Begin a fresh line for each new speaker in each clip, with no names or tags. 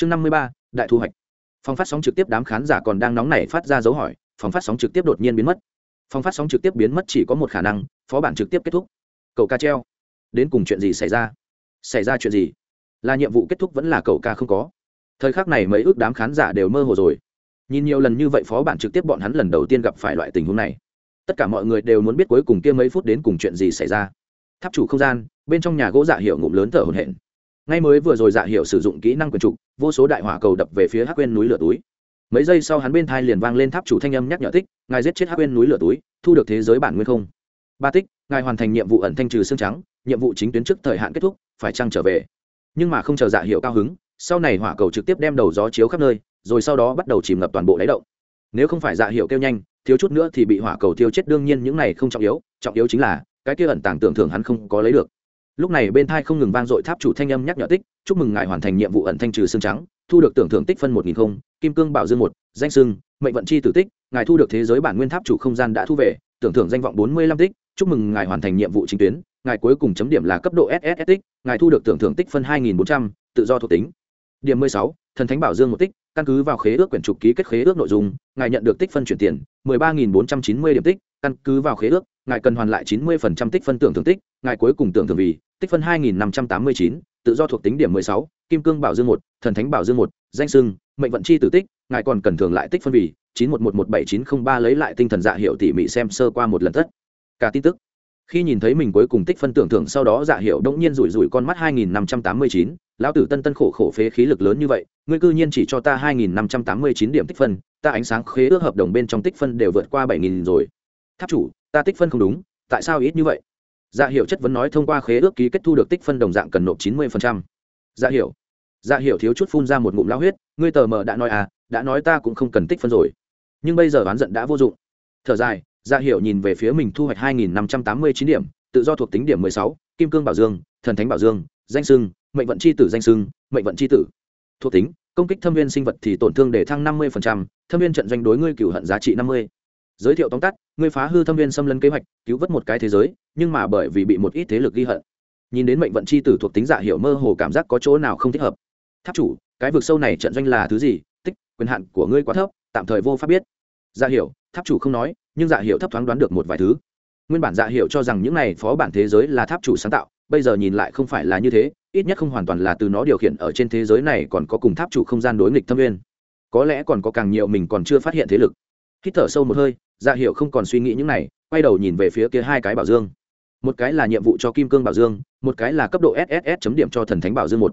chương năm mươi ba, đại thu hoạch. Phòng phát sóng trực tiếp đám khán giả còn đang nóng nảy phát ra dấu hỏi, phòng phát sóng trực tiếp đột nhiên biến mất. Phòng phát sóng trực tiếp biến mất chỉ có một khả năng, phó bản trực tiếp kết thúc. Cậu ca treo. Đến cùng chuyện gì xảy ra? Xảy ra chuyện gì? Là nhiệm vụ kết thúc vẫn là cậu ca không có? Thời khắc này mấy ước đám khán giả đều mơ hồ rồi. Nhìn nhiều lần như vậy phó bản trực tiếp bọn hắn lần đầu tiên gặp phải loại tình huống này. Tất cả mọi người đều muốn biết cuối cùng kia mấy phút đến cùng chuyện gì xảy ra. Tháp chủ không gian, bên trong nhà gỗ dạ hiệu ngụm lớn thở hổn hển ngay mới vừa rồi dạ hiệu sử dụng kỹ năng quyền trục, vô số đại hỏa cầu đập về phía hắc quên núi lửa túi. Mấy giây sau hắn bên thai liền vang lên tháp chủ thanh âm nhắc nhở tích, ngài giết chết hắc quên núi lửa túi, thu được thế giới bản nguyên không? Ba tích, ngài hoàn thành nhiệm vụ ẩn thanh trừ xương trắng, nhiệm vụ chính tuyến trước thời hạn kết thúc, phải trăng trở về? Nhưng mà không chờ dạ hiệu cao hứng, sau này hỏa cầu trực tiếp đem đầu gió chiếu khắp nơi, rồi sau đó bắt đầu chìm ngập toàn bộ đáy động. Nếu không phải dạ hiệu kêu nhanh, thiếu chút nữa thì bị hỏa cầu tiêu chết, đương nhiên những này không trọng yếu trọng yếu chính là cái kia ẩn tàng tưởng thưởng hắn không có lấy được lúc này bên thai không ngừng vang dội tháp chủ thanh âm nhắc nhở tích, chúc mừng ngài hoàn thành nhiệm vụ ẩn thanh trừ xương trắng, thu được tưởng thưởng tích phân một nghìn không, kim cương bảo dương một, danh sưng mệnh vận chi tử tích, ngài thu được thế giới bản nguyên tháp chủ không gian đã thu về, tưởng thưởng danh vọng bốn mươi lăm tích, chúc mừng ngài hoàn thành nhiệm vụ chính tuyến, ngài cuối cùng chấm điểm là cấp độ ss tích, ngài thu được tưởng thưởng tích phân hai nghìn bốn trăm, tự do thuộc tính. Điểm mười sáu, thần thánh bảo dương một tích, căn cứ vào khế ước quyển trục ký kết khế ước nội dung, ngài nhận được tích phân chuyển tiền mười ba nghìn bốn trăm chín mươi điểm tích, căn cứ vào khế ước, ngài cần hoàn lại chín mươi phần trăm tích phân tưởng thưởng tích, ngài cuối cùng tưởng thưởng vì tích phân hai nghìn năm trăm tám mươi chín tự do thuộc tính điểm mười sáu kim cương bảo dương một thần thánh bảo dương một danh xưng, mệnh vận chi tử tích ngài còn cần thường lại tích phân vì chín một một một bảy chín không ba lấy lại tinh thần dạ hiệu tỉ mỉ xem sơ qua một lần tất cả tin tức. Khi nhìn thấy mình cuối cùng tích phân tưởng thưởng sau đó dạ hiệu đống nhiên rủi rủi con mắt hai nghìn năm trăm tám mươi chín lão tử tân tân khổ khổ phế khí lực lớn như vậy ngươi cư nhiên chỉ cho ta hai nghìn năm trăm tám mươi chín điểm tích phân ta ánh sáng khế ước hợp đồng bên trong tích phân đều vượt qua bảy nghìn rồi. Tháp chủ ta tích phân không đúng tại sao ít như vậy? Dạ hiệu chất vấn nói thông qua khế ước ký kết thu được tích phân đồng dạng cần nộp chín mươi dạ hiệu dạ hiệu thiếu chút phun ra một ngụm lao huyết, ngươi tờ mờ đã nói à đã nói ta cũng không cần tích phân rồi. Nhưng bây giờ oán giận đã vô dụng. Thở dài dạ hiệu nhìn về phía mình thu hoạch hai nghìn năm trăm tám mươi chín điểm, tự do thuộc tính điểm mười sáu, kim cương bảo dương, thần thánh bảo dương, danh sưng, mệnh vận c h i tử danh sưng, mệnh vận c h i tử. Thuộc tính, công kích thâm viên sinh vật thì tổn thương để thăng năm mươi thâm viên trận doanh đối ngươi cửu hận giá trị năm mươi giới thiệu tóm tắt, ngươi phá hư thâm viên xâm lấn kế hoạch, cứu vớt một cái thế giới, nhưng mà bởi vì bị một ít thế lực ghi hận. Nhìn đến mệnh vận c h i tử thuộc tính giả hiệu mơ hồ cảm giác có chỗ nào không thích hợp. Tháp chủ, cái vực sâu này trận doanh là thứ gì? Tích, quyền hạn của ngươi quá thấp, tạm thời vô pháp biết. Giả hiệu tháp chủ không nói, nhưng giả hiệu thấp thoáng đoán được một vài thứ. Nguyên bản giả hiệu cho rằng những này phó bản thế giới là tháp chủ sáng tạo, bây giờ nhìn lại không phải là như thế, ít nhất không hoàn toàn là từ nó điều khiển ở trên thế giới này còn có cùng tháp chủ không gian đối nghịch thâm viên. Có lẽ còn có càng nhiều mình còn chưa phát hiện thế lực. Hít thở sâu một hơi dạ hiệu không còn suy nghĩ những này, quay đầu nhìn về phía kia hai cái bảo dương. Một cái là nhiệm vụ cho kim cương bảo dương, một cái là cấp độ sss chấm điểm cho thần thánh bảo dương một.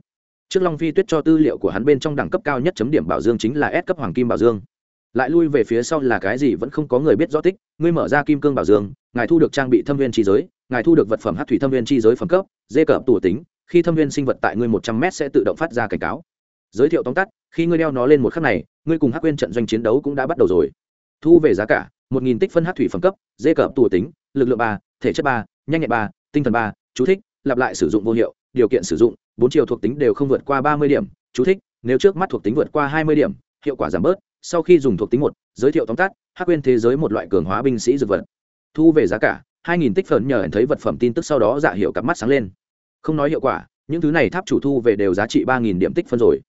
Trước long phi tuyết cho tư liệu của hắn bên trong đẳng cấp cao nhất chấm điểm bảo dương chính là s cấp hoàng kim bảo dương. Lại lui về phía sau là cái gì vẫn không có người biết rõ tích, ngươi mở ra kim cương bảo dương, ngài thu được trang bị thâm viên chi giới, ngài thu được vật phẩm hát thủy thâm viên chi giới phẩm cấp, dê cập tủ tính, khi thâm viên sinh vật tại ngươi một trăm m sẽ tự động phát ra cảnh cáo. Giới thiệu tóm tắt, khi ngươi đeo nó lên một khắc này, ngươi cùng hắc quên trận doanh chiến đấu cũng đã bắt đầu rồi thu về giá cả, một nghìn tích phân hát thủy phẩm cấp, dê cập tù tính, lực lượng ba, thể chất ba, nhanh nhẹn ba, tinh thần ba, chú thích, lặp lại sử dụng vô hiệu, điều kiện sử dụng, bốn chiều thuộc tính đều không vượt qua ba mươi điểm, chú thích, nếu trước mắt thuộc tính vượt qua hai mươi điểm, hiệu quả giảm bớt, sau khi dùng thuộc tính một, giới thiệu tóm tắt, hát quên thế giới một loại cường hóa binh sĩ dược vật. Thu về giá cả, hai nghìn tích phần nhờ ẩn thấy vật phẩm tin tức sau đó dạ hiệu cặp mắt sáng lên. Không nói hiệu quả, những thứ này tháp chủ thu về đều giá trị ba nghìn điểm tích phân rồi.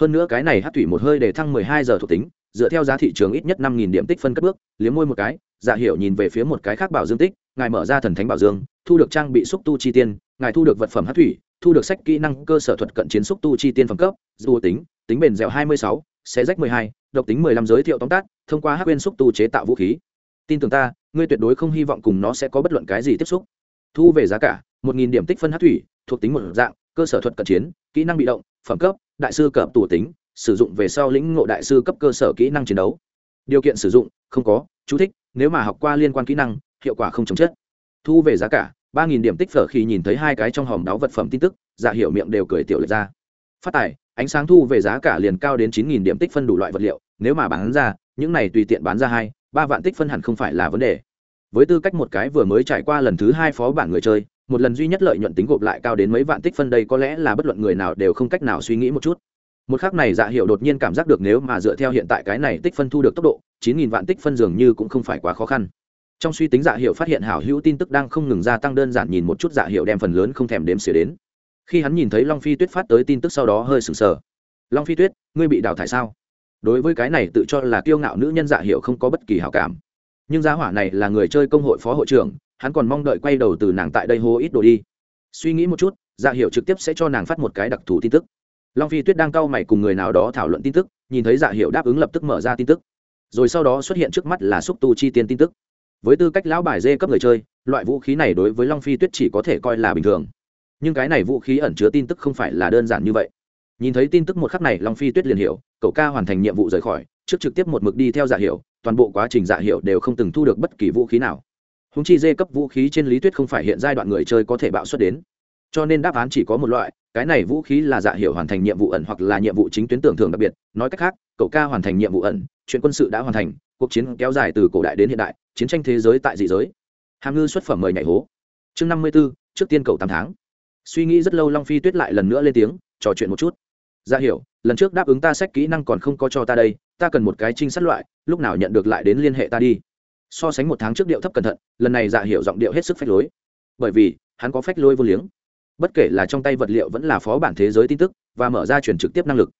Hơn nữa cái này hát thủy một hơi để thăng mười hai giờ thuộc tính dựa theo giá thị trường ít nhất năm nghìn điểm tích phân cất bước, liếm môi một cái dạ hiểu nhìn về phía một cái khác bảo dương tích, ngài mở ra thần thánh bảo dương, thu được trang bị xúc tu chi tiên, ngài thu được vật phẩm hát thủy, thu được sách kỹ năng cơ sở thuật cận chiến xúc tu chi tiên phẩm cấp, dù tính tính bền dẻo hai mươi sáu, sẽ rách mười hai, độc tính mười lăm giới thiệu tóm tắt, thông qua hát quên xúc tu chế tạo vũ khí. Tin tưởng ta, ngươi tuyệt đối không hy vọng cùng nó sẽ có bất luận cái gì tiếp xúc. Thu về giá cả, một nghìn điểm tích phân hát thủy, thuộc tính một dạng, cơ sở thuật cận chiến, kỹ năng bị động, phẩm cấp, đại sư cập tù tính sử dụng về sau lĩnh ngộ đại sư cấp cơ sở kỹ năng chiến đấu. Điều kiện sử dụng, không có, chú thích, nếu mà học qua liên quan kỹ năng, hiệu quả không chống chất. Thu về giá cả, ba nghìn điểm tích phở khi nhìn thấy hai cái trong hòm đáo vật phẩm tin tức, giả hiệu miệng đều cười tiểu lệch ra. Phát tài, ánh sáng thu về giá cả liền cao đến chín nghìn điểm tích phân đủ loại vật liệu, nếu mà bán ra, những này tùy tiện bán ra hai, ba vạn tích phân hẳn không phải là vấn đề. Với tư cách một cái vừa mới trải qua lần thứ hai phó bản người chơi, một lần duy nhất lợi nhuận tính gộp lại cao đến mấy vạn tích phân đây có lẽ là bất luận người nào đều không cách nào suy nghĩ một chút một khác này dạ hiệu đột nhiên cảm giác được nếu mà dựa theo hiện tại cái này tích phân thu được tốc độ, chín nghìn vạn tích phân dường như cũng không phải quá khó khăn. Trong suy tính dạ hiệu phát hiện hảo hữu tin tức đang không ngừng gia tăng đơn giản nhìn một chút dạ hiệu đem phần lớn không thèm đếm xỉa đến. Khi hắn nhìn thấy long phi tuyết phát tới tin tức sau đó hơi sừng sờ. Long phi tuyết, ngươi bị đào thải sao? Đối với cái này tự cho là kiêu ngạo nữ nhân dạ hiệu không có bất kỳ hảo cảm. Nhưng gia hỏa này là người chơi công hội phó hội trưởng, hắn còn mong đợi quay đầu từ nàng tại đây hô ít đồ đi. Suy nghĩ một chút dạ hiệu trực tiếp sẽ cho nàng phát một cái đặc thù tin tức long phi tuyết đang cau mày cùng người nào đó thảo luận tin tức, nhìn thấy dạ hiệu đáp ứng lập tức mở ra tin tức. Rồi sau đó xuất hiện trước mắt là xúc tu chi tiên tin tức. Với tư cách lão bài dê cấp người chơi, loại vũ khí này đối với long phi tuyết chỉ có thể coi là bình thường. Nhưng cái này vũ khí ẩn chứa tin tức không phải là đơn giản như vậy. Nhìn thấy tin tức một khắc này, long phi tuyết liền hiểu, cậu ca hoàn thành nhiệm vụ rời khỏi, trước trực tiếp một mực đi theo dạ hiệu toàn bộ quá trình dạ hiệu đều không từng thu được bất kỳ vũ khí nào. Húng chi dê cấp vũ khí trên lý thuyết không phải hiện giai đoạn người chơi có thể bạo xuất đến. Cho nên đáp án chỉ có một loại cái này vũ khí là dạ hiểu hoàn thành nhiệm vụ ẩn hoặc là nhiệm vụ chính tuyến tưởng thường đặc biệt. Nói cách khác, cậu ca hoàn thành nhiệm vụ ẩn, chuyện quân sự đã hoàn thành, cuộc chiến kéo dài từ cổ đại đến hiện đại, chiến tranh thế giới tại dị giới. Hàm ngư xuất phẩm mời nhảy hố. Chương năm mươi b ố trước tiên cầu tám tháng. Suy nghĩ rất lâu long phi tuyết lại lần nữa lên tiếng, trò chuyện một chút. Ra dạ hiểu, lần trước đáp ứng ta sách kỹ năng còn không có cho ta đây, ta cần một cái trinh sát loại, lúc nào nhận được lại đến liên hệ ta đi. So sánh một tháng trước điệu thấp cẩn thận, lần này dạ hiểu giọng điệu hết sức phách lối. Bởi vì, hắn có phách lối vô liếng bất kể là trong tay vật liệu vẫn là phó bản thế giới tin tức, và mở ra truyền trực tiếp năng lực.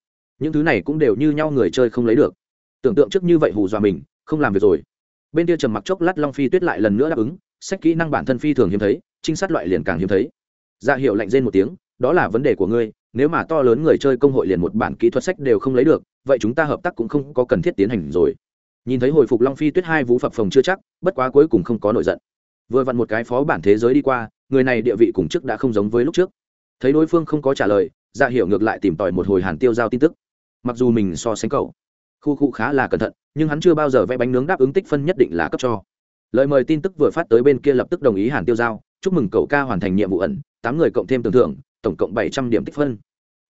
Những thứ này cũng đều như nhau người chơi không lấy được. Tưởng tượng trước như vậy hù dọa mình, không làm việc rồi. Bên kia trầm mặc chốc lát long phi tuyết lại lần nữa đáp ứng, sách kỹ năng bản thân phi thường hiếm thấy, trinh sát loại liền càng hiếm thấy. Dạ ra hiệu lạnh rên một tiếng, đó là vấn đề của ngươi, nếu mà to lớn người chơi công hội liền một bản kỹ thuật sách đều không lấy được, vậy chúng ta hợp tác cũng không có cần thiết tiến hành rồi. Nhìn thấy hồi phục long phi tuyết hai vú phập phồng chưa chắc, bất quá cuối cùng không có nổi giận. Vừa vặn một cái phó bản thế giới đi qua người này địa vị cùng trước đã không giống với lúc trước. Thấy đối phương không có trả lời dạ hiểu ngược lại tìm tòi một hồi hàn tiêu giao tin tức. Mặc dù mình so sánh cậu, khu khu khá là cẩn thận, nhưng hắn chưa bao giờ vẽ bánh nướng đáp ứng tích phân nhất định là cấp cho. Lời mời tin tức vừa phát tới bên kia lập tức đồng ý hàn tiêu giao, chúc mừng cậu ca hoàn thành nhiệm vụ ẩn, tám người cộng thêm tưởng thưởng, tổng cộng bảy trăm điểm tích phân. Ra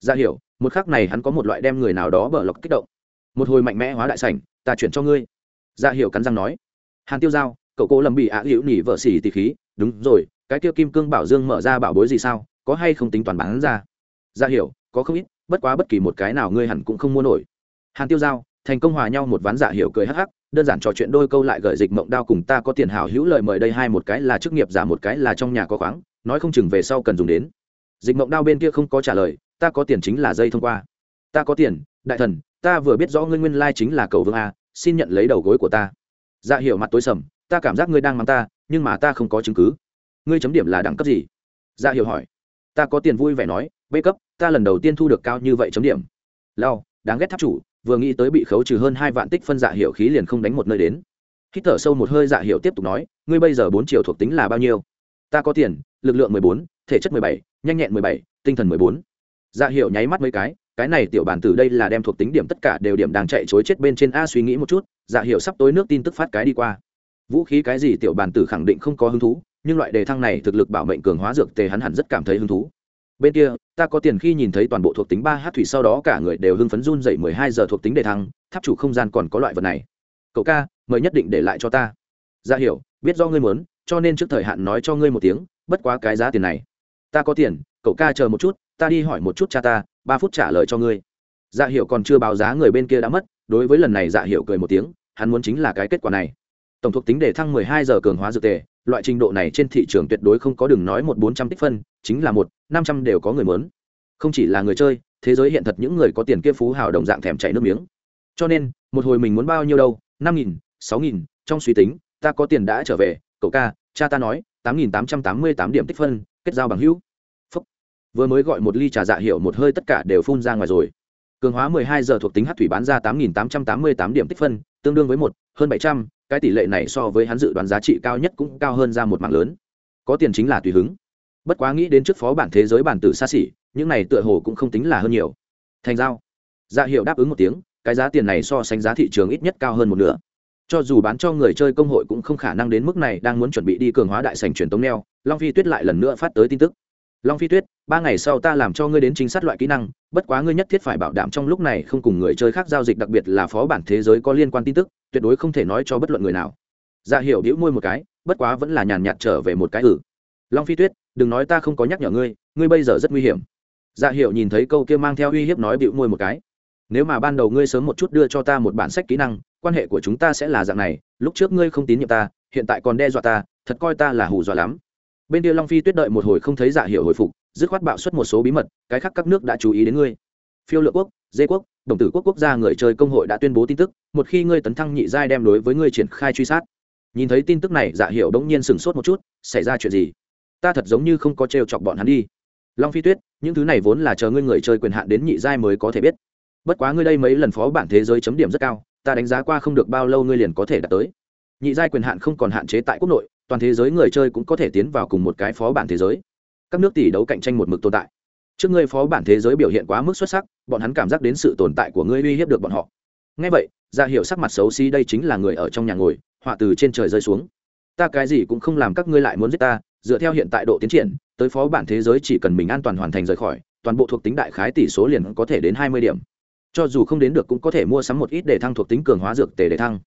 dạ hiểu, một khắc này hắn có một loại đem người nào đó bở lọc kích động. Một hồi mạnh mẽ hóa đại sảnh, ta chuyển cho ngươi. Ra dạ hiểu cắn răng nói. Hàn tiêu giao, cậu cố lầm bị ạ hữu nỉ vợ xỉ tỉ khí, đúng rồi cái kia kim cương bảo dương mở ra bảo bối gì sao, có hay không tính toàn bán ra? Ra hiểu, có không ít, bất quá bất kỳ một cái nào ngươi hẳn cũng không mua nổi. Hàn tiêu giao, thành công hòa nhau một ván giả hiểu cười hắc hắc, đơn giản trò chuyện đôi câu lại gợi dịch mộng đao cùng ta có tiền hảo hữu lời mời đây hai một cái là chức nghiệp giả một cái là trong nhà có khoáng, nói không chừng về sau cần dùng đến. Dịch mộng đao bên kia không có trả lời, ta có tiền chính là dây thông qua. Ta có tiền, đại thần, ta vừa biết rõ ngươi nguyên lai chính là cầu vương a, xin nhận lấy đầu gối của ta. Dạ hiểu mặt tối sầm, ta cảm giác ngươi đang mang ta, nhưng mà ta không có chứng cứ ngươi chấm điểm là đẳng cấp gì? Dạ hiểu hỏi. Ta có tiền vui vẻ nói, b cấp, ta lần đầu tiên thu được cao như vậy chấm điểm. Lao đáng ghét tháp chủ, vừa nghĩ tới bị khấu trừ hơn hai vạn tích phân dạ hiệu khí liền không đánh một nơi đến. Hít thở sâu một hơi dạ hiệu tiếp tục nói, ngươi bây giờ bốn triệu thuộc tính là bao nhiêu? Ta có tiền, lực lượng mười bốn, thể chất mười bảy, nhanh nhẹn mười bảy, tinh thần mười bốn. Dạ hiệu nháy mắt mấy cái cái này tiểu bản từ đây là đem thuộc tính điểm tất cả đều điểm đang chạy chối chết bên trên a suy nghĩ một chút dạ hiệu sắp tối nước tin tức phát cái đi qua. Vũ khí cái gì tiểu bản tử khẳng định không có hứng thú nhưng loại đề thăng này thực lực bảo mệnh cường hóa dược tề hắn hẳn rất cảm thấy hứng thú. Bên kia, ta có tiền khi nhìn thấy toàn bộ thuộc tính ba hát thủy sau đó cả người đều hưng phấn run dậy mười hai giờ thuộc tính đề thăng, tháp chủ không gian còn có loại vật này. Cậu ca, mời nhất định để lại cho ta. Ra dạ hiểu, biết do ngươi muốn, cho nên trước thời hạn nói cho ngươi một tiếng, bất quá cái giá tiền này. Ta có tiền, cậu ca chờ một chút, ta đi hỏi một chút cha ta, ba phút trả lời cho ngươi. Dạ hiểu còn chưa báo giá người bên kia đã mất, đối với lần này dạ hiểu cười một tiếng, hắn muốn chính là cái kết quả này. Tổng thuộc tính đề thăng mười hai giờ cường hóa dược tề loại trình độ này trên thị trường tuyệt đối không có đừng nói một bốn trăm tích phân, chính là một, năm trăm đều có người muốn. Không chỉ là người chơi, thế giới hiện thật những người có tiền kia phú hào đồng dạng thèm chảy nước miếng. Cho nên, một hồi mình muốn bao nhiêu đâu? Năm nghìn, sáu nghìn, trong suy tính, ta có tiền đã trở về, cậu ca, cha ta nói, tám nghìn tám trăm tám mươi tám điểm tích phân, kết giao bằng hữu. Phúc. vừa mới gọi một ly trà dạ hiệu một hơi tất cả đều phun ra ngoài rồi cường hóa mười hai giờ thuộc tính hát thủy bán ra tám nghìn tám trăm tám mươi tám điểm tích phân, tương đương với một, hơn bảy trăm, cái tỷ lệ này so với hắn dự đoán giá trị cao nhất cũng cao hơn ra một mạng lớn. Có tiền chính là tùy hứng. Bất quá nghĩ đến trước phó bản thế giới bản tử xa xỉ, những này tựa hồ cũng không tính là hơn nhiều. Thành giao. Dạ hiệu đáp ứng một tiếng, cái giá tiền này so sánh giá thị trường ít nhất cao hơn một nửa. Cho dù bán cho người chơi công hội cũng không khả năng đến mức này đang muốn chuẩn bị đi cường hóa đại sành truyền tống neo, long phi tuyết lại lần nữa phát tới tin tức long phi tuyết, ba ngày sau ta làm cho ngươi đến chính sát loại kỹ năng, bất quá ngươi nhất thiết phải bảo đảm trong lúc này không cùng người chơi khác giao dịch, đặc biệt là phó bản thế giới có liên quan tin tức, tuyệt đối không thể nói cho bất luận người nào. Dạ hiểu đĩu môi một cái, bất quá vẫn là nhàn nhạt trở về một cái ử long phi tuyết, đừng nói ta không có nhắc nhở ngươi ngươi bây giờ rất nguy hiểm. Dạ hiểu nhìn thấy câu kia mang theo uy hiếp nói bịu môi một cái. Nếu mà ban đầu ngươi sớm một chút đưa cho ta một bản sách kỹ năng, quan hệ của chúng ta sẽ là dạng này, lúc trước ngươi không tín nhiệm ta, hiện tại còn đe dọa ta, thật coi ta là hù dọa lắm bên kia long phi tuyết đợi một hồi không thấy dạ hiểu hồi phục, dứt khoát bạo xuất một số bí mật, cái khác các nước đã chú ý đến ngươi. Phiêu lựa quốc, dê quốc, đồng tử quốc quốc gia người chơi công hội đã tuyên bố tin tức, một khi ngươi tấn thăng nhị giai đem đối với ngươi triển khai truy sát. Nhìn thấy tin tức này dạ hiệu đống nhiên sửng sốt một chút, xảy ra chuyện gì? Ta thật giống như không có trêu chọc bọn hắn đi. Long phi tuyết, những thứ này vốn là chờ ngươi người chơi quyền hạn đến nhị giai mới có thể biết. Bất quá ngươi đây mấy lần phó bản thế giới chấm điểm rất cao, ta đánh giá qua không được bao lâu ngươi liền có thể đạt tới. Nhị giai quyền hạn không còn hạn chế tại quốc nội toàn thế giới người chơi cũng có thể tiến vào cùng một cái phó bản thế giới. Các nước tỷ đấu cạnh tranh một mực tồn tại. Trước ngươi phó bản thế giới biểu hiện quá mức xuất sắc, bọn hắn cảm giác đến sự tồn tại của ngươi uy hiếp được bọn họ. Ngay vậy dạ ra hiệu sắc mặt xấu xí, đây chính là người ở trong nhà ngồi, họa từ trên trời rơi xuống. Ta cái gì cũng không làm, các ngươi lại muốn giết ta, dựa theo hiện tại độ tiến triển, tới phó bản thế giới chỉ cần mình an toàn hoàn thành rời khỏi, toàn bộ thuộc tính đại khái tỷ số liền có thể đến hai mươi điểm. Cho dù không đến được cũng có thể mua sắm một ít để thăng thuộc tính cường hóa dược tề để thăng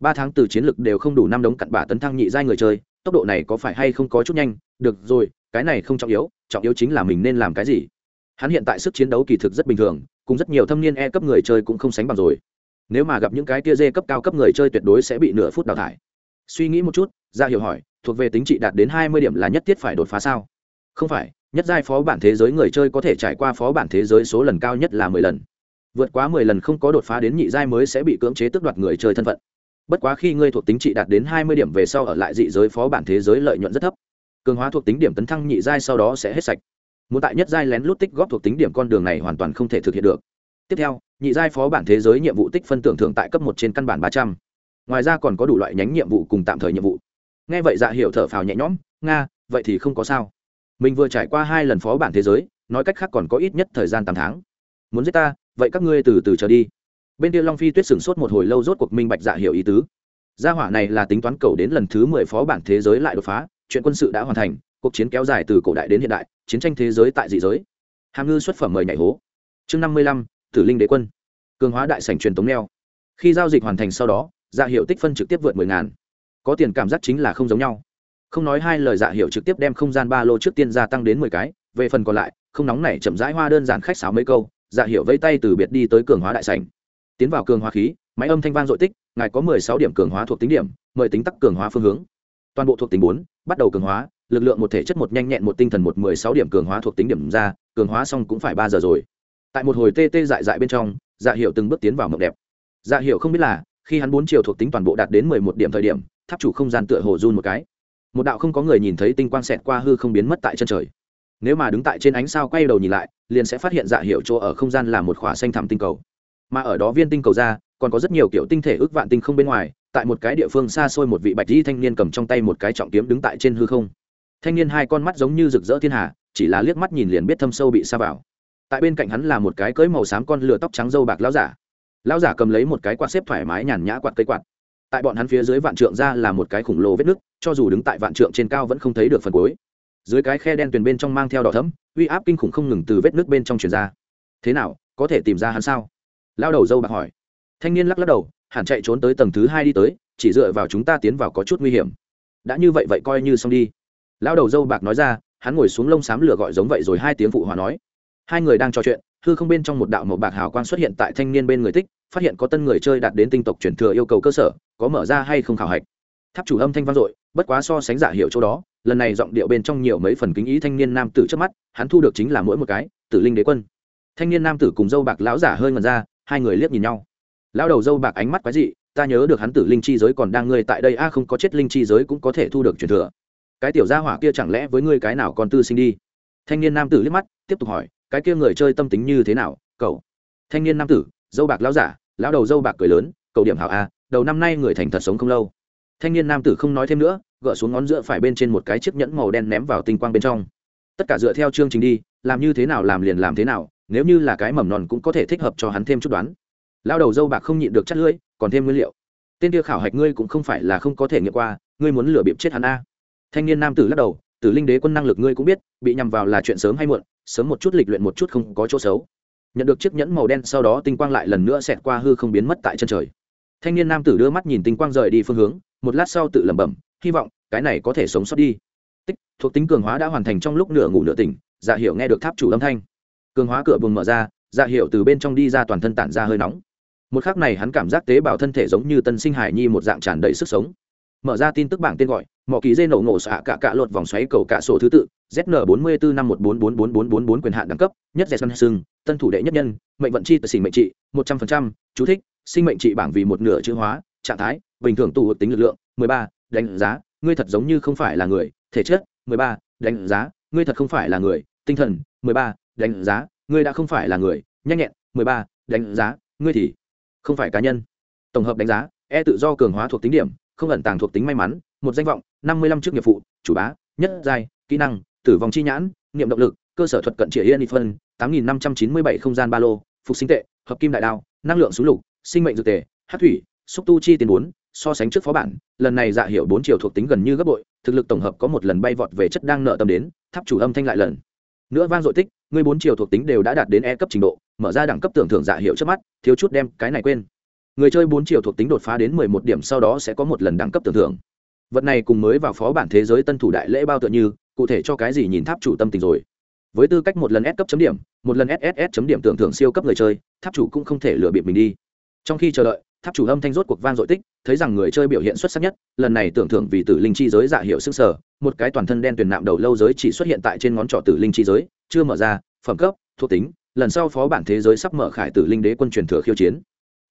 ba tháng từ chiến lực đều không đủ năm đống cặn bả tấn thăng nhị giai người chơi, tốc độ này có phải hay không có chút nhanh? Được rồi, cái này không trọng yếu trọng yếu chính là mình nên làm cái gì. Hắn hiện tại sức chiến đấu kỳ thực rất bình thường, cùng rất nhiều thâm niên e cấp người chơi cũng không sánh bằng rồi. Nếu mà gặp những cái tia dê cấp cao cấp người chơi tuyệt đối sẽ bị nửa phút đào thải. Suy nghĩ một chút ra hiểu hỏi, thuộc về tính trị đạt đến hai mươi điểm là nhất thiết phải đột phá sao? Không phải, nhất giai phó bản thế giới người chơi có thể trải qua phó bản thế giới số lần cao nhất là mười lần. Vượt quá mười lần không có đột phá đến nhị giai mới sẽ bị cưỡng chế tước đoạt người chơi thân phận bất quá khi ngươi thuộc tính trị đạt đến hai mươi điểm về sau ở lại dị giới phó bản thế giới lợi nhuận rất thấp. Cường hóa thuộc tính điểm tấn thăng nhị giai sau đó sẽ hết sạch. Muốn tại nhất giai lén lút tích góp thuộc tính điểm con đường này hoàn toàn không thể thực hiện được. Tiếp theo, nhị giai phó bản thế giới nhiệm vụ tích phân tưởng thưởng tại cấp một trên căn bản ba trăm. Ngoài ra còn có đủ loại nhánh nhiệm vụ cùng tạm thời nhiệm vụ. Nghe vậy dạ hiểu thở phào nhẹ nhõm, nga, vậy thì không có sao. Mình vừa trải qua hai lần phó bản thế giới, nói cách khác còn có ít nhất thời gian tám tháng. Muốn giết ta, vậy các ngươi từ từ trở đi bên kia long phi tuyết sửng sốt một hồi lâu rốt cuộc minh bạch dạ hiểu ý tứ. Gia hỏa này là tính toán cầu đến lần thứ mười phó bản thế giới lại đột phá, chuyện quân sự đã hoàn thành, cuộc chiến kéo dài từ cổ đại đến hiện đại, chiến tranh thế giới tại dị giới. Hàm ngư xuất phẩm mời nhảy hố. Chương năm mươi lăm, tử linh đế quân. Cường hóa đại sảnh truyền tống neo. Khi giao dịch hoàn thành sau đó dạ hiệu tích phân trực tiếp vượt mười ngàn. Có tiền cảm giác chính là không giống nhau. Không nói hai lời dạ hiệu trực tiếp đem không gian ba lô trước tiên gia tăng đến mười cái, về phần còn lại, không nóng này chậm rãi hoa đơn giản khách sáo mấy câu dạ hiệu vây tay từ biệt đi tới cường hóa đại sảnh tiến vào cường hóa khí, máy âm thanh vang dội tích, ngài có mười sáu điểm cường hóa thuộc tính điểm, mời tính tắc cường hóa phương hướng. Toàn bộ thuộc tính bốn, bắt đầu cường hóa, lực lượng một thể chất một nhanh nhẹn một tinh thần một mười sáu điểm cường hóa thuộc tính điểm ra, cường hóa xong cũng phải ba giờ rồi. Tại một hồi tê tê dại dại bên trong dạ hiệu từng bước tiến vào mộng đẹp. Dạ hiệu không biết là, khi hắn bốn chiều thuộc tính toàn bộ đạt đến mười một điểm thời điểm, tháp chủ không gian tựa hồ run một cái. Một đạo không có người nhìn thấy tinh quang xẹt qua hư không biến mất tại chân trời. Nếu mà đứng tại trên ánh sao quay đầu nhìn lại, liền sẽ phát hiện dạ hiệu chỗ ở không gian là một khỏa xanh thẳm tinh cầu mà ở đó viên tinh cầu ra, còn có rất nhiều kiểu tinh thể ước vạn tinh không bên ngoài, tại một cái địa phương xa xôi một vị bạch di thanh niên cầm trong tay một cái trọng kiếm đứng tại trên hư không. Thanh niên hai con mắt giống như rực rỡ thiên hà, chỉ là liếc mắt nhìn liền biết thâm sâu bị xa vào. Tại bên cạnh hắn là một cái cưới màu xám con lửa tóc trắng dâu bạc lão giả. Lão giả cầm lấy một cái quạt xếp thoải mái nhàn nhã quạt cây quạt. Tại bọn hắn phía dưới vạn trượng ra là một cái khủng lồ vết nứt cho dù đứng tại vạn trượng trên cao vẫn không thấy được phần cuối. Dưới cái khe đen tuyền bên trong mang theo đỏ thấm uy áp kinh khủng không ngừng từ vết nước bên trong truyền ra. Thế nào, có thể tìm ra hắn sao? Lao đầu dâu bạc hỏi. Thanh niên lắc lắc đầu, hẳn chạy trốn tới tầng thứ hai đi tới, chỉ dựa vào chúng ta tiến vào có chút nguy hiểm. Đã như vậy vậy coi như xong đi. Lao đầu dâu bạc nói ra, hắn ngồi xuống lông xám lửa gọi giống vậy rồi hai tiếng phụ hòa nói. Hai người đang trò chuyện, hư không bên trong một đạo màu bạc hào quang xuất hiện tại thanh niên bên người tích, phát hiện có tân người chơi đạt đến tinh tộc chuyển thừa yêu cầu cơ sở, có mở ra hay không khảo hạch. Tháp chủ âm thanh vang dội, bất quá so sánh giả hiệu chỗ đó, lần này giọng điệu bên trong nhiều mấy phần kính ý thanh niên nam tử trước mắt, hắn thu được chính là mỗi một cái, tử linh đế quân. Thanh niên nam tử cùng dâu bạc lão giả hơi ngần ra hai người liếc nhìn nhau. Lão đầu dâu bạc ánh mắt quái dị, ta nhớ được hắn tử linh chi giới còn đang ngươi tại đây, a, không có chết linh chi giới cũng có thể thu được truyền thừa. Cái tiểu gia hỏa kia chẳng lẽ với ngươi cái nào còn tư sinh đi? Thanh niên nam tử liếc mắt, tiếp tục hỏi, cái kia người chơi tâm tính như thế nào, cậu? Thanh niên nam tử, dâu bạc lão giả, lão đầu dâu bạc cười lớn, cậu điểm hảo a, đầu năm nay người thành thật sống không lâu. Thanh niên nam tử không nói thêm nữa, gỡ xuống ngón giữa phải bên trên một cái chiếc nhẫn màu đen ném vào tinh quang bên trong. Tất cả dựa theo chương trình đi, làm như thế nào làm liền làm thế nào nếu như là cái mầm non cũng có thể thích hợp cho hắn thêm chút đoán. Lao đầu dâu bạc không nhịn được chắt lưỡi, còn thêm nguyên liệu. Tên kia khảo hạch ngươi cũng không phải là không có thể nghiệm qua, ngươi muốn lừa bịp chết hắn a. Thanh niên nam tử lắc đầu, tử linh đế quân năng lực ngươi cũng biết, bị nhằm vào là chuyện sớm hay muộn, sớm một chút lịch luyện một chút không có chỗ xấu. Nhận được chiếc nhẫn màu đen sau đó tinh quang lại lần nữa xẹt qua hư không biến mất tại chân trời. Thanh niên nam tử đưa mắt nhìn tinh quang rời đi phương hướng, một lát sau tự lẩm bẩm, hy vọng cái này có thể sống sót đi. Tích, thuộc tính cường hóa đã hoàn thành trong lúc nửa ngủ nửa tỉnh dạ hiệu nghe được tháp chủ âm thanh cường hóa cửa buồng mở ra dạ hiệu từ bên trong đi ra toàn thân tản ra hơi nóng. Một khắc này hắn cảm giác tế bào thân thể giống như tân sinh hải nhi một dạng tràn đầy sức sống. Mở ra tin tức bảng tên gọi mọi ký dây nổ nổ xạ cả cả lột vòng xoáy cầu cả sổ thứ tự zn bốn mươi bốn năm một bốn bốn bốn bốn bốn bốn quyền hạn đẳng cấp, nhất dẹt xuân sưng tân thủ đệ nhất nhân, mệnh vận chi tờ sinh mệnh trị, một trăm phần trăm, chú thích, sinh mệnh trị bảng vì một nửa chữ hóa, trạng thái, bình thường tụ tính lực lượng, mười ba, đánh giá, ngươi thật giống như không phải là người, thể chất, mười ba, đánh giá, ngươi thật không phải là người, tinh thần, mười ba đánh giá, ngươi đã không phải là người, nhanh nhẹn, mười ba, đánh giá, ngươi thì không phải cá nhân. Tổng hợp đánh giá e tự do cường hóa thuộc tính điểm, không ẩn tàng thuộc tính may mắn, một danh vọng, năm mươi lăm chức nghiệp vụ chủ bá, nhất giai, kỹ năng, tử vong chi nhãn, niệm động lực, cơ sở thuật cận trịa yên phân, tám nghìn năm trăm chín mươi bảy không gian ba lô, phục sinh tệ, hợp kim đại đao, năng lượng súng lục, sinh mệnh dược tề, hát thủy, xúc tu chi tiền bốn, so sánh trước phó bản, lần này dạ hiệu bốn chiều thuộc tính gần như gấp bội, thực lực tổng hợp có một lần bay vọt về chất đang nợ tâm đến, tháp chủ âm thanh lại lần. Nữa vang dội tích ngươi bốn chiều thuộc tính đều đã đạt đến e cấp trình độ, mở ra đẳng cấp tưởng thưởng dạ hiệu trước mắt, thiếu chút đem cái này quên. Người chơi bốn chiều thuộc tính đột phá đến mười một điểm sau đó sẽ có một lần đẳng cấp tưởng thưởng. Vật này cùng mới vào phó bản thế giới tân thủ đại lễ bao tựa như, cụ thể cho cái gì nhìn tháp chủ tâm tình rồi. Với tư cách một lần S cấp chấm điểm, một lần SSS chấm điểm tưởng thưởng siêu cấp người chơi, tháp chủ cũng không thể lừa bịp mình đi. Trong khi chờ đợi tháp chủ âm thanh rốt cuộc vang dội tích, thấy rằng người chơi biểu hiện xuất sắc nhất, lần này tưởng thưởng vì tử linh chi giới dạ hiệu sức sở, một cái toàn thân đen tuyền nạm đầu lâu giới chỉ xuất hiện tại trên ngón trỏ tử linh chi giới, chưa mở ra, phẩm cấp, thuộc tính, lần sau phó bản thế giới sắp mở khải tử linh đế quân truyền thừa khiêu chiến.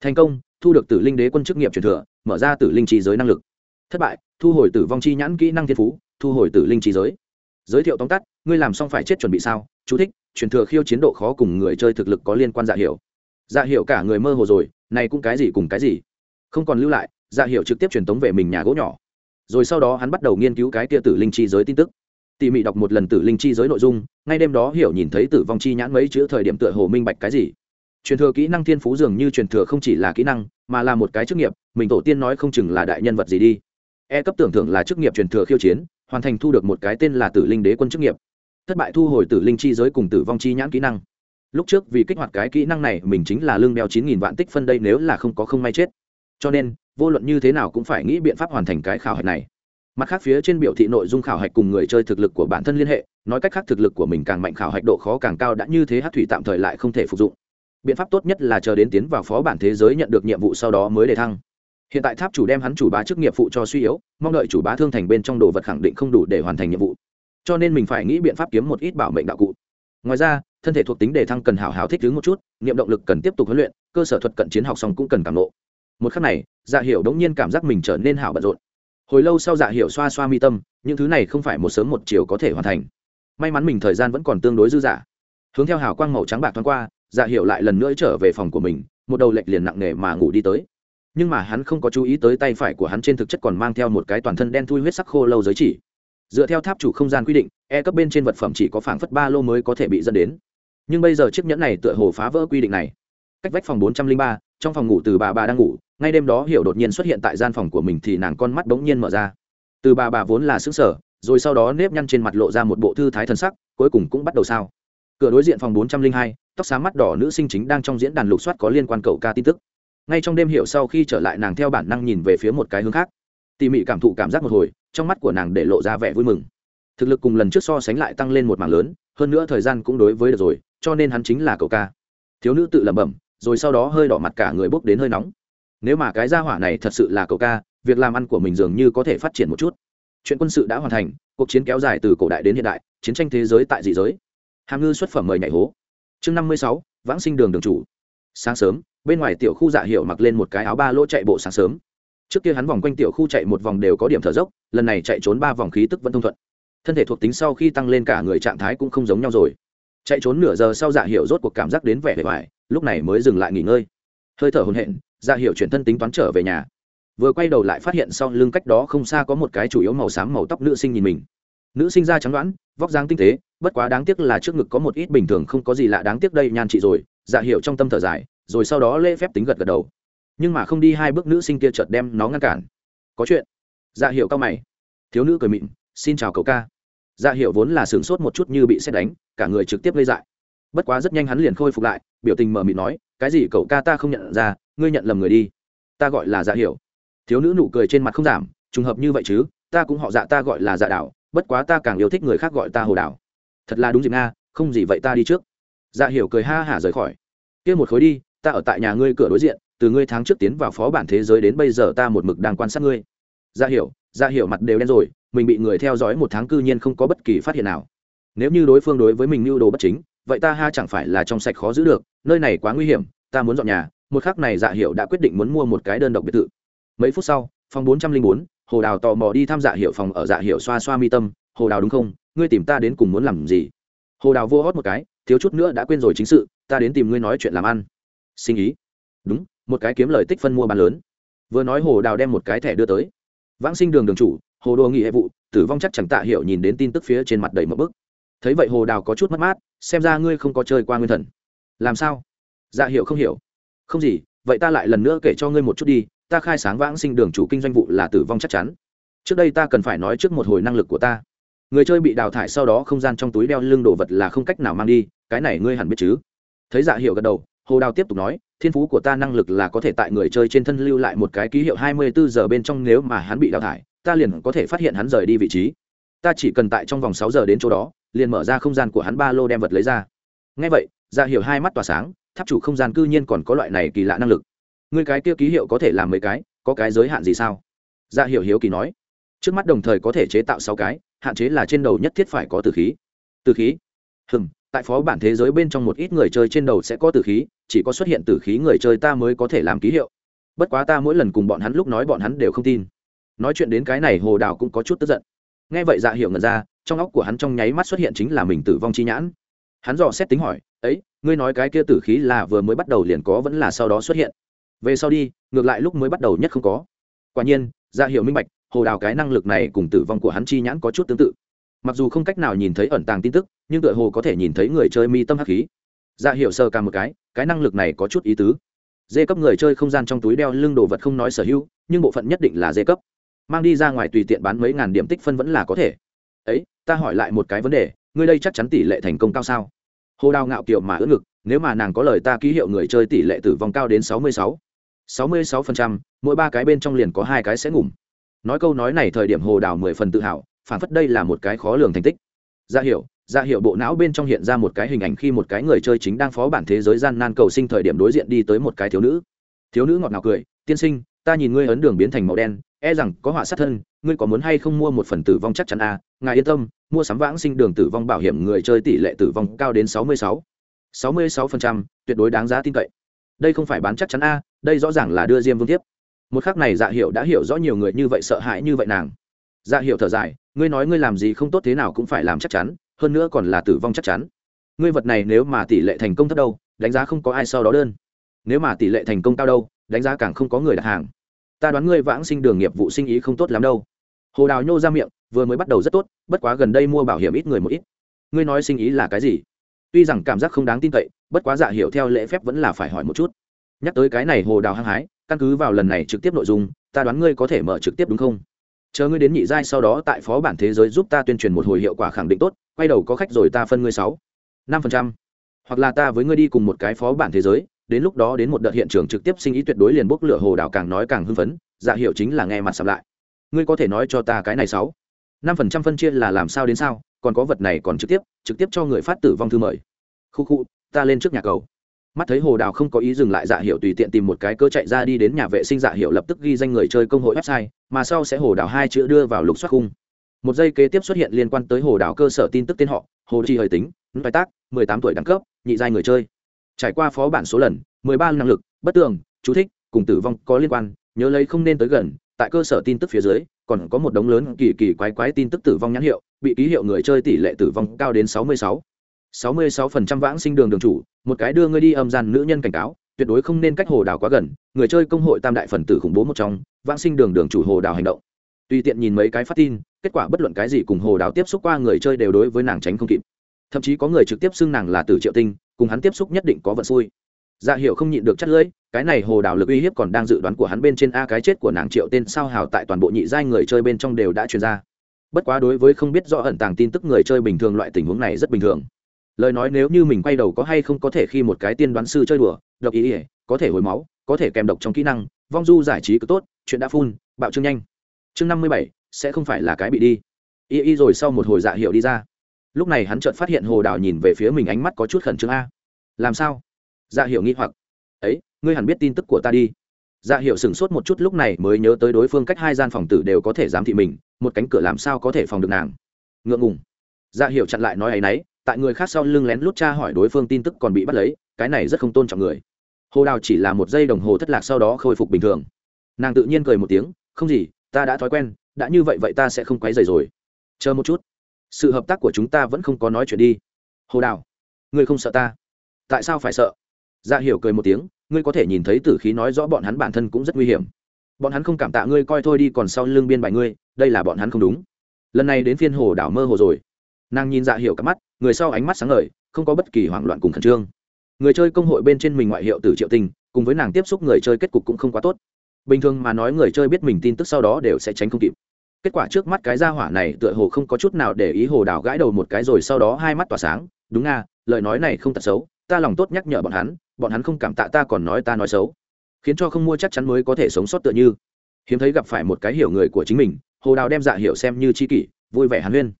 Thành công, thu được tử linh đế quân chức nghiệp truyền thừa, mở ra tử linh chi giới năng lực. Thất bại, thu hồi tử vong chi nhãn kỹ năng thiên phú, thu hồi tử linh chi giới. Giới thiệu tóm tắt, ngươi làm xong phải chết chuẩn bị sao? Chú thích, truyền thừa khiêu chiến độ khó cùng người chơi thực lực có liên quan dạ hiệu dạ hiệu cả người mơ hồ rồi này cũng cái gì cùng cái gì. Không còn lưu lại dạ hiệu trực tiếp truyền tống về mình nhà gỗ nhỏ. Rồi sau đó hắn bắt đầu nghiên cứu cái kia tử linh chi giới tin tức. Tỉ mỉ đọc một lần tử linh chi giới nội dung, ngay đêm đó hiểu nhìn thấy tử vong chi nhãn mấy chữ thời điểm tựa hồ minh bạch cái gì. Truyền thừa kỹ năng thiên phú dường như truyền thừa không chỉ là kỹ năng, mà là một cái chức nghiệp, mình tổ tiên nói không chừng là đại nhân vật gì đi. E cấp tưởng thưởng là chức nghiệp truyền thừa khiêu chiến, hoàn thành thu được một cái tên là tử linh đế quân chức nghiệp. Thất bại thu hồi tử linh chi giới cùng tử vong chi nhãn kỹ năng lúc trước vì kích hoạt cái kỹ năng này, mình chính là lương đeo chín nghìn vạn tích phân đây, nếu là không có không may chết. Cho nên, vô luận như thế nào cũng phải nghĩ biện pháp hoàn thành cái khảo hạch này. Mặt khác phía trên biểu thị nội dung khảo hạch cùng người chơi thực lực của bản thân liên hệ, nói cách khác thực lực của mình càng mạnh khảo hạch độ khó càng cao đã như thế, hát thủy tạm thời lại không thể phục dụng. Biện pháp tốt nhất là chờ đến tiến vào phó bản thế giới nhận được nhiệm vụ sau đó mới đề thăng. Hiện tại tháp chủ đem hắn chủ bá chức nghiệp phụ cho suy yếu, mong đợi chủ bá thương thành bên trong đồ vật khẳng định không đủ để hoàn thành nhiệm vụ. Cho nên mình phải nghĩ biện pháp kiếm một ít bảo mệnh đạo cụ. Ngoài ra thân thể thuộc tính đề thăng cần hảo hảo thích ứng một chút, niệm động lực cần tiếp tục huấn luyện, cơ sở thuật cận chiến học xong cũng cần cảm nộ. Một khắc này dạ hiểu đống nhiên cảm giác mình trở nên hảo bận rộn. Hồi lâu sau dạ hiểu xoa xoa mi tâm, những thứ này không phải một sớm một chiều có thể hoàn thành. May mắn mình thời gian vẫn còn tương đối dư dả. Hướng theo hào quang màu trắng bạc thoáng qua dạ hiểu lại lần nữa trở về phòng của mình, một đầu lệch liền nặng nề mà ngủ đi tới. Nhưng mà hắn không có chú ý tới tay phải của hắn trên thực chất còn mang theo một cái toàn thân đen thui huyết sắc khô lâu giới chỉ. Dựa theo tháp chủ không gian quy định e cấp bên trên vật phẩm chỉ có phảng phất ba lô mới có thể bị dẫn đến nhưng bây giờ chiếc nhẫn này tựa hồ phá vỡ quy định này. Cách vách phòng bốn trăm linh ba, trong phòng ngủ từ bà bà đang ngủ, ngay đêm đó hiểu đột nhiên xuất hiện tại gian phòng của mình thì nàng con mắt bỗng nhiên mở ra. Từ bà bà vốn là xứng sở rồi sau đó nếp nhăn trên mặt lộ ra một bộ thư thái thân sắc, cuối cùng cũng bắt đầu sao. Cửa đối diện phòng bốn trăm linh hai, tóc sáng mắt đỏ nữ sinh chính đang trong diễn đàn lục soát có liên quan cậu ca tin tức. Ngay trong đêm hiểu sau khi trở lại nàng theo bản năng nhìn về phía một cái hướng khác. Tỉ mỉ cảm thụ cảm giác một hồi, trong mắt của nàng để lộ ra vẻ vui mừng. Thực lực cùng lần trước so sánh lại tăng lên một mảng lớn hơn nữa thời gian cũng đối với được rồi, cho nên hắn chính là cậu ca. Thiếu nữ tự lẩm bẩm, rồi sau đó hơi đỏ mặt cả người bốc đến hơi nóng. Nếu mà cái gia hỏa này thật sự là cậu ca, việc làm ăn của mình dường như có thể phát triển một chút. Chuyện quân sự đã hoàn thành, cuộc chiến kéo dài từ cổ đại đến hiện đại, chiến tranh thế giới tại dị giới. Hàm ngư xuất phẩm mời nhảy hố. Chương năm mươi sáu, vãng sinh đường đường chủ. Sáng sớm, bên ngoài tiểu khu dạ hiệu mặc lên một cái áo ba lỗ chạy bộ sáng sớm. Trước kia hắn vòng quanh tiểu khu chạy một vòng đều có điểm thở dốc, lần này chạy trốn ba vòng khí tức vẫn thông thuận thân thể thuộc tính sau khi tăng lên cả người trạng thái cũng không giống nhau rồi. Chạy trốn nửa giờ sau dạ hiệu rốt cuộc cảm giác đến vẻ vẻ vải lúc này mới dừng lại nghỉ ngơi. Hơi thở hồn hện dạ hiệu chuyển thân tính toán trở về nhà. Vừa quay đầu lại phát hiện sau lưng cách đó không xa có một cái chủ yếu màu xám màu tóc nữ sinh nhìn mình. Nữ sinh da trắng đoán, vóc dáng tinh tế, bất quá đáng tiếc là trước ngực có một ít bình thường không có gì lạ đáng tiếc đây nhan chị rồi. Dạ hiệu trong tâm thở dài, rồi sau đó lễ phép tính gật gật đầu. Nhưng mà không đi hai bước nữ sinh kia chợt đem nó ngăn cản. Có chuyện. Dạ hiệu cao mày. Thiếu nữ cười mịn xin chào cậu ca dạ hiệu vốn là sửng sốt một chút như bị xét đánh, cả người trực tiếp lây dại. Bất quá rất nhanh hắn liền khôi phục lại, biểu tình mờ mịt nói, cái gì cậu ca ta không nhận ra, ngươi nhận lầm người đi. Ta gọi là dạ hiệu thiếu nữ nụ cười trên mặt không giảm, trùng hợp như vậy chứ, ta cũng họ dạ ta gọi là dạ đảo, bất quá ta càng yêu thích người khác gọi ta hồ đảo. Thật là đúng dịp nga, không gì vậy ta đi trước. Dạ hiểu cười ha hả rời khỏi. Kia một khối đi, ta ở tại nhà ngươi cửa đối diện, từ ngươi tháng trước tiến vào phó bản thế giới đến bây giờ ta một mực đang quan sát ngươi. Dạ hiểu Dạ hiểu mặt đều đen rồi mình bị người theo dõi một tháng cư nhiên không có bất kỳ phát hiện nào. Nếu như đối phương đối với mình mưu đồ bất chính, vậy ta ha chẳng phải là trong sạch khó giữ được, nơi này quá nguy hiểm, ta muốn dọn nhà, một khắc này dạ hiệu đã quyết định muốn mua một cái đơn độc biệt thự. Mấy phút sau, phòng bốn trăm linh bốn, hồ đào tò mò đi thăm dạ hiệu phòng ở dạ hiệu xoa xoa mi tâm, hồ đào đúng không? Ngươi tìm ta đến cùng muốn làm gì? Hồ đào vô hót một cái, thiếu chút nữa đã quên rồi chính sự, ta đến tìm ngươi nói chuyện làm ăn. Sinh ý. Đúng, một cái kiếm lời tích phân mua bán lớn. Vừa nói hồ đào đem một cái thẻ đưa tới. Vãng sinh đường đường chủ hồ đồ nghị hệ vụ, tử vong chắc chẳng tạ Hiểu nhìn đến tin tức phía trên mặt đầy một bức. Thấy vậy hồ đào có chút mất mát, xem ra ngươi không có chơi qua nguyên thần. Làm sao? Dạ Hiểu không hiểu. Không gì, vậy ta lại lần nữa kể cho ngươi một chút đi, ta khai sáng vãng sinh đường chủ kinh doanh vụ là tử vong chắc chắn. Trước đây ta cần phải nói trước một hồi năng lực của ta. Người chơi bị đào thải sau đó không gian trong túi đeo lưng đồ vật là không cách nào mang đi, cái này ngươi hẳn biết chứ? Thấy dạ Hiểu gật đầu, hồ đào tiếp tục nói, thiên phú của ta năng lực là có thể tại người chơi trên thân lưu lại một cái ký hiệu hai mươi bốn giờ bên trong nếu mà hắn bị đào thải ta liền có thể phát hiện hắn rời đi vị trí. Ta chỉ cần tại trong vòng sáu giờ đến chỗ đó, liền mở ra không gian của hắn ba lô đem vật lấy ra. Ngay vậy dạ hiểu hai mắt tỏa sáng, tháp chủ không gian cư nhiên còn có loại này kỳ lạ năng lực. Người cái kia ký hiệu có thể làm mấy cái, có cái giới hạn gì sao? Dạ hiểu hiếu kỳ nói. Trước mắt đồng thời có thể chế tạo sáu cái, hạn chế là trên đầu nhất thiết phải có từ khí. Từ khí? Hừm, tại phó bản thế giới bên trong một ít người chơi trên đầu sẽ có từ khí, chỉ có xuất hiện từ khí người chơi ta mới có thể làm ký hiệu. Bất quá ta mỗi lần cùng bọn hắn lúc nói bọn hắn đều không tin nói chuyện đến cái này hồ đào cũng có chút tức giận. Nghe vậy dạ hiểu ngần ra, trong óc của hắn trong nháy mắt xuất hiện chính là mình tử vong chi nhãn. Hắn dò xét tính hỏi, ấy, ngươi nói cái kia tử khí là vừa mới bắt đầu liền có vẫn là sau đó xuất hiện? Về sau đi, ngược lại lúc mới bắt đầu nhất không có. Quả nhiên dạ hiểu minh bạch, hồ đào cái năng lực này cùng tử vong của hắn chi nhãn có chút tương tự. Mặc dù không cách nào nhìn thấy ẩn tàng tin tức, nhưng tựa hồ có thể nhìn thấy người chơi mi tâm hắc khí. Dạ hiểu sơ cả một cái cái năng lực này có chút ý tứ. Dê cấp người chơi không gian trong túi đeo lưng đồ vật không nói sở hữu, nhưng bộ phận nhất định là dê cấp mang đi ra ngoài tùy tiện bán mấy ngàn điểm tích phân vẫn là có thể. Ấy, ta hỏi lại một cái vấn đề, ngươi đây chắc chắn tỷ lệ thành công cao sao? Hồ đào ngạo kiểu mà ưỡn ngực, nếu mà nàng có lời ta ký hiệu người chơi tỷ lệ tử vong cao đến sáu mươi sáu. sáu mươi sáu phần trăm, mỗi ba cái bên trong liền có hai cái sẽ ngủm. Nói câu nói này thời điểm hồ đào mười phần tự hào, phản phất đây là một cái khó lường thành tích. Ra hiểu dạ ra hiệu bộ não bên trong hiện ra một cái hình ảnh khi một cái người chơi chính đang phó bản thế giới gian nan cầu sinh thời điểm đối diện đi tới một cái thiếu nữ. Thiếu nữ ngọt ngào cười, tiên sinh ta nhìn ngươi ấn đường biến thành màu đen e rằng có họa sát thân ngươi có muốn hay không mua một phần tử vong chắc chắn à, ngài yên tâm mua sắm vãng sinh đường tử vong bảo hiểm người chơi tỷ lệ tử vong cao đến sáu mươi sáu. sáu mươi sáu phần trăm tuyệt đối đáng giá tin cậy. Đây không phải bán chắc chắn a đây rõ ràng là đưa diêm vương tiếp. Một khắc này dạ hiệu đã hiểu rõ nhiều người như vậy sợ hãi như vậy nàng. Dạ hiệu thở dài ngươi nói ngươi làm gì không tốt thế nào cũng phải làm chắc chắn hơn nữa còn là tử vong chắc chắn. Ngươi vật này nếu mà tỷ lệ thành công thấp đâu đánh giá không có ai sau đó đơn. Nếu mà tỷ lệ thành công cao đâu đánh giá càng không có người đặt hàng. Ta đoán ngươi vãng sinh đường nghiệp vụ sinh ý không tốt lắm đâu. Hồ đào nhô ra miệng, vừa mới bắt đầu rất tốt, bất quá gần đây mua bảo hiểm ít người một ít. Ngươi nói sinh ý là cái gì? Tuy rằng cảm giác không đáng tin cậy, bất quá dạ hiểu theo lễ phép vẫn là phải hỏi một chút. Nhắc tới cái này hồ đào hăng hái, căn cứ vào lần này trực tiếp nội dung, ta đoán ngươi có thể mở trực tiếp đúng không? Chờ ngươi đến nhị giai sau đó tại phó bản thế giới giúp ta tuyên truyền một hồi hiệu quả khẳng định tốt, quay đầu có khách rồi ta phân ngươi sáu, năm phần trăm. Hoặc là ta với ngươi đi cùng một cái phó bản thế giới đến lúc đó đến một đợt hiện trường trực tiếp sinh ý tuyệt đối liền bốc lửa hồ đào càng nói càng hưng phấn dạ hiệu chính là nghe mặt sập lại. Ngươi có thể nói cho ta cái này sáu. Năm phần trăm phân chia là làm sao đến sao, còn có vật này còn trực tiếp trực tiếp cho người phát tử vong thư mời. Khu khu, ta lên trước nhà cầu. Mắt thấy hồ đào không có ý dừng lại dạ hiệu tùy tiện tìm một cái cơ chạy ra đi đến nhà vệ sinh dạ hiệu lập tức ghi danh người chơi công hội website, mà sau sẽ hồ đào hai chữ đưa vào lục soát khung. Một giây kế tiếp xuất hiện liên quan tới hồ đào cơ sở tin tức tên họ, hồ chi hơi tính bài tác, mười tám tuổi đẳng cấp, nhị giai người chơi trải qua phó bản số lần, mười ba năng lực, bất tường, chú thích, cùng tử vong có liên quan, nhớ lấy không nên tới gần, tại cơ sở tin tức phía dưới, còn có một đống lớn kỳ kỳ quái quái tin tức tử vong nhãn hiệu, bị ký hiệu người chơi tỷ lệ tử vong cao đến sáu mươi sáu. sáu mươi sáu phần trăm vãng sinh đường đường chủ, một cái đưa ngươi đi âm gian nữ nhân cảnh cáo, tuyệt đối không nên cách hồ đào quá gần, người chơi công hội tam đại phần tử khủng bố một trong, vãng sinh đường đường chủ hồ đào hành động. Tùy tiện nhìn mấy cái phát tin, kết quả bất luận cái gì cùng hồ đào tiếp xúc qua người chơi đều đối với nàng tránh không kịp. Thậm chí có người trực tiếp xưng nàng là tử triệu tinh cùng hắn tiếp xúc nhất định có vận xui. Dạ hiệu không nhịn được chất lưỡi, cái này hồ đào lực uy hiếp còn đang dự đoán của hắn bên trên a, cái chết của nàng triệu tên sao hào tại toàn bộ nhị giai người chơi bên trong đều đã truyền ra. Bất quá đối với không biết rõ ẩn tàng tin tức người chơi bình thường loại tình huống này rất bình thường. Lời nói nếu như mình quay đầu có hay không có thể khi một cái tiên đoán sư chơi đùa, độc ý ỉa có thể hồi máu, có thể kèm độc trong kỹ năng, vong du giải trí cứ tốt, chuyện đã phun bạo trương nhanh. Chương năm mươi bảy, sẽ không phải là cái bị đi. Y y rồi sau một hồi dạ hiệu đi ra lúc này hắn chợt phát hiện hồ đào nhìn về phía mình ánh mắt có chút khẩn trương a. Làm sao? Dạ hiệu nghi hoặc. Ấy, ngươi hẳn biết tin tức của ta đi. Dạ hiệu sửng sốt một chút lúc này mới nhớ tới đối phương cách hai gian phòng tử đều có thể giám thị mình, một cánh cửa làm sao có thể phòng được nàng. Ngượng ngùng. Dạ hiệu chặn lại nói ấ y n ấ y tại người khác sau lưng lén lút cha hỏi đối phương tin tức còn bị bắt lấy, cái này rất không tôn trọng người. Hồ đào chỉ là một giây đồng hồ thất lạc sau đó khôi phục bình thường. Nàng tự nhiên cười một tiếng, không gì, ta đã thói quen, đã như vậy vậy ta sẽ không quấy dày rồi. Chờ một chút sự hợp tác của chúng ta vẫn không có nói chuyện đi. Hồ đào, ngươi không sợ ta? Tại sao phải sợ? Dạ hiểu cười một tiếng, ngươi có thể nhìn thấy tử khí nói rõ bọn hắn bản thân cũng rất nguy hiểm. Bọn hắn không cảm tạ ngươi, coi thôi đi, còn sau lưng biên bài ngươi, đây là bọn hắn không đúng. Lần này đến phiên hồ đảo mơ hồ rồi. Nàng nhìn dạ hiểu cặp mắt, người sau ánh mắt sáng ngời, không có bất kỳ hoảng loạn cùng khẩn trương. Người chơi công hội bên trên mình ngoại hiệu từ triệu tình, cùng với nàng tiếp xúc người chơi kết cục cũng không quá tốt. Bình thường mà nói người chơi biết mình tin tức sau đó đều sẽ tránh không kịp kết quả trước mắt cái gia hỏa này tựa hồ không có chút nào để ý hồ đào gãi đầu một cái rồi sau đó hai mắt tỏa sáng. Đúng nga lời nói này không thật xấu ta lòng tốt nhắc nhở bọn hắn bọn hắn không cảm tạ ta còn nói ta nói xấu. Khiến cho không mua chắc chắn mới có thể sống sót tựa như. Hiếm thấy gặp phải một cái hiểu người của chính mình hồ đào đem dạ hiểu xem như c h i kỷ vui vẻ hàn huyên.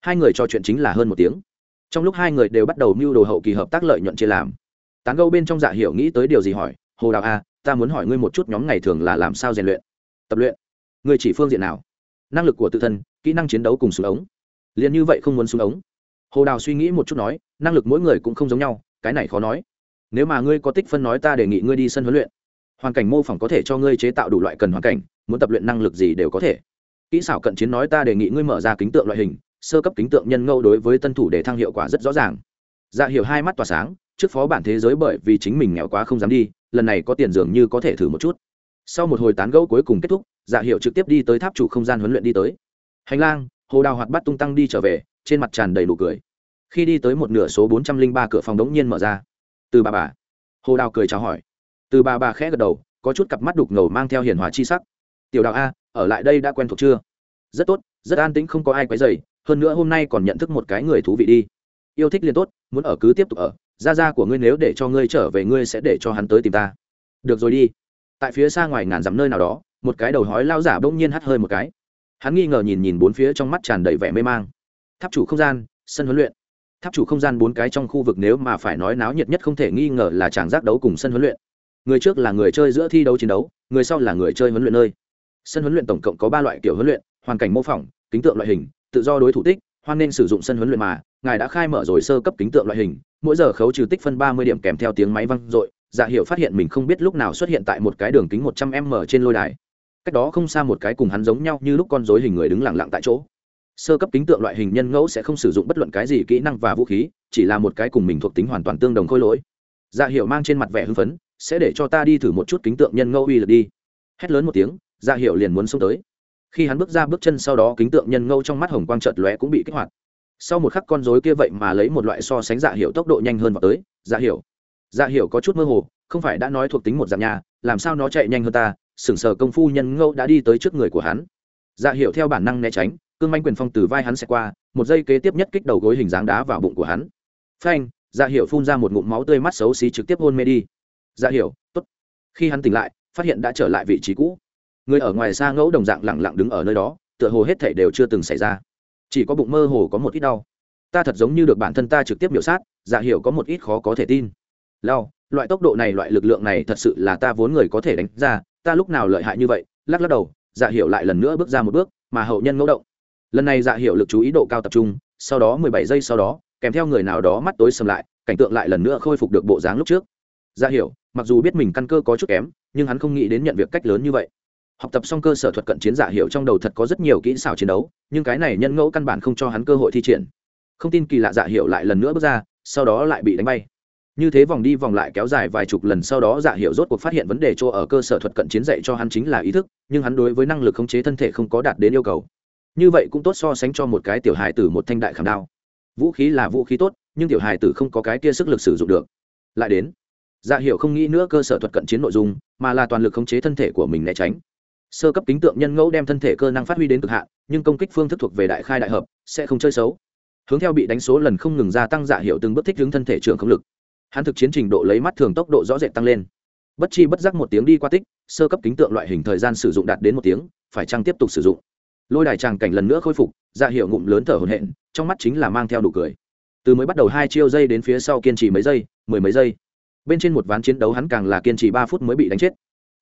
Hai người trò chuyện chính là hơn một tiếng. Trong lúc hai người đều bắt đầu mưu đồ hậu kỳ hợp tác lợi nhuận chia làm. Tán gâu bên trong dạ hiểu nghĩ tới điều gì hỏi hồ đào a à, ta muốn hỏi ngươi một chút nhóm ngày thường là làm sao rèn luyện? Tập luyện. Ngươi chỉ phương diện nào? Năng lực của tự thân, kỹ năng chiến đấu cùng súng ống. Liền như vậy không muốn súng ống. Hồ đào suy nghĩ một chút nói, năng lực mỗi người cũng không giống nhau, cái này khó nói. Nếu mà ngươi có tích phân nói ta đề nghị ngươi đi sân huấn luyện. Hoàn cảnh mô phỏng có thể cho ngươi chế tạo đủ loại cần hoàn cảnh, muốn tập luyện năng lực gì đều có thể. Kỹ xảo cận chiến nói ta đề nghị ngươi mở ra kính tượng loại hình, sơ cấp kính tượng nhân ngẫu đối với tân thủ để thăng hiệu quả rất rõ ràng. Dạ hiểu hai mắt tỏa sáng, trước phó bản thế giới bởi vì chính mình nghèo quá không dám đi, lần này có tiền dường như có thể thử một chút. Sau một hồi tán gẫu cuối cùng kết thúc dạ hiệu trực tiếp đi tới tháp chủ không gian huấn luyện đi tới. Hành lang, hồ đào hoạt bắt tung tăng đi trở về, trên mặt tràn đầy nụ cười. Khi đi tới một nửa số bốn trăm linh ba cửa phòng đống nhiên mở ra. Từ bà bà. Hồ đào cười chào hỏi. Từ bà bà khẽ gật đầu, có chút cặp mắt đục ngầu mang theo hiền hòa chi sắc. Tiểu đào a, ở lại đây đã quen thuộc chưa? Rất tốt, rất an tĩnh không có ai quấy dày hơn nữa hôm nay còn nhận thức một cái người thú vị đi. Yêu thích liền tốt, muốn ở cứ tiếp tục ở. Gia gia của ngươi nếu để cho ngươi trở về, ngươi sẽ để cho hắn tới tìm ta. Được rồi đi. Tại phía xa ngoài ngàn dặm nơi nào đó một cái đầu hói lao giả bỗng nhiên hắt hơi một cái. Hắn nghi ngờ nhìn nhìn bốn phía trong mắt tràn đầy vẻ mê mang. Tháp chủ không gian, sân huấn luyện. Tháp chủ không gian bốn cái trong khu vực nếu mà phải nói náo nhiệt nhất không thể nghi ngờ là tràng giác đấu cùng sân huấn luyện. Người trước là người chơi giữa thi đấu chiến đấu, người sau là người chơi huấn luyện nơi. Sân huấn luyện tổng cộng có ba loại kiểu huấn luyện, hoàn cảnh mô phỏng, kính tượng loại hình, tự do đối thủ tích, hoan nên sử dụng sân huấn luyện mà, ngài đã khai mở rồi sơ cấp kính tượng loại hình, mỗi giờ khấu trừ tích phân ba mươi điểm kèm theo tiếng máy văng dội dạ hiệu phát hiện mình không biết lúc nào xuất hiện tại một cái đường kính một trăm m trên lôi đài cách đó không xa một cái cùng hắn giống nhau như lúc con dối hình người đứng lặng lặng tại chỗ. Sơ cấp kính tượng loại hình nhân ngẫu sẽ không sử dụng bất luận cái gì kỹ năng và vũ khí, chỉ là một cái cùng mình thuộc tính hoàn toàn tương đồng khôi lỗi. Dạ hiệu mang trên mặt vẻ hưng phấn, sẽ để cho ta đi thử một chút kính tượng nhân ngẫu uy lực đi. Hét lớn một tiếng dạ hiệu liền muốn xông tới. Khi hắn bước ra bước chân sau đó, kính tượng nhân ngẫu trong mắt hồng quang trợt lóe cũng bị kích hoạt. Sau một khắc con rối kia vậy mà lấy một loại so sánh dạ hiệu tốc độ nhanh hơn vào tới. Dạ hiệu dạ hiệu có chút mơ hồ, không phải đã nói thuộc tính một dạng nhà, làm sao nó chạy nhanh hơn ta sừng sờ công phu nhân ngẫu đã đi tới trước người của hắn. Dạ hiệu theo bản năng né tránh, cương manh quyền phong từ vai hắn sẽ qua, một giây kế tiếp nhất kích đầu gối hình dáng đá vào bụng của hắn. Phanh dạ hiệu phun ra một ngụm máu tươi mắt xấu xí trực tiếp hôn mê đi. Dạ hiệu tốt. Khi hắn tỉnh lại, phát hiện đã trở lại vị trí cũ. Người ở ngoài xa ngẫu đồng dạng lẳng lặng đứng ở nơi đó, tựa hồ hết thể đều chưa từng xảy ra. Chỉ có bụng mơ hồ có một ít đau. Ta thật giống như được bản thân ta trực tiếp biểu sát dạ hiệu có một ít khó có thể tin. Lao loại tốc độ này, loại lực lượng này thật sự là ta vốn người có thể đánh ra ta lúc nào lợi hại như vậy? Lắc lắc đầu dạ hiểu lại lần nữa bước ra một bước mà hậu nhân ngẫu động. Lần này dạ hiểu lực chú ý độ cao tập trung sau đó mười bảy giây sau đó kèm theo người nào đó mắt tối sầm lại cảnh tượng lại lần nữa khôi phục được bộ dáng lúc trước. Dạ hiểu, mặc dù biết mình căn cơ có chút kém nhưng hắn không nghĩ đến nhận việc cách lớn như vậy. Học tập xong cơ sở thuật cận chiến dạ hiểu trong đầu thật có rất nhiều kỹ xảo chiến đấu nhưng cái này nhân ngẫu căn bản không cho hắn cơ hội thi triển. Không tin kỳ lạ dạ hiểu lại lần nữa bước ra sau đó lại bị đánh bay như thế vòng đi vòng lại kéo dài vài chục lần sau đó dạ hiệu rốt cuộc phát hiện vấn đề chỗ ở cơ sở thuật cận chiến dạy cho hắn chính là ý thức, nhưng hắn đối với năng lực khống chế thân thể không có đạt đến yêu cầu. Như vậy cũng tốt so sánh cho một cái tiểu hài tử một thanh đại khảm đao. Vũ khí là vũ khí tốt, nhưng tiểu hài tử không có cái kia sức lực sử dụng được. Lại đến dạ hiệu không nghĩ nữa cơ sở thuật cận chiến nội dung, mà là toàn lực khống chế thân thể của mình né tránh. Sơ cấp kính tượng nhân ngẫu đem thân thể cơ năng phát huy đến cực hạn, nhưng công kích phương thức thuộc về đại khai đại hợp, sẽ không chơi xấu. Hướng theo bị đánh số lần không ngừng gia tăng dạ hiệu từng bước thích hướng thân thể trường không lực hắn thực chiến trình độ lấy mắt thường tốc độ rõ rệt tăng lên. Bất chi bất giác một tiếng đi qua tích, sơ cấp kính tượng loại hình thời gian sử dụng đạt đến một tiếng, phải chăng tiếp tục sử dụng? Lôi đài tràng cảnh lần nữa khôi phục dạ hiệu ngụm lớn thở hồn hện trong mắt chính là mang theo đủ cười. Từ mới bắt đầu hai chiêu dây đến phía sau kiên trì mấy giây, mười mấy giây. Bên trên một ván chiến đấu hắn càng là kiên trì ba phút mới bị đánh chết.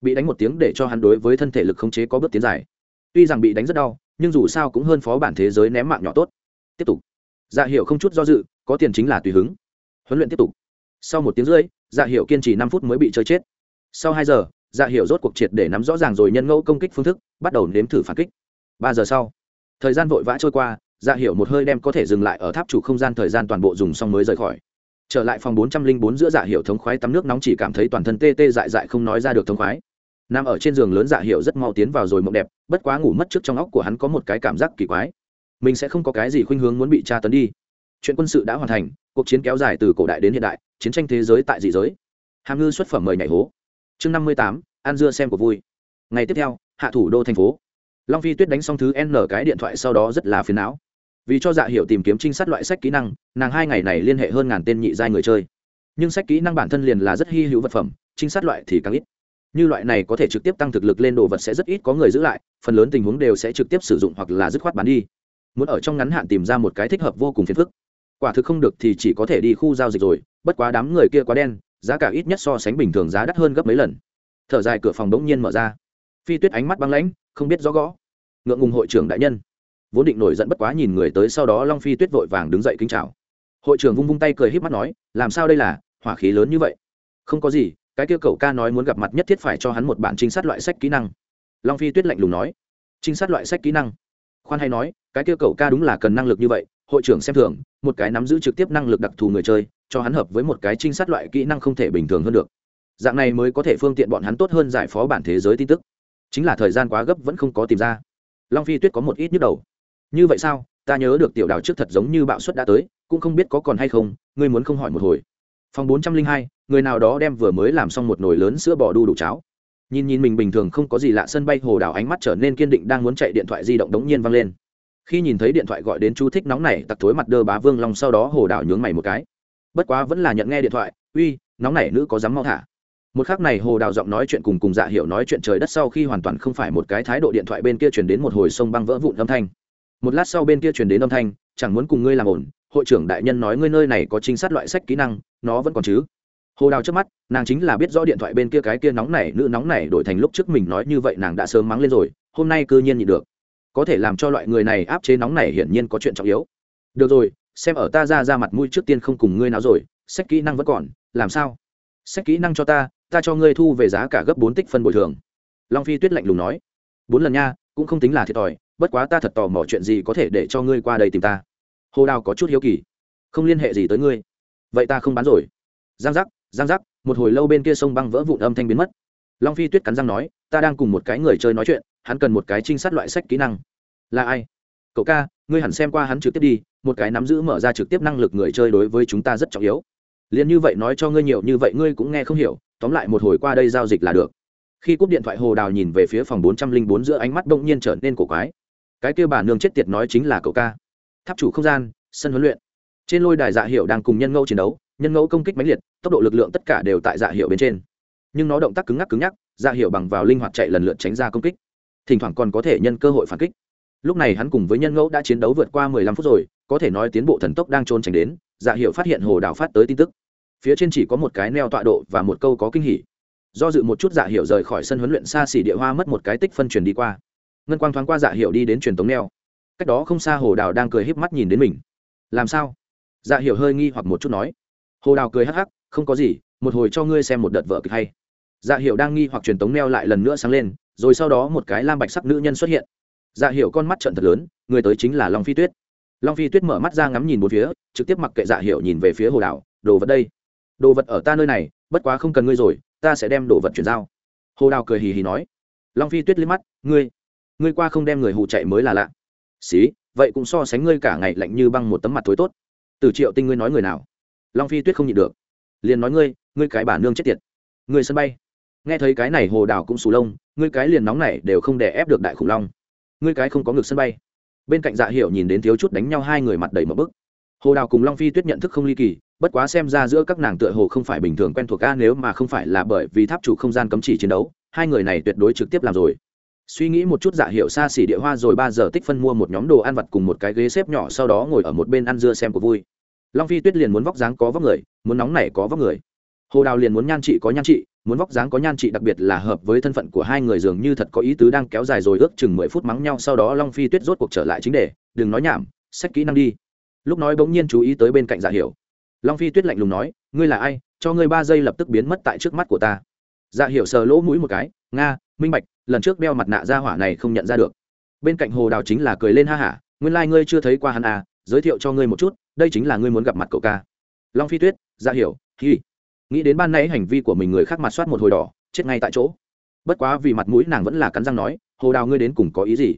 Bị đánh một tiếng để cho hắn đối với thân thể lực khống chế có bước tiến dài. Tuy rằng bị đánh rất đau, nhưng dù sao cũng hơn phó bản thế giới ném mạng nhỏ tốt. Tiếp tục. Dạ hiệu không chút do dự, có tiền chính là tùy hứng. Huấn luyện tiếp tục sau một tiếng rưỡi dạ hiệu kiên trì năm phút mới bị chơi chết. Sau hai giờ dạ hiệu rốt cuộc triệt để nắm rõ ràng rồi nhân ngẫu công kích phương thức, bắt đầu nếm thử phản kích. Ba giờ sau, thời gian vội vã trôi qua dạ hiệu một hơi đem có thể dừng lại ở tháp chủ không gian thời gian toàn bộ dùng xong mới rời khỏi. Trở lại phòng bốn trăm linh bốn giữa dạ hiệu thống khoái tắm nước nóng chỉ cảm thấy toàn thân tê tê dại dại không nói ra được thống khoái. Nằm ở trên giường lớn dạ hiệu rất mau tiến vào rồi mộng đẹp, bất quá ngủ mất trước trong óc của hắn có một cái cảm giác kỳ quái. Mình sẽ không có cái gì khuynh hướng muốn bị tra tấn đi. Chuyện quân sự đã hoàn thành, cuộc chiến kéo dài từ cổ đại đến hiện đại chiến tranh thế giới tại dị giới. Hàm ngư xuất phẩm mời nhảy hố. Chương năm mươi tám, ăn dưa xem của vui. Ngày tiếp theo, hạ thủ đô thành phố. Long phi tuyết đánh xong thứ n cái điện thoại sau đó rất là phiền não. Vì cho dạ hiểu tìm kiếm trinh sát loại sách kỹ năng, nàng hai ngày này liên hệ hơn ngàn tên nhị giai người chơi. Nhưng sách kỹ năng bản thân liền là rất hy hữu vật phẩm, trinh sát loại thì càng ít. Như loại này có thể trực tiếp tăng thực lực lên đồ vật sẽ rất ít có người giữ lại, phần lớn tình huống đều sẽ trực tiếp sử dụng hoặc là dứt khoát bán đi. Muốn ở trong ngắn hạn tìm ra một cái thích hợp vô cùng phiền phức quả thực không được thì chỉ có thể đi khu giao dịch rồi, bất quá đám người kia quá đen, giá cả ít nhất so sánh bình thường giá đắt hơn gấp mấy lần. Thở dài cửa phòng đống nhiên mở ra. Phi tuyết ánh mắt băng lãnh, không biết rõ gõ. Ngượng ngùng hội trưởng đại nhân. Vốn định nổi giận bất quá nhìn người tới sau đó long phi tuyết vội vàng đứng dậy kính chào. Hội trưởng vung vung tay cười híp mắt nói, làm sao đây là, hỏa khí lớn như vậy? Không có gì, cái kia cậu ca nói muốn gặp mặt nhất thiết phải cho hắn một bản trinh sát loại sách kỹ năng. Long phi tuyết lạnh lùng nói. Trinh sát loại sách kỹ năng? Khoan hay nói, cái kia cậu ca đúng là cần năng lực như vậy, hội trưởng xem thường một cái nắm giữ trực tiếp năng lực đặc thù người chơi, cho hắn hợp với một cái trinh sát loại kỹ năng không thể bình thường hơn được. Dạng này mới có thể phương tiện bọn hắn tốt hơn giải phó bản thế giới tin tức. Chính là thời gian quá gấp vẫn không có tìm ra. Long phi tuyết có một ít nhức đầu. Như vậy sao? Ta nhớ được tiểu đào trước thật giống như bạo suất đã tới, cũng không biết có còn hay không, ngươi muốn không hỏi một hồi. Phòng bốn trăm linh hai, người nào đó đem vừa mới làm xong một nồi lớn sữa bò đu đủ cháo. Nhìn nhìn mình bình thường không có gì lạ, sân bay hồ đào ánh mắt trở nên kiên định, đang muốn chạy điện thoại di động đống nhiên văng lên khi nhìn thấy điện thoại gọi đến chú thích nóng này, tặc thối mặt đơ bá vương long sau đó hồ đào nhướng mày một cái. Bất quá vẫn là nhận nghe điện thoại, uy, nóng này nữ có dám mau thả. Một khác này hồ đào giọng nói chuyện cùng cùng dạ hiểu nói chuyện trời đất sau khi hoàn toàn không phải một cái thái độ điện thoại bên kia chuyển đến một hồi sông băng vỡ vụn âm thanh. Một lát sau bên kia chuyển đến âm thanh, chẳng muốn cùng ngươi làm ổn, hội trưởng đại nhân nói ngươi nơi này có trinh sát loại sách kỹ năng, nó vẫn còn chứ? Hồ đào trước mắt, nàng chính là biết rõ điện thoại bên kia cái kia nóng này, nữ nóng này đổi thành lúc trước mình nói như vậy nàng đã sớm mắng lên rồi, hôm nay cư nhiên nhịn được có thể làm cho loại người này áp chế nóng này hiển nhiên có chuyện trọng yếu. Được rồi, xem ở ta ra ra mặt mũi trước tiên không cùng ngươi nào rồi, sách kỹ năng vẫn còn, làm sao? Sách kỹ năng cho ta ta cho ngươi thu về giá cả gấp bốn tích phân bồi thường. Long phi tuyết lạnh lùng nói. Bốn lần nha, cũng không tính là thiệt thòi, bất quá ta thật tò mò chuyện gì có thể để cho ngươi qua đây tìm ta. Hồ đào có chút hiếu kỳ. Không liên hệ gì tới ngươi. Vậy ta không bán rồi. Giang giác giang giác, một hồi lâu bên kia sông băng vỡ vụn âm thanh biến mất. Long phi tuyết cắn răng nói, ta đang cùng một cái người chơi nói chuyện hắn cần một cái trinh sát loại sách kỹ năng. Là ai? Cậu ca, ngươi hẳn xem qua hắn trực tiếp đi, một cái nắm giữ mở ra trực tiếp năng lực người chơi đối với chúng ta rất trọng yếu. Liền như vậy nói cho ngươi nhiều như vậy ngươi cũng nghe không hiểu, tóm lại một hồi qua đây giao dịch là được. Khi cúp điện thoại hồ đào nhìn về phía phòng bốn trăm linh bốn giữa ánh mắt đông nhiên trở nên cổ quái. Cái kêu bà nương chết tiệt nói chính là cậu ca. Tháp chủ không gian, sân huấn luyện. Trên lôi đài dạ hiệu đang cùng nhân ngẫu chiến đấu, nhân ngẫu công kích mãnh liệt, tốc độ lực lượng tất cả đều tại dạ hiệu bên trên. Nhưng nó động tác cứng ngắc cứng nhắc dạ hiệu bằng vào linh hoạt chạy lần lượt tránh ra công kích thỉnh thoảng còn có thể nhân cơ hội phản kích. Lúc này hắn cùng với nhân ngẫu đã chiến đấu vượt qua mười lăm phút rồi, có thể nói tiến bộ thần tốc đang trôn tránh đến dạ hiệu phát hiện hồ đào phát tới tin tức. Phía trên chỉ có một cái neo tọa độ và một câu có kinh hỉ. Do dự một chút dạ hiệu rời khỏi sân huấn luyện xa xỉ địa hoa mất một cái tích phân truyền đi qua. Ngân quang thoáng qua dạ hiệu đi đến truyền tống neo. Cách đó không xa hồ đào đang cười híp mắt nhìn đến mình. Làm sao? Dạ hiệu hơi nghi hoặc một chút nói. Hồ đào cười hắc hắc, không có gì, một hồi cho ngươi xem một đợt vợ kịch hay. Dạ hiệu đang nghi hoặc truyền tống neo lại lần nữa sáng lên rồi sau đó một cái lam bạch sắc nữ nhân xuất hiện. Dạ hiệu con mắt trận thật lớn, người tới chính là long phi tuyết. Long phi tuyết mở mắt ra ngắm nhìn một phía, trực tiếp mặc kệ dạ hiệu nhìn về phía hồ đảo đồ vật đây, đồ vật ở ta nơi này, bất quá không cần ngươi rồi, ta sẽ đem đồ vật chuyển giao. Hồ đào cười hì hì nói. Long phi tuyết liếc mắt, ngươi ngươi qua không đem người hù chạy mới là lạ. Xí, vậy cũng so sánh ngươi cả ngày lạnh như băng một tấm mặt thối tốt. Từ triệu tinh ngươi nói người nào? Long phi tuyết không nhịn được. Liền nói ngươi ngươi cái bà nương chết tiệt, ngươi sân bay nghe thấy cái này hồ đào cũng sù lông, ngươi cái liền nóng này đều không đè ép được đại khủng long. Ngươi cái không có ngực sân bay. Bên cạnh dạ hiệu nhìn đến thiếu chút đánh nhau hai người mặt đầy một bức. Hồ đào cùng long phi tuyết nhận thức không ly kỳ, bất quá xem ra giữa các nàng tựa hồ không phải bình thường quen thuộc ca nếu mà không phải là bởi vì tháp chủ không gian cấm chỉ chiến đấu, hai người này tuyệt đối trực tiếp làm rồi. Suy nghĩ một chút dạ hiệu xa xỉ địa hoa rồi ba giờ tích phân mua một nhóm đồ ăn vặt cùng một cái ghế xếp nhỏ sau đó ngồi ở một bên ăn dưa xem của vui. Long phi tuyết liền muốn vóc dáng có vóc người, muốn nóng này có vóc người. Hồ đào liền muốn nhan trị có nhan trị muốn vóc dáng có nhan trị đặc biệt là hợp với thân phận của hai người dường như thật có ý tứ đang kéo dài rồi ước chừng mười phút mắng nhau, sau đó long phi tuyết rốt cuộc trở lại chính đề, đừng nói nhảm sách kỹ năng đi. Lúc nói bỗng nhiên chú ý tới bên cạnh dạ hiểu. Long phi tuyết lạnh lùng nói, ngươi là ai? Cho ngươi ba giây lập tức biến mất tại trước mắt của ta. Dạ hiểu sờ lỗ mũi một cái, nga, minh bạch, lần trước đeo mặt nạ ra hỏa này không nhận ra được. Bên cạnh hồ đào chính là cười lên ha hả, nguyên lai、like、ngươi chưa thấy qua hắn à giới thiệu cho ngươi một chút, đây chính là ngươi muốn gặp mặt cậu ca. Long phi tuyết dạ hiểu, hi nghĩ đến ban nãy hành vi của mình người khác mặt soát một hồi đỏ, chết ngay tại chỗ. Bất quá vì mặt mũi nàng vẫn là cắn răng nói, hồ đào ngươi đến cùng có ý gì?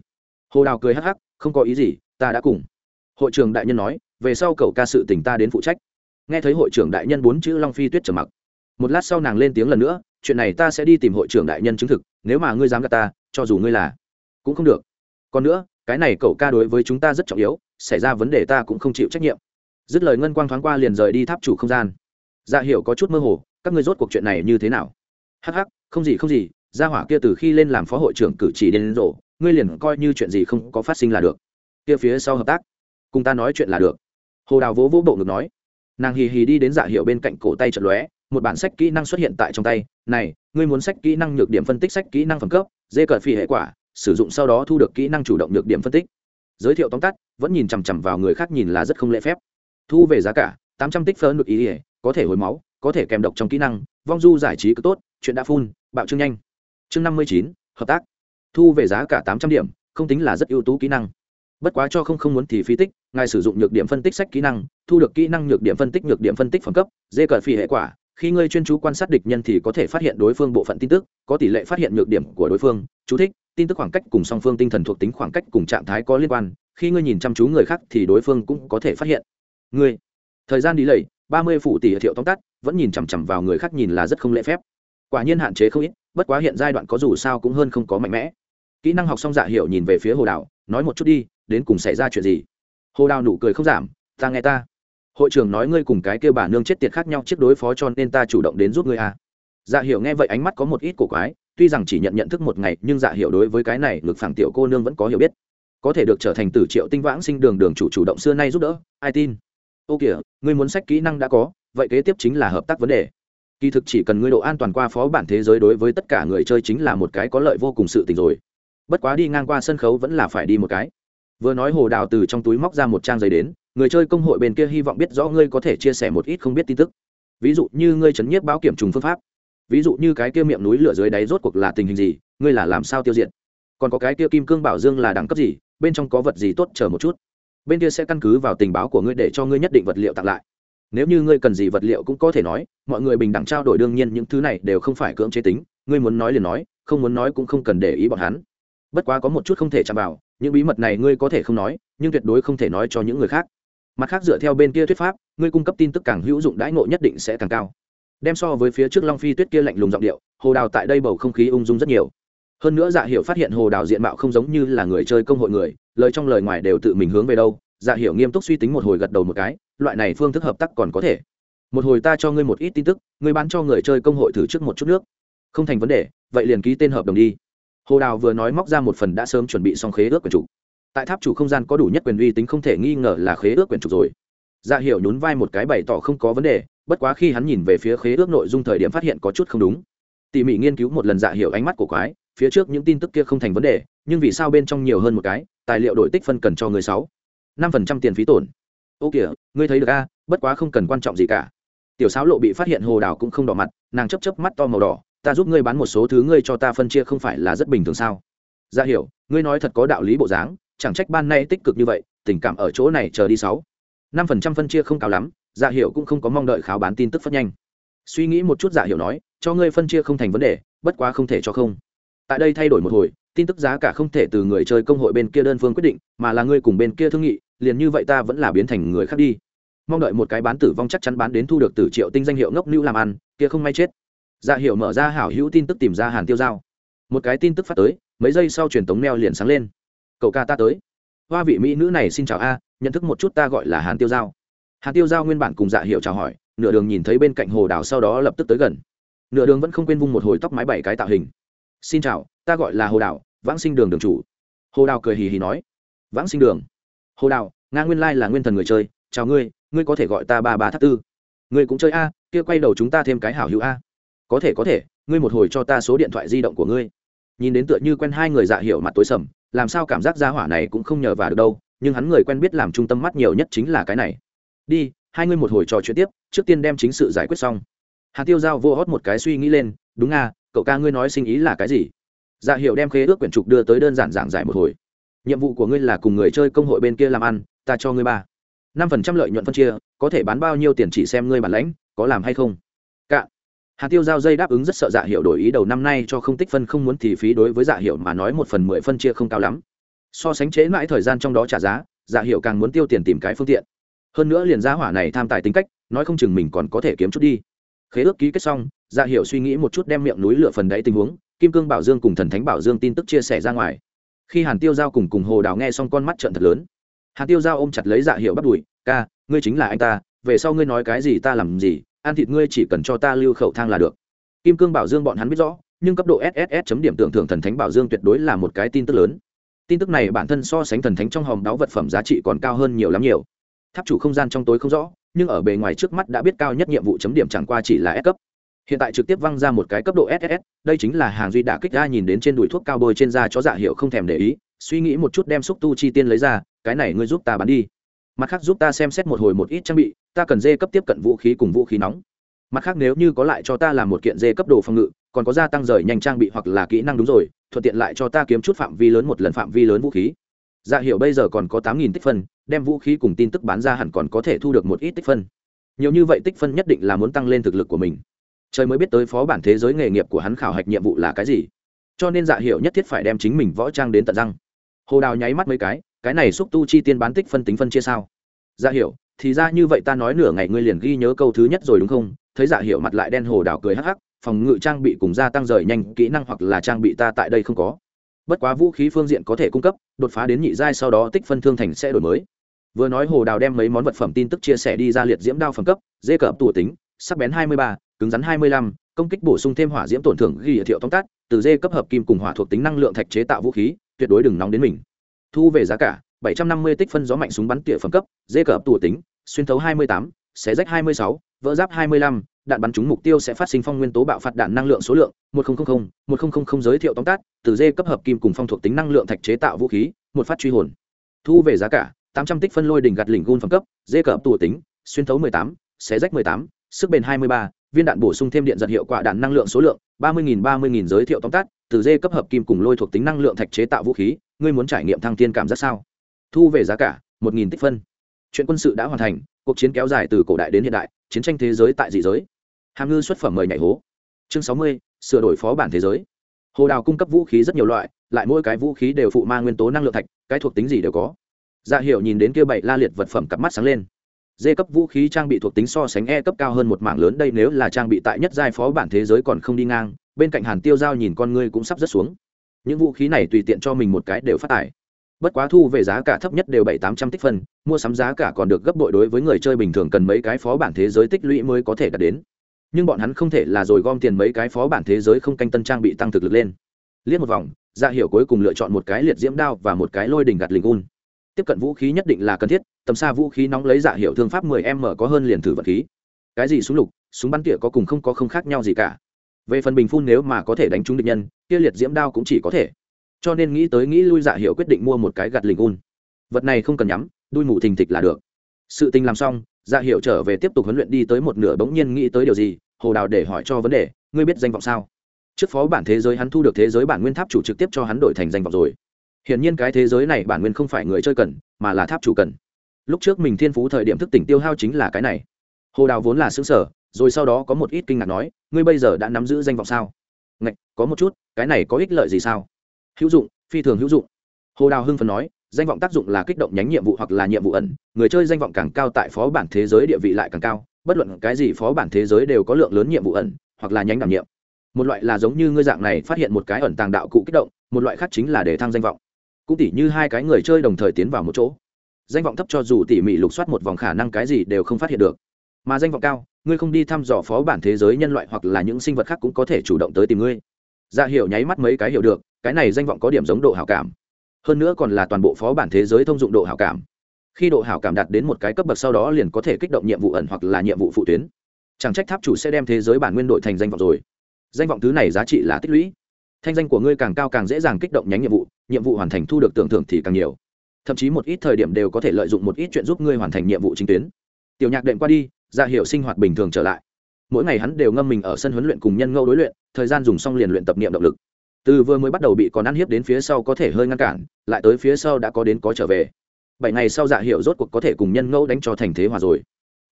Hồ đào cười hắc hắc, không có ý gì, ta đã cùng. Hội trưởng đại nhân nói, về sau cậu ca sự tình ta đến phụ trách. Nghe thấy hội trưởng đại nhân bốn chữ long phi tuyết trở mặc. Một lát sau nàng lên tiếng lần nữa, chuyện này ta sẽ đi tìm hội trưởng đại nhân chứng thực, nếu mà ngươi dám gạt ta, cho dù ngươi là. Cũng không được. Còn nữa, cái này cậu ca đối với chúng ta rất trọng yếu, xảy ra vấn đề ta cũng không chịu trách nhiệm. Dứt lời ngân quang thoáng qua liền rời đi tháp chủ không gian dạ hiểu có chút mơ hồ, các ngươi rốt cuộc chuyện này như thế nào? Hắc hắc, không gì không gì, gia hỏa kia từ khi lên làm phó hội trưởng cử chỉ đến rộ ngươi liền coi như chuyện gì không có phát sinh là được. Kia phía sau hợp tác, cùng ta nói chuyện là được. Hồ đào vỗ vỗ bộ ngực nói. Nàng hì hì đi đến dạ hiệu bên cạnh cổ tay chật lóe, một bản sách kỹ năng xuất hiện tại trong tay. Này, ngươi muốn sách kỹ năng nhược điểm phân tích sách kỹ năng phẩm cấp, dê cợt phi hệ quả, sử dụng sau đó thu được kỹ năng chủ động nhược điểm phân tích. Giới thiệu tóm tắt, vẫn nhìn chằm chằm vào người khác nhìn là rất không lễ phép. Thu về giá cả, tám trăm tích phớn được ý ỉa có thể hồi máu, có thể kèm độc trong kỹ năng, vong du giải trí cứ tốt, chuyện đã phun bạo trương nhanh. Chương năm mươi chín, hợp tác. Thu về giá cả tám trăm điểm, không tính là rất ưu tú kỹ năng. Bất quá cho không không muốn thì phi tích, ngài sử dụng nhược điểm phân tích sách kỹ năng, thu được kỹ năng nhược điểm phân tích, nhược điểm phân tích phẩm cấp, dê cờ phi hệ quả, khi ngươi chuyên chú quan sát địch nhân thì có thể phát hiện đối phương bộ phận tin tức, có tỷ lệ phát hiện nhược điểm của đối phương, chú thích, tin tức khoảng cách cùng song phương tinh thần thuộc tính khoảng cách cùng trạng thái có liên quan, khi ngươi nhìn chăm chú người khác thì đối phương cũng có thể phát hiện. Ngươi, thời gian đi lầy ba mươi phủ tỷ thiệu tóm tắt, vẫn nhìn chằm chằm vào người khác nhìn là rất không lễ phép. Quả nhiên hạn chế không ít, bất quá hiện giai đoạn có dù sao cũng hơn không có mạnh mẽ. Kỹ năng học xong dạ hiểu nhìn về phía hồ đào, nói một chút đi, đến cùng xảy ra chuyện gì? Hồ đào nụ cười không giảm, ta nghe ta. Hội trưởng nói ngươi cùng cái kêu bà nương chết tiệt khác nhau trước đối phó cho nên ta chủ động đến giúp ngươi à. dạ hiểu nghe vậy ánh mắt có một ít cổ quái, tuy rằng chỉ nhận nhận thức một ngày, nhưng dạ hiểu đối với cái này ngực phẳng tiểu cô nương vẫn có hiểu biết. Có thể được trở thành tử triệu tinh vãng sinh đường đường chủ chủ động xưa nay giúp đỡ, ai tin? Ô kìa, ngươi muốn sách kỹ năng đã có, vậy kế tiếp chính là hợp tác vấn đề. Kỳ thực chỉ cần ngươi độ an toàn qua phó bản thế giới đối với tất cả người chơi chính là một cái có lợi vô cùng sự tình rồi. Bất quá đi ngang qua sân khấu vẫn là phải đi một cái. Vừa nói hồ đào từ trong túi móc ra một trang giấy đến, người chơi công hội bên kia hy vọng biết rõ ngươi có thể chia sẻ một ít không biết tin tức. Ví dụ như ngươi chấn nhiếp báo kiểm trùng phương pháp. Ví dụ như cái kia miệng núi lửa dưới đáy rốt cuộc là tình hình gì, ngươi là làm sao tiêu diệt. Còn có cái kia kim cương bảo dương là đẳng cấp gì, bên trong có vật gì tốt chờ một chút bên kia sẽ căn cứ vào tình báo của ngươi để cho ngươi nhất định vật liệu tặng lại. Nếu như ngươi cần gì vật liệu cũng có thể nói, mọi người bình đẳng trao đổi đương nhiên những thứ này đều không phải cưỡng chế tính, ngươi muốn nói liền nói, không muốn nói cũng không cần để ý bọn hắn. Bất quá có một chút không thể chạm vào, những bí mật này ngươi có thể không nói, nhưng tuyệt đối không thể nói cho những người khác. Mặt khác dựa theo bên kia thuyết pháp, ngươi cung cấp tin tức càng hữu dụng đãi ngộ nhất định sẽ càng cao. Đem so với phía trước long phi tuyết kia lạnh lùng giọng điệu, hồ đào tại đây bầu không khí ung dung rất nhiều. Hơn nữa dạ hiệu phát hiện hồ đào diện mạo không giống như là người chơi công hội người lời trong lời ngoài đều tự mình hướng về đâu. Dạ Hiểu nghiêm túc suy tính một hồi gật đầu một cái, loại này phương thức hợp tác còn có thể. Một hồi ta cho ngươi một ít tin tức, ngươi bán cho người chơi công hội thử trước một chút nước. Không thành vấn đề, vậy liền ký tên hợp đồng đi. Hồ đào vừa nói móc ra một phần đã sớm chuẩn bị xong khế ước quyền chủ. Tại tháp chủ không gian có đủ nhất quyền uy tính không thể nghi ngờ là khế ước quyền chủ rồi. Dạ Hiểu nhún vai một cái bày tỏ không có vấn đề, bất quá khi hắn nhìn về phía khế ước nội dung thời điểm phát hiện có chút không đúng. Tỉ mỉ nghiên cứu một lần dạ Hiểu ánh mắt của quái phía trước những tin tức kia không thành vấn đề, nhưng vì sao bên trong nhiều hơn một cái, tài liệu đổi tích phân cần cho người sáu? năm phần trăm tiền phí tổn. Ô kìa, ngươi thấy được a, bất quá không cần quan trọng gì cả. Tiểu sáo lộ bị phát hiện hồ đào cũng không đỏ mặt, nàng chấp chấp mắt to màu đỏ, ta giúp ngươi bán một số thứ ngươi cho ta phân chia không phải là rất bình thường sao? Ra dạ hiểu, ngươi nói thật có đạo lý bộ dáng, chẳng trách ban nay tích cực như vậy, tình cảm ở chỗ này chờ đi sáu. năm phần trăm phân chia không cao lắm dạ hiểu cũng không có mong đợi kháo bán tin tức phát nhanh. Suy nghĩ một chút dạ hiểu nói, cho ngươi phân chia không thành vấn đề, bất quá không thể cho không tại đây thay đổi một hồi, tin tức giá cả không thể từ người chơi công hội bên kia đơn phương quyết định, mà là ngươi cùng bên kia thương nghị, liền như vậy ta vẫn là biến thành người khác đi. Mong đợi một cái bán tử vong chắc chắn bán đến thu được từ triệu tinh danh hiệu ngốc nữ làm ăn, kia không may chết. Dạ hiệu mở ra hảo hữu tin tức tìm ra hàn tiêu giao. Một cái tin tức phát tới, mấy giây sau truyền tống neo liền sáng lên. Cậu ca ta tới. Hoa vị mỹ nữ này xin chào a, nhận thức một chút ta gọi là hàn tiêu giao. Hàn tiêu giao nguyên bản cùng dạ hiệu chào hỏi, nửa đường nhìn thấy bên cạnh hồ đảo sau đó lập tức tới gần. Nửa đường vẫn không quên vung một hồi tóc mái bảy cái tạo hình xin chào, ta gọi là hồ đào, vãng sinh đường đường chủ. Hồ đào cười hì hì nói. Vãng sinh đường. Hồ đào, nga nguyên lai là nguyên thần người chơi. Chào ngươi ngươi có thể gọi ta ba ba thác tư. Ngươi cũng chơi a, kia quay đầu chúng ta thêm cái hảo hữu a. Có thể có thể, ngươi một hồi cho ta số điện thoại di động của ngươi. Nhìn đến tựa như quen hai người dạ hiểu mặt tối sầm, làm sao cảm giác gia hỏa này cũng không nhờ vào được đâu, nhưng hắn người quen biết làm trung tâm mắt nhiều nhất chính là cái này. Đi, hai ngươi một hồi trò chuyện tiếp, trước tiên đem chính sự giải quyết xong. Hà tiêu giao vô hót một cái suy nghĩ lên, đúng nga cậu ca ngươi nói sinh ý là cái gì? Dạ hiệu đem khế ước quyển trục đưa tới đơn giản giảng giải một hồi. Nhiệm vụ của ngươi là cùng người chơi công hội bên kia làm ăn, ta cho ngươi ba. Năm phần trăm lợi nhuận phân chia, có thể bán bao nhiêu tiền chỉ xem ngươi bản lãnh, có làm hay không? Cạn hà tiêu giao dây đáp ứng rất sợ dạ hiệu đổi ý đầu năm nay cho không tích phân không muốn thì phí đối với dạ hiệu mà nói một phần mười phân chia không cao lắm. So sánh chế mãi thời gian trong đó trả giá dạ hiệu càng muốn tiêu tiền tìm cái phương tiện. Hơn nữa liền giá hỏa này tham tài tính cách, nói không chừng mình còn có thể kiếm chút đi. Khế ước ký kết xong dạ hiệu suy nghĩ một chút đem miệng núi lửa phần đáy tình huống, kim cương bảo dương cùng thần thánh bảo dương tin tức chia sẻ ra ngoài. Khi hàn tiêu giao cùng cùng hồ đào nghe xong con mắt trận thật lớn. Hàn tiêu giao ôm chặt lấy dạ hiệu bắt đùi, ca, ngươi chính là anh ta, về sau ngươi nói cái gì ta làm gì, ăn thịt ngươi chỉ cần cho ta lưu khẩu thang là được. Kim cương bảo dương bọn hắn biết rõ, nhưng cấp độ sss chấm điểm tưởng thưởng thần thánh bảo dương tuyệt đối là một cái tin tức lớn. Tin tức này bản thân so sánh thần thánh trong hòm đáo vật phẩm giá trị còn cao hơn nhiều lắm nhiều. Tháp chủ không gian trong tối không rõ, nhưng ở bề ngoài trước mắt đã biết cao nhất nhiệm vụ chấm điểm chẳng qua chỉ là S cấp hiện tại trực tiếp văng ra một cái cấp độ ss đây chính là hàng duy đả kích ra nhìn đến trên đùi thuốc cao bôi trên da chó dạ hiệu không thèm để ý, suy nghĩ một chút đem xúc tu chi tiên lấy ra, cái này ngươi giúp ta bán đi. Mặt khác giúp ta xem xét một hồi một ít trang bị, ta cần dê cấp tiếp cận vũ khí cùng vũ khí nóng. Mặt khác nếu như có lại cho ta làm một kiện dê cấp đồ phòng ngự, còn có gia tăng rời nhanh trang bị hoặc là kỹ năng đúng rồi, thuận tiện lại cho ta kiếm chút phạm vi lớn một lần phạm vi lớn vũ khí. Dạ hiệu bây giờ còn có tám nghìn tích phân, đem vũ khí cùng tin tức bán ra hẳn còn có thể thu được một ít tích phân. Nhiều như vậy tích phân nhất định là muốn tăng lên thực lực của mình trời mới biết tới phó bản thế giới nghề nghiệp của hắn khảo hạch nhiệm vụ là cái gì. Cho nên dạ hiệu nhất thiết phải đem chính mình võ trang đến tận răng. Hồ đào nháy mắt mấy cái cái này xúc tu chi tiên bán tích phân tính phân chia sao? Dạ hiệu thì ra như vậy ta nói nửa ngày ngươi liền ghi nhớ câu thứ nhất rồi đúng không? Thấy dạ hiệu mặt lại đen, hồ đào cười hắc hắc, phòng ngự trang bị cùng gia tăng rời nhanh, kỹ năng hoặc là trang bị ta tại đây không có. Bất quá vũ khí phương diện có thể cung cấp, đột phá đến nhị giai sau đó tích phân thương thành sẽ đổi mới. Vừa nói hồ đào đem mấy món vật phẩm tin tức chia sẻ đi ra liệt diễm đao phẩm cấp, dê cờ tù tính, sắc bén hai mươi ba cứng rắn 25, công kích bổ sung thêm hỏa diễm tổn thương ghi thiệu tóm tắt từ dê cấp hợp kim cùng hỏa thuộc tính năng lượng thạch chế tạo vũ khí tuyệt đối đừng nóng đến mình. Thu về giá cả 750 tích phân gió mạnh súng bắn tỉa phẩm cấp dê cấp tủ tính xuyên thấu 28, xé rách 26, vỡ giáp 25, đạn bắn trúng mục tiêu sẽ phát sinh phong nguyên tố bạo phạt đạn năng lượng số lượng 1000, 1000 giới thiệu tóm tắt từ dê cấp hợp kim cùng phong thuộc tính năng lượng thạch chế tạo vũ khí một phát truy hồn. Thu về giá cả 800 tích phân lôi đỉnh gạt lỉnh gun phẩm cấp dê cấp tủ tính xuyên thấu 18, xé rách 18, sức bền 23, viên đạn bổ sung thêm điện giật hiệu quả đạn năng lượng số lượng, ba mươi nghìn, ba mươi nghìn giới thiệu tóm tắt, từ dê cấp hợp kim cùng lôi thuộc tính năng lượng thạch chế tạo vũ khí, ngươi muốn trải nghiệm thăng tiên cảm giác sao? Thu về giá cả, một nghìn tích phân. Chuyện quân sự đã hoàn thành, cuộc chiến kéo dài từ cổ đại đến hiện đại, chiến tranh thế giới tại dị giới. Hàm ngư xuất phẩm mời nhảy hố. Chương sáu mươi, sửa đổi phó bản thế giới. Hồ đào cung cấp vũ khí rất nhiều loại, lại mỗi cái vũ khí đều phụ ma nguyên tố năng lượng thạch, cái thuộc tính gì đều có. Dạ hiệu nhìn đến kia bảy la liệt vật phẩm cặp mắt sáng lên d cấp vũ khí trang bị thuộc tính so sánh e cấp cao hơn một mảng lớn, đây nếu là trang bị tại nhất giai phó bản thế giới còn không đi ngang, bên cạnh hàn tiêu giao nhìn con ngươi cũng sắp rớt xuống. Những vũ khí này tùy tiện cho mình một cái đều phát tải. Bất quá thu về giá cả thấp nhất đều bảy tám trăm tích phân, mua sắm giá cả còn được gấp bội đối với người chơi bình thường cần mấy cái phó bản thế giới tích lũy mới có thể đạt đến. Nhưng bọn hắn không thể là rồi gom tiền mấy cái phó bản thế giới không canh tân trang bị tăng thực lực lên. Liếc một vòng ra dạ hiệu cuối cùng lựa chọn một cái liệt diễm đao và một cái lôi đình gạt lình un tiếp cận vũ khí nhất định là cần thiết, tầm xa vũ khí nóng lấy giả hiệu thương pháp 10 m có hơn liền thử vật khí. Cái gì súng lục, súng bắn tỉa có cùng không có không khác nhau gì cả. Về phần bình phun nếu mà có thể đánh trúng địch nhân, kia liệt diễm đao cũng chỉ có thể. Cho nên nghĩ tới nghĩ lui dạ hiệu quyết định mua một cái gạt lình un vật này không cần nhắm, đuôi mù thình thịch là được. Sự tình làm xong dạ hiệu trở về tiếp tục huấn luyện đi tới một nửa bỗng nhiên nghĩ tới điều gì, hồ đào để hỏi cho vấn đề, ngươi biết danh vọng sao? Trước phó bản thế giới hắn thu được thế giới bản nguyên tháp chủ trực tiếp cho hắn đổi thành danh vọng rồi hiển nhiên cái thế giới này bản nguyên không phải người chơi cần, mà là tháp chủ cần. Lúc trước mình thiên phú thời điểm thức tỉnh tiêu hao chính là cái này. Hồ đào vốn là xứng sở rồi sau đó có một ít kinh ngạc nói, ngươi bây giờ đã nắm giữ danh vọng sao? Ngạch, có một chút, cái này có ích lợi gì sao? Hữu dụng, phi thường hữu dụng. Hồ đào hưng phần nói, danh vọng tác dụng là kích động nhánh nhiệm vụ hoặc là nhiệm vụ ẩn, người chơi danh vọng càng cao tại phó bản thế giới địa vị lại càng cao, bất luận cái gì phó bản thế giới đều có lượng lớn nhiệm vụ ẩn, hoặc là nhánh đảm nhiệm. Một loại là giống như ngươi dạng này phát hiện một cái ẩn tàng đạo cụ kích động, một loại khác chính là để thăng danh vọng cũng tỉ như hai cái người chơi đồng thời tiến vào một chỗ. Danh vọng thấp cho dù tỉ mỉ lục soát một vòng khả năng cái gì đều không phát hiện được. Mà danh vọng cao, ngươi không đi thăm dò phó bản thế giới nhân loại hoặc là những sinh vật khác cũng có thể chủ động tới tìm ngươi. Ra dạ hiểu nháy mắt mấy cái hiểu được, cái này danh vọng có điểm giống độ hảo cảm. Hơn nữa còn là toàn bộ phó bản thế giới thông dụng độ hảo cảm. Khi độ hảo cảm đạt đến một cái cấp bậc sau đó liền có thể kích động nhiệm vụ ẩn hoặc là nhiệm vụ phụ tuyến. Chẳng trách tháp chủ sẽ đem thế giới bản nguyên đội thành danh vọng rồi. Danh vọng thứ này giá trị là tích lũy thanh danh của ngươi càng cao càng dễ dàng kích động nhánh nhiệm vụ nhiệm vụ hoàn thành thu được tưởng thưởng thì càng nhiều. Thậm chí một ít thời điểm đều có thể lợi dụng một ít chuyện giúp ngươi hoàn thành nhiệm vụ chính tuyến. Tiểu nhạc đệm qua đi, ra hiệu sinh hoạt bình thường trở lại. Mỗi ngày hắn đều ngâm mình ở sân huấn luyện cùng nhân ngẫu đối luyện, thời gian dùng xong liền luyện tập niệm động lực. Từ vừa mới bắt đầu bị còn ăn hiếp đến phía sau có thể hơi ngăn cản, lại tới phía sau đã có đến có trở về. Bảy ngày sau dạ hiệu rốt cuộc có thể cùng nhân ngẫu đánh cho thành thế hòa rồi.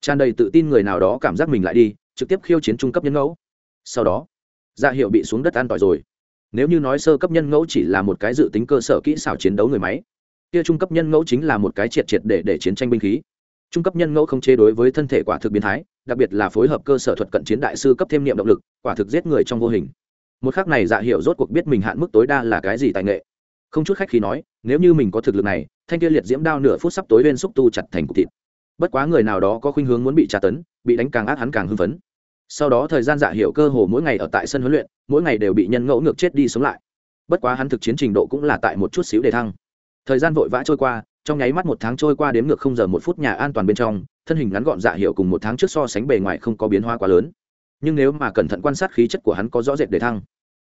Tràn đầy tự tin người nào đó cảm giác mình lại đi, trực tiếp khiêu chiến trung cấp nhân ngẫu. Sau đó dạ hiệu bị xuống đất an tỏi rồi nếu như nói sơ cấp nhân ngẫu chỉ là một cái dự tính cơ sở kỹ xảo chiến đấu người máy, kia trung cấp nhân ngẫu chính là một cái triệt triệt để để chiến tranh binh khí. Trung cấp nhân ngẫu không chế đối với thân thể quả thực biến thái, đặc biệt là phối hợp cơ sở thuật cận chiến đại sư cấp thêm niệm động lực, quả thực giết người trong vô hình. Một khác này dạ hiệu rốt cuộc biết mình hạn mức tối đa là cái gì tài nghệ. Không chút khách khi nói, nếu như mình có thực lực này, thanh kia liệt diễm đao nửa phút sắp tối lên xúc tu chặt thành cục thịt. Bất quá người nào đó có khuynh hướng muốn bị tra tấn, bị đánh càng ác hắn càng hưng phấn. Sau đó thời gian dạ hiệu cơ hồ mỗi ngày ở tại sân huấn luyện mỗi ngày đều bị nhân ngẫu ngược chết đi sống lại. Bất quá hắn thực chiến trình độ cũng là tại một chút xíu để thăng. Thời gian vội vã trôi qua, trong nháy mắt một tháng trôi qua đếm ngược không giờ một phút nhà an toàn bên trong, thân hình ngắn gọn dạ hiệu cùng một tháng trước so sánh bề ngoài không có biến hóa quá lớn. Nhưng nếu mà cẩn thận quan sát khí chất của hắn có rõ rệt để thăng.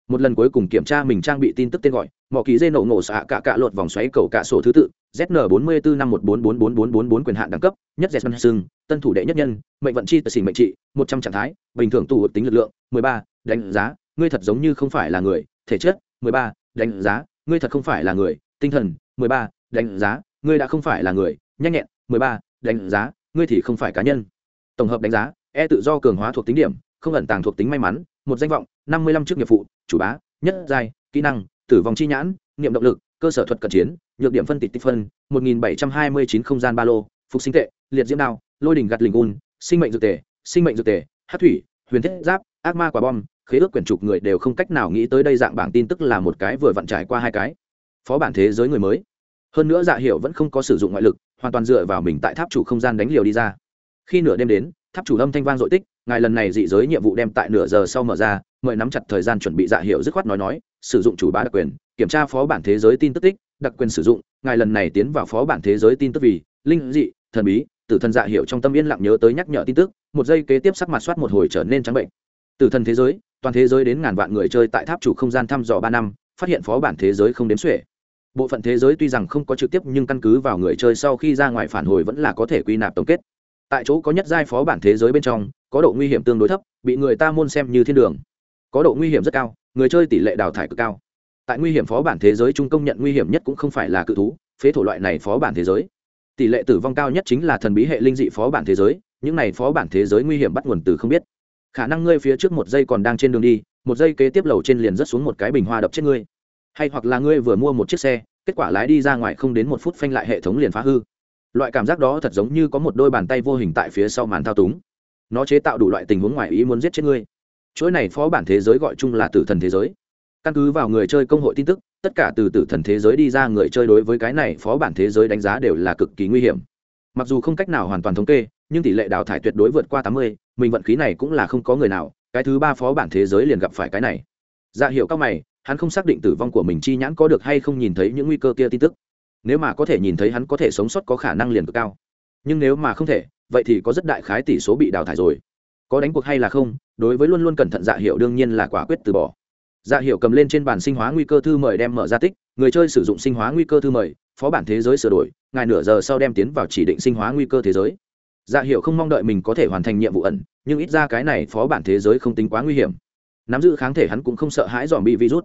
Một lần cuối cùng kiểm tra mình trang bị tin tức tên gọi, mỏ ký dây nổ ngộ xạ cả cạ lột vòng xoáy cầu cạ sổ thứ tự zn bốn mươi bốn năm một bốn bốn bốn bốn bốn bốn quyền hạn đẳng cấp, nhất z sưng, tân thủ đệ nhất nhân, mệnh vận chi tờ xỉ mệnh trị, một trăm trạng thái, bình thường tù tính lực lượng, mười ba, đánh giá ngươi thật giống như không phải là người, thể chất, mười ba, đánh giá, ngươi thật không phải là người, tinh thần, mười ba, đánh giá, ngươi đã không phải là người, nhanh nhẹn, mười ba, đánh giá, ngươi thì không phải cá nhân. Tổng hợp đánh giá e tự do cường hóa thuộc tính điểm, không ẩn tàng thuộc tính may mắn, một danh vọng, năm mươi lăm chức nghiệp vụ chủ bá, nhất giai, kỹ năng, tử vong chi nhãn, niệm động lực, cơ sở thuật cận chiến, nhược điểm phân tịch tích phân, một nghìn bảy trăm hai mươi chín không gian ba lô, phục sinh tệ, liệt diễm đao, lôi đình gạt lình un sinh mệnh dược tề, sinh mệnh dược tề, hát thủy, huyền thiết giáp, ác ma quả bom khế ước quyển trục người đều không cách nào nghĩ tới đây dạng bảng tin tức là một cái vừa vặn trải qua hai cái. Phó bản thế giới người mới. Hơn nữa dạ hiệu vẫn không có sử dụng ngoại lực, hoàn toàn dựa vào mình tại tháp chủ không gian đánh liều đi ra. Khi nửa đêm đến, tháp chủ âm thanh vang dội tích, ngài lần này dị giới nhiệm vụ đem tại nửa giờ sau mở ra, mời nắm chặt thời gian chuẩn bị dạ hiệu dứt khoát nói nói, sử dụng chủ bá đặc quyền, kiểm tra phó bản thế giới tin tức tích, đặc quyền sử dụng, ngài lần này tiến vào phó bản thế giới tin tức vì, linh, dị, thần bí, tử thần dạ hiệu trong tâm yên lặng nhớ tới nhắc nhở tin tức, một giây kế tiếp sắc mặt soát một hồi trở nên trắng bệnh. Tử thần thế giới toàn thế giới đến ngàn vạn người chơi tại tháp chủ không gian thăm dò ba năm, phát hiện phó bản thế giới không đếm xuể. Bộ phận thế giới tuy rằng không có trực tiếp nhưng căn cứ vào người chơi sau khi ra ngoài phản hồi vẫn là có thể quy nạp tổng kết. Tại chỗ có nhất giai phó bản thế giới bên trong, có độ nguy hiểm tương đối thấp, bị người ta môn xem như thiên đường. Có độ nguy hiểm rất cao, người chơi tỷ lệ đào thải cực cao. Tại nguy hiểm phó bản thế giới trung công nhận nguy hiểm nhất cũng không phải là cự thú, phế thổ loại này phó bản thế giới. Tỷ lệ tử vong cao nhất chính là thần bí hệ linh dị phó bản thế giới, những này phó bản thế giới nguy hiểm bắt nguồn từ không biết khả năng ngươi phía trước một giây còn đang trên đường đi, một giây kế tiếp lầu trên liền rớt xuống một cái bình hoa đập chết ngươi. Hay hoặc là ngươi vừa mua một chiếc xe, kết quả lái đi ra ngoài không đến một phút phanh lại hệ thống liền phá hư. Loại cảm giác đó thật giống như có một đôi bàn tay vô hình tại phía sau màn thao túng. Nó chế tạo đủ loại tình huống ngoài ý muốn giết chết ngươi. Chuỗi này phó bản thế giới gọi chung là tử thần thế giới. Căn cứ vào người chơi công hội tin tức, tất cả từ tử thần thế giới đi ra người chơi đối với cái này phó bản thế giới đánh giá đều là cực kỳ nguy hiểm. Mặc dù không cách nào hoàn toàn thống kê, nhưng tỷ lệ đào thải tuyệt đối vượt qua tám mươi mình vận khí này cũng là không có người nào, cái thứ ba phó bản thế giới liền gặp phải cái này. Dạ hiệu các mày, hắn không xác định tử vong của mình chi nhãn có được hay không nhìn thấy những nguy cơ kia tin tức. Nếu mà có thể nhìn thấy hắn có thể sống sót có khả năng liền cực cao. Nhưng nếu mà không thể, vậy thì có rất đại khái tỷ số bị đào thải rồi. Có đánh cuộc hay là không, đối với luôn luôn cẩn thận dạ hiệu đương nhiên là quả quyết từ bỏ. Dạ hiệu cầm lên trên bàn sinh hóa nguy cơ thư mời đem mở ra tích, người chơi sử dụng sinh hóa nguy cơ thư mời, phó bản thế giới sửa đổi, ngài nửa giờ sau đem tiến vào chỉ định sinh hóa nguy cơ thế giới dạ hiệu không mong đợi mình có thể hoàn thành nhiệm vụ ẩn, nhưng ít ra cái này phó bản thế giới không tính quá nguy hiểm. Nắm giữ kháng thể hắn cũng không sợ hãi dòm bị virus.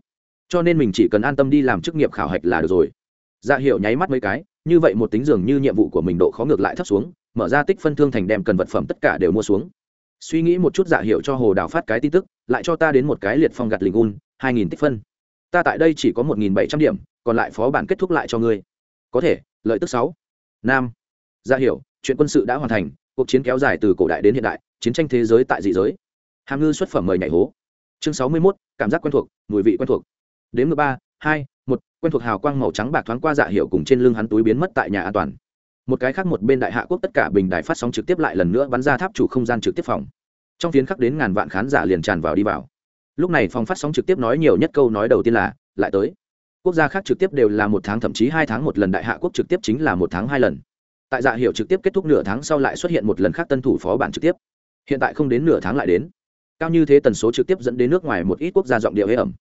Cho nên mình chỉ cần an tâm đi làm chức nghiệp khảo hạch là được rồi. Dạ hiệu nháy mắt mấy cái, như vậy một tính dường như nhiệm vụ của mình độ khó ngược lại thấp xuống, mở ra tích phân thương thành đem cần vật phẩm tất cả đều mua xuống. Suy nghĩ một chút dạ hiệu cho hồ đào phát cái tin tức, lại cho ta đến một cái liệt phong gặt lình un hai nghìn tích phân. Ta tại đây chỉ có một nghìn bảy trăm điểm, còn lại phó bản kết thúc lại cho ngươi. Có thể, lợi tức sáu. Nam. Dạ hiệu chuyện quân sự đã hoàn thành, cuộc chiến kéo dài từ cổ đại đến hiện đại, chiến tranh thế giới tại dị giới. Hàm ngư xuất phẩm mời nhảy hố. Chương sáu mươi mốt, cảm giác quen thuộc, mùi vị quen thuộc. Đến mười ba, hai, một, quen thuộc hào quang màu trắng bạc thoáng qua dạ hiệu cùng trên lưng hắn túi biến mất tại nhà an toàn. Một cái khác một bên đại hạ quốc tất cả bình đài phát sóng trực tiếp lại lần nữa bắn ra tháp chủ không gian trực tiếp phòng. Trong phiến khắc đến ngàn vạn khán giả liền tràn vào đi vào. Lúc này phòng phát sóng trực tiếp nói nhiều nhất câu nói đầu tiên là, lại tới. Quốc gia khác trực tiếp đều là một tháng, thậm chí hai tháng một lần đại hạ quốc trực tiếp chính là một tháng hai lần tại dạ hiệu trực tiếp kết thúc nửa tháng sau lại xuất hiện một lần khác tân thủ phó bản trực tiếp. Hiện tại không đến nửa tháng lại đến. Cao như thế tần số trực tiếp dẫn đến nước ngoài một ít quốc gia giọng điệu ế ẩm.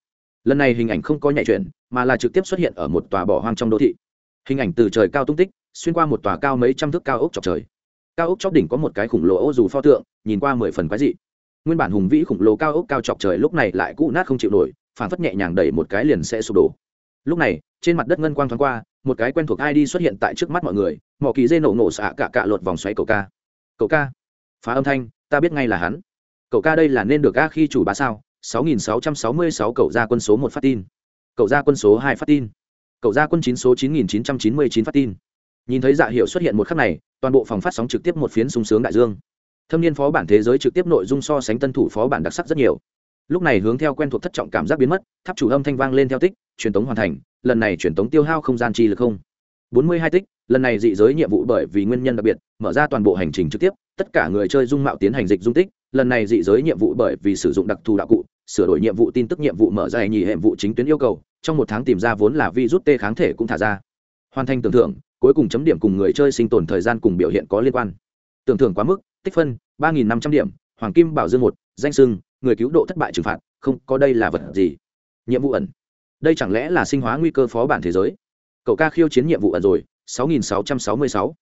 Lần này hình ảnh không có nhạy chuyển, mà là trực tiếp xuất hiện ở một tòa bỏ hoang trong đô thị. Hình ảnh từ trời cao tung tích, xuyên qua một tòa cao mấy trăm thước cao ốc chọc trời. Cao ốc chóp đỉnh có một cái khủng lồ ô dù pho tượng, nhìn qua mười phần quái dị. Nguyên bản hùng vĩ khủng lồ cao ốc cao chọc trời lúc này lại cũ nát không chịu nổi phản phất nhẹ nhàng đẩy một cái liền sẽ sụp đổ. Lúc này, trên mặt đất ngân quang thoáng qua một cái quen thuộc id xuất hiện tại trước mắt mọi người, mỏ kỳ dê nổ nổ xạ cả cạ lột vòng xoáy cậu ca. Cậu ca, phá âm thanh, ta biết ngay là hắn. Cậu ca đây là nên được ga khi chủ bá sao? 6666 cậu ra quân số một phát tin. Cậu ra quân số hai phát tin. Cậu ra quân chín số 9999 phát tin. Nhìn thấy dạ hiệu xuất hiện một khắc này, toàn bộ phòng phát sóng trực tiếp một phiến sung sướng đại dương. Thâm niên phó bản thế giới trực tiếp nội dung so sánh tân thủ phó bản đặc sắc rất nhiều. Lúc này hướng theo quen thuộc thất trọng cảm giác biến mất, tháp chủ âm thanh vang lên theo tích, truyền tống hoàn thành lần này truyền tống tiêu hao không gian chi lực không? Bốn mươi hai tích, lần này dị giới nhiệm vụ bởi vì nguyên nhân đặc biệt, mở ra toàn bộ hành trình trực tiếp, tất cả người chơi dung mạo tiến hành dịch dung tích, lần này dị giới nhiệm vụ bởi vì sử dụng đặc thù đạo cụ, sửa đổi nhiệm vụ tin tức nhiệm vụ mở ra nhì hệ vụ chính tuyến yêu cầu, trong một tháng tìm ra vốn là virus t kháng thể cũng thả ra. Hoàn thành tưởng thưởng, cuối cùng chấm điểm cùng người chơi sinh tồn thời gian cùng biểu hiện có liên quan. Tưởng thưởng quá mức, tích phân, ba nghìn năm trăm điểm, hoàng kim bảo dương một, danh sưng, người cứu độ thất bại trừng phạt, không, có đây là vật gì? Nhiệm vụ ẩn đây chẳng lẽ là sinh hóa nguy cơ phó bản thế giới cậu ca khiêu chiến nhiệm vụ ẩn rồi 6666.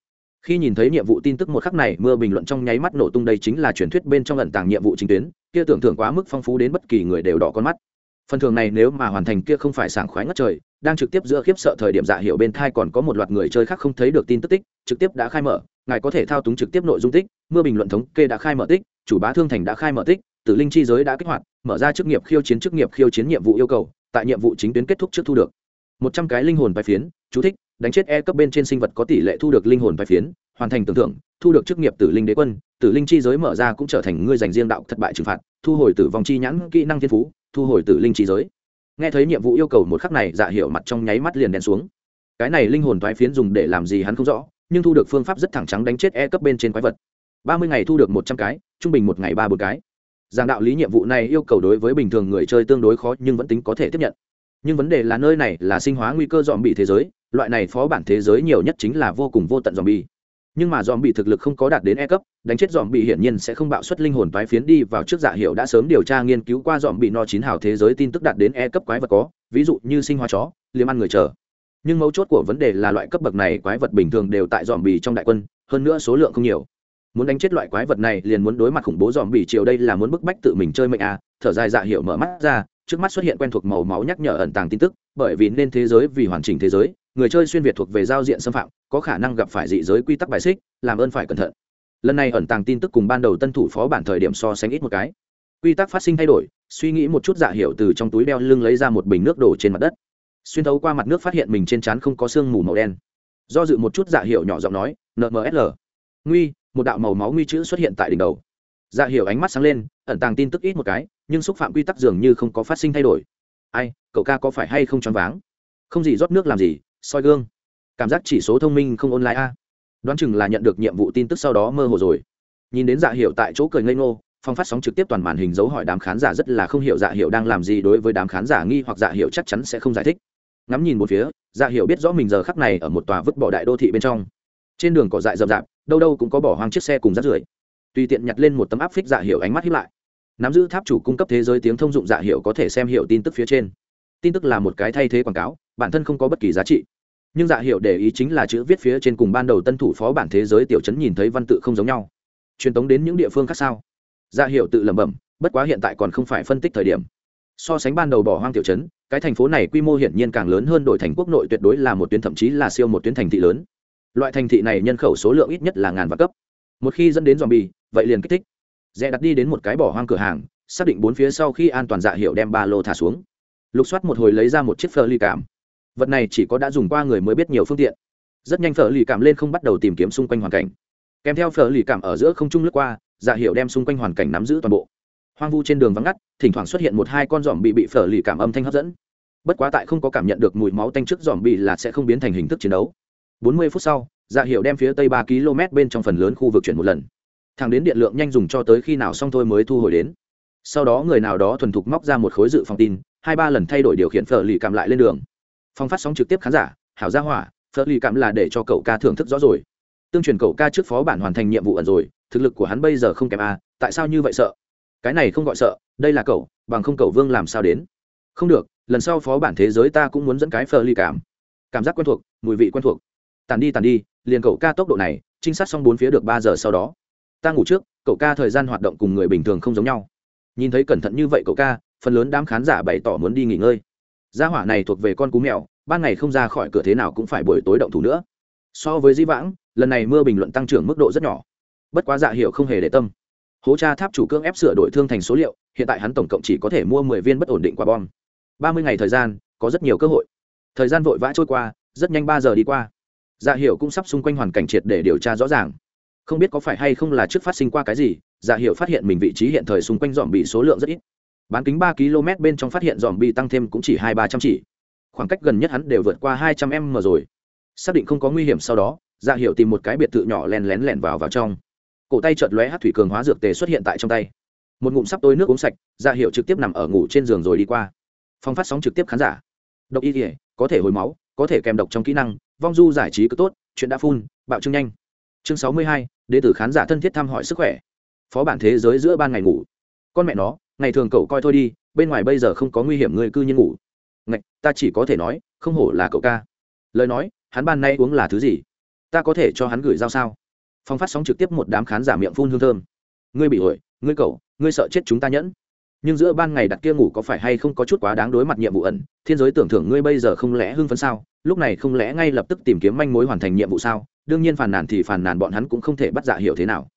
khi nhìn thấy nhiệm vụ tin tức một khắc này, mưa bình luận trong nháy mắt nổ tung đây chính là truyền thuyết bên trong ẩn tàng nhiệm vụ chính tuyến, kia tưởng thưởng quá mức phong phú đến bất kỳ người đều đỏ con mắt phần thưởng này nếu mà hoàn thành kia không phải sảng khoái ngất trời, đang trực tiếp giữa khiếp sợ thời điểm dạ hiệu bên thai còn có một loạt người chơi khác không thấy được tin tức tích, trực tiếp đã khai mở, ngài có thể thao túng trực tiếp nội dung tích, mưa bình luận thống kê đã khai mở tích, chủ bá thương thành đã khai mở tích, tử linh chi giới đã kích hoạt, mở ra chức nghiệp khiêu chiến chức nghiệp khiêu chiến nhiệm vụ yêu cầu tại nhiệm vụ chính tuyến kết thúc trước thu được. Một trăm cái linh hồn bài phiến, chú thích, đánh chết e cấp bên trên sinh vật có tỷ lệ thu được linh hồn bài phiến, hoàn thành tưởng tượng, thu được chức nghiệp tử linh đế quân, tử linh chi giới mở ra cũng trở thành ngươi dành riêng đạo thất bại trừng phạt, thu hồi tử vong chi nhãn, kỹ năng thiên phú, thu hồi tử linh chi giới. Nghe thấy nhiệm vụ yêu cầu một khắc này dạ hiểu mặt trong nháy mắt liền đen xuống. Cái này linh hồn toái phiến dùng để làm gì hắn không rõ, nhưng thu được phương pháp rất thẳng trắng đánh chết e cấp bên trên quái vật. Ba mươi ngày thu được một trăm cái, trung bình một ngày ba bốn cái giảng đạo lý nhiệm vụ này yêu cầu đối với bình thường người chơi tương đối khó nhưng vẫn tính có thể tiếp nhận. Nhưng vấn đề là nơi này là sinh hóa nguy cơ dòm bị thế giới, loại này phó bản thế giới nhiều nhất chính là vô cùng vô tận dòm bi nhưng mà dòm bị thực lực không có đạt đến e cấp, đánh chết dòm bị hiển nhiên sẽ không bạo xuất linh hồn tái phiến đi vào trước giả hiệu đã sớm điều tra nghiên cứu qua dòm bị no chín hào thế giới tin tức đạt đến e cấp quái vật có, ví dụ như sinh hóa chó liếm ăn người chờ. Nhưng mấu chốt của vấn đề là loại cấp bậc này quái vật bình thường đều tại dòm bị trong đại quân, hơn nữa số lượng không nhiều muốn đánh chết loại quái vật này liền muốn đối mặt khủng bố dòm bỉ chiều đây là muốn bức bách tự mình chơi mệnh à thở dài dạ hiệu mở mắt ra, trước mắt xuất hiện quen thuộc màu máu nhắc nhở ẩn tàng tin tức, bởi vì nên thế giới vì hoàn chỉnh thế giới, người chơi xuyên việt thuộc về giao diện xâm phạm, có khả năng gặp phải dị giới quy tắc bài xích, làm ơn phải cẩn thận. Lần này ẩn tàng tin tức cùng ban đầu tân thủ phó bản thời điểm so sánh ít một cái. Quy tắc phát sinh thay đổi, suy nghĩ một chút dạ hiệu từ trong túi đeo lưng lấy ra một bình nước đổ trên mặt đất. Xuyên thấu qua mặt nước phát hiện mình trên trán không có sương mù màu đen. Do dự một chút dạ hiệu nhỏ giọng nói nmsl nguy một đạo màu máu nguy chữ xuất hiện tại đỉnh đầu. Dạ hiểu ánh mắt sáng lên, ẩn tàng tin tức ít một cái, nhưng xúc phạm quy tắc dường như không có phát sinh thay đổi. Ai, cậu ca có phải hay không choáng váng? Không gì rót nước làm gì, soi gương. Cảm giác chỉ số thông minh không online a. Đoán chừng là nhận được nhiệm vụ tin tức sau đó mơ hồ rồi. Nhìn đến dạ hiểu tại chỗ cười ngây ngô, phong phát sóng trực tiếp toàn màn hình dấu hỏi đám khán giả rất là không hiểu dạ hiểu đang làm gì đối với đám khán giả nghi hoặc dạ hiểu chắc chắn sẽ không giải thích. Ngắm nhìn một phía dạ hiểu biết rõ mình giờ khắc này ở một tòa vứt bỏ đại đô thị bên trong. Trên đường cỏ dại rậm rạp đâu đâu cũng có bỏ hoang chiếc xe cùng rác rưởi. Tùy tiện nhặt lên một tấm áp phích dạ hiệu ánh mắt hiếp lại. Nắm giữ tháp chủ cung cấp thế giới tiếng thông dụng dạ hiệu có thể xem hiệu tin tức phía trên. Tin tức là một cái thay thế quảng cáo, bản thân không có bất kỳ giá trị. Nhưng dạ hiệu để ý chính là chữ viết phía trên cùng ban đầu tân thủ phó bản thế giới tiểu chấn nhìn thấy văn tự không giống nhau. Truyền tống đến những địa phương khác sao? Dạ hiệu tự lẩm bẩm, bất quá hiện tại còn không phải phân tích thời điểm. So sánh ban đầu bỏ hoang tiểu chấn cái thành phố này quy mô hiển nhiên càng lớn hơn đổi thành quốc nội tuyệt đối là một tuyến, thậm chí là siêu một tuyến thành thị lớn loại thành thị này nhân khẩu số lượng ít nhất là ngàn vạn cấp. Một khi dẫn đến dòm bì vậy liền kích thích. Dẹ đặt đi đến một cái bỏ hoang cửa hàng, xác định bốn phía sau khi an toàn dạ hiệu đem ba lô thả xuống. Lục soát một hồi lấy ra một chiếc phở ly cảm. Vật này chỉ có đã dùng qua người mới biết nhiều phương tiện. Rất nhanh phở ly cảm lên không bắt đầu tìm kiếm xung quanh hoàn cảnh. Kèm theo phở ly cảm ở giữa không trung lướt qua dạ hiệu đem xung quanh hoàn cảnh nắm giữ toàn bộ. Hoang vu trên đường vắng ngắt, thỉnh thoảng xuất hiện một hai con giòm bị bị phở lì cảm âm thanh hấp dẫn. Bất quá tại không có cảm nhận được mùi máu tanh trước giòm bị là sẽ không biến thành hình thức chiến đấu. 40 phút sau dạ hiệu đem phía tây ba km bên trong phần lớn khu vực chuyển một lần. Thẳng đến điện lượng nhanh dùng cho tới khi nào xong thôi mới thu hồi đến. Sau đó người nào đó thuần thục móc ra một khối dự phòng tin, hai ba lần thay đổi điều khiển phở lì cảm lại lên đường. Phong phát sóng trực tiếp khán giả, hảo gia hỏa, phở lì cảm là để cho cậu ca thưởng thức rõ rồi. Tương truyền cậu ca trước phó bản hoàn thành nhiệm vụ ẩn rồi, thực lực của hắn bây giờ không kém a, tại sao như vậy sợ? Cái này không gọi sợ, đây là cậu, bằng không cậu vương làm sao đến? Không được, lần sau phó bản thế giới ta cũng muốn dẫn cái phở lì cảm cảm giác quen thuộc, mùi vị quen thuộc tàn đi tàn đi, liền cậu ca tốc độ này, trinh sát xong bốn phía được ba giờ sau đó. Ta ngủ trước, cậu ca thời gian hoạt động cùng người bình thường không giống nhau. Nhìn thấy cẩn thận như vậy cậu ca, phần lớn đám khán giả bày tỏ muốn đi nghỉ ngơi. Gia hỏa này thuộc về con cú mèo, ban ngày không ra khỏi cửa thế nào cũng phải buổi tối động thủ nữa. So với di vãng, lần này mưa bình luận tăng trưởng mức độ rất nhỏ. Bất quá dạ hiểu không hề để tâm. Hố cha tháp chủ cưỡng ép sửa đổi thương thành số liệu, hiện tại hắn tổng cộng chỉ có thể mua mười viên bất ổn định quả bom. Ba mươi ngày thời gian, có rất nhiều cơ hội. Thời gian vội vã trôi qua, rất nhanh ba giờ đi qua dạ hiệu cũng sắp xung quanh hoàn cảnh triệt để điều tra rõ ràng. Không biết có phải hay không là trước phát sinh qua cái gì dạ hiệu phát hiện mình vị trí hiện thời xung quanh dòm bị số lượng rất ít. Bán kính ba km bên trong phát hiện dòm bị tăng thêm cũng chỉ hai ba trăm chỉ. Khoảng cách gần nhất hắn đều vượt qua hai trăm m rồi. Xác định không có nguy hiểm sau đó dạ hiệu tìm một cái biệt thự nhỏ len lén lẻn vào vào trong. Cổ tay chợt lóe hát thủy cường hóa dược tề xuất hiện tại trong tay. Một ngụm sắp tối nước uống sạch dạ hiệu trực tiếp nằm ở ngủ trên giường rồi đi qua. Phong phát sóng trực tiếp khán giả. Độc y thể có thể hồi máu, có thể kèm độc trong kỹ năng vong du giải trí cứ tốt, chuyện đã phun bạo trưng nhanh. Chương sáu mươi hai, đệ tử khán giả thân thiết thăm hỏi sức khỏe. Phó bản thế giới giữa ban ngày ngủ. Con mẹ nó, ngày thường cậu coi thôi đi, bên ngoài bây giờ không có nguy hiểm người cư nhiên ngủ. Ngạch, ta chỉ có thể nói, không hổ là cậu ca. Lời nói, hắn ban nay uống là thứ gì? Ta có thể cho hắn gửi giao sao? Phong phát sóng trực tiếp một đám khán giả miệng phun hương thơm. Ngươi bị ổi ngươi cậu, ngươi sợ chết chúng ta nhẫn nhưng giữa ban ngày đặt kia ngủ có phải hay không có chút quá đáng đối mặt nhiệm vụ ẩn? Thiên giới tưởng thưởng ngươi bây giờ không lẽ hưng phấn sao? Lúc này không lẽ ngay lập tức tìm kiếm manh mối hoàn thành nhiệm vụ sao? Đương nhiên phàn nàn thì phàn nàn bọn hắn cũng không thể bắt dạ hiểu thế nào.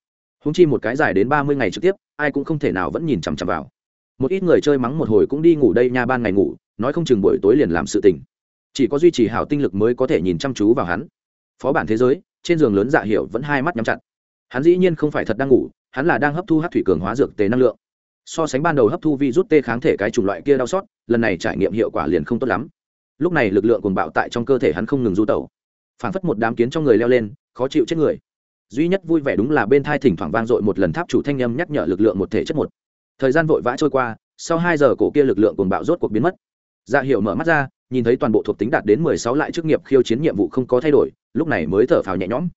Húng chi một cái dài đến ba mươi ngày trực tiếp, ai cũng không thể nào vẫn nhìn chằm chằm vào. Một ít người chơi mắng một hồi cũng đi ngủ đây nha ban ngày ngủ, nói không chừng buổi tối liền làm sự tình. Chỉ có duy trì hảo tinh lực mới có thể nhìn chăm chú vào hắn. Phó bản thế giới, trên giường lớn dạ hiểu vẫn hai mắt nhắm chặt. Hắn dĩ nhiên không phải thật đang ngủ, hắn là đang hấp thu hát thủy cường hóa dược tề năng lượng so sánh ban đầu hấp thu vi rút tê kháng thể cái chủng loại kia đau xót, lần này trải nghiệm hiệu quả liền không tốt lắm. Lúc này lực lượng cuồng bạo tại trong cơ thể hắn không ngừng du tẩu. Phảng phất một đám kiến trong người leo lên, khó chịu chết người. Duy nhất vui vẻ đúng là bên thai thỉnh thoảng vang dội một lần tháp chủ thanh âm nhắc nhở lực lượng một thể chất một. Thời gian vội vã trôi qua, sau hai giờ cổ kia lực lượng cuồng bạo rốt cuộc biến mất. Dạ hiệu mở mắt ra, nhìn thấy toàn bộ thuộc tính đạt đến mười sáu lại chức nghiệp khiêu chiến nhiệm vụ không có thay đổi, lúc này mới thở phào nhẹ nhõm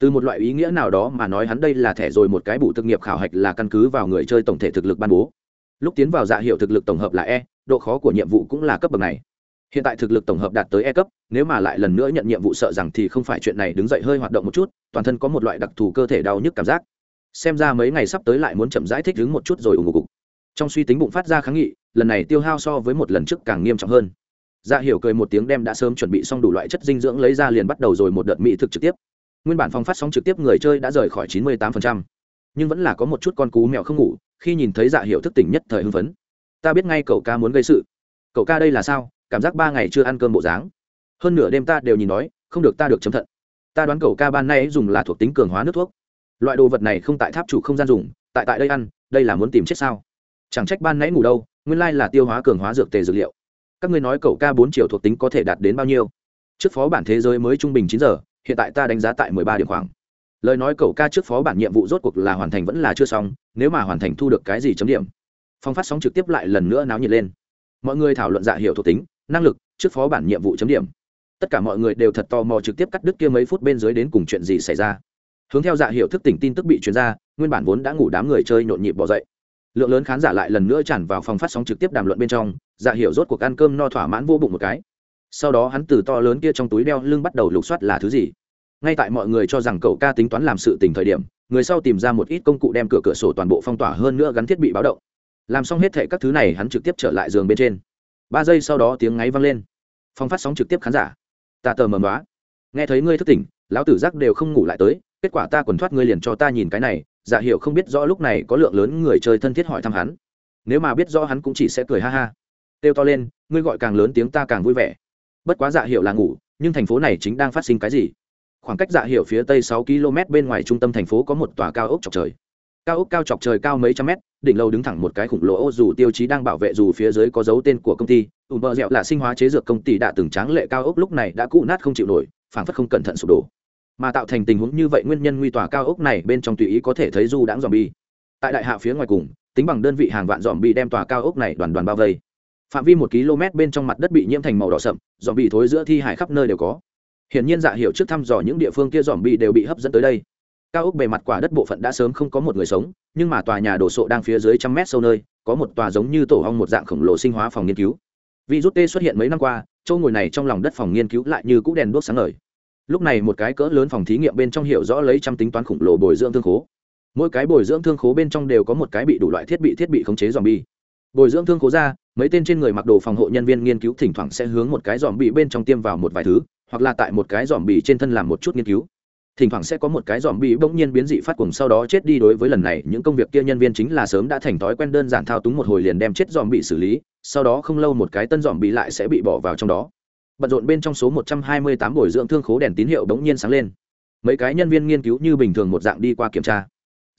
từ một loại ý nghĩa nào đó mà nói hắn đây là thẻ rồi một cái bù thực nghiệp khảo hạch là căn cứ vào người chơi tổng thể thực lực ban bố. Lúc tiến vào dạ hiệu thực lực tổng hợp là e độ khó của nhiệm vụ cũng là cấp bậc này. Hiện tại thực lực tổng hợp đạt tới e cấp, nếu mà lại lần nữa nhận nhiệm vụ sợ rằng thì không phải chuyện này, đứng dậy hơi hoạt động một chút, toàn thân có một loại đặc thù cơ thể đau nhức cảm giác. Xem ra mấy ngày sắp tới lại muốn chậm rãi thích đứng một chút rồi ủng cục. Trong suy tính bụng phát ra kháng nghị, lần này tiêu hao so với một lần trước càng nghiêm trọng hơn. Dạ hiểu cười một tiếng đem đã sớm chuẩn bị xong đủ loại chất dinh dưỡng lấy ra liền bắt đầu rồi một đợt mỹ thực trực tiếp nguyên bản phong phát sóng trực tiếp người chơi đã rời khỏi chín mươi 98%, nhưng vẫn là có một chút con cú mèo không ngủ khi nhìn thấy dạ hiểu thức tỉnh nhất thời hưng phấn. Ta biết ngay cậu ca muốn gây sự. Cậu ca đây là sao? Cảm giác ba ngày chưa ăn cơm bộ dáng. Hơn nửa đêm ta đều nhìn nói không được ta được chấm thận. Ta đoán cậu ca ban nay dùng là thuộc tính cường hóa nước thuốc. Loại đồ vật này không tại tháp chủ không gian dùng tại tại đây ăn đây là muốn tìm chết sao? Chẳng trách ban nãy ngủ đâu nguyên lai là tiêu hóa cường hóa dược tề dược liệu. Các ngươi nói cậu ca bốn triệu thuộc tính có thể đạt đến bao nhiêu? Trước phó bản thế giới mới trung bình chín giờ hiện tại ta đánh giá tại mười ba điểm khoảng. Lời nói cậu ca trước phó bản nhiệm vụ rốt cuộc là hoàn thành vẫn là chưa xong, nếu mà hoàn thành thu được cái gì chấm điểm. Phong phát sóng trực tiếp lại lần nữa náo nhiệt lên. Mọi người thảo luận dạ hiểu thuộc tính, năng lực, trước phó bản nhiệm vụ chấm điểm. Tất cả mọi người đều thật tò mò trực tiếp cắt đứt kia mấy phút bên dưới đến cùng chuyện gì xảy ra. Hướng theo dạ hiệu thức tỉnh tin tức bị chuyển ra, nguyên bản vốn đã ngủ đám người chơi nhộn nhịp bỏ dậy. Lượng lớn khán giả lại lần nữa tràn vào phòng phát sóng trực tiếp đàm luận bên trong dạ hiệu rốt cuộc ăn cơm no thỏa mãn vô bụng một cái sau đó hắn từ to lớn kia trong túi đeo lưng bắt đầu lục soát là thứ gì. Ngay tại mọi người cho rằng cậu ca tính toán làm sự tình thời điểm, người sau tìm ra một ít công cụ đem cửa cửa sổ toàn bộ phong tỏa hơn nữa gắn thiết bị báo động. Làm xong hết thệ các thứ này, hắn trực tiếp trở lại giường bên trên. Ba giây sau đó tiếng ngáy vang lên. Phong phát sóng trực tiếp khán giả. Ta tờ mờ đoá nghe thấy ngươi thức tỉnh, lão tử giác đều không ngủ lại tới, kết quả ta quần thoát ngươi liền cho ta nhìn cái này. Dạ hiểu không biết rõ lúc này có lượng lớn người chơi thân thiết hỏi thăm hắn. Nếu mà biết rõ hắn cũng chỉ sẽ cười ha ha. Kêu to lên, ngươi gọi càng lớn tiếng ta càng vui vẻ bất quá dạ hiệu là ngủ, nhưng thành phố này chính đang phát sinh cái gì? Khoảng cách dạ hiệu phía tây sáu km bên ngoài trung tâm thành phố có một tòa cao ốc chọc trời. Cao ốc cao chọc trời cao mấy trăm mét, đỉnh lâu đứng thẳng một cái khủng lồ ô dù tiêu chí đang bảo vệ dù phía dưới có dấu tên của công ty. Ùm bờ dẹo là sinh hóa chế dược công ty đã từng tráng lệ cao ốc lúc này đã cụ nát không chịu nổi, phảng phất không cẩn thận sụp đổ. Mà tạo thành tình huống như vậy nguyên nhân nguy tòa cao ốc này bên trong tùy ý có thể thấy du đãng dòm bi tại đại hạ phía ngoài cùng, tính bằng đơn vị hàng vạn dòm bi đem tòa cao ốc này đoàn đoàn bao vây phạm vi một km bên trong mặt đất bị nhiễm thành màu đỏ sậm dòm bị thối giữa thi hải khắp nơi đều có. Hiển nhiên dạ hiệu trước thăm dò những địa phương kia dòm bị đều bị hấp dẫn tới đây. Cao ốc bề mặt quả đất bộ phận đã sớm không có một người sống, nhưng mà tòa nhà đổ sộ đang phía dưới trăm mét sâu nơi, có một tòa giống như tổ hong một dạng khổng lồ sinh hóa phòng nghiên cứu. Virus t xuất hiện mấy năm qua châu ngồi này trong lòng đất phòng nghiên cứu lại như cũ đèn đuốc sáng ngời. Lúc này một cái cỡ lớn phòng thí nghiệm bên trong hiểu rõ lấy trăm tính toán khổng lồ bồi dưỡng thương khố. Mỗi cái bồi dưỡng thương khố bên trong đều có một cái bị đủ loại thiết bị thiết bị khống chế dòm bi bồi dưỡng thương cố ra, mấy tên trên người mặc đồ phòng hộ nhân viên nghiên cứu thỉnh thoảng sẽ hướng một cái dòm bị bên trong tiêm vào một vài thứ, hoặc là tại một cái dòm bị trên thân làm một chút nghiên cứu. Thỉnh thoảng sẽ có một cái dòm bị bỗng nhiên biến dị phát cùng sau đó chết đi đối với lần này, những công việc kia nhân viên chính là sớm đã thành thói quen đơn giản thao túng một hồi liền đem chết dòm bị xử lý, sau đó không lâu một cái tân dòm bị lại sẽ bị bỏ vào trong đó. Bận rộn bên trong số 128 bồi dưỡng thương khố đèn tín hiệu bỗng nhiên sáng lên. Mấy cái nhân viên nghiên cứu như bình thường một dạng đi qua kiểm tra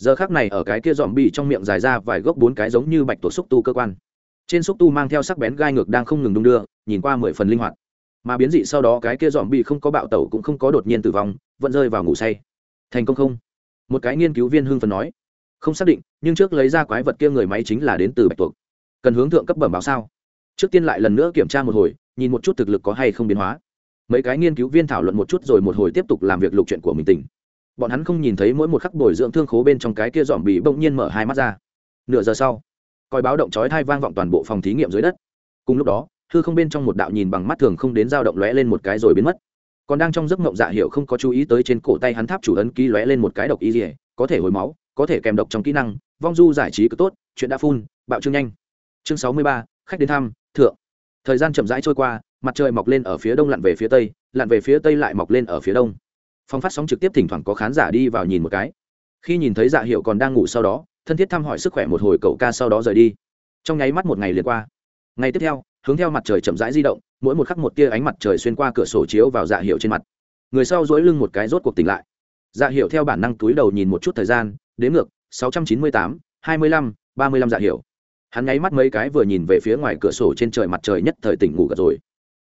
giờ khác này ở cái kia dòm bị trong miệng dài ra vài gốc bốn cái giống như bạch tuộc xúc tu cơ quan. Trên xúc tu mang theo sắc bén gai ngược đang không ngừng đung đưa, nhìn qua mười phần linh hoạt. Mà biến dị sau đó cái kia dòm bị không có bạo tẩu cũng không có đột nhiên tử vong, vẫn rơi vào ngủ say. Thành công không? Một cái nghiên cứu viên hưng phần nói. Không xác định, nhưng trước lấy ra quái vật kia người máy chính là đến từ bạch tuộc. Cần hướng thượng cấp bẩm báo sao? Trước tiên lại lần nữa kiểm tra một hồi, nhìn một chút thực lực có hay không biến hóa. Mấy cái nghiên cứu viên thảo luận một chút rồi một hồi tiếp tục làm việc lục chuyện của mình tỉnh bọn hắn không nhìn thấy mỗi một khắc bồi dưỡng thương khố bên trong cái kia dòm bị bỗng nhiên mở hai mắt ra. Nửa giờ sau, coi báo động chói thai vang vọng toàn bộ phòng thí nghiệm dưới đất. Cùng lúc đó thư không bên trong một đạo nhìn bằng mắt thường không đến dao động lóe lên một cái rồi biến mất. Còn đang trong giấc mộng dạ hiệu không có chú ý tới trên cổ tay hắn tháp chủ ấn ký lóe lên một cái độc y dỉa có thể hồi máu, có thể kèm độc trong kỹ năng, vong du giải trí cực tốt, chuyện đã phun, bạo trương nhanh. Chương sáu mươi ba, khách đến thăm, thượng. Thời gian chậm rãi trôi qua, mặt trời mọc lên ở phía đông lặn về phía tây, lặn về phía tây lại mọc lên ở phía đông phòng phát sóng trực tiếp thỉnh thoảng có khán giả đi vào nhìn một cái. Khi nhìn thấy dạ hiệu còn đang ngủ sau đó, thân thiết thăm hỏi sức khỏe một hồi cậu ca sau đó rời đi. Trong nháy mắt một ngày liền qua. Ngày tiếp theo, hướng theo mặt trời chậm rãi di động, mỗi một khắc một tia ánh mặt trời xuyên qua cửa sổ chiếu vào dạ hiệu trên mặt. Người sau dối lưng một cái rốt cuộc tỉnh lại. Dạ hiệu theo bản năng túi đầu nhìn một chút thời gian, đến ngược, sáu trăm chín mươi tám, hai mươi lăm, ba mươi lăm dạ hiệu hắn nháy mắt mấy cái vừa nhìn về phía ngoài cửa sổ trên trời mặt trời nhất thời tỉnh ngủ gật rồi.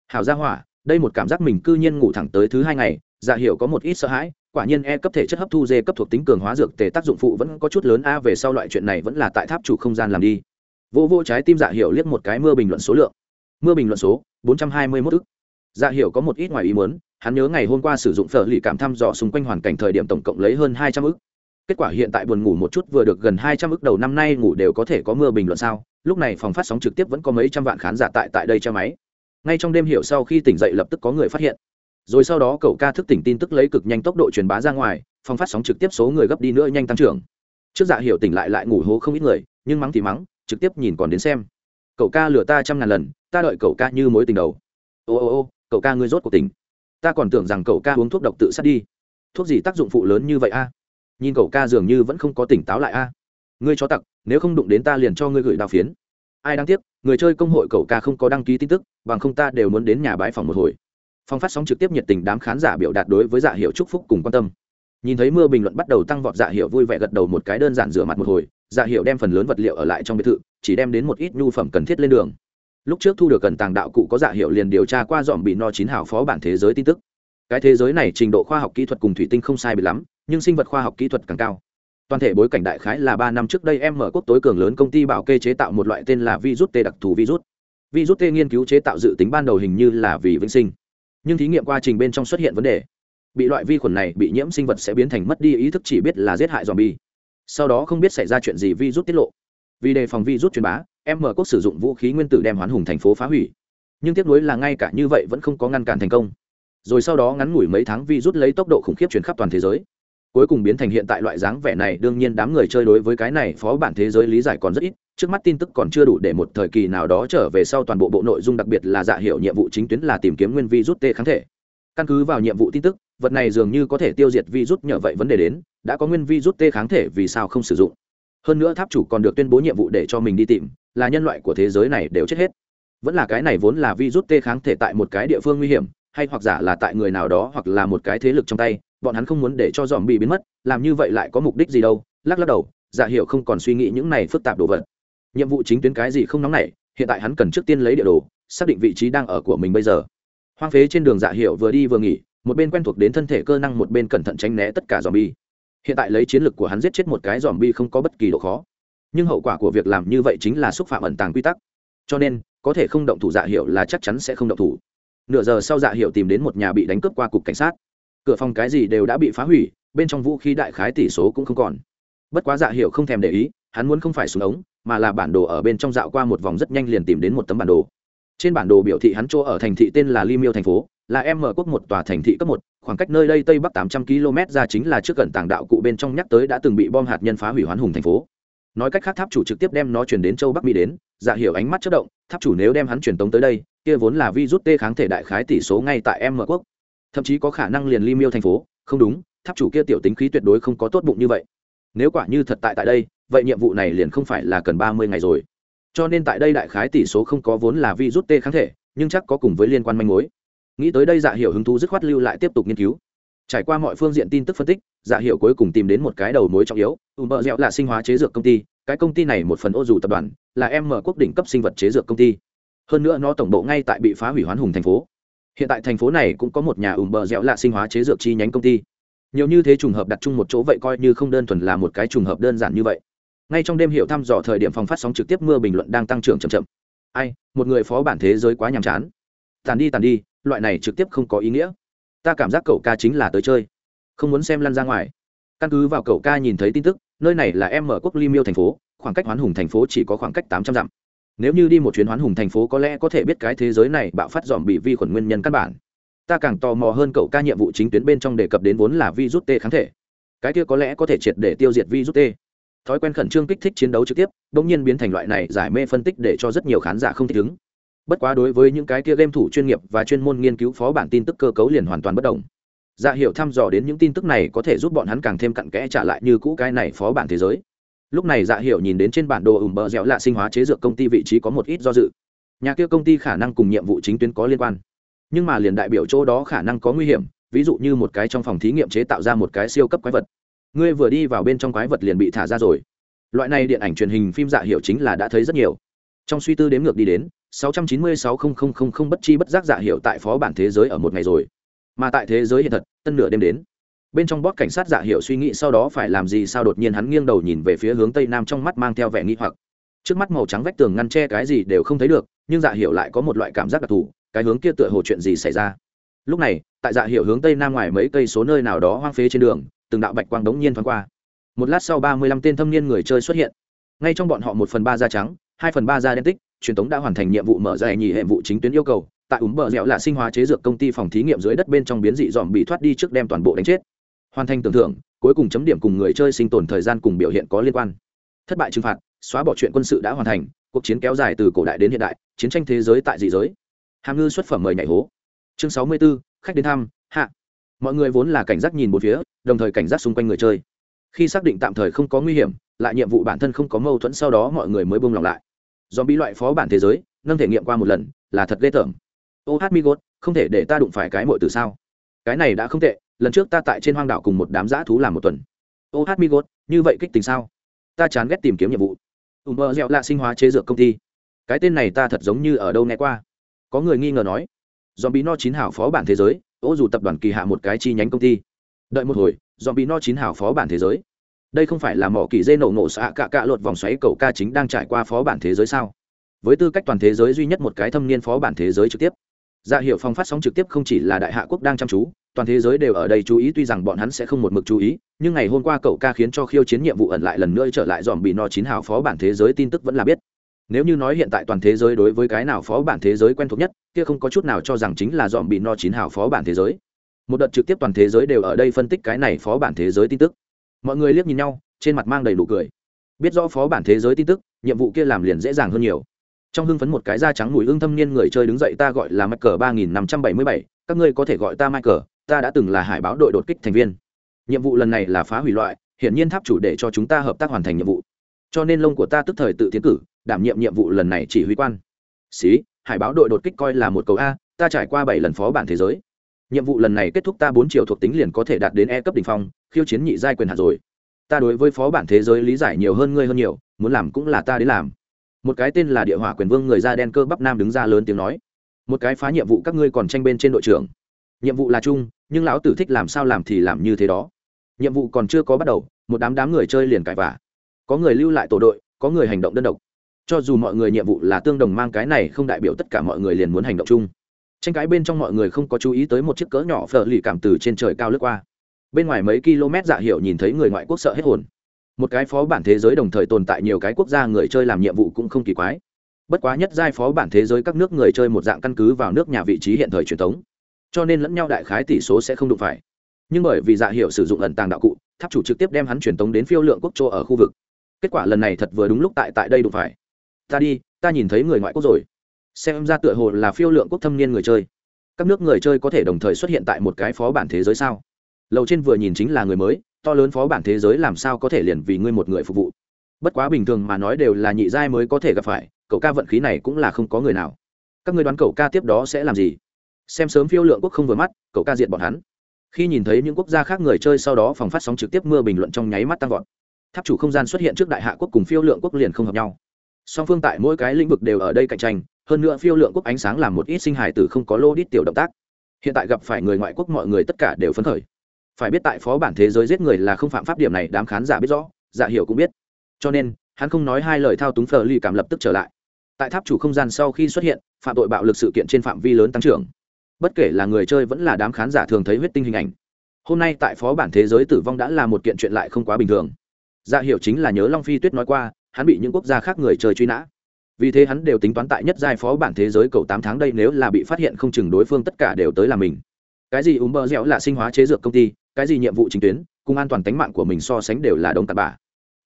Hào ra hỏa, đây một cảm giác mình cư nhiên ngủ thẳng tới thứ hai ngày dạ Hiểu có một ít sợ hãi, quả nhiên e cấp thể chất hấp thu dê cấp thuộc tính cường hóa dược tề tác dụng phụ vẫn có chút lớn, a về sau loại chuyện này vẫn là tại tháp chủ không gian làm đi. Vô vô trái tim dạ Hiểu liếc một cái mưa bình luận số lượng. Mưa bình luận số 421 ức. Dạ Hiểu có một ít ngoài ý muốn, hắn nhớ ngày hôm qua sử dụng phở lì cảm thăm dò xung quanh hoàn cảnh thời điểm tổng cộng lấy hơn hai trăm ức. Kết quả hiện tại buồn ngủ một chút vừa được gần hai trăm ức đầu năm nay ngủ đều có thể có mưa bình luận sao? Lúc này phòng phát sóng trực tiếp vẫn có mấy trăm vạn khán giả tại tại đây che máy. Ngay trong đêm hiểu sau khi tỉnh dậy lập tức có người phát hiện rồi sau đó cậu ca thức tỉnh tin tức lấy cực nhanh tốc độ truyền bá ra ngoài, phong phát sóng trực tiếp số người gấp đi nữa nhanh tăng trưởng. Trước dạ hiểu tỉnh lại lại ngủ hố không ít người, nhưng mắng thì mắng, trực tiếp nhìn còn đến xem. Cậu ca lừa ta trăm ngàn lần, ta đợi cậu ca như mối tình đầu. Ô ô ô, cậu ca ngươi rốt cuộc tình ta còn tưởng rằng cậu ca uống thuốc độc tự sát đi. Thuốc gì tác dụng phụ lớn như vậy a? Nhìn cậu ca dường như vẫn không có tỉnh táo lại a. Ngươi cho tặc, nếu không đụng đến ta liền cho ngươi gửi đào phiến. Ai đáng tiếc, người chơi công hội cậu ca không có đăng ký tin tức, bằng không ta đều muốn đến nhà bãi phòng một hồi phong phát sóng trực tiếp nhiệt tình đám khán giả biểu đạt đối với dạ hiệu chúc phúc cùng quan tâm. Nhìn thấy mưa bình luận bắt đầu tăng vọt dạ hiệu vui vẻ gật đầu một cái đơn giản rửa mặt một hồi. Dạ hiệu đem phần lớn vật liệu ở lại trong biệt thự, chỉ đem đến một ít nhu phẩm cần thiết lên đường. Lúc trước thu được cần tàng đạo cụ có dạ hiệu liền điều tra qua dòm bị no chín hào phó bản thế giới tin tức. Cái thế giới này trình độ khoa học kỹ thuật cùng thủy tinh không sai bị lắm, nhưng sinh vật khoa học kỹ thuật càng cao. Toàn thể bối cảnh đại khái là ba năm trước đây em mở quốc tối cường lớn công ty bảo kê chế tạo một loại tên là virus t đặc thù virus. Virus t nghiên cứu chế tạo dự tính ban đầu hình như là vì vĩnh sinh nhưng thí nghiệm quá trình bên trong xuất hiện vấn đề. Bị loại vi khuẩn này bị nhiễm sinh vật sẽ biến thành mất đi ý thức chỉ biết là giết hại dòm bi sau đó không biết xảy ra chuyện gì vi rút tiết lộ. Vì đề phòng vi rút truyền bá em mở quốc sử dụng vũ khí nguyên tử đem hoán hùng thành phố phá hủy. Nhưng tiếc nuối là ngay cả như vậy vẫn không có ngăn cản thành công. Rồi sau đó ngắn ngủi mấy tháng vi rút lấy tốc độ khủng khiếp truyền khắp toàn thế giới cuối cùng biến thành hiện tại loại dáng vẻ này, đương nhiên đám người chơi đối với cái này phó bản thế giới lý giải còn rất ít, trước mắt tin tức còn chưa đủ để một thời kỳ nào đó trở về sau toàn bộ bộ nội dung, đặc biệt là dạ hiệu nhiệm vụ chính tuyến là tìm kiếm nguyên vi rút tê kháng thể. Căn cứ vào nhiệm vụ tin tức, vật này dường như có thể tiêu diệt vi rút nhờ vậy vấn đề đến, đã có nguyên vi rút tê kháng thể vì sao không sử dụng? Hơn nữa tháp chủ còn được tuyên bố nhiệm vụ để cho mình đi tìm, là nhân loại của thế giới này đều chết hết. Vẫn là cái này vốn là vi rút tê kháng thể tại một cái địa phương nguy hiểm, hay hoặc giả là tại người nào đó hoặc là một cái thế lực trong tay bọn hắn không muốn để cho dòm bị biến mất, làm như vậy lại có mục đích gì đâu? Lắc lắc đầu dạ hiệu không còn suy nghĩ những này phức tạp đồ vật. Nhiệm vụ chính tuyến cái gì không nóng này hiện tại hắn cần trước tiên lấy địa đồ, xác định vị trí đang ở của mình bây giờ. Hoang phế trên đường dạ hiệu vừa đi vừa nghỉ, một bên quen thuộc đến thân thể cơ năng, một bên cẩn thận tránh né tất cả dòm bi hiện tại lấy chiến lược của hắn giết chết một cái dòm bi không có bất kỳ độ khó. Nhưng hậu quả của việc làm như vậy chính là xúc phạm ẩn tàng quy tắc. Cho nên, có thể không động thủ dạ hiệu là chắc chắn sẽ không động thủ. Nửa giờ sau dạ hiệu tìm đến một nhà bị đánh cướp qua cục cảnh sát cửa phòng cái gì đều đã bị phá hủy bên trong vũ khí đại khái tỷ số cũng không còn bất quá dạ hiệu không thèm để ý hắn muốn không phải xuống ống mà là bản đồ ở bên trong dạo qua một vòng rất nhanh liền tìm đến một tấm bản đồ trên bản đồ biểu thị hắn chỗ ở thành thị tên là Ly Miêu thành phố, là em mở quốc một tòa thành thị cấp một, khoảng cách nơi đây tây bắc 800 km ra chính là trước gần tảng đạo cụ bên trong nhắc tới đã từng bị bom hạt nhân phá hủy hoán hùng thành phố. Nói cách khác tháp chủ trực tiếp đem nó chuyển đến châu Bắc Mỹ đến, dạ hiểu ánh mắt chớp động, tháp chủ nếu đem hắn truyền tống tới đây, kia vốn là virus T kháng thể đại khái tỷ số ngay tại em mở quốc. Thậm chí có khả năng liền Ly Miêu thành phố, không đúng, tháp chủ kia tiểu tính khí tuyệt đối không có tốt bụng như vậy. Nếu quả như thật tại tại đây, vậy nhiệm vụ này liền không phải là cần 30 ngày rồi. Cho nên tại đây đại khái tỷ số không có vốn là virus t kháng thể nhưng chắc có cùng với liên quan manh mối. Nghĩ tới đây dạ hiệu hứng thú dứt khoát lưu lại tiếp tục nghiên cứu. Trải qua mọi phương diện tin tức phân tích dạ hiệu cuối cùng tìm đến một cái đầu mối trọng yếu ủ mợ dẻo là sinh hóa chế dược công ty cái công ty này một phần ô dù tập đoàn là em mở quốc đỉnh cấp sinh vật chế dược công ty. Hơn nữa nó tổng bộ ngay tại bị phá hủy hoán hùng thành phố hiện tại thành phố này cũng có một nhà ủ bờ dẻo lạ sinh hóa chế dược chi nhánh công ty. Nhiều như thế trùng hợp đặt chung một chỗ vậy coi như không đơn thuần là một cái trùng hợp đơn giản như vậy. Ngay trong đêm hiệu thăm dò thời điểm phòng phát sóng trực tiếp mưa bình luận đang tăng trưởng chậm chậm. Ai, một người phó bản thế giới quá nhàm chán. Tàn đi tàn đi, loại này trực tiếp không có ý nghĩa. Ta cảm giác cậu ca chính là tới chơi. Không muốn xem lăn ra ngoài. Căn cứ vào cậu ca nhìn thấy tin tức, nơi này là em ở quốc ly miêu thành phố, khoảng cách hoán hùng thành phố chỉ có khoảng cách tám trăm dặm nếu như đi một chuyến hoán hùng thành phố có lẽ có thể biết cái thế giới này bạo phát dòm bị vi khuẩn nguyên nhân căn bản. Ta càng tò mò hơn cậu ca nhiệm vụ chính tuyến bên trong đề cập đến vốn là virus t kháng thể. Cái kia có lẽ có thể triệt để tiêu diệt virus t. Thói quen khẩn trương kích thích chiến đấu trực tiếp bỗng nhiên biến thành loại này giải mê phân tích để cho rất nhiều khán giả không thích ứng. Bất quá đối với những cái kia game thủ chuyên nghiệp và chuyên môn nghiên cứu phó bản tin tức cơ cấu liền hoàn toàn bất đồng. Dạ hiệu thăm dò đến những tin tức này có thể giúp bọn hắn càng thêm cặn kẽ trả lại như cũ cái này phó bản thế giới lúc này dạ hiệu nhìn đến trên bản đồ ủng bờ dẻo lạ sinh hóa chế dược công ty vị trí có một ít do dự. Nhà kia công ty khả năng cùng nhiệm vụ chính tuyến có liên quan. Nhưng mà liền đại biểu chỗ đó khả năng có nguy hiểm, ví dụ như một cái trong phòng thí nghiệm chế tạo ra một cái siêu cấp quái vật. Ngươi vừa đi vào bên trong quái vật liền bị thả ra rồi. Loại này điện ảnh truyền hình phim dạ hiệu chính là đã thấy rất nhiều. Trong suy tư đếm ngược đi đến 696.000 bất chi bất giác dạ hiệu tại phó bản thế giới ở một ngày rồi. Mà tại thế giới hiện thật, tân nửa đêm đến bên trong bót cảnh sát dạ hiệu suy nghĩ sau đó phải làm gì sao đột nhiên hắn nghiêng đầu nhìn về phía hướng tây nam trong mắt mang theo vẻ nghi hoặc. Trước mắt màu trắng vách tường ngăn che cái gì đều không thấy được, nhưng dạ hiệu lại có một loại cảm giác đặc thù, cái hướng kia tựa hồ chuyện gì xảy ra. Lúc này, tại dạ hiệu hướng tây nam ngoài mấy cây số nơi nào đó hoang phế trên đường, từng đạo bạch quang đống nhiên thoáng qua. Một lát sau ba mươi lăm tên thâm niên người chơi xuất hiện. Ngay trong bọn họ một phần ba da trắng, hai phần ba da đen tích, truyền thống đã hoàn thành nhiệm vụ mở ra nhì hệ vụ chính tuyến yêu cầu, tại úng bờ dẻo là sinh hóa chế dược công ty phòng thí nghiệm dưới đất bên trong biến dị dòm bị thoát đi trước đem toàn bộ đánh chết hoàn thành tưởng thưởng cuối cùng chấm điểm cùng người chơi sinh tồn thời gian cùng biểu hiện có liên quan. Thất bại trừng phạt xóa bỏ chuyện quân sự đã hoàn thành cuộc chiến kéo dài từ cổ đại đến hiện đại chiến tranh thế giới tại dị giới. Hàm ngư xuất phẩm mời nhảy hố. Chương sáu mươi 64, khách đến thăm hạ. Mọi người vốn là cảnh giác nhìn một phía đồng thời cảnh giác xung quanh người chơi. Khi xác định tạm thời không có nguy hiểm lại nhiệm vụ bản thân không có mâu thuẫn sau đó mọi người mới buông lỏng lại. Do bị loại phó bản thế giới nâng thể nghiệm qua một lần là thật ghê tởm. Ô hát mi gốt không thể để ta đụng phải cái mội từ sao? Cái này đã không tệ, lần trước ta tại trên hoang đảo cùng một đám dã thú làm một tuần. Ô hát mi gốt, như vậy kích tình sao? Ta chán ghét tìm kiếm nhiệm vụ. Ùm mơ dẹo lạ sinh hóa chế dược công ty. Cái tên này ta thật giống như ở đâu nghe qua. Có người nghi ngờ nói dòm bị no chín hảo phó bản thế giới, ô dù tập đoàn kỳ hạ một cái chi nhánh công ty. Đợi một hồi dòm bị no chín Hảo phó bản thế giới. Đây không phải là mỏ kỳ dây nổ nổ xạ cạ cạ lột vòng xoáy cầu ca chính đang trải qua phó bản thế giới sao? Với tư cách toàn thế giới duy nhất một cái thâm niên phó bản thế giới trực tiếp dạ hiệu phong phát sóng trực tiếp không chỉ là đại hạ quốc đang chăm chú, toàn thế giới đều ở đây chú ý, tuy rằng bọn hắn sẽ không một mực chú ý, nhưng ngày hôm qua cậu ca khiến cho khiêu chiến nhiệm vụ ẩn lại lần nữa trở lại dòm bị no chín hào phó bản thế giới tin tức vẫn là biết. Nếu như nói hiện tại toàn thế giới đối với cái nào phó bản thế giới quen thuộc nhất, kia không có chút nào cho rằng chính là dòm bị no chín hào phó bản thế giới. Một đợt trực tiếp toàn thế giới đều ở đây phân tích cái này phó bản thế giới tin tức. Mọi người liếc nhìn nhau, trên mặt mang đầy đủ cười. Biết rõ phó bản thế giới tin tức, nhiệm vụ kia làm liền dễ dàng hơn nhiều trong hưng phấn một cái da trắng mùi hương thâm niên người chơi đứng dậy, ta gọi là mắc cờ ba nghìn năm trăm bảy mươi bảy, các ngươi có thể gọi ta Michael, ta đã từng là hải báo đội đột kích thành viên. Nhiệm vụ lần này là phá hủy loại, hiển nhiên tháp chủ để cho chúng ta hợp tác hoàn thành nhiệm vụ. Cho nên lông của ta tức thời tự tiến cử, đảm nhiệm nhiệm vụ lần này chỉ huy quan. Xí, hải báo đội đột kích coi là một cầu a, ta trải qua bảy lần phó bản thế giới. Nhiệm vụ lần này kết thúc ta bốn triệu thuộc tính liền có thể đạt đến e cấp đ ỉ n h phong, khiêu chiến nhị giai quyền hạt rồi. Ta đối với phó bản thế giới lý giải nhiều hơn ngươi hơn nhiều, muốn làm cũng là ta đến làm một cái tên là địa hỏa quyền vương người da đen cơ bắp nam đứng ra lớn tiếng nói. Một cái phá nhiệm vụ các ngươi còn tranh bên trên đội trưởng. Nhiệm vụ là chung, nhưng lão tử thích làm sao làm thì làm như thế đó. Nhiệm vụ còn chưa có bắt đầu, một đám đám người chơi liền cãi vả có người lưu lại tổ đội, có người hành động đơn độc. Cho dù mọi người nhiệm vụ là tương đồng mang cái này không đại biểu tất cả mọi người liền muốn hành động chung. Tranh cãi bên trong mọi người không có chú ý tới một chiếc cỡ nhỏ phở lì cảm từ trên trời cao lướt qua. Bên ngoài mấy km dạ hiệu nhìn thấy người ngoại quốc sợ hết hồn một cái phó bản thế giới đồng thời tồn tại nhiều cái quốc gia người chơi làm nhiệm vụ cũng không kỳ quái. Bất quá nhất giai phó bản thế giới các nước người chơi một dạng căn cứ vào nước nhà vị trí hiện thời truyền thống. Cho nên lẫn nhau đại khái tỷ số sẽ không đụng phải. Nhưng bởi vì dạ hiệu sử dụng ẩn tàng đạo cụ, tháp chủ trực tiếp đem hắn truyền tống đến phiêu lượng quốc chỗ ở khu vực. Kết quả lần này thật vừa đúng lúc tại tại đây đụng phải. Ta đi, ta nhìn thấy người ngoại quốc rồi. Xem ra tựa hồ là phiêu lượng quốc thâm niên người chơi. Các nước người chơi có thể đồng thời xuất hiện tại một cái phó bản thế giới sao? Lầu trên vừa nhìn chính là người mới to lớn phó bản thế giới làm sao có thể liền vì ngươi một người phục vụ? Bất quá bình thường mà nói đều là nhị giai mới có thể gặp phải, cậu ca vận khí này cũng là không có người nào. Các ngươi đoán cậu ca tiếp đó sẽ làm gì? Xem sớm phiêu lượng quốc không vừa mắt, cậu ca diệt bọn hắn. Khi nhìn thấy những quốc gia khác người chơi sau đó phòng phát sóng trực tiếp mưa bình luận trong nháy mắt tăng vọt. Tháp chủ không gian xuất hiện trước đại hạ quốc cùng phiêu lượng quốc liền không hợp nhau. Song phương tại mỗi cái lĩnh vực đều ở đây cạnh tranh, hơn nữa phiêu lượng quốc ánh sáng làm một ít sinh hài tử không có lô đít tiểu động tác. Hiện tại gặp phải người ngoại quốc mọi người tất cả đều phấn khởi phải biết tại phó bản thế giới giết người là không phạm pháp điểm này đám khán giả biết rõ dạ hiểu cũng biết. Cho nên, hắn không nói hai lời thao túng phờ ly cảm lập tức trở lại. Tại tháp chủ không gian sau khi xuất hiện, phạm tội bạo lực sự kiện trên phạm vi lớn tăng trưởng. Bất kể là người chơi vẫn là đám khán giả thường thấy huyết tinh hình ảnh. Hôm nay tại phó bản thế giới tử vong đã là một kiện chuyện lại không quá bình thường. Dạ hiểu chính là nhớ long phi tuyết nói qua, hắn bị những quốc gia khác người chơi truy nã. Vì thế hắn đều tính toán tại nhất giai phó bản thế giới cầu tám tháng đây nếu là bị phát hiện không chừng đối phương tất cả đều tới là mình. Cái gì ùm bơ dẻo là sinh hóa chế dược công ty cái gì nhiệm vụ chính tuyến, cùng an toàn tính mạng của mình so sánh đều là đông tạt bà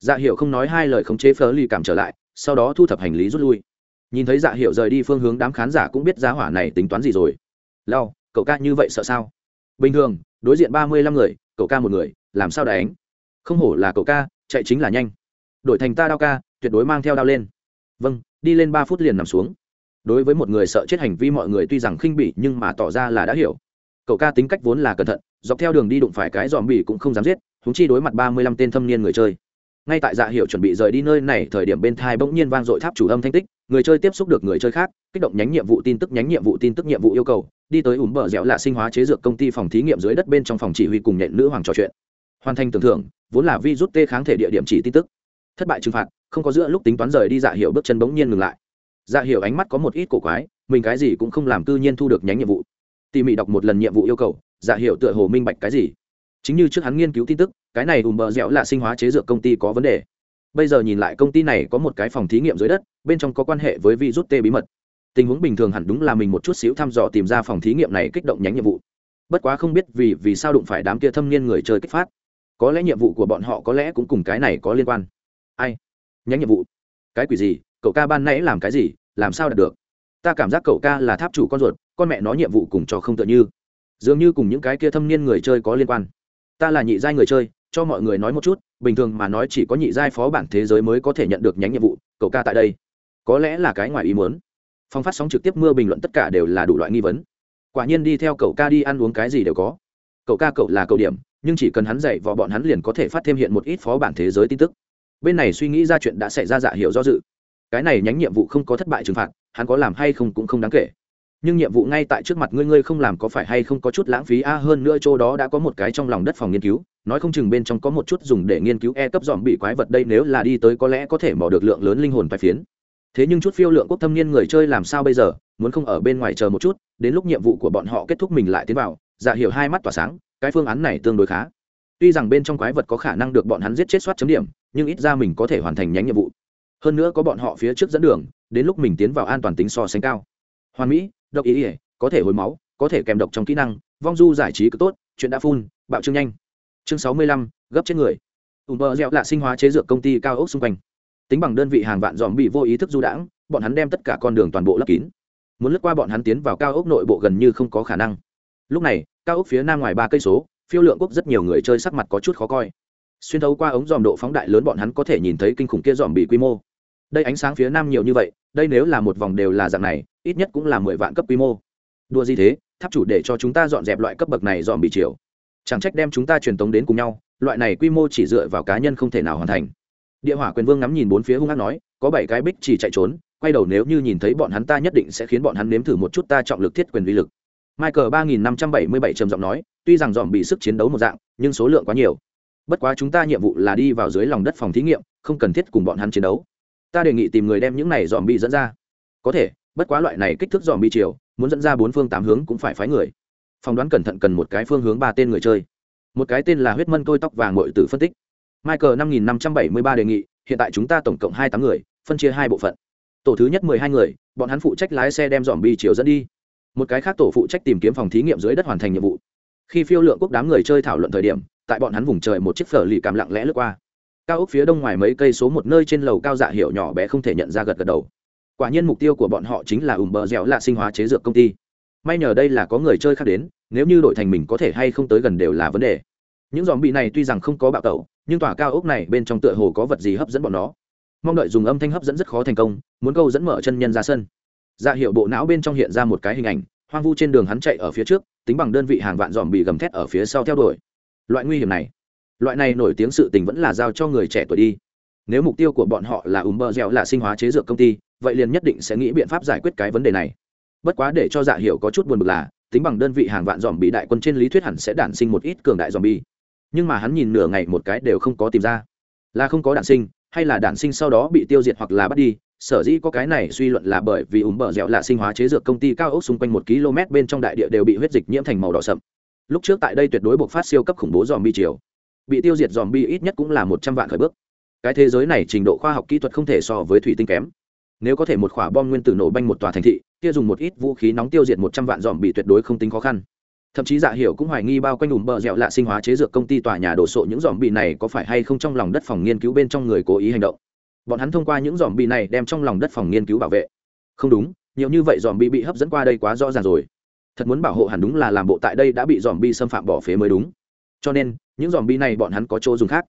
dạ hiệu không nói hai lời khống chế phớ ly cảm trở lại, sau đó thu thập hành lý rút lui. Nhìn thấy dạ hiệu rời đi phương hướng, đám khán giả cũng biết giá hỏa này tính toán gì rồi. Lao cậu ca như vậy sợ sao? Bình thường, đối diện ba mươi lăm người, cậu ca một người, làm sao đánh không hổ là cậu ca, chạy chính là nhanh. Đổi thành ta đao ca, tuyệt đối mang theo đao lên. Vâng đi lên ba phút liền nằm xuống. Đối với một người sợ chết hành vi, mọi người tuy rằng khinh bỉ, nhưng mà tỏ ra là đã hiểu. Cậu ca tính cách vốn là cẩn thận dọc theo đường đi đụng phải cái dòm bỉ cũng không dám giết húng chi đối mặt ba mươi lăm tên thâm niên người chơi. Ngay tại dạ hiệu chuẩn bị rời đi nơi này, thời điểm bên thai bỗng nhiên vang dội tháp chủ âm thanh tích, người chơi tiếp xúc được người chơi khác, kích động nhánh nhiệm vụ tin tức nhánh nhiệm vụ tin tức nhiệm vụ yêu cầu, đi tới ủm bờ dẻo lạ sinh hóa chế dược công ty phòng thí nghiệm dưới đất bên trong phòng chỉ huy cùng nhện nữ hoàng trò chuyện. Hoàn thành tưởng thưởng, vốn là vi rút tê kháng thể địa điểm chỉ tin tức. Thất bại trừng phạt, không có giữa lúc tính toán rời đi dạ hiệu bước chân bỗng nhiên ngừng lại. Dạ hiệu ánh mắt có một ít cổ quái, mình cái gì cũng không làm cư nhiên thu được nhánh nhiệm vụ. Tỉ mỉ đọc một lần nhiệm vụ yêu cầu dạ hiệu tựa hồ minh bạch cái gì. Chính như trước hắn nghiên cứu tin tức, cái này ùm bờ dẻo là sinh hóa chế dược công ty có vấn đề. Bây giờ nhìn lại công ty này có một cái phòng thí nghiệm dưới đất, bên trong có quan hệ với virus t bí mật. Tình huống bình thường hẳn đúng là mình một chút xíu thăm dò tìm ra phòng thí nghiệm này kích động nhánh nhiệm vụ. Bất quá không biết vì vì sao đụng phải đám kia thâm niên người chơi kích phát. Có lẽ nhiệm vụ của bọn họ có lẽ cũng cùng cái này có liên quan. Ai? Nhánh nhiệm vụ? Cái quỷ gì? Cậu ca ban nãy làm cái gì? Làm sao đạt được? Ta cảm giác cậu ca là tháp chủ con ruột, con mẹ nó nhiệm vụ cùng cho không tựa như dường như cùng những cái kia thâm niên người chơi có liên quan. Ta là nhị giai người chơi, cho mọi người nói một chút, bình thường mà nói chỉ có nhị giai phó bản thế giới mới có thể nhận được nhánh nhiệm vụ, cậu ca tại đây. Có lẽ là cái ngoài ý muốn. Phong phát sóng trực tiếp mưa bình luận tất cả đều là đủ loại nghi vấn. Quả nhiên đi theo cậu ca đi ăn uống cái gì đều có. Cậu ca cậu là cậu điểm, nhưng chỉ cần hắn dạy vò bọn hắn liền có thể phát thêm hiện một ít phó bản thế giới tin tức. Bên này suy nghĩ ra chuyện đã xảy ra dạ hiệu do dự. Cái này nhánh nhiệm vụ không có thất bại trừng phạt, hắn có làm hay không cũng không đáng kể nhưng nhiệm vụ ngay tại trước mặt ngươi ngươi không làm có phải hay không có chút lãng phí? A, hơn nữa chỗ đó đã có một cái trong lòng đất phòng nghiên cứu. Nói không chừng bên trong có một chút dùng để nghiên cứu e cấp dòm bị quái vật đây, nếu là đi tới có lẽ có thể mỏ được lượng lớn linh hồn phải phiến. Thế nhưng chút phiêu lượng quốc thâm niên người chơi làm sao bây giờ? Muốn không ở bên ngoài chờ một chút, đến lúc nhiệm vụ của bọn họ kết thúc mình lại tiến vào. Dạ hiểu hai mắt tỏa sáng, cái phương án này tương đối khá. Tuy rằng bên trong quái vật có khả năng được bọn hắn giết chết soát chấm điểm, nhưng ít ra mình có thể hoàn thành nhánh nhiệm vụ. Hơn nữa có bọn họ phía trước dẫn đường, đến lúc mình tiến vào an toàn tính so sánh cao. Hoàn mỹ độc ý ỉa, có thể hồi máu, có thể kèm độc trong kỹ năng, vong du giải trí cực tốt, chuyện đã phun bạo trương nhanh. Chương sáu mươi lăm, gấp chết người. Ùm bờ gieo lạ sinh hóa chế dược công ty cao ốc xung quanh. Tính bằng đơn vị hàng vạn dòm bị vô ý thức du đãng, bọn hắn đem tất cả con đường toàn bộ lấp kín. Muốn lướt qua bọn hắn tiến vào cao ốc nội bộ gần như không có khả năng. Lúc này, cao ốc phía nam ngoài ba cây số, phiêu lượng quốc rất nhiều người chơi sắc mặt có chút khó coi. Xuyên thấu qua ống dòm độ phóng đại lớn bọn hắn có thể nhìn thấy kinh khủng kia dòm bị quy mô đây ánh sáng phía nam nhiều như vậy, đây nếu là một vòng đều là dạng này, ít nhất cũng là mười vạn cấp quy mô. Đua gì thế? Tháp chủ để cho chúng ta dọn dẹp loại cấp bậc này dọn bị chiều chẳng trách đem chúng ta truyền tống đến cùng nhau, loại này quy mô chỉ dựa vào cá nhân không thể nào hoàn thành. Địa hỏa quyền vương ngắm nhìn bốn phía hung ác nói, có bảy cái bích chỉ chạy trốn, quay đầu nếu như nhìn thấy bọn hắn ta nhất định sẽ khiến bọn hắn nếm thử một chút ta trọng lực thiết quyền vi lực. Michael ba nghìn năm trăm bảy mươi bảy trầm giọng nói, tuy rằng dòm bị sức chiến đấu một dạng, nhưng số lượng quá nhiều. Bất quá chúng ta nhiệm vụ là đi vào dưới lòng đất phòng thí nghiệm, không cần thiết cùng bọn hắn chiến đấu ta đề nghị tìm người đem những này dòm bi dẫn ra. Có thể, bất quá loại này kích thước dòm bi chiều, muốn dẫn ra bốn phương tám hướng cũng phải phái người. Phỏng đoán cẩn thận cần một cái phương hướng ba tên người chơi. Một cái tên là huyết mân tôi tóc vàng mội tử phân tích. Michael năm nghìn năm trăm bảy mươi ba đề nghị, hiện tại chúng ta tổng cộng hai tám người, phân chia hai bộ phận. Tổ thứ nhất mười hai người, bọn hắn phụ trách lái xe đem dòm bi chiều dẫn đi. Một cái khác tổ phụ trách tìm kiếm phòng thí nghiệm dưới đất hoàn thành nhiệm vụ. Khi phiêu lượng quốc đám người chơi thảo luận thời điểm, tại bọn hắn vùng trời một chiếc phở lì cảm lặng lẽ lướt qua cao ốc phía đông ngoài mấy cây số một nơi trên lầu cao dạ hiệu nhỏ bé không thể nhận ra gật gật đầu. Quả nhiên mục tiêu của bọn họ chính là ủng bờ dẻo lạ sinh hóa chế dược công ty. May nhờ đây là có người chơi khác đến, nếu như đội thành mình có thể hay không tới gần đều là vấn đề. Những dòm bị này tuy rằng không có bạo tẩu, nhưng tòa cao ốc này bên trong tựa hồ có vật gì hấp dẫn bọn nó. Mong đợi dùng âm thanh hấp dẫn rất khó thành công, muốn câu dẫn mở chân nhân ra sân. Dạ hiệu bộ não bên trong hiện ra một cái hình ảnh, hoang vu trên đường hắn chạy ở phía trước, tính bằng đơn vị hàng vạn dòm bị gầm thét ở phía sau theo đuổi. Loại nguy hiểm này loại này nổi tiếng sự tình vẫn là giao cho người trẻ tuổi đi. Nếu mục tiêu của bọn họ là ùm bờ dẻo là sinh hóa chế dược công ty, vậy liền nhất định sẽ nghĩ biện pháp giải quyết cái vấn đề này. Bất quá để cho dạ hiểu có chút buồn bực là, tính bằng đơn vị hàng vạn dòm bị đại quân trên lý thuyết hẳn sẽ đản sinh một ít cường đại dòm bi. Nhưng mà hắn nhìn nửa ngày một cái đều không có tìm ra. Là không có đản sinh, hay là đản sinh sau đó bị tiêu diệt hoặc là bắt đi, sở dĩ có cái này suy luận là bởi vì ủng bờ dẻo là sinh hóa chế dược công ty cao ốc xung quanh một km bên trong đại địa đều bị huyết dịch nhiễm thành màu đỏ sậm. Lúc trước tại đây tuyệt đối buộc phát siêu cấp khủng bố dòm bi chiều bị tiêu diệt dòm bi ít nhất cũng là một trăm vạn khởi bước. Cái thế giới này trình độ khoa học kỹ thuật không thể so với thủy tinh kém. Nếu có thể một quả bom nguyên tử nổ banh một tòa thành thị, kia dùng một ít vũ khí nóng tiêu diệt một trăm vạn dòm bị tuyệt đối không tính khó khăn. Thậm chí dạ hiểu cũng hoài nghi bao quanh ùm bờ dẻo lạ sinh hóa chế dược công ty tòa nhà đổ sộ những dòm bị này có phải hay không trong lòng đất phòng nghiên cứu bên trong người cố ý hành động. Bọn hắn thông qua những dòm bị này đem trong lòng đất phòng nghiên cứu bảo vệ. Không đúng, nhiều như vậy dòm bị bị hấp dẫn qua đây quá rõ ràng rồi. Thật muốn bảo hộ hẳn đúng là làm bộ tại đây đã bị dòm bị xâm phạm bỏ phế mới đúng cho nên, những dòm bi này bọn hắn có chỗ dùng khác.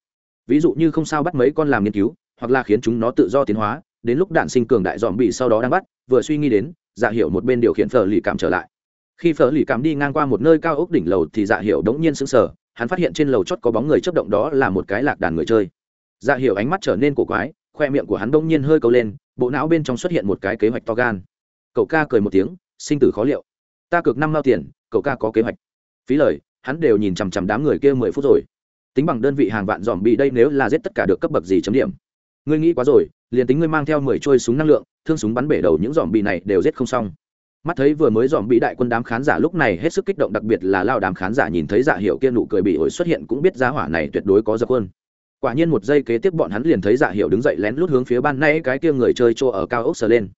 Ví dụ như không sao bắt mấy con làm nghiên cứu, hoặc là khiến chúng nó tự do tiến hóa, đến lúc đạn sinh cường đại dòm bị sau đó đang bắt, vừa suy nghĩ đến dạ hiệu một bên điều khiển phở lì cảm trở lại. Khi phở lì cảm đi ngang qua một nơi cao ốc đỉnh lầu thì dạ hiệu đống nhiên sững sờ, hắn phát hiện trên lầu chót có bóng người chấp động đó là một cái lạc đàn người chơi. Dạ hiệu ánh mắt trở nên cổ quái, khoe miệng của hắn đống nhiên hơi câu lên, bộ não bên trong xuất hiện một cái kế hoạch to gan. Cậu ca cười một tiếng, sinh tử khó liệu. Ta cược năm mao tiền, cậu ca có kế hoạch. Phí lời hắn đều nhìn chằm chằm đám người kia mười phút rồi. Tính bằng đơn vị hàng vạn dòm bị đây nếu là giết tất cả được cấp bậc gì chấm điểm. Ngươi nghĩ quá rồi, liền tính ngươi mang theo mười trôi súng năng lượng, thương súng bắn bể đầu những dòm bị này đều giết không xong. Mắt thấy vừa mới dòm bị đại quân đám khán giả lúc này hết sức kích động, đặc biệt là lao đám khán giả nhìn thấy dạ hiệu kia nụ cười bị ổi xuất hiện cũng biết giá hỏa này tuyệt đối có dập hơn quả nhiên một giây kế tiếp bọn hắn liền thấy dạ hiệu đứng dậy lén lút hướng phía ban nay cái kia người chơi chỗ ở cao ốc sờ lên.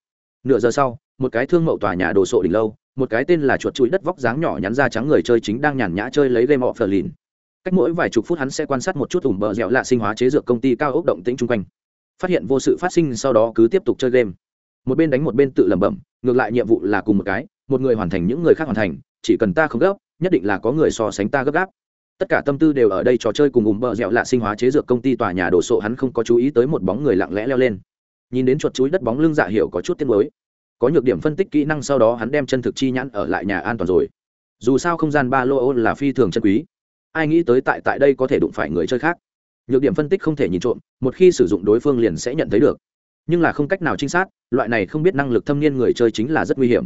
Nửa giờ sau một cái thương mậu tòa nhà đồ sộ đỉnh lâu, một cái tên là chuột chuỗi đất vóc dáng nhỏ nhắn da trắng người chơi chính đang nhàn nhã chơi lấy game of lìn cách mỗi vài chục phút hắn sẽ quan sát một chút ủng bờ dẻo lạ sinh hóa chế dược công ty cao ốc động tĩnh chung quanh. Phát hiện vô sự phát sinh, sau đó cứ tiếp tục chơi game. Một bên đánh một bên tự lẩm bẩm, ngược lại nhiệm vụ là cùng một cái, một người hoàn thành những người khác hoàn thành, chỉ cần ta không gấp, nhất định là có người so sánh ta gấp gáp. Tất cả tâm tư đều ở đây trò chơi cùng ủng bờ dẻo lạ sinh hóa chế dược công ty tòa nhà đồ sộ hắn không có chú ý tới một bóng người lặng lẽ leo lên. Nhìn đến chuột chuối đất bóng lưng dạ hiểu có chút tiếng mới có nhược điểm phân tích kỹ năng sau đó hắn đem chân thực chi nhãn ở lại nhà an toàn rồi. Dù sao không gian ba lô là phi thường chân quý. Ai nghĩ tới tại tại đây có thể đụng phải người chơi khác. Nhược điểm phân tích không thể nhìn trộm, một khi sử dụng đối phương liền sẽ nhận thấy được. Nhưng là không cách nào trinh sát, loại này không biết năng lực thâm niên người chơi chính là rất nguy hiểm.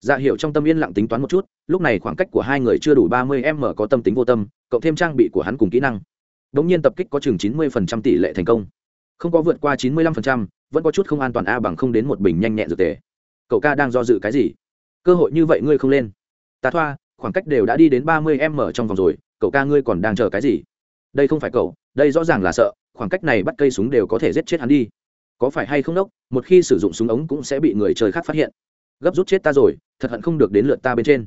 Dạ hiệu trong tâm yên lặng tính toán một chút, lúc này khoảng cách của hai người chưa đủ ba mươi m có tâm tính vô tâm, cộng thêm trang bị của hắn cùng kỹ năng. Đ ỗ n g nhiên tập kích có chừng chín mươi tỷ lệ thành công. Không có vượt qua chín mươi lăm vẫn có chút không an toàn a bằng không đến một bình nhanh nhẹn dược tề cậu ca đang do dự cái gì? Cơ hội như vậy ngươi không lên. Ta thoa, khoảng cách đều đã đi đến ba mươi m trong vòng rồi, cậu ca ngươi còn đang chờ cái gì? Đây không phải cậu, đây rõ ràng là sợ, khoảng cách này bắt cây súng đều có thể giết chết hắn đi. Có phải hay không đốc, một khi sử dụng súng ống cũng sẽ bị người chơi khác phát hiện. Gấp rút chết ta rồi, thật hận không được đến lượt ta bên trên.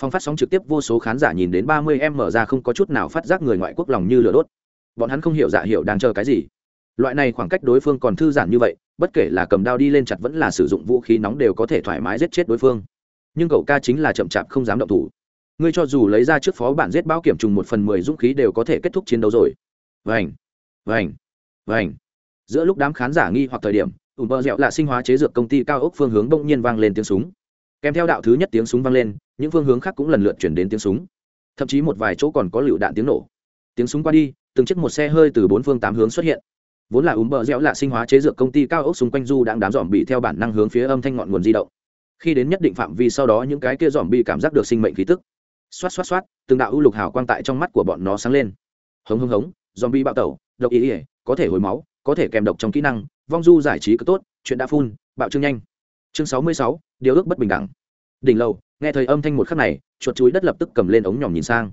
Phong phát sóng trực tiếp vô số khán giả nhìn đến ba mươi em mở ra không có chút nào phát giác người ngoại quốc lòng như lửa đốt. Bọn hắn không hiểu dạ hiểu đang chờ cái gì loại này khoảng cách đối phương còn thư giãn như vậy, bất kể là cầm đao đi lên chặt vẫn là sử dụng vũ khí nóng đều có thể thoải mái giết chết đối phương. Nhưng cậu ca chính là chậm chạp không dám động thủ. Ngươi cho dù lấy ra trước phó bản giết bao kiểm trùng một phần mười dũng khí đều có thể kết thúc chiến đấu rồi. Vành vành vành. Giữa lúc đám khán giả nghi hoặc thời điểm ủ bờ dẹo là sinh hóa chế dược công ty cao ốc phương hướng bỗng nhiên vang lên tiếng súng. Kèm theo đạo thứ nhất tiếng súng vang lên, những phương hướng khác cũng lần lượt chuyển đến tiếng súng. Thậm chí một vài chỗ còn có lựu đạn tiếng nổ. Tiếng súng qua đi, từng chiếc một xe hơi từ bốn phương tám hướng xuất hiện vốn là ủ bờ dẻo là sinh hóa chế dược công ty cao ốc xung quanh du đang đám dòm bị theo bản năng hướng phía âm thanh ngọn nguồn di động. Khi đến nhất định phạm vi sau đó những cái kia dòm bị cảm giác được sinh mệnh khí tức. Xoát xoát xoát, từng đạo ưu lục hào quang tại trong mắt của bọn nó sáng lên. Hống hống hống zombie bạo tẩu, độc ý ỉa có thể hồi máu, có thể kèm độc trong kỹ năng, vong du giải trí cứ tốt, chuyện đã phun, bạo trương nhanh. Chương sáu mươi sáu, điều ước bất bình đẳng. Đỉnh lâu nghe thời âm thanh một khắc này, chuột chuối đất lập tức cầm lên ống nhỏm nhìn sang.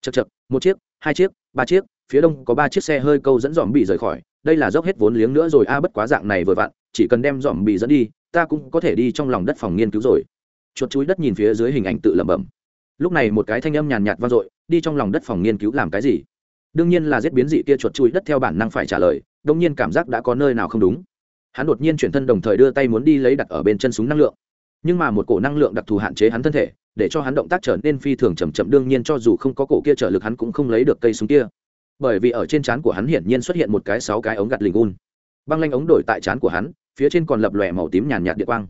Chật chật một chiếc, hai chiếc, ba chiếc, phía đông có ba chiếc xe hơi câu dẫn dòm bị rời khỏi đây là dốc hết vốn liếng nữa rồi, a, bất quá dạng này vừa vặn, chỉ cần đem dòm bị dẫn đi, ta cũng có thể đi trong lòng đất phòng nghiên cứu rồi. Chuột chuối đất nhìn phía dưới hình ảnh tự lẩm bẩm. Lúc này một cái thanh âm nhàn nhạt vang dội, đi trong lòng đất phòng nghiên cứu làm cái gì? Đương nhiên là giết biến dị kia chuột chuối đất theo bản năng phải trả lời đông nhiên cảm giác đã có nơi nào không đúng. Hắn đột nhiên chuyển thân đồng thời đưa tay muốn đi lấy đặt ở bên chân súng năng lượng. Nhưng mà một cổ năng lượng đặc thù hạn chế hắn thân thể, để cho hắn động tác trở nên phi thường chầm chậm, đương nhiên cho dù không có cổ kia trợ lực hắn cũng không lấy được cây súng kia bởi vì ở trên trán của hắn hiển nhiên xuất hiện một cái sáu cái ống gạt lình gun băng lanh ống đổi tại trán của hắn, phía trên còn lập lòe màu tím nhàn nhạt địa quang.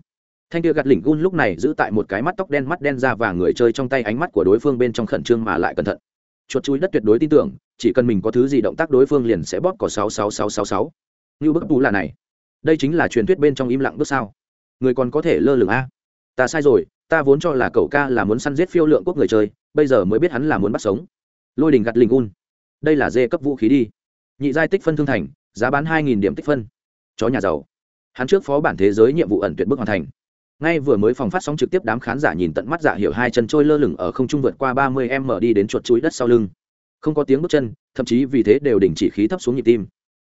Thanh kia gạt lỉnh gun lúc này giữ tại một cái mắt tóc đen mắt đen ra và người chơi trong tay ánh mắt của đối phương bên trong khẩn trương mà lại cẩn thận. Chuột chuối đất tuyệt đối tin tưởng, chỉ cần mình có thứ gì động tác đối phương liền sẽ bóp có sáu sáu sáu sáu sáu. Như bức tú là này. Đây chính là truyền thuyết bên trong im lặng bước sao. Người còn có thể lơ lửng a. Ta sai rồi, ta vốn cho là cậu ca là muốn săn giết phiêu lượng quốc người chơi, bây giờ mới biết hắn là muốn bắt sống. Lôi đình gặt lình un đây là dê cấp vũ khí đi. Nhị giai tích phân thương thành, giá bán hai nghìn điểm tích phân. Chó nhà giàu. Hắn trước phó bản thế giới nhiệm vụ ẩn tuyệt bức hoàn thành. Ngay vừa mới phòng phát sóng trực tiếp đám khán giả nhìn tận mắt giả dạ hiểu hai chân trôi lơ lửng ở không trung vượt qua ba mươi m đi đến chuột chuối đất sau lưng. Không có tiếng bước chân, thậm chí vì thế đều đình chỉ khí thấp xuống nhịp tim.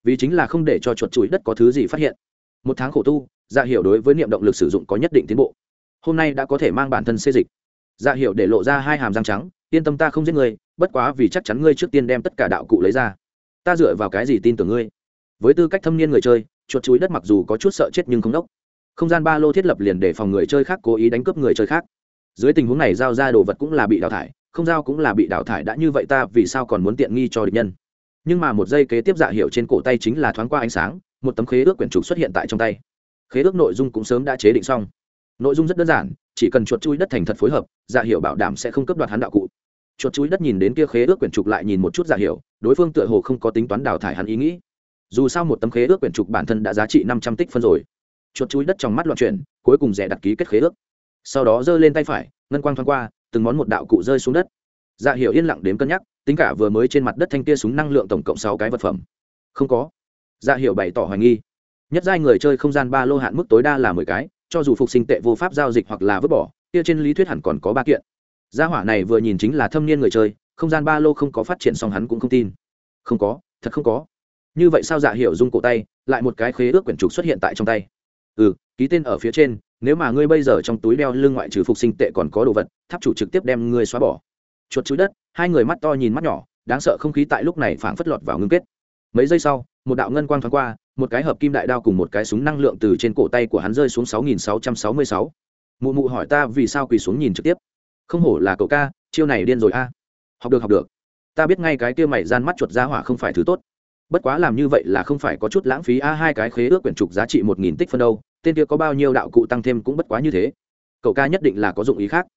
Vì chính là không để cho chuột chuối đất có thứ gì phát hiện. Một tháng khổ tu giả dạ hiểu đối với niệm động lực sử dụng có nhất định tiến bộ. Hôm nay đã có thể mang bản thân xê dịch. Giả dạ hiểu để lộ ra hai hàm răng trắng yên tâm ta không giết ngươi, bất quá vì chắc chắn ngươi trước tiên đem tất cả đạo cụ lấy ra. Ta dựa vào cái gì tin tưởng ngươi? Với tư cách thâm niên người chơi, chuột chuối đất mặc dù có chút sợ chết nhưng không đốc. Không gian ba lô thiết lập liền để phòng người chơi khác cố ý đánh cướp người chơi khác. Dưới tình huống này giao ra đồ vật cũng là bị đào thải, không giao cũng là bị đào thải đã như vậy ta vì sao còn muốn tiện nghi cho địch nhân? Nhưng mà một giây kế tiếp dạ hiệu trên cổ tay chính là thoáng qua ánh sáng, một tấm khế ước quyển trục xuất hiện tại trong tay. Khế ước nội dung cũng sớm đã chế định xong. Nội dung rất đơn giản, chỉ cần chuột chui đất thành thật phối hợp dạ hiệu bảo đảm sẽ không cấp đoạt hắn đạo cụ chuột chuối đất nhìn đến kia khế ước quyển trục lại nhìn một chút giả hiểu, đối phương tựa hồ không có tính toán đào thải hắn ý nghĩ. Dù sao một tấm khế ước quyển trục bản thân đã giá trị năm trăm tích phân rồi. Chuột chuối đất trong mắt loạn chuyển, cuối cùng rẻ đặt ký kết khế ước. Sau đó giơ lên tay phải, ngân quang thoáng qua, từng món một đạo cụ rơi xuống đất. Dạ hiểu yên lặng đếm cân nhắc, tính cả vừa mới trên mặt đất thanh tia súng năng lượng tổng cộng sáu cái vật phẩm. Không có. Dạ hiểu bày tỏ hoài nghi. Nhất giai người chơi không gian ba lô hạn mức tối đa là mười cái, cho dù phục sinh tệ vô pháp giao dịch hoặc là vứt bỏ, kia trên lý thuyết hẳn còn có ba kiện gia hỏa này vừa nhìn chính là thâm niên người chơi, không gian ba lô không có phát triển song hắn cũng không tin. Không có, thật không có. Như vậy sao dạ hiểu dung cổ tay, lại một cái khế ước quyển trục xuất hiện tại trong tay? Ừ ký tên ở phía trên, nếu mà ngươi bây giờ trong túi đeo lưng ngoại trừ phục sinh tệ còn có đồ vật, tháp chủ trực tiếp đem ngươi xóa bỏ. Chuột chữ đất, hai người mắt to nhìn mắt nhỏ, đáng sợ không khí tại lúc này phảng phất lọt vào ngưng kết. Mấy giây sau, một đạo ngân quang thoáng qua, một cái hợp kim đại đao cùng một cái súng năng lượng từ trên cổ tay của hắn rơi xuống 6666. Mụ mụ hỏi ta vì sao quỳ xuống nhìn trực tiếp. Không hổ là cậu ca, chiêu này điên rồi a. Học được học được. Ta biết ngay cái kia mày gian mắt chuột ra hỏa không phải thứ tốt. Bất quá làm như vậy là không phải có chút lãng phí a hai cái khế ước quyển trục giá trị một nghìn tích phân đâu tên kia có bao nhiêu đạo cụ tăng thêm cũng bất quá như thế. Cậu ca nhất định là có dụng ý khác.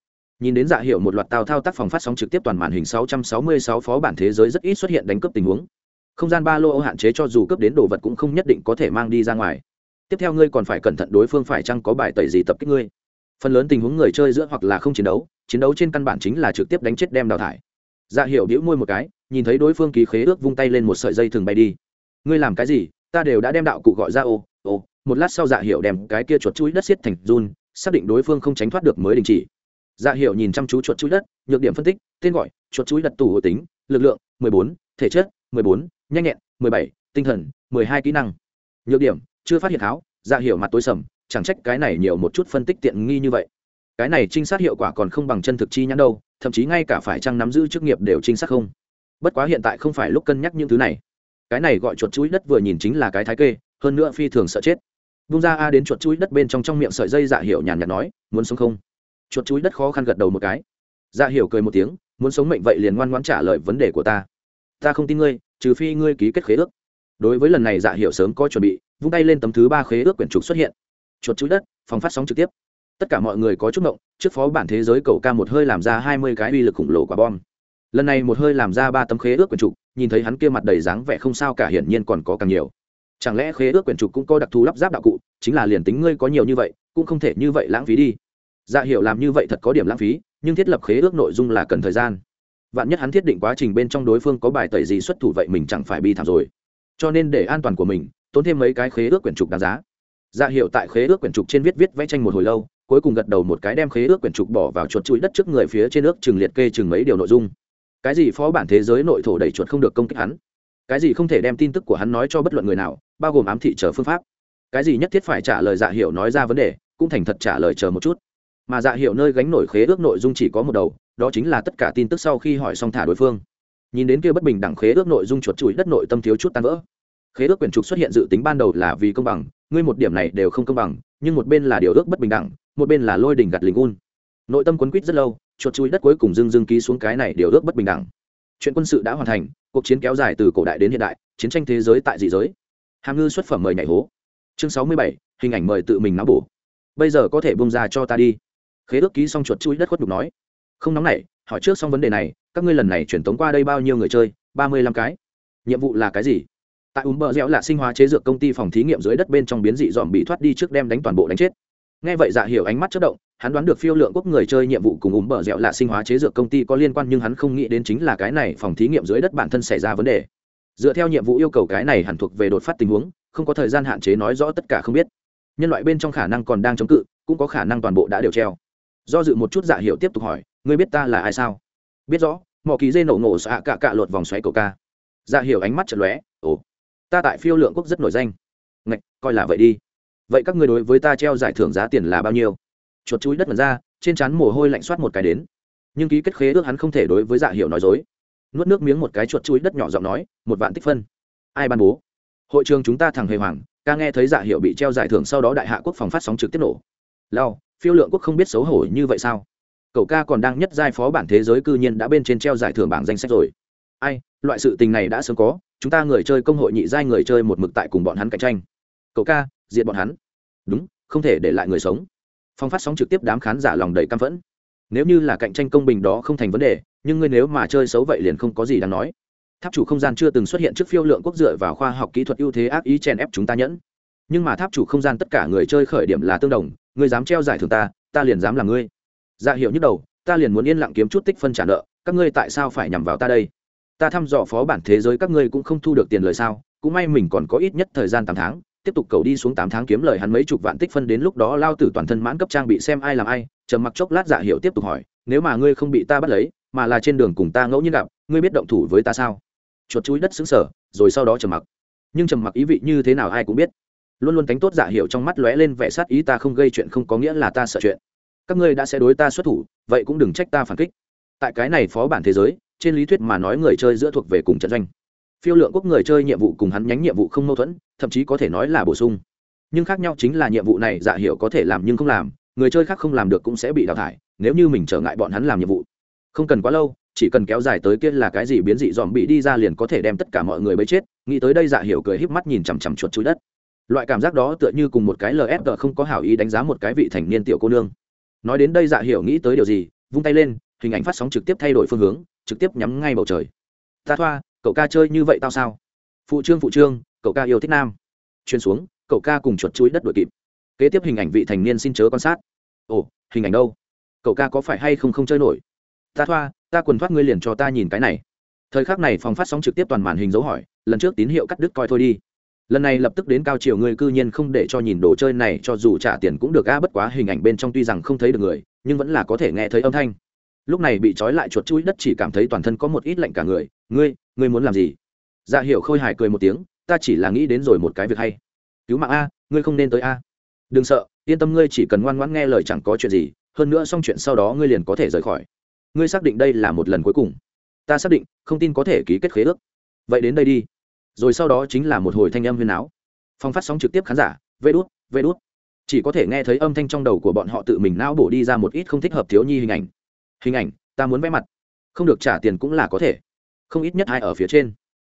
Nhìn đến dạ hiệu một loạt tàu thao tác phòng phát sóng trực tiếp toàn màn hình 666 phó bản thế giới rất ít xuất hiện đánh cướp tình huống. Không gian ba lô hạn chế cho dù cướp đến đồ vật cũng không nhất định có thể mang đi ra ngoài. Tiếp theo ngươi còn phải cẩn thận đối phương phải chăng có bài tẩy gì tập kích ngươi phần lớn tình huống người chơi giữa hoặc là không chiến đấu chiến đấu trên căn bản chính là trực tiếp đánh chết đem đào thải. Dạ hiệu đĩu môi một cái nhìn thấy đối phương ký khế ước vung tay lên một sợi dây thường bay đi. Ngươi làm cái gì? Ta đều đã đem đạo cụ gọi ra ô ô một lát sau dạ hiệu đem cái kia chuột chuối đất xiết thành run xác định đối phương không tránh thoát được mới đình chỉ. Dạ hiệu nhìn chăm chú chuột chuối đất nhược điểm phân tích tên gọi chuột chuối đất tủ hộ tính lực lượng 14, thể chất 14, nhanh nhẹn 17, tinh thần 12 kỹ năng. Nhược điểm chưa phát hiện tháo dạ hiệu mặt tối sầm chẳng trách cái này nhiều một chút phân tích tiện nghi như vậy. Cái này trinh sát hiệu quả còn không bằng chân thực chi nhãn đâu, thậm chí ngay cả phải chăng nắm giữ chức nghiệp đều trinh sát không. Bất quá hiện tại không phải lúc cân nhắc những thứ này. Cái này gọi chuột chuối đất vừa nhìn chính là cái thái kê, hơn nữa phi thường sợ chết. Bung ra a đến chuột chuối đất bên trong trong miệng sợi dây dạ hiểu nhàn nhạt nói, muốn sống không? Chuột chuối đất khó khăn gật đầu một cái. Dạ hiểu cười một tiếng, muốn sống mệnh vậy liền ngoan ngoãn trả lời vấn đề của ta. Ta không tin ngươi, trừ phi ngươi ký kết khế ước. Đối với lần này dạ hiểu sớm có chuẩn bị, vung tay lên tấm thứ ba khế ước quyển trục xuất hiện chuột chuối đất, phòng phát sóng trực tiếp. Tất cả mọi người có chút động trước phó bản thế giới cầu ca một hơi làm ra hai mươi cái uy lực khủng lồ quả bom. Lần này một hơi làm ra ba tấm khế ước quyển trục, nhìn thấy hắn kia mặt đầy dáng vẻ không sao cả hiển nhiên còn có càng nhiều. Chẳng lẽ khế ước quyển trục cũng có đặc thù lắp ráp đạo cụ, chính là liền tính ngươi có nhiều như vậy, cũng không thể như vậy lãng phí đi. Dạ hiệu làm như vậy thật có điểm lãng phí, nhưng thiết lập khế ước nội dung là cần thời gian. Vạn nhất hắn thiết định quá trình bên trong đối phương có bài tẩy gì xuất thủ vậy mình chẳng phải bi thảm rồi. Cho nên để an toàn của mình, tốn thêm mấy cái khế ước quyển trục đáng giá dạ hiệu tại khế ước quyển trục trên viết viết vẽ tranh một hồi lâu, cuối cùng gật đầu một cái đem khế ước quyển trục bỏ vào chuột chuỗi đất trước người phía trên nước chừng liệt kê chừng mấy điều nội dung. Cái gì phó bản thế giới nội thổ đẩy chuột không được công kích hắn? Cái gì không thể đem tin tức của hắn nói cho bất luận người nào, bao gồm ám thị chờ phương pháp? Cái gì nhất thiết phải trả lời dạ hiệu nói ra vấn đề, cũng thành thật trả lời chờ một chút. Mà dạ hiệu nơi gánh nổi khế ước nội dung chỉ có một đầu, đó chính là tất cả tin tức sau khi hỏi xong thả đối phương. Nhìn đến kia bất bình đẳng khế ước nội dung chuột chuỗi đất nội tâm thiếu chút tan vỡ khế ước quyển trục xuất hiện dự tính ban đầu là vì công bằng, ngươi một điểm này đều không công bằng, nhưng một bên là điều ước bất bình đẳng, một bên là lôi đình gặt lính un nội tâm quấn quýt rất lâu, chuột chui đất cuối cùng dưng dưng ký xuống cái này điều ước bất bình đẳng. Chuyện quân sự đã hoàn thành, cuộc chiến kéo dài từ cổ đại đến hiện đại, chiến tranh thế giới tại dị giới. Hàm ngư xuất phẩm mời nhảy hố. Chương sáu mươi bảy, hình ảnh mời tự mình náo bổ. Bây giờ có thể bông ra cho ta đi. Khế ước ký xong chuột chui đất khuất đục nói. Không nóng này hỏi trước xong vấn đề này, các ngươi lần này chuyển tống qua đây bao nhiêu người chơi? Ba mươi lăm cái. Nhiệm vụ là cái gì? Tại ùm bờ dẻo là sinh hóa chế dược công ty phòng thí nghiệm dưới đất bên trong biến dị dòm bị thoát đi trước đem đánh toàn bộ đánh chết. Nghe vậy dạ hiểu ánh mắt chất động, hắn đoán được phiêu lượng quốc người chơi nhiệm vụ cùng ùm bờ dẻo là sinh hóa chế dược công ty có liên quan nhưng hắn không nghĩ đến chính là cái này phòng thí nghiệm dưới đất bản thân xảy ra vấn đề. Dựa theo nhiệm vụ yêu cầu cái này hẳn thuộc về đột phát tình huống, không có thời gian hạn chế nói rõ tất cả không biết. Nhân loại bên trong khả năng còn đang chống cự, cũng có khả năng toàn bộ đã đều treo. Do dự một chút dạ hiểu tiếp tục hỏi, ngươi biết ta là ai sao? Biết rõ mỏ ký dê nổ nổ xạ cạ cạ lột vòng xoáy cầu ca. Dạ hiểu ánh mắt chật lóe, ồ ta tại phiêu lượng quốc rất nổi danh. Ngạch, coi là vậy đi. Vậy các người đối với ta treo giải thưởng giá tiền là bao nhiêu? Chuột chuối đất mật ra, trên trán mồ hôi lạnh soát một cái đến. Nhưng ký kết khế ước hắn không thể đối với dạ hiểu nói dối. Nuốt nước miếng một cái chuột chuối đất nhỏ giọng nói, một vạn tích phân. Ai ban bố? Hội trường chúng ta thằng hề hoàng ca nghe thấy dạ hiệu bị treo giải thưởng sau đó đại hạ quốc phòng phát sóng trực tiếp nổ. Lao, phiêu lượng quốc không biết xấu hổ như vậy sao? Cậu ca còn đang nhất giai phó bản thế giới cư nhiên đã bên trên treo giải thưởng bảng danh sách rồi. Ai, loại sự tình này đã sớm có chúng ta người chơi công hội nhị giai người chơi một mực tại cùng bọn hắn cạnh tranh. Cậu ca diện bọn hắn. Đúng, không thể để lại người sống. Phong phát sóng trực tiếp đám khán giả lòng đầy căm phẫn. Nếu như là cạnh tranh công bình đó không thành vấn đề, nhưng ngươi nếu mà chơi xấu vậy liền không có gì đáng nói. Tháp chủ không gian chưa từng xuất hiện trước phiêu lượng quốc dựa vào khoa học kỹ thuật ưu thế ác ý chèn ép chúng ta nhẫn. Nhưng mà tháp chủ không gian tất cả người chơi khởi điểm là tương đồng, ngươi dám treo giải thưởng ta ta liền dám là ngươi. Dạ hiệu nhức đầu, ta liền muốn yên lặng kiếm chút tích phân trả nợ, các ngươi tại sao phải nhằm vào ta đây? Ta thăm dò phó bản thế giới các ngươi cũng không thu được tiền lời sao, cũng may mình còn có ít nhất thời gian tám tháng, tiếp tục cầu đi xuống tám tháng kiếm lời hắn mấy chục vạn tích phân đến lúc đó lao tử toàn thân mãn cấp trang bị xem ai làm ai, trầm mặc chốc lát dạ hiệu tiếp tục hỏi, nếu mà ngươi không bị ta bắt lấy, mà là trên đường cùng ta ngẫu nhiên gặp, ngươi biết động thủ với ta sao? Chuột chuối đất xứng sở rồi sau đó trầm mặc. Nhưng trầm mặc ý vị như thế nào ai cũng biết. Luôn luôn cánh tốt dạ giả hiệu trong mắt lóe lên vẻ sát ý ta không gây chuyện không có nghĩa là ta sợ chuyện. Các ngươi đã sẽ đối ta xuất thủ, vậy cũng đừng trách ta phản kích. Tại cái này phó bản thế giới trên lý thuyết mà nói người chơi giữa thuộc về cùng trận doanh. Phiêu lượng quốc người chơi nhiệm vụ cùng hắn nhánh nhiệm vụ không mâu thuẫn, thậm chí có thể nói là bổ sung. Nhưng khác nhau chính là nhiệm vụ này dạ hiểu có thể làm nhưng không làm, người chơi khác không làm được cũng sẽ bị đào thải, nếu như mình trở ngại bọn hắn làm nhiệm vụ. Không cần quá lâu, chỉ cần kéo dài tới kia là cái gì biến dị dòm bị đi ra liền có thể đem tất cả mọi người bấy chết, nghĩ tới đây dạ hiểu cười híp mắt nhìn chằm chằm chuột chui đất. Loại cảm giác đó tựa như cùng một cái lsg không có hảo ý đánh giá một cái vị thành niên tiểu cô nương. Nói đến đây dạ hiểu nghĩ tới điều gì, vung tay lên, hình ảnh phát sóng trực tiếp thay đổi phương hướng trực tiếp nhắm ngay bầu trời. Ta thoa, cậu ca chơi như vậy tao sao? Phụ trương phụ trương, cậu ca yêu thích nam. Chuyên xuống, cậu ca cùng chuột chuối đất đuổi kịp. Kế tiếp hình ảnh vị thành niên xin chớ quan sát. Ồ, hình ảnh đâu? Cậu ca có phải hay không không chơi nổi? Ta thoa, ta quần thoát ngươi liền cho ta nhìn cái này. Thời khắc này phòng phát sóng trực tiếp toàn màn hình dấu hỏi, lần trước tín hiệu cắt đứt coi thôi đi. Lần này lập tức đến cao chiều ngươi cư nhiên không để cho nhìn đồ chơi này, cho dù trả tiền cũng được a bất quá hình ảnh bên trong tuy rằng không thấy được người, nhưng vẫn là có thể nghe thấy âm thanh lúc này bị trói lại chuột chui đất chỉ cảm thấy toàn thân có một ít lạnh cả người. Ngươi ngươi muốn làm gì? Dạ hiểu khôi hài cười một tiếng, ta chỉ là nghĩ đến rồi một cái việc hay. Cứu mạng a, ngươi không nên tới a. Đừng sợ, yên tâm ngươi chỉ cần ngoan ngoãn nghe lời chẳng có chuyện gì, hơn nữa xong chuyện sau đó ngươi liền có thể rời khỏi. Ngươi xác định đây là một lần cuối cùng. Ta xác định, không tin có thể ký kết khế ước. Vậy đến đây đi. Rồi sau đó chính là một hồi thanh âm huyền áo phong phát sóng trực tiếp khán giả, vê đút vê đút. Chỉ có thể nghe thấy âm thanh trong đầu của bọn họ tự mình não bổ đi ra một ít không thích hợp thiếu nhi hình ảnh hình ảnh, ta muốn vẽ mặt. Không được trả tiền cũng là có thể. Không ít nhất ai ở phía trên.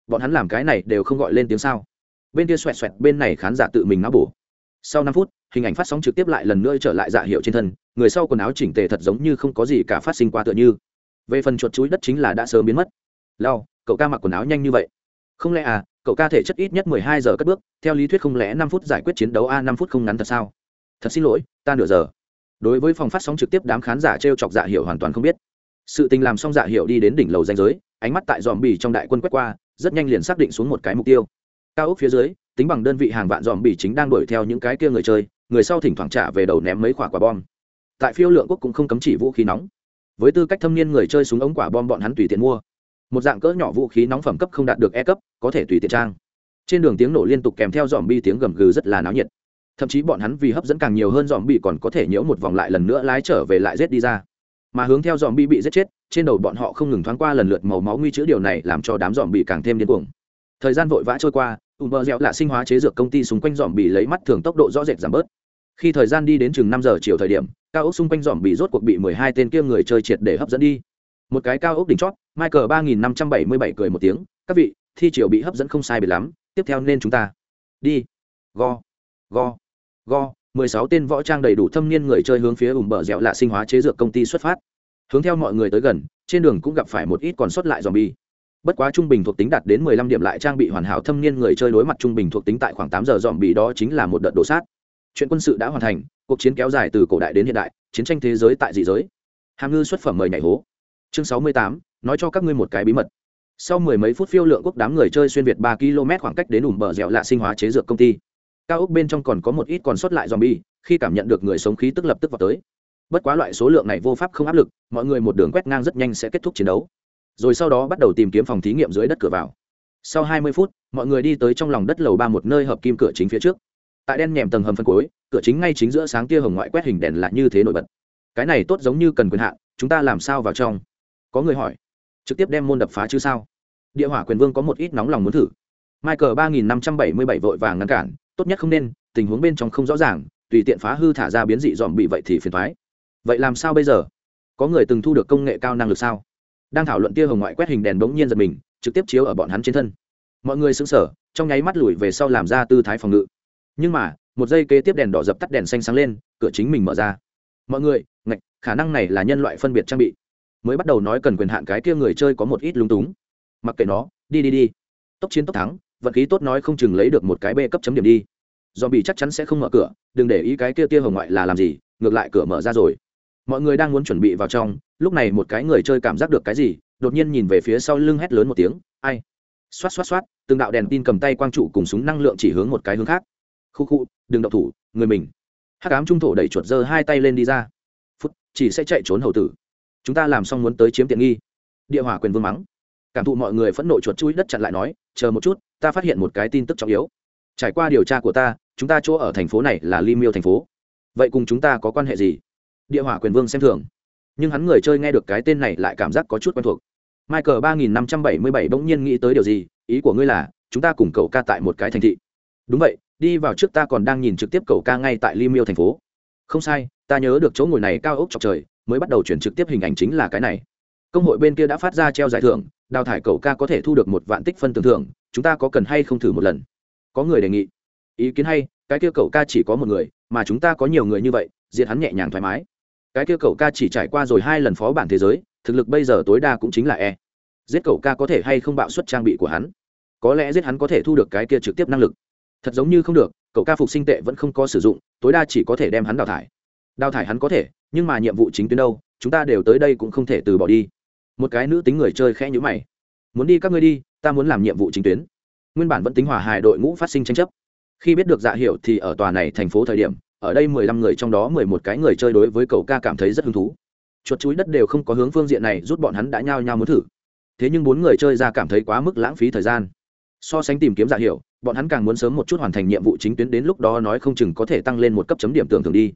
Bọn hắn làm cái này đều không gọi lên tiếng sao. Bên kia xoẹt xoẹt, bên này khán giả tự mình não bổ. Sau năm phút, hình ảnh phát sóng trực tiếp lại lần nữa trở lại dạ hiệu trên thân, người sau quần áo chỉnh tề thật giống như không có gì cả phát sinh qua tựa như. Về phần chuột chuối đất chính là đã sớm biến mất. Lao cậu ca mặc quần áo nhanh như vậy. Không lẽ à cậu ca thể chất ít nhất mười hai giờ cất bước, theo lý thuyết không lẽ năm phút giải quyết chiến đấu a, năm phút không ngắn thật sao? Thật xin lỗi, ta nửa giờ đối với phòng phát sóng trực tiếp đám khán giả t r e o chọc dạ hiệu hoàn toàn không biết. Sự tình làm xong dạ hiệu đi đến đỉnh lầu danh giới, ánh mắt tại dòm bì trong đại quân quét qua, rất nhanh liền xác định xuống một cái mục tiêu. Cao ốc phía dưới, tính bằng đơn vị hàng vạn dòm bì chính đang đuổi theo những cái kia người chơi, người sau thỉnh thoảng trả về đầu ném mấy quả quả bom. Tại phiêu lượng quốc cũng không cấm chỉ vũ khí nóng. Với tư cách thâm niên người chơi súng ống quả bom bọn hắn tùy tiện mua. Một dạng cỡ nhỏ vũ khí nóng phẩm cấp không đạt được e cấp, có thể tùy tiện trang. Trên đường tiếng nổ liên tục kèm theo dòm bi tiếng gầm gừ rất là náo nhiệt thậm chí bọn hắn vì hấp dẫn càng nhiều hơn dòm bị còn có thể nhiễu một vòng lại lần nữa lái trở về lại rết đi ra. Mà hướng theo dòm bị bị giết chết, trên đầu bọn họ không ngừng thoáng qua lần lượt màu máu nguy chữ điều này làm cho đám dòm bị càng thêm điên cuồng. Thời gian vội vã trôi qua u mơ reo là sinh hóa chế dược công ty xung quanh dòm bị lấy mắt thường tốc độ rõ rệt giảm bớt. Khi thời gian đi đến chừng năm giờ chiều thời điểm, cao ốc xung quanh dòm bị rốt cuộc bị mười hai tên kia người chơi triệt để hấp dẫn đi. Một cái cao ốc đỉnh chót, michael ba nghìn năm trăm bảy mươi bảy cười một tiếng, các vị, thi triều bị hấp dẫn không sai biệt lắm, tiếp theo nên chúng ta. Đi. Go. Go go, mười sáu tên võ trang đầy đủ thâm niên người chơi hướng phía ủng bờ dẻo lạ sinh hóa chế dược công ty xuất phát. Hướng theo mọi người tới gần, trên đường cũng gặp phải một ít còn sót lại dòm bi bất quá trung bình thuộc tính đạt đến mười lăm điểm lại trang bị hoàn hảo thâm niên người chơi đối mặt trung bình thuộc tính tại khoảng tám giờ dòm bị đó chính là một đợt đổ sát. Chuyện quân sự đã hoàn thành, cuộc chiến kéo dài từ cổ đại đến hiện đại, chiến tranh thế giới tại dị giới. Hàm ngư xuất phẩm mời nhảy hố. Chương sáu mươi tám, nói cho các ngươi một cái bí mật. Sau mười mấy phút phiêu lượng quốc đám người chơi xuyên việt ba km khoảng cách đến ủng bờ dẻo lạ sinh hóa chế dược công ty cao ốc bên trong còn có một ít còn sót lại zombie, khi cảm nhận được người sống khí tức lập tức vào tới. Bất quá loại số lượng này vô pháp không áp lực, mọi người một đường quét ngang rất nhanh sẽ kết thúc chiến đấu. Rồi sau đó bắt đầu tìm kiếm phòng thí nghiệm dưới đất cửa vào. Sau hai mươi phút, mọi người đi tới trong lòng đất lầu ba một nơi hợp kim cửa chính phía trước. Tại đen nhèm tầng hầm phân cuối, cửa chính ngay chính giữa sáng tia hồng ngoại quét hình đèn là như thế nổi bật. Cái này tốt giống như cần quyền hạn, chúng ta làm sao vào trong? Có người hỏi. Trực tiếp đem môn đập phá chứ sao? Địa hỏa quyền vương có một ít nóng lòng muốn thử michael ba nghìn năm trăm bảy mươi bảy vội vàng ngăn cản tốt nhất không nên tình huống bên trong không rõ ràng tùy tiện phá hư thả ra biến dị dòm bị vậy thì phiền toái. vậy làm sao bây giờ? Có người từng thu được công nghệ cao năng lực sao? Đang thảo luận tia hồng ngoại quét hình đèn bỗng nhiên giật mình trực tiếp chiếu ở bọn hắn trên thân. Mọi người sững sờ, trong nháy mắt lùi về sau làm ra tư thái phòng ngự. Nhưng mà một giây kế tiếp đèn đỏ dập tắt đèn xanh sáng lên cửa chính mình mở ra. Mọi người ngạch khả năng này là nhân loại phân biệt trang bị. Mới bắt đầu nói cần quyền hạn cái kia người chơi có một ít lúng túng. Mặc kệ nó đi đi đi. Tốc chiến tốc thắng vận khí tốt nói không chừng lấy được một cái b cấp chấm điểm đi. Do bị chắc chắn sẽ không mở cửa, đừng để ý cái kia tia hồng ngoại là làm gì, ngược lại cửa mở ra rồi. Mọi người đang muốn chuẩn bị vào trong, lúc này một cái người chơi cảm giác được cái gì, đột nhiên nhìn về phía sau lưng hét lớn một tiếng, ai? Xoát xoát xoát, từng đạo đèn tin cầm tay quang trụ cùng súng năng lượng chỉ hướng một cái hướng khác. Khu khu, đừng động thủ, người mình. Hát cám trung thổ đẩy chuột giơ hai tay lên đi ra. Phút, chỉ sẽ chạy trốn hầu tử. Chúng ta làm xong muốn tới chiếm tiện nghi. Địa hỏa quyền vương mắng. Cảm thụ mọi người phẫn nộ chuột chui đất chặn lại nói chờ một chút, ta phát hiện một cái tin tức trọng yếu. Trải qua điều tra của ta, chúng ta chỗ ở thành phố này là li miêu thành phố. Vậy cùng chúng ta có quan hệ gì? Địa hỏa quyền vương xem thường. Nhưng hắn người chơi nghe được cái tên này lại cảm giác có chút quen thuộc. Michael ba nghìn năm trăm bảy mươi bảy bỗng nhiên nghĩ tới điều gì? Ý của ngươi là, chúng ta cùng cậu ca tại một cái thành thị. Đúng vậy, đi vào trước ta còn đang nhìn trực tiếp cậu ca ngay tại li miêu thành phố. Không sai, ta nhớ được chỗ ngồi này cao ốc chọc trời, mới bắt đầu chuyển trực tiếp hình ảnh chính là cái này. Công hội bên kia đã phát ra treo giải thưởng đào thải cậu ca có thể thu được một vạn tích phân tưởng thưởng, chúng ta có cần hay không thử một lần? Có người đề nghị. Ý kiến hay, cái kia cậu ca chỉ có một người, mà chúng ta có nhiều người như vậy, diệt hắn nhẹ nhàng thoải mái. Cái kia cậu ca chỉ trải qua rồi hai lần phó bản thế giới, thực lực bây giờ tối đa cũng chính là e. Giết cậu ca có thể hay không bạo suất trang bị của hắn? Có lẽ giết hắn có thể thu được cái kia trực tiếp năng lực. Thật giống như không được cậu ca phục sinh tệ vẫn không có sử dụng, tối đa chỉ có thể đem hắn đào thải. Đào thải hắn có thể, nhưng mà nhiệm vụ chính tuyến đâu, chúng ta đều tới đây cũng không thể từ bỏ đi một cái nữ tính người chơi khẽ nhữ mày. Muốn đi các ngươi đi, ta muốn làm nhiệm vụ chính tuyến. Nguyên bản vẫn tính hòa hài đội ngũ phát sinh tranh chấp. Khi biết được dạ hiệu thì ở tòa này thành phố thời điểm, ở đây mười lăm người trong đó mười một cái người chơi đối với cậu ca cảm thấy rất hứng thú. Chuột chuối đất đều không có hướng phương diện này, rút bọn hắn đã nhao nhao muốn thử. Thế nhưng bốn người chơi ra cảm thấy quá mức lãng phí thời gian. So sánh tìm kiếm dạ hiệu bọn hắn càng muốn sớm một chút hoàn thành nhiệm vụ chính tuyến đến lúc đó nói không chừng có thể tăng lên một cấp chấm điểm tưởng thường đi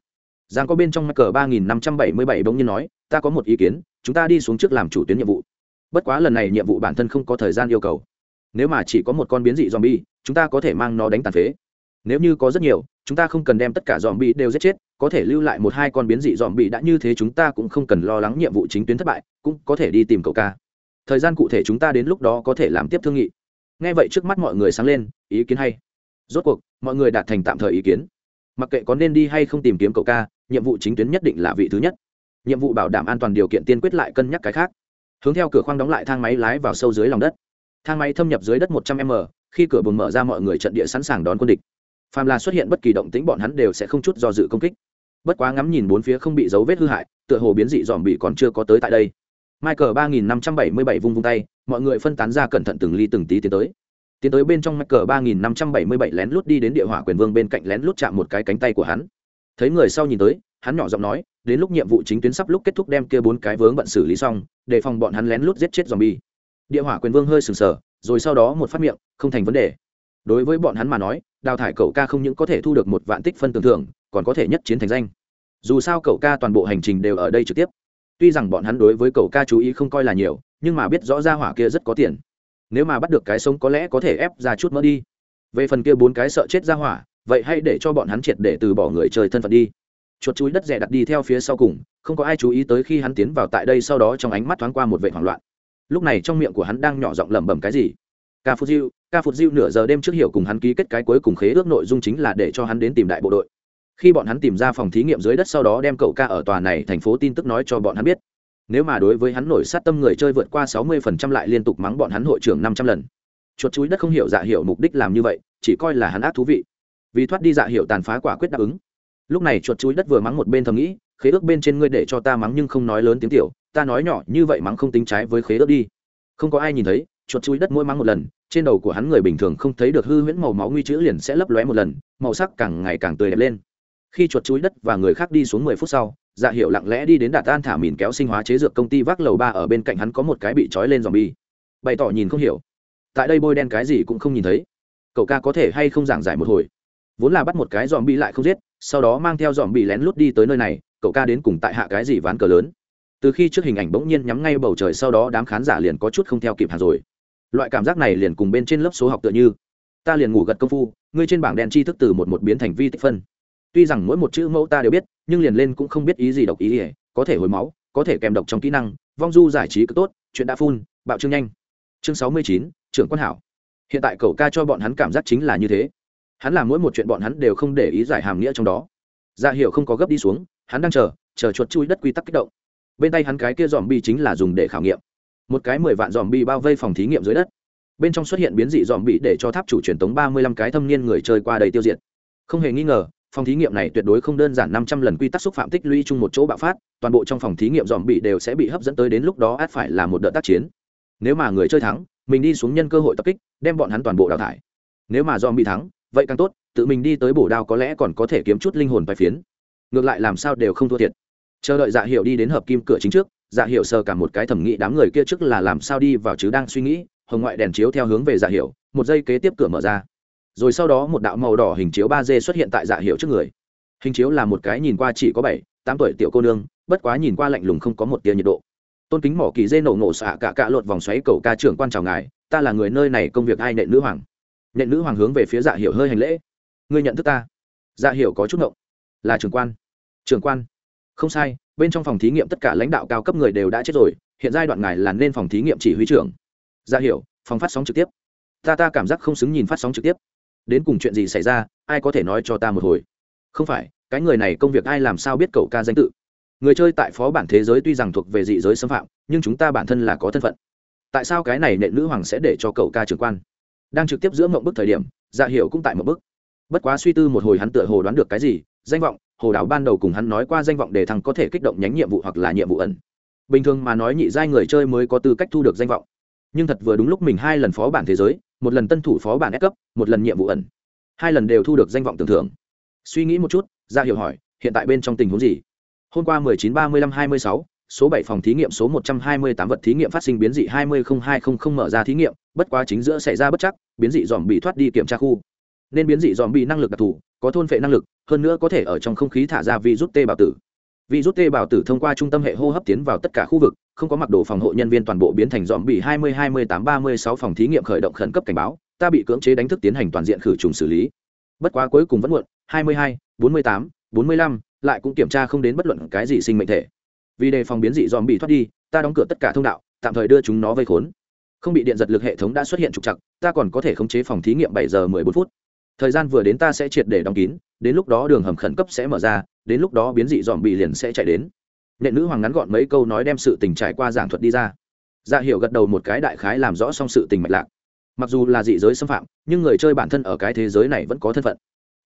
giang có bên trong mắc cờ ba nghìn năm trăm bảy mươi bảy bỗng nhiên nói, ta có một ý kiến, chúng ta đi xuống trước làm chủ tuyến nhiệm vụ. Bất quá lần này nhiệm vụ bản thân không có thời gian yêu cầu. Nếu mà chỉ có một con biến dị zombie, chúng ta có thể mang nó đánh tàn phế. Nếu như có rất nhiều, chúng ta không cần đem tất cả zombie đều giết chết, có thể lưu lại một hai con biến dị zombie đã như thế chúng ta cũng không cần lo lắng nhiệm vụ chính tuyến thất bại, cũng có thể đi tìm cậu ca. Thời gian cụ thể chúng ta đến lúc đó có thể làm tiếp thương nghị. Nghe vậy trước mắt mọi người sáng lên, ý kiến hay. Rốt cuộc, mọi người đạt thành tạm thời ý kiến. Mặc kệ có nên đi hay không tìm kiếm cậu ca nhiệm vụ chính tuyến nhất định là vị thứ nhất. Nhiệm vụ bảo đảm an toàn điều kiện tiên quyết lại cân nhắc cái khác. Hướng theo cửa khoang đóng lại thang máy lái vào sâu dưới lòng đất. Thang máy thâm nhập dưới đất một trăm m, khi cửa buồng mở ra mọi người trận địa sẵn sàng đón quân địch. Phàm là xuất hiện bất kỳ động tĩnh bọn hắn đều sẽ không chút do dự công kích. Bất quá ngắm nhìn bốn phía không bị dấu vết hư hại, tựa hồ biến dị dòm bị còn chưa có tới tại đây. Michael ba nghìn năm trăm bảy mươi bảy vung vung tay, mọi người phân tán ra cẩn thận từng ly từng tí tiến tới. Tiến tới bên trong michael ba nghìn năm trăm bảy mươi bảy lén lút đi đến địa hỏa quyền vương bên cạnh lén lút chạm một cái cánh tay của hắn thấy người sau nhìn tới, hắn nhỏ giọng nói, đến lúc nhiệm vụ chính tuyến sắp lúc kết thúc đem kia bốn cái vướng bận xử lý xong, để phòng bọn hắn lén lút giết chết dòm bi địa hỏa quyền vương hơi sừng sờ, rồi sau đó một phát miệng, không thành vấn đề. Đối với bọn hắn mà nói, đào thải cậu ca không những có thể thu được một vạn tích phân tưởng thưởng, còn có thể nhất chiến thành danh. Dù sao cậu ca toàn bộ hành trình đều ở đây trực tiếp. Tuy rằng bọn hắn đối với cậu ca chú ý không coi là nhiều, nhưng mà biết rõ ra hỏa kia rất có tiền. Nếu mà bắt được cái sống có lẽ có thể ép ra chút mỡ đi. Về phần kia bốn cái sợ chết ra hỏa vậy hãy để cho bọn hắn triệt để từ bỏ người chơi thân phận đi. Chuột chuối đất rẻ đặt đi theo phía sau cùng, không có ai chú ý tới khi hắn tiến vào tại đây sau đó trong ánh mắt thoáng qua một vệ hoảng loạn. Lúc này trong miệng của hắn đang nhỏ giọng lẩm bẩm cái gì? Ca phút diêu, ca phút diêu nửa giờ đêm trước hiểu cùng hắn ký kết cái cuối cùng khế ước nội dung chính là để cho hắn đến tìm đại bộ đội. Khi bọn hắn tìm ra phòng thí nghiệm dưới đất sau đó đem cậu ca ở tòa này thành phố tin tức nói cho bọn hắn biết. Nếu mà đối với hắn nổi sát tâm người chơi vượt qua sáu mươi phần trăm lại liên tục mắng bọn hắn hội trưởng năm trăm lần. Chuột chuối đất không hiểu dạ hiểu mục đích làm như vậy, chỉ coi là hắn ác thú vị vì thoát đi dạ hiệu tàn phá quả quyết đáp ứng. Lúc này chuột chuối đất vừa mắng một bên thầm nghĩ, khế ước bên trên ngươi để cho ta mắng nhưng không nói lớn tiếng tiểu, ta nói nhỏ như vậy mắng không tính trái với khế ước đi. Không có ai nhìn thấy, chuột chuối đất mỗi mắng một lần, trên đầu của hắn người bình thường không thấy được hư huyễn màu máu nguy chữ liền sẽ lấp lóe một lần, màu sắc càng ngày càng tươi đẹp lên. Khi chuột chuối đất và người khác đi xuống mười phút sau dạ hiệu lặng lẽ đi đến đạt an thả mìn kéo sinh hóa chế dược công ty vác lầu ba ở bên cạnh hắn có một cái bị trói lên dòm bi bày tỏ nhìn không hiểu. Tại đây bôi đen cái gì cũng không nhìn thấy. Cậu ca có thể hay không giảng giải một hồi? Vốn là bắt một cái dòm bị lại không giết, sau đó mang theo dòm bị lén lút đi tới nơi này, cậu ca đến cùng tại hạ cái gì ván cờ lớn. Từ khi trước hình ảnh bỗng nhiên nhắm ngay bầu trời sau đó đám khán giả liền có chút không theo kịp hàng rồi. Loại cảm giác này liền cùng bên trên lớp số học tựa như. Ta liền ngủ gật công phu, ngươi trên bảng đen chi thức từ một một biến thành vi tích phân. Tuy rằng mỗi một chữ mẫu ta đều biết, nhưng liền lên cũng không biết ý gì độc ý ỉa có thể hồi máu, có thể kèm độc trong kỹ năng, vong du giải trí cực tốt, chuyện đã phun, bạo trương nhanh. Chương sáu mươi chín, trưởng quân hảo. Hiện tại cậu ca cho bọn hắn cảm giác chính là như thế hắn làm mỗi một chuyện bọn hắn đều không để ý giải hàm nghĩa trong đó. Ra dạ hiệu không có gấp đi xuống, hắn đang chờ chờ chuột chui đất quy tắc kích động. Bên tay hắn cái kia dòm bi chính là dùng để khảo nghiệm. Một cái mười vạn dòm bi bao vây phòng thí nghiệm dưới đất. Bên trong xuất hiện biến dị dòm bị để cho tháp chủ truyền tống ba mươi lăm cái thâm niên người chơi qua đầy tiêu diệt. Không hề nghi ngờ, phòng thí nghiệm này tuyệt đối không đơn giản năm trăm lần quy tắc xúc phạm tích lũy chung một chỗ bạo phát, toàn bộ trong phòng thí nghiệm dòm bị đều sẽ bị hấp dẫn tới đến lúc đó át phải là một đợt tác chiến. Nếu mà người chơi thắng, mình đi xuống nhân cơ hội tập kích, đem bọn hắn toàn bộ đào thải. Nếu mà dòm bị thắng vậy càng tốt, tự mình đi tới bổ đao có lẽ còn có thể kiếm chút linh hồn bài phiến. Ngược lại làm sao đều không thua thiệt. Chờ đợi dạ hiệu đi đến hợp kim cửa chính trước dạ hiệu sờ cả một cái thẩm nghĩ đám người kia trước là làm sao đi vào chứ đang suy nghĩ, hồng ngoại đèn chiếu theo hướng về dạ hiệu một giây kế tiếp cửa mở ra. Rồi sau đó một đạo màu đỏ hình chiếu ba d xuất hiện tại dạ hiệu trước người. Hình chiếu là một cái nhìn qua chỉ có bảy, tám tuổi tiểu cô nương, bất quá nhìn qua lạnh lùng không có một tia nhiệt độ. Tôn kính mỏ kỳ dê nổ nổ xạ cả cạ lột vòng xoáy cầu ca trưởng quan chào ngài, ta là người nơi này công việc ai nệ nữ hoàng nện nữ hoàng hướng về phía dạ hiểu hơi hành lễ. Ngươi nhận thức ta? Dạ hiểu có chút ngộng. Là trưởng quan. Trưởng quan. Không sai bên trong phòng thí nghiệm tất cả lãnh đạo cao cấp người đều đã chết rồi hiện giai đoạn ngài là nên phòng thí nghiệm chỉ huy trưởng. Dạ hiểu, phòng phát sóng trực tiếp. Ta ta cảm giác không xứng nhìn phát sóng trực tiếp. Đến cùng chuyện gì xảy ra ai có thể nói cho ta một hồi? Không phải cái người này công việc ai làm sao biết cậu ca danh tự? Người chơi tại phó bản thế giới tuy rằng thuộc về dị giới xâm phạm nhưng chúng ta bản thân là có thân phận. Tại sao cái này nệ nữ hoàng sẽ để cho cậu ca trưởng quan? Đang trực tiếp giữa mộng bức thời điểm dạ hiểu cũng tại mộng bức. Bất quá suy tư một hồi hắn tựa hồ đoán được cái gì danh vọng hồ đảo ban đầu cùng hắn nói qua danh vọng để thằng có thể kích động nhánh nhiệm vụ hoặc là nhiệm vụ ẩn. Bình thường mà nói nhị giai người chơi mới có tư cách thu được danh vọng. Nhưng thật vừa đúng lúc mình hai lần phó bản thế giới một lần tân thủ phó bản ép cấp một lần nhiệm vụ ẩn. Hai lần đều thu được danh vọng tưởng thưởng. Suy nghĩ một chút ra hiểu hỏi hiện tại bên trong tình huống gì? Hôm qua 19 35 26, số 7 phòng thí nghiệm số 128 vật thí nghiệm phát sinh biến dị 200200 mở ra thí nghiệm, bất quá chính giữa xảy ra bất chắc, biến dị dòm bị thoát đi kiểm tra khu. Nên biến dị dòm bị năng lực đặc thù, có thôn phệ năng lực, hơn nữa có thể ở trong không khí thả ra virus T bào tử. Virus T bào tử thông qua trung tâm hệ hô hấp tiến vào tất cả khu vực, không có mặc đồ phòng hộ nhân viên toàn bộ biến thành dòm bị 20 28 36 phòng thí nghiệm khởi động khẩn cấp cảnh báo, ta bị cưỡng chế đánh thức tiến hành toàn diện khử trùng xử lý. Bất quá cuối cùng vẫn muộn, 22, 48, 45, lại cũng kiểm tra không đến bất luận cái gì sinh mệnh thể vì đề phòng biến dị dòm bị thoát đi, ta đóng cửa tất cả thông đạo, tạm thời đưa chúng nó vây khốn. Không bị điện giật lực hệ thống đã xuất hiện trục chặt ta còn có thể khống chế phòng thí nghiệm bảy giờ mười bốn phút. Thời gian vừa đến ta sẽ triệt để đóng kín, đến lúc đó đường hầm khẩn cấp sẽ mở ra, đến lúc đó biến dị dòm bị liền sẽ chạy đến. Nệ nữ hoàng ngắn gọn mấy câu nói đem sự tình trải qua giảng thuật đi ra. Dạ hiểu gật đầu một cái đại khái làm rõ xong sự tình mạch lạc. Mặc dù là dị giới xâm phạm, nhưng người chơi bản thân ở cái thế giới này vẫn có thân phận.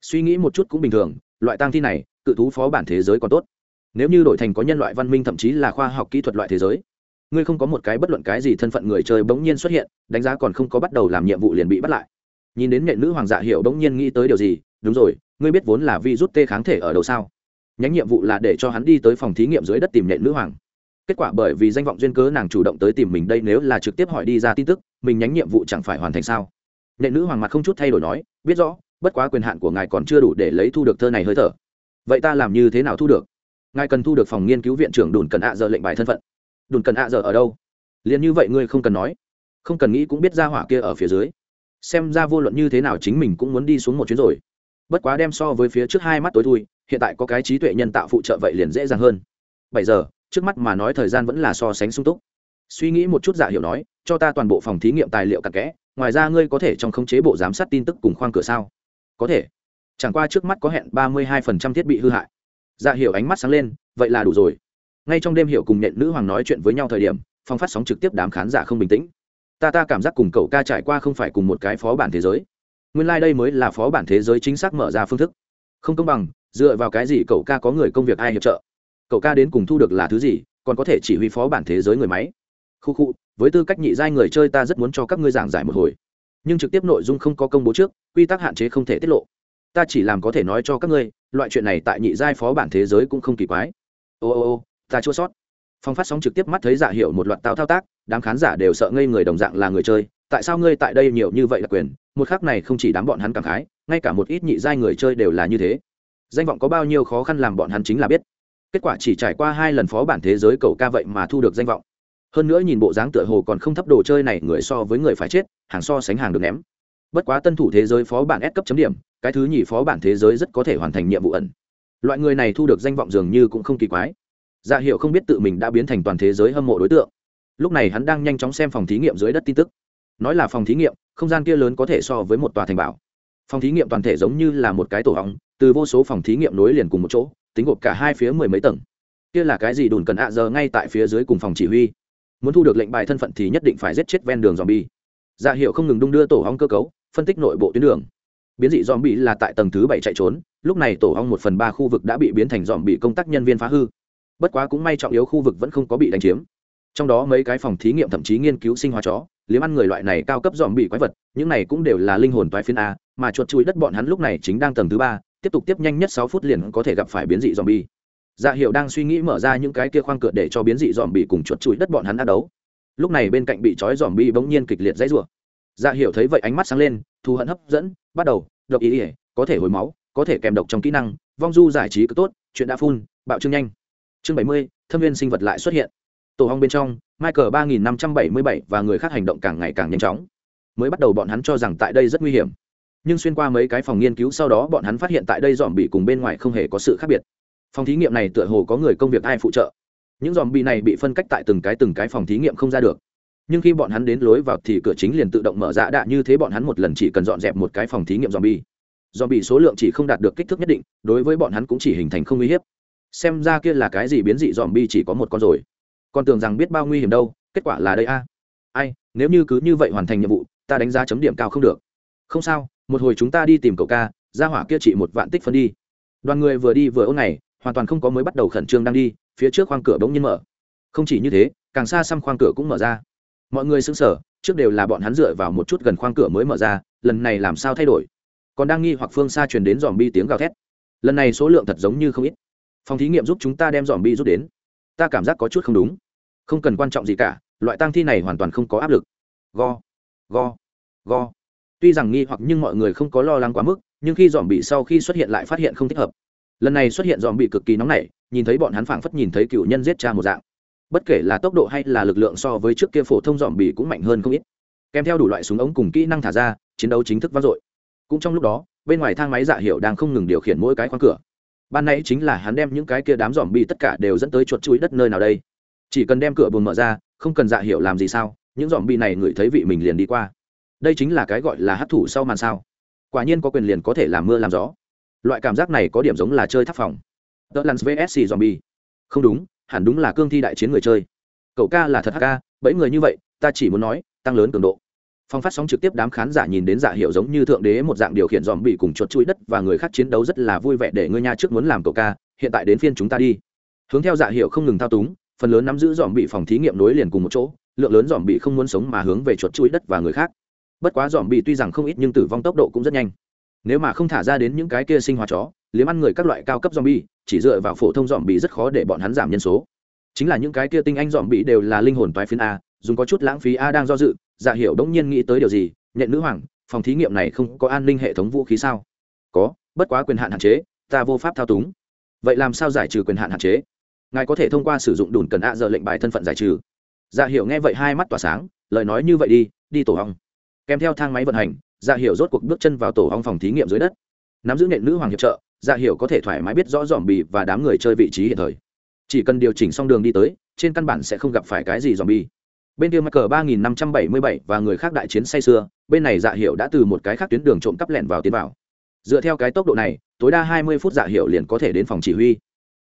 Suy nghĩ một chút cũng bình thường, loại tang thi này, cự thú phó bản thế giới còn tốt nếu như đổi thành có nhân loại văn minh thậm chí là khoa học kỹ thuật loại thế giới, ngươi không có một cái bất luận cái gì thân phận người chơi bỗng nhiên xuất hiện, đánh giá còn không có bắt đầu làm nhiệm vụ liền bị bắt lại. Nhìn đến nghệ nữ hoàng dạ hiệu bỗng nhiên nghĩ tới điều gì, đúng rồi, ngươi biết vốn là vi rút tê kháng thể ở đâu sao? Nhánh nhiệm vụ là để cho hắn đi tới phòng thí nghiệm dưới đất tìm nghệ nữ hoàng. Kết quả bởi vì danh vọng duyên cớ nàng chủ động tới tìm mình đây nếu là trực tiếp hỏi đi ra tin tức, mình nhánh nhiệm vụ chẳng phải hoàn thành sao? Nghệ nữ hoàng mặt không chút thay đổi nói, biết rõ, bất quá quyền hạn của ngài còn chưa đủ để lấy thu được thơ này hơi thở. Vậy ta làm như thế nào thu được? Ngài cần thu được phòng nghiên cứu viện trưởng đùn cần ạ giờ lệnh bài thân phận. Đùn cần ạ giờ ở đâu? Liền như vậy ngươi không cần nói. Không cần nghĩ cũng biết ra hỏa kia ở phía dưới. Xem ra vô luận như thế nào chính mình cũng muốn đi xuống một chuyến rồi. Bất quá đem so với phía trước hai mắt tối thui, hiện tại có cái trí tuệ nhân tạo phụ trợ vậy liền dễ dàng hơn. Bảy giờ, trước mắt mà nói thời gian vẫn là so sánh sung túc. Suy nghĩ một chút giả hiểu nói, cho ta toàn bộ phòng thí nghiệm tài liệu cặn kẽ, ngoài ra ngươi có thể trong khống chế bộ giám sát tin tức cùng khoang cửa sao? Có thể. Chẳng qua trước mắt có hẹn ba mươi hai phần trăm thiết bị hư hại dạ hiểu ánh mắt sáng lên, vậy là đủ rồi. Ngay trong đêm hiểu cùng nhện nữ hoàng nói chuyện với nhau thời điểm, phong phát sóng trực tiếp đám khán giả không bình tĩnh. Ta ta cảm giác cùng cậu ca trải qua không phải cùng một cái phó bản thế giới. Nguyên lai、like、đây mới là phó bản thế giới chính xác mở ra phương thức. Không công bằng, dựa vào cái gì cậu ca có người công việc ai hiệp trợ? Cậu ca đến cùng thu được là thứ gì, còn có thể chỉ huy phó bản thế giới người máy? Khu khu, với tư cách nhị giai người chơi ta rất muốn cho các ngươi giảng giải một hồi. Nhưng trực tiếp nội dung không có công bố trước, quy tắc hạn chế không thể tiết lộ ta chỉ làm có thể nói cho các ngươi, loại chuyện này tại nhị giai phó bản thế giới cũng không kỳ quái. Ô ô ô, ta chua sót. Phong phát sóng trực tiếp mắt thấy giả hiệu một loạt tao thao tác, đám khán giả đều sợ ngây người đồng dạng là người chơi, tại sao ngươi tại đây nhiều như vậy là quyền? Một khác này không chỉ đám bọn hắn cảm khái, ngay cả một ít nhị giai người chơi đều là như thế. Danh vọng có bao nhiêu khó khăn làm bọn hắn chính là biết. Kết quả chỉ trải qua hai lần phó bản thế giới cầu ca vậy mà thu được danh vọng. Hơn nữa nhìn bộ dáng tựa hồ còn không thấp đồ chơi này, người so với người phải chết, hàng so sánh hàng được ném. Bất quá tân thủ thế giới phó bản S cấp chấm điểm cái thứ nhì phó bản thế giới rất có thể hoàn thành nhiệm vụ ẩn. Loại người này thu được danh vọng dường như cũng không kỳ quái. Dạ hiệu không biết tự mình đã biến thành toàn thế giới hâm mộ đối tượng. Lúc này hắn đang nhanh chóng xem phòng thí nghiệm dưới đất tin tức. Nói là phòng thí nghiệm, không gian kia lớn có thể so với một tòa thành bảo. Phòng thí nghiệm toàn thể giống như là một cái tổ hóng, từ vô số phòng thí nghiệm nối liền cùng một chỗ, tính gộp cả hai phía mười mấy tầng. Kia là cái gì đùn cần ạ giờ ngay tại phía dưới cùng phòng chỉ huy. Muốn thu được lệnh bài thân phận thì nhất định phải giết chết ven đường dòm bi dạ hiệu không ngừng đung đưa tổ hóng cơ cấu, phân tích nội bộ tuyến đường biến dị dòm bị là tại tầng thứ bảy chạy trốn, lúc này tổ hong một phần ba khu vực đã bị biến thành dòm bị công tác nhân viên phá hư. Bất quá cũng may trọng yếu khu vực vẫn không có bị đánh chiếm. Trong đó mấy cái phòng thí nghiệm thậm chí nghiên cứu sinh hóa chó, liếm ăn người loại này cao cấp dòm bị quái vật, những này cũng đều là linh hồn toái phiên a, mà chuột chui đất bọn hắn lúc này chính đang tầng thứ ba, tiếp tục tiếp nhanh nhất sáu phút liền có thể gặp phải biến dị dòm bi dạ hiệu đang suy nghĩ mở ra những cái kia khoang cửa để cho biến dị dòm bị cùng chuột chui đất bọn hắn đá đấu. Lúc này bên cạnh bị trói dòm bi bỗng nhiên kịch liệt dãy rủa. Dạ hiệu thấy vậy ánh mắt sáng lên thù hận hấp dẫn, bắt đầu, độc ý ỉa, có thể hồi máu, có thể kèm độc trong kỹ năng, vong du giải trí cứ tốt, chuyện đã phun bạo trương nhanh. Chương bảy mươi, thâm viên sinh vật lại xuất hiện. Tổ hong bên trong, michael ba nghìn năm trăm bảy mươi bảy và người khác hành động càng ngày càng nhanh chóng. Mới bắt đầu bọn hắn cho rằng tại đây rất nguy hiểm. Nhưng xuyên qua mấy cái phòng nghiên cứu sau đó bọn hắn phát hiện tại đây dòm bị cùng bên ngoài không hề có sự khác biệt. Phòng thí nghiệm này tựa hồ có người công việc ai phụ trợ. Những dòm bị này bị phân cách tại từng cái từng cái phòng thí nghiệm không ra được nhưng khi bọn hắn đến lối vào thì cửa chính liền tự động mở ra đạ như thế bọn hắn một lần chỉ cần dọn dẹp một cái phòng thí nghiệm dòm bi dòm bị số lượng chỉ không đạt được kích thước nhất định, đối với bọn hắn cũng chỉ hình thành không uy hiếp. Xem ra kia là cái gì biến dị dòm bi chỉ có một con rồi. Còn tưởng rằng biết bao nguy hiểm đâu, kết quả là đây a. Ai, nếu như cứ như vậy hoàn thành nhiệm vụ, ta đánh giá chấm điểm cao không được. Không sao, một hồi chúng ta đi tìm cậu ca ra hỏa kia chỉ một vạn tích phân đi. Đoàn người vừa đi vừa ôn này, hoàn toàn không có mới bắt đầu khẩn trương đang đi, phía trước khoang cửa bỗng nhiên mở. Không chỉ như thế, càng xa xăm khoang cửa cũng mở ra mọi người xứng sở trước đều là bọn hắn dựa vào một chút gần khoang cửa mới mở ra, lần này làm sao thay đổi? Còn đang nghi hoặc phương xa truyền đến dòm bi tiếng gào thét. Lần này số lượng thật giống như không ít. Phòng thí nghiệm giúp chúng ta đem dòm bi rút đến. Ta cảm giác có chút không đúng. Không cần quan trọng gì cả, loại tăng thi này hoàn toàn không có áp lực. Go go go. Tuy rằng nghi hoặc nhưng mọi người không có lo lắng quá mức, nhưng khi dòm bị sau khi xuất hiện lại phát hiện không thích hợp. Lần này xuất hiện dòm bị cực kỳ nóng nảy, nhìn thấy bọn hắn phảng phất nhìn thấy cựu nhân giết cha một dạng bất kể là tốc độ hay là lực lượng so với trước kia phổ thông dòm bì cũng mạnh hơn không ít. Kèm theo đủ loại súng ống cùng kỹ năng thả ra, chiến đấu chính thức vang dội. Cũng trong lúc đó, bên ngoài thang máy dạ hiệu đang không ngừng điều khiển mỗi cái khoang cửa. Ban nãy chính là hắn đem những cái kia đám dòm bì tất cả đều dẫn tới chuột chuối đất nơi nào đây. Chỉ cần đem cửa buồng mở ra, không cần dạ hiệu làm gì sao, những dòm bì này ngửi thấy vị mình liền đi qua. Đây chính là cái gọi là hát thủ sau màn sao. Quả nhiên có quyền liền có thể làm mưa làm gió. Loại cảm giác này có điểm giống là chơi tháp phòng. Tờ lance vsc zombie. Không đúng hẳn đúng là cương thi đại chiến người chơi. Cậu ca là thật ca, bẫy người như vậy, ta chỉ muốn nói, tăng lớn cường độ. Phong phát sóng trực tiếp đám khán giả nhìn đến dạ giả hiệu giống như thượng đế một dạng điều khiển dòm bị cùng chuột chui đất và người khác chiến đấu rất là vui vẻ để ngươi nha trước muốn làm cậu ca, hiện tại đến phiên chúng ta đi. Hướng theo dạ giả hiệu không ngừng thao túng, phần lớn nắm giữ dòm bị phòng thí nghiệm nối liền cùng một chỗ, lượng lớn dòm bị không muốn sống mà hướng về chuột chui đất và người khác. Bất quá dòm bị tuy rằng không ít nhưng tử vong tốc độ cũng rất nhanh. Nếu mà không thả ra đến những cái kia sinh hoạt chó, liếm ăn người các loại cao cấp dòm bi chỉ dựa vào phổ thông dòm bị rất khó để bọn hắn giảm nhân số. Chính là những cái kia tinh anh dòm bị đều là linh hồn toái phiến a, dùng có chút lãng phí a đang do dự dạ hiểu đống nhiên nghĩ tới điều gì nhận nữ hoàng, phòng thí nghiệm này không có an ninh hệ thống vũ khí sao? Có, bất quá quyền hạn hạn chế, ta vô pháp thao túng. Vậy làm sao giải trừ quyền hạn hạn chế? Ngài có thể thông qua sử dụng đùn cần ạ giờ lệnh bài thân phận giải trừ. Dạ hiểu nghe vậy hai mắt tỏa sáng, lời nói như vậy đi đi tổ hong kèm theo thang máy vận hành dạ hiểu rốt cuộc bước chân vào tổ hong phòng thí nghiệm dưới đất. Nắm giữ nện nữ hoàng hiệp trợ dạ hiểu có thể thoải mái biết rõ dòm bì và đám người chơi vị trí hiện thời. Chỉ cần điều chỉnh xong đường đi tới, trên căn bản sẽ không gặp phải cái gì dòm bì bên kia mắc cờ ba nghìn năm trăm bảy mươi bảy và người khác đại chiến say sưa, bên này dạ hiệu đã từ một cái khác tuyến đường trộm cắp lẻn vào tiến vào. Dựa theo cái tốc độ này, tối đa hai mươi phút dạ hiệu liền có thể đến phòng chỉ huy.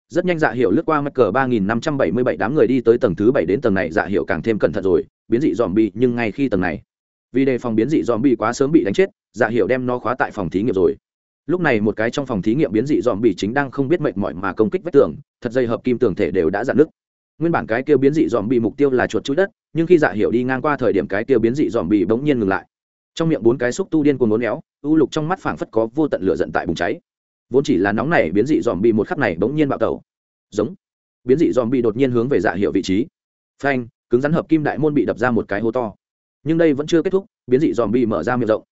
Rất nhanh dạ hiệu lướt qua mắc cờ ba nghìn năm trăm bảy mươi bảy đám người đi tới tầng thứ bảy đến tầng này. Dạ hiệu càng thêm cẩn thận rồi, biến dị dòm bi nhưng ngay khi tầng này. Vì đề phòng biến dị dòm bi quá sớm bị đánh chết dạ hiệu đem nó khóa tại phòng thí nghiệm rồi lúc này một cái trong phòng thí nghiệm biến dị dòm bị chính đang không biết mệnh mọi mà công kích vách tường, thật dây hợp kim tường thể đều đã dạn nứt. Nguyên bản cái kia biến dị dòm bị mục tiêu là chuột chui đất, nhưng khi dạ Hiểu đi ngang qua thời điểm cái kia biến dị dòm bị bỗng nhiên ngừng lại. Trong miệng bốn cái xúc tu điên cuồng ngốn éo, u lục trong mắt phảng phất có vô tận lửa giận tại bùng cháy. Vốn chỉ là nóng này biến dị dòm bị một khắc này bỗng nhiên bạo tẩu. Giống. Biến dị dòm bị đột nhiên hướng về dạ hiệu vị trí. Phanh, cứng rắn hợp kim đại môn bị đập ra một cái hố to. Nhưng đây vẫn chưa kết thúc, biến dị dòm bị mở ra miệng rộng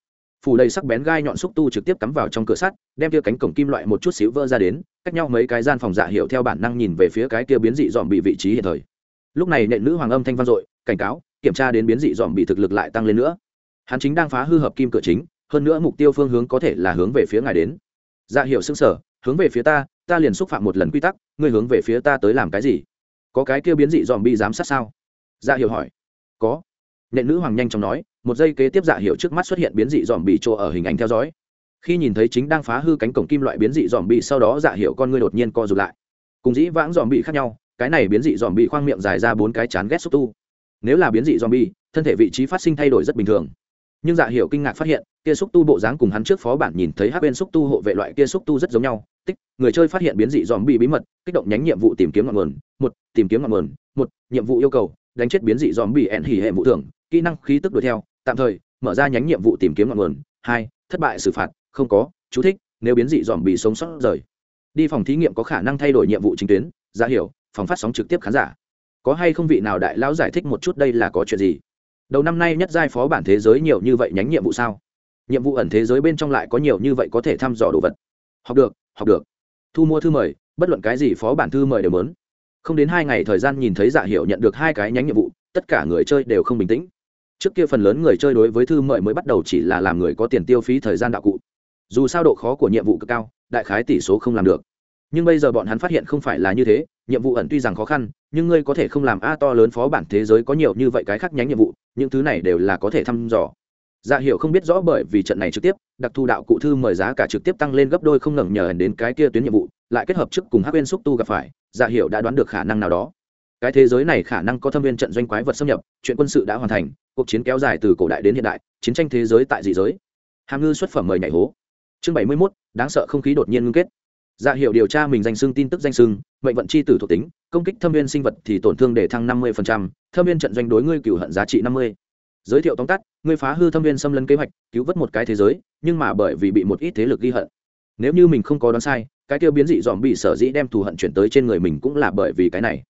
phủ đầy sắc bén gai nhọn xúc tu trực tiếp cắm vào trong cửa sắt, đem kia cánh cổng kim loại một chút xíu vỡ ra đến, cách nhau mấy cái gian phòng dạ hiệu theo bản năng nhìn về phía cái kia biến dị dòm bị vị trí hiện thời. Lúc này nện nữ hoàng âm thanh vang dội, cảnh cáo, kiểm tra đến biến dị dòm bị thực lực lại tăng lên nữa. Hắn chính đang phá hư hợp kim cửa chính, hơn nữa mục tiêu phương hướng có thể là hướng về phía ngài đến. Dạ hiệu xưng sở hướng về phía ta ta liền xúc phạm một lần quy tắc, ngươi hướng về phía ta tới làm cái gì? Có cái kia biến dị dòm bị giám sát sao? Dạ hiệu hỏi. Có nện nữ hoàng nhanh chóng nói, một giây kế tiếp dạ hiệu trước mắt xuất hiện biến dị dòm bị chỗ ở hình ảnh theo dõi. Khi nhìn thấy chính đang phá hư cánh cổng kim loại biến dị dòm bị sau đó dạ hiệu con ngươi đột nhiên co rụt lại. Cùng dĩ vãng dòm bị khác nhau, cái này biến dị dòm bị khoang miệng dài ra bốn cái chán ghét xúc tu. Nếu là biến dị dòm bị thân thể vị trí phát sinh thay đổi rất bình thường. Nhưng dạ hiệu kinh ngạc phát hiện, kia xúc tu bộ dáng cùng hắn trước phó bản nhìn thấy hát bên xúc tu hộ vệ loại kia xúc tu rất giống nhau. Tích, người chơi phát hiện biến dị dòm bị bí mật, kích động nhánh nhiệm vụ tìm kiếm ngọn nguồn. Một, tìm kiếm ngọn nguồn. Một, nhiệm vụ yêu cầu, đánh chết biến dị dòm bị ẹn hỉ hệ vụ thưởng kỹ năng khí tức đuổi theo, tạm thời mở ra nhánh nhiệm vụ tìm kiếm ngọn nguồn. Hai, thất bại xử phạt, không có, chú thích, nếu biến dị dòm bị sống sót rời. Đi phòng thí nghiệm có khả năng thay đổi nhiệm vụ chính tuyến, ra dạ hiểu, phòng phát sóng trực tiếp khán giả. Có hay không vị nào đại lão giải thích một chút đây là có chuyện gì? Đầu năm nay nhất giai phó bản thế giới nhiều như vậy nhánh nhiệm vụ sao? Nhiệm vụ ẩn thế giới bên trong lại có nhiều như vậy có thể thăm dò đồ vật. Học được học được. Thu mua thư mời, bất luận cái gì phó bản thư mời đều mớn không đến hai ngày thời gian nhìn thấy dạ Hiểu nhận được hai cái nhánh nhiệm vụ, tất cả người chơi đều không bình tĩnh trước kia phần lớn người chơi đối với thư mời mới bắt đầu chỉ là làm người có tiền tiêu phí thời gian đạo cụ. Dù sao độ khó của nhiệm vụ cực cao, đại khái tỷ số không làm được. Nhưng bây giờ bọn hắn phát hiện không phải là như thế, nhiệm vụ ẩn tuy rằng khó khăn, nhưng ngươi có thể không làm a to lớn phó bản thế giới có nhiều như vậy cái khác nhánh nhiệm vụ, những thứ này đều là có thể thăm dò. Dạ hiệu không biết rõ bởi vì trận này trực tiếp, đặc thù đạo cụ thư mời giá cả trực tiếp tăng lên gấp đôi không ngừng nhờ đến cái kia tuyến nhiệm vụ, lại kết hợp trước cùng hắc bên xúc tu gặp phải dạ hiệu đã đoán được khả năng nào đó cái thế giới này khả năng có thâm viên trận doanh quái vật xâm nhập, chuyện quân sự đã hoàn thành, cuộc chiến kéo dài từ cổ đại đến hiện đại, chiến tranh thế giới tại dị giới. Hàm ngư xuất phẩm mời nhảy hố. Chương bảy mươi mốt, đáng sợ không khí đột nhiên ngưng kết. Dạ hiệu điều tra mình danh xưng tin tức danh xưng, mệnh vận c h i tử thuộc tính, công kích thâm viên sinh vật thì tổn thương để thăng năm mươi thâm viên trận doanh đối ngươi cửu hận giá trị năm mươi. Giới thiệu tóm tắt, ngươi phá hư thâm viên xâm lấn kế hoạch, cứu vớt một cái thế giới, nhưng mà bởi vì bị một ít thế lực ghi hận. Nếu như mình không có đoán sai, cái tiêu biến dị dòm bị sở dĩ đem thù hận chuyển tới trên người mình cũng là bởi vì cái này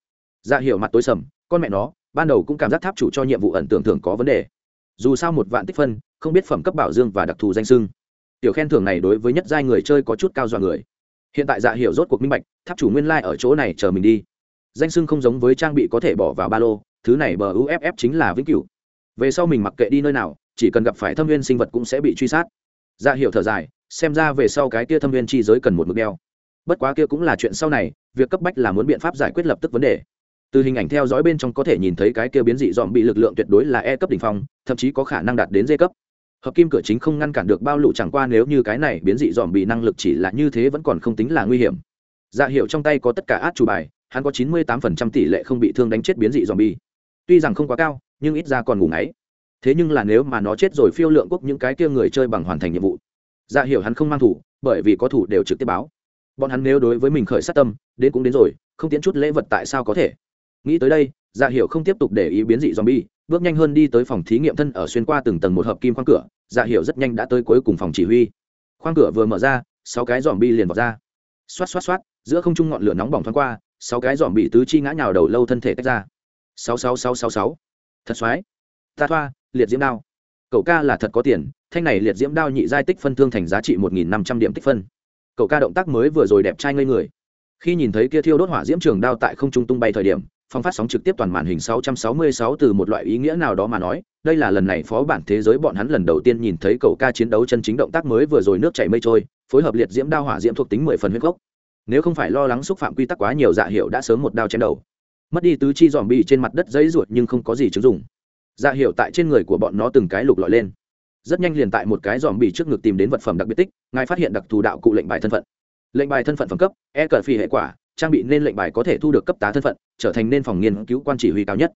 dạ hiểu mặt tối sầm, con mẹ nó, ban đầu cũng cảm giác tháp chủ cho nhiệm vụ ẩn tưởng thường có vấn đề. Dù sao một vạn tích phân, không biết phẩm cấp bảo dương và đặc thù danh sưng tiểu khen thưởng này đối với nhất giai người chơi có chút cao dọa người. Hiện tại dạ hiểu rốt cuộc minh bạch, tháp chủ nguyên lai、like、ở chỗ này chờ mình đi. Danh sưng không giống với trang bị có thể bỏ vào ba lô, thứ này bờ uff chính là vĩnh cửu. Về sau mình mặc kệ đi nơi nào, chỉ cần gặp phải thâm viên sinh vật cũng sẽ bị truy sát. Dạ hiểu thở dài, xem ra về sau cái kia thâm viên chi giới cần một mực đeo. Bất quá kia cũng là chuyện sau này, việc cấp bách là muốn biện pháp giải quyết lập tức vấn đề từ hình ảnh theo dõi bên trong có thể nhìn thấy cái kia biến dị dòm bị lực lượng tuyệt đối là e cấp đ ỉ n h phong, thậm chí có khả năng đạt đến d cấp. Hợp kim cửa chính không ngăn cản được bao lụ chẳng qua nếu như cái này biến dị dòm bị năng lực chỉ là như thế vẫn còn không tính là nguy hiểm. Dạ hiệu trong tay có tất cả át chủ bài, hắn có chín mươi tám phần trăm tỷ lệ không bị thương đánh chết biến dị dòm bi tuy rằng không quá cao, nhưng ít ra còn ngủ ngáy. Thế nhưng là nếu mà nó chết rồi phiêu lượng quốc những cái kia người chơi bằng hoàn thành nhiệm vụ. Dạ hiểu hắn không mang thủ, bởi vì có thủ đều trực tiếp báo. Bọn hắn nếu đối với mình khởi sát tâm, đến cũng đến rồi, không tiến chút lễ vật tại sao có thể? Nghĩ tới đây dạ hiệu không tiếp tục để ý biến dị zombie, bước nhanh hơn đi tới phòng thí nghiệm thân ở xuyên qua từng tầng một hợp kim khoang cửa. Dạ hiệu rất nhanh đã tới cuối cùng phòng chỉ huy. Khoang cửa vừa mở ra, sáu cái zombie liền vọt ra. Xoát xoát xoát, giữa không trung ngọn lửa nóng bỏng thoáng qua, sáu cái dòm bị tứ chi ngã nhào đầu lâu thân thể tách ra. Sáu sáu sáu sáu sáu. Thật xoái. Ta thoa, liệt diễm đao. Cậu ca là thật có tiền, thanh này liệt diễm đao nhị giai tích phân thương thành giá trị một nghìn năm trăm điểm tích phân. Cậu ca động tác mới vừa rồi đẹp trai ngây người. Khi nhìn thấy kia thiêu đốt hỏa diễm trường đao tại không trung tung bay thời điểm phong phát sóng trực tiếp toàn màn hình 666 từ một loại ý nghĩa nào đó mà nói, đây là lần này phó bản thế giới bọn hắn lần đầu tiên nhìn thấy cậu ca chiến đấu chân chính động tác mới vừa rồi nước chảy mây trôi, phối hợp liệt diễm đao hỏa diễm thuộc tính mười phần huyết gốc. Nếu không phải lo lắng xúc phạm quy tắc quá nhiều dạ hiệu đã sớm một đao chém đầu. Mất đi tứ chi dòm bị trên mặt đất giấy ruột nhưng không có gì chứng dùng dạ hiệu tại trên người của bọn nó từng cái lục lọi lên. Rất nhanh liền tại một cái dòm bị trước ngực tìm đến vật phẩm đặc biệt tích, ngài phát hiện đặc thù đạo cụ lệnh bài thân phận. Lệnh bài thân phận phẩm cấp e cờ phi hệ quả trang bị nên lệnh bài có thể thu được cấp tá thân phận, trở thành nên phòng nghiên cứu quan chỉ huy cao nhất.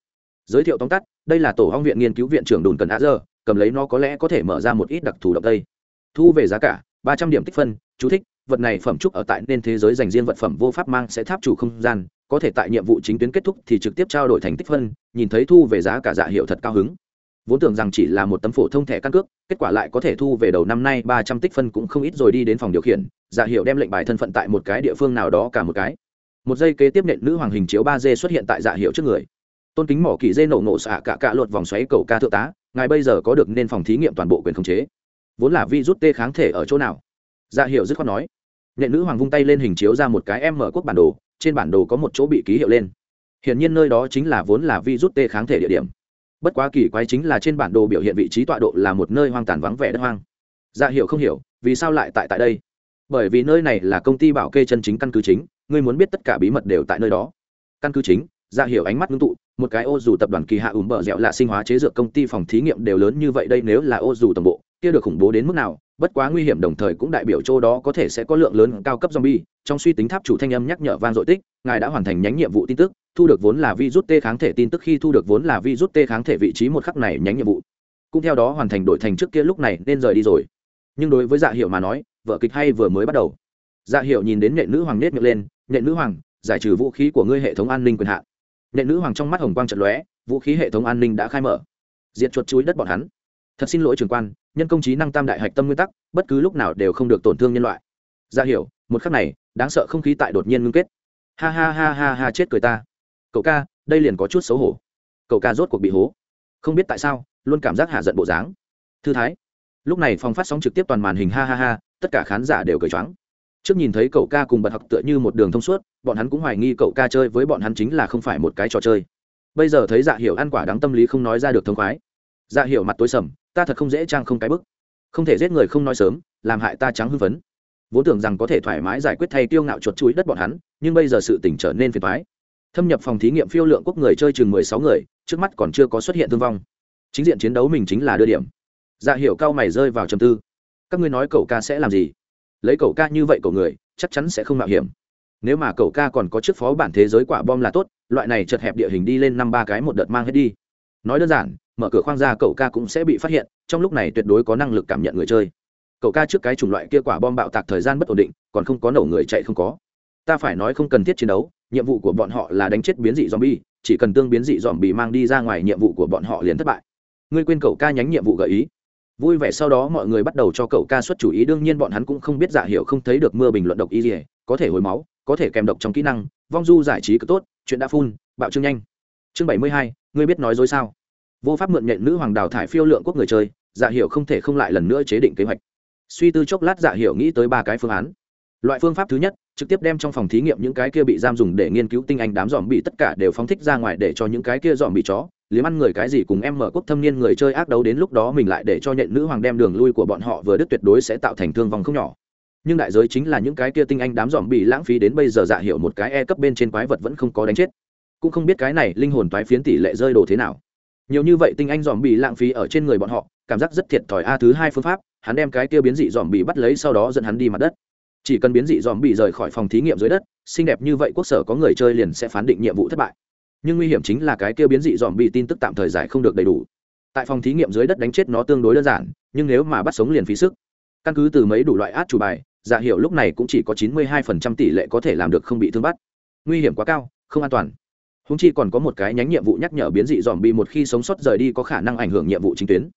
Giới thiệu tóm tắt, đây là tổ hong viện nghiên cứu viện trưởng đồn cần á dơ, cầm lấy nó có lẽ có thể mở ra một ít đặc thù động tây. Thu về giá cả, ba trăm điểm tích phân, chú thích, vật này phẩm trúc ở tại nên thế giới dành riêng vật phẩm vô pháp mang sẽ tháp chủ không gian, có thể tại nhiệm vụ chính tuyến kết thúc thì trực tiếp trao đổi thành tích phân, nhìn thấy thu về giá cả dạ hiệu thật cao hứng. Vốn tưởng rằng chỉ là một tấm phổ thông thẻ căn cước, kết quả lại có thể thu về đầu năm nay ba trăm tích phân cũng không ít rồi đi đến phòng điều khiển dạ hiệu đem lệnh bài thân phận tại một cái địa phương nào đó cả một cái một giây kế tiếp nện nữ hoàng hình chiếu ba d xuất hiện tại dạ hiệu trước người. Tôn kính mỏ kỳ dê nổ nổ xạ cả cả luật vòng xoáy cầu ca thượng tá, ngài bây giờ có được nên phòng thí nghiệm toàn bộ quyền khống chế. Vốn là vi rút tê kháng thể ở chỗ nào? Dạ hiệu dứt khoát nói. Nện nữ hoàng vung tay lên hình chiếu ra một cái em mở quốc bản đồ, trên bản đồ có một chỗ bị ký hiệu lên. Hiển nhiên nơi đó chính là vốn là vi rút tê kháng thể địa điểm. Bất quá kỳ quái chính là trên bản đồ biểu hiện vị trí tọa độ là một nơi hoang tàn vắng vẻ đất hoang. Dạ hiệu không hiểu, vì sao lại tại tại đây? Bởi vì nơi này là công ty bảo kê chân chính căn cứ chính ngươi muốn biết tất cả bí mật đều tại nơi đó. Căn cứ chính dạ hiểu ánh mắt ngưng tụ, một cái ô dù tập đoàn kỳ hạ ủ bờ dẻo là sinh hóa chế dược công ty phòng thí nghiệm đều lớn như vậy đây nếu là ô dù tổng bộ, kia được khủng bố đến mức nào, bất quá nguy hiểm đồng thời cũng đại biểu chỗ đó có thể sẽ có lượng lớn cao cấp zombie. Trong suy tính tháp chủ thanh âm nhắc nhở van dội tích, ngài đã hoàn thành nhánh nhiệm vụ tin tức, thu được vốn là virus T kháng thể tin tức khi thu được vốn là virus T kháng thể vị trí một khắc này nhánh nhiệm vụ. Cũng theo đó hoàn thành đổi thành trước kia lúc này nên rời đi rồi. Nhưng đối với dạ hiệu mà nói vợ kịch hay vừa mới bắt đầu. Dạ hiệu nhìn đến nệ nữ hoàng nết miệng lên nệ nữ hoàng, giải trừ vũ khí của ngươi hệ thống an ninh quyền hạn. Nệ nữ hoàng trong mắt hồng quang trận lóe, vũ khí hệ thống an ninh đã khai mở. Diệt chuột chuối đất bọn hắn. Thật xin lỗi trường quan, nhân công trí năng tam đại hạch tâm nguyên tắc, bất cứ lúc nào đều không được tổn thương nhân loại. Ra hiểu, một khắc này, đáng sợ không khí tại đột nhiên ngưng kết. Ha ha ha ha ha, chết cười ta. Cậu ca, đây liền có chút xấu hổ. Cậu ca rốt cuộc bị hố. Không biết tại sao, luôn cảm giác hạ giận bộ dáng. Thư thái. Lúc này phòng phát sóng trực tiếp toàn màn hình, ha ha ha, tất cả khán giả đều cười choáng trước nhìn thấy cậu ca cùng bật học tựa như một đường thông suốt, bọn hắn cũng hoài nghi cậu ca chơi với bọn hắn chính là không phải một cái trò chơi. Bây giờ thấy dạ hiểu ăn quả đáng tâm lý không nói ra được thông khoái. Dạ hiểu mặt tối sầm, ta thật không dễ trang không cái bức. Không thể giết người không nói sớm, làm hại ta trắng hưng phấn. Vốn tưởng rằng có thể thoải mái giải quyết thay tiêu ngạo chuột chuối đất bọn hắn, nhưng bây giờ sự tỉnh trở nên phiền thoái thâm nhập phòng thí nghiệm phiêu lượng quốc người chơi chừng mười sáu người, trước mắt còn chưa có xuất hiện thương vong. Chính diện chiến đấu mình chính là đưa điểm. Dạ hiệu cao mày rơi vào trầm tư. Các ngươi nói cậu ca sẽ làm gì? Lấy cậu ca như vậy cậu người, chắc chắn sẽ không mạo hiểm. Nếu mà cậu ca còn có chiếc phó bản thế giới quả bom là tốt, loại này chật hẹp địa hình đi lên năm ba cái một đợt mang hết đi. Nói đơn giản, mở cửa khoang ra cậu ca cũng sẽ bị phát hiện, trong lúc này tuyệt đối có năng lực cảm nhận người chơi. Cậu ca trước cái chủng loại kia quả bom bạo tạc thời gian bất ổn định, còn không có nổ người chạy không có. Ta phải nói không cần thiết chiến đấu, nhiệm vụ của bọn họ là đánh chết biến dị zombie, chỉ cần tương biến dị dòm bị mang đi ra ngoài nhiệm vụ của bọn họ liền thất bại. Ngươi quên cậu ca nhánh nhiệm vụ gợi ý vui vẻ sau đó mọi người bắt đầu cho cậu ca xuất chủ ý, đương nhiên bọn hắn cũng không biết dạ giả hiệu không thấy được mưa bình luận độc y gì có thể hồi máu, có thể kèm độc trong kỹ năng, vong du giải trí cực tốt, chuyện đã phun bạo trương nhanh. Chương bảy mươi hai, ngươi biết nói dối sao? Vô pháp mượn nhện nữ hoàng đào thải phiêu lượng quốc người chơi dạ hiệu không thể không lại lần nữa chế định kế hoạch. Suy tư chốc lát dạ hiệu nghĩ tới ba cái phương án. Loại phương pháp thứ nhất, trực tiếp đem trong phòng thí nghiệm những cái kia bị giam dùng để nghiên cứu tinh anh đám dòm bị tất cả đều phóng thích ra ngoài để cho những cái kia dòm bị chó liếm ăn người cái gì cùng em mở quốc thâm niên người chơi ác đấu đến lúc đó mình lại để cho nhện nữ hoàng đem đường lui của bọn họ vừa đứt tuyệt đối sẽ tạo thành thương vong không nhỏ. Nhưng đại giới chính là những cái kia tinh anh đám dòm bị lãng phí đến bây giờ dạ hiệu một cái e cấp bên trên quái vật vẫn không có đánh chết. Cũng không biết cái này linh hồn toái phiến tỷ lệ rơi đồ thế nào. Nhiều như vậy tinh anh dòm bị lãng phí ở trên người bọn họ, cảm giác rất thiệt thòi a thứ hai phương pháp, hắn đem cái kia biến dị dòm bị bắt lấy sau đó dẫn hắn đi mặt đất. Chỉ cần biến dị dòm bị rời khỏi phòng thí nghiệm dưới đất, xinh đẹp như vậy quốc sở có người chơi liền sẽ phán định nhiệm vụ thất bại nhưng nguy hiểm chính là cái kia biến dị dòm bị tin tức tạm thời giải không được đầy đủ. Tại phòng thí nghiệm dưới đất đánh chết nó tương đối đơn giản, nhưng nếu mà bắt sống liền phí sức. Căn cứ từ mấy đủ loại át chủ bài, giả hiệu lúc này cũng chỉ có chín mươi hai phần trăm tỷ lệ có thể làm được không bị thương bắt. Nguy hiểm quá cao, không an toàn. Húng chi còn có một cái nhánh nhiệm vụ nhắc nhở biến dị dòm bị một khi sống sót rời đi có khả năng ảnh hưởng nhiệm vụ chính tuyến.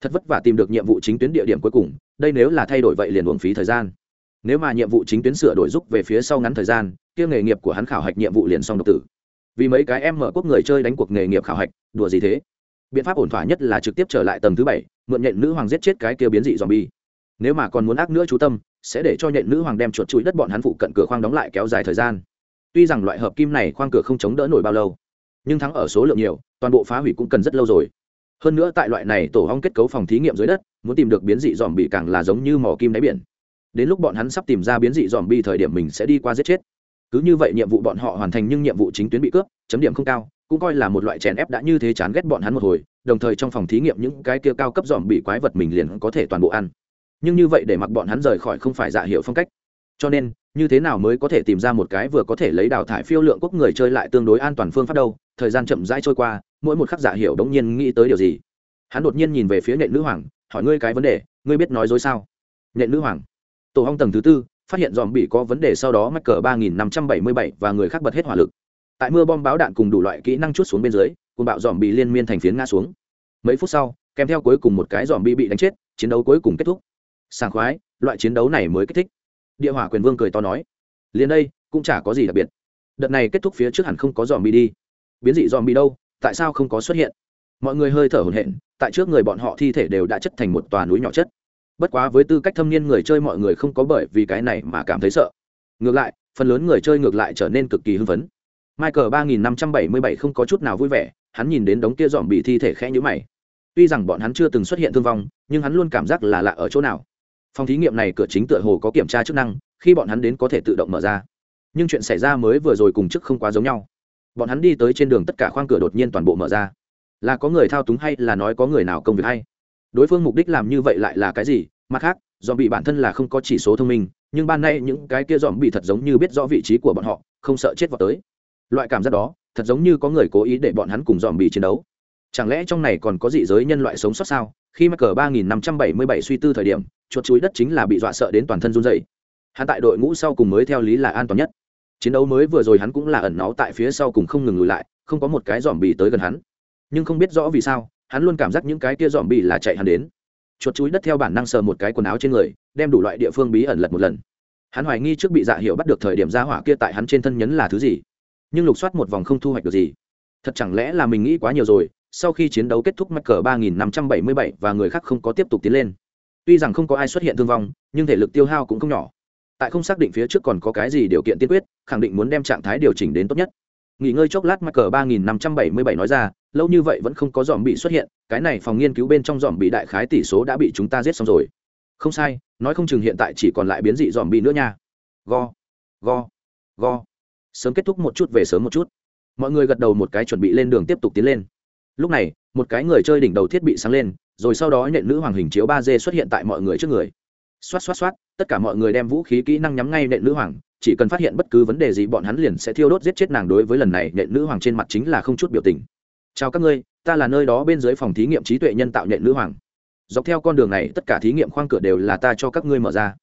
Thật vất vả tìm được nhiệm vụ chính tuyến địa điểm cuối cùng, đây nếu là thay đổi vậy liền uống phí thời gian. Nếu mà nhiệm vụ chính tuyến sửa đổi giúp về phía sau ngắn thời gian, kia nghề nghiệp của hắn khảo hạch nhiệm vụ liền xong độc tử vì mấy cái em mở quốc người chơi đánh cuộc nghề nghiệp khảo hạch, đùa gì thế? Biện pháp ổn thỏa nhất là trực tiếp trở lại tầng thứ bảy, mượn nhện nữ hoàng giết chết cái kia biến dị dòm bi nếu mà còn muốn ác nữa chú tâm, sẽ để cho nhện nữ hoàng đem chuột chuỗi đất bọn hắn phụ cận cửa khoang đóng lại kéo dài thời gian. Tuy rằng loại hợp kim này khoang cửa không chống đỡ nổi bao lâu, nhưng thắng ở số lượng nhiều, toàn bộ phá hủy cũng cần rất lâu rồi. Hơn nữa tại loại này tổ hong kết cấu phòng thí nghiệm dưới đất, muốn tìm được biến dị dòm bị càng là giống như mỏ kim đáy biển. Đến lúc bọn hắn sắp tìm ra biến dị dòm bi thời điểm mình sẽ đi qua giết chết cứ như vậy nhiệm vụ bọn họ hoàn thành nhưng nhiệm vụ chính tuyến bị cướp, chấm điểm không cao, cũng coi là một loại chèn ép đã như thế chán ghét bọn hắn một hồi, đồng thời trong phòng thí nghiệm những cái kia cao cấp dòm bị quái vật mình liền có thể toàn bộ ăn. Nhưng như vậy để mặc bọn hắn rời khỏi không phải dạ hiệu phong cách. Cho nên, như thế nào mới có thể tìm ra một cái vừa có thể lấy đào thải phiêu lượng quốc người chơi lại tương đối an toàn phương pháp đâu? Thời gian chậm rãi trôi qua, mỗi một khắc dạ hiệu đống nhiên nghĩ tới điều gì? Hắn đột nhiên nhìn về phía nệ nữ hoàng, hỏi ngươi cái vấn đề, ngươi biết nói dối sao? Nệ nữ hoàng, tổ hong tầng thứ tư phát hiện dòm bị có vấn đề sau đó mắc cờ ba nghìn năm trăm bảy mươi bảy và người khác bật hết hỏa lực. Tại mưa bom báo đạn cùng đủ loại kỹ năng chút xuống bên dưới cùng bạo dòm bị liên miên thành phiến ngã xuống. Mấy phút sau, kèm theo cuối cùng một cái dòm bị bị đánh chết, chiến đấu cuối cùng kết thúc. Sảng khoái, loại chiến đấu này mới kích thích. Địa hỏa quyền vương cười to nói, liền đây, cũng chả có gì đặc biệt. Đợt này kết thúc phía trước hẳn không có dòm bị đi. Biến dị dòm bị đâu, tại sao không có xuất hiện? Mọi người hơi thở hổn hển, tại trước người bọn họ thi thể đều đã chất thành một tòa núi nhỏ chất bất quá với tư cách thâm niên người chơi mọi người không có bởi vì cái này mà cảm thấy sợ. Ngược lại, phần lớn người chơi ngược lại trở nên cực kỳ hưng phấn. Michael ba nghìn năm trăm bảy mươi bảy không có chút nào vui vẻ, hắn nhìn đến đống kia dòm bị thi thể khẽ nhữ mày. Tuy rằng bọn hắn chưa từng xuất hiện thương vong, nhưng hắn luôn cảm giác là lạ ở chỗ nào. Phòng thí nghiệm này cửa chính tựa hồ có kiểm tra chức năng, khi bọn hắn đến có thể tự động mở ra. Nhưng chuyện xảy ra mới vừa rồi cùng chức không quá giống nhau. Bọn hắn đi tới trên đường tất cả khoang cửa đột nhiên toàn bộ mở ra. Là có người thao túng hay là nói có người nào công việc hay? Đối phương mục đích làm như vậy lại là cái gì? Mặt khác dòm bị bản thân là không có chỉ số thông minh, nhưng ban nay những cái kia dòm bị thật giống như biết rõ vị trí của bọn họ, không sợ chết vào tới. Loại cảm giác đó, thật giống như có người cố ý để bọn hắn cùng dòm bị chiến đấu. Chẳng lẽ trong này còn có dị giới nhân loại sống sót sao? Khi mắc cờ ba nghìn năm trăm bảy mươi bảy suy tư thời điểm, chuột chuối đất chính là bị dọa sợ đến toàn thân run dày hắn tại đội ngũ sau cùng mới theo lý là an toàn nhất. Chiến đấu mới vừa rồi hắn cũng là ẩn náu tại phía sau cùng không ngừng lùi lại, không có một cái dòm bị tới gần hắn. Nhưng không biết rõ vì sao hắn luôn cảm giác những cái kia dòm bì là chạy hắn đến. Chuột chuối đất theo bản năng sờ một cái quần áo trên người, đem đủ loại địa phương bí ẩn lật một lần. Hắn hoài nghi trước bị dạ hiệu bắt được thời điểm ra hỏa kia tại hắn trên thân nhấn là thứ gì. Nhưng lục soát một vòng không thu hoạch được gì. Thật chẳng lẽ là mình nghĩ quá nhiều rồi, sau khi chiến đấu kết thúc mắc cờ ba nghìn năm trăm bảy mươi bảy và người khác không có tiếp tục tiến lên. Tuy rằng không có ai xuất hiện thương vong, nhưng thể lực tiêu hao cũng không nhỏ. Tại không xác định phía trước còn có cái gì điều kiện tiên quyết, khẳng định muốn đem trạng thái điều chỉnh đến tốt nhất. Nghỉ ngơi chốc lát mắc cờ ba nghìn năm trăm bảy mươi bảy nói ra lâu như vậy vẫn không có dòm bị xuất hiện, cái này phòng nghiên cứu bên trong dòm bị đại khái tỷ số đã bị chúng ta giết xong rồi. Không sai, nói không chừng hiện tại chỉ còn lại biến dị dòm bị nữa nha. Go go go. Sớm kết thúc một chút về sớm một chút. Mọi người gật đầu một cái chuẩn bị lên đường tiếp tục tiến lên. Lúc này, một cái người chơi đỉnh đầu thiết bị sáng lên, rồi sau đó nện nữ hoàng hình chiếu ba d xuất hiện tại mọi người trước người. Xoát xoát xoát, tất cả mọi người đem vũ khí kỹ năng nhắm ngay nện nữ hoàng, chỉ cần phát hiện bất cứ vấn đề gì bọn hắn liền sẽ thiêu đốt giết chết nàng đối với lần này nện nữ hoàng trên mặt chính là không chút biểu tình chào các ngươi, ta là nơi đó bên dưới phòng thí nghiệm trí tuệ nhân tạo nện nữ hoàng. Dọc theo con đường này, tất cả thí nghiệm khoang cửa đều là ta cho các ngươi mở ra.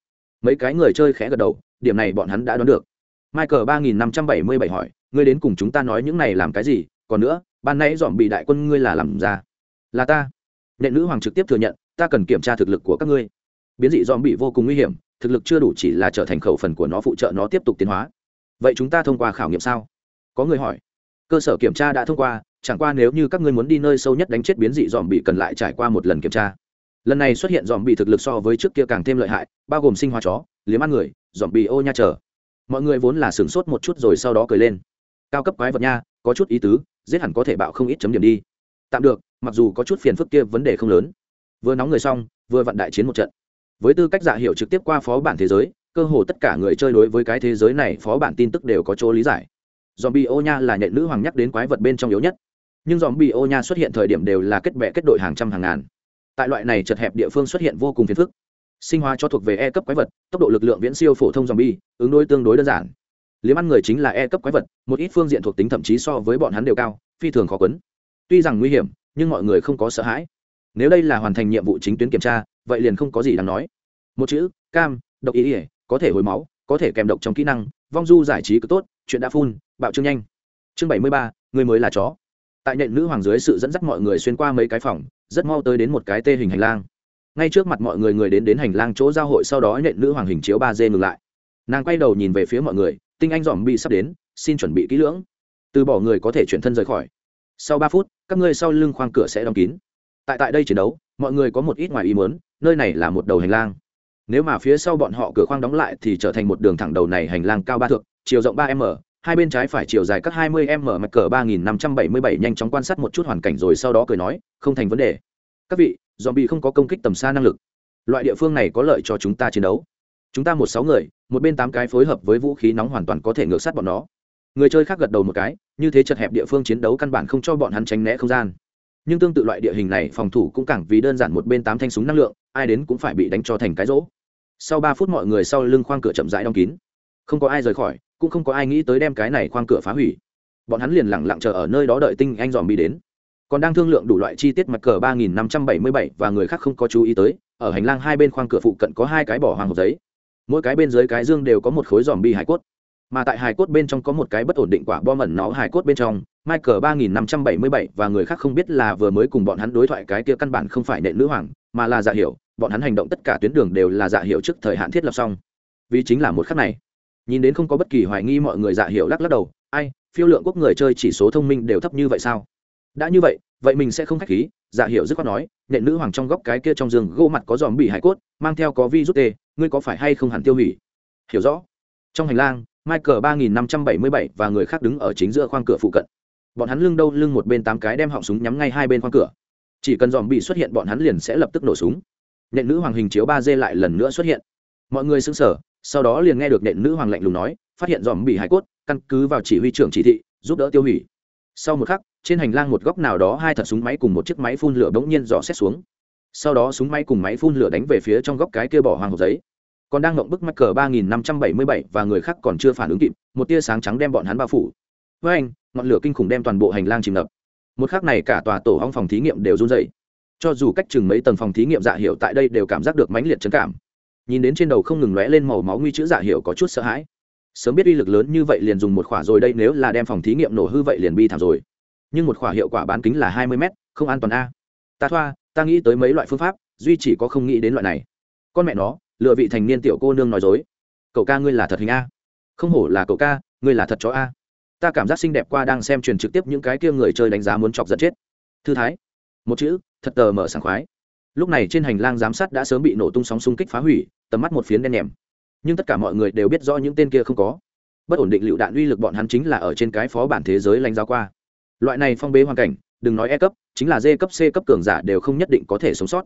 Mấy cái người chơi khẽ gật đầu, điểm này bọn hắn đã đoán được. Michael ba nghìn năm trăm bảy mươi bảy hỏi, ngươi đến cùng chúng ta nói những này làm cái gì? Còn nữa, ban nãy dòm bị đại quân ngươi là làm ra. Là ta. Nện nữ hoàng trực tiếp thừa nhận, ta cần kiểm tra thực lực của các ngươi. Biến dị dòm bị vô cùng nguy hiểm, thực lực chưa đủ chỉ là trở thành khẩu phần của nó phụ trợ nó tiếp tục tiến hóa. Vậy chúng ta thông qua khảo nghiệm sao? Có người hỏi. Cơ sở kiểm tra đã thông qua chẳng qua nếu như các ngươi muốn đi nơi sâu nhất đánh chết biến dị dòm bị cần lại trải qua một lần kiểm tra. Lần này xuất hiện dòm bị thực lực so với trước kia càng thêm lợi hại, bao gồm sinh hóa chó, liếm ăn người, dòm bị ô nha chờ. Mọi người vốn là sửng sốt một chút rồi sau đó cười lên. Cao cấp quái vật nha, có chút ý tứ, giết hẳn có thể bạo không ít chấm điểm đi. Tạm được, mặc dù có chút phiền phức kia vấn đề không lớn. Vừa nóng người xong, vừa vặn đại chiến một trận. Với tư cách giả hiệu trực tiếp qua phó bản thế giới, cơ hồ tất cả người chơi đối với cái thế giới này phó bản tin tức đều có chỗ lý giải. Dòm bị ô nha là nhện nữ hoàng nhắc đến quái vật bên trong yếu nhất nhưng dòm bi ô nha xuất hiện thời điểm đều là kết bệ kết đội hàng trăm hàng ngàn. Tại loại này chật hẹp địa phương xuất hiện vô cùng phiền phức. Sinh hóa cho thuộc về e cấp quái vật, tốc độ lực lượng viễn siêu phổ thông dòm bi ứng đối tương đối đơn giản. Liếm ăn người chính là e cấp quái vật, một ít phương diện thuộc tính thậm chí so với bọn hắn đều cao, phi thường khó quấn. Tuy rằng nguy hiểm, nhưng mọi người không có sợ hãi. Nếu đây là hoàn thành nhiệm vụ chính tuyến kiểm tra, vậy liền không có gì đáng nói. Một chữ, cam, độc ý ỉa có thể hồi máu, có thể kèm độc trong kỹ năng, vong du giải trí cứ tốt, chuyện đã phun bạo trương nhanh. Chương bảy mươi ba, người mới là chó tại nhện nữ hoàng dưới sự dẫn dắt mọi người xuyên qua mấy cái phòng, rất mau tới đến một cái tê hình hành lang. Ngay trước mặt mọi người người đến đến hành lang chỗ giao hội sau đó nhện nữ hoàng hình chiếu ba d ngừng lại. Nàng quay đầu nhìn về phía mọi người, tinh anh dòm bị sắp đến, xin chuẩn bị kỹ lưỡng. Từ bỏ người có thể chuyển thân rời khỏi. Sau ba phút, các ngươi sau lưng khoang cửa sẽ đóng kín. Tại tại đây chiến đấu, mọi người có một ít ngoài ý muốn, nơi này là một đầu hành lang. Nếu mà phía sau bọn họ cửa khoang đóng lại thì trở thành một đường thẳng đầu này hành lang cao ba thượng chiều rộng ba m hai bên trái phải chiều dài các 20 m mạch cờ 3577 nhanh chóng quan sát một chút hoàn cảnh rồi sau đó cười nói, không thành vấn đề. Các vị, zombie không có công kích tầm xa năng lực. Loại địa phương này có lợi cho chúng ta chiến đấu. Chúng ta một sáu người, một bên tám cái phối hợp với vũ khí nóng hoàn toàn có thể ngược sát bọn nó. Người chơi khác gật đầu một cái, như thế chật hẹp địa phương chiến đấu căn bản không cho bọn hắn tránh né không gian. Nhưng tương tự loại địa hình này phòng thủ cũng càng vì đơn giản một bên tám thanh súng năng lượng, ai đến cũng phải bị đánh cho thành cái rỗ. Sau ba phút mọi người sau lưng khoang cửa chậm rãi đóng kín. Không có ai rời khỏi, cũng không có ai nghĩ tới đem cái này khoang cửa phá hủy. Bọn hắn liền lẳng lặng chờ ở nơi đó đợi tinh anh dòm bi đến. Còn đang thương lượng đủ loại chi tiết mặt cờ ba nghìn năm trăm bảy mươi bảy và người khác không có chú ý tới, ở hành lang hai bên khoang cửa phụ cận có hai cái bỏ hoàng hộp giấy. Mỗi cái bên dưới cái dương đều có một khối dòm bi hải cốt. Mà tại hải cốt bên trong có một cái bất ổn định quả bom ẩn nó hải cốt bên trong, michael ba nghìn năm trăm bảy mươi bảy và người khác không biết là vừa mới cùng bọn hắn đối thoại cái kia căn bản không phải nệ nữ hoàng, mà là dạ hiểu. Bọn hắn hành động tất cả tuyến đường đều là dạ hiểu trước thời hạn thiết lập xong. Vì chính là một khắc này nhìn đến không có bất kỳ hoài nghi mọi người dạ hiểu lắc lắc đầu, ai, phiêu lượng quốc người chơi chỉ số thông minh đều thấp như vậy sao? Đã như vậy vậy mình sẽ không khách khí dạ hiểu dứt khoát nói nện nữ hoàng trong góc cái kia trong giường gỗ mặt có dòm bị hải cốt, mang theo có vi rút tê, ngươi có phải hay không hẳn tiêu hủy? Hiểu rõ. Trong hành lang, michael ba nghìn năm trăm bảy mươi bảy và người khác đứng ở chính giữa khoang cửa phụ cận. Bọn hắn lưng đâu lưng một bên tám cái đem họng súng nhắm ngay hai bên khoang cửa. Chỉ cần dòm bị xuất hiện bọn hắn liền sẽ lập tức nổ súng. Nện nữ hoàng hình chiếu ba d lại lần nữa xuất hiện. Mọi người xứng sở sau đó liền nghe được nện nữ hoàng lạnh lùng nói, phát hiện dòm bị hải cốt, căn cứ vào chỉ huy trưởng chỉ thị, giúp đỡ tiêu hủy. Sau một khắc, trên hành lang một góc nào đó hai thật súng máy cùng một chiếc máy phun lửa bỗng nhiên dò xét xuống. Sau đó súng máy cùng máy phun lửa đánh về phía trong góc cái kia bỏ hoàng hộp giấy. Còn đang ngộng bức mắc cờ ba nghìn năm trăm bảy mươi bảy và người khác còn chưa phản ứng kịp, một tia sáng trắng đem bọn hắn bao phủ. Với anh, ngọn lửa kinh khủng đem toàn bộ hành lang chìm ngập. Một khắc này cả tòa tổ hong phòng thí nghiệm đều run dày cho dù cách chừng mấy tầng phòng thí nghiệm dạ hiệu tại đây đều cảm giác được mãnh liệt trấn cảm nhìn đến trên đầu không ngừng lóe lên màu máu nguy chữ giả hiệu có chút sợ hãi. Sớm biết uy lực lớn như vậy liền dùng một khỏa rồi đây, nếu là đem phòng thí nghiệm nổ hư vậy liền bi thảm rồi. Nhưng một khỏa hiệu quả bán kính là hai mươi m không an toàn a. Ta thoa, ta nghĩ tới mấy loại phương pháp, duy chỉ có không nghĩ đến loại này. Con mẹ nó, lựa vị thành niên tiểu cô nương nói dối. Cậu ca ngươi là thật hình a. Không hổ là cậu ca, ngươi là thật chó a. Ta cảm giác xinh đẹp qua đang xem truyền trực tiếp những cái kia người chơi đánh giá muốn chọc giận chết. Thư thái. Một chữ, thật tờ mở sảng khoái lúc này trên hành lang giám sát đã sớm bị nổ tung sóng xung kích phá hủy, tầm mắt một phiến đen nhèm. Nhưng tất cả mọi người đều biết rõ những tên kia không có. Bất ổn định lựu đạn uy lực bọn hắn chính là ở trên cái phó bản thế giới lãnh giáo qua. Loại này phong bế hoàn cảnh, đừng nói e cấp, chính là d cấp, c cấp cường giả đều không nhất định có thể sống sót.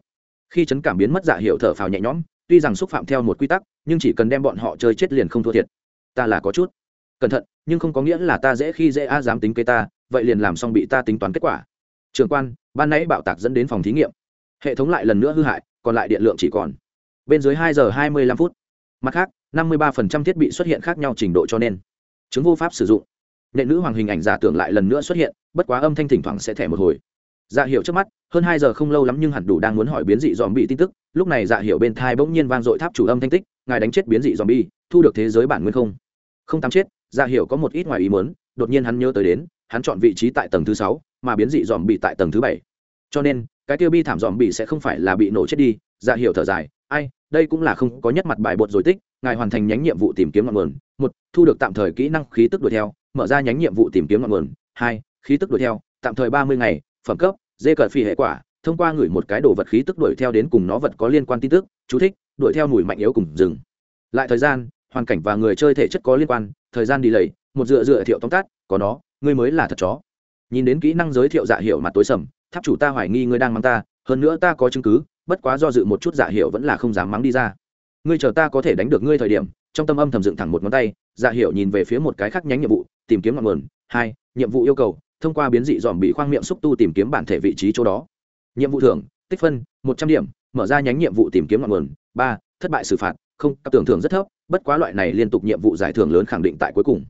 Khi chấn cảm biến mất giả hiệu thở phào nhẹ nhõm, tuy rằng xúc phạm theo một quy tắc, nhưng chỉ cần đem bọn họ chơi chết liền không thua thiệt. Ta là có chút cẩn thận, nhưng không có nghĩa là ta dễ khi dễ a dám tính kế ta, vậy liền làm xong bị ta tính toán kết quả. Trường quan, ban nãy bạo tạc dẫn đến phòng thí nghiệm hệ thống lại lần nữa hư hại, còn lại điện lượng chỉ còn. Bên dưới hai giờ hai mươi lăm phút. Mặt khác, năm mươi ba phần trăm thiết bị xuất hiện khác nhau trình độ cho nên. Chứng vô pháp sử dụng. Nệ nữ hoàng hình ảnh giả tưởng lại lần nữa xuất hiện, bất quá âm thanh thỉnh thoảng sẽ thẻ một hồi. Dạ hiệu trước mắt, hơn hai giờ không lâu lắm nhưng hẳn đủ đang muốn hỏi biến dị dòm bị tin tức. Lúc này dạ hiệu bên thai bỗng nhiên vang dội tháp chủ âm thanh tích, ngài đánh chết biến dị dòm bi thu được thế giới bản nguyên không? Không tám chết. Dạ hiệu có một ít ngoài ý muốn, đột nhiên hắn nhớ tới đến, hắn chọn vị trí tại tầng thứ sáu, mà biến dị dòm bị tại tầng thứ bảy. Cho nên cái tiêu bi thảm dòm bị sẽ không phải là bị nổ chết đi. Dạ hiệu thở dài, ai, đây cũng là không có nhất mặt bài bột rồi tích, ngài hoàn thành nhánh nhiệm vụ tìm kiếm ngọn nguồn. Một, thu được tạm thời kỹ năng khí tức đuổi theo, mở ra nhánh nhiệm vụ tìm kiếm ngọn nguồn. Hai, khí tức đuổi theo, tạm thời ba mươi ngày, phẩm cấp, dê cờ phi hệ quả, thông qua gửi một cái đồ vật khí tức đuổi theo đến cùng nó vật có liên quan tin tức, chú thích, đuổi theo mùi mạnh yếu cùng rừng lại thời gian, hoàn cảnh và người chơi thể chất có liên quan, thời gian đi lầy một dựa dựa thiệu tóm tắt, có nó, ngươi mới là thật chó. Nhìn đến kỹ năng giới thiệu dạ hiệu mặt tối sầm tháp chủ ta hoài nghi ngươi đang mắng ta, hơn nữa ta có chứng cứ, bất quá do dự một chút dạ hiệu vẫn là không dám mắng đi ra. Ngươi chờ ta có thể đánh được ngươi thời điểm, trong tâm âm thầm dựng thẳng một ngón tay dạ hiệu nhìn về phía một cái khác nhánh nhiệm vụ, tìm kiếm ngọn nguồn. Hai, nhiệm vụ yêu cầu, thông qua biến dị dòm bị khoang miệng xúc tu tìm kiếm bản thể vị trí chỗ đó. Nhiệm vụ thưởng, tích phân, một trăm điểm, mở ra nhánh nhiệm vụ tìm kiếm ngọn nguồn. Ba, thất bại xử phạt, không các tưởng thưởng rất thấp, bất quá loại này liên tục nhiệm vụ giải thưởng lớn khẳng định tại cuối cùng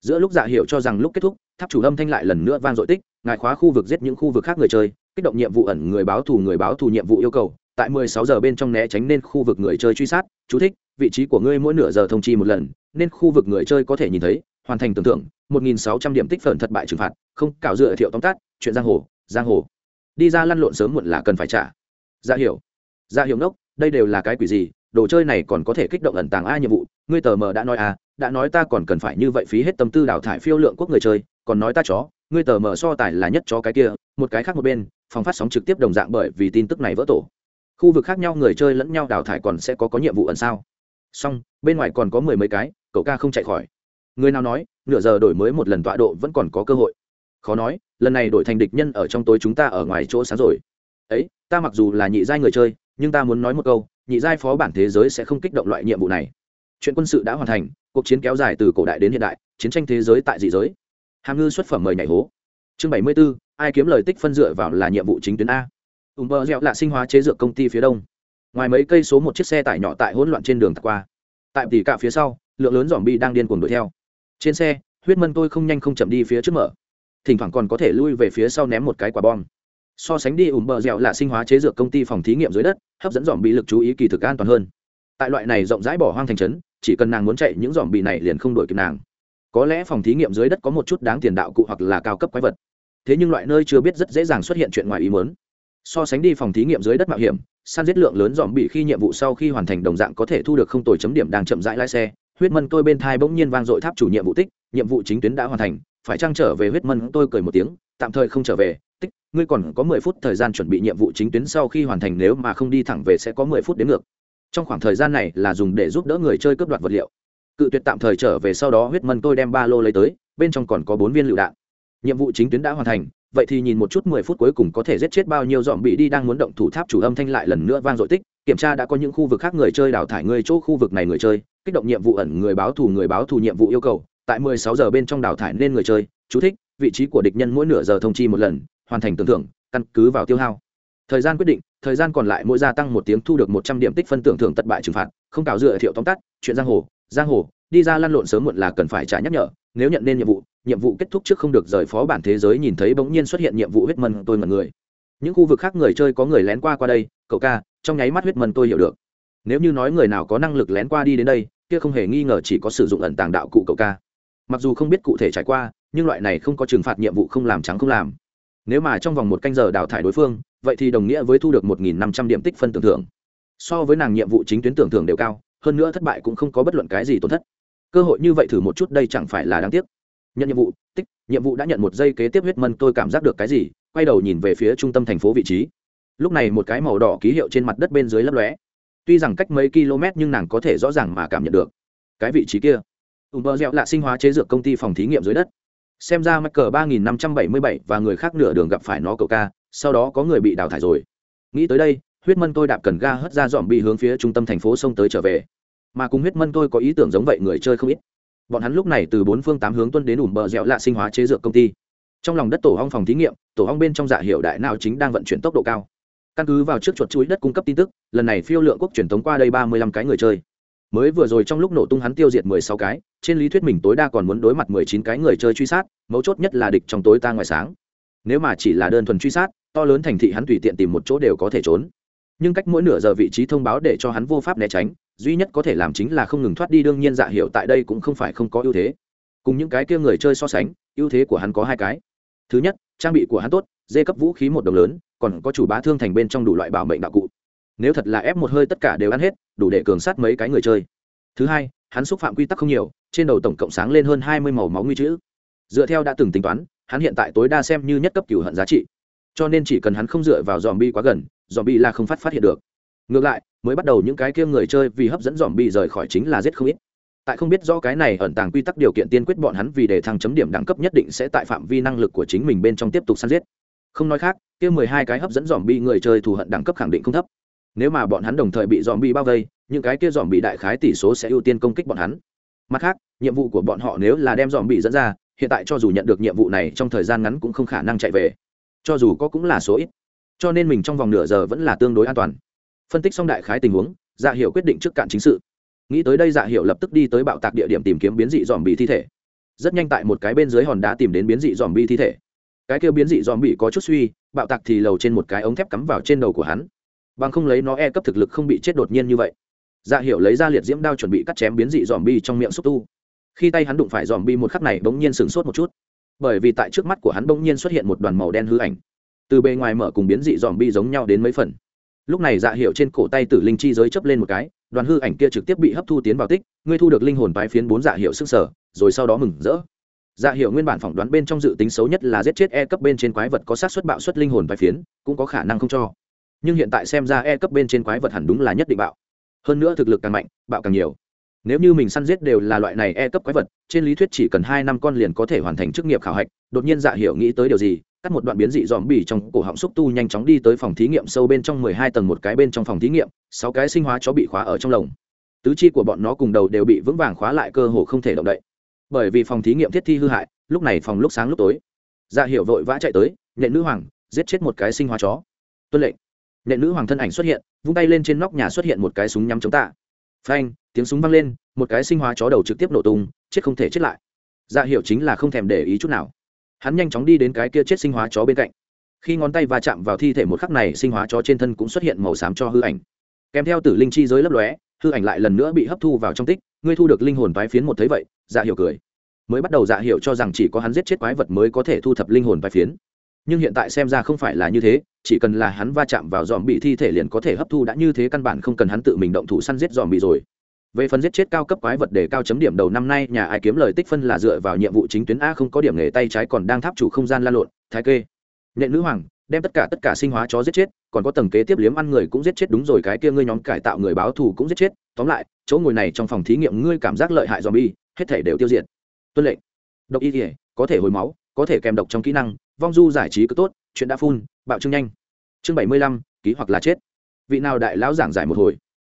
giữa lúc dạ hiệu cho rằng lúc kết thúc, tháp chủ âm thanh lại lần nữa vang dội tích, ngài khóa khu vực giết những khu vực khác người chơi, kích động nhiệm vụ ẩn người báo thù người báo thù nhiệm vụ yêu cầu, tại 16 giờ bên trong né tránh nên khu vực người chơi truy sát. Chú thích, vị trí của ngươi mỗi nửa giờ thông chi một lần, nên khu vực người chơi có thể nhìn thấy, hoàn thành tưởng tượng 1.600 điểm tích phần thất bại trừng phạt, không, cảo dựa thiệu tóm tắt, chuyện giang hồ giang hồ. Đi ra lăn lộn sớm muộn là cần phải trả. Ra dạ hiểu. Ra hiểu ngốc, đây đều là cái quỷ gì, đồ chơi này còn có thể kích động ẩn tàng a nhiệm vụ, ngươi tờ mờ đã nói à đã nói ta còn cần phải như vậy phí hết tâm tư đào thải phiêu lượng quốc người chơi, còn nói ta chó, ngươi tờ mở so tài là nhất chó cái kia, một cái khác một bên, phòng phát sóng trực tiếp đồng dạng bởi vì tin tức này vỡ tổ. Khu vực khác nhau người chơi lẫn nhau đào thải còn sẽ có có nhiệm vụ ẩn sao? Song bên ngoài còn có mười mấy cái, cậu ca không chạy khỏi. Người nào nói, nửa giờ đổi mới một lần tọa độ vẫn còn có cơ hội. Khó nói, lần này đổi thành địch nhân ở trong tối chúng ta ở ngoài chỗ sáng rồi. Ấy, ta mặc dù là nhị giai người chơi, nhưng ta muốn nói một câu, nhị giai phó bản thế giới sẽ không kích động loại nhiệm vụ này chuyện quân sự đã hoàn thành, cuộc chiến kéo dài từ cổ đại đến hiện đại, chiến tranh thế giới tại dị giới. Hàm ngư xuất phẩm mời nhảy hố. Chương bảy mươi b ố ai kiếm lời tích phân dựa vào là nhiệm vụ chính tuyến a. Ùm bơ dẹo là sinh hóa chế dược công ty phía đông. Ngoài mấy cây số một chiếc xe tải nhỏ tại hỗn loạn trên đường tạt qua. Tại tỉ cả phía sau, lượng lớn dòm bi đang điên cuồng đuổi theo. Trên xe, huyết mân tôi không nhanh không chậm đi phía trước mở. Thỉnh thoảng còn có thể lui về phía sau ném một cái quả bom. So sánh đi, ùm bờ dẻo là sinh hóa chế dược công ty phòng thí nghiệm dưới đất, hấp dẫn dòm bị lực chú ý kỳ thực an toàn hơn. Tại loại này rộng rãi bỏ hoang thành trấn chỉ cần nàng muốn chạy những dòm bị này liền không đổi kịp nàng. Có lẽ phòng thí nghiệm dưới đất có một chút đáng tiền đạo cụ hoặc là cao cấp quái vật. Thế nhưng loại nơi chưa biết rất dễ dàng xuất hiện chuyện ngoài ý muốn. So sánh đi phòng thí nghiệm dưới đất mạo hiểm, săn giết lượng lớn dòm bị khi nhiệm vụ sau khi hoàn thành đồng dạng có thể thu được không tồi chấm điểm đang chậm rãi lái xe, huyết mân tôi bên thai bỗng nhiên vang dội tháp chủ nhiệm vụ tích, nhiệm vụ chính tuyến đã hoàn thành, phải trang trở về huyết mân tôi cười một tiếng, tạm thời không trở về, tích, ngươi còn có mười phút thời gian chuẩn bị nhiệm vụ chính tuyến sau khi hoàn thành, nếu mà không đi thẳng về sẽ có mười phút đến ngược trong khoảng thời gian này là dùng để giúp đỡ người chơi cướp đoạt vật liệu. Cự tuyệt tạm thời trở về sau đó huyết mân tôi đem ba lô lấy tới, bên trong còn có bốn viên lựu đạn. Nhiệm vụ chính tuyến đã hoàn thành, vậy thì nhìn một chút mười phút cuối cùng có thể giết chết bao nhiêu dọn bị đi đang muốn động thủ tháp chủ âm thanh lại lần nữa vang dội tích. Kiểm tra đã có những khu vực khác người chơi đào thải người chỗ khu vực này người chơi, kích động nhiệm vụ ẩn người báo thù người báo thù nhiệm vụ yêu cầu. Tại 16 giờ bên trong đào thải nên người chơi, chú thích, vị trí của địch nhân mỗi nửa giờ thông chi một lần, hoàn thành tưởng thưởng, căn cứ vào tiêu hao thời gian quyết định, thời gian còn lại mỗi gia tăng một tiếng thu được một trăm điểm tích phân tưởng thưởng tận bại trừng phạt, không cào dựa thiệu tóm tắt, chuyện giang hồ giang hồ, đi ra lăn lộn sớm muộn là cần phải trả nhắc nhở, nếu nhận nên nhiệm vụ nhiệm vụ kết thúc trước không được rời phó bản thế giới nhìn thấy bỗng nhiên xuất hiện nhiệm vụ huyết mân, tôi mật người. Những khu vực khác người chơi có người lén qua qua đây, cậu ca, trong nháy mắt huyết mân tôi hiểu được. Nếu như nói người nào có năng lực lén qua đi đến đây, kia không hề nghi ngờ chỉ có sử dụng ẩn tàng đạo cụ cậu ca. Mặc dù không biết cụ thể trải qua, nhưng loại này không có trừng phạt nhiệm vụ không làm trắng không làm. Nếu mà trong vòng một canh giờ đào thải đối phương vậy thì đồng nghĩa với thu được một nghìn năm trăm điểm tích phân tưởng thưởng. So với nàng nhiệm vụ chính tuyến tưởng thưởng đều cao, hơn nữa thất bại cũng không có bất luận cái gì tổn thất. Cơ hội như vậy thử một chút đây chẳng phải là đáng tiếc. Nhận nhiệm vụ, tích, nhiệm vụ đã nhận một giây kế tiếp huyết mân, tôi cảm giác được cái gì? Quay đầu nhìn về phía trung tâm thành phố vị trí. Lúc này một cái màu đỏ ký hiệu trên mặt đất bên dưới lấp lóe. Tuy rằng cách mấy km nhưng nàng có thể rõ ràng mà cảm nhận được. Cái vị trí kia. Ùm bờ dẹo là sinh hóa chế dược công ty phòng thí nghiệm dưới đất. Xem ra mắc cờ ba nghìn năm trăm bảy mươi bảy và người khác nửa đường gặp phải nó cậu ca sau đó có người bị đào thải rồi. Nghĩ tới đây, huyết mân tôi đạp cần ga hất ra dọn bị hướng phía trung tâm thành phố sông tới trở về. Mà cùng huyết mân tôi có ý tưởng giống vậy người chơi không ít. Bọn hắn lúc này từ bốn phương tám hướng tuân đến ủm bờ dẻo lạ sinh hóa chế dược công ty. Trong lòng đất tổ hong phòng thí nghiệm, tổ hong bên trong dạ hiệu đại nào chính đang vận chuyển tốc độ cao. Căn cứ vào trước chuột chuối đất cung cấp tin tức, lần này phiêu lượng quốc truyền tống qua đây ba mươi lăm cái người chơi. Mới vừa rồi trong lúc nổ tung hắn tiêu diệt mười sáu cái, trên lý thuyết mình tối đa còn muốn đối mặt mười chín cái người chơi truy sát, mấu chốt nhất là địch trong tối ta ngoài sáng. Nếu mà chỉ là đơn thuần truy sát to lớn thành thị hắn tùy tiện tìm một chỗ đều có thể trốn. Nhưng cách mỗi nửa giờ vị trí thông báo để cho hắn vô pháp né tránh, duy nhất có thể làm chính là không ngừng thoát đi đương nhiên dạ hiệu tại đây cũng không phải không có ưu thế. Cùng những cái kia người chơi so sánh, ưu thế của hắn có hai cái. Thứ nhất, trang bị của hắn tốt dê cấp vũ khí một đồng lớn, còn có chủ bá thương thành bên trong đủ loại bảo mệnh đạo cụ. Nếu thật là ép một hơi tất cả đều ăn hết, đủ để cường sát mấy cái người chơi. Thứ hai, hắn xúc phạm quy tắc không nhiều, trên đầu tổng cộng sáng lên hơn hai mươi màu máu nguy chữ dựa theo đã từng tính toán, hắn hiện tại tối đa xem như nhất cấp cửu hận giá trị cho nên chỉ cần hắn không dựa vào dòm bi quá gần, dòm bi là không phát phát hiện được. Ngược lại, mới bắt đầu những cái kia người chơi vì hấp dẫn dòm bi rời khỏi chính là giết không ít. Tại không biết do cái này ẩn tàng quy tắc điều kiện tiên quyết bọn hắn vì để thăng chấm điểm đẳng cấp nhất định sẽ tại phạm vi năng lực của chính mình bên trong tiếp tục săn giết. Không nói khác, kia mười hai cái hấp dẫn dòm bi người chơi thù hận đẳng cấp khẳng định không thấp. Nếu mà bọn hắn đồng thời bị dòm bi bao vây, những cái kia dòm bị đại khái tỷ số sẽ ưu tiên công kích bọn hắn. Mặt khác, nhiệm vụ của bọn họ nếu là đem dòm bị dẫn ra, hiện tại cho dù nhận được nhiệm vụ này trong thời gian ngắn cũng không khả năng chạy về cho dù có cũng là số ít. Cho nên mình trong vòng nửa giờ vẫn là tương đối an toàn. Phân tích xong đại khái tình huống dạ hiệu quyết định trước cạn chính sự. Nghĩ tới đây dạ hiệu lập tức đi tới bạo tạc địa điểm tìm kiếm biến dị dòm bị thi thể. Rất nhanh tại một cái bên dưới hòn đá tìm đến biến dị dòm bị thi thể. Cái kêu biến dị dòm bị có chút suy, bạo tạc thì lầu trên một cái ống thép cắm vào trên đầu của hắn. Bằng không lấy nó e cấp thực lực không bị chết đột nhiên như vậy. Dạ hiệu lấy ra liệt diễm đao chuẩn bị cắt chém biến dị dòm bi trong miệng xúc tu. Khi tay hắn đụng phải dòm bi một khắc này bỗng nhiên sửng sốt một chút bởi vì tại trước mắt của hắn bỗng nhiên xuất hiện một đoàn màu đen hư ảnh. Từ bề ngoài mở cùng biến dị dòm bi giống nhau đến mấy phần. Lúc này dạ hiệu trên cổ tay tử linh chi giới chấp lên một cái, đoàn hư ảnh kia trực tiếp bị hấp thu tiến vào tích, ngươi thu được linh hồn tái phiến bốn dạ hiệu sức sở, rồi sau đó mừng rỡ. Dạ hiệu nguyên bản phỏng đoán bên trong dự tính xấu nhất là giết chết e cấp bên trên quái vật có sát xuất bạo xuất linh hồn tái phiến, cũng có khả năng không cho. Nhưng hiện tại xem ra e cấp bên trên quái vật hẳn đúng là nhất định bạo. Hơn nữa thực lực càng mạnh, bạo càng nhiều nếu như mình săn giết đều là loại này e cấp quái vật, trên lý thuyết chỉ cần hai năm con liền có thể hoàn thành chức nghiệp khảo hạch, đột nhiên dạ hiểu nghĩ tới điều gì, cắt một đoạn biến dị dòm bỉ trong cổ họng xúc tu nhanh chóng đi tới phòng thí nghiệm sâu bên trong mười hai tầng một cái bên trong phòng thí nghiệm, sáu cái sinh hóa chó bị khóa ở trong lồng. Tứ chi của bọn nó cùng đầu đều bị vững vàng khóa lại cơ hồ không thể động đậy. Bởi vì phòng thí nghiệm thiết thi hư hại, lúc này phòng lúc sáng lúc tối. Dạ hiểu vội vã chạy tới, nhện nữ hoàng, giết chết một cái sinh hóa chó. Tuân lệnh. Nhện nữ hoàng thân ảnh xuất hiện, vung tay lên trên nóc nhà xuất hiện một cái súng nhắm chống tạ phanh, tiếng súng vang lên, một cái sinh hóa chó đầu trực tiếp nổ tung, chết không thể chết lại. Dạ hiệu chính là không thèm để ý chút nào. Hắn nhanh chóng đi đến cái kia chết sinh hóa chó bên cạnh. Khi ngón tay va chạm vào thi thể một khắc này, sinh hóa chó trên thân cũng xuất hiện màu xám cho hư ảnh. Kèm theo tử linh chi giới lấp lóe, hư ảnh lại lần nữa bị hấp thu vào trong tích, ngươi thu được linh hồn tái phiến một thấy vậy dạ hiệu cười. Mới bắt đầu dạ hiệu cho rằng chỉ có hắn giết chết quái vật mới có thể thu thập linh hồn tái phiến. Nhưng hiện tại xem ra không phải là như thế chỉ cần là hắn va chạm vào dòm bị thi thể liền có thể hấp thu đã như thế căn bản không cần hắn tự mình động thủ săn giết dòm bị rồi. Về phần giết chết cao cấp quái vật để cao chấm điểm đầu năm nay, nhà ai kiếm lời tích phân là dựa vào nhiệm vụ chính tuyến a không có điểm nghề tay trái còn đang tháp chủ không gian la lộn, thái kê. Nhện nữ hoàng, đem tất cả tất cả sinh hóa chó giết chết, còn có tầng kế tiếp liếm ăn người cũng giết chết đúng rồi, cái kia ngươi nhóm cải tạo người báo thù cũng giết chết. Tóm lại, chỗ ngồi này trong phòng thí nghiệm ngươi cảm giác lợi hại dòm bi hết thể đều tiêu diệt. Tuân lệnh. Độc y thể có thể hồi máu, có thể kèm độc trong kỹ năng, vong du giải trí cứ tốt, chuyện đã phun, bạo trưng nhanh chương bảy mươi lăm, ký hoặc là chết. Vị nào đại lão giảng giải một hồi?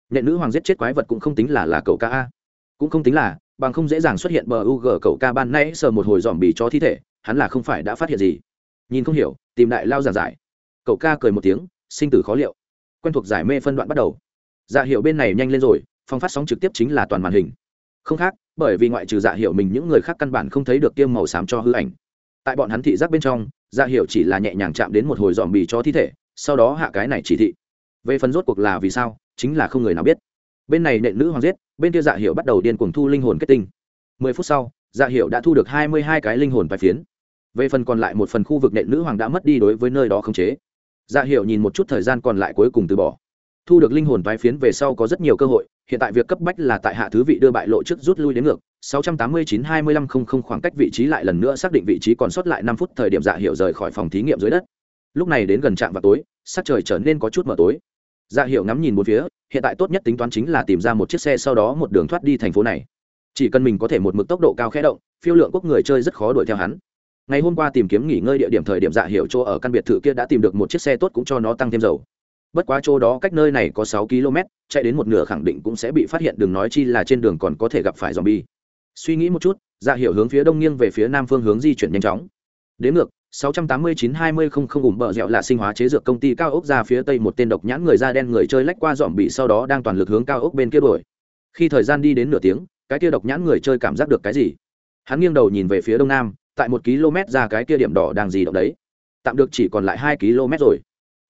Nhện nữ hoàng giết chết quái vật cũng không tính là là cậu ca a. Cũng không tính là, bằng không dễ dàng xuất hiện bờ u g cậu ca ban nay sờ một hồi dòm bì cho thi thể, hắn là không phải đã phát hiện gì. Nhìn không hiểu, tìm đại lao giảng giải. Cậu ca cười một tiếng, sinh tử khó liệu. Quen thuộc giải mê phân đoạn bắt đầu. Dạ hiệu bên này nhanh lên rồi, phong phát sóng trực tiếp chính là toàn màn hình. Không khác, bởi vì ngoại trừ dạ hiệu mình những người khác căn bản không thấy được tiêm màu xám cho hư ảnh. Tại bọn hắn thị giác bên trong dạ hiệu chỉ là nhẹ nhàng chạm đến một hồi dòm bì cho thi thể sau đó hạ cái này chỉ thị. Về phần rốt cuộc là vì sao, chính là không người nào biết. Bên này nện nữ hoàng giết, bên kia dạ hiệu bắt đầu điên cuồng thu linh hồn kết tinh. Mười phút sau dạ hiệu đã thu được hai mươi hai cái linh hồn bài phiến. Về phần còn lại một phần khu vực nện nữ hoàng đã mất đi đối với nơi đó khống chế. Dạ hiệu nhìn một chút thời gian còn lại cuối cùng từ bỏ. Thu được linh hồn bài phiến về sau có rất nhiều cơ hội, hiện tại việc cấp bách là tại hạ thứ vị đưa bại lộ trước rút lui đến ngược 689-2500 khoảng cách vị trí lại lần nữa xác định vị trí còn sót lại năm phút thời điểm dạ hiệu rời khỏi phòng thí nghiệm dưới đất lúc này đến gần trạm vào tối, sắc trời trở nên có chút mờ tối. Dạ hiệu ngắm nhìn một phía, hiện tại tốt nhất tính toán chính là tìm ra một chiếc xe sau đó một đường thoát đi thành phố này. Chỉ cần mình có thể một mực tốc độ cao khẽ động, phiêu lượng quốc người chơi rất khó đuổi theo hắn. Ngày hôm qua tìm kiếm nghỉ ngơi địa điểm thời điểm dạ hiệu chỗ ở căn biệt thự kia đã tìm được một chiếc xe tốt cũng cho nó tăng thêm dầu. Bất quá chỗ đó cách nơi này có sáu km, chạy đến một nửa khẳng định cũng sẽ bị phát hiện, đừng nói chi là trên đường còn có thể gặp phải zombie. Suy nghĩ một chút dạ hiệu hướng phía đông nghiêng về phía nam phương hướng di chuyển nhanh chóng. Đến ngược 689-20 không ủng bờ dẻo là sinh hóa chế dược công ty cao ốc ra phía tây một tên độc nhãn người da đen người chơi lách qua dòm bị sau đó đang toàn lực hướng cao ốc bên kia đuổi. Khi thời gian đi đến nửa tiếng, cái kia độc nhãn người chơi cảm giác được cái gì? Hắn nghiêng đầu nhìn về phía đông nam, tại một km ra cái kia điểm đỏ đang gì động đấy. Tạm được chỉ còn lại hai km rồi.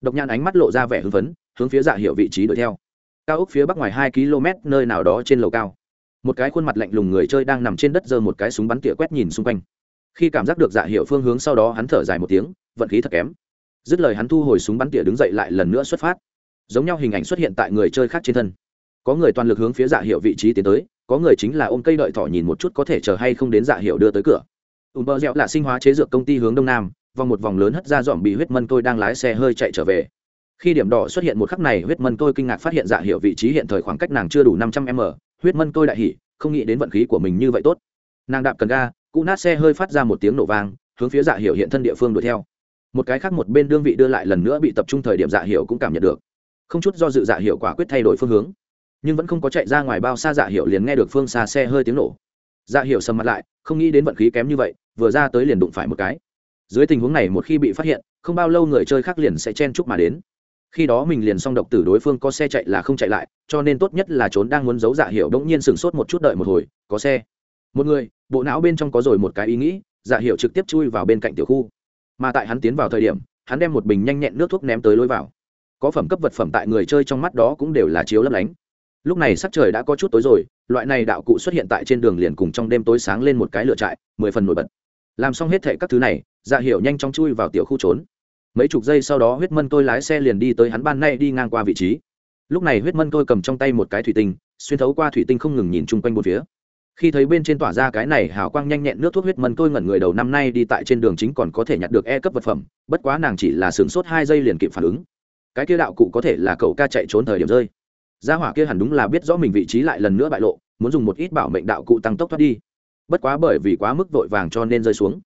Độc nhãn ánh mắt lộ ra vẻ hưng phấn, hướng phía dạ hiệu vị trí đuổi theo. Cao ốc phía bắc ngoài hai km, nơi nào đó trên lầu cao. Một cái khuôn mặt lạnh lùng người chơi đang nằm trên đất giơ một cái súng bắn tỉa quét nhìn xung quanh khi cảm giác được dạ hiệu phương hướng sau đó hắn thở dài một tiếng, vận khí thật kém. Dứt lời hắn thu hồi súng bắn tỉa đứng dậy lại lần nữa xuất phát. Giống nhau hình ảnh xuất hiện tại người chơi khác trên thân. Có người toàn lực hướng phía dạ hiệu vị trí tiến tới, có người chính là ôm cây đợi thỏ nhìn một chút có thể chờ hay không đến dạ hiệu đưa tới cửa. Ùm bơ dẹo là sinh hóa chế dược công ty hướng đông nam, vòng một vòng lớn hất ra dọn bị huyết mân tôi đang lái xe hơi chạy trở về. Khi điểm đỏ xuất hiện một khắc này, huyết mân tôi kinh ngạc phát hiện dạ hiệu vị trí hiện thời khoảng cách nàng chưa đủ năm trăm m, huyết mân tôi đại hỉ, không nghĩ đến vận khí của mình như vậy tốt. Nàng đạp cần ga cụ nát xe hơi phát ra một tiếng nổ vang, hướng phía dạ hiệu hiện thân địa phương đuổi theo. Một cái khác một bên đương vị đưa lại lần nữa bị tập trung thời điểm dạ hiệu cũng cảm nhận được. Không chút do dự dạ hiệu quả quyết thay đổi phương hướng, nhưng vẫn không có chạy ra ngoài bao xa dạ hiệu liền nghe được phương xa xe hơi tiếng nổ. Dạ hiệu sầm mặt lại, không nghĩ đến vận khí kém như vậy, vừa ra tới liền đụng phải một cái. Dưới tình huống này một khi bị phát hiện, không bao lâu người chơi khác liền sẽ chen chúc mà đến. Khi đó mình liền xong độc tử đối phương có xe chạy là không chạy lại, cho nên tốt nhất là trốn đang muốn giấu dạ hiệu đ ỗ n g nhiên sửng sốt một chút đợi một hồi, có xe. Một người bộ não bên trong có rồi một cái ý nghĩ dạ hiệu trực tiếp chui vào bên cạnh tiểu khu. Mà tại hắn tiến vào thời điểm, hắn đem một bình nhanh nhẹn nước thuốc ném tới lối vào. Có phẩm cấp vật phẩm tại người chơi trong mắt đó cũng đều là chiếu lấp lánh. Lúc này sắc trời đã có chút tối rồi, loại này đạo cụ xuất hiện tại trên đường liền cùng trong đêm tối sáng lên một cái lựa trại, mười phần nổi bật. Làm xong hết thệ các thứ này dạ hiệu nhanh chóng chui vào tiểu khu trốn. Mấy chục giây sau đó huyết mân tôi lái xe liền đi tới hắn ban nay đi ngang qua vị trí. Lúc này huyết mân tôi cầm trong tay một cái thủy tinh, xuyên thấu qua thủy tinh không ngừng nhìn chung quanh một phía khi thấy bên trên tỏa ra cái này hào quang nhanh nhẹn nước thuốc huyết mân tôi ngẩn người đầu năm nay đi tại trên đường chính còn có thể nhặt được e cấp vật phẩm, bất quá nàng chỉ là sửng sốt hai giây liền kịp phản ứng. Cái kia đạo cụ có thể là cậu ca chạy trốn thời điểm rơi. Gia hỏa kia hẳn đúng là biết rõ mình vị trí lại lần nữa bại lộ, muốn dùng một ít bảo mệnh đạo cụ tăng tốc thoát đi. Bất quá bởi vì quá mức vội vàng cho nên rơi xuống.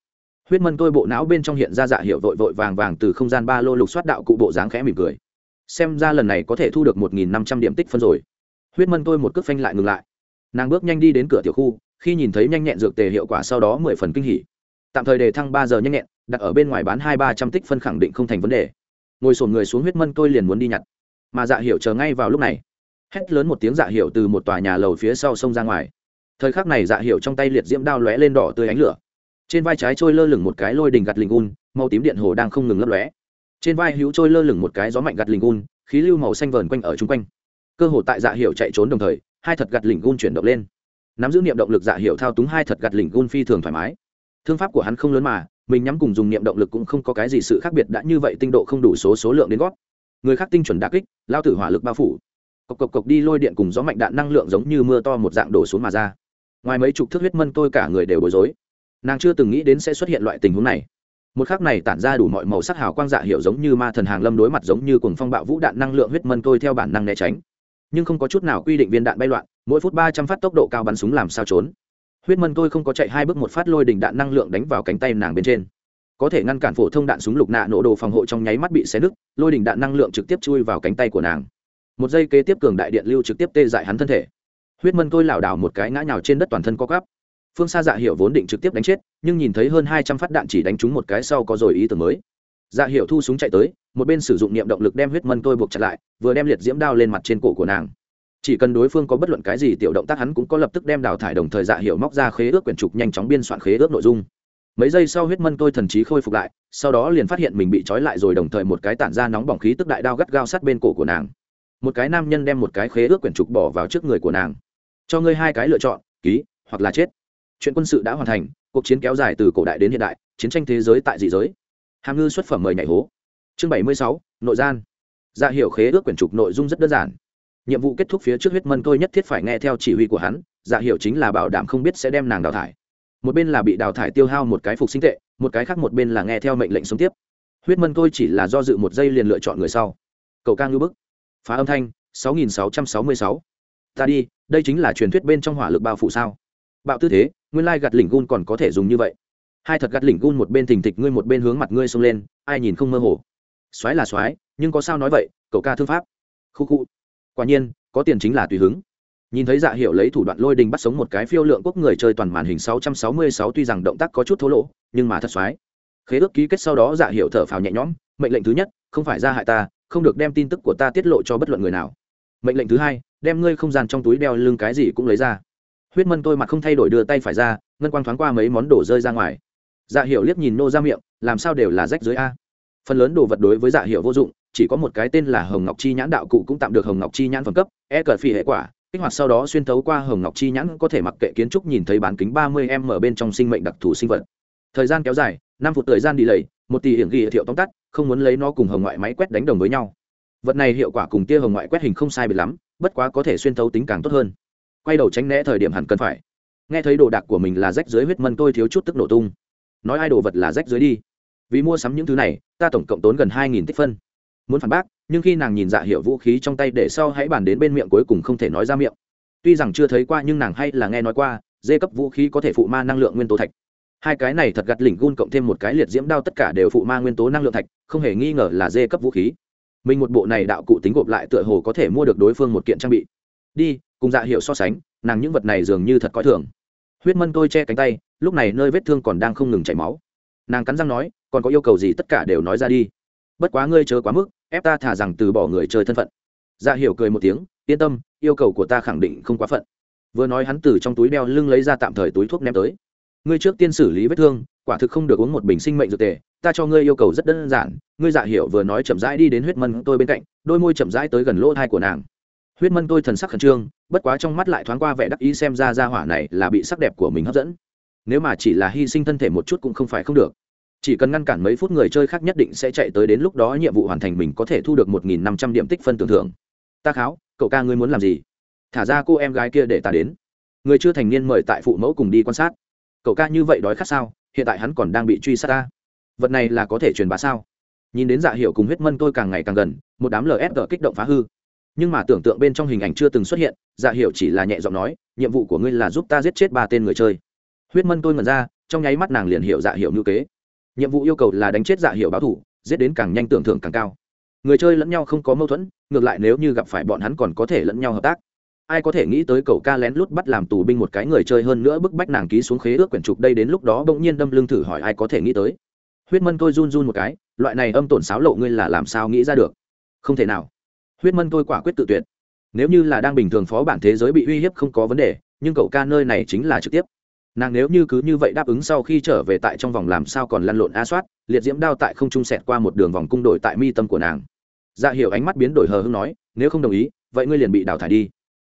Huyết mân tôi bộ não bên trong hiện ra dạ hiệu vội vội vàng vàng từ không gian ba lô lục soát đạo cụ bộ dáng khẽ mỉm cười. Xem ra lần này có thể thu được một nghìn năm trăm điểm tích phân rồi. Huyết mân tôi một cước phanh lại ngừng lại nàng bước nhanh đi đến cửa tiểu khu, khi nhìn thấy nhanh nhẹn dược tề hiệu quả sau đó mười phần kinh hỉ. Tạm thời đề thăng ba giờ nhanh nhẹn, đặt ở bên ngoài bán hai ba trăm tích phân khẳng định không thành vấn đề. Ngồi sổn người xuống huyết mân tôi liền muốn đi nhặt. Mà dạ hiệu chờ ngay vào lúc này. Hét lớn một tiếng dạ hiệu từ một tòa nhà lầu phía sau sông ra ngoài. Thời khắc này dạ hiệu trong tay liệt diễm đao lóe lên đỏ tươi ánh lửa. Trên vai trái trôi lơ lửng một cái lôi đình gặt lình un, màu tím điện hồ đang không ngừng lấp lóe. Trên vai hữu trôi lơ lửng một cái gió mạnh gặt lình un, khí lưu màu xanh vờn quanh ở chung quanh. Cơ hồ tại dạ hiệu chạy trốn đồng thời hai thật gạt lỉnh gun chuyển động lên. Nắm giữ niệm động lực dạ hiệu thao túng hai thật gạt lỉnh gun phi thường thoải mái. Thương pháp của hắn không lớn mà, mình nhắm cùng dùng niệm động lực cũng không có cái gì sự khác biệt, đã như vậy tinh độ không đủ số số lượng đến gót. Người khác tinh chuẩn đa kích, lao tử hỏa lực bao phủ. Cộc cộc cộc đi lôi điện cùng gió mạnh đạn năng lượng giống như mưa to một dạng đổ xuống mà ra. Ngoài mấy chục thước huyết mân tôi cả người đều bối rối. Nàng chưa từng nghĩ đến sẽ xuất hiện loại tình huống này. Một khắc này tản ra đủ mọi màu sắc hào quang dạ hiệu giống như ma thần hàng lâm đối mặt giống như cùng phong bạo vũ đạn năng lượng huyết mân tôi theo bản năng né tránh nhưng không có chút nào quy định viên đạn bay loạn, mỗi phút ba trăm phát tốc độ cao bắn súng làm sao trốn. Huyết mân tôi không có chạy hai bước một phát lôi đỉnh đạn năng lượng đánh vào cánh tay nàng bên trên. Có thể ngăn cản phổ thông đạn súng lục nạ nổ đồ phòng hộ trong nháy mắt bị xé nứt, lôi đỉnh đạn năng lượng trực tiếp chui vào cánh tay của nàng. Một giây kế tiếp cường đại điện lưu trực tiếp tê dại hắn thân thể. Huyết mân tôi lảo đảo một cái ngã nhào trên đất toàn thân co cắp phương xa dạ hiệu vốn định trực tiếp đánh chết, nhưng nhìn thấy hơn hai trăm phát đạn chỉ đánh trúng một cái sau có rồi ý tưởng mới dạ hiệu thu súng chạy tới, một bên sử dụng niệm động lực đem huyết mân tôi buộc chặt lại, vừa đem liệt diễm đao lên mặt trên cổ của nàng. Chỉ cần đối phương có bất luận cái gì tiểu động tác hắn cũng có lập tức đem đào thải đồng thời dạ hiệu móc ra khế ước quyển trục nhanh chóng biên soạn khế ước nội dung. Mấy giây sau huyết mân tôi thần trí khôi phục lại, sau đó liền phát hiện mình bị trói lại rồi đồng thời một cái tản ra nóng bỏng khí tức đại đao gắt gao sát bên cổ của nàng. Một cái nam nhân đem một cái khế ước quyển trục bỏ vào trước người của nàng. Cho ngươi hai cái lựa chọn, ký, hoặc là chết. Chuyện quân sự đã hoàn thành, cuộc chiến kéo dài từ cổ đại đến hiện đại, chiến tranh thế giới tại dị giới hàm ngư xuất phẩm mời nhảy hố. Chương bảy mươi sáu, nội gian. Ra dạ hiệu khế ước quyển trục nội dung rất đơn giản. Nhiệm vụ kết thúc phía trước huyết mân tôi nhất thiết phải nghe theo chỉ huy của hắn dạ hiệu chính là bảo đảm không biết sẽ đem nàng đào thải. Một bên là bị đào thải tiêu hao một cái phục sinh tệ, một cái khác một bên là nghe theo mệnh lệnh sống tiếp. Huyết mân tôi chỉ là do dự một giây liền lựa chọn người sau. Cậu ca ngư bức. Phá âm thanh 6666. ta đi, đây chính là truyền thuyết bên trong hỏa lực bao phủ sao? Bạo tư thế, nguyên lai gạt lỉnh gun còn có thể dùng như vậy hai thật gắt lỉnh gun một bên thình thịch ngươi một bên hướng mặt ngươi xông lên, ai nhìn không mơ hồ. Soái là soái nhưng có sao nói vậy, cậu ca thương pháp. Khu khu. Quả nhiên, có tiền chính là tùy hứng. Nhìn thấy dạ hiệu lấy thủ đoạn lôi đình bắt sống một cái phiêu lượng quốc người chơi toàn màn hình 666 tuy rằng động tác có chút thô lỗ, nhưng mà thật soái khế ước ký kết sau đó dạ hiệu thở phào nhẹ nhõm, mệnh lệnh thứ nhất, không phải ra hại ta, không được đem tin tức của ta tiết lộ cho bất luận người nào. Mệnh lệnh thứ hai, đem ngươi không gian trong túi đeo lưng cái gì cũng lấy ra. Huyết mân tôi mặt không thay đổi đưa tay phải ra, ngân quang thoáng qua mấy món đồ rơi ra ngoài dạ hiệu liếc nhìn nô ra miệng, làm sao đều là rách dưới a. Phần lớn đồ vật đối với dạ hiệu vô dụng, chỉ có một cái tên là hồng ngọc chi nhãn đạo cụ cũng tạm được hồng ngọc chi nhãn phẩm cấp e cờ phi hệ quả. Kích hoạt sau đó xuyên thấu qua hồng ngọc chi nhãn có thể mặc kệ kiến trúc nhìn thấy bán kính ba mươi m ở bên trong sinh mệnh đặc thù sinh vật. Thời gian kéo dài, năm phút thời gian đi lầy một tỷ hiển ghi thiệu tóm tắt, không muốn lấy nó cùng hồng ngoại máy quét đánh đồng với nhau. Vật này hiệu quả cùng tia hồng ngoại quét hình không sai biệt lắm, bất quá có thể xuyên thấu tính càng tốt hơn. Quay đầu tránh né thời điểm hẳn cần phải. Nghe thấy đồ đạc của mình là rách dưới huyết mân tôi thiếu chút tức nổ tung nói ai đồ vật là rách dưới đi. Vì mua sắm những thứ này, ta tổng cộng tốn gần hai nghìn tích phân. Muốn phản bác, nhưng khi nàng nhìn dạ hiệu vũ khí trong tay để sau hãy bàn đến bên miệng cuối cùng không thể nói ra miệng. Tuy rằng chưa thấy qua nhưng nàng hay là nghe nói qua, dê cấp vũ khí có thể phụ ma năng lượng nguyên tố thạch. Hai cái này thật gặt lỉnh gun cộng thêm một cái liệt diễm đao tất cả đều phụ ma nguyên tố năng lượng thạch, không hề nghi ngờ là dê cấp vũ khí. Mình một bộ này đạo cụ tính gộp lại tựa hồ có thể mua được đối phương một kiện trang bị. Đi, cùng dạ hiệu so sánh, nàng những vật này dường như thật coi thường huyết mân tôi che cánh tay, lúc này nơi vết thương còn đang không ngừng chảy máu. Nàng cắn răng nói, còn có yêu cầu gì tất cả đều nói ra đi. Bất quá ngươi chớ quá mức, ép ta thả rằng từ bỏ người chơi thân phận. Dạ hiểu cười một tiếng, yên tâm, yêu cầu của ta khẳng định không quá phận. Vừa nói hắn từ trong túi đeo lưng lấy ra tạm thời túi thuốc ném tới. Ngươi trước tiên xử lý vết thương, quả thực không được uống một bình sinh mệnh dược tề, ta cho ngươi yêu cầu rất đơn giản. Ngươi dạ hiểu vừa nói chậm rãi đi đến huyết mân tôi bên cạnh, đôi môi chậm rãi tới gần lỗ thai của nàng huyết mân tôi thần sắc khẩn trương, bất quá trong mắt lại thoáng qua vẻ đắc ý xem ra ra hỏa này là bị sắc đẹp của mình hấp dẫn. Nếu mà chỉ là hy sinh thân thể một chút cũng không phải không được. Chỉ cần ngăn cản mấy phút người chơi khác nhất định sẽ chạy tới đến lúc đó nhiệm vụ hoàn thành mình có thể thu được một nghìn năm trăm điểm tích phân tưởng thưởng. Ta kháo, cậu ca ngươi muốn làm gì? Thả ra cô em gái kia để ta đến. Người chưa thành niên mời tại phụ mẫu cùng đi quan sát. Cậu ca như vậy đói khát sao? Hiện tại hắn còn đang bị truy sát ta. Vật này là có thể truyền bá sao? Nhìn đến dạ hiệu cùng huyết mân tôi càng ngày càng gần, một đám lsg kích động phá hư nhưng mà tưởng tượng bên trong hình ảnh chưa từng xuất hiện dạ hiệu chỉ là nhẹ giọng nói, nhiệm vụ của ngươi là giúp ta giết chết ba tên người chơi. Huyết mân tôi ngẩn ra, trong nháy mắt nàng liền hiểu dạ hiệu ngữ kế. Nhiệm vụ yêu cầu là đánh chết dạ hiệu báo thủ, giết đến càng nhanh tưởng thưởng càng cao. Người chơi lẫn nhau không có mâu thuẫn, ngược lại nếu như gặp phải bọn hắn còn có thể lẫn nhau hợp tác. Ai có thể nghĩ tới cậu ca lén lút bắt làm tù binh một cái người chơi hơn nữa bức bách nàng ký xuống khế ước quyển trục đây đến lúc đó bỗng nhiên đâm lưng thử hỏi ai có thể nghĩ tới. Huyết mân tôi run run một cái, loại này âm tổn sáo lộ ngươi là làm sao nghĩ ra được? Không thể nào huyết mân tôi quả quyết tự tuyệt. Nếu như là đang bình thường phó bản thế giới bị uy hiếp không có vấn đề, nhưng cậu ca nơi này chính là trực tiếp. Nàng nếu như cứ như vậy đáp ứng sau khi trở về tại trong vòng làm sao còn lăn lộn a soát, liệt diễm đao tại không trung sẹt qua một đường vòng cung đổi tại mi tâm của nàng. Dạ hiểu ánh mắt biến đổi hờ hưng nói, nếu không đồng ý, vậy ngươi liền bị đào thải đi.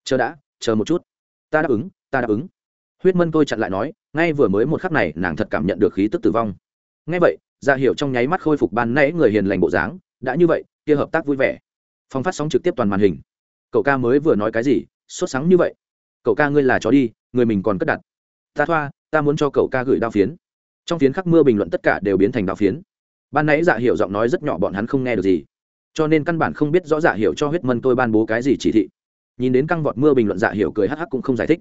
Chờ đã, chờ một chút. Ta đáp ứng, ta đáp ứng. Huyết mân tôi chặn lại nói, ngay vừa mới một khắc này, nàng thật cảm nhận được khí tức tử vong. Ngay vậy dạ hiểu trong nháy mắt khôi phục ban nãy người hiền lành bộ dáng, đã như vậy, kia hợp tác vui vẻ phong phát sóng trực tiếp toàn màn hình. Cậu ca mới vừa nói cái gì, sốt sáng như vậy. Cậu ca ngươi là chó đi, người mình còn cất đặt. Ta thoa, ta muốn cho cậu ca gửi đao phiến. Trong phiến khắc mưa bình luận tất cả đều biến thành đao phiến. Ban nãy dạ hiểu giọng nói rất nhỏ bọn hắn không nghe được gì. Cho nên căn bản không biết rõ dạ hiểu cho huyết mân tôi ban bố cái gì chỉ thị. Nhìn đến căng vọt mưa bình luận dạ hiểu cười hắc hắc cũng không giải thích.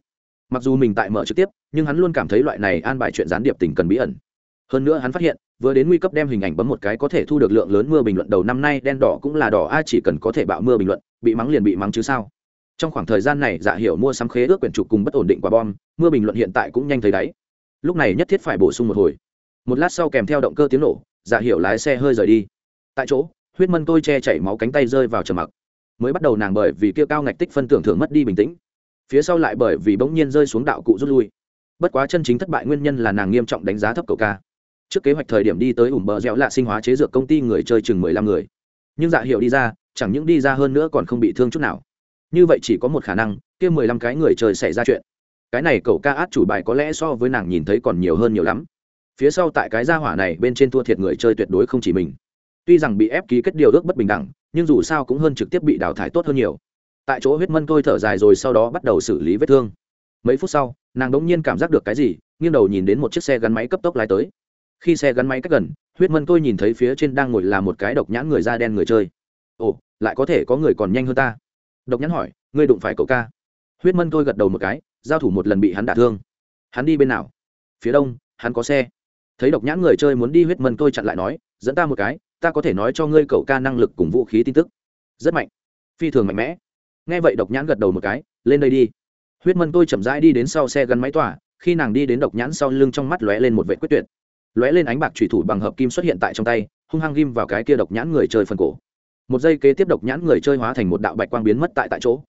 Mặc dù mình tại mở trực tiếp, nhưng hắn luôn cảm thấy loại này an bài chuyện gián điệp tình cần bí ẩn. Hơn nữa hắn phát hiện vừa đến nguy cấp đem hình ảnh bấm một cái có thể thu được lượng lớn mưa bình luận đầu năm nay đen đỏ cũng là đỏ ai chỉ cần có thể bạo mưa bình luận, bị mắng liền bị mắng chứ sao? Trong khoảng thời gian này dạ hiểu mua sắm khế ước quyển trục cùng bất ổn định quả bom, mưa bình luận hiện tại cũng nhanh thấy đáy. Lúc này nhất thiết phải bổ sung một hồi. Một lát sau kèm theo động cơ tiếng nổ dạ hiểu lái xe hơi rời đi. Tại chỗ, huyết mân tôi che chảy máu cánh tay rơi vào trầm mặc. Mới bắt đầu nàng bởi vì kia cao ngạch tích phân tưởng thưởng mất đi bình tĩnh. Phía sau lại bởi vì bỗng nhiên rơi xuống đạo cụ rút lui. Bất quá chân chính thất bại nguyên nhân là nàng nghiêm trọng đánh giá thấp cậu ca trước kế hoạch thời điểm đi tới ủng bờ dẻo lạ sinh hóa chế dược công ty người chơi chừng mười lăm người. Nhưng dạ hiệu đi ra, chẳng những đi ra hơn nữa còn không bị thương chút nào. Như vậy chỉ có một khả năng, kia mười lăm cái người chơi xảy ra chuyện. Cái này cậu ca át chủ bài có lẽ so với nàng nhìn thấy còn nhiều hơn nhiều lắm. Phía sau tại cái gia hỏa này bên trên thua thiệt người chơi tuyệt đối không chỉ mình. Tuy rằng bị ép ký kết điều ước bất bình đẳng, nhưng dù sao cũng hơn trực tiếp bị đào thải tốt hơn nhiều. Tại chỗ huyết mân tôi thở dài rồi sau đó bắt đầu xử lý vết thương. Mấy phút sau, nàng đ ỗ n g nhiên cảm giác được cái gì, nghiêng đầu nhìn đến một chiếc xe gắn máy cấp tốc lái tới khi xe gắn máy cách gần, huyết mân tôi nhìn thấy phía trên đang ngồi là một cái độc nhãn người da đen người chơi. Ồ, lại có thể có người còn nhanh hơn ta. Độc nhãn hỏi, ngươi đụng phải cậu ca? Huyết mân tôi gật đầu một cái, giao thủ một lần bị hắn đả thương. Hắn đi bên nào? Phía đông, hắn có xe. Thấy độc nhãn người chơi muốn đi, huyết mân tôi chặn lại nói, dẫn ta một cái, ta có thể nói cho ngươi cậu ca năng lực cùng vũ khí tin tức. Rất mạnh, phi thường mạnh mẽ. Nghe vậy độc nhãn gật đầu một cái, lên đây đi. Huyết mân tôi chậm rãi đi đến sau xe gắn máy tỏa, khi nàng đi đến độc nhãn sau lưng trong mắt lóe lên một vệ quyết tuyệt lóe lên ánh bạc thủy thủ bằng hợp kim xuất hiện tại trong tay, hung hăng ghim vào cái kia độc nhãn người chơi phần cổ. Một giây kế tiếp độc nhãn người chơi hóa thành một đạo bạch quang biến mất tại tại chỗ.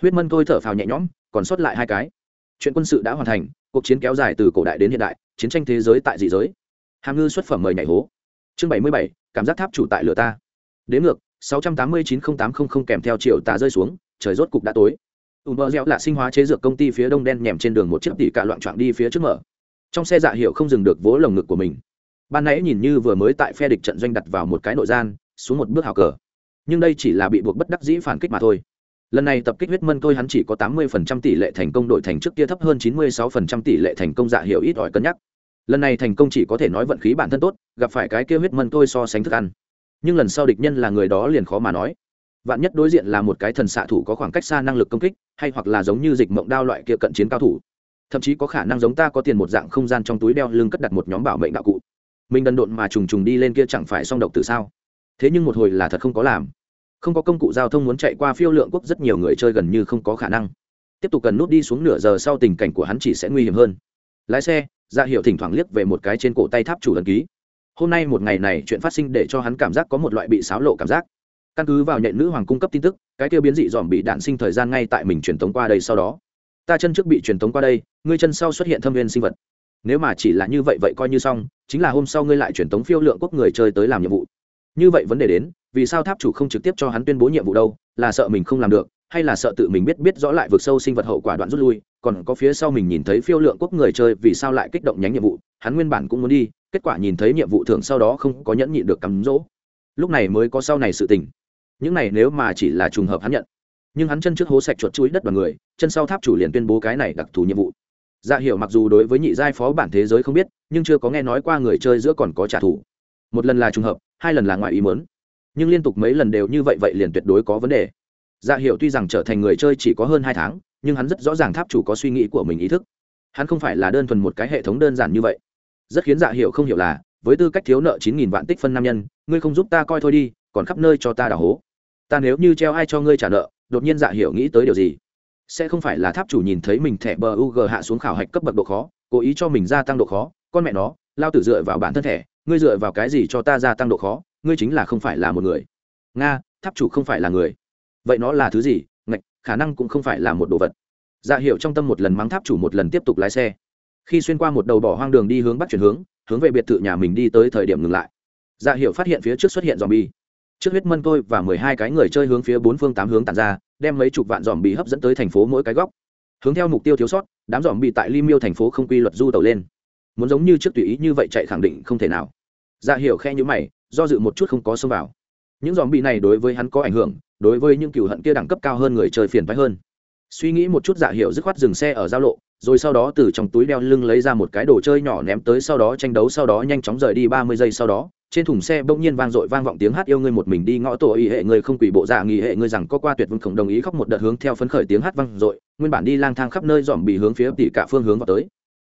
Huyết mân thôi thở phào nhẹ nhõm, còn sót lại hai cái. Chuyện quân sự đã hoàn thành, cuộc chiến kéo dài từ cổ đại đến hiện đại, chiến tranh thế giới tại dị giới. Hàm ngư xuất phẩm mời nhảy hố. Chương bảy mươi bảy, cảm giác tháp chủ tại lửa ta. Đến ngược, sáu trăm tám mươi chín n tám trăm linh kèm theo triệu tà rơi xuống, trời rốt cục đã tối. Ùm bơ reo là sinh hóa chế dược công ty phía đông đen nhèm trên đường một chiếc tỷ cả loạn trọn đi phía trước mở trong xe dạ hiệu không dừng được vỗ lồng ngực của mình. Ban nãy nhìn như vừa mới tại phe địch trận doanh đặt vào một cái nội gian, xuống một bước hào cờ. Nhưng đây chỉ là bị buộc bất đắc dĩ phản kích mà thôi. Lần này tập kích huyết mân tôi hắn chỉ có tám mươi phần trăm tỷ lệ thành công, đội thành trước kia thấp hơn chín mươi sáu phần trăm tỷ lệ thành công dạ hiệu ít ỏi cân nhắc. Lần này thành công chỉ có thể nói vận khí bản thân tốt, gặp phải cái kia huyết mân tôi so sánh thức ăn. Nhưng lần sau địch nhân là người đó liền khó mà nói. Vạn nhất đối diện là một cái thần xạ thủ có khoảng cách xa năng lực công kích, hay hoặc là giống như dịch mộng đao loại kia cận chiến cao thủ thậm chí có khả năng giống ta có tiền một dạng không gian trong túi đeo lưng cất đặt một nhóm bảo mệnh đạo cụ. Mình đần độn mà trùng trùng đi lên kia chẳng phải song độc từ sao? Thế nhưng một hồi là thật không có làm. Không có công cụ giao thông muốn chạy qua phiêu lượng quốc rất nhiều người chơi gần như không có khả năng. Tiếp tục cần nút đi xuống nửa giờ sau tình cảnh của hắn chỉ sẽ nguy hiểm hơn. Lái xe dạ ra hiệu thỉnh thoảng liếc về một cái trên cổ tay tháp chủ ấn ký. Hôm nay một ngày này chuyện phát sinh để cho hắn cảm giác có một loại bị xáo lộ cảm giác. Căn cứ vào nhện nữ hoàng cung cấp tin tức, cái kêu biến dị dòm bị đạn sinh thời gian ngay tại mình truyền tống qua đây sau đó ta chân trước bị truyền tống qua đây, ngươi chân sau xuất hiện thâm viên sinh vật. Nếu mà chỉ là như vậy vậy coi như xong, chính là hôm sau ngươi lại truyền tống phiêu lượng quốc người chơi tới làm nhiệm vụ. Như vậy vấn đề đến, vì sao tháp chủ không trực tiếp cho hắn tuyên bố nhiệm vụ đâu, là sợ mình không làm được, hay là sợ tự mình biết biết rõ lại vượt sâu sinh vật hậu quả đoạn rút lui, còn có phía sau mình nhìn thấy phiêu lượng quốc người chơi vì sao lại kích động nhánh nhiệm vụ, hắn nguyên bản cũng muốn đi, kết quả nhìn thấy nhiệm vụ thưởng sau đó không có nhẫn nhịn được cắm rỗ. Lúc này mới có sau này sự tình. Những này nếu mà chỉ là trùng hợp hắn nhận nhưng hắn chân trước hố sạch chuột chuối đất đoàn người, chân sau tháp chủ liền tuyên bố cái này đặc thù nhiệm vụ. Dạ hiểu mặc dù đối với nhị giai phó bản thế giới không biết, nhưng chưa có nghe nói qua người chơi giữa còn có trả thù. Một lần là trùng hợp, hai lần là ngoài ý mớn nhưng liên tục mấy lần đều như vậy vậy liền tuyệt đối có vấn đề. Dạ hiểu tuy rằng trở thành người chơi chỉ có hơn hai tháng, nhưng hắn rất rõ ràng tháp chủ có suy nghĩ của mình ý thức. Hắn không phải là đơn thuần một cái hệ thống đơn giản như vậy. Rất khiến dạ hiểu không hiểu là, với tư cách thiếu nợ chín nghìn vạn tích phân nam nhân, ngươi không giúp ta coi thôi đi, còn khắp nơi cho ta đào hố ta nếu như treo ai cho ngươi trả nợ, đột nhiên dạ hiểu nghĩ tới điều gì? Sẽ không phải là tháp chủ nhìn thấy mình thẻ bờ UG hạ xuống khảo hạch cấp bậc độ khó, cố ý cho mình gia tăng độ khó? Con mẹ nó, lao tử dựa vào bản thân thẻ, ngươi dựa vào cái gì cho ta gia tăng độ khó? Ngươi chính là không phải là một người. Nga, tháp chủ không phải là người. Vậy nó là thứ gì? Ngạch, khả năng cũng không phải là một đồ vật. Dạ hiệu trong tâm một lần mắng tháp chủ một lần tiếp tục lái xe. Khi xuyên qua một đầu bỏ hoang đường đi hướng bắt chuyển hướng hướng về biệt thự nhà mình đi tới thời điểm ngừng lại. Dạ hiệu phát hiện phía trước xuất hiện dòm bi trước huyết mân tôi và mười hai cái người chơi hướng phía bốn phương tám hướng tàn ra, đem mấy chục vạn dòm bị hấp dẫn tới thành phố mỗi cái góc. Hướng theo mục tiêu thiếu sót, đám dòm bị tại ly miêu thành phố không quy luật du tàu lên. Muốn giống như trước tùy ý như vậy chạy khẳng định không thể nào. Dạ hiểu khe nhữ mày, do dự một chút không có xông vào. Những dòm bị này đối với hắn có ảnh hưởng, đối với những cựu hận kia đẳng cấp cao hơn người chơi phiền phái hơn. Suy nghĩ một chút dạ hiệu dứt khoát dừng xe ở giao lộ, rồi sau đó từ trong túi đeo lưng lấy ra một cái đồ chơi nhỏ ném tới sau đó tranh đấu, sau đó nhanh chóng rời đi ba mươi giây sau đó trên thùng xe bỗng nhiên vang dội vang vọng tiếng hát yêu ngươi một mình đi ngõ tổ y hệ ngươi không quỷ bộ dạ nghỉ hệ ngươi rằng có qua tuyệt vương không đồng ý khóc một đợt hướng theo phấn khởi tiếng hát vang dội, nguyên bản đi lang thang khắp nơi dòm bị hướng phía tỉ cả phương hướng vào tới.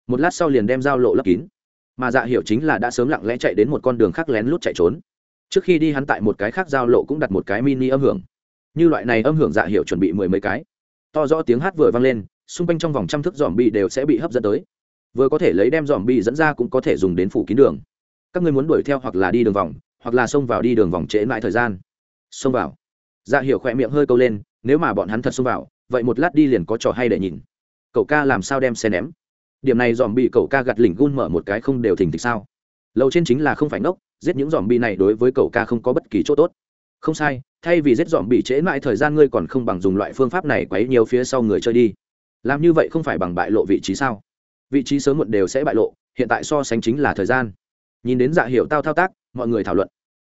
Một lát sau liền đem giao lộ lấp kín. Mà dạ hiểu chính là đã sớm lặng lẽ chạy đến một con đường khác lén lút chạy trốn. Trước khi đi hắn tại một cái khác giao lộ cũng đặt một cái mini âm hưởng. Như loại này âm hưởng dạ hiểu chuẩn bị mười mấy cái. To rõ tiếng hát vừa vang lên, xung quanh trong vòng trăm thước dòm bi đều sẽ bị hấp dẫn tới. Vừa có thể lấy đem dòm bi dẫn ra cũng có thể dùng đến phủ kín đường các ngươi muốn đuổi theo hoặc là đi đường vòng, hoặc là xông vào đi đường vòng trễ mãi thời gian. Xông vào. Dạ hiểu khỏe miệng hơi câu lên, nếu mà bọn hắn thật xông vào, vậy một lát đi liền có trò hay để nhìn. Cậu ca làm sao đem xe ném? Điểm này dòm bị cậu ca gặt lỉnh gun mở một cái không đều thình thịch sao? Lâu trên chính là không phải ngốc, giết những dòm bị này đối với cậu ca không có bất kỳ chỗ tốt. Không sai, thay vì giết dòm bị trễ mãi thời gian ngươi còn không bằng dùng loại phương pháp này quấy nhiều phía sau người chơi đi. Làm như vậy không phải bằng bại lộ vị trí sao? Vị trí sớm muộn đều sẽ bại lộ, hiện tại so sánh chính là thời gian nhìn đến dạ hiệu tao thao tác, mọi người thảo luận.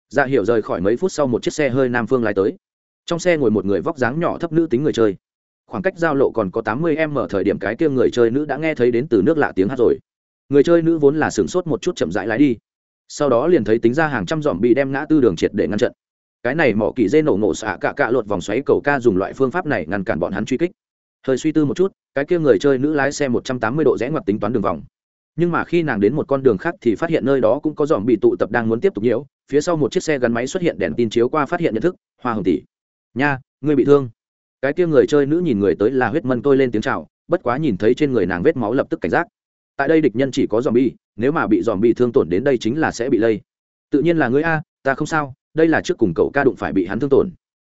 Dạ hiệu rời khỏi mấy phút sau một chiếc xe hơi nam phương lái tới. Trong xe ngồi một người vóc dáng nhỏ thấp nữ tính người chơi. Khoảng cách giao lộ còn có tám mươi em ở thời điểm cái kia người chơi nữ đã nghe thấy đến từ nước lạ tiếng hát rồi. Người chơi nữ vốn là sửng sốt một chút chậm rãi lái đi. Sau đó liền thấy tính ra hàng trăm dòm bị đem ngã tư đường triệt để ngăn trận. Cái này mỏ kỳ dê nổ nổ xạ cạ cạ lột vòng xoáy cầu ca dùng loại phương pháp này ngăn cản bọn hắn truy kích. Hơi suy tư một chút, cái kia người chơi nữ lái xe một trăm tám mươi độ rẽ ngoặt tính toán đường vòng nhưng mà khi nàng đến một con đường khác thì phát hiện nơi đó cũng có dòm bị tụ tập đang muốn tiếp tục nhiễu. Phía sau một chiếc xe gắn máy xuất hiện đèn tin chiếu qua phát hiện nhận thức, hoa hồng tỷ. Nha, ngươi bị thương. Cái kia người chơi nữ nhìn người tới là huyết mân tôi lên tiếng chào, bất quá nhìn thấy trên người nàng vết máu lập tức cảnh giác. Tại đây địch nhân chỉ có dòm bi nếu mà bị dòm bi thương tổn đến đây chính là sẽ bị lây. Tự nhiên là ngươi a, ta không sao, đây là trước cùng cậu ca đụng phải bị hắn thương tổn.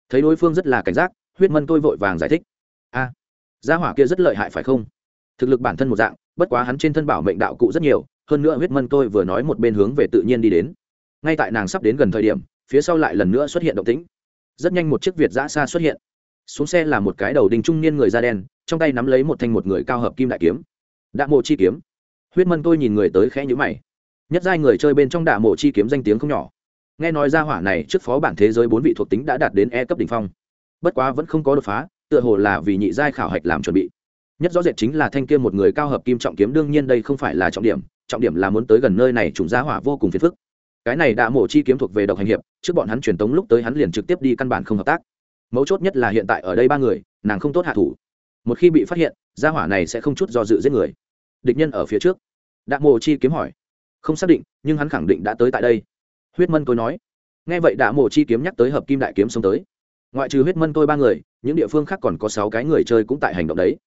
Thấy đối phương rất là cảnh giác, huyết mân tôi vội vàng giải thích. A, gia hỏa kia rất lợi hại phải không? Thực lực bản thân một dạng bất quá hắn trên thân bảo mệnh đạo cụ rất nhiều, hơn nữa huyết mân tôi vừa nói một bên hướng về tự nhiên đi đến. Ngay tại nàng sắp đến gần thời điểm, phía sau lại lần nữa xuất hiện động tĩnh. Rất nhanh một chiếc việt giã xa xuất hiện. Xuống xe là một cái đầu đình trung niên người da đen, trong tay nắm lấy một thanh một người cao hợp kim đại kiếm. Đạ mộ chi kiếm. Huyết mân tôi nhìn người tới khẽ nhữ mày. Nhất giai người chơi bên trong đạ mộ chi kiếm danh tiếng không nhỏ. Nghe nói ra hỏa này trước phó bản thế giới bốn vị thuộc tính đã đạt đến e cấp đ ỉ n h phong. Bất quá vẫn không có đột phá, tựa hồ là vì nhị giai khảo hạch làm chuẩn bị nhất rõ rệt chính là thanh kia một người cao hợp kim trọng kiếm, đương nhiên đây không phải là trọng điểm trọng điểm là muốn tới gần nơi này, trùng giá hỏa vô cùng phiền phức. Cái này đã mổ chi kiếm thuộc về độc hành hiệp, trước bọn hắn truyền tống lúc tới hắn liền trực tiếp đi căn bản không hợp tác. Mấu chốt nhất là hiện tại ở đây ba người, nàng không tốt hạ thủ. Một khi bị phát hiện, gia hỏa này sẽ không chút do dự giết người. Địch nhân ở phía trước. Đạ mộ chi kiếm hỏi. Không xác định, nhưng hắn khẳng định đã tới tại đây. Huyết mân tôi nói. Nghe vậy đạ mộ chi kiếm nhắc tới hợp kim đại kiếm xông tới. Ngoại trừ huyết mân tôi ba người, những địa phương khác còn có sáu cái người chơi cũng tại hành động đấy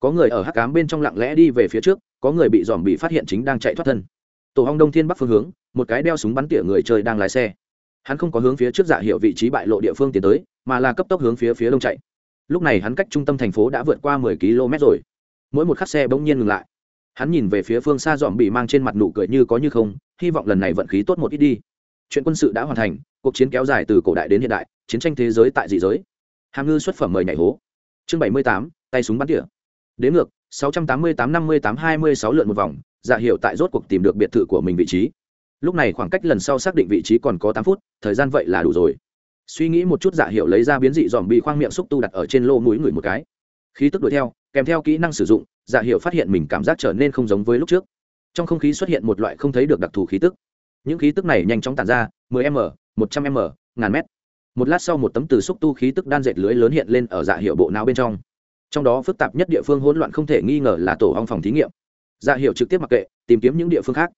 có người ở hắc cám bên trong lặng lẽ đi về phía trước, có người bị dòm bị phát hiện chính đang chạy thoát thân. Tổ hong đông thiên bắc phương hướng, một cái đeo súng bắn tỉa người chơi đang lái xe. Hắn không có hướng phía trước dạ hiệu vị trí bại lộ địa phương tiến tới, mà là cấp tốc hướng phía phía đông chạy. Lúc này hắn cách trung tâm thành phố đã vượt qua mười km rồi. Mỗi một khắc xe bỗng nhiên ngừng lại. Hắn nhìn về phía phương xa dòm bị mang trên mặt nụ cười như có như không, hy vọng lần này vận khí tốt một ít đi. Chuyện quân sự đã hoàn thành, cuộc chiến kéo dài từ cổ đại đến hiện đại, chiến tranh thế giới tại dị giới. Hàm ngư xuất phẩm mời nhảy hố. Chương bảy mươi tám, tay súng bắn tỉa đến ngược, sáu trăm tám mươi tám, năm mươi tám, hai mươi sáu lượn một vòng dạ hiệu tại rốt cuộc tìm được biệt thự của mình vị trí. Lúc này khoảng cách lần sau xác định vị trí còn có tám phút, thời gian vậy là đủ rồi. Suy nghĩ một chút dạ hiệu lấy ra biến dị dòm bị khoang miệng xúc tu đặt ở trên lô mũi người một cái. Khí tức đuổi theo, kèm theo kỹ năng sử dụng dạ hiệu phát hiện mình cảm giác trở nên không giống với lúc trước. Trong không khí xuất hiện một loại không thấy được đặc thù khí tức. Những khí tức này nhanh chóng tàn ra 10 m 100 m, ngàn m một lát sau một tấm từ xúc tu khí tức đan dệt lưới lớn hiện lên ở dạ hiệu bộ não bên trong trong đó phức tạp nhất địa phương hỗn loạn không thể nghi ngờ là tổ hong phòng thí nghiệm. Dạ hiệu trực tiếp mặc kệ, tìm kiếm những địa phương khác.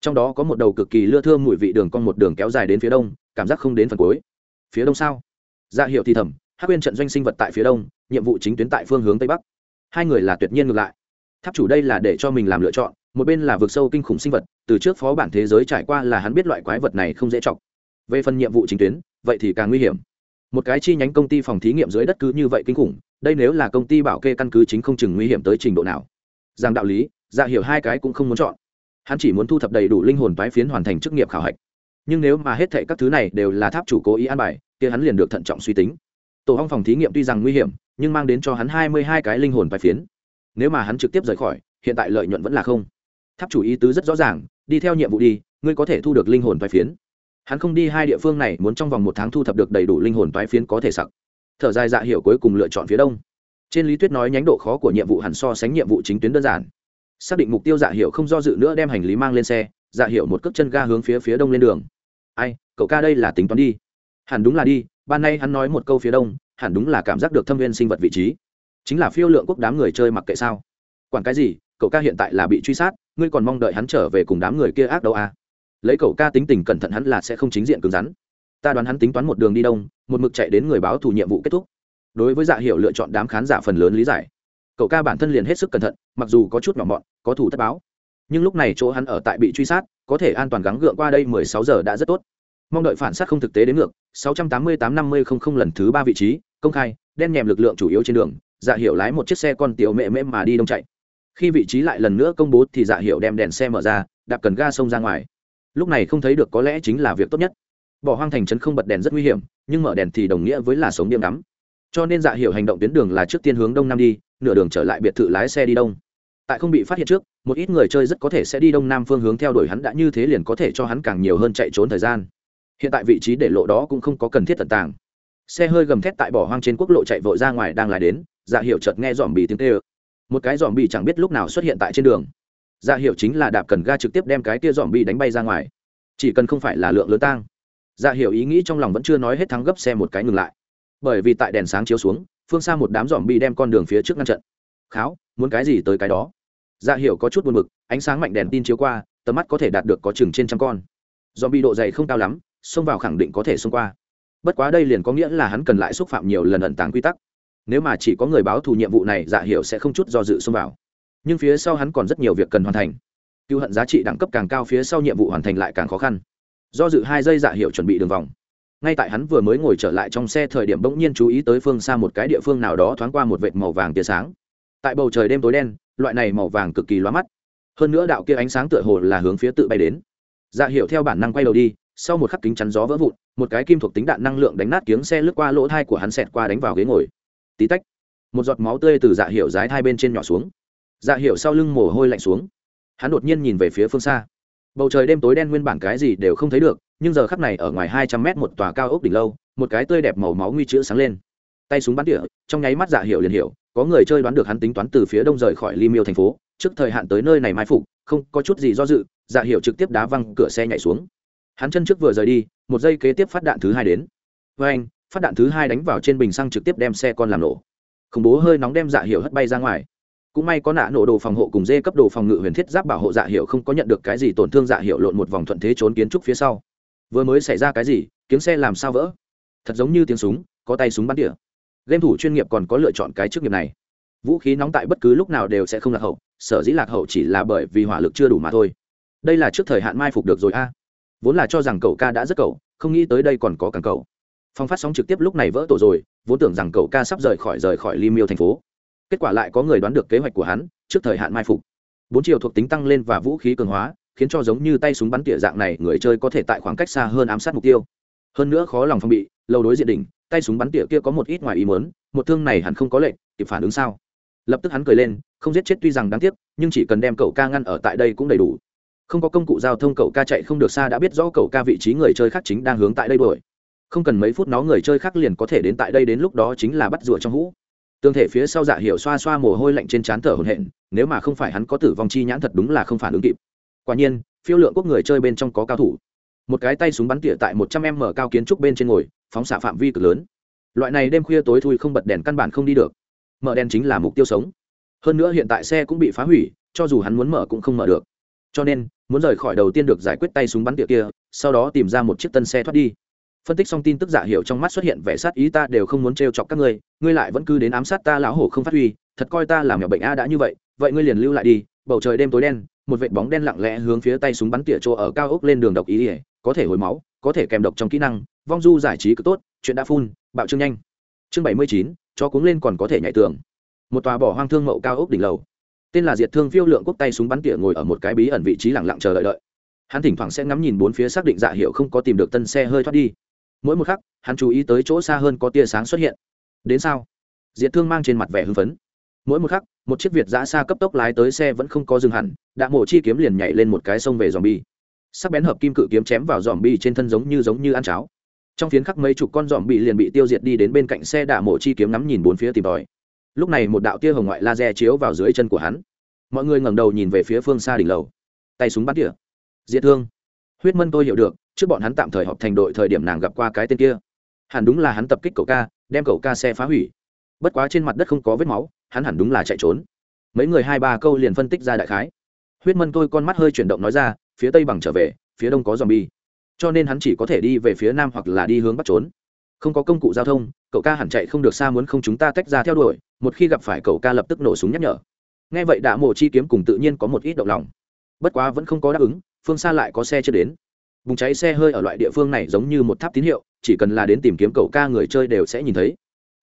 Trong đó có một đầu cực kỳ lưa thơm mùi vị đường con một đường kéo dài đến phía đông, cảm giác không đến phần cuối. Phía đông sao? Dạ hiệu thì thầm hát quên trận doanh sinh vật tại phía đông, nhiệm vụ chính tuyến tại phương hướng tây bắc. Hai người là tuyệt nhiên ngược lại. Tháp chủ đây là để cho mình làm lựa chọn, một bên là vực sâu kinh khủng sinh vật, từ trước phó bản thế giới trải qua là hắn biết loại quái vật này không dễ chọc. Về phần nhiệm vụ chính tuyến, vậy thì càng nguy hiểm. Một cái chi nhánh công ty phòng thí nghiệm dưới đất cứ như vậy kinh khủng đây nếu là công ty bảo kê căn cứ chính không chừng nguy hiểm tới trình độ nào. Rằng đạo lý dạ hiểu hai cái cũng không muốn chọn. Hắn chỉ muốn thu thập đầy đủ linh hồn tái phiến hoàn thành chức nghiệp khảo hạch. Nhưng nếu mà hết thệ các thứ này đều là tháp chủ cố ý an bài, kia hắn liền được thận trọng suy tính. Tổ hong phòng thí nghiệm tuy rằng nguy hiểm, nhưng mang đến cho hắn hai mươi hai cái linh hồn tái phiến. Nếu mà hắn trực tiếp rời khỏi, hiện tại lợi nhuận vẫn là không. Tháp chủ ý tứ rất rõ ràng, đi theo nhiệm vụ đi, ngươi có thể thu được linh hồn tái phiến. Hắn không đi hai địa phương này, muốn trong vòng một tháng thu thập được đầy đủ linh hồn tái phiến có thể sặc thở dài dạ hiệu cuối cùng lựa chọn phía đông. Trên lý thuyết nói nhánh độ khó của nhiệm vụ hẳn so sánh nhiệm vụ chính tuyến đơn giản. Xác định mục tiêu dạ hiệu không do dự nữa đem hành lý mang lên xe dạ hiệu một cước chân ga hướng phía phía đông lên đường. Ai, cậu ca đây là tính toán đi. Hẳn đúng là đi, ban nay hắn nói một câu phía đông, hẳn đúng là cảm giác được thâm viên sinh vật vị trí. Chính là phiêu lượng quốc đám người chơi mặc kệ sao. Quản cái gì, cậu ca hiện tại là bị truy sát, ngươi còn mong đợi hắn trở về cùng đám người kia ác đâu à? Lấy cậu ca tính tình cẩn thận hắn là sẽ không chính diện cứng rắn ta đoán hắn tính toán một đường đi đông, một mực chạy đến người báo thủ nhiệm vụ kết thúc. Đối với dạ hiệu lựa chọn đám khán giả phần lớn lý giải. Cậu ca bản thân liền hết sức cẩn thận, mặc dù có chút nhỏ mọn, có thủ thất báo. Nhưng lúc này chỗ hắn ở tại bị truy sát, có thể an toàn gắng gượng qua đây mười sáu giờ đã rất tốt. Mong đợi phản sát không thực tế đến ngược, sáu trăm tám mươi tám năm mươi không không lần thứ ba vị trí, công khai, đen nhèm lực lượng chủ yếu trên đường dạ hiệu lái một chiếc xe con tiểu mẹ mễ mà đi đông chạy. Khi vị trí lại lần nữa công bố thì dạ hiệu đem đèn xe mở ra, đạp cần ga sông ra ngoài. Lúc này không thấy được có lẽ chính là việc tốt nhất bỏ hoang thành trấn không bật đèn rất nguy hiểm, nhưng mở đèn thì đồng nghĩa với là sống điểm đắm. Cho nên dạ Hiểu hành động tuyến đường là trước tiên hướng đông nam đi, nửa đường trở lại biệt thự lái xe đi đông. Tại không bị phát hiện trước, một ít người chơi rất có thể sẽ đi đông nam phương hướng theo đuổi hắn đã như thế liền có thể cho hắn càng nhiều hơn chạy trốn thời gian. Hiện tại vị trí để lộ đó cũng không có cần thiết tận tàng. Xe hơi gầm thét tại bỏ hoang trên quốc lộ chạy vội ra ngoài đang lại đến dạ hiệu chợt nghe dòm bì tiếng tê ơ một cái dòm bì chẳng biết lúc nào xuất hiện tại trên đường. Dạ hiệu chính là đạp cần ga trực tiếp đem cái kia dòm bì đánh bay ra ngoài. Chỉ cần không phải là lượng lớn tang dạ Hiểu ý nghĩ trong lòng vẫn chưa nói hết thắng gấp xe một cái ngừng lại. Bởi vì tại đèn sáng chiếu xuống, phương xa một đám dòm bị đem con đường phía trước ngăn trận. Kháo, muốn cái gì tới cái đó? Dạ Hiểu có chút buồn mực ánh sáng mạnh đèn tin chiếu qua, tầm mắt có thể đạt được có chừng trên trăm con. Dòm bì độ dày không cao lắm, xông vào khẳng định có thể xông qua. Bất quá đây liền có nghĩa là hắn cần lại xúc phạm nhiều lần ẩn tàng quy tắc. Nếu mà chỉ có người báo thù nhiệm vụ này dạ Hiểu sẽ không chút do dự xông vào. Nhưng phía sau hắn còn rất nhiều việc cần hoàn thành. Cựu hận giá trị đẳng cấp càng cao, phía sau nhiệm vụ hoàn thành lại càng khó khăn do dự hai giây dạ hiệu chuẩn bị đường vòng. Ngay tại hắn vừa mới ngồi trở lại trong xe thời điểm bỗng nhiên chú ý tới phương xa một cái địa phương nào đó thoáng qua một vệt màu vàng tia sáng. Tại bầu trời đêm tối đen, loại này màu vàng cực kỳ loa mắt. Hơn nữa đạo kia ánh sáng tựa hồ là hướng phía tự bay đến. Dạ hiệu theo bản năng quay đầu đi, sau một khắc kính chắn gió vỡ vụn, một cái kim thuộc tính đạn năng lượng đánh nát kiếng xe lướt qua lỗ thai của hắn xẹt qua đánh vào ghế ngồi. Tí tách, một giọt máu tươi từ dạ hiệu dái hai bên trên nhỏ xuống. Dạ hiệu sau lưng mồ hôi lạnh xuống. Hắn đột nhiên nhìn về phía phương xa bầu trời đêm tối đen nguyên bản cái gì đều không thấy được, nhưng giờ khắc này ở ngoài hai trăm mét một tòa cao ốc đỉnh lâu, một cái tươi đẹp màu máu nguy chữ sáng lên. Tay súng bắn tỉa, trong nháy mắt dạ hiệu liền hiểu, có người chơi đoán được hắn tính toán từ phía đông rời khỏi ly miêu thành phố, trước thời hạn tới nơi này mai phục, không có chút gì do dự dạ hiệu trực tiếp đá văng cửa xe nhảy xuống. Hắn chân trước vừa rời đi, một giây kế tiếp phát đạn thứ hai đến. Với anh, phát đạn thứ hai đánh vào trên bình xăng trực tiếp đem xe con làm nổ. Khủng bố hơi nóng đem dạ hiệu hất bay ra ngoài cũng may có nạ nổ đồ phòng hộ cùng dê cấp đồ phòng ngự huyền thiết giáp bảo hộ dạ hiệu không có nhận được cái gì tổn thương dạ hiệu lộn một vòng thuận thế trốn kiến trúc phía sau. Vừa mới xảy ra cái gì? Kiếm xe làm sao vỡ? Thật giống như tiếng súng, có tay súng bắn tỉa. Game thủ chuyên nghiệp còn có lựa chọn cái chức nghiệp này. Vũ khí nóng tại bất cứ lúc nào đều sẽ không lạc hậu, sở dĩ lạc hậu chỉ là bởi vì hỏa lực chưa đủ mà thôi. Đây là trước thời hạn mai phục được rồi a. Vốn là cho rằng cậu ca đã rất cậu, không nghĩ tới đây còn có càng cậu. Phong phát sóng trực tiếp lúc này vỡ tổ rồi, vốn tưởng rằng cậu ca sắp rời khỏi rời khỏi ly miêu thành phố kết quả lại có người đoán được kế hoạch của hắn, trước thời hạn mai phục. Bốn chiều thuộc tính tăng lên và vũ khí cường hóa, khiến cho giống như tay súng bắn tỉa dạng này, người chơi có thể tại khoảng cách xa hơn ám sát mục tiêu. Hơn nữa khó lòng phong bị, lâu đối diện đỉnh, tay súng bắn tỉa kia có một ít ngoài ý mớn một thương này hẳn không có lệnh, kịp phản ứng sao? Lập tức hắn cười lên, không giết chết tuy rằng đáng tiếc, nhưng chỉ cần đem cậu ca ngăn ở tại đây cũng đầy đủ. Không có công cụ giao thông cậu ca chạy không được xa đã biết rõ cậu ca vị trí người chơi khác chính đang hướng tại đây đuổi. Không cần mấy phút nó người chơi khác liền có thể đến tại đây đến lúc đó chính là bắt rùa trong hũ tương thể phía sau dạ hiệu xoa xoa mồ hôi lạnh trên trán thở hổn hển, nếu mà không phải hắn có tử vong chi nhãn thật đúng là không phản ứng kịp. Quả nhiên, phiêu lượng quốc người chơi bên trong có cao thủ. Một cái tay súng bắn tỉa tại một trăm em mở cao kiến trúc bên trên ngồi, phóng xạ phạm vi cực lớn. Loại này đêm khuya tối thui không bật đèn căn bản không đi được. Mở đèn chính là mục tiêu sống. Hơn nữa hiện tại xe cũng bị phá hủy, cho dù hắn muốn mở cũng không mở được. Cho nên, muốn rời khỏi đầu tiên được giải quyết tay súng bắn tỉa kia, sau đó tìm ra một chiếc tân xe thoát đi phân tích xong tin tức giả hiệu trong mắt xuất hiện vẻ sát ý ta đều không muốn trêu chọc các ngươi ngươi lại vẫn cứ đến ám sát ta lão hổ không phát huy, thật coi ta làm nhỏ bệnh a đã như vậy vậy ngươi liền lưu lại đi, bầu trời đêm tối đen, một vệt bóng đen lặng lẽ hướng phía tay súng bắn tỉa chỗ ở cao ốc lên đường độc ý ỉa, có thể hồi máu, có thể kèm độc trong kỹ năng, vong du giải trí cứ tốt, chuyện đã phun, bạo trương nhanh. Chương bảy mươi chín cho cuống lên còn có thể nhảy tường. Một tòa bỏ hoang thương mậu cao ốc đỉnh lầu. Tên là diệt thương phiêu lượng quốc tay súng bắn tỉa ngồi ở một cái bí ẩn vị trí lặng lặng chờ đợi đợi. Hắn thỉnh thoảng sẽ ngắm nhìn bốn phía xác định dạ hiệu không có tìm được tân xe hơi thoát đi mỗi một khắc, hắn chú ý tới chỗ xa hơn có tia sáng xuất hiện. Đến sao? Diệt thương mang trên mặt vẻ hưng phấn. Mỗi một khắc, một chiếc việt giã xa cấp tốc lái tới xe vẫn không có dừng hẳn đã mổ chi kiếm liền nhảy lên một cái sông về dòm bi sắc bén hợp kim cự kiếm chém vào dòm bi trên thân giống như giống như ăn cháo. Trong phiến khắc mấy chục con dòm bị liền bị tiêu diệt đi đến bên cạnh xe đạ mổ chi kiếm ngắm nhìn bốn phía tìm tòi. Lúc này một đạo tia hồng ngoại laser chiếu vào dưới chân của hắn. Mọi người ngẩng đầu nhìn về phía phương xa đỉnh lầu. Tay súng bắn tỉa. Diệt thương. Huyết mân tôi hiểu được trước bọn hắn tạm thời họp thành đội thời điểm nàng gặp qua cái tên kia. Hẳn đúng là hắn tập kích cậu ca, đem cậu ca xe phá hủy. Bất quá trên mặt đất không có vết máu, hắn hẳn đúng là chạy trốn. Mấy người hai ba câu liền phân tích ra đại khái. Huyết mân tôi con mắt hơi chuyển động nói ra, phía tây bằng trở về, phía đông có dòm bi cho nên hắn chỉ có thể đi về phía nam hoặc là đi hướng bắt trốn. Không có công cụ giao thông, cậu ca hẳn chạy không được xa muốn không chúng ta tách ra theo đuổi, một khi gặp phải cậu ca lập tức nổ súng nhắc nhở. Nghe vậy đã mổ chi kiếm cùng tự nhiên có một ít động lòng. Bất quá vẫn không có đáp ứng, phương xa lại có xe chưa đến vùng cháy xe hơi ở loại địa phương này giống như một tháp tín hiệu, chỉ cần là đến tìm kiếm cậu ca người chơi đều sẽ nhìn thấy.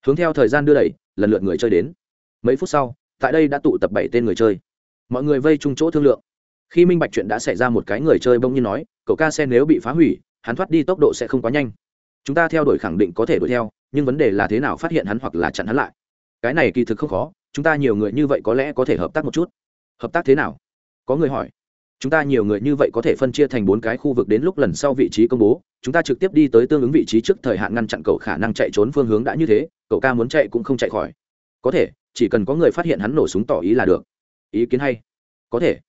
Hướng theo thời gian đưa đẩy, lần lượt người chơi đến. Mấy phút sau, tại đây đã tụ tập bảy tên người chơi. Mọi người vây chung chỗ thương lượng. Khi minh bạch chuyện đã xảy ra một cái người chơi bỗng nhiên nói, cậu ca xe nếu bị phá hủy, hắn thoát đi tốc độ sẽ không quá nhanh. Chúng ta theo đuổi khẳng định có thể đuổi theo, nhưng vấn đề là thế nào phát hiện hắn hoặc là chặn hắn lại? Cái này kỳ thực không khó, chúng ta nhiều người như vậy có lẽ có thể hợp tác một chút. Hợp tác thế nào? Có người hỏi chúng ta nhiều người như vậy có thể phân chia thành bốn cái khu vực đến lúc lần sau vị trí công bố. Chúng ta trực tiếp đi tới tương ứng vị trí trước thời hạn ngăn chặn cậu khả năng chạy trốn phương hướng đã như thế, cậu ca muốn chạy cũng không chạy khỏi. Có thể, chỉ cần có người phát hiện hắn nổ súng tỏ ý là được. Ý kiến hay. Có thể.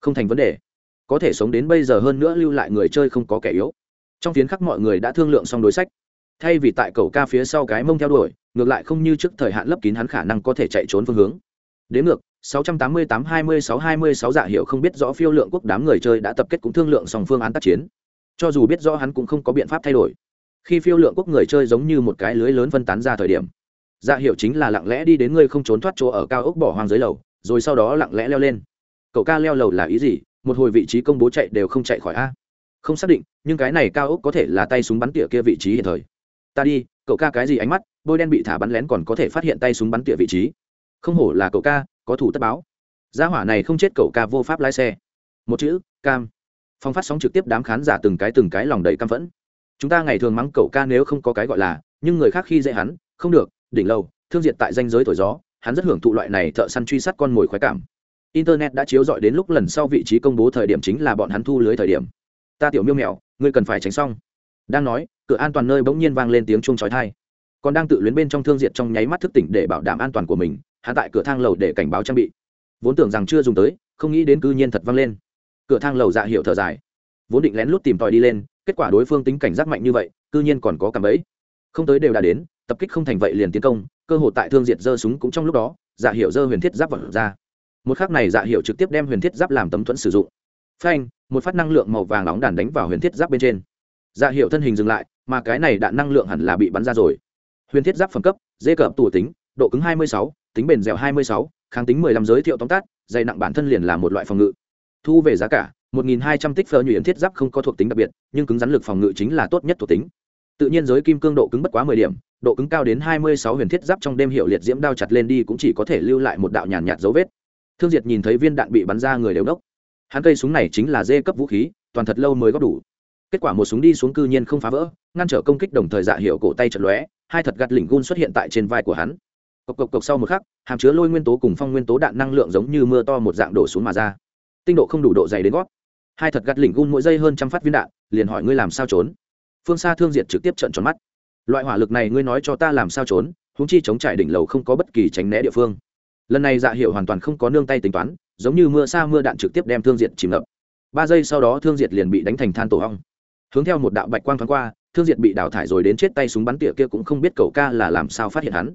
Không thành vấn đề. Có thể sống đến bây giờ hơn nữa lưu lại người chơi không có kẻ yếu. Trong phiến khắc mọi người đã thương lượng xong đối sách. Thay vì tại cầu ca phía sau cái mông theo đuổi, ngược lại không như trước thời hạn lấp kín hắn khả năng có thể chạy trốn phương hướng. Đến ngược 688-26-26 dạ hiệu không biết rõ phiêu lượng quốc đám người chơi đã tập kết cũng thương lượng song phương án tác chiến. Cho dù biết rõ hắn cũng không có biện pháp thay đổi. Khi phiêu lượng quốc người chơi giống như một cái lưới lớn phân tán ra thời điểm dạ hiệu chính là lặng lẽ đi đến người không trốn thoát chỗ ở cao ốc bỏ hoang dưới lầu, rồi sau đó lặng lẽ leo lên. Cậu ca leo lầu là ý gì? Một hồi vị trí công bố chạy đều không chạy khỏi a. Không xác định, nhưng cái này cao ốc có thể là tay súng bắn tỉa kia vị trí hiện thời. Ta đi, cậu ca cái gì ánh mắt? Bôi đen bị thả bắn lén còn có thể phát hiện tay súng bắn tỉa vị trí không hổ là cậu ca, có thủ tất báo. Gia hỏa này không chết cậu ca vô pháp lái xe. Một chữ, cam. Phong phát sóng trực tiếp đám khán giả từng cái từng cái lòng đầy căm phẫn. Chúng ta ngày thường mắng cậu ca nếu không có cái gọi là, nhưng người khác khi dễ hắn, không được, đỉnh lâu thương diệt tại danh giới thổi gió, hắn rất hưởng thụ loại này thợ săn truy sát con mồi khoái cảm. Internet đã chiếu dọi đến lúc lần sau vị trí công bố thời điểm chính là bọn hắn thu lưới thời điểm. Ta tiểu miêu mèo, ngươi cần phải tránh xong. Đang nói, cửa an toàn nơi bỗng nhiên vang lên tiếng chuông chói tai. Còn đang tự luyến bên trong thương diệt trong nháy mắt thức tỉnh để bảo đảm an toàn của mình hắn tại cửa thang lầu để cảnh báo trang bị. Vốn tưởng rằng chưa dùng tới không nghĩ đến cư nhiên thật vang lên. Cửa thang lầu dạ hiệu thở dài. Vốn định lén lút tìm tòi đi lên kết quả đối phương tính cảnh giác mạnh như vậy cư nhiên còn có cảm ấy không tới đều đã đến tập kích không thành vậy liền tiến công cơ hội tại thương diệt giơ súng cũng trong lúc đó dạ hiệu giơ huyền thiết giáp vật ra. Một khắc này dạ hiệu trực tiếp đem huyền thiết giáp làm tấm thuẫn sử dụng. Phanh một phát năng lượng màu vàng nóng đàn đánh vào huyền thiết giáp bên trên. Dạ hiệu thân hình dừng lại mà cái này đạn năng lượng hẳn là bị bắn ra rồi. Huyền thiết giáp phẩm cấp dễ cợp tù tính độ cứng 26, tính bền dẻo 26, kháng tính 15 giới thiệu tóm tắt dày nặng bản thân liền là một loại phòng ngự. Thu về giá cả 1200 tích phở nhuyễn thiết giáp không có thuộc tính đặc biệt nhưng cứng rắn lực phòng ngự chính là tốt nhất thuộc tính. Tự nhiên giới kim cương độ cứng bất quá 10 điểm độ cứng cao đến 26 huyền thiết giáp trong đêm hiệu liệt diễm đao chặt lên đi cũng chỉ có thể lưu lại một đạo nhàn nhạt dấu vết. Thương diệt nhìn thấy viên đạn bị bắn ra người đều đốc. Hắn cây súng này chính là dê cấp vũ khí toàn thật lâu mới có đủ. Kết quả một súng đi xuống cư nhiên không phá vỡ ngăn trở công kích đồng thời dạ hiệu cổ tay chật lóe hai thật gạt lỉnh gun xuất hiện tại trên vai của hắn cộc cộc cộc sau một khắc, hàm chứa lôi nguyên tố cùng phong nguyên tố đạn năng lượng giống như mưa to một dạng đổ xuống mà ra. Tinh độ không đủ độ dày đến gót. Hai thật gắt lỉnh gun mỗi giây hơn trăm phát viên đạn, liền hỏi ngươi làm sao trốn. Phương xa thương diệt trực tiếp trận tròn mắt. Loại hỏa lực này ngươi nói cho ta làm sao trốn húng chi chống trải đỉnh lầu không có bất kỳ tránh né địa phương. Lần này dạ hiệu hoàn toàn không có nương tay tính toán, giống như mưa xa mưa đạn trực tiếp đem thương diệt chìm ngập. Ba giây sau đó thương diệt liền bị đánh thành than tổ hong. Hướng theo một đạo bạch quang thoáng qua, thương diệt bị đào thải rồi đến chết tay súng bắn tỉa kia cũng không biết cậu ca là làm sao phát hiện hắn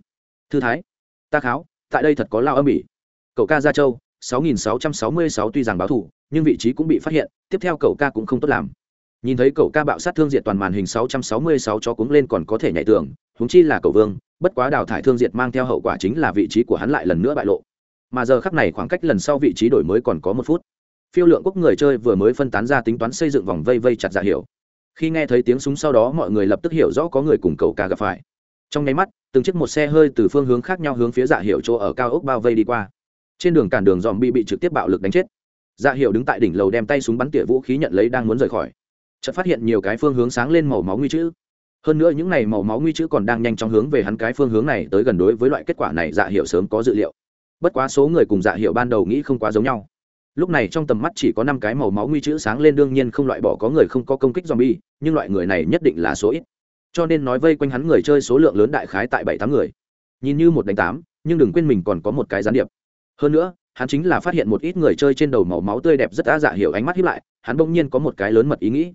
thư thái. Ta kháo, tại đây thật có lao âm ỉ. Cậu ca gia châu 6666 tuy rằng báo thủ, nhưng vị trí cũng bị phát hiện, tiếp theo cậu ca cũng không tốt làm. Nhìn thấy cậu ca bạo sát thương diệt toàn màn hình 666 cho cuống lên còn có thể nhảy tường, huống chi là cậu vương, bất quá đào thải thương diệt mang theo hậu quả chính là vị trí của hắn lại lần nữa bại lộ. Mà giờ khắc này khoảng cách lần sau vị trí đổi mới còn có một phút. Phiêu lượng quốc người chơi vừa mới phân tán ra tính toán xây dựng vòng vây vây chặt giả hiểu. Khi nghe thấy tiếng súng sau đó mọi người lập tức hiểu rõ có người cùng cậu ca gặp phải trong nháy mắt, từng chiếc một xe hơi từ phương hướng khác nhau hướng phía dạ hiệu chỗ ở cao ốc bao vây đi qua. Trên đường cản đường dòm bị bị trực tiếp bạo lực đánh chết. Dạ hiệu đứng tại đỉnh lầu đem tay súng bắn tỉa vũ khí nhận lấy đang muốn rời khỏi. Chợt phát hiện nhiều cái phương hướng sáng lên màu máu nguy chữ. Hơn nữa những này màu máu nguy chữ còn đang nhanh chóng hướng về hắn cái phương hướng này tới gần đối với loại kết quả này dạ hiệu sớm có dự liệu. Bất quá số người cùng dạ hiệu ban đầu nghĩ không quá giống nhau. Lúc này trong tầm mắt chỉ có năm cái màu máu nguy chữ sáng lên đương nhiên không loại bỏ có người không có công kích zombie, nhưng loại người này nhất định là số ít cho nên nói vây quanh hắn người chơi số lượng lớn đại khái tại bảy tám người. Nhìn như một đánh tám, nhưng đừng quên mình còn có một cái gián điệp. Hơn nữa, hắn chính là phát hiện một ít người chơi trên đầu màu máu tươi đẹp rất đã dạ hiểu ánh mắt hiếp lại, hắn bỗng nhiên có một cái lớn mật ý nghĩ.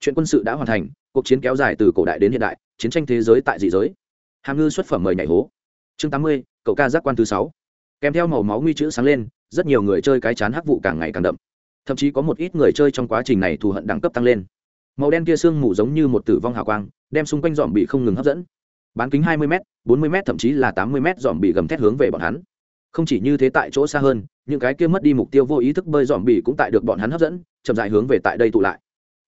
Chuyện quân sự đã hoàn thành, cuộc chiến kéo dài từ cổ đại đến hiện đại, chiến tranh thế giới tại dị giới. Hàm ngư xuất phẩm mời nhảy hố. Chương tám mươi, cậu ca giác quan thứ sáu. Kèm theo màu máu nguy chữ sáng lên, rất nhiều người chơi cái chán hắc vụ càng ngày càng đậm. Thậm chí có một ít người chơi trong quá trình này thù hận đẳng cấp tăng lên. Màu đen kia sương mù giống như một tử vong hào quang đem xung quanh dòm bị không ngừng hấp dẫn. Bán kính hai mươi m bốn mươi m thậm chí là tám mươi m dòm bị gầm thét hướng về bọn hắn. Không chỉ như thế tại chỗ xa hơn những cái kia mất đi mục tiêu vô ý thức bơi dòm bị cũng tại được bọn hắn hấp dẫn chậm dài hướng về tại đây tụ lại.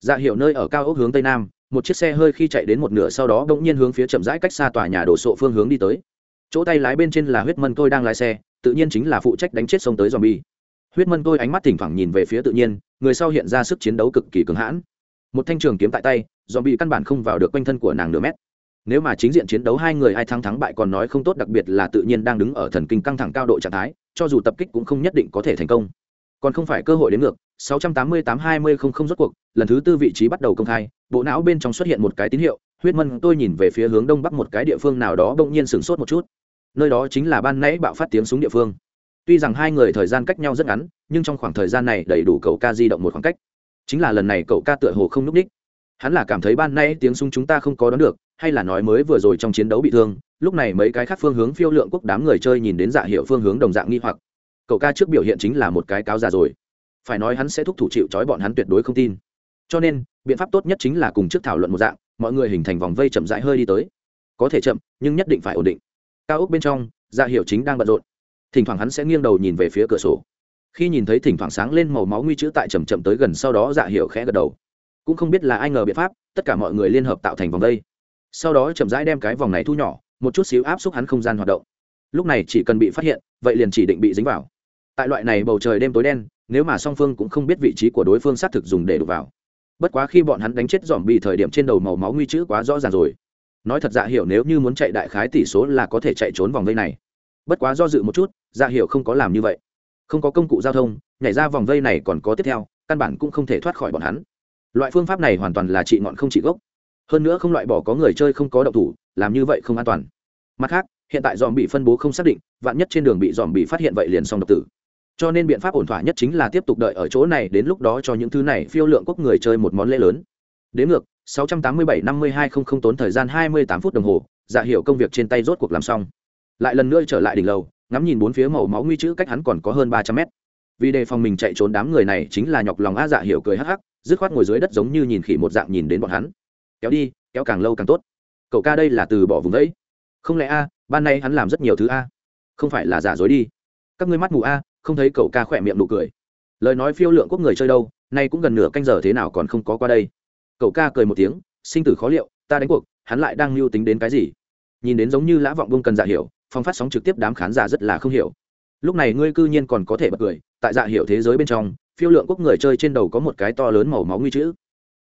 Ra dạ hiệu nơi ở cao ốc hướng tây nam một chiếc xe hơi khi chạy đến một nửa sau đó bỗng nhiên hướng phía chậm rãi cách xa tòa nhà đổ sộ phương hướng đi tới. Chỗ tay lái bên trên là huyết mân tôi đang lái xe tự nhiên chính là phụ trách đánh chết sông tới dòm bi Huyết Mân tôi ánh mắt thỉnh thoảng nhìn về phía tự nhiên, người sau hiện ra sức chiến đấu cực kỳ cường hãn. Một thanh trường kiếm tại tay, zombie căn bản không vào được quanh thân của nàng nửa mét. Nếu mà chính diện chiến đấu hai người ai thắng thắng bại còn nói không tốt, đặc biệt là tự nhiên đang đứng ở thần kinh căng thẳng cao độ trạng thái, cho dù tập kích cũng không nhất định có thể thành công. Còn không phải cơ hội đến ngược, 688-20 không không rốt cuộc, lần thứ tư vị trí bắt đầu công khai, bộ não bên trong xuất hiện một cái tín hiệu, huyết mân tôi nhìn về phía hướng đông bắc một cái địa phương nào đó bỗng nhiên sửng sốt một chút nơi đó chính là ban nãy bạo phát tiếng súng địa phương tuy rằng hai người thời gian cách nhau rất ngắn nhưng trong khoảng thời gian này đầy đủ cầu ca di động một khoảng cách chính là lần này cậu ca tựa hồ không n ú c ních hắn là cảm thấy ban nay tiếng súng chúng ta không có đón được, hay là nói mới vừa rồi trong chiến đấu bị thương, lúc này mấy cái khác phương hướng phiêu lượng quốc đám người chơi nhìn đến dạ hiệu phương hướng đồng dạng nghi hoặc. Cậu ca trước biểu hiện chính là một cái cáo già rồi. Phải nói hắn sẽ thúc thủ chịu trói bọn hắn tuyệt đối không tin. Cho nên, biện pháp tốt nhất chính là cùng trước thảo luận một dạng, mọi người hình thành vòng vây chậm rãi hơi đi tới. Có thể chậm, nhưng nhất định phải ổn định. Cao ốc bên trong dạ hiệu chính đang bận rộn. Thỉnh thoảng hắn sẽ nghiêng đầu nhìn về phía cửa sổ khi nhìn thấy thỉnh thoảng sáng lên màu máu nguy chữ tại chầm chậm tới gần sau đó dạ hiệu khẽ gật đầu. Cũng không biết là ai ngờ biện pháp, tất cả mọi người liên hợp tạo thành vòng đây. Sau đó chậm rãi đem cái vòng này thu nhỏ, một chút xíu áp xúc hắn không gian hoạt động. Lúc này chỉ cần bị phát hiện, vậy liền chỉ định bị dính vào. Tại loại này bầu trời đêm tối đen, nếu mà song phương cũng không biết vị trí của đối phương xác thực dùng để đục vào. Bất quá khi bọn hắn đánh chết dòm bị thời điểm trên đầu màu máu nguy chữ quá rõ ràng rồi. Nói thật dạ hiểu nếu như muốn chạy đại khái tỷ số là có thể chạy trốn vòng vây này. Bất quá do dự một chút dạ hiểu không có làm như vậy không có công cụ giao thông nhảy ra vòng vây này còn có tiếp theo căn bản cũng không thể thoát khỏi bọn hắn. Loại phương pháp này hoàn toàn là trị ngọn không trị gốc. Hơn nữa không loại bỏ có người chơi không có động thủ làm như vậy không an toàn. Mặt khác hiện tại dòm bị phân bố không xác định vạn nhất trên đường bị dòm bị phát hiện vậy liền xong độc tử. Cho nên biện pháp ổn thỏa nhất chính là tiếp tục đợi ở chỗ này đến lúc đó cho những thứ này phiêu lượng quốc người chơi một món lễ lớn. Đến ngược 687-52 không không tốn thời gian 28 phút đồng hồ, dạ hiểu công việc trên tay rốt cuộc làm xong. Lại lần nữa trở lại đỉnh lầu, ngắm nhìn bốn phía màu máu nguy chữ cách hắn còn có hơn 300 mét. Vì đề phòng mình chạy trốn đám người này chính là nhọc lòng a dạ hiểu cười hắc hắc, dứt khoát ngồi dưới đất giống như nhìn khỉ một dạng nhìn đến bọn hắn. Kéo đi, kéo càng lâu càng tốt. Cậu ca đây là từ bỏ vùng đấy. Không lẽ a, ban nay hắn làm rất nhiều thứ a? Không phải là giả dối đi. Các ngươi mắt mù a, không thấy cậu ca khỏe miệng nụ cười. Lời nói phiêu lượng quốc người chơi đâu, nay cũng gần nửa canh giờ thế nào còn không có qua đây cậu ca cười một tiếng sinh tử khó liệu ta đánh cuộc hắn lại đang mưu tính đến cái gì nhìn đến giống như lã vọng bông cần dạ hiểu phòng phát sóng trực tiếp đám khán giả rất là không hiểu. Lúc này ngươi cư nhiên còn có thể bật cười, tại dạ hiểu thế giới bên trong, phiêu lượng quốc người chơi trên đầu có một cái to lớn màu máu nguy chữ.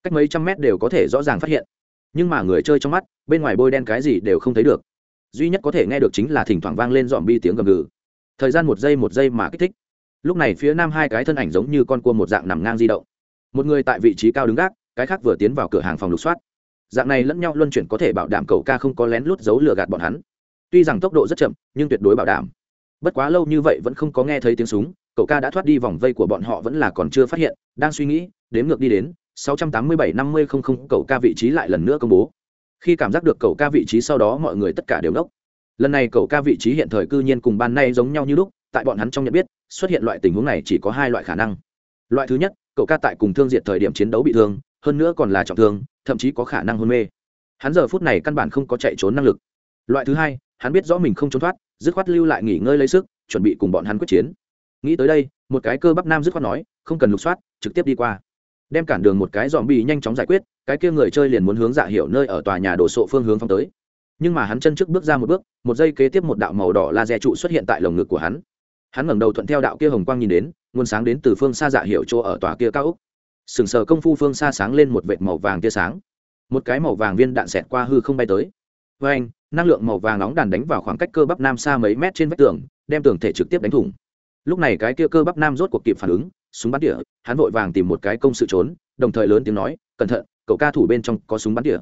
Cách mấy trăm mét đều có thể rõ ràng phát hiện. Nhưng mà người chơi trong mắt, bên ngoài bôi đen cái gì đều không thấy được. Duy nhất có thể nghe được chính là thỉnh thoảng vang lên dòm bi tiếng gầm gừ. Thời gian một giây một giây mà kích thích. Lúc này phía nam hai cái thân ảnh giống như con cua một dạng nằm ngang di động. Một người tại vị trí cao đứng gác, cái khác vừa tiến vào cửa hàng phòng lục soát. Dạng này lẫn nhau luân chuyển có thể bảo đảm cầu ca không có lén lút giấu lừa gạt bọn hắn tuy rằng tốc độ rất chậm, nhưng tuyệt đối bảo đảm. Bất quá lâu như vậy vẫn không có nghe thấy tiếng súng, cậu ca đã thoát đi vòng vây của bọn họ vẫn là còn chưa phát hiện, đang suy nghĩ, đếm ngược đi đến 687-50-00 cậu ca vị trí lại lần nữa công bố. Khi cảm giác được cậu ca vị trí sau đó mọi người tất cả đều nốc. lần này cậu ca vị trí hiện thời cư nhiên cùng ban nay giống nhau như lúc, tại bọn hắn trong nhận biết, xuất hiện loại tình huống này chỉ có hai loại khả năng. Loại thứ nhất, cậu ca tại cùng thương diệt thời điểm chiến đấu bị thương, hơn nữa còn là trọng thương, thậm chí có khả năng hôn mê. Hắn giờ phút này căn bản không có chạy trốn năng lực. Loại thứ hai hắn biết rõ mình không trốn thoát, dứt khoát lưu lại nghỉ ngơi lấy sức, chuẩn bị cùng bọn hắn quyết chiến. Nghĩ tới đây, một cái cơ bắp nam dứt khoát nói, không cần lục soát, trực tiếp đi qua. Đem cản đường một cái dòm bị nhanh chóng giải quyết, cái kia người chơi liền muốn hướng dạ hiệu nơi ở tòa nhà đổ sộ phương hướng phong tới. Nhưng mà hắn chân trước bước ra một bước, một giây kế tiếp một đạo màu đỏ laser trụ xuất hiện tại lồng ngực của hắn. Hắn ngẩng đầu thuận theo đạo kia hồng quang nhìn đến, nguồn sáng đến từ phương xa dạ hiệu chỗ ở tòa kia cao úc sừng sờ công phu phương xa sáng lên một vệt màu vàng tia sáng. Một cái màu vàng viên đạn xẹt qua hư không bay tới. Với anh năng lượng màu vàng nóng đàn đánh vào khoảng cách cơ bắp nam xa mấy mét trên vách tường, đem tường thể trực tiếp đánh thủng. Lúc này cái kia cơ bắp nam rốt cuộc kịp phản ứng, súng bắn tỉa, hắn vội vàng tìm một cái công sự trốn, đồng thời lớn tiếng nói, cẩn thận, cậu ca thủ bên trong có súng bắn tỉa.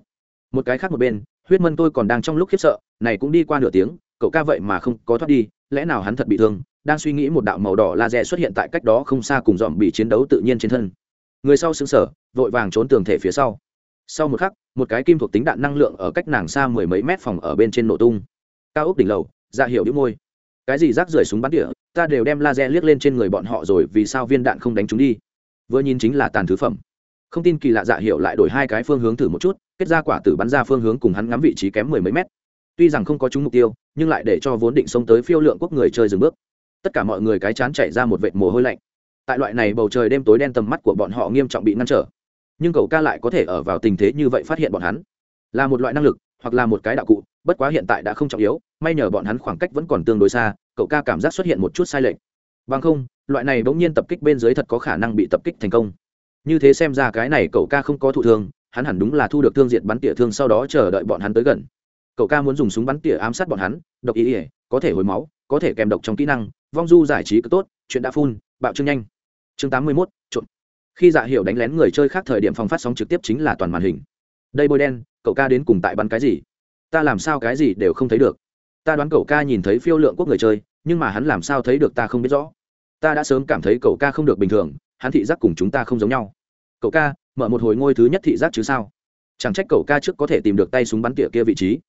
Một cái khác một bên, huyết mân tôi còn đang trong lúc khiếp sợ, này cũng đi qua nửa tiếng, cậu ca vậy mà không có thoát đi, lẽ nào hắn thật bị thương, đang suy nghĩ một đạo màu đỏ laser xuất hiện tại cách đó không xa cùng dòm bị chiến đấu tự nhiên trên thân. Người sau xứng sở vội vàng trốn tường thể phía sau sau một khắc, một cái kim thuộc tính đạn năng lượng ở cách nàng xa mười mấy mét phòng ở bên trên nổ tung. Cao ốc đỉnh lầu dạ ra hiệu đĩu môi. Cái gì rác rưởi súng bắn địa ta đều đem laser liếc lên trên người bọn họ rồi, vì sao viên đạn không đánh chúng đi? Vừa nhìn chính là tàn thứ phẩm. Không tin kỳ lạ dạ hiệu lại đổi hai cái phương hướng thử một chút, kết ra quả tử bắn ra phương hướng cùng hắn ngắm vị trí kém mười mấy mét. Tuy rằng không có trúng mục tiêu, nhưng lại để cho vốn định xông tới phiêu lượng quốc người chơi dừng bước. Tất cả mọi người cái chán chạy ra một vệt mồ hôi lạnh. Tại loại này bầu trời đêm tối đen tầm mắt của bọn họ nghiêm trọng bị ngăn trở nhưng cậu ca lại có thể ở vào tình thế như vậy phát hiện bọn hắn. Là một loại năng lực, hoặc là một cái đạo cụ, bất quá hiện tại đã không trọng yếu, may nhờ bọn hắn khoảng cách vẫn còn tương đối xa, cậu ca cảm giác xuất hiện một chút sai lệch. Bằng không, loại này bỗng nhiên tập kích bên dưới thật có khả năng bị tập kích thành công. Như thế xem ra cái này cậu ca không có thụ thương, hắn hẳn đúng là thu được thương diện bắn tỉa thương sau đó chờ đợi bọn hắn tới gần. Cậu ca muốn dùng súng bắn tỉa ám sát bọn hắn, độc ý ỉa có thể hồi máu, có thể kèm độc trong kỹ năng, vong du giải trí cứ tốt, chuyện đã phun bạo trương nhanh. Chương tám mươi mốt trộn khi dạ hiệu đánh lén người chơi khác thời điểm phòng phát sóng trực tiếp chính là toàn màn hình. Đây bôi đen, cậu ca đến cùng tại bắn cái gì? Ta làm sao cái gì đều không thấy được. Ta đoán cậu ca nhìn thấy phiêu lượng quốc người chơi, nhưng mà hắn làm sao thấy được ta không biết rõ. Ta đã sớm cảm thấy cậu ca không được bình thường, hắn thị giác cùng chúng ta không giống nhau. Cậu ca, mở một hồi ngôi thứ nhất thị giác chứ sao? Chẳng trách cậu ca trước có thể tìm được tay súng bắn tỉa kia vị trí.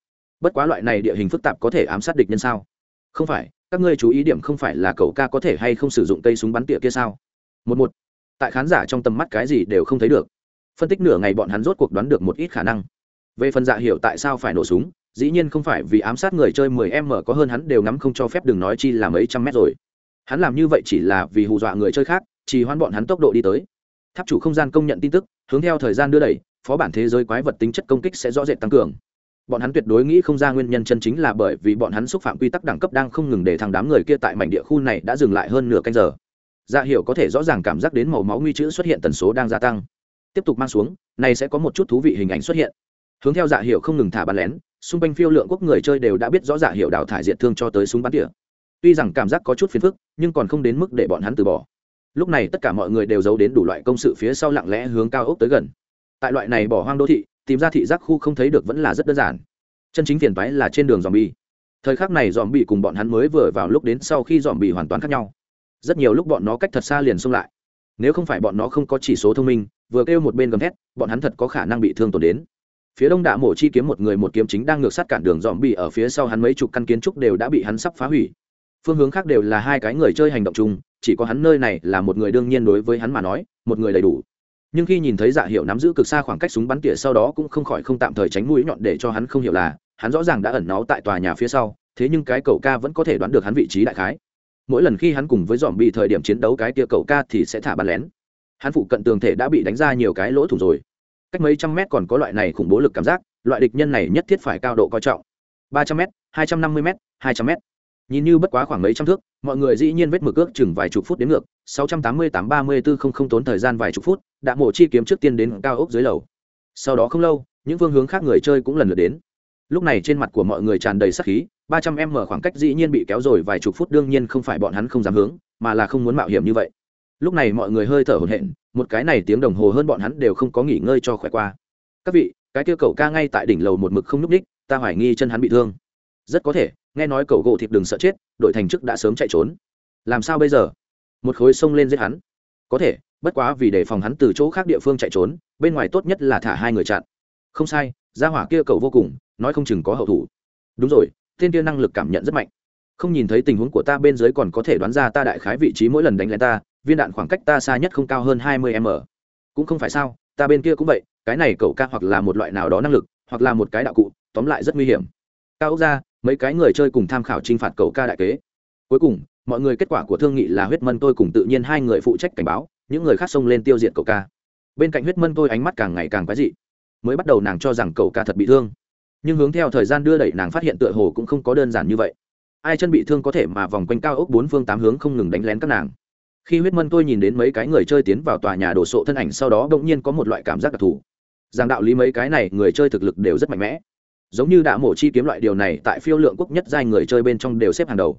Bất quá loại này địa hình phức tạp có thể ám sát địch nhân sao? Không phải, các ngươi chú ý điểm không phải là cậu ca có thể hay không sử dụng tay súng bắn tỉa kia sao? Một một tại khán giả trong tầm mắt cái gì đều không thấy được. Phân tích nửa ngày bọn hắn rốt cuộc đoán được một ít khả năng. Về phần dạ hiểu tại sao phải nổ súng, dĩ nhiên không phải vì ám sát người chơi 10 m có hơn hắn đều ngắm không cho phép đừng nói chi là mấy trăm mét rồi. Hắn làm như vậy chỉ là vì hù dọa người chơi khác, chỉ hoãn bọn hắn tốc độ đi tới. Tháp chủ không gian công nhận tin tức, hướng theo thời gian đưa đẩy, phó bản thế giới quái vật tính chất công kích sẽ rõ rệt tăng cường. Bọn hắn tuyệt đối nghĩ không ra nguyên nhân chân chính là bởi vì bọn hắn xúc phạm quy tắc đẳng cấp đang không ngừng để thằng đám người kia tại mảnh địa khu này đã dừng lại hơn nửa canh giờ dạ hiệu có thể rõ ràng cảm giác đến màu máu nguy chữ xuất hiện tần số đang gia tăng. Tiếp tục mang xuống, này sẽ có một chút thú vị hình ảnh xuất hiện. Hướng theo dạ hiệu không ngừng thả bắn lén, xung quanh phiêu lượng quốc người chơi đều đã biết rõ dạ hiệu đào thải diệt thương cho tới súng bắn tỉa. Tuy rằng cảm giác có chút phiền phức, nhưng còn không đến mức để bọn hắn từ bỏ. Lúc này tất cả mọi người đều giấu đến đủ loại công sự phía sau lặng lẽ hướng cao ốc tới gần. Tại loại này bỏ hoang đô thị, tìm ra thị giác khu không thấy được vẫn là rất đơn giản. Chân chính phiền toái là trên đường dòm bi thời khắc này dòm bị cùng bọn hắn mới vừa vào lúc đến sau khi dòm bị hoàn toàn khác nhau rất nhiều lúc bọn nó cách thật xa liền xông lại. Nếu không phải bọn nó không có chỉ số thông minh, vừa kêu một bên gầm thét, bọn hắn thật có khả năng bị thương tổn đến. Phía đông đạ mổ chi kiếm một người một kiếm chính đang ngược sát cản đường dòm bị ở phía sau hắn mấy chục căn kiến trúc đều đã bị hắn sắp phá hủy. Phương hướng khác đều là hai cái người chơi hành động chung, chỉ có hắn nơi này là một người đương nhiên đối với hắn mà nói, một người đầy đủ. Nhưng khi nhìn thấy dạ hiệu nắm giữ cực xa khoảng cách súng bắn tỉa sau đó cũng không khỏi không tạm thời tránh mũi nhọn để cho hắn không hiểu là, hắn rõ ràng đã ẩn náu tại tòa nhà phía sau, thế nhưng cái cầu ca vẫn có thể đoán được hắn vị trí đại khái mỗi lần khi hắn cùng với dòm bị thời điểm chiến đấu cái tia cậu ca thì sẽ thả bắn lén. Hắn phụ cận tường thể đã bị đánh ra nhiều cái lỗ thủng rồi. Cách mấy trăm mét còn có loại này khủng bố lực cảm giác, loại địch nhân này nhất thiết phải cao độ coi trọng. Ba trăm m hai trăm năm mươi m hai trăm m nhìn như bất quá khoảng mấy trăm thước, mọi người dĩ nhiên vết mực ước chừng vài chục phút đến ngược, sáu trăm tám mươi tám ba mươi bốn không không tốn thời gian vài chục phút, đã mổ chi kiếm trước tiên đến cao ốc dưới lầu. Sau đó không lâu, những phương hướng khác người chơi cũng lần lượt đến. Lúc này trên mặt của mọi người tràn đầy sắc khí ba trăm em mở khoảng cách dĩ nhiên bị kéo rồi vài chục phút đương nhiên không phải bọn hắn không dám hướng, mà là không muốn mạo hiểm như vậy. Lúc này mọi người hơi thở hổn hển, một cái này tiếng đồng hồ hơn bọn hắn đều không có nghỉ ngơi cho khỏe qua. Các vị, cái kia cậu ca ngay tại đỉnh lầu một mực không nhúc ních ta hoài nghi chân hắn bị thương. Rất có thể, nghe nói cậu gỗ thịt đừng sợ chết, đội thành chức đã sớm chạy trốn. Làm sao bây giờ? Một khối sông lên giết hắn. Có thể, bất quá vì đề phòng hắn từ chỗ khác địa phương chạy trốn, bên ngoài tốt nhất là thả hai người chặn. Không sai, gia hỏa kia cậu vô cùng, nói không chừng có hậu thủ. Đúng rồi tên kia năng lực cảm nhận rất mạnh. Không nhìn thấy tình huống của ta bên dưới còn có thể đoán ra ta đại khái vị trí mỗi lần đánh lên ta, viên đạn khoảng cách ta xa nhất không cao hơn hai mươi m. Cũng không phải sao, ta bên kia cũng vậy, cái này cậu ca hoặc là một loại nào đó năng lực, hoặc là một cái đạo cụ, tóm lại rất nguy hiểm. Cao ốc ra mấy cái người chơi cùng tham khảo t r i n h phạt cậu ca đại kế. Cuối cùng, mọi người kết quả của thương nghị là huyết mân tôi cùng tự nhiên hai người phụ trách cảnh báo, những người khác xông lên tiêu diệt cậu ca. Bên cạnh huyết mân tôi ánh mắt càng ngày càng quái dị. Mới bắt đầu nàng cho rằng cậu ca thật bị thương nhưng hướng theo thời gian đưa đẩy nàng phát hiện tựa hồ cũng không có đơn giản như vậy. Ai chân bị thương có thể mà vòng quanh cao ốc bốn phương tám hướng không ngừng đánh lén các nàng. Khi huyết mân tôi nhìn đến mấy cái người chơi tiến vào tòa nhà đổ sộ thân ảnh sau đó đ ỗ n g nhiên có một loại cảm giác đặc thù. Rằng đạo lý mấy cái này, người chơi thực lực đều rất mạnh mẽ. Giống như đã mổ chi kiếm loại điều này, tại phiêu lượng quốc nhất giai người chơi bên trong đều xếp hàng đầu.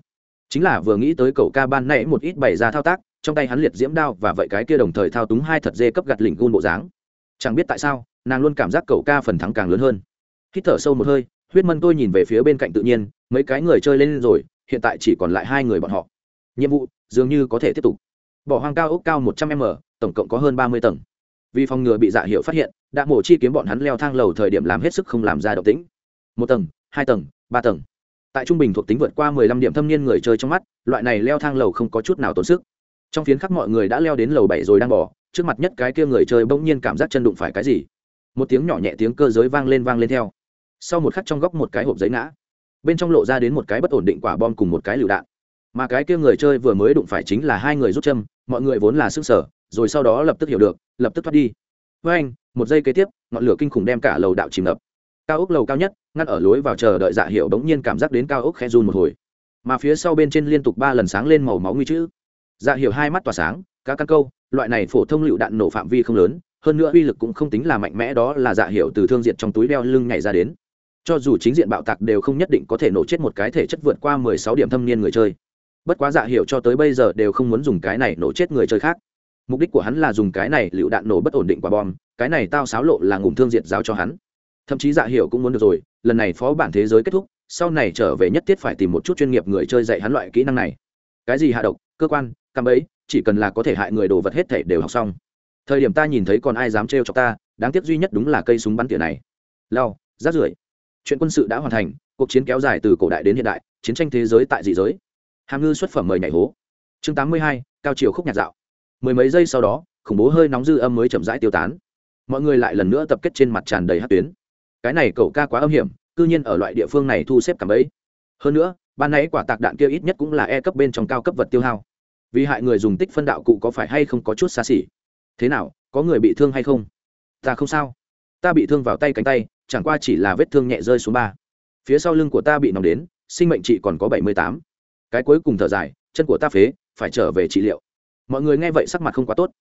Chính là vừa nghĩ tới cậu ca ban nãy một ít bày ra thao tác, trong tay hắn liệt diễm đao và vậy cái kia đồng thời thao túng hai thật dê cấp gặt lỉnh gun bộ dáng. Chẳng biết tại sao, nàng luôn cảm giác cậu ca phần thắng càng lớn hơn hít thở sâu một hơi, huyết mân tôi nhìn về phía bên cạnh tự nhiên, mấy cái người chơi lên rồi, hiện tại chỉ còn lại hai người bọn họ. Nhiệm vụ, dường như có thể tiếp tục. Bỏ hoang cao ốc cao một trăm m, tổng cộng có hơn ba mươi tầng. Vì phòng ngừa bị dạ hiệu phát hiện đã mổ chi kiếm bọn hắn leo thang lầu thời điểm làm hết sức không làm ra động tĩnh. Một tầng, hai tầng, ba tầng. Tại trung bình thuộc tính vượt qua mười lăm điểm thâm niên người chơi trong mắt, loại này leo thang lầu không có chút nào tốn sức. Trong phiến khắc mọi người đã leo đến lầu bảy rồi đang bỏ, trước mặt nhất cái kia người chơi bỗng nhiên cảm giác chân đụng phải cái gì. Một tiếng nhỏ nhẹ tiếng cơ giới vang lên vang lên theo sau một khắc trong góc một cái hộp giấy ngã. Bên trong lộ ra đến một cái bất ổn định quả bom cùng một cái lựu đạn. Mà cái kia người chơi vừa mới đụng phải chính là hai người rút châm, mọi người vốn là sức sở, rồi sau đó lập tức hiểu được, lập tức thoát đi. Với anh, một giây kế tiếp, ngọn lửa kinh khủng đem cả lầu đạo chìm ngập. Cao ốc lầu cao nhất ngắt ở lối vào chờ đợi dạ hiệu bỗng nhiên cảm giác đến cao ốc khe run một hồi. Mà phía sau bên trên liên tục ba lần sáng lên màu máu nguy chữ. Dạ hiệu hai mắt tỏa sáng cá căn câu, loại này phổ thông lựu đạn nổ phạm vi không lớn, hơn nữa uy lực cũng không tính là mạnh mẽ, đó là dạ hiệu từ thương diện trong túi đeo lưng nhảy ra đến cho dù chính diện bạo tạc đều không nhất định có thể nổ chết một cái thể chất vượt qua mười sáu điểm thâm niên người chơi. Bất quá dạ Hiểu cho tới bây giờ đều không muốn dùng cái này nổ chết người chơi khác. Mục đích của hắn là dùng cái này lựu đạn nổ bất ổn định quả bom, cái này tao xáo lộ là ngủm thương diệt giáo cho hắn. Thậm chí dạ Hiểu cũng muốn được rồi, lần này phó bản thế giới kết thúc, sau này trở về nhất thiết phải tìm một chút chuyên nghiệp người chơi dạy hắn loại kỹ năng này. Cái gì hạ độc, cơ quan, cam ấy chỉ cần là có thể hại người đồ vật hết thể đều học xong. Thời điểm ta nhìn thấy còn ai dám trêu cho ta, đáng tiếc duy nhất đúng là cây súng bắn tỉa này. Lao rát rưởi chuyện quân sự đã hoàn thành, cuộc chiến kéo dài từ cổ đại đến hiện đại, chiến tranh thế giới tại dị giới. Hàm ngư xuất phẩm mời nhảy hố. Chương tám mươi hai, cao chiều khúc nhạc dạo. Mười mấy giây sau đó, khủng bố hơi nóng dư âm mới chậm rãi tiêu tán. Mọi người lại lần nữa tập kết trên mặt tràn đầy hát tuyến. Cái này cậu ca quá âm hiểm, cư nhiên ở loại địa phương này thu xếp cảm ấy hơn nữa, ban nãy quả tạc đạn kia ít nhất cũng là e cấp bên trong cao cấp vật tiêu hao. Vì hại người dùng tích phân đạo cụ có phải hay không có chút xa xỉ? Thế nào, có người bị thương hay không? Ta không sao. Ta bị thương vào tay cánh tay chẳng qua chỉ là vết thương nhẹ rơi xuống ba. Phía sau lưng của ta bị nóng đến, sinh mệnh chị còn có bảy mươi tám. Cái cuối cùng thở dài, chân của ta phế, phải trở về trị liệu. Mọi người nghe vậy sắc mặt không quá tốt.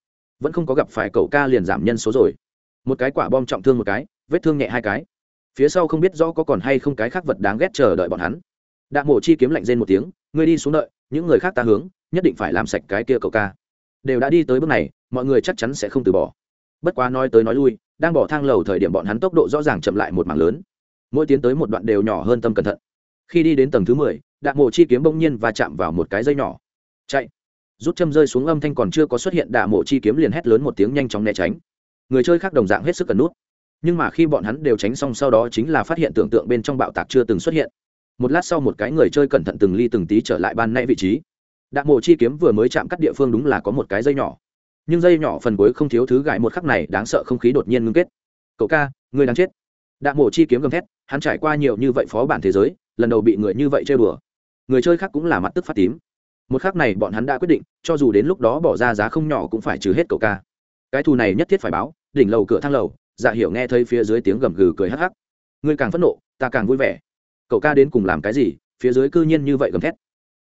Vẫn không có gặp phải cậu ca liền giảm nhân số rồi. Một cái quả bom trọng thương một cái, vết thương nhẹ hai cái. Phía sau không biết rõ có còn hay không cái khác vật đáng ghét chờ đợi bọn hắn. Đạ mổ chi kiếm lạnh rên một tiếng, ngươi đi xuống đợi, những người khác ta hướng, nhất định phải làm sạch cái kia cậu ca. Đều đã đi tới bước này, mọi người chắc chắn sẽ không từ bỏ. Bất quá nói tới nói lui đang bỏ thang lầu thời điểm bọn hắn tốc độ rõ ràng chậm lại một mảng lớn. Mỗi tiến tới một đoạn đều nhỏ hơn tâm cẩn thận. Khi đi đến tầng thứ mười đạn mộ chi kiếm bỗng nhiên và chạm vào một cái dây nhỏ. Chạy! Rút châm rơi xuống âm thanh còn chưa có xuất hiện đạ mộ chi kiếm liền hét lớn một tiếng nhanh chóng né tránh. Người chơi khác đồng dạng hết sức cần nút. Nhưng mà khi bọn hắn đều tránh xong sau đó chính là phát hiện tưởng tượng bên trong bạo tạc chưa từng xuất hiện. Một lát sau một cái người chơi cẩn thận từng ly từng tí trở lại ban nãy vị trí. Đạ mộ chi kiếm vừa mới chạm cắt địa phương đúng là có một cái dây nhỏ nhưng dây nhỏ phần cuối không thiếu thứ gãi một khắc này đáng sợ không khí đột nhiên ngưng kết. Cậu ca, người đang chết. Đạn mổ chi kiếm gầm thét, hắn trải qua nhiều như vậy phó bản thế giới, lần đầu bị người như vậy chơi bừa người chơi khác cũng là mặt tức phát tím. Một khắc này bọn hắn đã quyết định, cho dù đến lúc đó bỏ ra giá không nhỏ cũng phải trừ hết cậu ca. Cái thù này nhất thiết phải báo, đỉnh lầu cửa thang lầu dạ hiểu nghe thấy phía dưới tiếng gầm gừ cười hắc hắc. Ngươi càng phẫn nộ, ta càng vui vẻ. Cậu ca đến cùng làm cái gì, phía dưới cư nhiên như vậy gầm thét.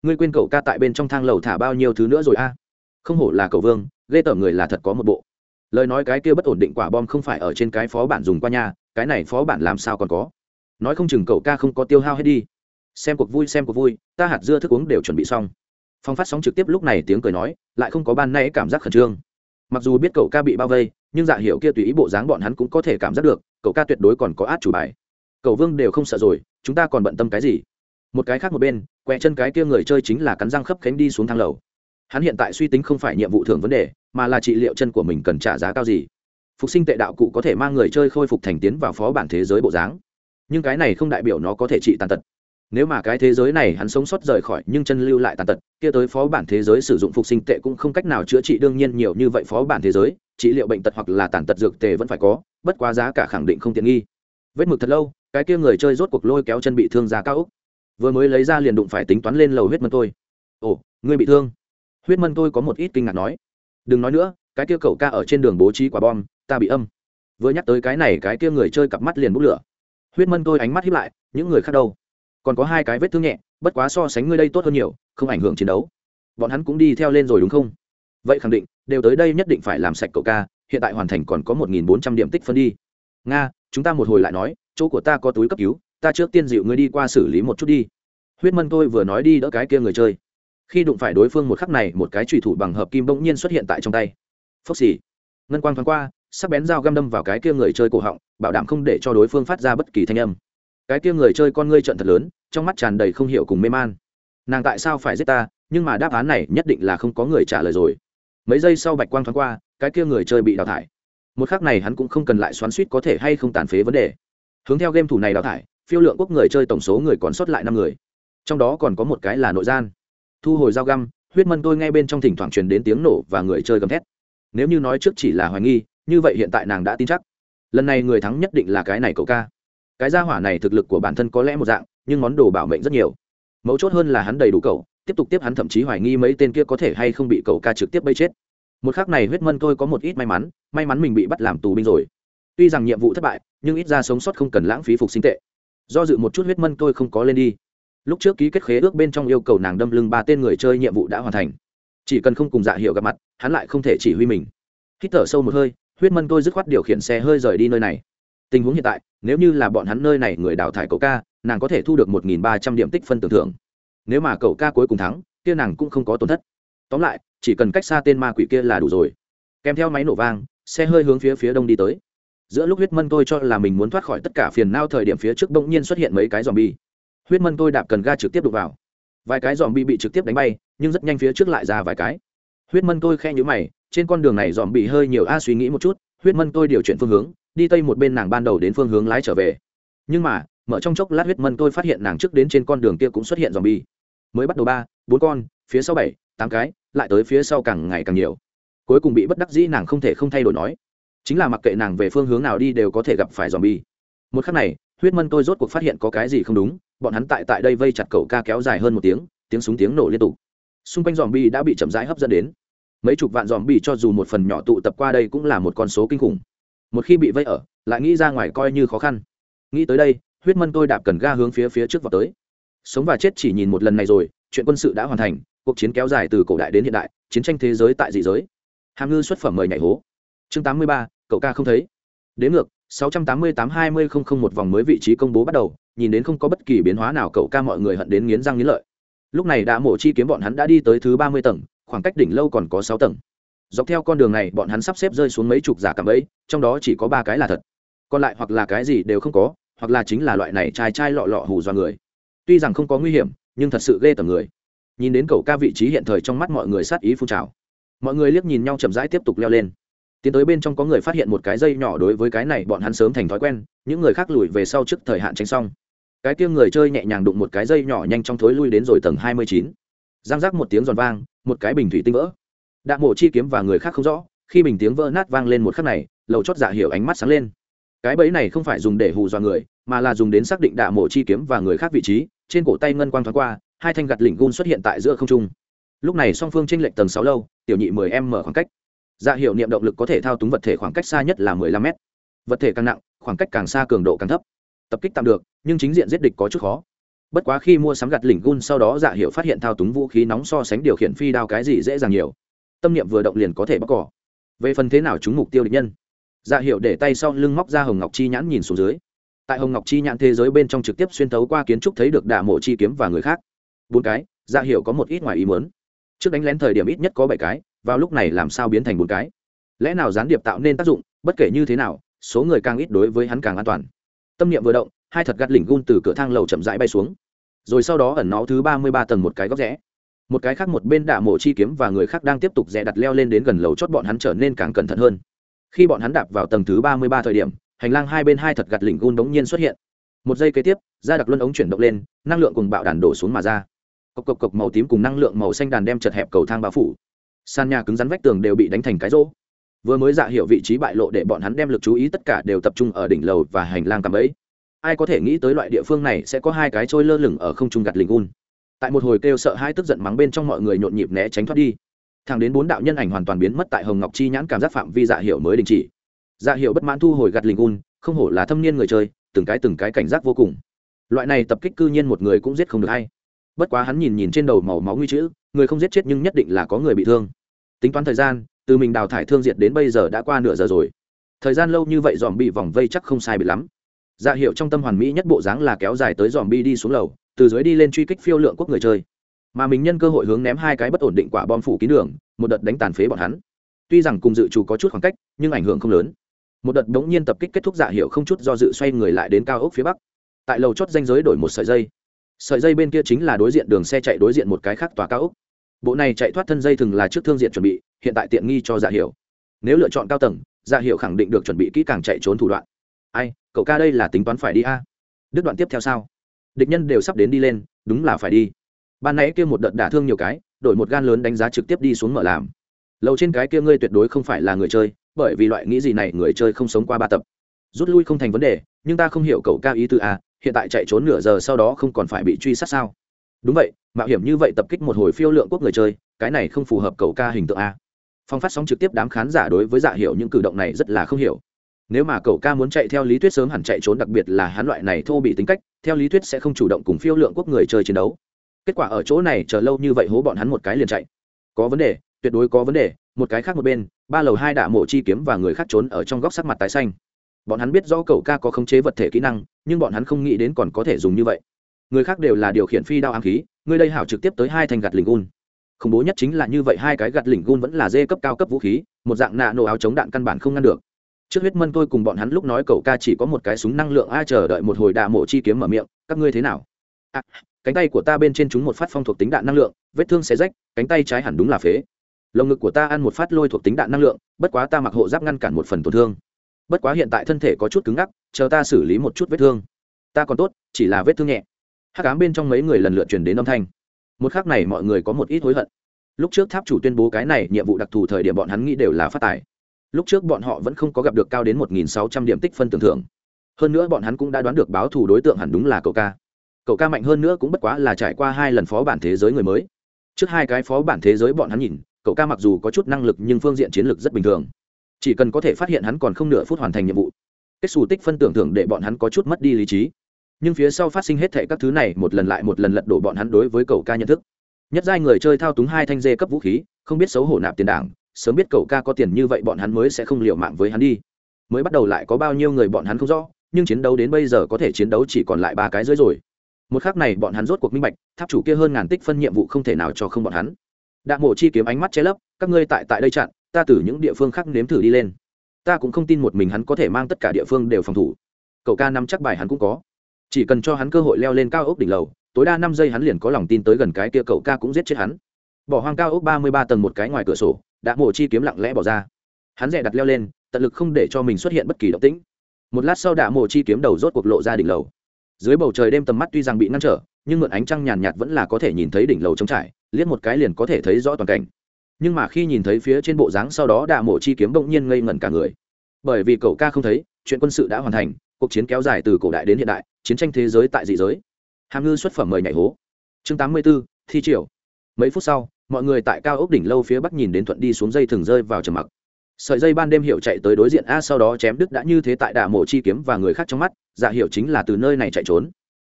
Ngươi quên cậu ca tại bên trong thang lầu thả bao nhiêu thứ nữa rồi a? Không hổ là cậu vương ghê tởm người là thật có một bộ. Lời nói cái kia bất ổn định quả bom không phải ở trên cái phó bản dùng qua nhà cái này phó bản làm sao còn có? Nói không chừng cậu ca không có tiêu hao hết đi. Xem cuộc vui, xem cuộc vui, ta hạt dưa thức uống đều chuẩn bị xong. Phong phát sóng trực tiếp lúc này tiếng cười nói, lại không có ban nay cảm giác khẩn trương. Mặc dù biết cậu ca bị bao vây, nhưng dạ hiểu kia tùy ý bộ dáng bọn hắn cũng có thể cảm giác được, cậu ca tuyệt đối còn có át chủ bài. Cậu vương đều không sợ rồi, chúng ta còn bận tâm cái gì? Một cái khác một bên, quẹ chân cái kia người chơi chính là cắn răng khấp khánh đi xuống thang lầu hắn hiện tại suy tính không phải nhiệm vụ thưởng vấn đề, mà là trị liệu chân của mình cần trả giá cao gì. Phục sinh tệ đạo cụ có thể mang người chơi khôi phục thành tiến vào phó bản thế giới bộ dáng. Nhưng cái này không đại biểu nó có thể trị tàn tật. Nếu mà cái thế giới này hắn sống sót rời khỏi nhưng chân lưu lại tàn tật, kia tới phó bản thế giới sử dụng phục sinh tệ cũng không cách nào chữa trị đương nhiên nhiều như vậy phó bản thế giới, trị liệu bệnh tật hoặc là tàn tật dược tề vẫn phải có, bất quá giá cả khẳng định không tiện nghi. Vết mực thật lâu, cái kia người chơi rốt cuộc lôi kéo chân bị thương ra cao úc vừa mới lấy ra liền đụng phải tính toán lên lầu huyết mân tôi. Ồ, ngươi bị thương huyết mân tôi có một ít kinh ngạc nói, đừng nói nữa, cái kia cậu ca ở trên đường bố trí quả bom, ta bị âm. Vừa nhắc tới cái này, cái kia người chơi cặp mắt liền bút lửa. Huyết mân tôi ánh mắt hiếp lại, những người khác đâu? Còn có hai cái vết thương nhẹ, bất quá so sánh ngươi đây tốt hơn nhiều, không ảnh hưởng chiến đấu. Bọn hắn cũng đi theo lên rồi đúng không? Vậy khẳng định, đều tới đây nhất định phải làm sạch cậu ca, hiện tại hoàn thành còn có một nghìn bốn trăm điểm tích phân đi. Nga, chúng ta một hồi lại nói, chỗ của ta có túi cấp cứu, ta trước tiên dịu ngươi đi qua xử lý một chút đi. Huyết mân tôi vừa nói đi đỡ cái kia người chơi khi đụng phải đối phương một khắc này, một cái trùy thủ bằng hợp kim bỗng nhiên xuất hiện tại trong tay. Phốc xì. Ngân quang thoáng qua, sắc bén dao găm đâm vào cái kia người chơi cổ họng, bảo đảm không để cho đối phương phát ra bất kỳ thanh âm. Cái kia người chơi con ngươi trận thật lớn, trong mắt tràn đầy không hiểu cùng mê man. Nàng tại sao phải giết ta, nhưng mà đáp án này nhất định là không có người trả lời rồi. Mấy giây sau bạch quang thoáng qua, cái kia người chơi bị đào thải. Một khác này hắn cũng không cần lại xoắn suýt có thể hay không tàn phế vấn đề. Hướng theo game thủ này đào thải, phiêu lượng quốc người chơi tổng số người còn sót lại năm người. Trong đó còn có một cái là nội gian thu hồi dao găm, huyết mân tôi nghe bên trong thỉnh thoảng truyền đến tiếng nổ và người chơi gầm thét. Nếu như nói trước chỉ là hoài nghi, như vậy hiện tại nàng đã tin chắc. Lần này người thắng nhất định là cái này cậu ca. Cái gia hỏa này thực lực của bản thân có lẽ một dạng, nhưng món đồ bảo mệnh rất nhiều. Mấu chốt hơn là hắn đầy đủ cậu, tiếp tục tiếp hắn thậm chí hoài nghi mấy tên kia có thể hay không bị cậu ca trực tiếp bây chết. Một khác này huyết mân tôi có một ít may mắn may mắn mình bị bắt làm tù binh rồi. Tuy rằng nhiệm vụ thất bại, nhưng ít ra sống sót không cần lãng phí phục sinh tệ. Do dự một chút huyết mân tôi không có lên đi lúc trước ký kết khế ước bên trong yêu cầu nàng đâm lưng ba tên người chơi nhiệm vụ đã hoàn thành. Chỉ cần không cùng dạ hiệu gặp mặt, hắn lại không thể chỉ huy mình. Hít thở sâu một hơi, huyết mân tôi dứt khoát điều khiển xe hơi rời đi nơi này. Tình huống hiện tại, nếu như là bọn hắn nơi này người đào thải cậu ca, nàng có thể thu được một nghìn ba trăm điểm tích phân tưởng thưởng. Nếu mà cậu ca cuối cùng thắng, kia nàng cũng không có tổn thất. Tóm lại, chỉ cần cách xa tên ma quỷ kia là đủ rồi. Kèm theo máy nổ vang, xe hơi hướng phía phía đông đi tới. Giữa lúc huyết mân tôi cho là mình muốn thoát khỏi tất cả phiền nao thời điểm phía trước bỗng nhiên xuất hiện mấy cái dòm bi huyết mân tôi đạp cần ga trực tiếp đục vào. Vài cái dòm bị bị trực tiếp đánh bay, nhưng rất nhanh phía trước lại ra vài cái. Huyết mân tôi khe nhữ mày, trên con đường này dòm bị hơi nhiều a, suy nghĩ một chút, huyết mân tôi điều chuyển phương hướng, đi tây một bên nàng ban đầu đến phương hướng lái trở về. Nhưng mà, mở trong chốc lát huyết mân tôi phát hiện nàng trước đến trên con đường kia cũng xuất hiện dòm bi mới bắt đầu ba, bốn con, phía sau bảy, tám cái, lại tới phía sau càng ngày càng nhiều. Cuối cùng bị bất đắc dĩ nàng không thể không thay đổi nói. Chính là mặc kệ nàng về phương hướng nào đi đều có thể gặp phải dòm bi một khắc này, huyết mân tôi rốt cuộc phát hiện có cái gì không đúng bọn hắn tại tại đây vây chặt cậu ca kéo dài hơn một tiếng tiếng súng tiếng nổ liên tục. Xung quanh dòm bi đã bị chậm rãi hấp dẫn đến. Mấy chục vạn dòm bi cho dù một phần nhỏ tụ tập qua đây cũng là một con số kinh khủng. Một khi bị vây ở, lại nghĩ ra ngoài coi như khó khăn. Nghĩ tới đây, huyết mân tôi đạp cần ga hướng phía phía trước vào tới. Sống và chết chỉ nhìn một lần này rồi, chuyện quân sự đã hoàn thành, cuộc chiến kéo dài từ cổ đại đến hiện đại, chiến tranh thế giới tại dị giới. Hàm ngư xuất phẩm mời nhảy hố. Chương tám mươi ba, cậu ca không thấy. Đến ngược sáu trăm tám mươi tám hai mươi không không một vòng mới vị trí công bố bắt đầu, nhìn đến không có bất kỳ biến hóa nào, cậu ca mọi người hận đến nghiến răng nghiến lợi. Lúc này đã mổ chi kiếm bọn hắn đã đi tới thứ ba mươi tầng, khoảng cách đỉnh lâu còn có sáu tầng. Dọc theo con đường này, bọn hắn sắp xếp rơi xuống mấy chục giả cảm ấy trong đó chỉ có ba cái là thật. Còn lại hoặc là cái gì đều không có, hoặc là chính là loại này trai trai lọ lọ hù do người. Tuy rằng không có nguy hiểm, nhưng thật sự ghê tởm người. Nhìn đến cậu ca vị trí hiện thời trong mắt mọi người sát ý phun trào. Mọi người liếc nhìn nhau chậm rãi tiếp tục leo lên tiến tới bên trong có người phát hiện một cái dây nhỏ đối với cái này, bọn hắn sớm thành thói quen, những người khác lùi về sau trước thời hạn tránh xong. Cái kia người chơi nhẹ nhàng đụng một cái dây nhỏ nhanh trong thối lui đến rồi tầng hai mươi chín. Giang giác một tiếng giòn vang, một cái bình thủy tinh vỡ. Đạ mổ chi kiếm và người khác không rõ, khi bình tiếng vỡ nát vang lên một khắc này, lầu chót dạ hiểu ánh mắt sáng lên. Cái bẫy này không phải dùng để hù dọa người, mà là dùng đến xác định đạ mổ chi kiếm và người khác vị trí, trên cổ tay ngân quang thoáng qua, hai thanh gặt lỉnh gun xuất hiện tại giữa không trung. Lúc này song phương tranh lệch tầng sáu lâu, tiểu nhị mười em mở khoảng cách dạ hiệu niệm động lực có thể thao túng vật thể khoảng cách xa nhất là mười lăm m vật thể càng nặng, khoảng cách càng xa cường độ càng thấp. Tập kích tạm được, nhưng chính diện giết địch có chút khó. Bất quá khi mua sắm gặt lỉnh gun sau đó dạ hiệu phát hiện thao túng vũ khí nóng so sánh điều khiển phi đao cái gì dễ dàng nhiều. Tâm niệm vừa động liền có thể bóc cỏ. Về phần thế nào chúng mục tiêu địch nhân? Dạ hiệu để tay sau lưng móc ra hồng ngọc chi nhãn nhìn xuống dưới. Tại hồng ngọc chi nhãn thế giới bên trong trực tiếp xuyên tấu qua kiến trúc thấy được đả mộ chi kiếm và người khác. Bốn cái dạ hiệu có một ít ngoài ý muốn. Trước đánh lén thời điểm ít nhất có bảy cái vào lúc này làm sao biến thành bốn cái? Lẽ nào gián điệp tạo nên tác dụng, bất kể như thế nào, số người càng ít đối với hắn càng an toàn. Tâm niệm vừa động, hai thật gắt lỉnh gun từ cửa thang lầu chậm rãi bay xuống. Rồi sau đó ẩn nó thứ ba mươi ba tầng một cái góc rẽ. Một cái khác một bên đạ mộ chi kiếm và người khác đang tiếp tục rẽ đặt leo lên đến gần lầu chót bọn hắn trở nên càng cẩn thận hơn. Khi bọn hắn đạp vào tầng thứ ba mươi ba thời điểm, hành lang hai bên hai thật gặt lỉnh gun đống nhiên xuất hiện. Một giây kế tiếp, da đặc luân ống chuyển động lên, năng lượng cùng bạo đàn đổ xuống mà ra. Cộc cộc cộc màu tím cùng năng lượng màu xanh đàn đem chật hẹp cầu thang bao phủ sàn nhà cứng rắn vách tường đều bị đánh thành cái rỗ. Vừa mới dạ hiệu vị trí bại lộ để bọn hắn đem lực chú ý tất cả đều tập trung ở đỉnh lầu và hành lang cắm ấy. Ai có thể nghĩ tới loại địa phương này sẽ có hai cái trôi lơ lửng ở không trung gặt lình un tại một hồi kêu sợ hai tức giận mắng bên trong mọi người nhộn nhịp né tránh thoát đi. Thẳng đến bốn đạo nhân ảnh hoàn toàn biến mất tại hồng ngọc chi nhãn cảm giác phạm vi dạ hiệu mới đình chỉ. Dạ hiệu bất mãn thu hồi gặt lình un không hổ là thâm niên người chơi, từng cái từng cái cảnh giác vô cùng. Loại này tập kích cư nhiên một người cũng giết không được hay bất quá hắn nhìn nhìn trên đầu màu máu nguy chữ, người không giết chết nhưng nhất định là có người bị thương tính toán thời gian, từ mình đào thải thương diệt đến bây giờ đã qua nửa giờ rồi. Thời gian lâu như vậy dòm bị vòng vây chắc không sai bị lắm. Dạ hiệu trong tâm hoàn mỹ nhất bộ dáng là kéo dài tới dòm bi đi xuống lầu, từ dưới đi lên truy kích phiêu lượng quốc người chơi. Mà mình nhân cơ hội hướng ném hai cái bất ổn định quả bom phủ kín đường, một đợt đánh tàn phế bọn hắn. Tuy rằng cùng dự trù có chút khoảng cách, nhưng ảnh hưởng không lớn. Một đợt đống nhiên tập kích kết thúc dạ hiệu không chút do dự xoay người lại đến cao ốc phía bắc. Tại lầu chót danh giới đổi một sợi dây. Sợi dây bên kia chính là đối diện đường xe chạy đối diện một cái khác tòa cao ốc bộ này chạy thoát thân dây thường là trước thương diện chuẩn bị, hiện tại tiện nghi cho dạ hiểu. Nếu lựa chọn cao tầng dạ hiểu khẳng định được chuẩn bị kỹ càng chạy trốn thủ đoạn. Ai, cậu ca đây là tính toán phải đi a? Đứt đoạn tiếp theo sao? Địch nhân đều sắp đến đi lên, đúng là phải đi. Ban nãy kia một đợt đả thương nhiều cái, đổi một gan lớn đánh giá trực tiếp đi xuống mở làm. Lầu trên cái kia ngươi tuyệt đối không phải là người chơi, bởi vì loại nghĩ gì này người chơi không sống qua ba tập. Rút lui không thành vấn đề, nhưng ta không hiểu cậu ca ý từ a, hiện tại chạy trốn nửa giờ sau đó không còn phải bị truy sát sao? Đúng vậy, mạo hiểm như vậy tập kích một hồi phiêu lượng quốc người chơi, cái này không phù hợp cầu ca hình tượng a. Phong phát sóng trực tiếp đám khán giả đối với dạ hiệu những cử động này rất là không hiểu. Nếu mà cậu ca muốn chạy theo lý thuyết sớm hẳn chạy trốn đặc biệt là hắn loại này thô bị tính cách, theo lý thuyết sẽ không chủ động cùng phiêu lượng quốc người chơi chiến đấu. Kết quả ở chỗ này chờ lâu như vậy hố bọn hắn một cái liền chạy. Có vấn đề, tuyệt đối có vấn đề, một cái khác một bên, ba lầu hai đạ mộ chi kiếm và người khác trốn ở trong góc sắc mặt tái xanh. Bọn hắn biết rõ cậu ca có khống chế vật thể kỹ năng, nhưng bọn hắn không nghĩ đến còn có thể dùng như vậy người khác đều là điều khiển phi đao ám khí ngươi đây hảo trực tiếp tới hai thành gạt lình gun khủng bố nhất chính là như vậy hai cái gạt lình gun vẫn là dê cấp cao cấp vũ khí một dạng nạ nổ áo chống đạn căn bản không ngăn được. Trước huyết mân tôi cùng bọn hắn lúc nói cậu ca chỉ có một cái súng năng lượng a chờ đợi một hồi đạ mộ chi kiếm mở miệng các ngươi thế nào? À, cánh tay của ta bên trên chúng một phát phong thuộc tính đạn năng lượng vết thương xé rách cánh tay trái hẳn đúng là phế. Lồng ngực của ta ăn một phát lôi thuộc tính đạn năng lượng bất quá ta mặc hộ giáp ngăn cản một phần tổn thương. Bất quá hiện tại thân thể có chút cứng ngắc chờ ta xử lý một chút vết thương. Ta còn tốt chỉ là vết thương nhẹ hắc ám bên trong mấy người lần lượt truyền đến âm thanh. Một khác này mọi người có một ít hối hận. Lúc trước tháp chủ tuyên bố cái này nhiệm vụ đặc thù thời điểm bọn hắn nghĩ đều là phát tài. Lúc trước bọn họ vẫn không có gặp được cao đến một nghìn sáu trăm điểm tích phân tưởng thưởng. Hơn nữa bọn hắn cũng đã đoán được báo thù đối tượng hẳn đúng là cậu ca. Cậu ca mạnh hơn nữa cũng bất quá là trải qua hai lần phó bản thế giới người mới. Trước hai cái phó bản thế giới bọn hắn nhìn, cậu ca mặc dù có chút năng lực nhưng phương diện chiến lược rất bình thường. Chỉ cần có thể phát hiện hắn còn không nửa phút hoàn thành nhiệm vụ, kết xù tích phân tưởng thưởng để bọn hắn có chút mất đi lý trí nhưng phía sau phát sinh hết thệ các thứ này, một lần lại một lần lật đổ bọn hắn đối với cầu ca nhận thức. Nhất giai người chơi thao túng hai thanh dê cấp vũ khí, không biết xấu hổ nạp tiền đảng, sớm biết cầu ca có tiền như vậy bọn hắn mới sẽ không liều mạng với hắn đi. Mới bắt đầu lại có bao nhiêu người bọn hắn không rõ, nhưng chiến đấu đến bây giờ có thể chiến đấu chỉ còn lại ba cái dưới rồi. Một khác này bọn hắn rốt cuộc minh bạch, tháp chủ kia hơn ngàn tích phân nhiệm vụ không thể nào cho không bọn hắn. Đạ mộ chi kiếm ánh mắt che lấp, các ngươi tại tại đây chặn, ta từ những địa phương khác nếm thử đi lên. Ta cũng không tin một mình hắn có thể mang tất cả địa phương đều phòng thủ. Cậu ca nắm chắc bài hắn cũng có chỉ cần cho hắn cơ hội leo lên cao ốc đỉnh lầu, tối đa năm giây hắn liền có lòng tin tới gần cái kia cậu ca cũng giết chết hắn. Bỏ hoang cao ốc ba mươi ba tầng một cái ngoài cửa sổ, đã mổ chi kiếm lặng lẽ bỏ ra. Hắn rẻ đặt leo lên, tận lực không để cho mình xuất hiện bất kỳ động tĩnh. Một lát sau đã mổ chi kiếm đầu rốt cuộc lộ ra đỉnh lầu. Dưới bầu trời đêm tầm mắt tuy rằng bị ngăn trở, nhưng mượn ánh trăng nhàn nhạt vẫn là có thể nhìn thấy đỉnh lầu trống trải, liếc một cái liền có thể thấy rõ toàn cảnh. Nhưng mà khi nhìn thấy phía trên bộ dáng sau đó đạ mộ chi kiếm bỗng nhiên ngây ngẩn cả người. Bởi vì cậu ca không thấy, chuyện quân sự đã hoàn thành, cuộc chiến kéo dài từ cổ đại đến hiện đại chiến tranh thế giới tại dị giới. Hàm ngư xuất phẩm mời nhảy hố. Chương tám mươi 84, thi triều. Mấy phút sau mọi người tại cao ốc đỉnh lâu phía bắc nhìn đến thuận đi xuống dây thường rơi vào trầm mặc. Sợi dây ban đêm hiệu chạy tới đối diện a sau đó chém đứt đã như thế tại đà mộ chi kiếm và người khác trong mắt dạ hiệu chính là từ nơi này chạy trốn.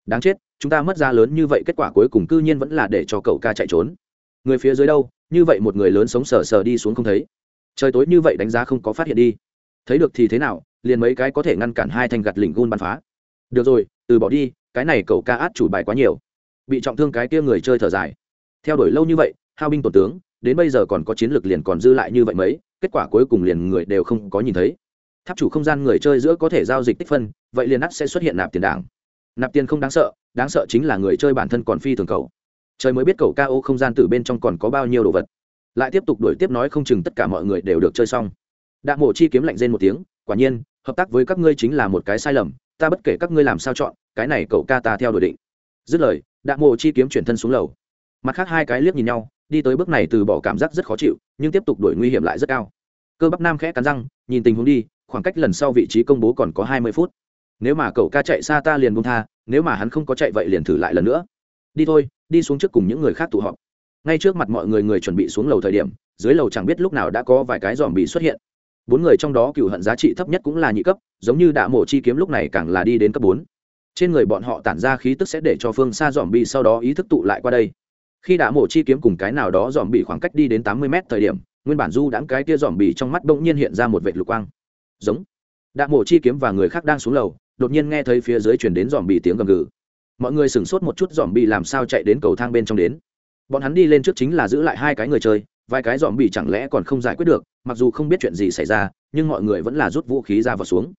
Đáng chết chúng ta mất ra lớn như vậy kết quả cuối cùng cư nhiên vẫn là để cho cậu ca chạy trốn. Người phía dưới đâu? Như vậy một người lớn sống sờ sờ đi xuống không thấy. Trời tối như vậy đánh giá không có phát hiện đi. Thấy được thì thế nào? Liền mấy cái có thể ngăn cản hai thanh gặt lỉnh gun bắn phá được rồi, từ bỏ đi, cái này cậu ca át chủ bài quá nhiều. Bị trọng thương cái kia người chơi thở dài. Theo đuổi lâu như vậy, hao binh tổn tướng, đến bây giờ còn có chiến lược liền còn dư lại như vậy mấy, kết quả cuối cùng liền người đều không có nhìn thấy. Tháp chủ không gian người chơi giữa có thể giao dịch tích phân, vậy liền ắt sẽ xuất hiện nạp tiền đảng. Nạp tiền không đáng sợ đáng sợ chính là người chơi bản thân còn phi thường cầu trời mới biết cầu ca ô không gian từ bên trong còn có bao nhiêu đồ vật. Lại tiếp tục đuổi tiếp nói không chừng tất cả mọi người đều được chơi xong. Đạ mộ chi kiếm lạnh rên một tiếng, quả nhiên, hợp tác với các ngươi chính là một cái sai lầm ta bất kể các ngươi làm sao chọn, cái này cậu ca ta theo đội định. Dứt lời đạ mộ chi kiếm chuyển thân xuống lầu. Mặt khác hai cái liếc nhìn nhau, đi tới bước này từ bỏ cảm giác rất khó chịu, nhưng tiếp tục đuổi nguy hiểm lại rất cao. Cơ bắp nam khẽ cắn răng, nhìn tình huống đi, khoảng cách lần sau vị trí công bố còn có hai mươi phút. Nếu mà cậu ca chạy xa ta liền buông tha, nếu mà hắn không có chạy vậy liền thử lại lần nữa. Đi thôi, đi xuống trước cùng những người khác tụ họp. Ngay trước mặt mọi người người chuẩn bị xuống lầu thời điểm, dưới lầu chẳng biết lúc nào đã có vài cái dòm bị xuất hiện bốn người trong đó cựu hận giá trị thấp nhất cũng là nhị cấp, giống như đạ mổ chi kiếm lúc này càng là đi đến cấp bốn. Trên người bọn họ tản ra khí tức sẽ để cho phương xa dòm bị sau đó ý thức tụ lại qua đây. Khi đạ mổ chi kiếm cùng cái nào đó dòm bị khoảng cách đi đến tám mươi mét thời điểm, nguyên bản du đãng cái tia dòm bị trong mắt bỗng nhiên hiện ra một vệt lục quang. Giống. Đạ mổ chi kiếm và người khác đang xuống lầu, đột nhiên nghe thấy phía dưới chuyển đến dòm bị tiếng gầm gừ. Mọi người sửng sốt một chút dòm bị làm sao chạy đến cầu thang bên trong đến? Bọn hắn đi lên trước chính là giữ lại hai cái người chơi vài cái dòm bị chẳng lẽ còn không giải quyết được, mặc dù không biết chuyện gì xảy ra, nhưng mọi người vẫn là rút vũ khí ra và xuống.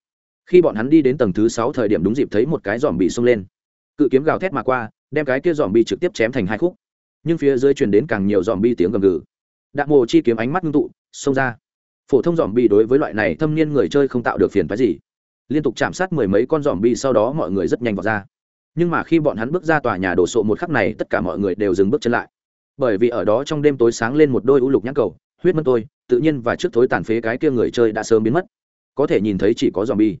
Khi bọn hắn đi đến tầng thứ sáu thời điểm đúng dịp thấy một cái dòm bị xông lên. Cự kiếm gào thét mà qua, đem cái kia dòm bị trực tiếp chém thành hai khúc. Nhưng phía dưới truyền đến càng nhiều dòm bi tiếng gầm gừ. Đạn mồ chi kiếm ánh mắt ngưng tụ, xông ra. Phổ thông dòm bi đối với loại này thâm niên người chơi không tạo được phiền phái gì. Liên tục chạm sát mười mấy con dòm bi sau đó mọi người rất nhanh vào ra. Nhưng mà khi bọn hắn bước ra tòa nhà đổ sộ một khắc này, tất cả mọi người đều dừng bước chân lại bởi vì ở đó trong đêm tối sáng lên một đôi u lục nhãn cầu, huyết mất tôi, tự nhiên và trước thối tàn phế cái kia người chơi đã sớm biến mất. Có thể nhìn thấy chỉ có dòm bi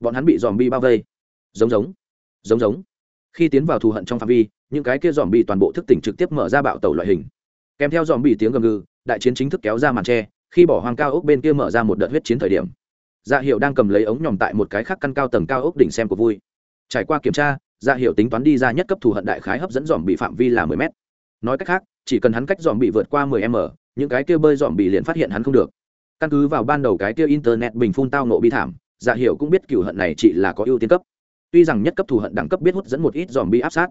bọn hắn bị dòm bi bao vây. Giống giống. Giống giống. Khi tiến vào thù hận trong phạm vi, những cái kia dòm bi toàn bộ thức tỉnh trực tiếp mở ra bạo tàu loại hình. Kèm theo dòm bi tiếng gầm gừ, đại chiến chính thức kéo ra màn tre, khi bỏ hoàng cao ốc bên kia mở ra một đợt huyết chiến thời điểm. Dạ hiệu đang cầm lấy ống nhòm tại một cái khác căn cao tầng cao ốc đỉnh xem của vui. Trải qua kiểm tra dạ hiệu tính toán đi ra nhất cấp thù hận đại khái hấp dẫn dòm bị phạm vi là mười m nói cách khác chỉ cần hắn cách dòm bị vượt qua mười m, những cái kia bơi dòm bị liền phát hiện hắn không được. Căn cứ vào ban đầu cái kia internet bình phun tao nộ bi thảm dạ hiệu cũng biết cửu hận này chỉ là có ưu tiên cấp. Tuy rằng nhất cấp thù hận đẳng cấp biết hút dẫn một ít dòm bị áp sát,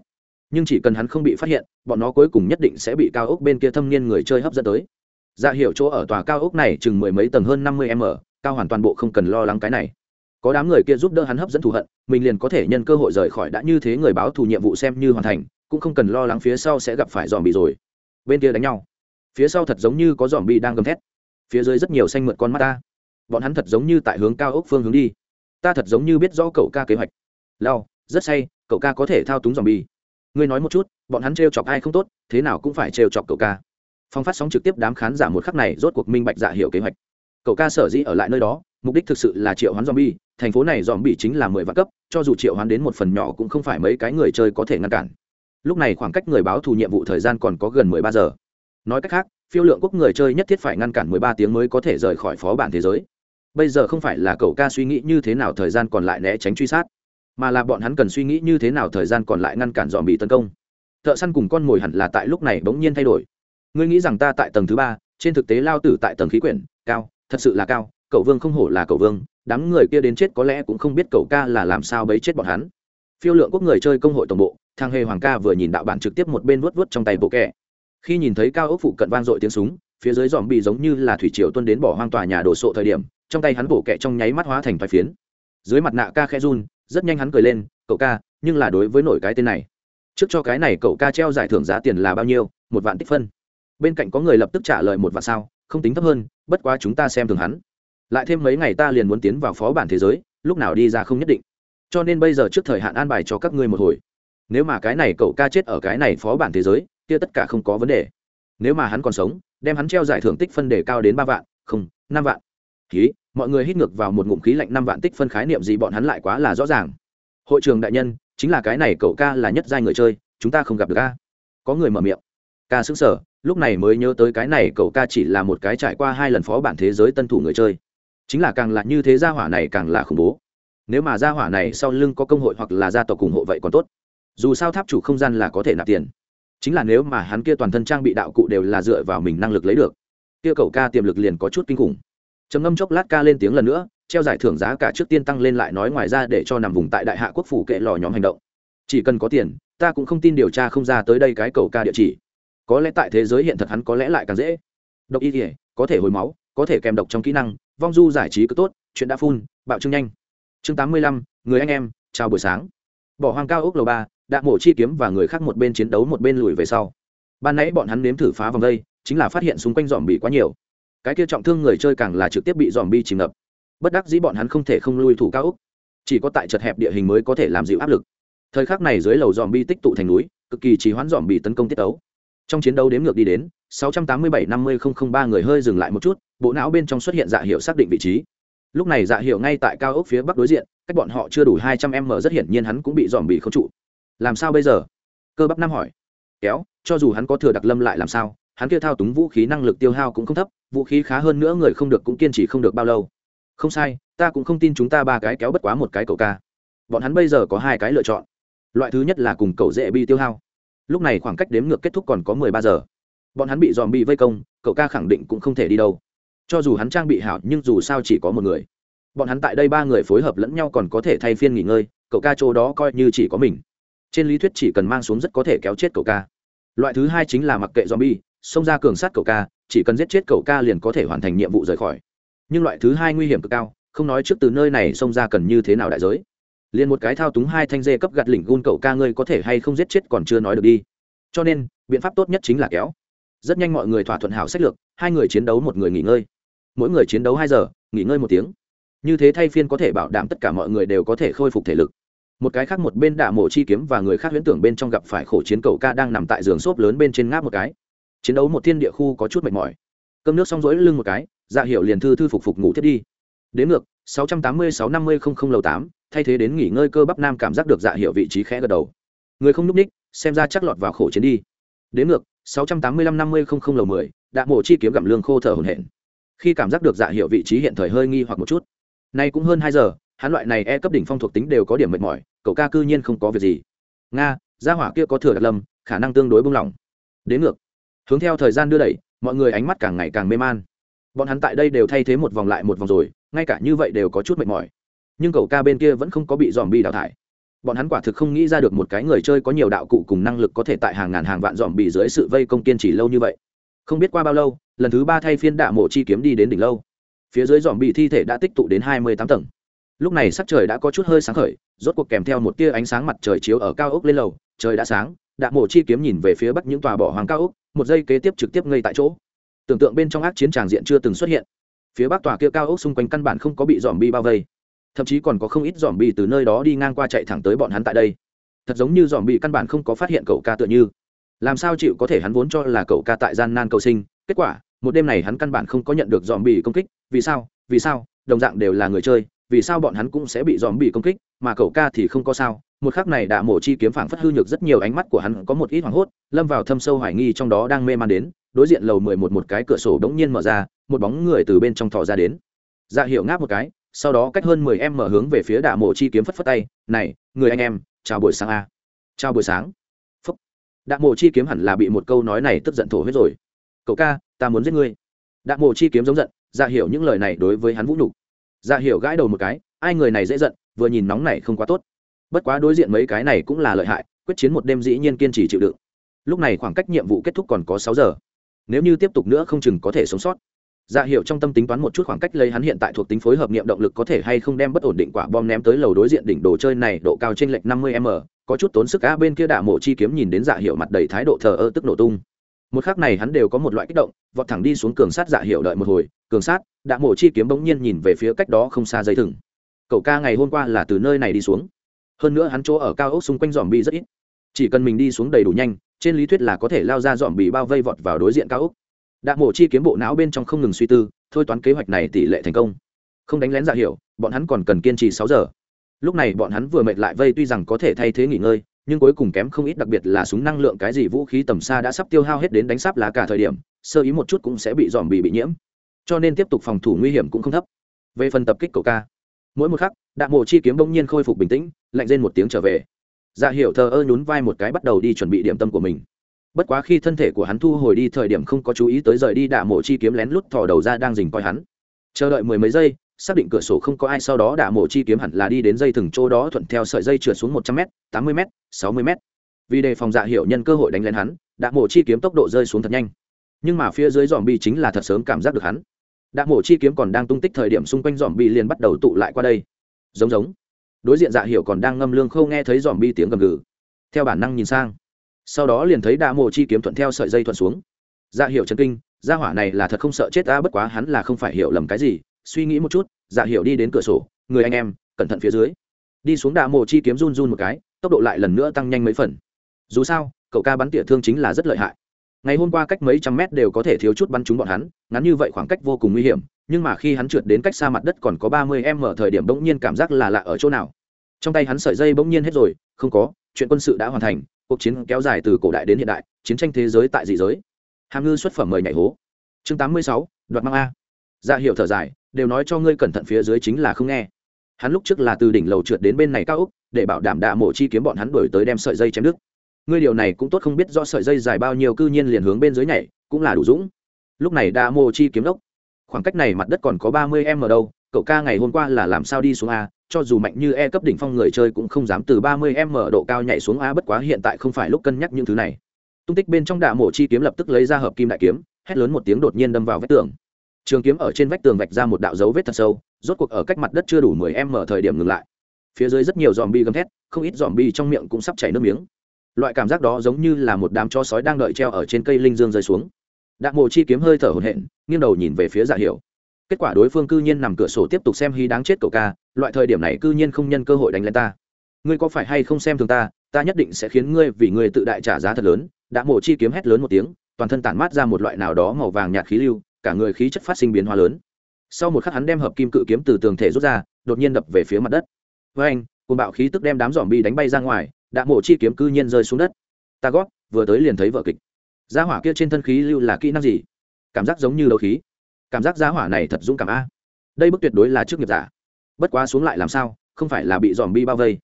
nhưng chỉ cần hắn không bị phát hiện, bọn nó cuối cùng nhất định sẽ bị cao ốc bên kia thâm niên người chơi hấp dẫn tới. Dạ hiệu chỗ ở tòa cao ốc này chừng mười mấy tầng hơn năm mươi m, cao hoàn toàn bộ không cần lo lắng cái này. Có đám người kia giúp đỡ hắn hấp dẫn thù hận, mình liền có thể nhân cơ hội rời khỏi đã như thế người báo thù nhiệm vụ xem như hoàn thành, cũng không cần lo lắng phía sau sẽ gặp phải dòm bị rồi bên kia đánh nhau. Phía sau thật giống như có dòm bi đang gầm thét. Phía dưới rất nhiều xanh mượn con mắt ta. Bọn hắn thật giống như tại hướng cao ốc phương hướng đi. Ta thật giống như biết rõ cậu ca kế hoạch. Lao rất say, cậu ca có thể thao túng dòm bi ngươi nói một chút, bọn hắn trêu chọc ai không tốt, thế nào cũng phải trêu chọc cậu ca. Phong phát sóng trực tiếp đám khán giả một khắc này rốt cuộc minh bạch dạ hiểu kế hoạch. Cậu ca sở dĩ ở lại nơi đó, mục đích thực sự là triệu hoán zombie, thành phố này dòm zombie chính là mười vạn cấp, cho dù triệu hoán đến một phần nhỏ cũng không phải mấy cái người chơi có thể ngăn cản lúc này khoảng cách người báo thù nhiệm vụ thời gian còn có gần mười ba giờ. Nói cách khác, phiêu lượng quốc người chơi nhất thiết phải ngăn cản mười ba tiếng mới có thể rời khỏi phó bản thế giới. Bây giờ không phải là cậu ca suy nghĩ như thế nào thời gian còn lại né tránh truy sát, mà là bọn hắn cần suy nghĩ như thế nào thời gian còn lại ngăn cản dòm bị tấn công. Thợ săn cùng con mồi hẳn là tại lúc này bỗng nhiên thay đổi. Ngươi nghĩ rằng ta tại tầng thứ ba, trên thực tế lao tử tại tầng khí quyển, cao, thật sự là cao, cậu vương không hổ là cậu vương, đám người kia đến chết có lẽ cũng không biết cậu ca là làm sao bấy chết bọn hắn. Phiêu lượng quốc người chơi công hội tổng bộ thang hề hoàng ca vừa nhìn đạo bản trực tiếp một bên vuốt vuốt trong tay bộ kẹ. Khi nhìn thấy cao ốc phụ cận vang dội tiếng súng, phía dưới dòm bị giống như là thủy triều tuân đến bỏ hoang tòa nhà đổ sộ thời điểm, trong tay hắn bổ kẹ trong nháy mắt hóa thành vài phiến. Dưới mặt nạ ca khe run, rất nhanh hắn cười lên, cậu ca, nhưng là đối với nổi cái tên này, trước cho cái này cậu ca treo giải thưởng giá tiền là bao nhiêu, một vạn tích phân. Bên cạnh có người lập tức trả lời một vạn sao, không tính thấp hơn, bất quá chúng ta xem thường hắn. Lại thêm mấy ngày ta liền muốn tiến vào phó bản thế giới, lúc nào đi ra không nhất định. Cho nên bây giờ trước thời hạn an bài cho các ngươi một hồi nếu mà cái này cậu ca chết ở cái này phó bản thế giới, kia tất cả không có vấn đề. Nếu mà hắn còn sống, đem hắn treo giải thưởng tích phân để cao đến ba vạn, không, năm vạn. Khí mọi người hít ngược vào một ngụm khí lạnh năm vạn tích phân khái niệm gì bọn hắn lại quá là rõ ràng. Hội trường đại nhân, chính là cái này cậu ca là nhất giai người chơi, chúng ta không gặp được ca có người mở miệng. Ca xứng sở lúc này mới nhớ tới cái này cậu ca chỉ là một cái trải qua hai lần phó bản thế giới tân thủ người chơi. Chính là càng là như thế gia hỏa này càng là khủng bố. Nếu mà gia hỏa này sau lưng có công hội hoặc là gia tộc ủng hộ vậy còn tốt dù sao tháp chủ không gian là có thể nạp tiền. Chính là nếu mà hắn kia toàn thân trang bị đạo cụ đều là dựa vào mình năng lực lấy được, kia cậu ca tiềm lực liền có chút kinh khủng. Trầm ngâm chốc lát ca lên tiếng lần nữa, treo giải thưởng giá cả trước tiên tăng lên lại nói ngoài ra để cho nằm vùng tại đại hạ quốc phủ kệ lò nhóm hành động. Chỉ cần có tiền, ta cũng không tin điều tra không ra tới đây cái cầu ca địa chỉ. Có lẽ tại thế giới hiện thật hắn có lẽ lại càng dễ. Độc y thể có thể hồi máu, có thể kèm độc trong kỹ năng, vong du giải trí cứ tốt, chuyện đã phun, bạo trưng nhanh. Chương tám mươi lăm, người anh em, chào buổi sáng. Bỏ hoang cao ốc lầu ba đạ mổ chi kiếm và người khác một bên chiến đấu một bên lùi về sau. Ban nãy bọn hắn nếm thử phá vòng đây, chính là phát hiện xung quanh dòm bị quá nhiều. Cái kia trọng thương người chơi càng là trực tiếp bị dòm bi chìm ngập. Bất đắc dĩ bọn hắn không thể không lui thủ cao úc chỉ có tại chật hẹp địa hình mới có thể làm dịu áp lực. Thời khắc này dưới lầu dòm bi tích tụ thành núi, cực kỳ trì hoãn dòm bị tấn công tiết ấu trong chiến đấu đếm ngược đi đến 687-50-003 người hơi dừng lại một chút, bộ não bên trong xuất hiện dạ hiệu xác định vị trí. Lúc này dạ hiệu ngay tại cao ốc phía bắc đối diện, cách bọn họ chưa đủ 200 m rất hiển nhiên hắn cũng bị dòm bị không trụ làm sao bây giờ? Cơ bắp Nam hỏi. Kéo, cho dù hắn có thừa đặc lâm lại làm sao, hắn kia thao túng vũ khí năng lực tiêu hao cũng không thấp, vũ khí khá hơn nữa người không được cũng kiên trì không được bao lâu. Không sai, ta cũng không tin chúng ta ba cái kéo bất quá một cái cậu ca. Bọn hắn bây giờ có hai cái lựa chọn. Loại thứ nhất là cùng cậu dễ bị tiêu hao. Lúc này khoảng cách đếm ngược kết thúc còn có mười ba giờ. Bọn hắn bị dòm bị vây công, cậu ca khẳng định cũng không thể đi đâu. Cho dù hắn trang bị hảo nhưng dù sao chỉ có một người. Bọn hắn tại đây ba người phối hợp lẫn nhau còn có thể thay phiên nghỉ ngơi, cậu ca chỗ đó coi như chỉ có mình trên lý thuyết chỉ cần mang xuống rất có thể kéo chết cậu ca. Loại thứ hai chính là mặc kệ zombie, xông ra cường sát cậu ca, chỉ cần giết chết cậu ca liền có thể hoàn thành nhiệm vụ rời khỏi. Nhưng loại thứ hai nguy hiểm cực cao, không nói trước từ nơi này xông ra cần như thế nào đại giới. Liền một cái thao túng hai thanh dê cấp gạt lỉnh gun cậu ca ngươi có thể hay không giết chết còn chưa nói được đi. Cho nên, biện pháp tốt nhất chính là kéo. Rất nhanh mọi người thỏa thuận hảo sách lược, hai người chiến đấu một người nghỉ ngơi. Mỗi người chiến đấu hai giờ, nghỉ ngơi một tiếng. Như thế thay phiên có thể bảo đảm tất cả mọi người đều có thể khôi phục thể lực một cái khác một bên đạ mộ chi kiếm và người khác huyễn tưởng bên trong gặp phải khổ chiến cầu ca đang nằm tại giường xốp lớn bên trên ngáp một cái. Chiến đấu một thiên địa khu có chút mệt mỏi. Cơm nước xong rỗi lưng một cái dạ hiệu liền thư thư phục phục ngủ thiết đi. Đến ngược, sáu trăm tám mươi sáu năm mươi không không lầu tám, thay thế đến nghỉ ngơi cơ bắp nam cảm giác được dạ hiệu vị trí khẽ gật đầu. Người không n ú c ních, xem ra chắc lọt vào khổ chiến đi. Đến ngược, sáu trăm tám mươi lăm năm mươi không không lầu mười, đạ mộ chi kiếm gặm lương khô thở hồn hển. Khi cảm giác được dạ hiệu vị trí hiện thời hơi nghi hoặc một chút, nay cũng hơn hai giờ hắn loại này e cấp đỉnh phong thuộc tính đều có điểm mệt mỏi, cậu ca cư nhiên không có việc gì. Nga, gia hỏa kia có thừa đặc lâm, khả năng tương đối bung lỏng đến ngược. Hướng theo thời gian đưa đẩy, mọi người ánh mắt càng ngày càng mê man. Bọn hắn tại đây đều thay thế một vòng lại một vòng rồi, ngay cả như vậy đều có chút mệt mỏi. Nhưng cậu ca bên kia vẫn không có bị dòm bi đào thải. Bọn hắn quả thực không nghĩ ra được một cái người chơi có nhiều đạo cụ cùng năng lực có thể tại hàng ngàn hàng vạn dòm bị dưới sự vây công kiên trì lâu như vậy. Không biết qua bao lâu, lần thứ ba thay phiên đạ mộ chi kiếm đi đến đỉnh lâu. Phía dưới dòm bị thi thể đã tích tụ đến hai mươi tám tầng lúc này sắc trời đã có chút hơi sáng khởi, rốt cuộc kèm theo một tia ánh sáng mặt trời chiếu ở cao ốc lên lầu, trời đã sáng đạ mổ chi kiếm nhìn về phía bắc những tòa bỏ hoàng cao ốc, một giây kế tiếp trực tiếp ngay tại chỗ. Tưởng tượng bên trong ác chiến tràng diện chưa từng xuất hiện. Phía bắc tòa kia cao ốc xung quanh căn bản không có bị dòm bi bao vây. Thậm chí còn có không ít dòm bi từ nơi đó đi ngang qua chạy thẳng tới bọn hắn tại đây. Thật giống như dòm bi căn bản không có phát hiện cậu ca tựa như. Làm sao chịu có thể hắn vốn cho là cậu ca tại gian nan cầu sinh, kết quả, một đêm này hắn căn bản không có nhận được dòm bi công kích. Vì sao? Vì sao? Đồng dạng đều là người chơi vì sao bọn hắn cũng sẽ bị dòm bị công kích, mà cậu ca thì không có sao. Một khắc này đã mổ chi kiếm phảng phất hư nhược rất nhiều ánh mắt của hắn có một ít hoảng hốt, lâm vào thâm sâu hoài nghi trong đó đang mê man đến. Đối diện lầu mười một một cái cửa sổ đống nhiên mở ra, một bóng người từ bên trong thò ra đến. Dạ hiệu ngáp một cái, sau đó cách hơn mười em mở hướng về phía đạ mộ chi kiếm phất phất tay. Này, người anh em, chào buổi sáng a. Chào buổi sáng. Phúc. Đạ mộ chi kiếm hẳn là bị một câu nói này tức giận thổ hết rồi. Cậu ca, ta muốn giết ngươi. Đạ mộ chi kiếm giống giận dạ hiểu những lời này đối với hắn vũ nhục dạ hiểu gãi đầu một cái, ai người này dễ giận, vừa nhìn nóng này không quá tốt. Bất quá đối diện mấy cái này cũng là lợi hại, quyết chiến một đêm dĩ nhiên kiên trì chịu đựng. Lúc này khoảng cách nhiệm vụ kết thúc còn có sáu giờ. Nếu như tiếp tục nữa không chừng có thể sống sót. Dạ hiệu trong tâm tính toán một chút khoảng cách lấy hắn hiện tại thuộc tính phối hợp nghiệm động lực có thể hay không đem bất ổn định quả bom ném tới lầu đối diện đỉnh đồ chơi này, độ cao trên lệch năm mươi m, có chút tốn sức, á, bên kia đạ mộ chi kiếm nhìn đến dạ hiệu mặt đầy thái độ thờ ơ tức nổ tung một khắc này hắn đều có một loại kích động, vọt thẳng đi xuống cường sát dạ hiệu đợi một hồi, cường sát đã mộ chi kiếm bỗng nhiên nhìn về phía cách đó không xa dây thừng. Cậu ca ngày hôm qua là từ nơi này đi xuống. Hơn nữa hắn chỗ ở cao ốc xung quanh dòm bi rất ít. Chỉ cần mình đi xuống đầy đủ nhanh, trên lý thuyết là có thể lao ra dòm bị bao vây vọt vào đối diện cao ốc. Đã mộ chi kiếm bộ não bên trong không ngừng suy tư, thôi toán kế hoạch này tỷ lệ thành công. Không đánh lén dạ hiệu, bọn hắn còn cần kiên trì sáu giờ. Lúc này bọn hắn vừa mệt lại vây tuy rằng có thể thay thế nghỉ ngơi nhưng cuối cùng kém không ít đặc biệt là súng năng lượng cái gì vũ khí tầm xa đã sắp tiêu hao hết đến đánh sáp lá cả thời điểm, sơ ý một chút cũng sẽ bị dòm bị bị nhiễm. Cho nên tiếp tục phòng thủ nguy hiểm cũng không thấp. Về phần tập kích cậu ca, mỗi một khắc đạn mộ chi kiếm bỗng nhiên khôi phục bình tĩnh, lạnh lên một tiếng trở về. Dạ hiểu thờ ơ nhún vai một cái bắt đầu đi chuẩn bị điểm tâm của mình. Bất quá khi thân thể của hắn thu hồi đi, thời điểm không có chú ý tới rời đi đạ mộ chi kiếm lén lút thò đầu ra đang dình coi hắn. Chờ đợi mười mấy giây xác định cửa sổ không có ai sau đó đả mộ chi kiếm hẳn là đi đến dây thừng chỗ đó thuận theo sợi dây trượt xuống một trăm m tám mươi m sáu mươi m vì đề phòng dạ hiệu nhân cơ hội đánh lén hắn đạ mộ chi kiếm tốc độ rơi xuống thật nhanh. Nhưng mà phía dưới dòm bi chính là thật sớm cảm giác được hắn. Đạ mộ chi kiếm còn đang tung tích thời điểm xung quanh dòm bi liền bắt đầu tụ lại qua đây. Giống giống. Đối diện dạ hiệu còn đang ngâm lương khâu nghe thấy dòm bi tiếng gầm gừ. Theo bản năng nhìn sang. Sau đó liền thấy đạ mộ chi kiếm thuận theo sợi dây thuận xuống. Dạ hiệu chấn kinh, gia hỏa này là thật không sợ chết ta bất quá hắn là không phải hiểu lầm cái gì suy nghĩ một chút dạ hiểu đi đến cửa sổ, người anh em, cẩn thận phía dưới. Đi xuống đạ mộ chi kiếm run run một cái, tốc độ lại lần nữa tăng nhanh mấy phần. Dù sao, cậu ca bắn tỉa thương chính là rất lợi hại. Ngày hôm qua cách mấy trăm mét đều có thể thiếu chút bắn trúng bọn hắn, ngắn như vậy khoảng cách vô cùng nguy hiểm, nhưng mà khi hắn trượt đến cách xa mặt đất còn có ba mươi em ở thời điểm bỗng nhiên cảm giác là lạ ở chỗ nào. Trong tay hắn sợi dây bỗng nhiên hết rồi, không có, chuyện quân sự đã hoàn thành, cuộc chiến kéo dài từ cổ đại đến hiện đại, chiến tranh thế giới tại dị giới. Hàm ngư xuất phẩm mời nhảy hố. Chương tám mươi sáu, đoạt mang a. Dạ Ra hiệu thở dài đều nói cho ngươi cẩn thận phía dưới chính là không nghe. Hắn lúc trước là từ đỉnh lầu trượt đến bên này cao úc để bảo đảm đạ mộ chi kiếm bọn hắn đổi tới đem sợi dây chém đứt. Ngươi điều này cũng tốt không biết do sợi dây dài bao nhiêu, cư nhiên liền hướng bên dưới nhảy, cũng là đủ dũng. Lúc này đạ mộ chi kiếm đốc, khoảng cách này mặt đất còn có ba mươi m đâu, cậu ca ngày hôm qua là làm sao đi xuống a, cho dù mạnh như e cấp đỉnh phong người chơi cũng không dám từ ba mươi m độ cao nhảy xuống a, bất quá hiện tại không phải lúc cân nhắc những thứ này. Tung tích bên trong đạ mộ chi kiếm lập tức lấy ra hợp kim đại kiếm, hét lớn một tiếng đột nhiên đâm vào vách tường trường kiếm ở trên vách tường vạch ra một đạo dấu vết thật sâu, rốt cuộc ở cách mặt đất chưa đủ mười m thời điểm ngừng lại. Phía dưới rất nhiều dòm bi gầm thét, không ít dòm bi trong miệng cũng sắp chảy nước miếng. Loại cảm giác đó giống như là một đám cho sói đang đợi treo ở trên cây linh dương rơi xuống. Đạc mộ chi kiếm hơi thở hổn hển, nghiêng đầu nhìn về phía dạ hiểu. Kết quả đối phương cư nhiên nằm cửa sổ tiếp tục xem hy đáng chết cậu ca, loại thời điểm này cư nhiên không nhân cơ hội đánh lên ta. Ngươi có phải hay không xem thường ta ta nhất định sẽ khiến ngươi vì ngươi tự đại trả giá thật lớn. Đã mổ chi kiếm hét lớn một tiếng, toàn thân tản mát ra một loại nào đó màu vàng nhạt khí lưu cả người khí chất phát sinh biến hóa lớn. Sau một khắc hắn đem hợp kim cự kiếm từ tường thể rút ra, đột nhiên đập về phía mặt đất. Với anh côn bạo khí tức đem đám dòm bi đánh bay ra ngoài đã mổ chi kiếm cư nhiên rơi xuống đất. Ta gót vừa tới liền thấy vợ kịch. Gia hỏa kia trên thân khí lưu là kỹ năng gì? Cảm giác giống như đấu khí. Cảm giác gia hỏa này thật dũng cảm a. Đây bức tuyệt đối là trước nghiệp giả. Bất quá xuống lại làm sao, không phải là bị dòm bi bao vây.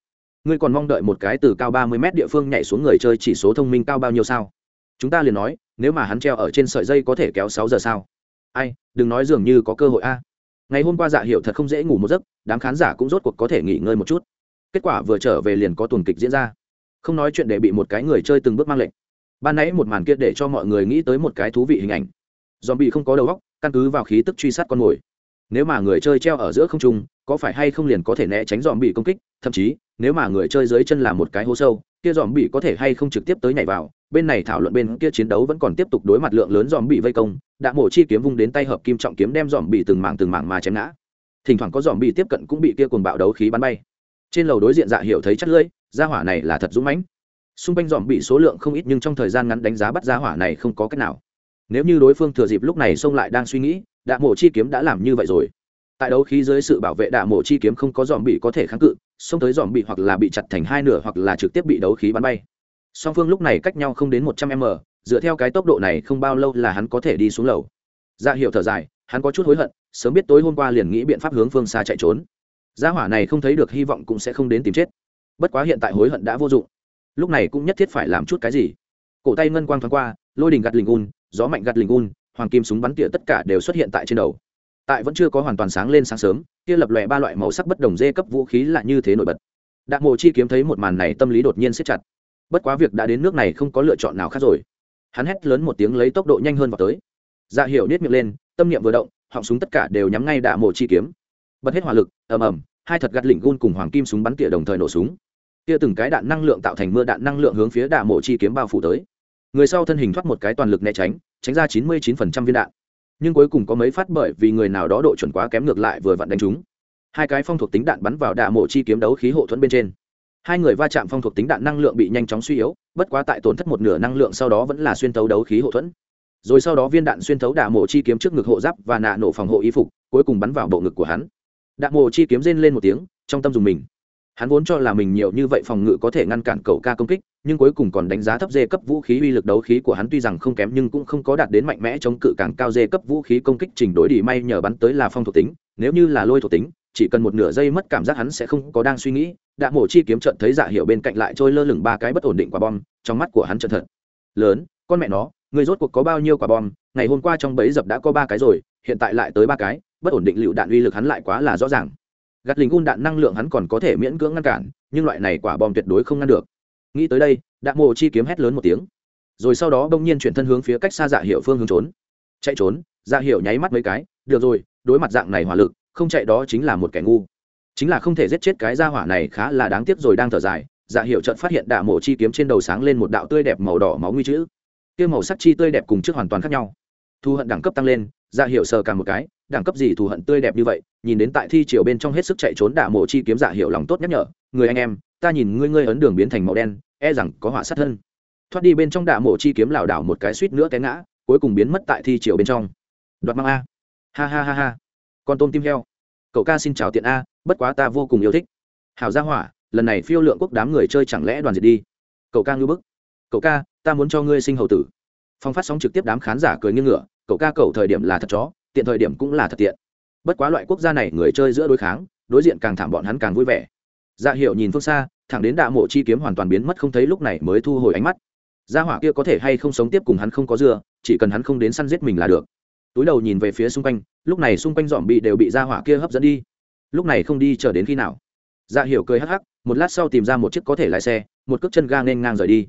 Ngươi còn mong đợi một cái từ cao ba mươi mét địa phương nhảy xuống người chơi chỉ số thông minh cao bao nhiêu sao? Chúng ta liền nói, nếu mà hắn treo ở trên sợi dây có thể kéo sáu giờ sao? Ai, đừng nói dường như có cơ hội a. Ngày hôm qua dạ hiệu thật không dễ ngủ một giấc, đám khán giả cũng rốt cuộc có thể nghỉ ngơi một chút. Kết quả vừa trở về liền có tuần kịch diễn ra. Không nói chuyện để bị một cái người chơi từng bước mang lệnh. Ban nãy một màn kia để cho mọi người nghĩ tới một cái thú vị hình ảnh. Dòm bị không có đầu óc, căn cứ vào khí tức truy sát con mồi. Nếu mà người chơi treo ở giữa không trung, có phải hay không liền có thể né tránh dòm bị công kích, thậm chí, nếu mà người chơi dưới chân là một cái hố sâu kia dòm bị có thể hay không trực tiếp tới nhảy vào, bên này thảo luận bên kia chiến đấu vẫn còn tiếp tục đối mặt lượng lớn dòm bị vây công đã mổ chi kiếm vung đến tay hợp kim trọng kiếm đem dòm bị từng mảng từng mảng mà chém ngã. Thỉnh thoảng có dòm bị tiếp cận cũng bị kia cuồng bạo đấu khí bắn bay. Trên lầu đối diện dạ hiểu thấy chắc lưỡi, gia hỏa này là thật dũng mãnh. Xung quanh dòm bị số lượng không ít nhưng trong thời gian ngắn đánh giá bắt gia hỏa này không có cách nào. Nếu như đối phương thừa dịp lúc này xông lại đang suy nghĩ, đạ mổ chi kiếm đã làm như vậy rồi. Tại đấu khí dưới sự bảo vệ đạ mổ chi kiếm không có dòm bị có thể kháng cự xông tới dòm bị hoặc là bị chặt thành hai nửa hoặc là trực tiếp bị đấu khí bắn bay. Song phương lúc này cách nhau không đến một trăm m, dựa theo cái tốc độ này không bao lâu là hắn có thể đi xuống lầu. Dạ hiệu thở dài, hắn có chút hối hận, sớm biết tối hôm qua liền nghĩ biện pháp hướng phương xa chạy trốn. Gia hỏa này không thấy được hy vọng cũng sẽ không đến tìm chết. Bất quá hiện tại hối hận đã vô dụng. Lúc này cũng nhất thiết phải làm chút cái gì. Cổ tay ngân quang thoáng qua, lôi đình gặt lình un, gió mạnh gặt lình un, hoàng kim súng bắn tỉa tất cả đều xuất hiện tại trên đầu tại vẫn chưa có hoàn toàn sáng lên sáng sớm, kia lập lòe ba loại màu sắc bất đồng dê cấp vũ khí là như thế nổi bật. Đạc mộ chi kiếm thấy một màn này tâm lý đột nhiên siết chặt. Bất quá việc đã đến nước này không có lựa chọn nào khác rồi. Hắn hét lớn một tiếng lấy tốc độ nhanh hơn vào tới. Dạ hiệu nết miệng lên, tâm niệm vừa động, họng súng tất cả đều nhắm ngay đạ mộ chi kiếm. Bật hết hỏa lực, ầm ầm, hai thật gắt lỉnh gun cùng hoàng kim súng bắn tỉa đồng thời nổ súng. Kia từng cái đạn năng lượng tạo thành mưa đạn năng lượng hướng phía đạ mộ chi kiếm bao phủ tới. Người sau thân hình thoát một cái toàn lực né tránh tránh ra chín mươi chín phần trăm viên đạn nhưng cuối cùng có mấy phát bởi vì người nào đó độ chuẩn quá kém ngược lại vừa vặn đánh trúng hai cái phong thuộc tính đạn bắn vào đạ mộ chi kiếm đấu khí hộ thuẫn bên trên. Hai người va chạm phong thuộc tính đạn năng lượng bị nhanh chóng suy yếu, bất quá tại tổn thất một nửa năng lượng sau đó vẫn là xuyên thấu đấu khí hộ thuẫn. Rồi sau đó viên đạn xuyên thấu đạ mộ chi kiếm trước ngực hộ giáp và nạ nổ phòng hộ y phục, cuối cùng bắn vào bộ ngực của hắn. Đạ mộ chi kiếm rên lên một tiếng, trong tâm dùng mình hắn vốn cho là mình nhiều như vậy phòng ngự có thể ngăn cản cậu ca công kích, nhưng cuối cùng còn đánh giá thấp dê cấp vũ khí uy lực đấu khí của hắn tuy rằng không kém nhưng cũng không có đạt đến mạnh mẽ chống cự càng cao dê cấp vũ khí công kích trình đối đi may nhờ bắn tới là phong thuộc tính, nếu như là lôi thuộc tính, chỉ cần một nửa giây mất cảm giác hắn sẽ không có đang suy nghĩ. Đạ mổ chi kiếm trận thấy dạ hiệu bên cạnh lại trôi lơ lửng ba cái bất ổn định quả bom, trong mắt của hắn trận thật. Lớn, con mẹ nó, người rốt cuộc có bao nhiêu quả bom? Ngày hôm qua trong bẫy dập đã có ba cái rồi, hiện tại lại tới ba cái, bất ổn định lựu đạn uy lực hắn lại quá là rõ ràng gạt lính gun đạn năng lượng hắn còn có thể miễn cưỡng ngăn cản, nhưng loại này quả bom tuyệt đối không ngăn được. Nghĩ tới đây đạn mộ chi kiếm hét lớn một tiếng. Rồi sau đó bỗng nhiên chuyển thân hướng phía cách xa dạ hiệu phương hướng trốn. Chạy trốn dạ hiệu nháy mắt mấy cái, được rồi, đối mặt dạng này hỏa lực, không chạy đó chính là một kẻ ngu. Chính là không thể giết chết cái gia hỏa này khá là đáng tiếc rồi đang thở dài. Dạ hiệu trận phát hiện đạ mổ chi kiếm trên đầu sáng lên một đạo tươi đẹp màu đỏ máu nguy chữ. Kia màu sắc chi tươi đẹp cùng trước hoàn toàn khác nhau. Thu hận đẳng cấp tăng lên dạ hiệu sờ cả một cái, đẳng cấp gì thù hận tươi đẹp như vậy, nhìn đến tại thi triều bên trong hết sức chạy trốn đả mổ chi kiếm dạ hiệu lòng tốt nhắc nhở, người anh em, ta nhìn ngươi ngươi ấn đường biến thành màu đen e rằng có họa sát hơn thoát đi bên trong đả mổ chi kiếm lảo đảo một cái suýt nữa té ngã, cuối cùng biến mất tại thi triều bên trong. Đoạt mang a. Ha ha ha ha. Con tôm tim heo. Cậu ca xin chào tiện a, bất quá ta vô cùng yêu thích. Hảo gia hỏa, lần này phiêu lượng quốc đám người chơi chẳng lẽ đoàn diệt đi? Cậu ca ngư bức. Cậu ca, ta muốn cho ngươi sinh hầu tử. Phong phát sóng trực tiếp đám khán giả cười nghiêng ngựa cậu ca cậu thời điểm là thật chó, tiện thời điểm cũng là thật tiện. Bất quá loại quốc gia này người chơi giữa đối kháng, đối diện càng thảm bọn hắn càng vui vẻ. Dạ hiệu nhìn phương xa, thẳng đến đạ mộ chi kiếm hoàn toàn biến mất không thấy lúc này mới thu hồi ánh mắt. Gia hỏa kia có thể hay không sống tiếp cùng hắn không có dưa, chỉ cần hắn không đến săn giết mình là được. Túi đầu nhìn về phía xung quanh, lúc này xung quanh dòm bị đều bị gia hỏa kia hấp dẫn đi. Lúc này không đi chờ đến khi nào? Dạ hiểu cười hắc hắc, một lát sau tìm ra một chiếc có thể lái xe, một cước chân ga nên ngang rời đi.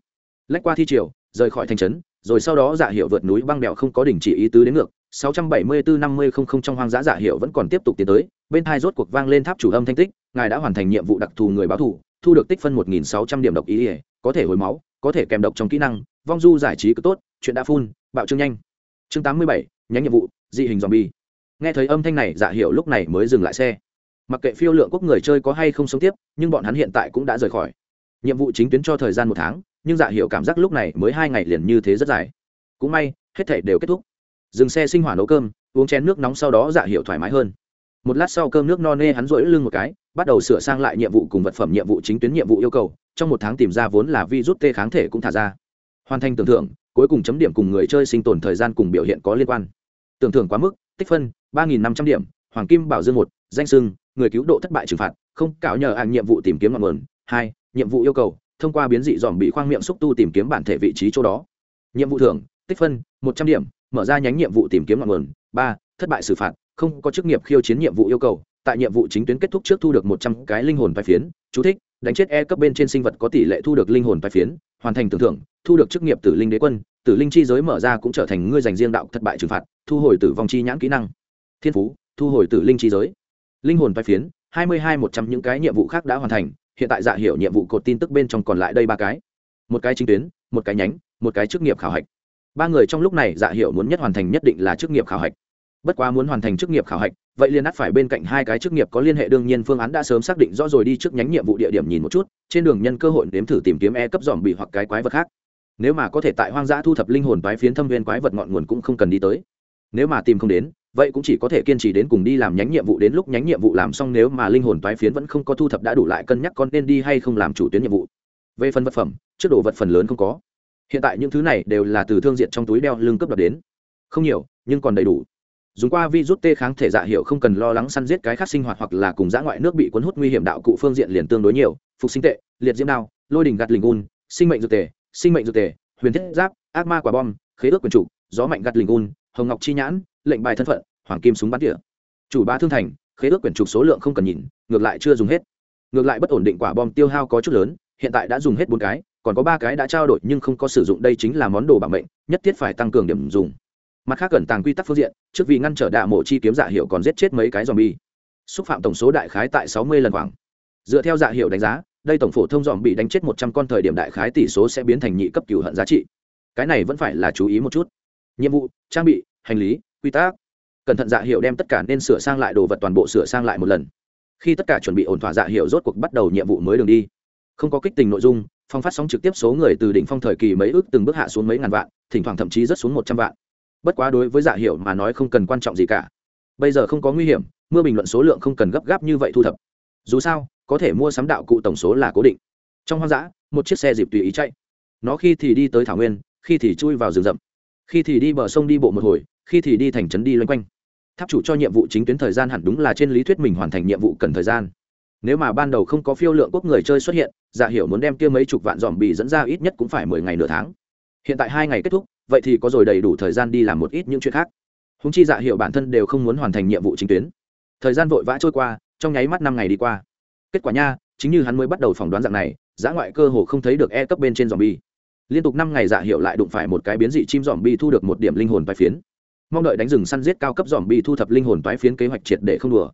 Lách qua thi triều, rời khỏi thành trấn rồi sau đó dạ hiệu vượt núi băng đèo không có đình chỉ ý tứ đến ngược. 674-50 trong hoang dã dạ hiệu vẫn còn tiếp tục tiến tới. Bên hai rốt cuộc vang lên tháp chủ âm thanh tích ngài đã hoàn thành nhiệm vụ đặc thù người báo thù thu được tích phân 1.600 điểm độc ý ỉa có thể hồi máu có thể kèm độc trong kỹ năng vong du giải trí cứ tốt chuyện đã phun bạo trương nhanh. Chương 87, nhánh nhiệm vụ dị hình zombie. Nghe thấy âm thanh này dạ hiệu lúc này mới dừng lại xe. Mặc kệ phiêu lượng quốc người chơi có hay không sống tiếp nhưng bọn hắn hiện tại cũng đã rời khỏi nhiệm vụ chính tuyến cho thời gian một tháng, nhưng dạ hiệu cảm giác lúc này mới hai ngày liền như thế rất dài. Cũng may, hết thể đều kết thúc. Dừng xe sinh hỏa nấu cơm, uống chén nước nóng sau đó dạ hiệu thoải mái hơn. Một lát sau cơm nước no nê hắn rỗi lưng một cái, bắt đầu sửa sang lại nhiệm vụ cùng vật phẩm nhiệm vụ chính tuyến nhiệm vụ yêu cầu, trong một tháng tìm ra vốn là vi rút tê kháng thể cũng thả ra. Hoàn thành tưởng thưởng, cuối cùng chấm điểm cùng người chơi sinh tồn thời gian cùng biểu hiện có liên quan. Tưởng thưởng quá mức, tích phân, ba nghìn năm trăm điểm, hoàng kim bảo dương một, danh sưng, người cứu độ thất bại trừng phạt, không, cạo nhờ hàng nhiệm vụ tìm kiếm ngọn nguồn, hai nhiệm vụ yêu cầu, thông qua biến dị dòm bị khoang miệng xúc tu tìm kiếm bản thể vị trí chỗ đó. Nhiệm vụ thưởng, tích phân, một trăm điểm, mở ra nhánh nhiệm vụ tìm kiếm ngọn nguồn. Ba, thất bại xử phạt, không có chức nghiệp khiêu chiến nhiệm vụ yêu cầu. Tại nhiệm vụ chính tuyến kết thúc trước thu được một trăm cái linh hồn vai phiến. Chú thích, đánh chết e cấp bên trên sinh vật có tỷ lệ thu được linh hồn vai phiến, hoàn thành tưởng thưởng, thu được chức nghiệp tử linh đế quân. Tử linh chi giới mở ra cũng trở thành ngươi dành riêng đạo thất bại trừng phạt, thu hồi tử vong chi nhãn kỹ năng. Thiên phú, thu hồi tử linh chi giới. Linh hồn vai phiến, hai mươi hai một trăm những cái nhiệm vụ khác đã hoàn thành hiện tại dạ hiểu nhiệm vụ cột tin tức bên trong còn lại đây ba cái. Một cái chính tuyến, một cái nhánh, một cái chức nghiệp khảo hạch. Ba người trong lúc này dạ hiểu muốn nhất hoàn thành nhất định là chức nghiệp khảo hạch. Bất quá muốn hoàn thành chức nghiệp khảo hạch, vậy liền át phải bên cạnh hai cái chức nghiệp có liên hệ đương nhiên phương án đã sớm xác định rõ rồi đi trước nhánh nhiệm vụ địa điểm nhìn một chút, trên đường nhân cơ hội nếm thử tìm kiếm e cấp dòm bị hoặc cái quái vật khác. Nếu mà có thể tại hoang dã thu thập linh hồn toái phiến thâm viên quái vật ngọn nguồn cũng không cần đi tới. Nếu mà tìm không đến vậy cũng chỉ có thể kiên trì đến cùng đi làm nhánh nhiệm vụ đến lúc nhánh nhiệm vụ làm xong nếu mà linh hồn toái phiến vẫn không có thu thập đã đủ lại cân nhắc con nên đi hay không làm chủ tuyến nhiệm vụ. Về phần vật phẩm, trước đồ vật phần lớn không có. Hiện tại những thứ này đều là từ thương diện trong túi đeo lưng cấp đập đến. Không nhiều, nhưng còn đầy đủ. Dùng qua vi rút tê kháng thể dạ hiệu không cần lo lắng săn giết cái khác sinh hoạt hoặc là cùng dã ngoại nước bị cuốn hút nguy hiểm đạo cụ phương diện liền tương đối nhiều. Phục sinh tệ, liệt diễm đao, lôi đình gạt lình un, sinh mệnh dược tề, sinh mệnh dược tề, huyền thiết giáp, ác ma quả bom, khế ước quyền chủ, gió mạnh gạt lình un, hồng ngọc chi nhãn lệnh bài thân phận, hoàng kim súng bắn tỉa. Chủ ba thương thành, khế ước quyển trục số lượng không cần nhìn, ngược lại chưa dùng hết. Ngược lại bất ổn định quả bom tiêu hao có chút lớn, hiện tại đã dùng hết bốn cái, còn có ba cái đã trao đổi nhưng không có sử dụng, đây chính là món đồ bảo mệnh, nhất thiết phải tăng cường điểm dùng. Mặt khác cần tàng quy tắc phương diện, trước vì ngăn trở đạ mộ chi kiếm dạ hiệu còn giết chết mấy cái dòm bi xúc phạm tổng số đại khái tại sáu mươi lần khoảng. Dựa theo dạ hiệu đánh giá, đây tổng phổ thông dòm bị đánh chết một trăm con thời điểm đại khái tỷ số sẽ biến thành nhị cấp cửu hận giá trị. Cái này vẫn phải là chú ý một chút. Nhiệm vụ, trang bị, hành lý quy tắc. Cẩn thận dạ hiệu đem tất cả nên sửa sang lại đồ vật toàn bộ sửa sang lại một lần. Khi tất cả chuẩn bị ổn thỏa dạ hiệu rốt cuộc bắt đầu nhiệm vụ mới đường đi. Không có kích tình nội dung, phong phát sóng trực tiếp số người từ đỉnh phong thời kỳ mấy ước từng bước hạ xuống mấy ngàn vạn, thỉnh thoảng thậm chí rất xuống một trăm vạn. Bất quá đối với dạ hiệu mà nói không cần quan trọng gì cả. Bây giờ không có nguy hiểm, mưa bình luận số lượng không cần gấp gáp như vậy thu thập. Dù sao, có thể mua sắm đạo cụ tổng số là cố định. Trong hoang dã, một chiếc xe dịp tùy ý chạy. Nó khi thì đi tới thảo nguyên, khi thì chui vào rừng rậm khi thì đi bờ sông đi bộ một hồi, khi thì đi thành trấn đi loanh quanh. Tháp chủ cho nhiệm vụ chính tuyến thời gian hẳn đúng là trên lý thuyết mình hoàn thành nhiệm vụ cần thời gian. Nếu mà ban đầu không có phiêu lượng quốc người chơi xuất hiện dạ hiểu muốn đem kia mấy chục vạn dòm bị dẫn ra ít nhất cũng phải mười ngày nửa tháng. Hiện tại hai ngày kết thúc, vậy thì có rồi đầy đủ thời gian đi làm một ít những chuyện khác. Húng chi dạ hiểu bản thân đều không muốn hoàn thành nhiệm vụ chính tuyến. Thời gian vội vã trôi qua, trong nháy mắt năm ngày đi qua. Kết quả nha, chính như hắn mới bắt đầu phỏng đoán dạng này giã ngoại cơ hồ không thấy được e cấp bên trên dòm bi liên tục năm ngày dạ hiệu lại đụng phải một cái biến dị chim dòm bi thu được một điểm linh hồn toái phiến. Mong đợi đánh rừng săn giết cao cấp dòm bi thu thập linh hồn toái phiến kế hoạch triệt để không đùa.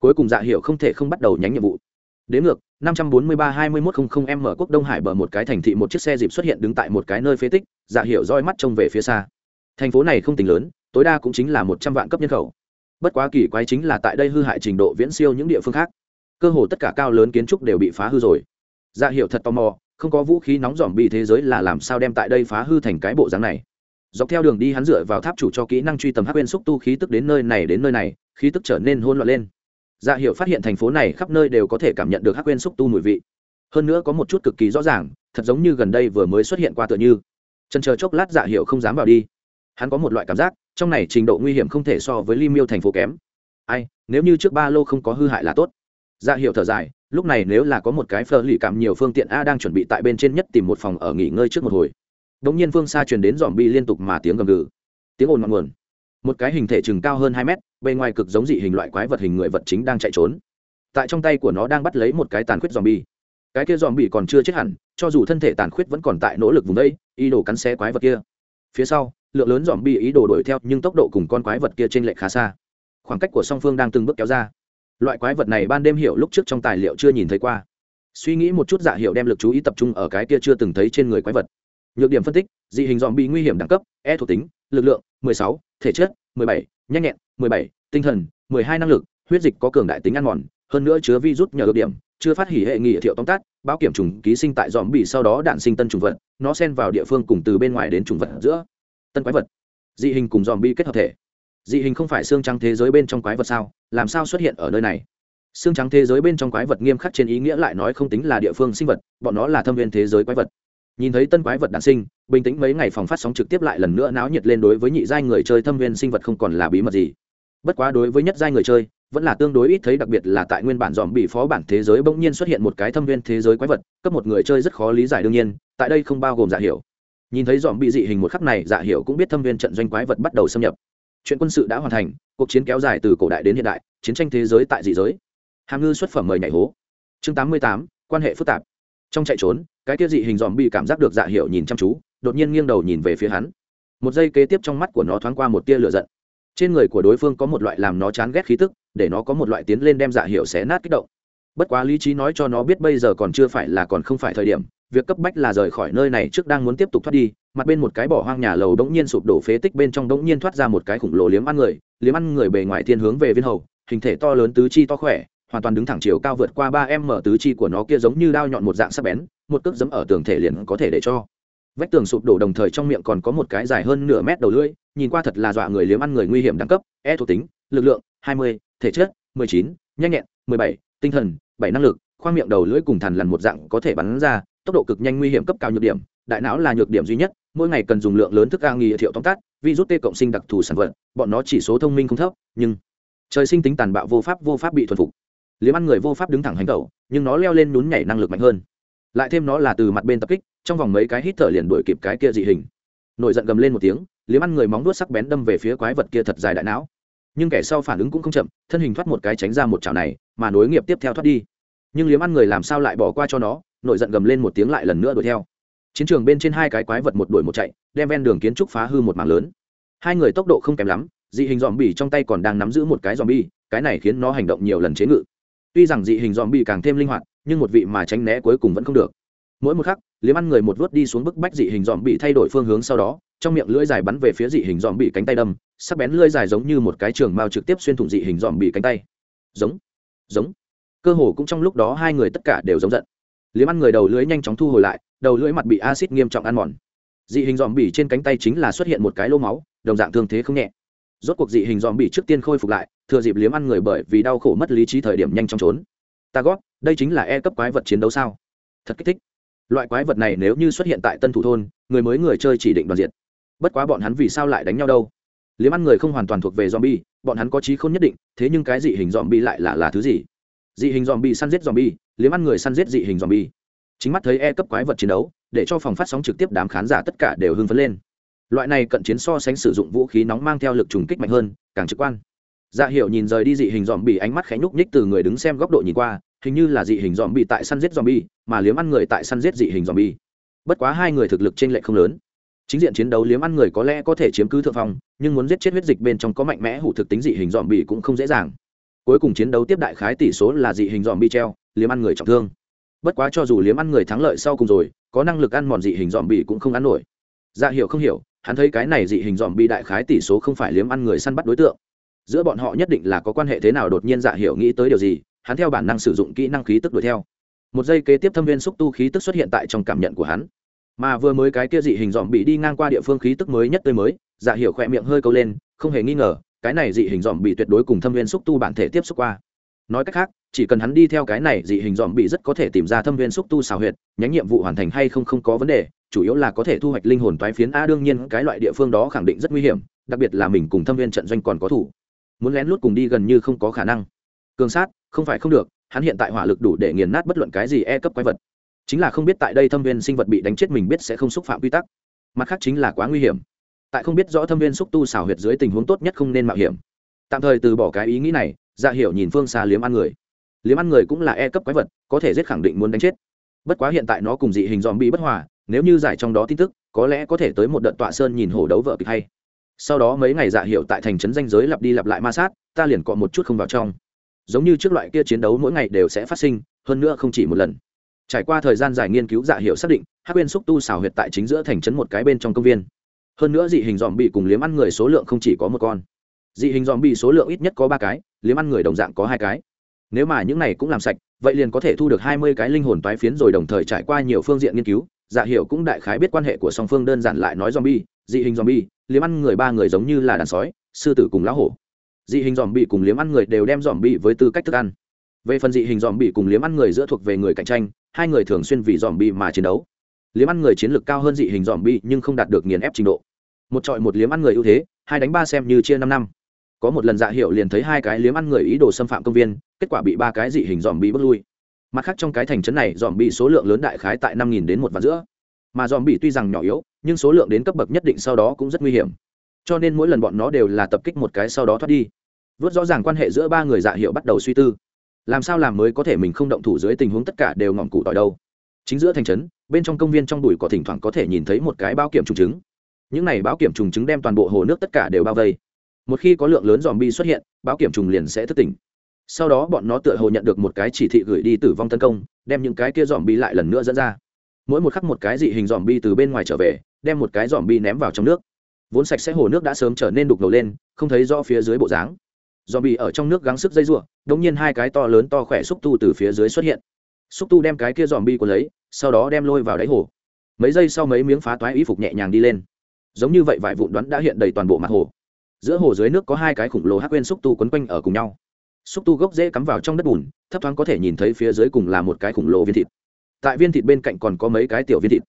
Cuối cùng dạ hiệu không thể không bắt đầu nhánh nhiệm vụ. Đến ngược 543-2100 m quốc đông hải bờ một cái thành thị một chiếc xe dịp xuất hiện đứng tại một cái nơi phế tích dạ hiệu roi mắt trông về phía xa. Thành phố này không tính lớn, tối đa cũng chính là một trăm vạn cấp nhân khẩu. Bất quá kỳ quái chính là tại đây hư hại trình độ viễn siêu những địa phương khác. Cơ hồ tất cả cao lớn kiến trúc đều bị phá hư rồi. Dạ hiệu thật tò mò không có vũ khí nóng dòm bị thế giới là làm sao đem tại đây phá hư thành cái bộ dáng này. Dọc theo đường đi hắn dựa vào tháp chủ cho kỹ năng truy tầm hắc quên xúc tu khí tức đến nơi này đến nơi này, khí tức trở nên hôn loạn lên. Dạ hiệu phát hiện thành phố này khắp nơi đều có thể cảm nhận được hắc quên xúc tu mùi vị. Hơn nữa có một chút cực kỳ rõ ràng, thật giống như gần đây vừa mới xuất hiện qua tựa như. Trần chờ chốc lát dạ hiệu không dám vào đi. Hắn có một loại cảm giác, trong này trình độ nguy hiểm không thể so với ly miêu thành phố kém. Ai, nếu như trước ba lô không có hư hại là tốt dạ hiệu thở dài, lúc này nếu là có một cái phờ lì cảm nhiều phương tiện a đang chuẩn bị tại bên trên nhất tìm một phòng ở nghỉ ngơi trước một hồi. Đ ỗ n g nhiên phương xa truyền đến dòm bi liên tục mà tiếng gầm gừ. Tiếng ồn ngọn nguồn. Một cái hình thể chừng cao hơn hai mét, bề ngoài cực giống dị hình loại quái vật hình người vật chính đang chạy trốn. Tại trong tay của nó đang bắt lấy một cái tàn khuyết dòm bi. Cái kia dòm bi còn chưa chết hẳn, cho dù thân thể tàn khuyết vẫn còn tại nỗ lực vùng đây, ý đồ cắn xé quái vật kia. Phía sau, lượng lớn dòm bi ý đồ đuổi theo, nhưng tốc độ cùng con quái vật kia trên lệch khá xa. Khoảng cách của song phương đang từng bước kéo ra loại quái vật này ban đêm hiểu lúc trước trong tài liệu chưa nhìn thấy qua. Suy nghĩ một chút dạ hiệu đem lực chú ý tập trung ở cái kia chưa từng thấy trên người quái vật. Nhược điểm phân tích dị hình dòm bị nguy hiểm đẳng cấp e thuộc tính lực lượng 16, thể chất 17, nhanh nhẹn 17, tinh thần 12 năng lực huyết dịch có cường đại tính ăn mòn hơn nữa chứa virus nhờ ưu điểm chưa phát hỉ hệ nghị thiệu tóm tắt báo kiểm trùng ký sinh tại dòm bị sau đó đạn sinh tân trùng vật nó xen vào địa phương cùng từ bên ngoài đến trùng vật giữa tân quái vật. Dị hình cùng dòm bị kết hợp thể dị hình không phải xương trắng thế giới bên trong quái vật sao? Làm sao xuất hiện ở nơi này? Xương trắng thế giới bên trong quái vật nghiêm khắc trên ý nghĩa lại nói không tính là địa phương sinh vật, bọn nó là thâm viên thế giới quái vật. Nhìn thấy tân quái vật đản sinh, bình tĩnh mấy ngày phòng phát sóng trực tiếp lại lần nữa náo nhiệt lên đối với nhị giai người chơi thâm viên sinh vật không còn là bí mật gì. Bất quá đối với nhất giai người chơi, vẫn là tương đối ít thấy đặc biệt là tại nguyên bản dòm bị phó bản thế giới bỗng nhiên xuất hiện một cái thâm viên thế giới quái vật, cấp một người chơi rất khó lý giải đương nhiên, tại đây không bao gồm giả hiểu. Nhìn thấy dòm bị dị hình một khắc này, giả hiểu cũng biết thâm viên trận doanh quái vật bắt đầu xâm nhập chuyện quân sự đã hoàn thành, cuộc chiến kéo dài từ cổ đại đến hiện đại, chiến tranh thế giới tại dị giới. Hàm ngư xuất phẩm mời nhảy hố. Chương tám mươi tám, quan hệ phức tạp. Trong chạy trốn, cái kia dị hình dòm bị cảm giác được dạ hiệu nhìn chăm chú, đột nhiên nghiêng đầu nhìn về phía hắn. Một giây kế tiếp trong mắt của nó thoáng qua một tia lửa giận. Trên người của đối phương có một loại làm nó chán ghét khí tức, để nó có một loại tiến lên đem dạ hiệu xé nát kích động. Bất quá lý trí nói cho nó biết bây giờ còn chưa phải là còn không phải thời điểm việc cấp bách là rời khỏi nơi này trước đang muốn tiếp tục thoát đi mặt bên một cái bỏ hoang nhà lầu đống nhiên sụp đổ phế tích bên trong đống nhiên thoát ra một cái khủng lồ liếm ăn người liếm ăn người bề ngoài thiên hướng về viên hầu hình thể to lớn tứ chi to khỏe hoàn toàn đứng thẳng chiều cao vượt qua ba m tứ chi của nó kia giống như đao nhọn một dạng sắc bén một cước giấm ở tường thể liền có thể để cho. Vách tường sụp đổ đồng thời trong miệng còn có một cái dài hơn nửa mét đầu lưỡi nhìn qua thật là dọa người liếm ăn người nguy hiểm đẳng cấp e thuộc tính lực lượng 20, thể chất 19, nhanh nhẹn 17, tinh thần bảy năng lực khoang miệng đầu lưỡi cùng thằn lằn một dạng có thể bắn ra tốc độ cực nhanh nguy hiểm cấp cao nhược điểm, đại não là nhược điểm duy nhất, mỗi ngày cần dùng lượng lớn thức a nghi thiệu tóm tắt, virus t cộng sinh đặc thù sản vật, bọn nó chỉ số thông minh không thấp, nhưng trời sinh tính tàn bạo vô pháp vô pháp bị thuần phục. Liếm ăn người vô pháp đứng thẳng hành tẩu, nhưng nó leo lên nhún nhảy năng lực mạnh hơn. Lại thêm nó là từ mặt bên tập kích, trong vòng mấy cái hít thở liền đuổi kịp cái kia dị hình. Nổi giận gầm lên một tiếng, liếm ăn người móng đuốt sắc bén đâm về phía quái vật kia thật dài đại não. Nhưng kẻ sau phản ứng cũng không chậm, thân hình thoát một cái tránh ra một chảo này, mà nối nghiệp tiếp theo thoát đi. Nhưng liếm ăn người làm sao lại bỏ qua cho nó nổi giận gầm lên một tiếng lại lần nữa đuổi theo. Chiến trường bên trên hai cái quái vật một đuổi một chạy, đem ven đường kiến trúc phá hư một mảng lớn. Hai người tốc độ không kém lắm, dị hình dòm bỉ trong tay còn đang nắm giữ một cái dòm bi cái này khiến nó hành động nhiều lần chế ngự. Tuy rằng dị hình dòm bì càng thêm linh hoạt, nhưng một vị mà tránh né cuối cùng vẫn không được. Mỗi một khắc liếm ăn người một vớt đi xuống bức bách dị hình dòm bị thay đổi phương hướng sau đó, trong miệng lưỡi dài bắn về phía dị hình dòm bị cánh tay đâm, sắc bén lưỡi dài giống như một cái trường mao trực tiếp xuyên thủng dị hình dòm bị cánh tay. Giống giống. Cơ hồ cũng trong lúc đó hai người tất cả đều giống giận liếm ăn người đầu lưới nhanh chóng thu hồi lại, đầu lưỡi mặt bị acid nghiêm trọng ăn mòn. Dị hình dòm bỉ trên cánh tay chính là xuất hiện một cái lô máu, đồng dạng thương thế không nhẹ. Rốt cuộc dị hình dòm bỉ trước tiên khôi phục lại, thừa dịp liếm ăn người bởi vì đau khổ mất lý trí thời điểm nhanh chóng trốn. Ta gót đây chính là e cấp quái vật chiến đấu sao? Thật kích thích. Loại quái vật này nếu như xuất hiện tại tân thủ thôn, người mới người chơi chỉ định đoàn diện. Bất quá bọn hắn vì sao lại đánh nhau đâu? Liếm ăn người không hoàn toàn thuộc về zombie, bọn hắn có trí không nhất định, thế nhưng cái dị hình zombie lại là là thứ gì? Dị hình zombie săn giết bi, liếm ăn người săn giết dị hình zombie chính mắt thấy e cấp quái vật chiến đấu, để cho phòng phát sóng trực tiếp đám khán giả tất cả đều hưng phấn lên. Loại này cận chiến so sánh sử dụng vũ khí nóng mang theo lực trùng kích mạnh hơn, càng trực quan. Dạ hiệu nhìn rời đi dị hình dòm bị ánh mắt khẽ nhúc nhích từ người đứng xem góc độ nhìn qua, hình như là dị hình dòm bị tại săn giết dòm bi, mà liếm ăn người tại săn giết dị hình dòm bi. Bất quá hai người thực lực trên lệ không lớn. Chính diện chiến đấu liếm ăn người có lẽ có thể chiếm cứ thượng phong, nhưng muốn giết chết huyết dịch bên trong có mạnh mẽ hủ thực tính dị hình dòm bị cũng không dễ dàng cuối cùng chiến đấu tiếp đại khái tỷ số là dị hình dòm bị treo, liếm ăn người trọng thương. Bất quá cho dù liếm ăn người thắng lợi sau cùng rồi, có năng lực ăn mòn dị hình dòm bị cũng không ăn nổi. Dạ hiểu không hiểu, hắn thấy cái này dị hình dòm bị đại khái tỷ số không phải liếm ăn người săn bắt đối tượng. Giữa bọn họ nhất định là có quan hệ thế nào đột nhiên dạ hiểu nghĩ tới điều gì, hắn theo bản năng sử dụng kỹ năng khí tức đuổi theo. Một giây kế tiếp thâm viên xúc tu khí tức xuất hiện tại trong cảm nhận của hắn. Mà vừa mới cái kia dị hình dòm bị đi ngang qua địa phương khí tức mới nhất tươi mới dạ hiểu khỏe miệng hơi câu lên, không hề nghi ngờ cái này dị hình dòm bị tuyệt đối cùng thâm viên xúc tu bản thể tiếp xúc qua. Nói cách khác, chỉ cần hắn đi theo cái này dị hình dòm bị rất có thể tìm ra thâm viên xúc tu xào huyệt, nhánh nhiệm vụ hoàn thành hay không không có vấn đề, chủ yếu là có thể thu hoạch linh hồn toái phiến. A, đương nhiên, cái loại địa phương đó khẳng định rất nguy hiểm, đặc biệt là mình cùng thâm viên trận doanh còn có thủ. Muốn lén lút cùng đi gần như không có khả năng. Cường sát, không phải không được, hắn hiện tại hỏa lực đủ để nghiền nát bất luận cái gì e cấp quái vật. Chính là không biết tại đây thâm viên sinh vật bị đánh chết mình biết sẽ không xúc phạm quy tắc. Mặt khác chính là quá nguy hiểm tại không biết rõ thâm viên xúc tu xảo huyệt dưới tình huống tốt nhất không nên mạo hiểm. Tạm thời từ bỏ cái ý nghĩ này dạ hiểu nhìn phương xa liếm ăn người. Liếm ăn người cũng là e cấp quái vật, có thể giết khẳng định muốn đánh chết. Bất quá hiện tại nó cùng dị hình dòm bị bất hòa, nếu như giải trong đó tin tức, có lẽ có thể tới một đợt tọa sơn nhìn hổ đấu vợ kịch hay. Sau đó mấy ngày dạ hiệu tại thành trấn danh giới lặp đi lặp lại ma sát, ta liền cọ một chút không vào trong. Giống như trước loại kia chiến đấu mỗi ngày đều sẽ phát sinh, hơn nữa không chỉ một lần. Trải qua thời gian dài nghiên cứu dạ hiệu xác định, hắc quyên xúc tu xào huyệt tại chính giữa thành trấn một cái bên trong công viên hơn nữa dị hình dòm bị cùng liếm ăn người số lượng không chỉ có một con. Dị hình dòm bị số lượng ít nhất có ba cái, liếm ăn người đồng dạng có hai cái. Nếu mà những này cũng làm sạch, vậy liền có thể thu được hai mươi cái linh hồn toái phiến rồi đồng thời trải qua nhiều phương diện nghiên cứu. Dạ hiệu cũng đại khái biết quan hệ của song phương đơn giản lại nói zombie, dị hình zombie, liếm ăn người ba người giống như là đàn sói, sư tử cùng lão hổ. Dị hình zombie cùng liếm ăn người đều đem zombie với tư cách thức ăn. Về phần dị hình zombie cùng liếm ăn người giữa thuộc về người cạnh tranh, hai người thường xuyên vì zombie mà chiến đấu liếm ăn người chiến lược cao hơn dị hình dòm bi nhưng không đạt được nghiền ép trình độ. Một trọi một liếm ăn người ưu thế, hai đánh ba xem như chia năm năm. Có một lần dạ hiệu liền thấy hai cái liếm ăn người ý đồ xâm phạm công viên, kết quả bị ba cái dị hình dòm bi bước lui. Mặt khác trong cái thành trấn này dòm bi số lượng lớn đại khái tại năm nghìn đến một vạn giữa. Mà dòm bi tuy rằng nhỏ yếu, nhưng số lượng đến cấp bậc nhất định sau đó cũng rất nguy hiểm. Cho nên mỗi lần bọn nó đều là tập kích một cái sau đó thoát đi. Vớt rõ ràng quan hệ giữa ba người dạ hiệu bắt đầu suy tư. Làm sao làm mới có thể mình không động thủ dưới tình huống tất cả đều ngọn cụ tỏi đâu? Chính giữa thành trấn, bên trong công viên trong bụi có thỉnh thoảng có thể nhìn thấy một cái bao kiểm trùng trứng. Những này báo kiểm trùng trứng đem toàn bộ hồ nước tất cả đều bao vây. Một khi có lượng lớn dòm bi xuất hiện, báo kiểm trùng liền sẽ thức tỉnh. Sau đó bọn nó tựa hồ nhận được một cái chỉ thị gửi đi tử vong tấn công, đem những cái kia dòm bi lại lần nữa dẫn ra. Mỗi một khắc một cái dị hình dòm bi từ bên ngoài trở về, đem một cái dòm bi ném vào trong nước. Vốn sạch sẽ hồ nước đã sớm trở nên đục ngầu lên, không thấy rõ phía dưới bộ dáng. Dòm bi ở trong nước gắng sức dây r u ộ đ ỗ n g nhiên hai cái to lớn to khỏe xúc tu từ phía dưới xuất hiện xúc tu đem cái kia dòm bi của lấy, sau đó đem lôi vào đáy hồ. Mấy giây sau mấy miếng phá toái y phục nhẹ nhàng đi lên. Giống như vậy vài vụn đoán đã hiện đầy toàn bộ mặt hồ. Giữa hồ dưới nước có hai cái khủng lồ hắc quên xúc tu quấn quanh ở cùng nhau. Xúc tu gốc dễ cắm vào trong đất bùn, thấp thoáng có thể nhìn thấy phía dưới cùng là một cái khủng lồ viên thịt. Tại viên thịt bên cạnh còn có mấy cái tiểu viên thịt.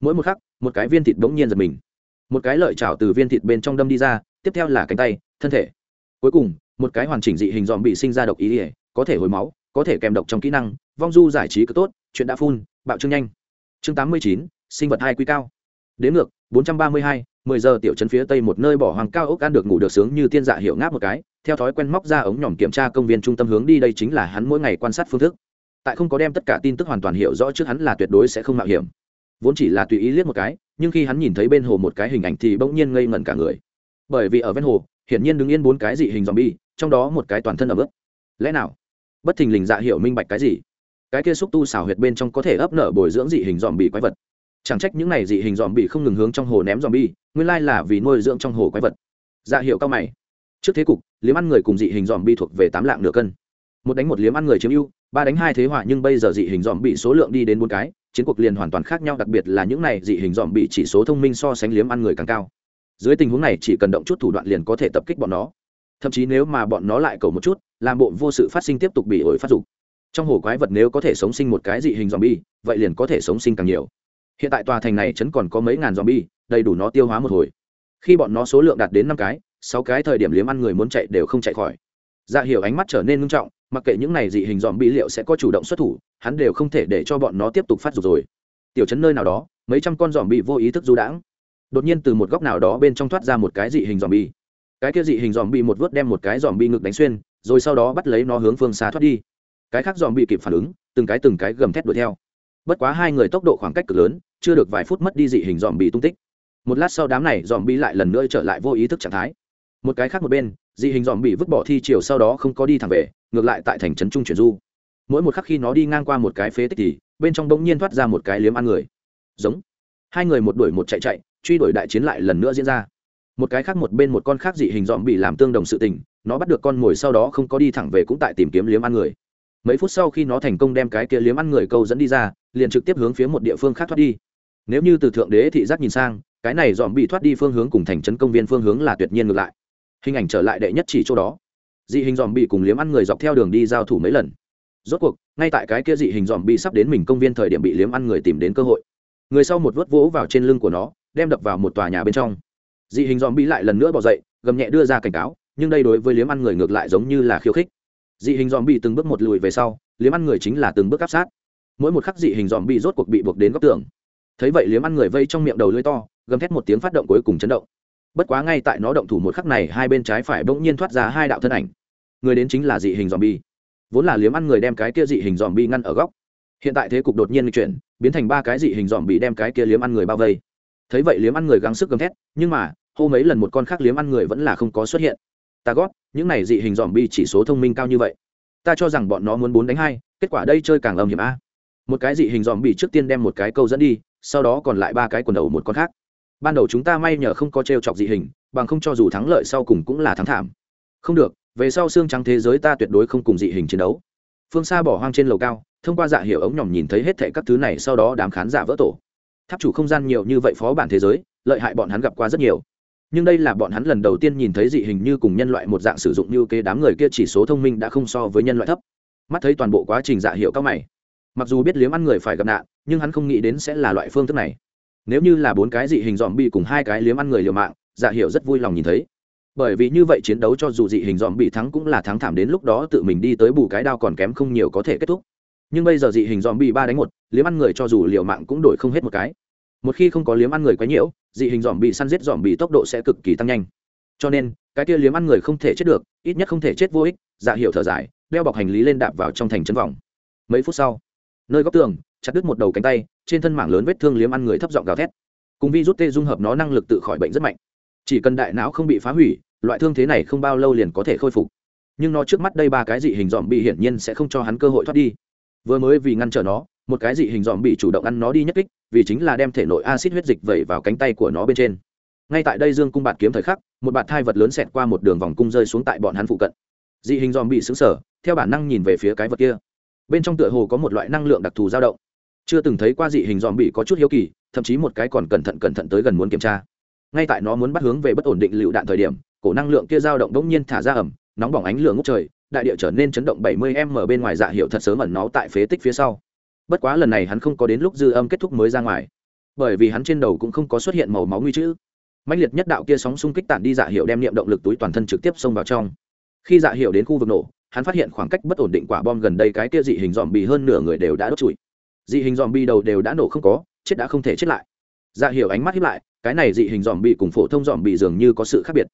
Mỗi một khắc, một cái viên thịt bỗng nhiên giật mình. Một cái lợi chảo từ viên thịt bên trong đâm đi ra, tiếp theo là cánh tay, thân thể. Cuối cùng, một cái hoàn chỉnh dị hình dòm bị sinh ra độc ý ỉa có thể hồi máu, có thể kèm độc trong kỹ năng vong du giải trí cứ tốt, chuyện đã phun bạo trương nhanh. Chương tám mươi chín, sinh vật hai quy cao. Đến ngược, bốn trăm ba mươi hai, mười giờ tiểu trấn phía tây một nơi bỏ hoàng cao ốc ăn được ngủ được sướng như tiên dạ hiệu ngáp một cái, theo thói quen móc ra ống nhỏm kiểm tra công viên trung tâm hướng đi đây chính là hắn mỗi ngày quan sát phương thức. Tại không có đem tất cả tin tức hoàn toàn hiểu rõ trước hắn là tuyệt đối sẽ không mạo hiểm. Vốn chỉ là tùy ý liếc một cái, nhưng khi hắn nhìn thấy bên hồ một cái hình ảnh thì bỗng nhiên ngây ngẩn cả người. Bởi vì ở ven hồ, hiển nhiên đứng yên bốn cái dị hình dòm bi trong đó một cái toàn thân ở bước lẽ nào? Bất thình lình dạ hiểu minh bạch cái gì? Cái kia xúc tu xảo huyệt bên trong có thể ấp nở bồi dưỡng dị hình dòm bị quái vật. Chẳng trách những này dị hình dòm bị không ngừng hướng trong hồ ném dòm bi nguyên lai là vì nuôi dưỡng trong hồ quái vật. Dạ hiệu cao mày. Trước thế cục, liếm ăn người cùng dị hình dòm bi thuộc về tám lạng nửa cân. Một đánh một liếm ăn người chiếm ưu, ba đánh hai thế hỏa nhưng bây giờ dị hình dòm bị số lượng đi đến bốn cái, chiến cuộc liền hoàn toàn khác nhau, đặc biệt là những này dị hình dòm bị chỉ số thông minh so sánh liếm ăn người càng cao. Dưới tình huống này chỉ cần động chút thủ đoạn liền có thể tập kích bọn nó. Thậm chí nếu mà bọn nó lại cầu một chút, làm bộ vô sự phát sinh tiếp tục bị ổi phát dục trong hồ quái vật nếu có thể sống sinh một cái dị hình dòm bi vậy liền có thể sống sinh càng nhiều. Hiện tại tòa thành này chấn còn có mấy ngàn dòm bi đầy đủ nó tiêu hóa một hồi. Khi bọn nó số lượng đạt đến năm cái, sáu cái thời điểm liếm ăn người muốn chạy đều không chạy khỏi. Dạ hiểu ánh mắt trở nên ngưng trọng, mặc kệ những này dị hình dòm bi liệu sẽ có chủ động xuất thủ, hắn đều không thể để cho bọn nó tiếp tục phát dục rồi. Tiểu chấn nơi nào đó, mấy trăm con dòm bị vô ý thức du đãng. Đột nhiên từ một góc nào đó bên trong thoát ra một cái dị hình dòm bi cái kia dị hình dòm bi một vớt đem một cái dòm bi ngực đánh xuyên, rồi sau đó bắt lấy nó hướng phương xa thoát đi cái khác dòm bị kịp phản ứng, từng cái từng cái gầm thét đuổi theo. Bất quá hai người tốc độ khoảng cách cực lớn, chưa được vài phút mất đi dị hình dòm bị tung tích. Một lát sau đám này dòm bị lại lần nữa trở lại vô ý thức trạng thái. Một cái khác một bên, dị hình dòm bị vứt bỏ thi chiều sau đó không có đi thẳng về, ngược lại tại thành trấn trung chuyển du. Mỗi một khắc khi nó đi ngang qua một cái phế tích thì, bên trong bỗng nhiên thoát ra một cái liếm ăn người. Giống. Hai người một đuổi một chạy chạy, truy đuổi đại chiến lại lần nữa diễn ra. Một cái khác một bên một con khác dị hình dòm bị làm tương đồng sự tình, nó bắt được con mồi sau đó không có đi thẳng về cũng tại tìm kiếm liếm ăn người mấy phút sau khi nó thành công đem cái kia liếm ăn người câu dẫn đi ra, liền trực tiếp hướng phía một địa phương khác thoát đi. Nếu như từ thượng đế thị giác nhìn sang, cái này dòm bị thoát đi phương hướng cùng thành trấn công viên phương hướng là tuyệt nhiên ngược lại. Hình ảnh trở lại đệ nhất chỉ chỗ đó. Dị hình dòm bị cùng liếm ăn người dọc theo đường đi giao thủ mấy lần. Rốt cuộc, ngay tại cái kia dị hình dòm bị sắp đến mình công viên thời điểm bị liếm ăn người tìm đến cơ hội. Người sau một vớt vỗ vào trên lưng của nó, đem đập vào một tòa nhà bên trong. Dị hình dòm bị lại lần nữa bỏ dậy, gầm nhẹ đưa ra cảnh cáo, nhưng đây đối với liếm ăn người ngược lại giống như là khiêu khích dị hình dòm bị từng bước một lùi về sau, liếm ăn người chính là từng bước áp sát. Mỗi một khắc dị hình dòm bị rốt cuộc bị buộc đến góc tường. Thấy vậy liếm ăn người vây trong miệng đầu lưỡi to, gầm thét một tiếng phát động cuối cùng chấn động. Bất quá ngay tại nó động thủ một khắc này, hai bên trái phải bỗng nhiên thoát ra hai đạo thân ảnh. Người đến chính là dị hình dòm bi vốn là liếm ăn người đem cái kia dị hình dòm bi ngăn ở góc. Hiện tại thế cục đột nhiên chuyển, biến thành ba cái dị hình dòm bị đem cái kia liếm ăn người bao vây. Thấy vậy liếm ăn người gắng sức gầm thét, nhưng mà, hô mấy lần một con khác liếm ăn người vẫn là không có xuất hiện ta gót, những này dị hình dòm bi chỉ số thông minh cao như vậy. Ta cho rằng bọn nó muốn bốn đánh hai, kết quả đây chơi càng âm hiểm a. Một cái dị hình dòm bị trước tiên đem một cái câu dẫn đi, sau đó còn lại ba cái quần đầu một con khác. Ban đầu chúng ta may nhờ không có t r e o chọc dị hình, bằng không cho dù thắng lợi sau cùng cũng là thắng thảm. Không được, về sau xương trắng thế giới ta tuyệt đối không cùng dị hình chiến đấu. Phương xa bỏ hoang trên lầu cao, thông qua dạ hiệu ống nhỏm nhìn thấy hết thệ các thứ này, sau đó đám khán giả vỡ tổ. Tháp chủ không gian nhiều như vậy phó bản thế giới, lợi hại bọn hắn gặp qua rất nhiều nhưng đây là bọn hắn lần đầu tiên nhìn thấy dị hình như cùng nhân loại một dạng sử dụng như kế đám người kia, chỉ số thông minh đã không so với nhân loại thấp. Mắt thấy toàn bộ quá trình dạ hiệu cao mày. Mặc dù biết liếm ăn người phải gặp nạn, nhưng hắn không nghĩ đến sẽ là loại phương thức này. Nếu như là bốn cái dị hình dòm bị cùng hai cái liếm ăn người liều mạng dạ hiệu rất vui lòng nhìn thấy. Bởi vì như vậy chiến đấu cho dù dị hình dòm bị thắng cũng là thắng thảm đến lúc đó tự mình đi tới bù cái đao còn kém không nhiều có thể kết thúc. Nhưng bây giờ dị hình dòm bị ba đánh một, liếm ăn người cho dù liều mạng cũng đổi không hết một cái một khi không có liếm ăn người quá nhiễu, dị hình dòm bị săn giết dòm bị tốc độ sẽ cực kỳ tăng nhanh. Cho nên, cái kia liếm ăn người không thể chết được, ít nhất không thể chết vô ích dạ hiệu thở dài, đeo bọc hành lý lên đạp vào trong thành chân vòng mấy phút sau, nơi góc tường, chặt đứt một đầu cánh tay, trên thân mảng lớn vết thương liếm ăn người thấp giọng gào thét. Cùng vi rút tê dung hợp nó năng lực tự khỏi bệnh rất mạnh. Chỉ cần đại não không bị phá hủy, loại thương thế này không bao lâu liền có thể khôi phục. Nhưng nó trước mắt đây ba cái dị hình dòm bị hiển nhiên sẽ không cho hắn cơ hội thoát đi. Vừa mới vì ngăn trở nó một cái dị hình dòm bị chủ động ăn nó đi nhất kích, vì chính là đem thể nội acid huyết dịch vẩy vào cánh tay của nó bên trên. Ngay tại đây dương cung bạt kiếm thời khắc, một bạt thai vật lớn xẹt qua một đường vòng cung rơi xuống tại bọn hắn phụ cận. Dị hình dòm bị xứng sở theo bản năng nhìn về phía cái vật kia. Bên trong tựa hồ có một loại năng lượng đặc thù dao động. Chưa từng thấy qua dị hình dòm bị có chút hiếu kỳ, thậm chí một cái còn cẩn thận cẩn thận tới gần muốn kiểm tra. Ngay tại nó muốn bắt hướng về bất ổn định lựu đạn thời điểm, cổ năng lượng kia dao động bỗng nhiên thả ra ẩm nóng bỏng ánh lửa ngốc trời, đại địa trở nên chấn động 70 m bên ngoài dạ hiệu thật sớm ẩn nó tại phế tích phía sau bất quá lần này hắn không có đến lúc dư âm kết thúc mới ra ngoài. Bởi vì hắn trên đầu cũng không có xuất hiện màu máu nguy chữ. Mạnh liệt nhất đạo kia sóng xung kích tản đi dạ hiệu đem niệm động lực túi toàn thân trực tiếp xông vào trong. Khi dạ hiệu đến khu vực nổ, hắn phát hiện khoảng cách bất ổn định quả bom gần đây cái kia dị hình dòm bì hơn nửa người đều đã đốt trụi. Dị hình dòm bì đầu đều đã nổ không có, chết đã không thể chết lại. Dạ hiệu ánh mắt hiếp lại, cái này dị hình dòm bì cùng phổ thông dòm bì dường như có sự khác biệt.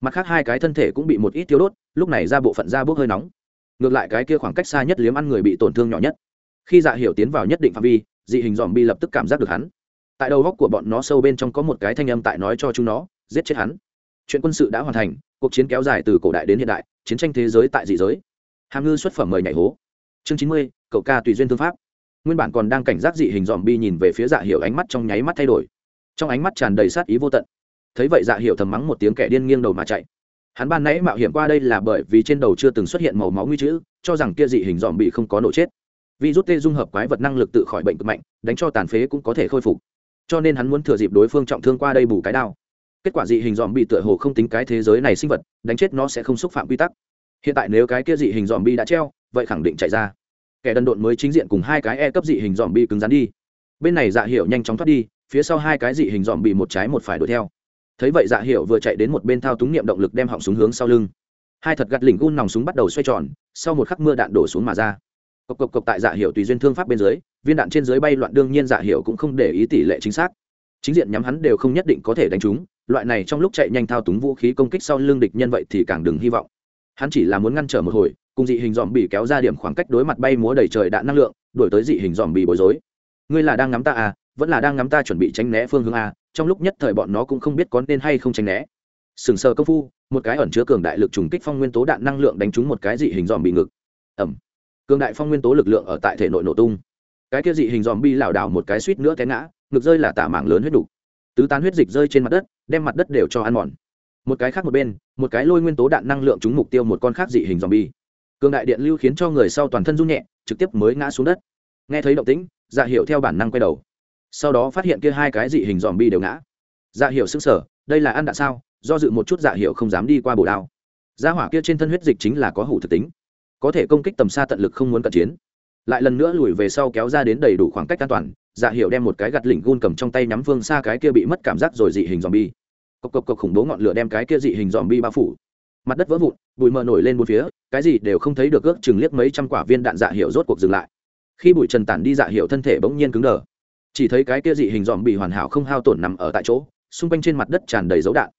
Mặt khác hai cái thân thể cũng bị một ít thiếu đốt, lúc này ra bộ phận da bốc hơi nóng. Ngược lại cái kia khoảng cách xa nhất liếm ăn người bị tổn thương nhỏ nhất khi dạ hiểu tiến vào nhất định phạm vi, dị hình dòm bi lập tức cảm giác được hắn. Tại đầu góc của bọn nó sâu bên trong có một cái thanh âm tại nói cho chúng nó, giết chết hắn. Chuyện quân sự đã hoàn thành, cuộc chiến kéo dài từ cổ đại đến hiện đại, chiến tranh thế giới tại dị giới. Hàm ngư xuất phẩm mời nhảy hố. Chương chín mươi, cậu ca tùy duyên thương pháp. Nguyên bản còn đang cảnh giác dị hình dòm bi nhìn về phía dạ hiểu ánh mắt trong nháy mắt thay đổi. Trong ánh mắt tràn đầy sát ý vô tận. Thấy vậy dạ hiểu thầm mắng một tiếng kẻ điên nghiêng đầu mà chạy. Hắn ban nãy mạo hiểm qua đây là bởi vì trên đầu chưa từng xuất hiện màu máu nguy chữ cho rằng kia dị hình dòm bị không có nổ chết vì rút tê dung hợp quái vật năng lực tự khỏi bệnh cực mạnh, đánh cho tàn phế cũng có thể khôi phục. Cho nên hắn muốn thừa dịp đối phương trọng thương qua đây bù cái đao. Kết quả dị hình dòm bị tựa hồ không tính cái thế giới này sinh vật, đánh chết nó sẽ không xúc phạm quy tắc. Hiện tại nếu cái kia dị hình dòm bi đã treo, vậy khẳng định chạy ra. Kẻ đần độn mới chính diện cùng hai cái e cấp dị hình dòm bi cứng rắn đi. Bên này dạ hiệu nhanh chóng thoát đi, phía sau hai cái dị hình dòm bị một trái một phải đuổi theo. Thấy vậy dạ hiệu vừa chạy đến một bên thao túng niệm động lực đem họng súng hướng sau lưng. Hai thật gặt lỉnh gun nòng súng bắt đầu xoay tròn, sau một khắc mưa đạn đổ xuống mà ra cộc cộc cộc tại dạ hiệu tùy duyên thương pháp bên dưới, viên đạn trên dưới bay loạn đương nhiên dạ hiệu cũng không để ý tỷ lệ chính xác. Chính diện nhắm hắn đều không nhất định có thể đánh trúng, loại này trong lúc chạy nhanh thao túng vũ khí công kích sau lưng địch nhân vậy thì càng đừng hy vọng. Hắn chỉ là muốn ngăn trở một hồi, cùng dị hình dòm bị kéo ra điểm khoảng cách đối mặt bay múa đầy trời đạn năng lượng đổi tới dị hình dòm bị bối rối. Ngươi là đang ngắm ta à vẫn là đang ngắm ta chuẩn bị tránh né phương hướng a trong lúc nhất thời bọn nó cũng không biết có nên hay không tránh né. Sừng sờ công phu, một cái ẩn chứa cường đại lực trùng kích phong nguyên tố đạn năng lượng đánh trúng một cái dị hình dòm bị ngực. Ẩm cường đại phong nguyên tố lực lượng ở tại thể nội nổ tung. Cái kia dị hình dòm bi lảo đảo một cái suýt nữa té ngã, ngực rơi là tả mảng lớn huyết đủ tứ tán huyết dịch rơi trên mặt đất, đem mặt đất đều cho ăn mòn. Một cái khác một bên, một cái lôi nguyên tố đạn năng lượng trúng mục tiêu một con khác dị hình dòm bi cường đại điện lưu khiến cho người sau toàn thân run nhẹ, trực tiếp mới ngã xuống đất. Nghe thấy động tĩnh dạ hiệu theo bản năng quay đầu. Sau đó phát hiện kia hai cái dị hình dòm bi đều ngã. Dạ hiệu sững sờ, đây là ăn đạn sao? Do dự một chút dạ hiệu không dám đi qua bồ đao. Gia hỏa kia trên thân huyết dịch chính là có hủ thực tính có thể công kích tầm xa tận lực không muốn cận chiến. Lại lần nữa lùi về sau kéo ra đến đầy đủ khoảng cách an toàn dạ hiệu đem một cái gạt lỉnh gun cầm trong tay nhắm phương xa cái kia bị mất cảm giác rồi dị hình dòm bi cộc cộc cộc khủng bố ngọn lửa đem cái kia dị hình dòm bi bao phủ. Mặt đất vỡ vụn, bụi mờ nổi lên bốn phía, cái gì đều không thấy được ước chừng liếc mấy trăm quả viên đạn dạ hiệu rốt cuộc dừng lại. Khi bụi trần tản đi dạ hiệu thân thể bỗng nhiên cứng đờ. Chỉ thấy cái kia dị hình dòm bị hoàn hảo không hao tổn nằm ở tại chỗ, xung quanh trên mặt đất tràn đầy dấu đạn.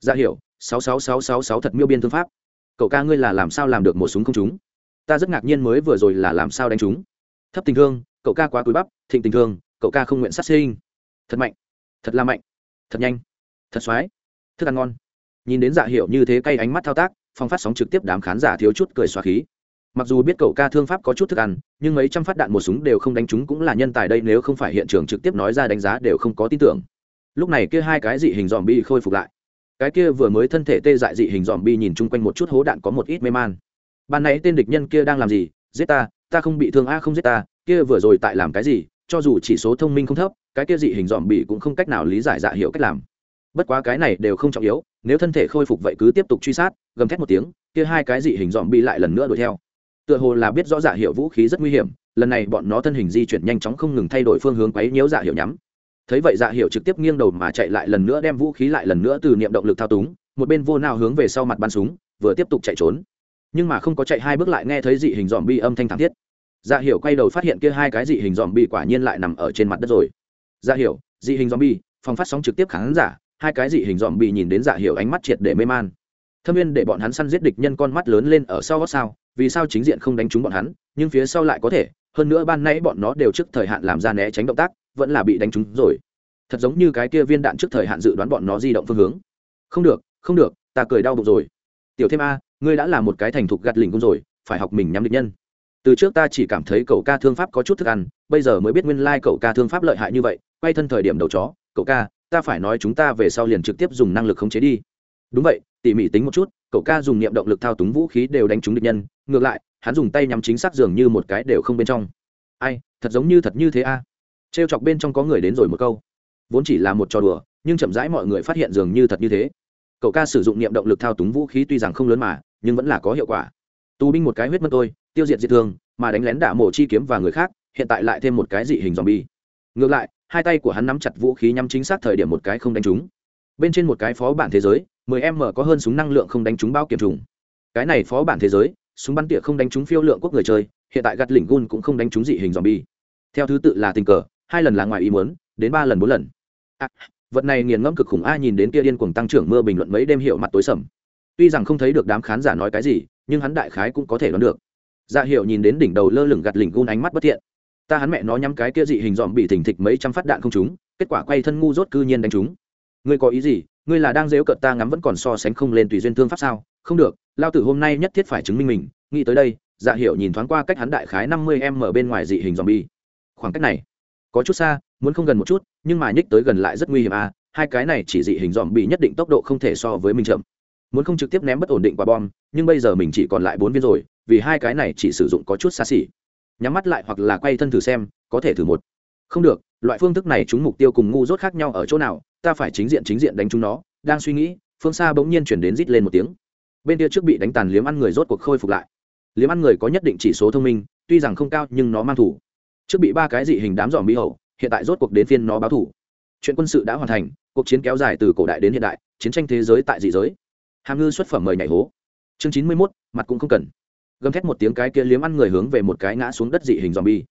Dạ hiệu sáu sáu sáu sáu sáu thật miêu biên thương pháp. Cậu ca ngươi là làm sao làm được một súng không trúng? Ta rất ngạc nhiên mới vừa rồi là làm sao đánh chúng. Thấp tình thương, cậu ca quá cúi bắp, thịnh tình thương, cậu ca không nguyện sát sinh. Thật mạnh, thật là mạnh, thật nhanh, thật xoái, thức ăn ngon. Nhìn đến dạ hiệu như thế cay ánh mắt thao tác, phong phát sóng trực tiếp đám khán giả thiếu chút cười xóa khí. Mặc dù biết cậu ca thương pháp có chút thức ăn, nhưng mấy trăm phát đạn một súng đều không đánh chúng cũng là nhân tài đây, nếu không phải hiện trường trực tiếp nói ra đánh giá đều không có tin tưởng. Lúc này kia hai cái dị hình dòm bi khôi phục lại. Cái kia vừa mới thân thể tê dại dị hình dòm bi nhìn chung quanh một chút hố đạn có một ít mê man ban nãy tên địch nhân kia đang làm gì? Giết ta ta không bị thương a, không giết ta, kia vừa rồi tại làm cái gì? Cho dù chỉ số thông minh không thấp, cái kia dị hình dòm bị cũng không cách nào lý giải dạ hiệu cách làm. Bất quá cái này đều không trọng yếu, nếu thân thể khôi phục vậy cứ tiếp tục truy sát, gầm thét một tiếng, kia hai cái dị hình dòm bị lại lần nữa đuổi theo. Tựa hồ là biết rõ dạ hiệu vũ khí rất nguy hiểm, lần này bọn nó thân hình di chuyển nhanh chóng không ngừng thay đổi phương hướng quấy nhiễu dạ hiệu nhắm. Thấy vậy dạ hiệu trực tiếp nghiêng đầu mà chạy lại lần nữa đem vũ khí lại lần nữa từ niệm động lực thao túng, một bên vô nào hướng về sau mặt bắn súng, vừa tiếp tục chạy trốn nhưng mà không có chạy hai bước lại nghe thấy dị hình dòm bi âm thanh thảm thiết. Dạ hiểu quay đầu phát hiện kia hai cái dị hình dòm bi quả nhiên lại nằm ở trên mặt đất rồi. Dạ hiểu, dị hình dòm bi, phòng phát sóng trực tiếp khán giả, hai cái dị hình dòm bi nhìn đến dạ hiểu ánh mắt triệt để mê man. Thâm viên để bọn hắn săn giết địch nhân con mắt lớn lên ở sau gót sao, vì sao chính diện không đánh trúng bọn hắn, nhưng phía sau lại có thể, hơn nữa ban nãy bọn nó đều trước thời hạn làm ra né tránh động tác, vẫn là bị đánh trúng rồi. Thật giống như cái kia viên đạn trước thời hạn dự đoán bọn nó di động phương hướng. Không được không được, ta cười đau bụng rồi. Tiểu thêm a ngươi đã là một cái thành thục gạt lình cung rồi, phải học mình nhắm địch nhân. Từ trước ta chỉ cảm thấy cậu ca thương pháp có chút thức ăn, bây giờ mới biết nguyên lai、like、cậu ca thương pháp lợi hại như vậy, quay thân thời điểm đầu chó, cậu ca, ta phải nói chúng ta về sau liền trực tiếp dùng năng lực khống chế đi. Đúng vậy, tỉ mỉ tính một chút, cậu ca dùng niệm động lực thao túng vũ khí đều đánh trúng địch nhân, ngược lại, hắn dùng tay nhắm chính xác dường như một cái đều không bên trong. Ai, thật giống như thật như thế a. À? t r e o chọc bên trong có người đến rồi một câu. Vốn chỉ là một trò đùa, nhưng chậm rãi mọi người phát hiện dường như thật như thế cậu ca sử dụng niệm động lực thao túng vũ khí tuy rằng không lớn mà nhưng vẫn là có hiệu quả. Tù binh một cái huyết mất tôi tiêu diệt diệt thương mà đánh lén đả mổ chi kiếm và người khác hiện tại lại thêm một cái dị hình dòm bi ngược lại hai tay của hắn nắm chặt vũ khí nhắm chính xác thời điểm một cái không đánh trúng. Bên trên một cái phó bản thế giới 10 m có hơn súng năng lượng không đánh trúng bao kiểm trùng. Cái này phó bản thế giới súng bắn tỉa không đánh trúng phiêu lượng quốc người chơi hiện tại gặt lỉnh gun cũng không đánh trúng dị hình dòm bi theo thứ tự là tình cờ hai lần là ngoài ý muốn đến ba lần bốn lần. À, vật này nghiền ngẫm cực khủng a, nhìn đến kia điên cuồng tăng trưởng mưa bình luận mấy đêm hiệu mặt tối sầm. Tuy rằng không thấy được đám khán giả nói cái gì, nhưng hắn đại khái cũng có thể đoán được. Dạ hiệu nhìn đến đỉnh đầu lơ lửng gạt lỉnh gun ánh mắt bất thiện. Ta hắn mẹ nó nhắm cái kia dị hình dòm bị thình thịch mấy trăm phát đạn không trúng, kết quả quay thân ngu rốt cư nhiên đánh trúng. Ngươi có ý gì? Ngươi là đang dếu cợt ta ngắm vẫn còn so sánh không lên tùy duyên thương pháp sao? Không được, lao tử hôm nay nhất thiết phải chứng minh mình. Nghĩ tới đây dạ hiệu nhìn thoáng qua cách hắn đại khái năm mươi em ở bên ngoài dị hình dòm bi. Khoảng cách này, có chút xa muốn không gần một chút, nhưng mà nhích tới gần lại rất nguy hiểm à hai cái này chỉ dị hình dòm bị nhất định tốc độ không thể so với mình chậm. Muốn không trực tiếp ném bất ổn định quả bom, nhưng bây giờ mình chỉ còn lại bốn viên rồi, vì hai cái này chỉ sử dụng có chút xa xỉ. Nhắm mắt lại hoặc là quay thân thử xem, có thể thử một. Không được, loại phương thức này chúng mục tiêu cùng ngu dốt khác nhau ở chỗ nào, ta phải chính diện chính diện đánh chúng nó, đang suy nghĩ, phương xa bỗng nhiên chuyển đến rít lên một tiếng. Bên kia trước bị đánh tàn liếm ăn người rốt cuộc khôi phục lại. Liếm ăn người có nhất định chỉ số thông minh, tuy rằng không cao nhưng nó mang thủ. Trước bị ba cái dị hình đám dòm bị hậu hiện tại rốt cuộc đến phiên nó báo thủ. Chuyện quân sự đã hoàn thành, cuộc chiến kéo dài từ cổ đại đến hiện đại, chiến tranh thế giới tại dị giới. Hàm ngư xuất phẩm mời nhảy hố. Chương chín mươi mốt, mặt cũng không cần. Gầm thét một tiếng cái kia liếm ăn người hướng về một cái ngã xuống đất dị hình dòm bi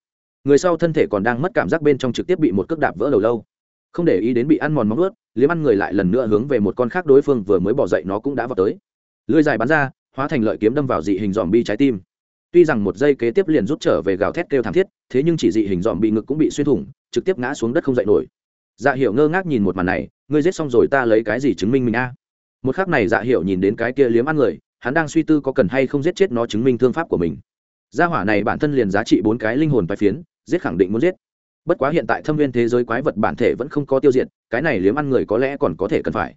người sau thân thể còn đang mất cảm giác bên trong trực tiếp bị một cước đạp vỡ đầu lâu. Không để ý đến bị ăn mòn móng ướt liếm ăn người lại lần nữa hướng về một con khác đối phương vừa mới bỏ dậy nó cũng đã vào tới. Lưới dài bắn ra, hóa thành lợi kiếm đâm vào dị hình dòm bi trái tim tuy rằng một giây kế tiếp liền rút trở về gào thét kêu thảm thiết, thế nhưng chỉ dị hình dòm bị ngực cũng bị xuyên thủng, trực tiếp ngã xuống đất không dậy nổi. Dạ hiểu ngơ ngác nhìn một màn này, ngươi giết xong rồi ta lấy cái gì chứng minh mình a? Một khắc này dạ hiểu nhìn đến cái kia liếm ăn người, hắn đang suy tư có cần hay không giết chết nó chứng minh thương pháp của mình. Gia hỏa này bản thân liền giá trị bốn cái linh hồn bài phiến, giết khẳng định muốn giết. Bất quá hiện tại thâm viên thế giới quái vật bản thể vẫn không có tiêu diệt, cái này liếm ăn người có lẽ còn có thể cần phải.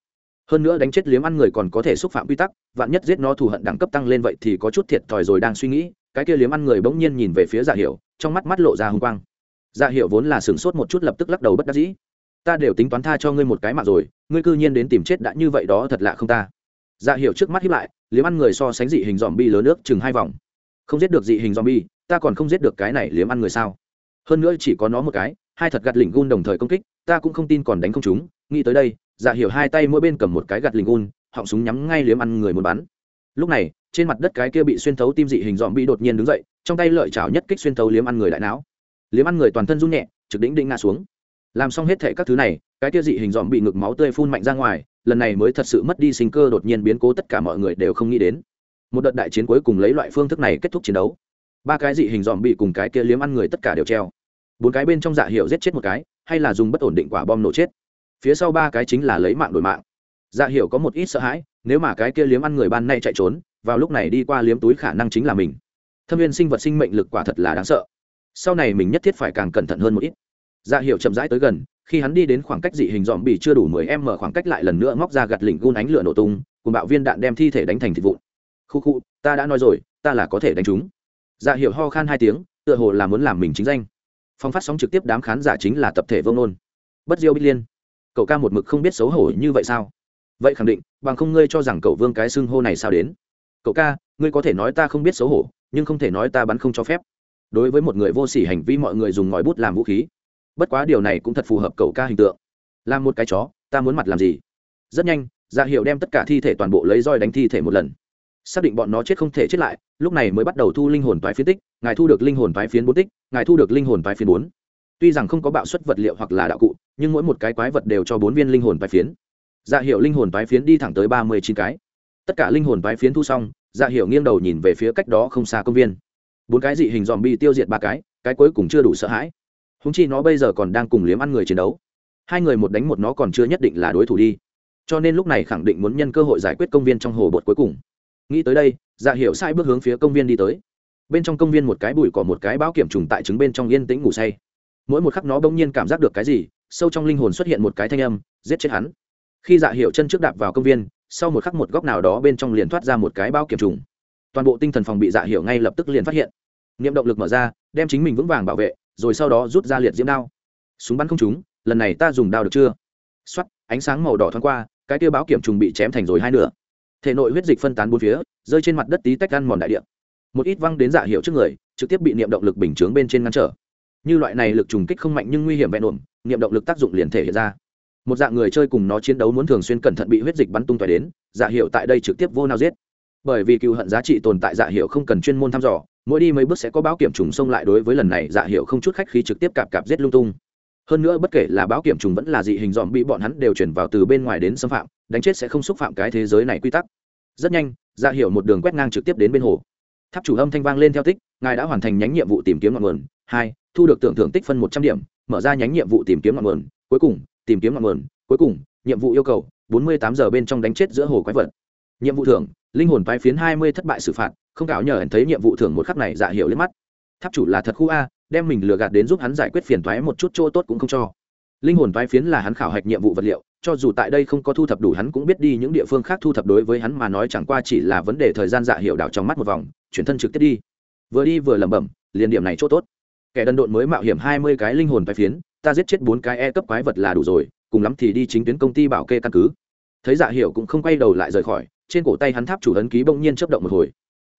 Hơn nữa đánh chết liếm ăn người còn có thể xúc phạm quy tắc, vạn nhất giết nó thù hận đẳng cấp tăng lên vậy thì có chút thiệt thòi rồi đang suy nghĩ cái kia liếm ăn người bỗng nhiên nhìn về phía dạ hiệu trong mắt mắt lộ ra hung quang. Dạ hiệu vốn là sửng sốt một chút lập tức lắc đầu bất đắc dĩ. Ta đều tính toán tha cho ngươi một cái mạng rồi, ngươi cư nhiên đến tìm chết đã như vậy đó thật lạ không ta. Dạ hiệu trước mắt hiếp lại, liếm ăn người so sánh dị hình dòm bi lớn nước chừng hai vòng. Không giết được dị hình dòm bi ta còn không giết được cái này liếm ăn người sao? Hơn nữa chỉ có nó một cái, hai thật gạt lỉnh gun đồng thời công kích, ta cũng không tin còn đánh không chúng nghĩ tới đây dạ hiểu hai tay mỗi bên cầm một cái gạt lỉnh gun họng súng nhắm ngay liếm ăn người muốn bắn lúc này, trên mặt đất cái kia bị xuyên thấu tim dị hình dòm bị đột nhiên đứng dậy, trong tay lợi chảo nhất kích xuyên thấu liếm ăn người đại não. Liếm ăn người toàn thân run nhẹ, trực đỉnh đỉnh ngã xuống. Làm xong hết thể các thứ này, cái kia dị hình dòm bị ngực máu tươi phun mạnh ra ngoài, lần này mới thật sự mất đi sinh cơ đột nhiên biến cố tất cả mọi người đều không nghĩ đến. Một đợt đại chiến cuối cùng lấy loại phương thức này kết thúc chiến đấu. Ba cái dị hình dòm bị cùng cái kia liếm ăn người tất cả đều treo. Bốn cái bên trong dạ hiệu giết chết một cái, hay là dùng bất ổn định quả bom nổ chết. Phía sau ba cái chính là lấy mạng đổi mạng dạ hiểu có một ít sợ hãi, nếu mà cái kia liếm ăn người ban nay chạy trốn, vào lúc này đi qua liếm túi khả năng chính là mình. Thâm viên sinh vật sinh mệnh lực quả thật là đáng sợ. Sau này mình nhất thiết phải càng cẩn thận hơn một ít. Dạ hiểu chậm rãi tới gần, khi hắn đi đến khoảng cách dị hình dòm bị chưa đủ mười em mở khoảng cách lại lần nữa móc ra gặt lỉnh gun ánh lửa nổ tung, cùng bạo viên đạn đem thi thể đánh thành thịt vụn. Khu khu, ta đã nói rồi, ta là có thể đánh chúng. Dạ hiểu ho khan hai tiếng, tựa hồ là muốn làm mình chính danh. Phong phát sóng trực tiếp đám khán giả chính là tập thể vông nôn. Bất diêu bích liên, cậu ca một mực không biết xấu hổ như vậy sao? Vậy khẳng định, bằng không ngươi cho rằng cậu vương cái xưng hô này sao đến? Cậu ca, ngươi có thể nói ta không biết xấu hổ, nhưng không thể nói ta bắn không cho phép. Đối với một người vô s ỉ hành vi mọi người dùng ngòi bút làm vũ khí. Bất quá điều này cũng thật phù hợp cậu ca hình tượng. Làm một cái chó, ta muốn mặt làm gì? Rất nhanh dạ hiệu đem tất cả thi thể toàn bộ lấy roi đánh thi thể một lần. Xác định bọn nó chết không thể chết lại, lúc này mới bắt đầu thu linh hồn toái phiến tích, ngài thu được linh hồn toái phiến bốn tích, ngài thu được linh hồn toái phiến bốn. Tuy rằng không có bạo suất vật liệu hoặc là đạo cụ, nhưng mỗi một cái quái vật đều cho bốn viên linh hồn toái phiến dạ hiệu linh hồn toái phiến đi thẳng tới ba mươi chín cái. Tất cả linh hồn toái phiến thu xong dạ hiệu nghiêng đầu nhìn về phía cách đó không xa công viên. Bốn cái dị hình dòm bi tiêu diệt ba cái cái cuối cùng chưa đủ sợ hãi. Húng chi nó bây giờ còn đang cùng liếm ăn người chiến đấu. Hai người một đánh một nó còn chưa nhất định là đối thủ đi. Cho nên lúc này khẳng định muốn nhân cơ hội giải quyết công viên trong hồ bột cuối cùng. Nghĩ tới đây dạ hiểu sai bước hướng phía công viên đi tới. Bên trong công viên một cái bụi cỏ một cái bão kiểm trùng tại trứng bên trong yên tĩnh ngủ say. Mỗi một khắc nó bỗng nhiên cảm giác được cái gì, sâu trong linh hồn xuất hiện một cái thanh âm, giết chết hắn khi dạ hiểu chân trước đạp vào công viên, sau một khắc một góc nào đó bên trong liền thoát ra một cái bao kiểm trùng. Toàn bộ tinh thần phòng bị dạ hiểu ngay lập tức liền phát hiện. Niệm động lực mở ra, đem chính mình vững vàng bảo vệ, rồi sau đó rút ra liệt diễm đao. Súng bắn không trúng, lần này ta dùng đao được chưa? X ánh sáng màu đỏ thoáng qua, cái tiêu báo kiểm trùng bị chém thành rồi hai nửa. Thể nội huyết dịch phân tán bốn phía, rơi trên mặt đất tí tách ăn mòn đại địa. Một ít văng đến dạ hiệu trước người, trực tiếp bị niệm động lực bình chướng bên trên ngăn trở. Như loại này lực trùng kích không mạnh nhưng nguy hiểm vẹn ổn, niệm động lực tác dụng liền thể hiện ra một dạng người chơi cùng nó chiến đấu muốn thường xuyên cẩn thận bị huyết dịch bắn tung tóe đến dạ hiệu tại đây trực tiếp vô nào giết. Bởi vì cựu hận giá trị tồn tại dạ hiệu không cần chuyên môn thăm dò, mỗi đi mấy bước sẽ có báo kiểm trùng xông lại đối với lần này dạ hiệu không chút khách khí trực tiếp cạp cạp giết lung tung. Hơn nữa bất kể là báo kiểm trùng vẫn là dị hình dòm bị bọn hắn đều chuyển vào từ bên ngoài đến xâm phạm, đánh chết sẽ không xúc phạm cái thế giới này quy tắc. Rất nhanh dạ hiệu một đường quét ngang trực tiếp đến bên hồ. Tháp chủ âm thanh vang lên theo tích, ngài đã hoàn thành nhánh nhiệm vụ tìm kiếm ngọn nguồn. Hai, thu được tưởng thưởng tích phân một trăm điểm, mở ra nhánh nhiệm vụ tìm kiếm ngọn nguồn. Cuối cùng tìm kiếm ngọn nguồn, cuối cùng, nhiệm vụ yêu cầu, bốn mươi tám giờ bên trong đánh chết giữa hồ quái vật. Nhiệm vụ thưởng, linh hồn phái phiến hai mươi thất bại xử phạt, không cạo nhờ thấy nhiệm vụ thưởng một khắc này dạ hiểu lên mắt. Tháp chủ là thật khu a, đem mình lừa gạt đến giúp hắn giải quyết phiền toái một chút chỗ tốt cũng không cho. Linh hồn phái phiến là hắn khảo hạch nhiệm vụ vật liệu, cho dù tại đây không có thu thập đủ hắn cũng biết đi những địa phương khác thu thập đối với hắn mà nói chẳng qua chỉ là vấn đề thời gian dạ hiểu đảo trong mắt một vòng, chuyển thân trực tiếp đi. Vừa đi vừa lẩm bẩm, liền điểm này chỗ tốt. Kẻ đần độn mới mạo hiểm hai mươi cái linh hồn phái phiến ta giết chết bốn cái e cấp quái vật là đủ rồi cùng lắm thì đi chính tuyến công ty bảo kê căn cứ. Thấy dạ hiệu cũng không quay đầu lại rời khỏi trên cổ tay hắn tháp chủ ấn ký bỗng nhiên chớp động một hồi.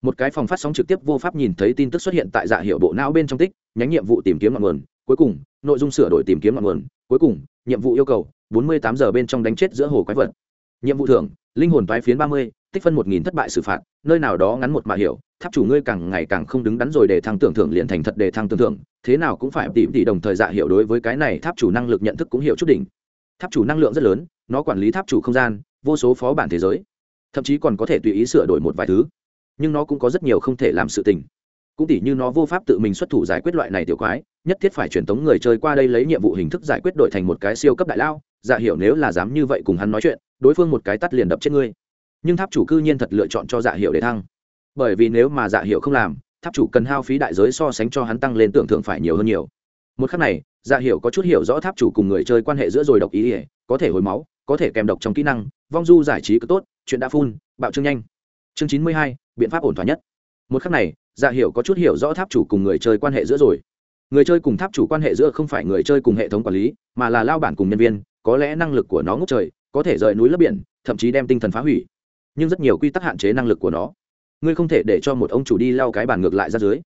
Một cái phòng phát sóng trực tiếp vô pháp nhìn thấy tin tức xuất hiện tại dạ hiệu bộ não bên trong tích nhánh nhiệm vụ tìm kiếm ngọn nguồn cuối cùng nội dung sửa đổi tìm kiếm ngọn nguồn cuối cùng nhiệm vụ yêu cầu 48 giờ bên trong đánh chết giữa hồ quái vật. Nhiệm vụ thưởng linh hồn toái phiến 30, tích phân 1000 thất bại xử phạt, nơi nào đó ngắn một mà hiểu, tháp chủ ngươi càng ngày càng không đứng đắn rồi để thăng tưởng thưởng liền thành thật để thăng tưởng thưởng, thế nào cũng phải tỉ tỉ đồng thời dạ hiểu đối với cái này tháp chủ năng lực nhận thức cũng hiểu chút đỉnh. Tháp chủ năng lượng rất lớn, nó quản lý tháp chủ không gian, vô số phó bản thế giới, thậm chí còn có thể tùy ý sửa đổi một vài thứ, nhưng nó cũng có rất nhiều không thể làm sự tình. Cũng tỉ như nó vô pháp tự mình xuất thủ giải quyết loại này tiểu quái, nhất thiết phải truyền tống người chơi qua đây lấy nhiệm vụ hình thức giải quyết đổi thành một cái siêu cấp đại lao dạ hiểu nếu là dám như vậy cùng hắn nói chuyện, đối phương một cái tắt liền đập chết ngươi nhưng tháp chủ cư nhiên thật lựa chọn cho dạ hiệu để thăng. Bởi vì nếu mà dạ hiệu không làm, tháp chủ cần hao phí đại giới so sánh cho hắn tăng lên tưởng thưởng phải nhiều hơn nhiều. Một khắc này dạ hiệu có chút hiểu rõ tháp chủ cùng người chơi quan hệ giữa rồi độc ý ỉa có thể hồi máu, có thể kèm độc trong kỹ năng, vong du giải trí cứ tốt, chuyện đã phun, bạo trương nhanh. Chương chín mươi hai, biện pháp ổn thỏa nhất. Một khắc này dạ hiệu có chút hiểu rõ tháp chủ cùng người chơi quan hệ giữa rồi. Người chơi cùng tháp chủ quan hệ giữa không phải người chơi cùng hệ thống quản lý, mà là lao bản cùng nhân viên, có lẽ năng lực của nó ngốc trời, có thể rời núi lấp biển, thậm chí đem tinh thần phá hủy nhưng rất nhiều quy tắc hạn chế năng lực của nó. Ngươi không thể để cho một ông chủ đi lao cái bàn ngược lại ra dưới.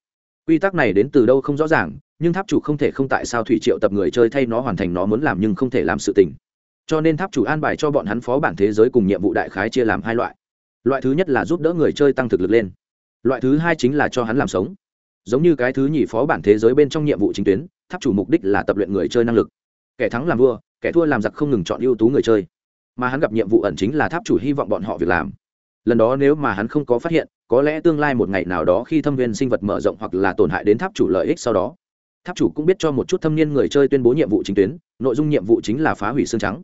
Quy tắc này đến từ đâu không rõ ràng, nhưng tháp chủ không thể không tại sao thủy triệu tập người chơi thay nó hoàn thành nó muốn làm nhưng không thể làm sự tình. Cho nên tháp chủ an bài cho bọn hắn phó bản thế giới cùng nhiệm vụ đại khái chia làm hai loại. Loại thứ nhất là giúp đỡ người chơi tăng thực lực lên. Loại thứ hai chính là cho hắn làm sống. Giống như cái thứ nhì phó bản thế giới bên trong nhiệm vụ chính tuyến, tháp chủ mục đích là tập luyện người chơi năng lực. Kẻ thắng làm vua, kẻ thua làm giặc không ngừng chọn ưu tú người chơi mà hắn gặp nhiệm vụ ẩn chính là tháp chủ hy vọng bọn họ việc làm. Lần đó nếu mà hắn không có phát hiện, có lẽ tương lai một ngày nào đó khi thâm viên sinh vật mở rộng hoặc là tổn hại đến tháp chủ lợi ích sau đó, tháp chủ cũng biết cho một chút thâm niên người chơi tuyên bố nhiệm vụ chính tuyến, nội dung nhiệm vụ chính là phá hủy xương trắng.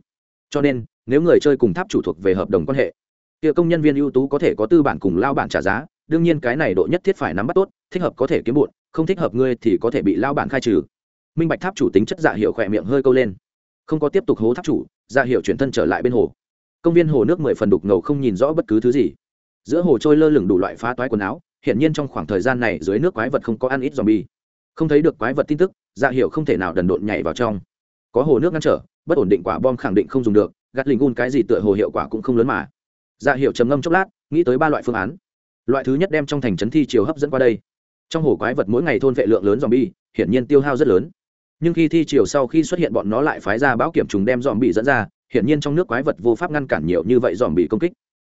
Cho nên, nếu người chơi cùng tháp chủ thuộc về hợp đồng quan hệ, kia công nhân viên ưu tú có thể có tư bản cùng lao bản trả giá, đương nhiên cái này độ nhất thiết phải nắm bắt tốt, thích hợp có thể kiếm bụn, không thích hợp ngươi thì có thể bị lao bản khai trừ. Minh bạch tháp chủ tính chất dạ hiệu khỏe miệng hơi câu lên. Không có tiếp tục hố tháp chủ Dạ ra hiệu chuyển thân trở lại bên hồ. Công viên hồ nước mười phần đục ngầu không nhìn rõ bất cứ thứ gì. Giữa hồ trôi lơ lửng đủ loại phá toái quần áo, hiển nhiên trong khoảng thời gian này dưới nước quái vật không có ăn ít dòm bi không thấy được quái vật tin tức dạ hiệu không thể nào đần độn nhảy vào trong. Có hồ nước ngăn trở, bất ổn định quả bom khẳng định không dùng được, gạt lình gun cái gì tựa hồ hiệu quả cũng không lớn mà. Dạ hiệu trầm ngâm chốc lát, nghĩ tới ba loại phương án. Loại thứ nhất đem trong thành trấn thi chiều hấp dẫn qua đây. Trong hồ quái vật mỗi ngày thôn vệ lượng lớn dòm bi hiển nhiên tiêu hao rất lớn nhưng khi thi chiều sau khi xuất hiện bọn nó lại phái ra bão kiểm trùng đem dòm bị dẫn ra, hiển nhiên trong nước quái vật vô pháp ngăn cản nhiều như vậy dòm bị công kích.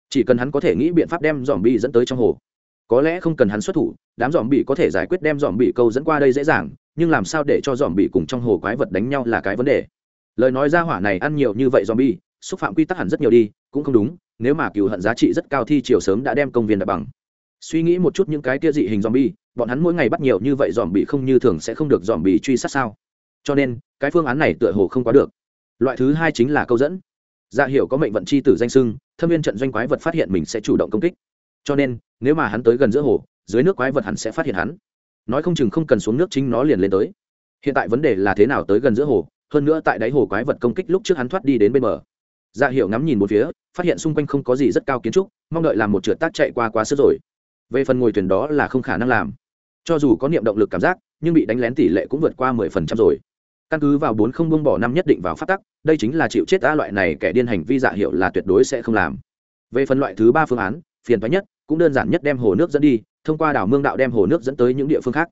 Chỉ cần hắn có thể nghĩ biện pháp đem dòm bị dẫn tới trong hồ. Có lẽ không cần hắn xuất thủ, đám dòm bị có thể giải quyết đem dòm bị câu dẫn qua đây dễ dàng, nhưng làm sao để cho dòm bị cùng trong hồ quái vật đánh nhau là cái vấn đề. Lời nói ra hỏa này ăn nhiều như vậy dòm bị xúc phạm quy tắc hẳn rất nhiều đi, cũng không đúng, nếu mà cựu hận giá trị rất cao thi chiều sớm đã đem công viên đặt bằng. Suy nghĩ một chút những cái kia dị hình dòm bi bọn hắn mỗi ngày bắt nhiều như vậy dòm bị không như thường sẽ không được dòm bị truy sát sao? Cho nên, cái phương án này tựa hồ không quá được. Loại thứ hai chính là câu dẫn. Dạ hiểu có mệnh vận c h i tử danh sưng, thâm viên trận doanh quái vật phát hiện mình sẽ chủ động công kích. Cho nên, nếu mà hắn tới gần giữa hồ, dưới nước quái vật hắn sẽ phát hiện hắn. Nói không chừng không cần xuống nước chính nó liền lên tới. Hiện tại vấn đề là thế nào tới gần giữa hồ, hơn nữa tại đáy hồ quái vật công kích lúc trước hắn thoát đi đến bên bờ. Dạ hiểu ngắm nhìn một phía, phát hiện xung quanh không có gì rất cao kiến trúc, mong đợi làm một trượt tác chạy qua quá sức rồi. Về phần ngồi thuyền đó là không khả năng làm. Cho dù có niệm động lực cảm giác, nhưng bị đánh lén tỷ lệ cũng vượt qua mười phần trăm rồi căn cứ vào bốn không buông bỏ năm nhất định vào phát tắc, đây chính là chịu chết a loại này kẻ điên hành vi dạ hiệu là tuyệt đối sẽ không làm. Về phần loại thứ ba phương án, phiền thoái nhất, cũng đơn giản nhất đem hồ nước dẫn đi, thông qua đảo mương đạo đem hồ nước dẫn tới những địa phương khác.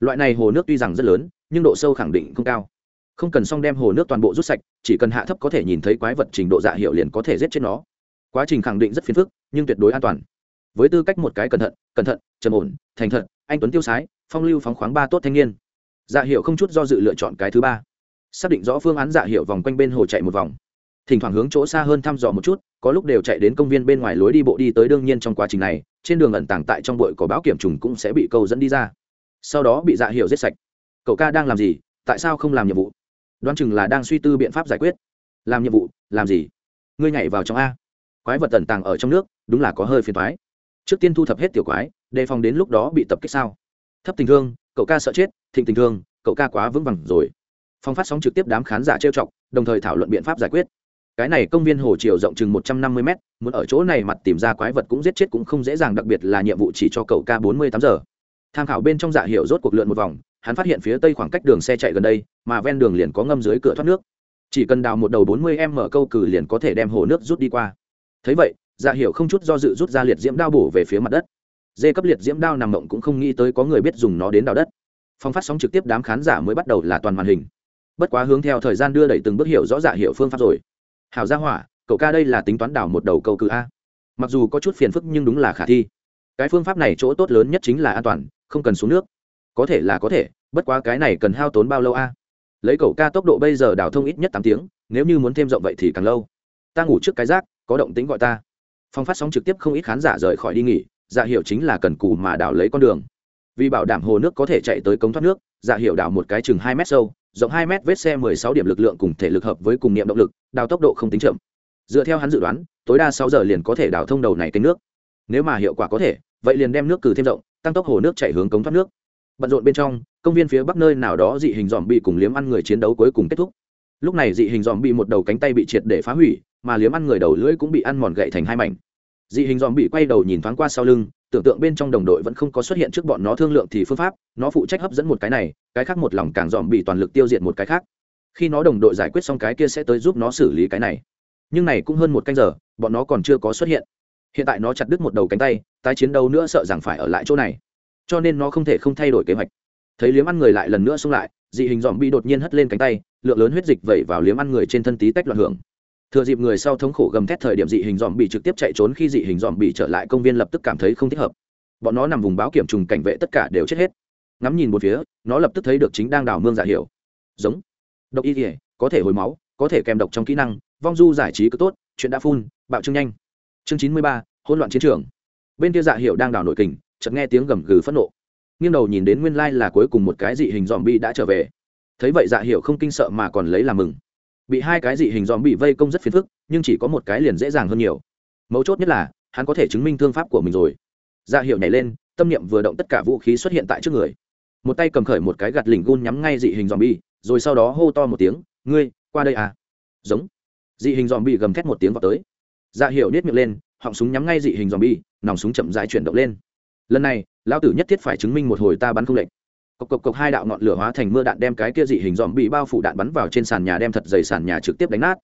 Loại này hồ nước tuy rằng rất lớn, nhưng độ sâu khẳng định không cao. Không cần xong đem hồ nước toàn bộ rút sạch, chỉ cần hạ thấp có thể nhìn thấy quái vật trình độ dạ hiệu liền có thể giết chết nó. Quá trình khẳng định rất phiền phức, nhưng tuyệt đối an toàn. Với tư cách một cái cẩn thận cẩn thận, trầm ổn, thành thật, anh tuấn tiêu sái, phong lưu phóng khoáng ba tốt thanh niên dạ hiệu không chút do dự lựa chọn cái thứ ba. Xác định rõ phương án dạ hiệu vòng quanh bên hồ chạy một vòng. Thỉnh thoảng hướng chỗ xa hơn thăm dò một chút, có lúc đều chạy đến công viên bên ngoài lối đi bộ đi tới đương nhiên trong quá trình này, trên đường ẩn tàng tại trong bụi có báo kiểm trùng cũng sẽ bị câu dẫn đi ra. Sau đó bị dạ hiệu giết sạch. Cậu ca đang làm gì? Tại sao không làm nhiệm vụ? Đoán chừng là đang suy tư biện pháp giải quyết. Làm nhiệm vụ? Làm gì? Ngươi nhảy vào trong a. Quái vật ẩn tàng ở trong nước, đúng là có hơi phiền thoái trước tiên thu thập hết tiểu quái, đề phòng đến lúc đó bị tập kích sao? Thấp tình thương cậu ca sợ chết, thịnh tình thương, cậu ca quá vững vàng rồi. Phong phát sóng trực tiếp đám khán giả trêu chọc, đồng thời thảo luận biện pháp giải quyết. Cái này công viên hồ chiều rộng chừng một trăm năm mươi m muốn ở chỗ này mặt tìm ra quái vật cũng giết chết cũng không dễ dàng, đặc biệt là nhiệm vụ chỉ cho cậu ca bốn mươi tám giờ. Tham khảo bên trong dạ hiệu rốt cuộc lượn một vòng, hắn phát hiện phía tây khoảng cách đường xe chạy gần đây, mà ven đường liền có ngâm dưới cửa thoát nước. Chỉ cần đào một đầu bốn mươi em mở câu cử liền có thể đem hồ nước rút đi qua. Thấy vậy dạ hiệu không chút do dự rút ra liệt diễm đao bổ về phía mặt đất dê cấp liệt diễm đao nằm mộng cũng không nghĩ tới có người biết dùng nó đến đào đất. Phong phát sóng trực tiếp đám khán giả mới bắt đầu là toàn màn hình. Bất quá hướng theo thời gian đưa đẩy từng bước hiểu rõ dạ hiệu phương pháp rồi. Hảo gia hỏa, cậu ca đây là tính toán đảo một đầu câu cự a. Mặc dù có chút phiền phức nhưng đúng là khả thi. Cái phương pháp này chỗ tốt lớn nhất chính là an toàn, không cần xuống nước. Có thể là có thể, bất quá cái này cần hao tốn bao lâu a? Lấy cậu ca tốc độ bây giờ đảo thông ít nhất tám tiếng, nếu như muốn thêm rộng vậy thì càng lâu. Ta ngủ trước cái rác, có động tính gọi ta. Phong phát sóng trực tiếp không ít khán giả rời khỏi đi nghỉ dạ hiệu chính là cần cù mà đào lấy con đường. Vì bảo đảm hồ nước có thể chạy tới cống thoát nước dạ hiệu đào một cái chừng hai mét sâu, rộng hai mét vết xe mười sáu điểm lực lượng cùng thể lực hợp với cùng niệm động lực, đào tốc độ không tính chậm. Dựa theo hắn dự đoán, tối đa sáu giờ liền có thể đào thông đầu này kênh nước. Nếu mà hiệu quả có thể, vậy liền đem nước cử thêm rộng, tăng tốc hồ nước chạy hướng cống thoát nước. Bận rộn bên trong, công viên phía bắc nơi nào đó dị hình dòm bị cùng liếm ăn người chiến đấu cuối cùng kết thúc. Lúc này dị hình dòm bị một đầu cánh tay bị triệt để phá hủy, mà liếm ăn người đầu lưỡi cũng bị ăn mòn gậy thành hai mảnh dị hình dòm bị quay đầu nhìn thoáng qua sau lưng, tưởng tượng bên trong đồng đội vẫn không có xuất hiện trước bọn nó thương lượng thì phương pháp, nó phụ trách hấp dẫn một cái này, cái khác một lòng càng dòm bị toàn lực tiêu diệt một cái khác. Khi nó đồng đội giải quyết xong cái kia sẽ tới giúp nó xử lý cái này. Nhưng này cũng hơn một canh giờ, bọn nó còn chưa có xuất hiện. Hiện tại nó chặt đứt một đầu cánh tay, tái chiến đấu nữa sợ rằng phải ở lại chỗ này. Cho nên nó không thể không thay đổi kế hoạch. Thấy liếm ăn người lại lần nữa xông lại, dị hình dòm bị đột nhiên hất lên cánh tay, lượng lớn huyết dịch vẩy vào liếm ăn người trên thân tí tách loạn hưởng thừa dịp người sau thống khổ gầm thét thời điểm dị hình dòm bị trực tiếp chạy trốn khi dị hình dòm bị trở lại, công viên lập tức cảm thấy không thích hợp. Bọn nó nằm vùng báo kiểm trùng cảnh vệ tất cả đều chết hết. Ngắm nhìn một phía, nó lập tức thấy được chính đang đào mương giả hiểu. Giống. Độc y thể có thể hồi máu, có thể kèm độc trong kỹ năng, vong du giải trí cứ tốt, chuyện đã phun, bạo trương nhanh. Chương chín mươi ba, hỗn loạn chiến trường. Bên kia dạ hiệu đang đào nội kình, chợt nghe tiếng gầm gừ phẫn nộ. Nghiêng đầu nhìn đến nguyên lai là cuối cùng một cái dị hình dòm bi đã trở về. Thấy vậy dạ hiệu không kinh sợ mà còn lấy làm mừng bị hai cái dị hình dòm bị vây công rất phiền phức, nhưng chỉ có một cái liền dễ dàng hơn nhiều. Mấu chốt nhất là, hắn có thể chứng minh thương pháp của mình rồi. Dạ Ra hiệu nhảy lên, tâm niệm vừa động tất cả vũ khí xuất hiện tại trước người. Một tay cầm khởi một cái gạt lỉnh gun nhắm ngay dị hình dòm bi rồi sau đó hô to một tiếng, ngươi, qua đây à. Giống. Dị hình dòm bi gầm thét một tiếng vào tới. Dạ Ra hiệu nết miệng lên, họng súng nhắm ngay dị hình dòm bi nòng súng chậm dài chuyển động lên. Lần này, lão tử nhất thiết phải chứng minh một hồi ta bắn không lệnh cộc cộc cộc hai đạo ngọn lửa hóa thành mưa đạn đem cái kia dị hình dòm bị bao phủ đạn bắn vào trên sàn nhà đem thật dày sàn nhà trực tiếp đánh nát.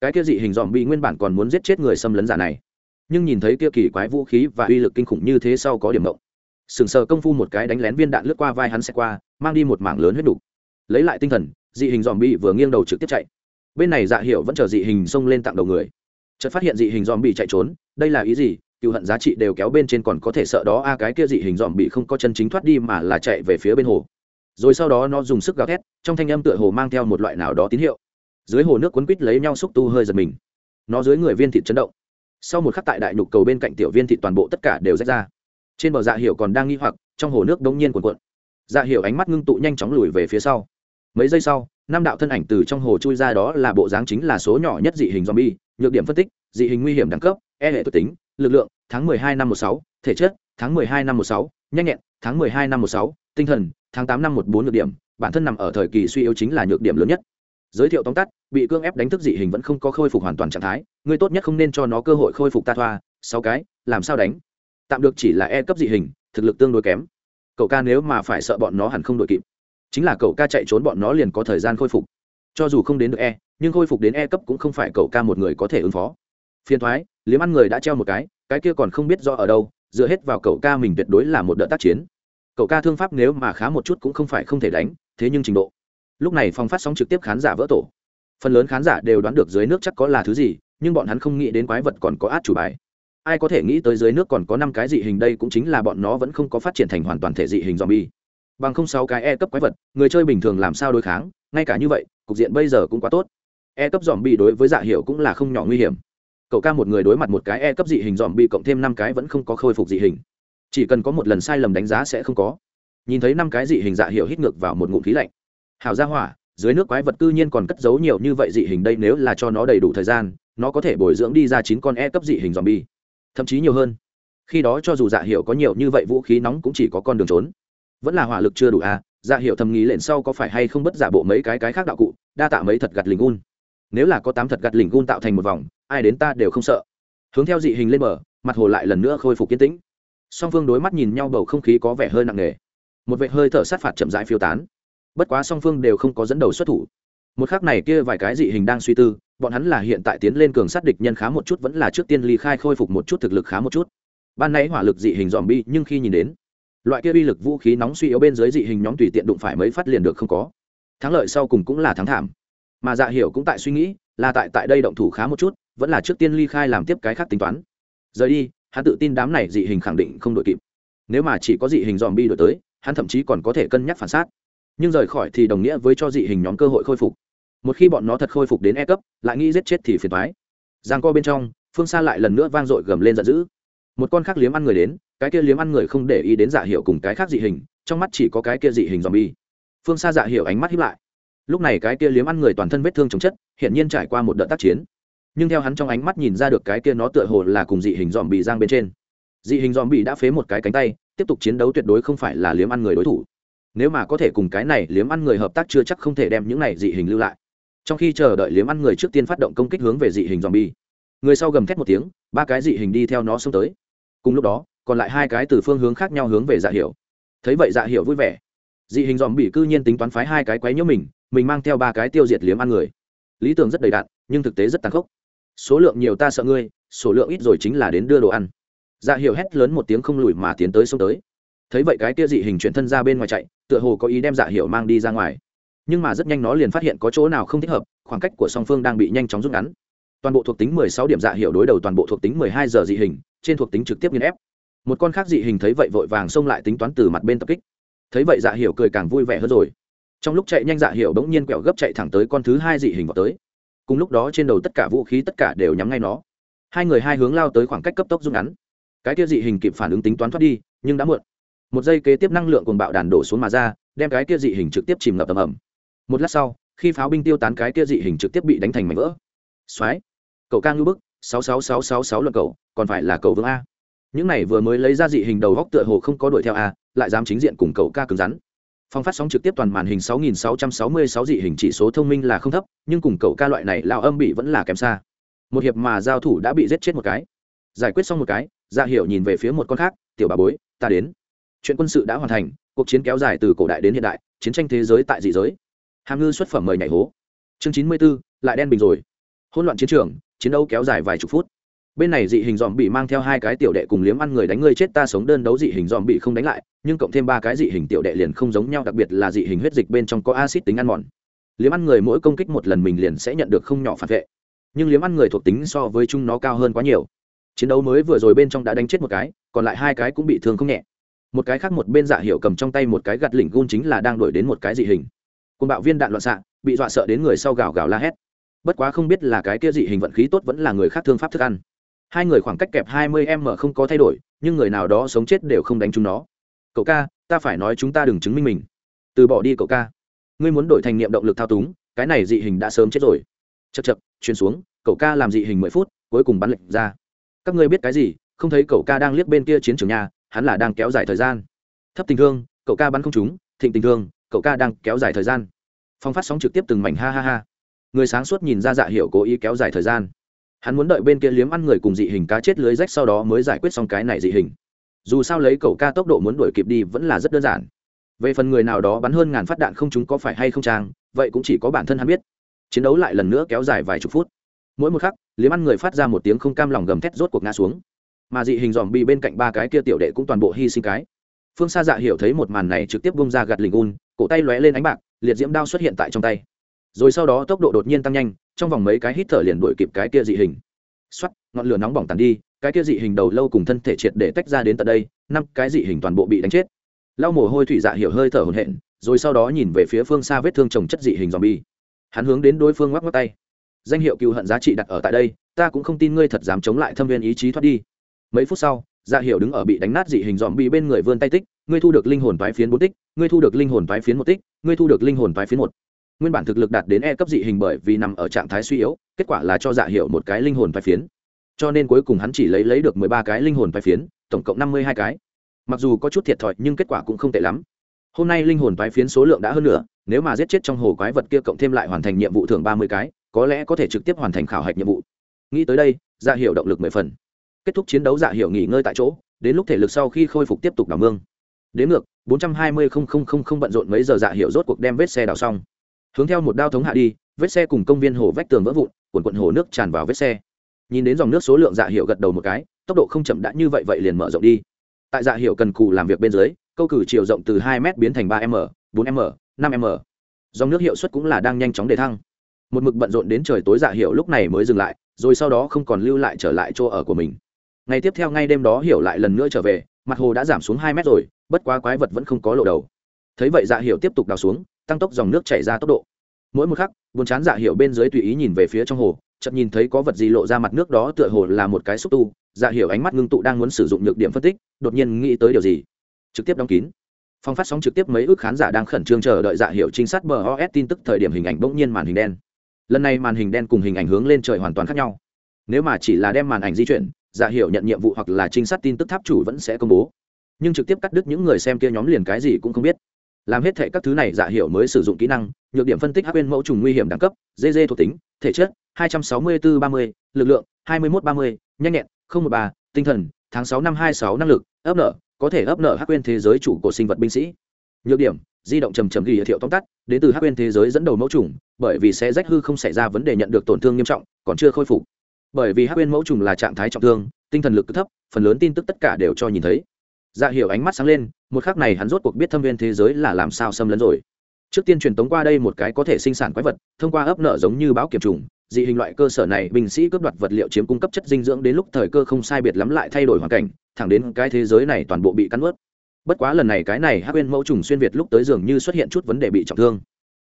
Cái kia dị hình dòm bị nguyên bản còn muốn giết chết người xâm lấn giả này, nhưng nhìn thấy kia kỳ quái vũ khí và uy lực kinh khủng như thế sau có điểm mộng sừng sờ công phu một cái đánh lén viên đạn lướt qua vai hắn sẽ qua, mang đi một mảng lớn huyết đủ. lấy lại tinh thần, dị hình dòm bị vừa nghiêng đầu trực tiếp chạy. Bên này dạ hiệu vẫn chờ dị hình xông lên tặng đầu người. Chợt phát hiện dị hình dòm bị chạy trốn, đây là ý gì? Cựu hận giá trị đều kéo bên trên còn có thể sợ đó, a, cái kia dị hình dòm bị không có chân chính thoát đi mà là chạy về phía bên hồ. Rồi sau đó nó dùng sức gào thét, trong thanh âm tựa hồ mang theo một loại nào đó tín hiệu. Dưới hồ nước quấn quít lấy nhau xúc tu hơi giật mình. Nó dưới người viên thịt chấn động. Sau một khắc tại đại nhục cầu bên cạnh tiểu viên thịt toàn bộ tất cả đều rách ra. Trên bờ dạ hiệu còn đang nghi hoặc, trong hồ nước đống nhiên cuộn cuộn. Dạ hiệu ánh mắt ngưng tụ nhanh chóng lùi về phía sau. Mấy giây sau, năm đạo thân ảnh từ trong hồ chui ra đó là bộ dáng chính là số nhỏ nhất dị hình zombie, nhược điểm phân tích, dị hình nguy hiểm đẳng cấp e hệ thuộc tính lực lượng tháng 12 năm 16, thể chất tháng 12 năm 16, nhanh nhẹn tháng 12 năm 16, tinh thần tháng 8 năm 14 nhược điểm bản thân nằm ở thời kỳ suy yếu chính là nhược điểm lớn nhất. Giới thiệu tóm tắt bị cương ép đánh thức dị hình vẫn không có khôi phục hoàn toàn trạng thái người tốt nhất không nên cho nó cơ hội khôi phục ta thoa sáu cái làm sao đánh? Tạm được chỉ là e cấp dị hình thực lực tương đối kém. Cậu ca nếu mà phải sợ bọn nó hẳn không đội kịp. Chính là cậu ca chạy trốn bọn nó liền có thời gian khôi phục. Cho dù không đến được e nhưng khôi phục đến e cấp cũng không phải cậu ca một người có thể ứng phó phiền thoái, liếm ăn người đã treo một cái cái kia còn không biết do ở đâu, dựa hết vào cậu ca mình tuyệt đối là một đợt tác chiến. Cậu ca thương pháp nếu mà khá một chút cũng không phải không thể đánh, thế nhưng trình độ. Lúc này phòng phát sóng trực tiếp khán giả vỡ tổ. Phần lớn khán giả đều đoán được dưới nước chắc có là thứ gì, nhưng bọn hắn không nghĩ đến quái vật còn có át chủ bài. Ai có thể nghĩ tới dưới nước còn có năm cái dị hình đây cũng chính là bọn nó vẫn không có phát triển thành hoàn toàn thể dị hình zombie. Bằng không sáu cái e cấp quái vật, người chơi bình thường làm sao đối kháng, ngay cả như vậy, cục diện bây giờ cũng quá tốt. E cấp dòm bị đối với dạ hiệu cũng là không nhỏ nguy hiểm cậu ca một người đối mặt một cái e cấp dị hình dòm bị cộng thêm năm cái vẫn không có khôi phục dị hình. Chỉ cần có một lần sai lầm đánh giá sẽ không có. Nhìn thấy năm cái dị hình dạ hiệu hít ngược vào một ngụm khí lạnh. Hào ra hỏa, dưới nước quái vật cư nhiên còn cất giấu nhiều như vậy dị hình đây nếu là cho nó đầy đủ thời gian, nó có thể bồi dưỡng đi ra chín con e cấp dị hình dòm bi thậm chí nhiều hơn. Khi đó cho dù dạ hiệu có nhiều như vậy vũ khí nóng cũng chỉ có con đường trốn. Vẫn là hỏa lực chưa đủ à dạ hiệu thầm nghĩ lệnh sau có phải hay không bất giả bộ mấy cái cái khác đạo cụ, đa tạ mấy thật gặt lình un. Nếu là có tám thật gặt lình un tạo thành một vòng ai đến ta đều không sợ. Hướng theo dị hình lên bờ, mặt hồ lại lần nữa khôi phục kiến tĩnh. Song phương đối mắt nhìn nhau bầu không khí có vẻ hơi nặng nề. Một vệ hơi thở sát phạt chậm rãi phiêu tán. Bất quá song phương đều không có dẫn đầu xuất thủ. Một khác này kia vài cái dị hình đang suy tư, bọn hắn là hiện tại tiến lên cường sát địch nhân khá một chút vẫn là trước tiên ly khai khôi phục một chút thực lực khá một chút. Ban nãy hỏa lực dị hình dòm bi, nhưng khi nhìn đến, loại kia uy lực vũ khí nóng suy yếu bên dưới dị hình nhóm tùy tiện đụng phải mấy phát liền được không có. Thắng lợi sau cùng cũng là thắng thảm. Mà dạ hiểu cũng tại suy nghĩ là tại tại đây động thủ khá một chút, vẫn là trước tiên ly khai làm tiếp cái khác tính toán. Rời đi, hắn tự tin đám này dị hình khẳng định không đội kịp. Nếu mà chỉ có dị hình dòm bi đổi tới, hắn thậm chí còn có thể cân nhắc phản xác. Nhưng rời khỏi thì đồng nghĩa với cho dị hình nhóm cơ hội khôi phục. Một khi bọn nó thật khôi phục đến e cấp, lại nghĩ giết chết thì phiền thoái giang co bên trong, phương xa lại lần nữa vang dội gầm lên giận dữ. Một con khác liếm ăn người đến, cái kia liếm ăn người không để ý đến giả hiệu cùng cái khác dị hình, trong mắt chỉ có cái kia dị hình dòm bi phương xa giả hiểu ánh mắt hiếp lại lúc này cái kia liếm ăn người toàn thân vết thương chống chất hiện nhiên trải qua một đợt tác chiến. Nhưng theo hắn trong ánh mắt nhìn ra được cái kia nó tựa hồ là cùng dị hình dòm bị giang bên trên. Dị hình dòm bị đã phế một cái cánh tay, tiếp tục chiến đấu tuyệt đối không phải là liếm ăn người đối thủ. Nếu mà có thể cùng cái này liếm ăn người hợp tác chưa chắc không thể đem những này dị hình lưu lại. Trong khi chờ đợi liếm ăn người trước tiên phát động công kích hướng về dị hình dòm bi người sau gầm thét một tiếng, ba cái dị hình đi theo nó xông tới. Cùng lúc đó, còn lại hai cái từ phương hướng khác nhau hướng về dạ hiểu. Thấy vậy dạ hiểu vui vẻ. Dị hình dòm bị cư nhiên tính toán phái hai cái quấy nhiễu mình mình mang theo ba cái tiêu diệt liếm ăn người. Lý tưởng rất đầy đạn, nhưng thực tế rất tàn khốc. Số lượng nhiều ta sợ ngươi, số lượng ít rồi chính là đến đưa đồ ăn. Dạ hiệu hét lớn một tiếng không lùi mà tiến tới xông tới. Thấy vậy cái tia dị hình chuyển thân ra bên ngoài chạy, tựa hồ có ý đem dạ hiệu mang đi ra ngoài. Nhưng mà rất nhanh nó liền phát hiện có chỗ nào không thích hợp, khoảng cách của song phương đang bị nhanh chóng rút ngắn. Toàn bộ thuộc tính 16 điểm dạ hiệu đối đầu toàn bộ thuộc tính 12 giờ dị hình, trên thuộc tính trực tiếp nghiên ép. Một con khác dị hình thấy vậy vội vàng xông lại tính toán từ mặt bên tập kích. Thấy vậy dạ hiệu cười càng vui vẻ hơn rồi trong lúc chạy nhanh dạ hiệu bỗng nhiên quẹo gấp chạy thẳng tới con thứ hai dị hình vào tới. Cùng lúc đó trên đầu tất cả vũ khí tất cả đều nhắm ngay nó. Hai người hai hướng lao tới khoảng cách cấp tốc rút ngắn. Cái kia dị hình kịp phản ứng tính toán thoát đi, nhưng đã muộn. Một giây kế tiếp năng lượng cuồng bạo đàn đổ xuống mà ra, đem cái kia dị hình trực tiếp chìm ngập tầm ẩm một lát sau, khi pháo binh tiêu tán cái kia dị hình trực tiếp bị đánh thành mảnh vỡ. Soái cậu ca ngưu bức, sáu sáu sáu sáu sáu luận cậu, còn phải là cậu vương a. Những này vừa mới lấy ra dị hình đầu góc tựa hồ không có đuổi theo a, lại dám chính diện cùng cậu ca cứng rắn. Phòng phát sóng trực tiếp toàn màn hình 6666 dị hình chỉ số thông minh là không thấp, nhưng cùng cậu ca loại này lao âm bị vẫn là kém xa. Một hiệp mà giao thủ đã bị giết chết một cái. Giải quyết xong một cái ra hiểu nhìn về phía một con khác, tiểu bà bối, ta đến. Chuyện quân sự đã hoàn thành, cuộc chiến kéo dài từ cổ đại đến hiện đại, chiến tranh thế giới tại dị giới. Hàm ngư xuất phẩm mời nhảy hố. Chương chín mươi b ố lại đen bình rồi. Hỗn loạn chiến trường, chiến đấu kéo dài vài chục phút bên này dị hình dòm bị mang theo hai cái tiểu đệ cùng liếm ăn người đánh người chết ta sống đơn đấu dị hình dòm bị không đánh lại, nhưng cộng thêm ba cái dị hình tiểu đệ liền không giống nhau, đặc biệt là dị hình huyết dịch bên trong có acid tính ăn mòn. Liếm ăn người mỗi công kích một lần mình liền sẽ nhận được không nhỏ phản vệ. Nhưng liếm ăn người thuộc tính so với chúng nó cao hơn quá nhiều. Chiến đấu mới vừa rồi bên trong đã đánh chết một cái, còn lại hai cái cũng bị thương không nhẹ. Một cái khác một bên dạ hiệu cầm trong tay một cái gặt lỉnh gun chính là đang đuổi đến một cái dị hình. Côn bạo viên đạn loạn xạ, bị dọa sợ đến người sau gào gào la hét. Bất quá không biết là cái kia dị hình vận khí tốt vẫn là người khác thương pháp thức ăn hai người khoảng cách kẹp hai mươi m không có thay đổi, nhưng người nào đó sống chết đều không đánh chúng nó. Cậu ca, ta phải nói chúng ta đừng chứng minh mình. Từ bỏ đi cậu ca. Ngươi muốn đổi thành niệm động lực thao túng, cái này dị hình đã sớm chết rồi. Chật chật truyền xuống, cậu ca làm dị hình mười phút, cuối cùng bắn lệnh ra. Các ngươi biết cái gì, không thấy cậu ca đang liếc bên kia chiến trường nhà, hắn là đang kéo dài thời gian. Thấp tình thương, cậu ca bắn không trúng, thịnh tình thương, cậu ca đang kéo dài thời gian. Phong phát sóng trực tiếp từng mảnh ha ha ha. Người sáng suốt nhìn ra dạ hiệu cố ý kéo dài thời gian hắn muốn đợi bên kia liếm ăn người cùng dị hình cá chết lưới rách sau đó mới giải quyết xong cái này dị hình. Dù sao lấy cậu ca tốc độ muốn đuổi kịp đi vẫn là rất đơn giản. Về phần người nào đó bắn hơn ngàn phát đạn không chúng có phải hay không trang vậy cũng chỉ có bản thân hắn biết. Chiến đấu lại lần nữa kéo dài vài chục phút. Mỗi một khắc, liếm ăn người phát ra một tiếng không cam lòng gầm thét rốt cuộc ngã xuống. Mà dị hình dòm bị bên cạnh ba cái kia tiểu đệ cũng toàn bộ hy sinh cái. Phương xa dạ hiểu thấy một màn này trực tiếp bung ra gạt lình un, cổ tay lóe lên ánh bạc, liệt diễm đao xuất hiện tại trong tay rồi sau đó tốc độ đột nhiên tăng nhanh, trong vòng mấy cái hít thở liền đuổi kịp cái kia dị hình. Xoắt ngọn lửa nóng bỏng tàn đi, cái kia dị hình đầu lâu cùng thân thể triệt để tách ra đến tận đây, năm cái dị hình toàn bộ bị đánh chết. Lau mồ hôi thủy dạ hiểu hơi thở hồn hện rồi sau đó nhìn về phía phương xa vết thương trồng chất dị hình dòm bi hắn hướng đến đối phương ngoắc ngoắc tay. Danh hiệu cựu hận giá trị đặt ở tại đây, ta cũng không tin ngươi thật dám chống lại thâm viên ý chí thoát đi. Mấy phút sau dạ hiệu đứng ở bị đánh nát dị hình dòm bi bên người vươn tay tích, ngươi thu được linh hồn toái phiến bốn tích, ngươi thu được linh hồn toái phiến một tích, ngươi thu được linh hồn toái phiến một nguyên bản thực lực đạt đến e cấp dị hình bởi vì nằm ở trạng thái suy yếu, kết quả là cho dạ hiệu một cái linh hồn toái phiến. Cho nên cuối cùng hắn chỉ lấy lấy được mười ba cái linh hồn toái phiến, tổng cộng năm mươi hai cái. Mặc dù có chút thiệt thòi nhưng kết quả cũng không tệ lắm. Hôm nay linh hồn phái phiến số lượng đã hơn nữa nếu mà giết chết trong hồ quái vật kia cộng thêm lại hoàn thành nhiệm vụ thưởng ba mươi cái, có lẽ có thể trực tiếp hoàn thành khảo hạch nhiệm vụ. Nghĩ tới đây dạ hiệu động lực mười phần. Kết thúc chiến đấu dạ hiệu nghỉ ngơi tại chỗ, đến lúc thể lực sau khi khôi phục tiếp tục đào mương. Đến ngược, bốn trăm hai mươi không không không không bận rộn mấy giờ dạ hiệu rốt cuộc đem vết xe đào xong hướng theo một đao thống hạ đi, vết xe cùng công viên hồ vách tường vỡ vụn, quần quận hồ nước tràn vào vết xe. Nhìn đến dòng nước số lượng dạ hiệu gật đầu một cái, tốc độ không chậm đã như vậy vậy liền mở rộng đi. Tại dạ hiệu cần cù làm việc bên dưới, câu cử chiều rộng từ hai m biến thành ba m, bốn m, năm m. Dòng nước hiệu suất cũng là đang nhanh chóng để thăng. Một mực bận rộn đến trời tối dạ hiệu lúc này mới dừng lại, rồi sau đó không còn lưu lại trở lại chỗ ở của mình. Ngày tiếp theo ngay đêm đó hiểu lại lần nữa trở về, mặt hồ đã giảm xuống hai mét rồi, bất quá quái vật vẫn không có lộ đầu. Thấy vậy dạ hiểu tiếp tục đào xuống tăng tốc dòng nước chảy ra tốc độ mỗi một khắc buồn chán dạ hiểu bên dưới tùy ý nhìn về phía trong hồ chợt nhìn thấy có vật gì lộ ra mặt nước đó tựa hồ là một cái xúc tu dạ hiểu ánh mắt ngưng tụ đang muốn sử dụng nhược điểm phân tích đột nhiên nghĩ tới điều gì trực tiếp đóng kín Phong phát sóng trực tiếp mấy ước khán giả đang khẩn trương chờ đợi dạ hiệu trinh sát BOS tin tức thời điểm hình ảnh bỗng nhiên màn hình đen. Lần này màn hình đen cùng hình ảnh hướng lên trời hoàn toàn khác nhau. Nếu mà chỉ là đem màn ảnh di chuyển, dạ hiệu nhận nhiệm vụ hoặc là trinh sát tin tức tháp chủ vẫn sẽ công bố. Nhưng trực tiếp cắt đứt những người xem kia nhóm liền cái gì cũng không biết. Làm hết thảy các thứ này giả hiểu mới sử dụng kỹ năng, nhược điểm phân tích hắc bên mẫu trùng nguy hiểm đẳng cấp, GG thuộc tính, thể chất, 264-30, lực lượng, 21-30, nhanh nhẹn, 013, tinh thần, tháng 6 năm 26 năng lực, ấp nợ, có thể ấp nợ hắc quên thế giới chủ của sinh vật binh sĩ. Nhược điểm di động trầm trầm ghi thiệu tóm tắt đến từ hắc quên thế giới dẫn đầu mẫu trùng bởi vì sẽ rách hư không xảy ra vấn đề nhận được tổn thương nghiêm trọng còn chưa khôi phục. Bởi vì hắc quên mẫu trùng là trạng thái trọng thương tinh thần lực thấp phần lớn tin tức tất cả đều cho nhìn thấy dạ hiểu ánh mắt sáng lên, một khắc này hắn rốt cuộc biết thâm viên thế giới là làm sao xâm lấn rồi. Trước tiên truyền tống qua đây một cái có thể sinh sản quái vật, thông qua ấp nợ giống như báo kiểm trùng, dị hình loại cơ sở này, binh sĩ cướp đoạt vật liệu chiếm cung cấp chất dinh dưỡng đến lúc thời cơ không sai biệt lắm lại thay đổi hoàn cảnh, thẳng đến cái thế giới này toàn bộ bị cắn ướt bất quá lần này cái này hắc bên mẫu trùng xuyên việt lúc tới dường như xuất hiện chút vấn đề bị trọng thương.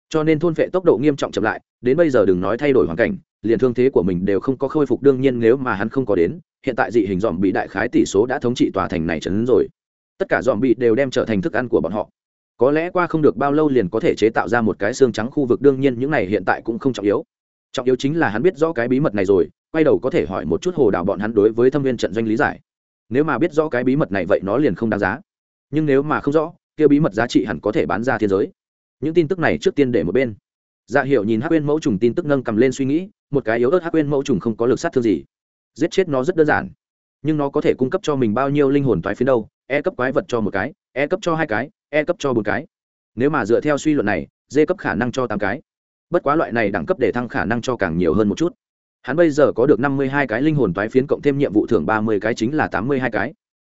Cho nên thôn phệ tốc độ nghiêm trọng chậm lại, đến bây giờ đừng nói thay đổi hoàn cảnh, liền thương thế của mình đều không có khôi phục, đương nhiên nếu mà hắn không có đến, hiện tại dị hình dòm bị đại khái tỷ số đã thống trị tòa thành này chấn rồi tất cả dòm bị đều đem trở thành thức ăn của bọn họ. Có lẽ qua không được bao lâu liền có thể chế tạo ra một cái xương trắng khu vực, đương nhiên những này hiện tại cũng không trọng yếu. Trọng yếu chính là hắn biết rõ cái bí mật này rồi, quay đầu có thể hỏi một chút hồ đào bọn hắn đối với thâm viên trận doanh lý giải. Nếu mà biết rõ cái bí mật này vậy nó liền không đáng giá. Nhưng nếu mà không rõ, kia bí mật giá trị hẳn có thể bán ra thiên giới. Những tin tức này trước tiên để một bên. Dạ hiệu nhìn hắc quên mẫu trùng tin tức nâng cầm lên suy nghĩ, một cái yếu ớt hắc quên mẫu trùng không có lực sát thương gì. Giết chết nó rất đơn giản nhưng nó có thể cung cấp cho mình bao nhiêu linh hồn toái phiến đâu e cấp quái vật cho một cái e cấp cho hai cái e cấp cho bốn cái. Nếu mà dựa theo suy luận này, d cấp khả năng cho tám cái. Bất quá loại này đẳng cấp để thăng khả năng cho càng nhiều hơn một chút. Hắn bây giờ có được năm mươi hai cái linh hồn toái phiến cộng thêm nhiệm vụ thưởng ba mươi cái chính là tám mươi hai cái.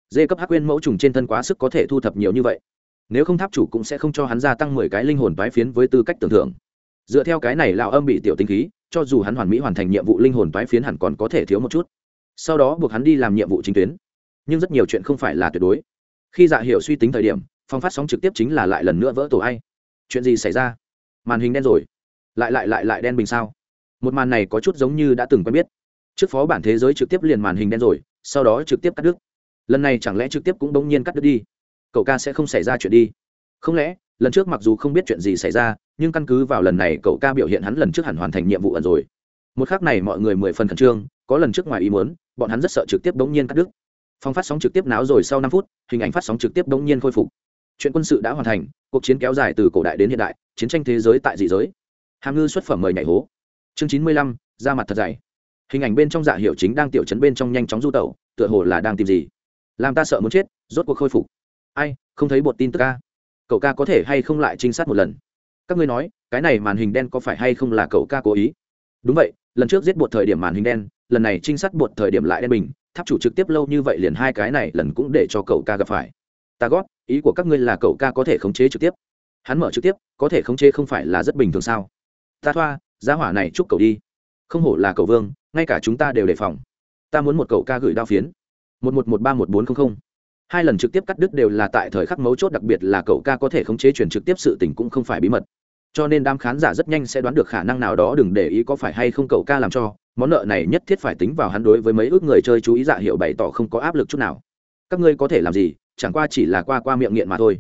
D cấp hắc quên mẫu trùng trên thân quá sức có thể thu thập nhiều như vậy. Nếu không tháp chủ cũng sẽ không cho hắn gia tăng mười cái linh hồn toái phiến với tư cách tưởng thưởng. Dựa theo cái này lão âm bị tiểu tinh khí, cho dù hắn hoàn mỹ hoàn thành nhiệm vụ linh hồn toái phiến hẳn còn có thể thiếu một chút sau đó buộc hắn đi làm nhiệm vụ chính tuyến. Nhưng rất nhiều chuyện không phải là tuyệt đối. Khi dạ hiểu suy tính thời điểm, phong phát sóng trực tiếp chính là lại lần nữa vỡ tổ hay chuyện gì xảy ra? Màn hình đen rồi. Lại lại lại lại đen bình sao? Một màn này có chút giống như đã từng quen biết. Trước phó bản thế giới trực tiếp liền màn hình đen rồi, sau đó trực tiếp cắt đứt. Lần này chẳng lẽ trực tiếp cũng bỗng nhiên cắt đứt đi? Cậu ca sẽ không xảy ra chuyện đi. Không lẽ, lần trước mặc dù không biết chuyện gì xảy ra, nhưng căn cứ vào lần này cậu ca biểu hiện hắn lần trước hẳn hoàn thành nhiệm vụ ẩn rồi. Một khác này mọi người mười phần khẩn trương, có lần trước ngoài ý muốn bọn hắn rất sợ trực tiếp bỗng nhiên cắt đứt. Phong phát sóng trực tiếp náo rồi sau năm phút, hình ảnh phát sóng trực tiếp bỗng nhiên khôi phục. Chuyện quân sự đã hoàn thành, cuộc chiến kéo dài từ cổ đại đến hiện đại, chiến tranh thế giới tại dị giới. Hàm ngư xuất phẩm mời nhảy hố. Chương chín mươi lăm, ra mặt thật dày. Hình ảnh bên trong dạ hiệu chính đang tiểu chấn bên trong nhanh chóng du tẩu, tựa hồ là đang tìm gì. Làm ta sợ muốn chết, rốt cuộc khôi phục. Ai, không thấy bột tin tức ca? Cậu ca có thể hay không lại trinh sát một lần? Các ngươi nói, cái này màn hình đen có phải hay không là cậu ca cố ý? Đúng vậy lần trước giết bột thời điểm màn hình đen, lần này trinh sát bột thời điểm lại đen bình, tháp chủ trực tiếp lâu như vậy liền hai cái này lần cũng để cho cậu ca gặp phải. Ta gót, ý của các ngươi là cậu ca có thể khống chế trực tiếp. Hắn mở trực tiếp, có thể khống chế không phải là rất bình thường sao? Ta thoa giá hỏa này chúc cậu đi. Không hổ là cậu vương, ngay cả chúng ta đều đề phòng. Ta muốn một cậu ca gửi đao phiến. Một một một ba một bốn không không. Hai lần trực tiếp cắt đứt đều là tại thời khắc mấu chốt, đặc biệt là cậu ca có thể khống chế chuyển trực tiếp sự tình cũng không phải bí mật cho nên đám khán giả rất nhanh sẽ đoán được khả năng nào đó đừng để ý có phải hay không cậu ca làm cho. Món nợ này nhất thiết phải tính vào hắn đối với mấy ước người chơi chú ý dạ hiệu bày tỏ không có áp lực chút nào. Các ngươi có thể làm gì, chẳng qua chỉ là qua qua miệng nghiện mà thôi.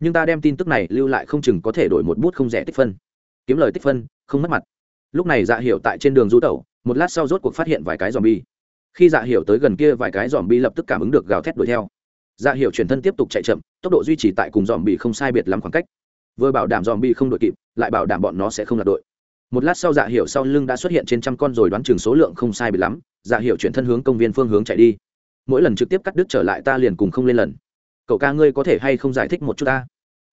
Nhưng ta đem tin tức này lưu lại không chừng có thể đổi một bút không rẻ tích phân. Kiếm lời tích phân, không mất mặt. Lúc này dạ hiệu tại trên đường du tẩu, một lát sau rốt cuộc phát hiện vài cái dòm bi khi dạ hiệu tới gần kia, vài cái dòm bi lập tức cảm ứng được gào thét đuổi theo. Dạ hiệu chuyển thân tiếp tục chạy chậm, tốc độ duy trì tại cùng dòm bi không sai biệt lắm khoảng cách vừa bảo đảm dòm bi không đội kịp, lại bảo đảm bọn nó sẽ không lạc đội. Một lát sau dạ Hiểu sau lưng đã xuất hiện trên trăm con rồi đoán chừng số lượng không sai biệt lắm dạ Hiểu chuyển thân hướng công viên phương hướng chạy đi. Mỗi lần trực tiếp cắt đứt trở lại ta liền cùng không lên lần. Cậu ca ngươi có thể hay không giải thích một chút ta?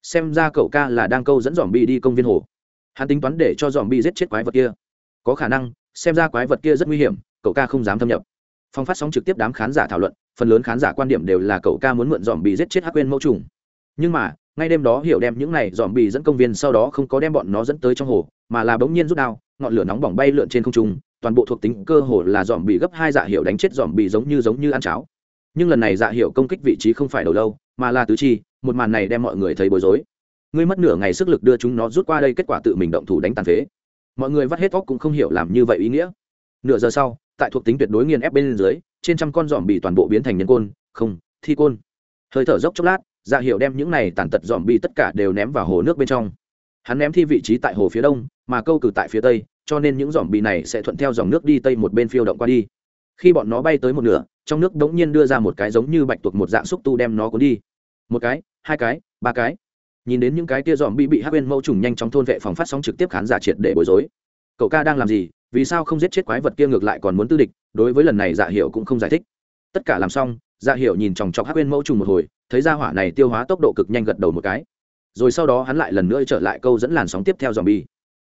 Xem ra cậu ca là đang câu dẫn dòm bi đi công viên hồ. Hắn tính toán để cho dòm bi giết chết quái vật kia. Có khả năng, xem ra quái vật kia rất nguy hiểm, cậu ca không dám thâm nhập. Phong phát sóng trực tiếp đám khán giả thảo luận, phần lớn khán giả quan điểm đều là cậu ca muốn mượn dòm bị giết chết hắc quên mẫu trùng. Nhưng mà ngay đêm đó hiểu đem những này dòm bị dẫn công viên sau đó không có đem bọn nó dẫn tới trong hồ, mà là bỗng nhiên rút đao, ngọn lửa nóng bỏng bay lượn trên không trung, toàn bộ thuộc tính cơ hồ là dòm bị gấp hai dạ hiệu đánh chết dòm bị giống như giống như ăn cháo. Nhưng lần này dạ hiệu công kích vị trí không phải đầu lâu, mà là tứ chi, một màn này đem mọi người thấy bối rối. Ngươi mất nửa ngày sức lực đưa chúng nó rút qua đây kết quả tự mình động thủ đánh tàn phế. Mọi người vắt hết óc cũng không hiểu làm như vậy ý nghĩa. Nửa giờ sau, tại thuộc tính tuyệt đối nghiền ép bên dưới, trên trăm con dòm bị toàn bộ biến thành nhân côn, không, thi côn. Hơi thở dốc chốc lát dạ hiệu đem những này tàn tật dòm bi tất cả đều ném vào hồ nước bên trong. Hắn ném thi vị trí tại hồ phía đông, mà câu cử tại phía tây, cho nên những dòm bi này sẽ thuận theo dòng nước đi tây một bên phiêu động qua đi. Khi bọn nó bay tới một nửa, trong nước đống nhiên đưa ra một cái giống như bạch tuộc một dạng xúc tu đem nó cuốn đi. Một cái, hai cái, ba cái. Nhìn đến những cái tia dòm bi bị hắc bên mẫu trùng nhanh chóng thôn vệ phòng phát sóng trực tiếp khán giả triệt để bối rối. Cậu ca đang làm gì? Vì sao không giết chết quái vật kia ngược lại còn muốn tư địch? Đối với lần này dạ hiệu cũng không giải thích. Tất cả làm xong dạ Hiểu nhìn chòng chọc hắc bên mẫu trùng một hồi, thấy ra hỏa này tiêu hóa tốc độ cực nhanh gật đầu một cái. Rồi sau đó hắn lại lần nữa trở lại câu dẫn làn sóng tiếp theo dòm bi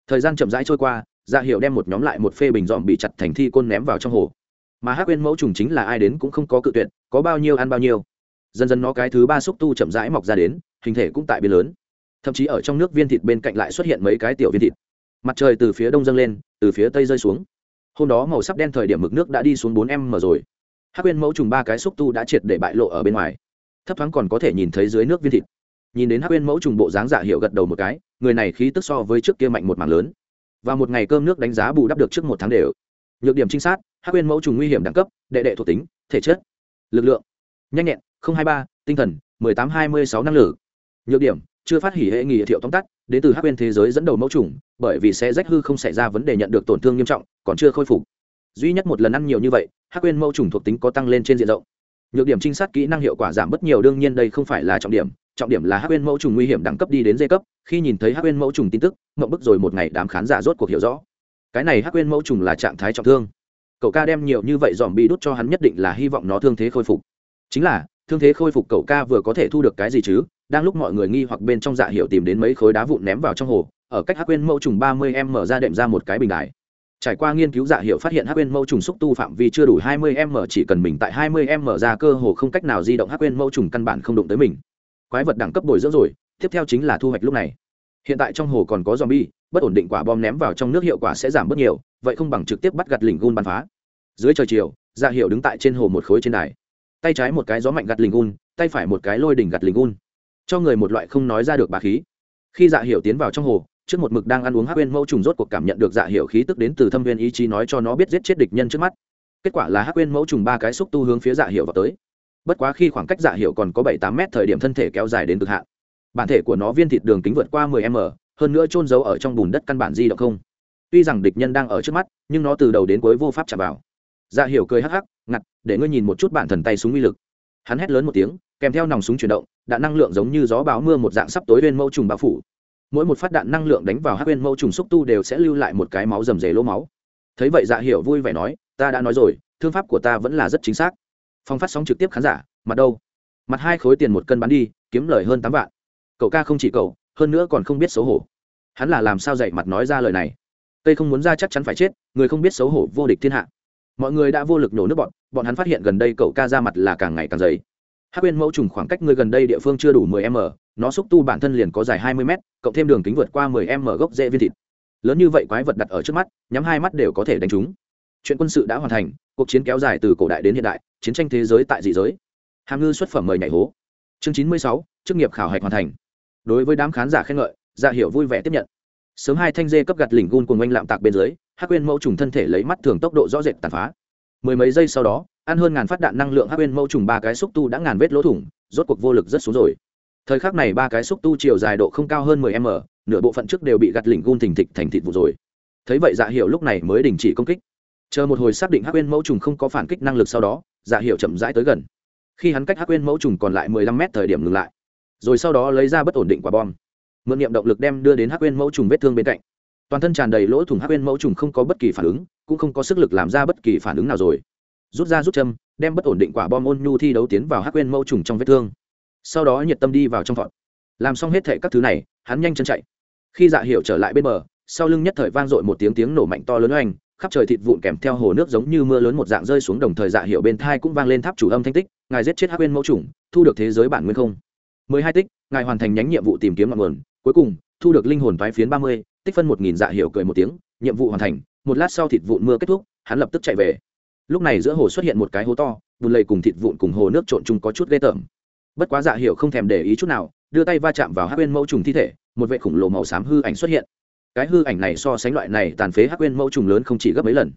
thời gian chậm rãi trôi qua dạ hiệu đem một nhóm lại một phê bình dòm bị chặt thành thi côn ném vào trong hồ. Mà hắc bên mẫu trùng chính là ai đến cũng không có cự tuyệt, có bao nhiêu ăn bao nhiêu. Dần dần nó cái thứ ba xúc tu chậm rãi mọc ra đến, hình thể cũng tại biên lớn. Thậm chí ở trong nước viên thịt bên cạnh lại xuất hiện mấy cái tiểu viên thịt. Mặt trời từ phía đông dâng lên, từ phía tây rơi xuống. Hôm đó màu sắc đen thời điểm mực nước đã đi xuống bốn m rồi hắc quyên mẫu trùng ba cái xúc tu đã triệt để bại lộ ở bên ngoài. Thấp thoáng còn có thể nhìn thấy dưới nước viên thịt. Nhìn đến hắc quyên mẫu trùng bộ dáng dạ giả hiệu gật đầu một cái, người này khí tức so với trước kia mạnh một mảng lớn. Và một ngày cơm nước đánh giá bù đắp được trước một tháng đều. Nhược điểm trinh sát, hắc quyên mẫu trùng nguy hiểm đẳng cấp, đệ đệ thuộc tính, thể chất, lực lượng. Nhanh nhẹn hai ba, tinh thần, mười tám hai mươi sáu năng lực. Nhược điểm, chưa phát hỉ hệ nghỉ thiệu tóm tắt, đến từ hắc bên thế giới dẫn đầu mẫu trùng, bởi vì sẽ rách hư không xảy ra vấn đề nhận được tổn thương nghiêm trọng, còn chưa khôi phục duy nhất một lần ăn nhiều như vậy, hắc quên mẫu trùng thuộc tính có tăng lên trên diện rộng. Nhược điểm trinh sát kỹ năng hiệu quả giảm bất nhiều, đương nhiên đây không phải là trọng điểm trọng điểm là hắc quên mẫu trùng nguy hiểm đẳng cấp đi đến dây cấp, khi nhìn thấy hắc quên mẫu trùng tin tức, mộng bức rồi một ngày đám khán giả rốt cuộc hiểu rõ. Cái này hắc quên mẫu trùng là trạng thái trọng thương. Cậu ca đem nhiều như vậy dòm bị đút cho hắn nhất định là hy vọng nó thương thế khôi phục. Chính là, thương thế khôi phục cậu ca vừa có thể thu được cái gì chứ? Đang lúc mọi người nghi hoặc bên trong dạ hiệu tìm đến mấy khối đá vụn ném vào trong hồ, ở cách hắc quên mẫu trùng ba mươi em mở ra đệm ra một cái bình đài trải qua nghiên cứu dạ hiệu phát hiện hắc quên mẫu trùng xúc tu phạm vi chưa đủ hai mươi m, chỉ cần mình tại hai mươi m ra cơ hồ không cách nào di động hắc quên mẫu trùng căn bản không đụng tới mình. Quái vật đẳng cấp bồi dưỡng rồi, tiếp theo chính là thu hoạch lúc này. Hiện tại trong hồ còn có zombie, bất ổn định quả bom ném vào trong nước hiệu quả sẽ giảm bớt nhiều, vậy không bằng trực tiếp bắt gặt lình gun bắn phá. Dưới trời chiều dạ hiệu đứng tại trên hồ một khối trên đài. Tay trái một cái gió mạnh gặt lình gun tay phải một cái lôi đỉnh gặt lình gun cho người một loại không nói ra được bà khí. Khi dạ hiệu tiến vào trong hồ trước một mực đang ăn uống hắc Uyên mẫu trùng rốt cuộc cảm nhận được dạ hiệu khí tức đến từ thâm viên ý chí nói cho nó biết giết chết địch nhân trước mắt. Kết quả là hắc Uyên mẫu trùng ba cái xúc tu hướng phía dạ hiệu vào tới. Bất quá khi khoảng cách dạ hiệu còn có bảy tám mét thời điểm thân thể kéo dài đến cực hạn. Bản thể của nó viên thịt đường kính vượt qua mười m, hơn nữa trôn giấu ở trong bùn đất căn bản di động không. Tuy rằng địch nhân đang ở trước mắt, nhưng nó từ đầu đến cuối vô pháp chạm vào. Dạ hiểu cười hắc hắc, ngặt, để ngươi nhìn một chút bản thần tay súng uy lực. Hắn hét lớn một tiếng, kèm theo nòng súng chuyển động, đạn năng lượng giống như gió báo mưa một dạng sắp tối bên mẫu trùng bao phủ mỗi một phát đạn năng lượng đánh vào Hắc bên mẫu trùng xúc tu đều sẽ lưu lại một cái máu rầm rề lỗ máu. Thấy vậy dạ hiểu vui vẻ nói, ta đã nói rồi, thương pháp của ta vẫn là rất chính xác. Phong phát sóng trực tiếp khán giả, mặt đâu? Mặt hai khối tiền một cân bán đi, kiếm lời hơn tám vạn. Cậu ca không chỉ cậu, hơn nữa còn không biết xấu hổ. Hắn là làm sao dạy mặt nói ra lời này? Cây không muốn ra chắc chắn phải chết, người không biết xấu hổ vô địch thiên hạ. Mọi người đã vô lực nhổ nước bọn bọn hắn phát hiện gần đây cậu ca ra mặt là càng ngày càng dày hát quên mẫu trùng khoảng cách người gần đây địa phương chưa đủ 10 m nó xúc tu bản thân liền có dài 20 m cộng thêm đường kính vượt qua 10 m gốc rễ viên thịt. Lớn như vậy quái vật đặt ở trước mắt nhắm hai mắt đều có thể đánh trúng. Chuyện quân sự đã hoàn thành cuộc chiến kéo dài từ cổ đại đến hiện đại chiến tranh thế giới tại dị giới. Hàm ngư xuất phẩm mời nhảy hố. Chương 96, chức nghiệp khảo hạch hoàn thành. Đối với đám khán giả khen ngợi dạ hiểu vui vẻ tiếp nhận. Sớm hai thanh dê cấp gặt lỉnh gun cùng oanh lạm tạc bên dưới hắc quên mẫu trùng thân thể lấy mắt thường tốc độ rõ rệt tàn phá mười mấy giây sau đó, ăn hơn ngàn phát đạn năng lượng hắc quên mẫu trùng ba cái xúc tu đã ngàn vết lỗ thủng, rốt cuộc vô lực rất xuống rồi. Thời khắc này ba cái xúc tu chiều dài độ không cao hơn mười m, nửa bộ phận trước đều bị gặt lỉnh gun thình thịch thành thịt vụ rồi. Thấy vậy dạ hiệu lúc này mới đình chỉ công kích. Chờ một hồi xác định hắc quên mẫu trùng không có phản kích năng lực sau đó dạ hiệu chậm rãi tới gần. Khi hắn cách hắc quên mẫu trùng còn lại mười lăm thời điểm ngừng lại. Rồi sau đó lấy ra bất ổn định quả bom. Mượn niệm động lực đem đưa đến hắc quên mẫu trùng vết thương bên cạnh toàn thân tràn đầy lỗ thủng hắc quên mẫu trùng không có bất kỳ phản ứng, cũng không có sức lực làm ra bất kỳ phản ứng nào rồi. Rút ra rút châm, đem bất ổn định quả bom ôn nhu thi đấu tiến vào hắc quên mẫu trùng trong vết thương. Sau đó nhiệt tâm đi vào trong vọt làm xong hết thệ các thứ này, hắn nhanh chân chạy. Khi dạ hiệu trở lại bên bờ, sau lưng nhất thời vang dội một tiếng tiếng nổ mạnh to lớn oanh, khắp trời thịt vụn kèm theo hồ nước giống như mưa lớn một dạng rơi xuống đồng thời dạ hiệu bên thai cũng vang lên tháp chủ âm thanh tích, ngài giết chết hắc quên mẫu trùng, thu được thế giới bản nguyên không? Mười hai tích, ngài hoàn thành nhánh nhiệm vụ tìm kiếm ngọn nguồn, cuối cùng, thu được linh hồn toái phiến ba mươi tích phân một nghìn dạ hiểu cười một tiếng, nhiệm vụ hoàn thành, một lát sau thịt vụn mưa kết thúc, hắn lập tức chạy về. Lúc này giữa hồ xuất hiện một cái hố to, bùn lầy cùng thịt vụn cùng hồ nước trộn chung có chút ghê tởm. Bất quá dạ hiểu không thèm để ý chút nào, đưa tay va chạm vào hát quên mẫu trùng thi thể, một vệ khủng lồ màu xám hư ảnh xuất hiện. Cái hư ảnh này so sánh loại này tàn phế hát quên mẫu trùng lớn không chỉ gấp mấy lần.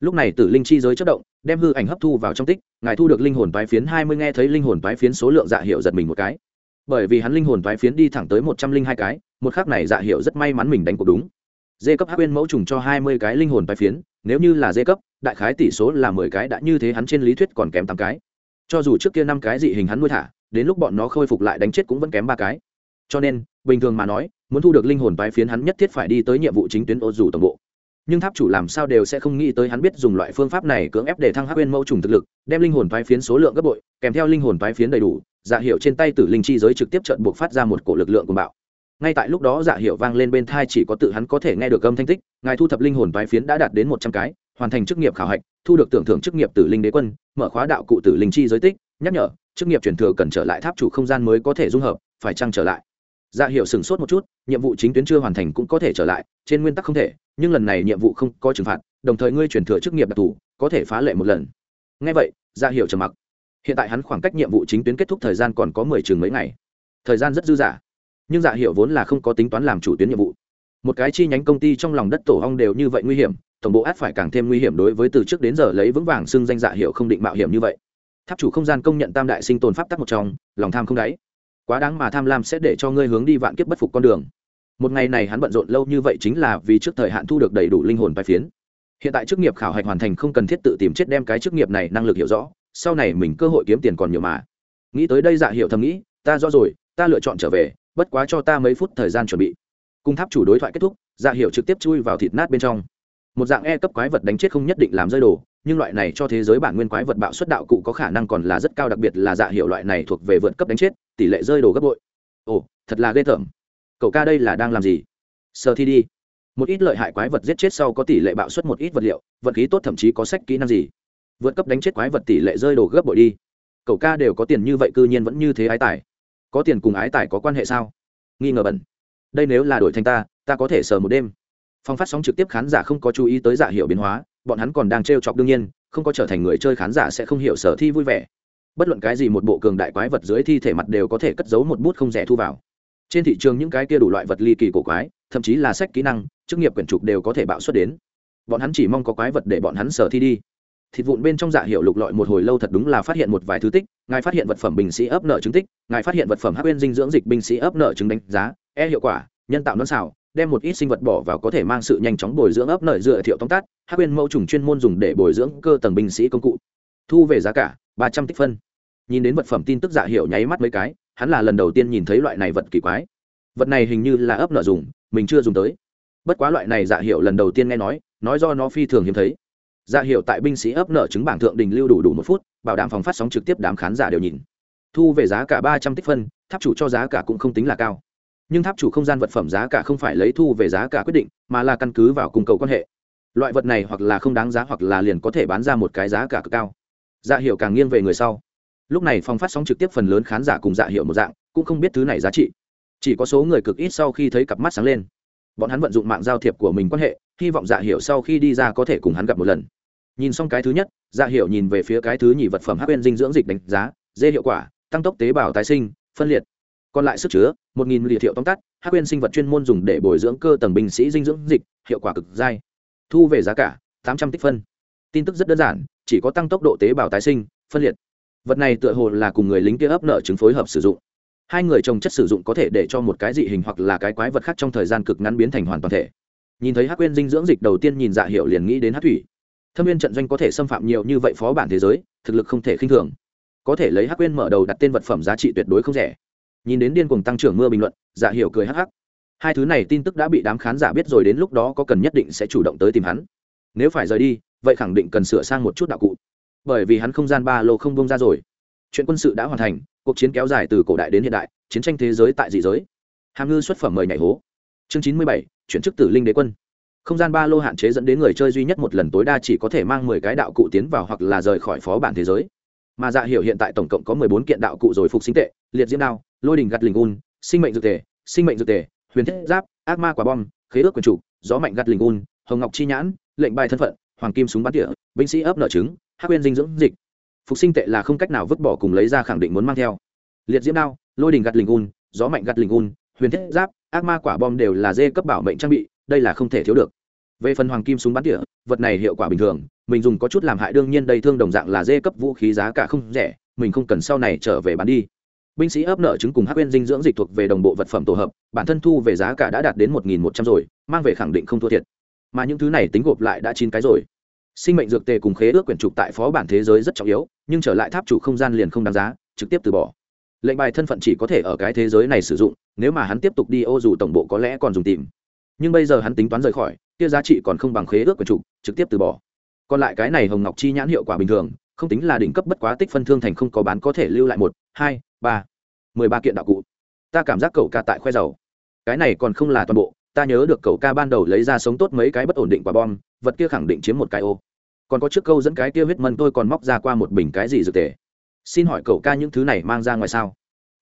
Lúc này tử linh chi giới chất động, đem hư ảnh hấp thu vào trong tích, ngài thu được linh hồn toái phiến hai mươi, nghe thấy linh hồn toái phiến số lượng dạ hiệu giật mình một cái. Bởi vì hắn linh hồn toái phiến đi thẳng tới một trăm linh hai cái một khắc này dạ hiệu rất may mắn mình đánh cuộc đúng. Dê cấp hắc quên mẫu trùng cho hai mươi cái linh hồn toái phiến, nếu như là Dê cấp, đại khái tỷ số là mười cái, đã như thế hắn trên lý thuyết còn kém tám cái. Cho dù trước kia năm cái dị hình hắn nuôi thả, đến lúc bọn nó khôi phục lại đánh chết cũng vẫn kém ba cái. Cho nên, bình thường mà nói, muốn thu được linh hồn toái phiến hắn nhất thiết phải đi tới nhiệm vụ chính tuyến ô dù tổng bộ. Nhưng tháp chủ làm sao đều sẽ không nghĩ tới hắn biết dùng loại phương pháp này cưỡng ép để thăng hắc quên mẫu trùng thực lực, đem linh hồn toái phiến số lượng gấp bội, kèm theo linh hồn toái phiến đầy đủ dạ hiệu trên tay tử linh chi giới trực tiếp trận buộc phát ra một cổ lực lượng của bạo ngay tại lúc đó dạ hiệu vang lên bên thai chỉ có tự hắn có thể nghe được âm thanh tích, ngài thu thập linh hồn toái phiến đã đạt đến một trăm cái, hoàn thành chức nghiệp khảo hạch, thu được tưởng thưởng chức nghiệp tử linh đế quân, mở khóa đạo cụ tử linh chi giới tích, nhắc nhở, chức nghiệp truyền thừa cần trở lại tháp chủ không gian mới có thể dung hợp, phải chăng trở lại? Dạ hiệu sửng sốt một chút, nhiệm vụ chính tuyến chưa hoàn thành cũng có thể trở lại, trên nguyên tắc không thể, nhưng lần này nhiệm vụ không có trừng phạt, đồng thời ngươi truyền thừa chức nghiệp đặc thù, có thể phá lệ một lần. Ngay vậy dạ hiệu trầm mặc. Hiện tại hắn khoảng cách nhiệm vụ chính tuyến kết thúc thời gian còn có mười chừng mấy ngày. Thời gian rất dư dả nhưng dạ hiệu vốn là không có tính toán làm chủ tuyến nhiệm vụ. Một cái chi nhánh công ty trong lòng đất tổ hong đều như vậy nguy hiểm, tổng bộ át phải càng thêm nguy hiểm đối với từ trước đến giờ lấy vững vàng xưng danh dạ hiệu không định mạo hiểm như vậy. Tháp chủ không gian công nhận tam đại sinh tồn pháp tắc một trong, lòng tham không đáy. Quá đáng mà tham lam sẽ để cho ngươi hướng đi vạn kiếp bất phục con đường. Một ngày này hắn bận rộn lâu như vậy chính là vì trước thời hạn thu được đầy đủ linh hồn bài phiến. Hiện tại chức nghiệp khảo hạch hoàn thành không cần thiết tự tìm chết đem cái chức nghiệp này năng lực hiểu rõ, sau này mình cơ hội kiếm tiền còn nhiều mà. Nghĩ tới đây dạ hiệu thầm nghĩ, ta do rồi, ta lựa chọn trở về bất quá cho ta mấy phút thời gian chuẩn bị. Cung tháp chủ đối thoại kết thúc dạ hiệu trực tiếp chui vào thịt nát bên trong. Một dạng e cấp quái vật đánh chết không nhất định làm rơi đồ, nhưng loại này cho thế giới bản nguyên quái vật bạo xuất đạo cụ có khả năng còn là rất cao, đặc biệt là dạ hiệu loại này thuộc về vượt cấp đánh chết, tỷ lệ rơi đồ gấp bội. Ồ, thật là ghê tởm. Cậu ca đây là đang làm gì? Sờ thi đi. Một ít lợi hại quái vật giết chết sau có tỷ lệ bạo xuất một ít vật liệu, vật khí tốt thậm chí có sách kỹ năng gì. Vượt cấp đánh chết quái vật tỷ lệ rơi đồ gấp bội đi. Cậu ca đều có tiền như vậy, cư nhiên vẫn như thế ái tài có tiền cùng ái tài có quan hệ sao? Nghi ngờ bẩn. Đây nếu là đổi thành ta ta có thể sờ một đêm. Phong phát sóng trực tiếp khán giả không có chú ý tới giả hiệu biến hóa, bọn hắn còn đang trêu chọc đương nhiên, không có trở thành người chơi khán giả sẽ không hiểu sở thi vui vẻ. Bất luận cái gì một bộ cường đại quái vật dưới thi thể mặt đều có thể cất giấu một bút không rẻ thu vào. Trên thị trường những cái kia đủ loại vật ly kỳ cổ quái, thậm chí là sách kỹ năng, chức nghiệp quyển trục đều có thể bạo xuất đến. Bọn hắn chỉ mong có quái vật để bọn hắn sở thi đi thịt vụn bên trong dạ hiệu lục lọi một hồi lâu thật đúng là phát hiện một vài thứ tích, ngài phát hiện vật phẩm bình sĩ ấp nợ chứng tích, ngài phát hiện vật phẩm hắc bên dinh dưỡng dịch binh sĩ ấp nợ chứng đánh giá e hiệu quả, nhân tạo nón xào, đem một ít sinh vật bỏ vào có thể mang sự nhanh chóng bồi dưỡng ấp nợ dựa thiệu tóm tắt, hắc bên mẫu trùng chuyên môn dùng để bồi dưỡng cơ tầng binh sĩ công cụ. Thu về giá cả, ba trăm tích phân. Nhìn đến vật phẩm tin tức dạ hiệu nháy mắt mấy cái, hắn là lần đầu tiên nhìn thấy loại này vật kỳ quái. Vật này hình như là ấp nợ dùng, mình chưa dùng tới. Bất quá loại này dạ hiệu lần đầu tiên nghe nói nói do nó phi thường hiếm thấy dạ hiệu tại binh sĩ ấp nợ chứng bảng thượng đình lưu đủ đủ một phút, bảo đảm phòng phát sóng trực tiếp đám khán giả đều nhìn. Thu về giá cả ba trăm tích phân, tháp chủ cho giá cả cũng không tính là cao. Nhưng tháp chủ không gian vật phẩm giá cả không phải lấy thu về giá cả quyết định, mà là căn cứ vào cung cầu quan hệ. Loại vật này hoặc là không đáng giá hoặc là liền có thể bán ra một cái giá cả cực cao. Dạ hiệu càng nghiêng về người sau. Lúc này phòng phát sóng trực tiếp phần lớn khán giả cùng dạ hiệu một dạng, cũng không biết thứ này giá trị. Chỉ có số người cực ít sau khi thấy cặp mắt sáng lên. Bọn hắn vận dụng mạng giao thiệp của mình quan hệ, hy vọng dạ hiệu sau khi đi ra có thể cùng hắn gặp một lần nhìn xong cái thứ nhất dạ hiệu nhìn về phía cái thứ nhì vật phẩm hắc bên dinh dưỡng dịch đánh giá, dê hiệu quả, tăng tốc tế bào tái sinh, phân liệt. Còn lại sức chứa, một nghìn liệt hiệu tóm tắt, hắc bên sinh vật chuyên môn dùng để bồi dưỡng cơ tầng binh sĩ dinh dưỡng dịch, hiệu quả cực dai. Thu về giá cả, tám trăm tích phân. Tin tức rất đơn giản, chỉ có tăng tốc độ tế bào tái sinh, phân liệt. Vật này tựa hồ là cùng người lính kia ấp nợ chứng phối hợp sử dụng. Hai người trồng chất sử dụng có thể để cho một cái dị hình hoặc là cái quái vật khác trong thời gian cực ngắn biến thành hoàn toàn thể. Nhìn thấy hắc quên dinh dưỡng dịch đầu tiên nhìn dạ hiệu liền nghĩ đến hắc thủy thâm viên trận doanh có thể xâm phạm nhiều như vậy phó bản thế giới, thực lực không thể khinh thường. Có thể lấy hắc quên mở đầu đặt tên vật phẩm giá trị tuyệt đối không rẻ. Nhìn đến điên cuồng tăng trưởng mưa bình luận dạ hiểu cười hắc hắc. Hai thứ này tin tức đã bị đám khán giả biết rồi, đến lúc đó có cần nhất định sẽ chủ động tới tìm hắn. Nếu phải rời đi, vậy khẳng định cần sửa sang một chút đạo cụ. Bởi vì hắn không gian ba lô không bông ra rồi. Chuyện quân sự đã hoàn thành, cuộc chiến kéo dài từ cổ đại đến hiện đại, chiến tranh thế giới tại dị giới. Hàm ngư xuất phẩm mời nhảy hố. Chương chín mươi bảy, chuyển chức tử linh đế quân không gian ba lô hạn chế dẫn đến người chơi duy nhất một lần tối đa chỉ có thể mang mười cái đạo cụ tiến vào hoặc là rời khỏi phó bản thế giới. Mà dạ hiểu hiện tại tổng cộng có mười bốn kiện đạo cụ rồi phục sinh tệ, liệt diễm đao, lôi đình gặt lình un sinh mệnh dược tề sinh mệnh dược tề huyền thiết giáp, ác ma quả bom, khế ước quyền chủ, gió mạnh gặt lình un hồng ngọc chi nhãn, lệnh bài thân phận, hoàng kim súng bắn tỉa, binh sĩ ấp nợ trứng, hắc quên dinh dưỡng dịch. Phục sinh tệ là không cách nào vứt bỏ cùng lấy ra khẳng định muốn mang theo. Liệt diễm đao, lôi đình gặt lình un gió mạnh gặt lình un huyền thiết giáp, ác ma quả bom đều là dê cấp bảo mệnh trang bị, đây là không thể thiếu được về phần hoàng kim súng bắn tỉa, vật này hiệu quả bình thường, mình dùng có chút làm hại, đương nhiên đây thương đồng dạng là dê cấp vũ khí giá cả không rẻ, mình không cần sau này trở về bán đi. Binh sĩ ấp nợ trứng cùng hắc quên dinh dưỡng dịch thuộc về đồng bộ vật phẩm tổ hợp, bản thân thu về giá cả đã đạt đến một nghìn một trăm rồi, mang về khẳng định không thua thiệt. Mà những thứ này tính gộp lại đã chín cái rồi. Sinh mệnh dược tề cùng khế ước quyển trục tại phó bản thế giới rất trọng yếu, nhưng trở lại tháp chủ không gian liền không đáng giá, trực tiếp từ bỏ. Lệnh bài thân phận chỉ có thể ở cái thế giới này sử dụng, nếu mà hắn tiếp tục đi ô dù tổng bộ có lẽ còn dùng tìm. Nhưng bây giờ hắn tính toán rời khỏi kia giá trị còn không bằng khế ước quyền trục trực tiếp từ bỏ. Còn lại cái này hồng ngọc chi nhãn hiệu quả bình thường, không tính là đỉnh cấp bất quá tích phân thương thành không có bán có thể lưu lại một, hai, ba, mười ba kiện đạo cụ. Ta cảm giác cậu ca tại khoe giàu. Cái này còn không là toàn bộ, ta nhớ được cậu ca ban đầu lấy ra sống tốt mấy cái bất ổn định quả bom, vật kia khẳng định chiếm một cái ô. Còn có trước câu dẫn cái kia huyết mân tôi còn móc ra qua một bình cái gì dược tề. Xin hỏi cậu ca những thứ này mang ra ngoài sao?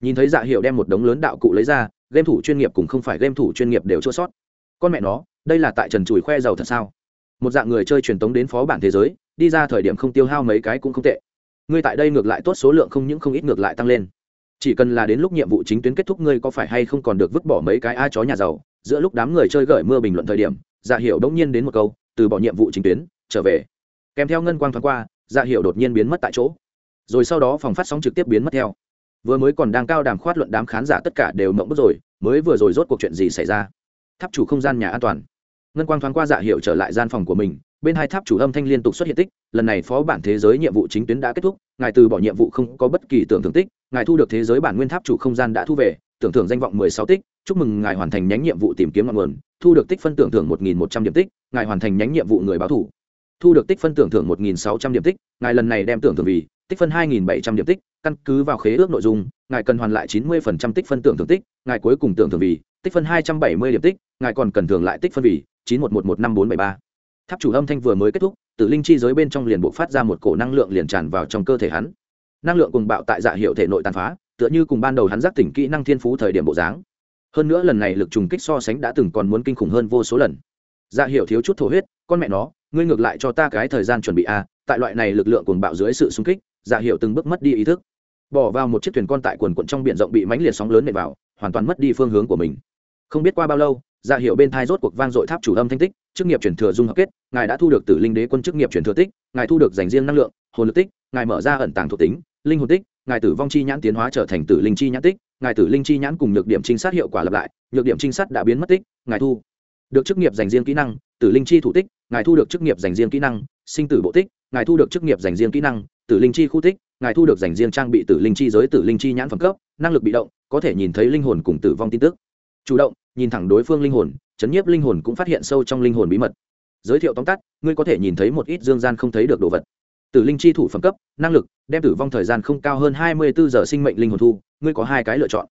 Nhìn thấy dạ hiệu đem một đống lớn đạo cụ lấy ra, game thủ chuyên nghiệp cũng không phải game thủ chuyên nghiệp đều chua sót. Con mẹ nó đây là tại trần chùi khoe giàu thật sao? Một dạng người chơi truyền tống đến phó bản thế giới, đi ra thời điểm không tiêu hao mấy cái cũng không tệ. Ngươi tại đây ngược lại tốt số lượng không những không ít ngược lại tăng lên. Chỉ cần là đến lúc nhiệm vụ chính tuyến kết thúc ngươi có phải hay không còn được vứt bỏ mấy cái a chó nhà giàu? Giữa lúc đám người chơi gởi mưa bình luận thời điểm dạ Hiểu đống nhiên đến một câu, từ bỏ nhiệm vụ chính tuyến, trở về. Kèm theo ngân quang thoáng qua dạ Hiểu đột nhiên biến mất tại chỗ. Rồi sau đó phòng phát sóng trực tiếp biến mất theo. Vừa mới còn đang cao đàm khoát luận đám khán giả tất cả đều mộng bức rồi, mới vừa rồi rốt cuộc chuyện gì xảy ra? Tháp chủ không gian nhà an toàn ngân quang thoáng qua dạ hiệu trở lại gian phòng của mình, bên hai tháp chủ âm thanh liên tục xuất hiện tích, lần này phó bản thế giới nhiệm vụ chính tuyến đã kết thúc, ngài từ bỏ nhiệm vụ không có bất kỳ tưởng thưởng tích, ngài thu được thế giới bản nguyên tháp chủ không gian đã thu về, tưởng thưởng danh vọng mười sáu tích, chúc mừng ngài hoàn thành nhánh nhiệm vụ tìm kiếm ngọn nguồn, thu được tích phân tưởng thưởng một nghìn một trăm điểm tích, ngài hoàn thành nhánh nhiệm vụ người báo thủ. Thu được tích phân tưởng thưởng một nghìn sáu trăm điểm tích, ngài lần này đem tưởng thưởng vì tích phân hai nghìn bảy trăm điểm tích, căn cứ vào khế ước nội dung, ngài cần hoàn lại chín mươi tích phân tưởng thưởng tích, ngài cuối cùng tưởng thưởng vì tích phân hai trăm bảy mươi điểm tích, ngài còn cần thưởng lại tích phân vì chín một một một năm bốn bảy ba. Tháp chủ âm thanh vừa mới kết thúc tử linh chi giới bên trong liền buộc phát ra một cổ năng lượng liền tràn vào trong cơ thể hắn. Năng lượng cùng bạo tại dạ hiệu thể nội tàn phá tựa như cùng ban đầu hắn giác tỉnh kỹ năng thiên phú thời điểm bộ dáng. Hơn nữa lần này lực trùng kích so sánh đã từng còn muốn kinh khủng hơn vô số lần. Dạ hiệu thiếu chút thổ huyết con mẹ nó ngươi ngược lại cho ta cái thời gian chuẩn bị a à, tại loại này lực lượng cùng bạo dưới sự xung kích dạ hiệu từng bước mất đi ý thức. Bỏ vào một chiếc thuyền con tại quần quận trong biển rộng bị mãnh liệt sóng lớn nệ vào hoàn toàn mất đi phương hướng của mình. Không biết qua bao lâu Dạ ra hiệu bên thai rốt cuộc vang dội tháp chủ âm thanh tích, chức nghiệp chuyển thừa dung hợp kết, ngài đã thu được từ linh đế quân chức nghiệp chuyển thừa tích, ngài thu được dành riêng năng lượng, hồn lực tích, ngài mở ra ẩn tàng thuộc tính, linh hồn tích, ngài tử vong chi nhãn tiến hóa trở thành tử linh chi nhãn tích, ngài tử linh chi nhãn cùng nhược điểm trinh sát hiệu quả lập lại, nhược điểm trinh sát đã biến mất tích, ngài thu được chức nghiệp dành riêng kỹ năng, tử linh chi thủ tích, ngài thu được chức nghiệp dành riêng kỹ năng, sinh tử bộ tích, ngài thu được chức nghiệp dành riêng kỹ năng, tử linh chi khu tích, ngài thu được dành riêng trang bị tử linh chi giới, tử linh chi nhãn phẩm cấp, năng lực bị động, có thể nhìn thấy linh hồn cùng tử vong tin tức. Chủ động nhìn thẳng đối phương linh hồn chấn nhiếp linh hồn cũng phát hiện sâu trong linh hồn bí mật. Giới thiệu tóm tắt, ngươi có thể nhìn thấy một ít dương gian không thấy được đồ vật. Tử linh chi thủ phẩm cấp, năng lực, đem tử vong thời gian không cao hơn hai mươi bốn giờ sinh mệnh linh hồn thu, ngươi có hai cái lựa chọn.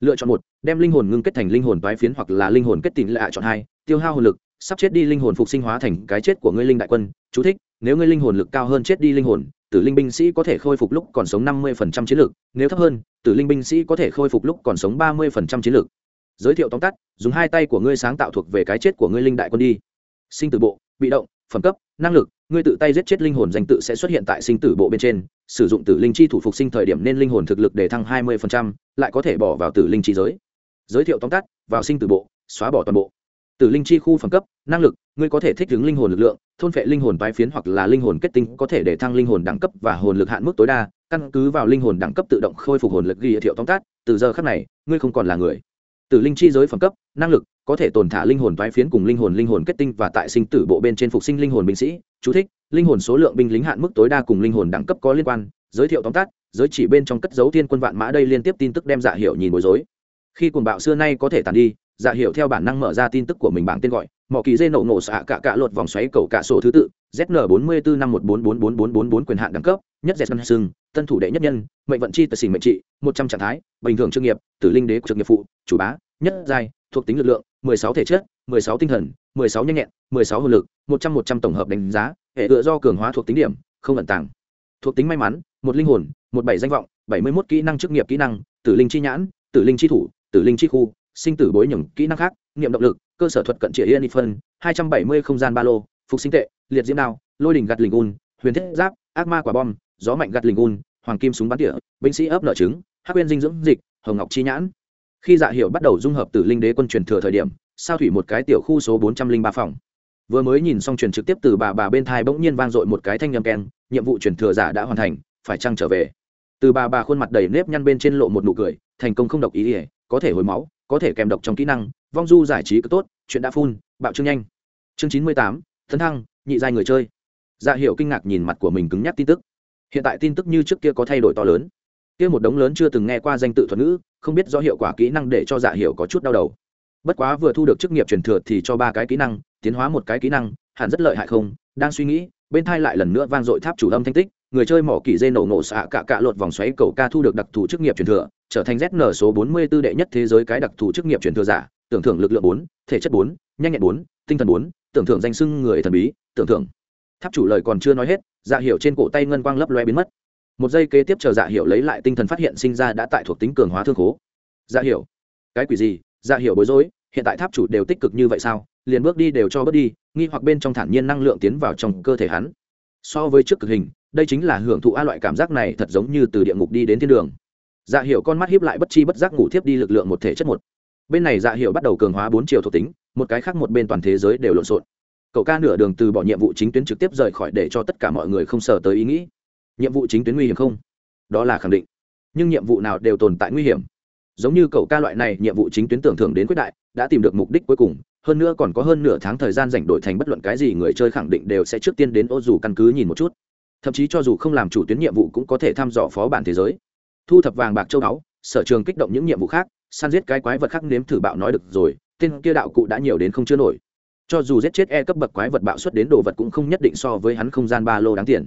Lựa chọn một, đem linh hồn ngưng kết thành linh hồn toái phiến hoặc là linh hồn kết tín lạ chọn hai, tiêu hao hồn lực, sắp chết đi linh hồn phục sinh hóa thành cái chết của ngươi linh đại quân. Chú thích, nếu ngươi linh hồn lực cao hơn chết đi linh hồn, tử linh binh sĩ có thể khôi phục lúc còn sống năm mươi phần trăm chiến lực, nếu thấp hơn, tử linh binh sĩ có thể khôi phục lúc còn sống ba mươi phần trăm chiến lực giới thiệu tóm tắt, dùng hai tay của ngươi sáng tạo thuộc về cái chết của ngươi linh đại quân đi. Sinh tử bộ, bị động, phẩm cấp, năng lực, ngươi tự tay giết chết linh hồn danh tự sẽ xuất hiện tại sinh tử bộ bên trên. Sử dụng tử linh chi thủ phục sinh thời điểm nên linh hồn thực lực để thăng hai mươi lại có thể bỏ vào tử linh chi giới. Giới thiệu tóm tắt, vào sinh tử bộ, xóa bỏ toàn bộ. Tử linh chi khu phẩm cấp, năng lực, ngươi có thể thích ứng linh hồn lực lượng, thôn phệ linh hồn tái phiến hoặc là linh hồn kết tinh có thể để thăng linh hồn đẳng cấp và hồn lực hạn mức tối đa. Căn cứ vào linh hồn đẳng cấp tự động khôi phục hồn lực ghi thiệu tóm tắt, từ giờ khắc này, ngươi không còn là người tử linh chi giới phẩm cấp, năng lực, có thể tồn thả linh hồn toái phiến cùng linh hồn linh hồn kết tinh và tại sinh tử bộ bên trên phục sinh linh hồn binh sĩ. Chú thích, linh hồn số lượng binh lính hạn mức tối đa cùng linh hồn đẳng cấp có liên quan. Giới thiệu tóm tắt, giới chỉ bên trong cất dấu thiên quân vạn mã đây liên tiếp tin tức đem dạ hiệu nhìn bối rối. Khi cuồng bạo xưa nay có thể tàn đi dạ hiệu theo bản năng mở ra tin tức của mình bảng tên gọi mỏ kỳ dê nổ nổ xạ cả cả lột vòng xoáy cầu cả sổ thứ tự zn bốn mươi bốn năm một bốn bốn bốn bốn bốn bốn quyền hạn đẳng cấp, nhất z sưng, tân thủ đệ nhất nhân, mệnh vận chi tờ xình mệnh trị, một trăm trạng thái, bình thường chuyên nghiệp, tử linh đế trực nghiệp phụ, chủ bá, nhất giai, thuộc tính lực lượng, mười sáu thể chất, mười sáu tinh thần, mười sáu nhanh nhẹn, mười sáu hồn lực, một trăm một trăm tổng hợp đánh giá, hệ tựa do cường hóa thuộc tính điểm, không ẩn tàng. Thuộc tính may mắn, một linh hồn, một bảy danh vọng, bảy mươi mốt kỹ năng chức nghiệp kỹ năng, tử linh chi nhãn, tử linh chi thủ, tử linh chi khu, sinh tử bối nhường kỹ năng khác, niệm động lực cơ sở thuật cận trị yên phân, hai trăm bảy mươi không gian ba lô, phục sinh tệ, liệt diễm đao, lôi đỉnh gạt lình un huyền thiết giáp, ác ma quả bom, gió mạnh gạt lình un hoàng kim súng bắn tỉa, binh sĩ ấp nợ trứng, hắc quyên dinh dưỡng dịch, hồng ngọc chi nhãn. Khi dạ hiệu bắt đầu dung hợp từ linh đế quân truyền thừa thời điểm, sao thủy một cái tiểu khu số bốn trăm linh ba phòng. Vừa mới nhìn xong truyền trực tiếp từ bà bà bên thai bỗng nhiên vang dội một cái thanh nhầm keng, nhiệm vụ truyền thừa giả đã hoàn thành, phải chăng trở về? Từ bà bà khuôn mặt đầy nếp nhăn bên trên lộ một nụ cười, thành công không độc ý ỉa có thể hồi máu, có thể kèm độc trong kỹ năng vong du giải trí cứ tốt, chuyện đã phun bạo trương nhanh. Chương chín mươi tám thân thăng, nhị giai người chơi. Dạ hiệu kinh ngạc nhìn mặt của mình cứng nhắc tin tức. Hiện tại tin tức như trước kia có thay đổi to lớn. Kia một đống lớn chưa từng nghe qua danh tự thuật ngữ, không biết do hiệu quả kỹ năng để cho dạ hiệu có chút đau đầu. Bất quá vừa thu được chức nghiệp truyền thừa thì cho ba cái kỹ năng, tiến hóa một cái kỹ năng, hẳn rất lợi hại không? Đang suy nghĩ, bên thai lại lần nữa vang dội tháp chủ âm thanh tích, người chơi mỏ kỳ dê nổ nổ xạ cạ cạ lột vòng xoáy cầu ca thu được đặc thù chức nghiệp truyền thừa trở thành zn số 44 đệ nhất thế giới cái đặc thù chức nghiệp truyền thừa giả, tưởng thưởng lực lượng bốn, thể chất bốn, nhanh nhẹn bốn, tinh thần bốn, tưởng thưởng danh sưng người thần bí, tưởng thưởng. Tháp chủ lời còn chưa nói hết dạ hiểu trên cổ tay ngân quang lấp loé biến mất. Một giây kế tiếp chờ dạ hiểu lấy lại tinh thần phát hiện sinh ra đã tại thuộc tính cường hóa thương khố. Dạ hiểu, cái quỷ gì? Dạ hiểu bối rối, hiện tại tháp chủ đều tích cực như vậy sao? Liền bước đi đều cho bất đi, nghi hoặc bên trong thản nhiên năng lượng tiến vào trong cơ thể hắn. So với trước cực hình, đây chính là hưởng thụ a loại cảm giác này thật giống như từ địa ngục đi đến thiên đường dạ hiệu con mắt hiếp lại bất chi bất giác ngủ thiếp đi lực lượng một thể chất một. Bên này dạ hiệu bắt đầu cường hóa bốn chiều thuộc tính, một cái khác một bên toàn thế giới đều lộn xộn. Cậu ca nửa đường từ bỏ nhiệm vụ chính tuyến trực tiếp rời khỏi để cho tất cả mọi người không sờ tới ý nghĩ. Nhiệm vụ chính tuyến nguy hiểm không? Đó là khẳng định. Nhưng nhiệm vụ nào đều tồn tại nguy hiểm. Giống như cậu ca loại này, nhiệm vụ chính tuyến tưởng thưởng đến quyết đại, đã tìm được mục đích cuối cùng, hơn nữa còn có hơn nửa tháng thời gian rảnh đổi thành bất luận cái gì người chơi khẳng định đều sẽ trước tiên đến ô dù căn cứ nhìn một chút. Thậm chí cho dù không làm chủ tuyến nhiệm vụ cũng có thể thăm dò phó bản thế giới thu thập vàng bạc châu báu, sở trường kích động những nhiệm vụ khác, săn giết cái quái vật khác nếm thử bạo nói được rồi, tên kia đạo cụ đã nhiều đến không chứa nổi. Cho dù giết chết e cấp bậc quái vật bạo xuất đến đồ vật cũng không nhất định so với hắn không gian ba lô đáng tiền.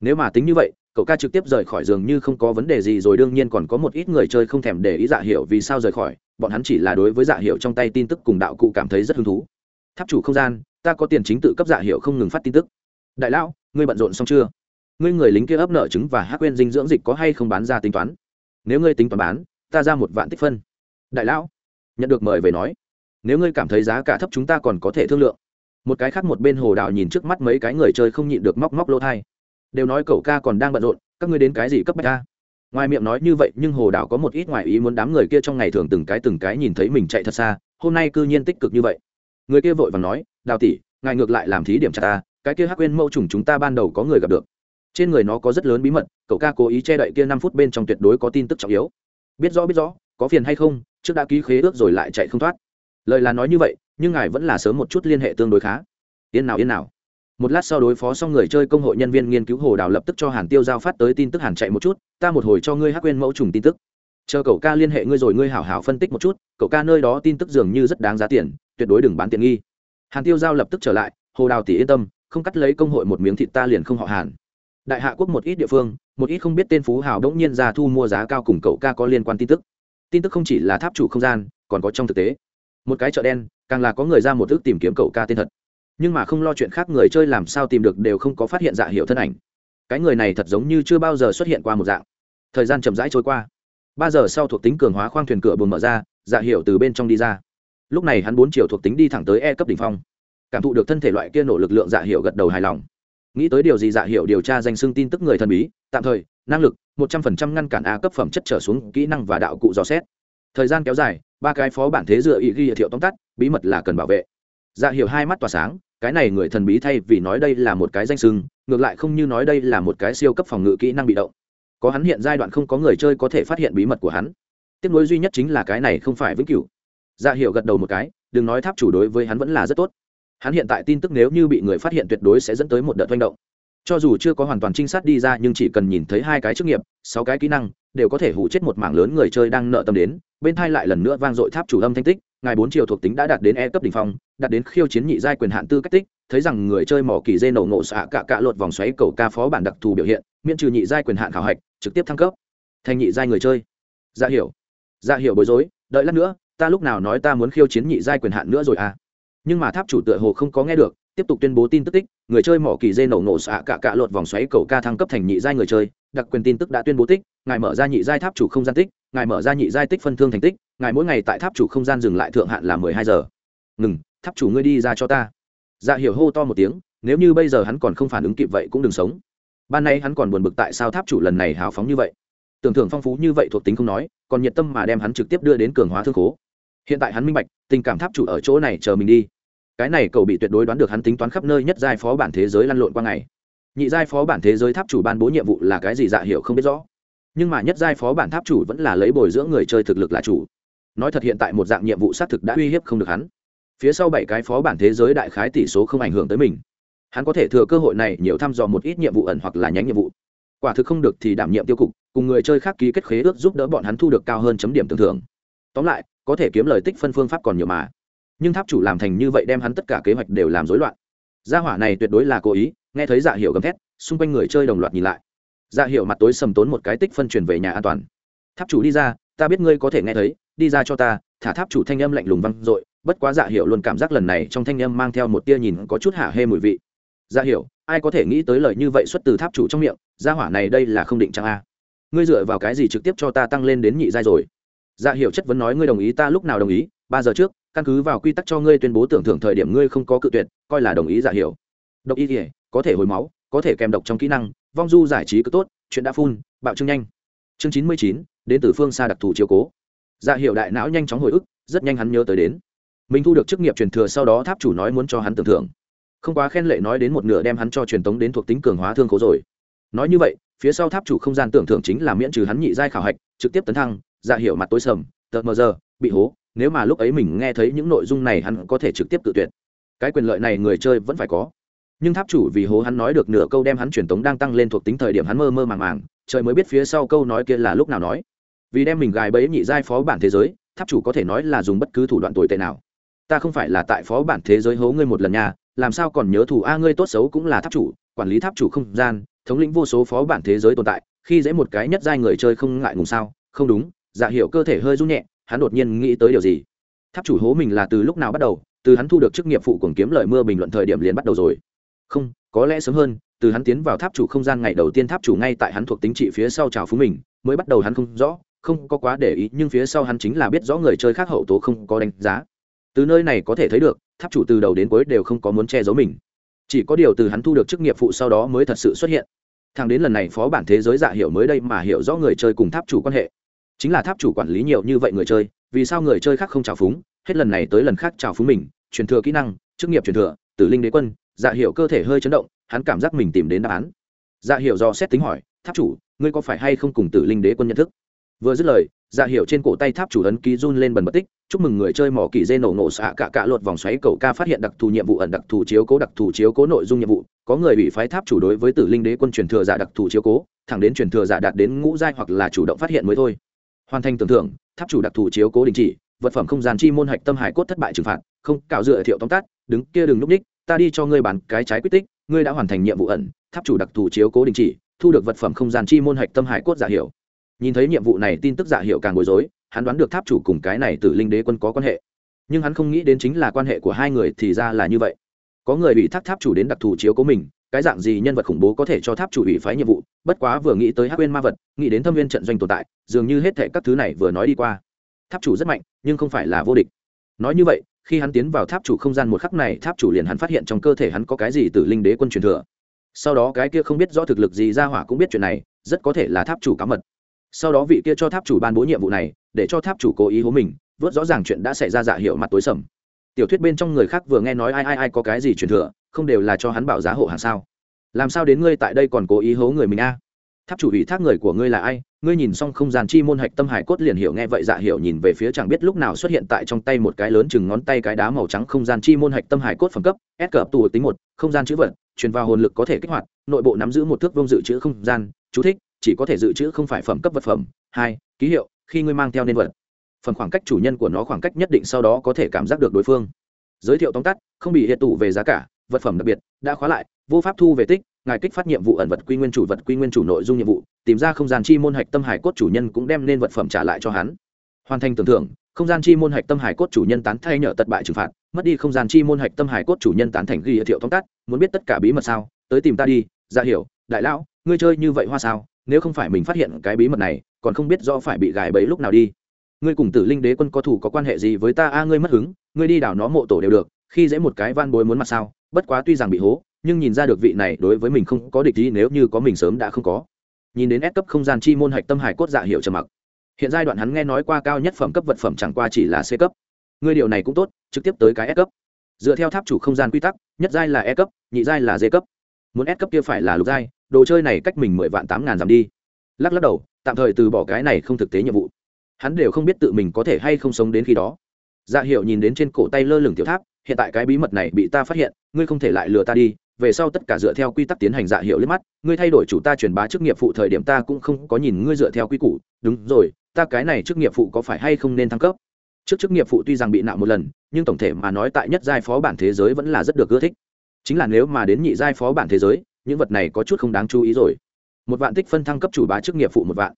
Nếu mà tính như vậy, cậu ca trực tiếp rời khỏi giường như không có vấn đề gì rồi đương nhiên còn có một ít người chơi không thèm để ý dạ hiểu vì sao rời khỏi, bọn hắn chỉ là đối với dạ hiệu trong tay tin tức cùng đạo cụ cảm thấy rất hứng thú. Tháp chủ không gian, ta có tiền chính tự cấp dạ hiệu không ngừng phát tin tức. Đại lão, ngươi bận rộn xong chưa? Ngươi người lính kia ấp nợ trứng và hát quên dinh dưỡng dịch có hay không bán ra tính toán? Nếu ngươi tính toán bán, ta ra một vạn tích phân. Đại lão, nhận được mời về nói, nếu ngươi cảm thấy giá cả thấp chúng ta còn có thể thương lượng. Một cái khác một bên hồ đào nhìn trước mắt mấy cái người chơi không nhịn được móc móc lỗ thai. Đều nói cậu ca còn đang bận rộn, các ngươi đến cái gì cấp bách ca ngoài miệng nói như vậy, nhưng hồ đảo có một ít ngoại ý muốn đám người kia trong ngày thường từng cái từng cái nhìn thấy mình chạy thật xa, hôm nay cư nhiên tích cực như vậy. Người kia vội và nói, đào tỷ, ngài ngược lại làm thí điểm chặt ta, cái kia hắc quên mẫu trùng chúng ta ban đầu có người gặp được trên người nó có rất lớn bí mật, cậu ca cố ý che đậy kia năm phút bên trong tuyệt đối có tin tức trọng yếu. Biết rõ biết rõ, có phiền hay không, trước đã ký khế ước rồi lại chạy không thoát. Lời là nói như vậy, nhưng ngài vẫn là sớm một chút liên hệ tương đối khá. Yên nào yên nào. Một lát sau đối phó xong người chơi công hội nhân viên nghiên cứu hồ đào lập tức cho hàn tiêu giao phát tới tin tức hàn chạy một chút, ta một hồi cho ngươi hắc quên mẫu trùng tin tức. Chờ cậu ca liên hệ ngươi rồi ngươi hảo hảo phân tích một chút, cậu ca nơi đó tin tức dường như rất đáng giá tiền, tuyệt đối đừng bán tiện nghi. Hàn tiêu giao lập tức trở lại, hồ đào tỷ yên tâm, không cắt lấy công hội một miếng thịt ta liền không họ hàn đại hạ quốc một ít địa phương, một ít không biết tên phú hào đống nhiên ra thu mua giá cao cùng cậu ca có liên quan tin tức. Tin tức không chỉ là tháp chủ không gian, còn có trong thực tế. Một cái chợ đen, càng là có người ra một thức tìm kiếm cậu ca tên thật. Nhưng mà không lo chuyện khác, người chơi làm sao tìm được đều không có phát hiện dạ hiệu thân ảnh. Cái người này thật giống như chưa bao giờ xuất hiện qua một dạng. Thời gian chậm rãi trôi qua. Ba giờ sau thuộc tính cường hóa khoang thuyền cửa buồn mở ra dạ hiệu từ bên trong đi ra. Lúc này hắn bốn chiều thuộc tính đi thẳng tới e cấp đ ỉ n h phong. Cảm thụ được thân thể loại kia nổ lực lượng dạ hiệu gật đầu hài lòng nghĩ tới điều gì dạ hiệu điều tra danh xưng tin tức người thần bí, tạm thời, năng lực, một trăm phần trăm ngăn cản a cấp phẩm chất trở xuống kỹ năng và đạo cụ dò xét. Thời gian kéo dài, ba cái phó bản thế dựa ý ghi thiệu tóm tắt, bí mật là cần bảo vệ. Dạ hiệu hai mắt tỏa sáng, cái này người thần bí thay vì nói đây là một cái danh sưng ngược lại không như nói đây là một cái siêu cấp phòng ngự kỹ năng bị động. Có hắn hiện giai đoạn không có người chơi có thể phát hiện bí mật của hắn. Tiếp nối duy nhất chính là cái này không phải vĩnh cửu. Dạ hiệu gật đầu một cái, đừng nói tháp chủ đối với hắn vẫn là rất tốt hắn hiện tại tin tức nếu như bị người phát hiện tuyệt đối sẽ dẫn tới một đợt manh động. Cho dù chưa có hoàn toàn trinh sát đi ra nhưng chỉ cần nhìn thấy hai cái chức nghiệp, sáu cái kỹ năng, đều có thể hụ chết một mảng lớn người chơi đang nợ tâm đến. Bên thai lại lần nữa vang dội tháp chủ âm thanh tích, ngài bốn chiều thuộc tính đã đạt đến e cấp đ ỉ n h phong, đạt đến khiêu chiến nhị giai quyền hạn tư cách tích, thấy rằng người chơi mỏ kỳ dê nổ nổ xạ cạ cạ lột vòng xoáy cầu ca phó bản đặc thù biểu hiện, miễn trừ nhị giai quyền hạn khảo hạch, trực tiếp thăng cấp. Thành nhị giai người chơi. Dạ hiểu. Dạ hiểu bối rối, đợi lát nữa, ta lúc nào nói ta muốn khiêu chiến nhị giai quyền hạn nữa rồi à? Nhưng mà tháp chủ tựa hồ không có nghe được, tiếp tục tuyên bố tin tức tích, người chơi mỏ kỳ dê nổ nổ xạ cả cạ lột vòng xoáy cầu ca thăng cấp thành nhị giai người chơi, đặc quyền tin tức đã tuyên bố tích, ngài mở ra nhị giai tháp chủ không gian tích, ngài mở ra nhị giai tích phân thương thành tích, ngài mỗi ngày tại tháp chủ không gian dừng lại thượng hạn là mười hai giờ. Ngừng, tháp chủ ngươi đi ra cho ta. Dạ hiểu hô to một tiếng, nếu như bây giờ hắn còn không phản ứng kịp vậy cũng đừng sống. Ban nay hắn còn buồn bực tại sao tháp chủ lần này hào phóng như vậy. Tưởng thưởng phong phú như vậy thuộc tính không nói, còn nhiệt tâm mà đem hắn trực tiếp đưa đến cường hóa thương khố hiện tại hắn minh bạch, tình cảm tháp chủ ở chỗ này chờ mình đi. Cái này cậu bị tuyệt đối đoán được hắn tính toán khắp nơi nhất giai phó bản thế giới lăn lộn qua ngày. Nhị giai phó bản thế giới tháp chủ ban bố nhiệm vụ là cái gì dạ hiểu không biết rõ. Nhưng mà nhất giai phó bản tháp chủ vẫn là lấy bồi dưỡng người chơi thực lực là chủ. Nói thật hiện tại một dạng nhiệm vụ xác thực đã uy hiếp không được hắn. Phía sau bảy cái phó bản thế giới đại khái tỷ số không ảnh hưởng tới mình. Hắn có thể thừa cơ hội này nhiều thăm dò một ít nhiệm vụ ẩn hoặc là nhánh nhiệm vụ. Quả thực không được thì đảm nhiệm tiêu cục, cùng người chơi khác ký kết khế ước giúp đỡ bọn hắn thu được cao hơn chấm điểm tưởng thưởng tóm lại, có thể kiếm lời tích phân phương pháp còn nhiều mà. Nhưng tháp chủ làm thành như vậy đem hắn tất cả kế hoạch đều làm rối loạn. Gia hỏa này tuyệt đối là cố ý, nghe thấy dạ hiệu gầm thét, xung quanh người chơi đồng loạt nhìn lại. Dạ hiệu mặt tối sầm tốn một cái tích phân chuyển về nhà an toàn. Tháp chủ đi ra, ta biết ngươi có thể nghe thấy, đi ra cho ta. Thả tháp chủ thanh âm lạnh lùng văng r ộ i bất quá dạ hiệu luôn cảm giác lần này trong thanh âm mang theo một tia nhìn có chút hả hê mùi vị. Dạ hiệu ai có thể nghĩ tới lời như vậy xuất từ tháp chủ trong miệng, gia hỏa này đây là không định chăng a. Ngươi dựa vào cái gì trực tiếp cho ta tăng lên đến nhị giai rồi? Dạ hiệu chất vấn nói, ngươi đồng ý ta lúc nào đồng ý? Ba giờ trước, căn cứ vào quy tắc cho ngươi tuyên bố tưởng thưởng thời điểm ngươi không có cự tuyệt, coi là đồng ý dạ hiệu độc y thể có thể hồi máu, có thể kèm độc trong kỹ năng, vong du giải trí cứ tốt, chuyện đã phun, bạo trương nhanh. Chương chín mươi chín, đến từ phương xa đặc thù chiếu cố. Dạ hiệu đại não nhanh chóng hồi ức, rất nhanh hắn nhớ tới đến. Mình thu được chức nghiệp truyền thừa sau đó tháp chủ nói muốn cho hắn tưởng thưởng. Không quá khen lệ nói đến một nửa đem hắn cho truyền tống đến thuộc tính cường hóa thương cố rồi. Nói như vậy, phía sau tháp chủ không gian tưởng thưởng chính là miễn trừ hắn nhị giai khảo hạch, trực tiếp tấn thăng dạ hiểu mặt tối sầm, tờ mờ giờ, bị hố, nếu mà lúc ấy mình nghe thấy những nội dung này hắn có thể trực tiếp tự tuyệt. Cái quyền lợi này người chơi vẫn phải có. Nhưng tháp chủ vì hố hắn nói được nửa câu đem hắn truyền tống đang tăng lên thuộc tính thời điểm hắn mơ mơ màng màng, trời mới biết phía sau câu nói kia là lúc nào nói. Vì đem mình gài bẫy nhị giai phó bản thế giới, tháp chủ có thể nói là dùng bất cứ thủ đoạn tồi tệ nào. Ta không phải là tại phó bản thế giới hố ngươi một lần nha, làm sao còn nhớ thủ a ngươi tốt xấu cũng là tháp chủ, quản lý tháp chủ không gian, thống lĩnh vô số phó bản thế giới tồn tại, khi dễ một cái nhất giai người chơi không ngại ngùng sao? Không đúng dạ hiệu cơ thể hơi run nhẹ, hắn đột nhiên nghĩ tới điều gì? Tháp chủ hố mình là từ lúc nào bắt đầu? Từ hắn thu được chức nghiệp phụ cùng kiếm lợi mưa bình luận thời điểm liền bắt đầu rồi. Không, có lẽ sớm hơn, từ hắn tiến vào tháp chủ không gian ngày đầu tiên tháp chủ ngay tại hắn thuộc tính trị phía sau trào phú mình, mới bắt đầu hắn không rõ, không có quá để ý, nhưng phía sau hắn chính là biết rõ người chơi khác hậu tố không có đánh giá. Từ nơi này có thể thấy được, tháp chủ từ đầu đến cuối đều không có muốn che giấu mình. Chỉ có điều từ hắn thu được chức nghiệp phụ sau đó mới thật sự xuất hiện. Thằng đến lần này phó bản thế giới dạ hiểu mới đây mà hiểu rõ người chơi cùng tháp chủ quan hệ chính là tháp chủ quản lý nhiều như vậy người chơi, vì sao người chơi khác không trào phúng? Hết lần này tới lần khác trào phúng mình, truyền thừa kỹ năng, chức nghiệp truyền thừa, tử linh đế quân dạ hiểu cơ thể hơi chấn động, hắn cảm giác mình tìm đến đáp án. Dạ hiểu do xét tính hỏi, tháp chủ, ngươi có phải hay không cùng tử linh đế quân nhận thức? Vừa dứt lời dạ hiểu trên cổ tay tháp chủ ấn ký run lên bần bật tích, chúc mừng người chơi mỏ kỳ dê nổ nổ xạ cả cả luật vòng xoáy cầu ca phát hiện đặc thù nhiệm vụ ẩn đặc thù chiếu cố đặc thù chiếu cố nội dung nhiệm vụ, có người bị phái tháp chủ đối với tử linh đế quân truyền thừa giả đặc thù chiếu cố, thẳng đến truyền thừa giả đạt đến ngũ giai hoặc là chủ động phát hiện mới thôi hoàn thành tưởng thưởng, tháp chủ đặc thù chiếu cố đình chỉ, vật phẩm không gian chi môn hạch tâm hải cốt thất bại trừng phạt, không, cạo dựa thiệu tóm tắt, đứng kia đừng núp ních, ta đi cho ngươi bán cái trái quyết tích, ngươi đã hoàn thành nhiệm vụ ẩn, tháp chủ đặc thù chiếu cố đình chỉ, thu được vật phẩm không gian chi môn hạch tâm hải cốt giả hiểu nhìn thấy nhiệm vụ này, tin tức giả hiểu càng bối rối, hắn đoán được tháp chủ cùng cái này từ linh đế quân có quan hệ. Nhưng hắn không nghĩ đến chính là quan hệ của hai người thì ra là như vậy. Có người bị thác tháp chủ đến đặc thù chiếu cố mình cái dạng gì nhân vật khủng bố có thể cho tháp chủ ủy phái nhiệm vụ, bất quá vừa nghĩ tới hắc quên ma vật, nghĩ đến thâm viên trận doanh tồn tại, dường như hết thệ các thứ này vừa nói đi qua. Tháp chủ rất mạnh, nhưng không phải là vô địch. Nói như vậy, khi hắn tiến vào tháp chủ không gian một khắc này, tháp chủ liền hắn phát hiện trong cơ thể hắn có cái gì từ linh đế quân truyền thừa. Sau đó cái kia không biết rõ thực lực gì ra hỏa cũng biết chuyện này, rất có thể là tháp chủ cá mật. Sau đó vị kia cho tháp chủ ban bố nhiệm vụ này, để cho tháp chủ cố ý hố mình, vớt rõ ràng chuyện đã xảy ra dạ hiệu mặt tối sầm tiểu thuyết bên trong người khác vừa nghe nói ai ai ai có cái gì truyền thừa, không đều là cho hắn bảo giá hộ hàng sao? Làm sao đến ngươi tại đây còn cố ý hố người mình a? Tháp chủ ủy thác người của ngươi là ai? Ngươi nhìn xong không gian chi môn hạch tâm hải cốt liền hiểu nghe vậy dạ hiểu nhìn về phía chẳng biết lúc nào xuất hiện tại trong tay một cái lớn chừng ngón tay cái đá màu trắng không gian chi môn hạch tâm hải cốt phẩm cấp, s cập tù tính một, không gian chữ vật, truyền vào hồn lực có thể kích hoạt, nội bộ nắm giữ một thước vông dự trữ không gian, chú thích, chỉ có thể dự trữ không phải phẩm cấp vật phẩm. Hai, ký hiệu, khi ngươi mang theo nên vật phần khoảng cách chủ nhân của nó khoảng cách nhất định sau đó có thể cảm giác được đối phương. Giới thiệu tóm tắt, không bị hệ tủ về giá cả, vật phẩm đặc biệt, đã khóa lại, vô pháp thu về tích, ngài kích phát nhiệm vụ ẩn vật quy nguyên chủ vật quy nguyên chủ nội dung nhiệm vụ, tìm ra không gian chi môn hạch tâm hải cốt chủ nhân cũng đem nên vật phẩm trả lại cho hắn. Hoàn thành tưởng thưởng, không gian chi môn hạch tâm hải cốt chủ nhân tán thay nhờ tật bại trừng phạt, mất đi không gian chi môn hạch tâm hải cốt chủ nhân tán thành ghi thiệu tóm tắt, muốn biết tất cả bí mật sao, tới tìm ta đi ra hiểu, đại lão, ngươi chơi như vậy hoa sao, nếu không phải mình phát hiện cái bí mật này, còn không biết do phải bị gài bẫy lúc nào đi ngươi cùng tử linh đế quân có thủ có quan hệ gì với ta? A, ngươi mất hứng, ngươi đi đảo nó mộ tổ đều được, khi dễ một cái van bối muốn mặt sao? Bất quá tuy rằng bị hố, nhưng nhìn ra được vị này đối với mình không có địch ý, nếu như có mình sớm đã không có. Nhìn đến ép cấp không gian chi môn hạch tâm hải cốt dạ hiệu trầm mặc. Hiện giai đoạn hắn nghe nói qua cao nhất phẩm cấp vật phẩm chẳng qua chỉ là C cấp. Ngươi điều này cũng tốt, trực tiếp tới cái S cấp. Dựa theo tháp chủ không gian quy tắc, nhất giai là E cấp, nhị giai là D cấp. Muốn S cấp kia phải là lục giai, đồ chơi này cách mình mười vạn tám ngàn giảm đi. Lắc lắc đầu, tạm thời từ bỏ cái này không thực tế nhiệm vụ hắn đều không biết tự mình có thể hay không sống đến khi đó. Dạ hiệu nhìn đến trên cổ tay lơ lửng tiểu tháp, hiện tại cái bí mật này bị ta phát hiện, ngươi không thể lại lừa ta đi, về sau tất cả dựa theo quy tắc tiến hành dạ hiệu liếc mắt, ngươi thay đổi chủ ta truyền bá chức nghiệp phụ thời điểm ta cũng không có nhìn ngươi dựa theo quy củ, đúng rồi, ta cái này chức nghiệp phụ có phải hay không nên thăng cấp? Trước chức nghiệp phụ tuy rằng bị nạo một lần, nhưng tổng thể mà nói tại nhất giai phó bản thế giới vẫn là rất được ưa thích. Chính là nếu mà đến nhị giai phó bản thế giới, những vật này có chút không đáng chú ý rồi. Một vạn tích phân thăng cấp chủ bá chức nghiệp phụ một vạn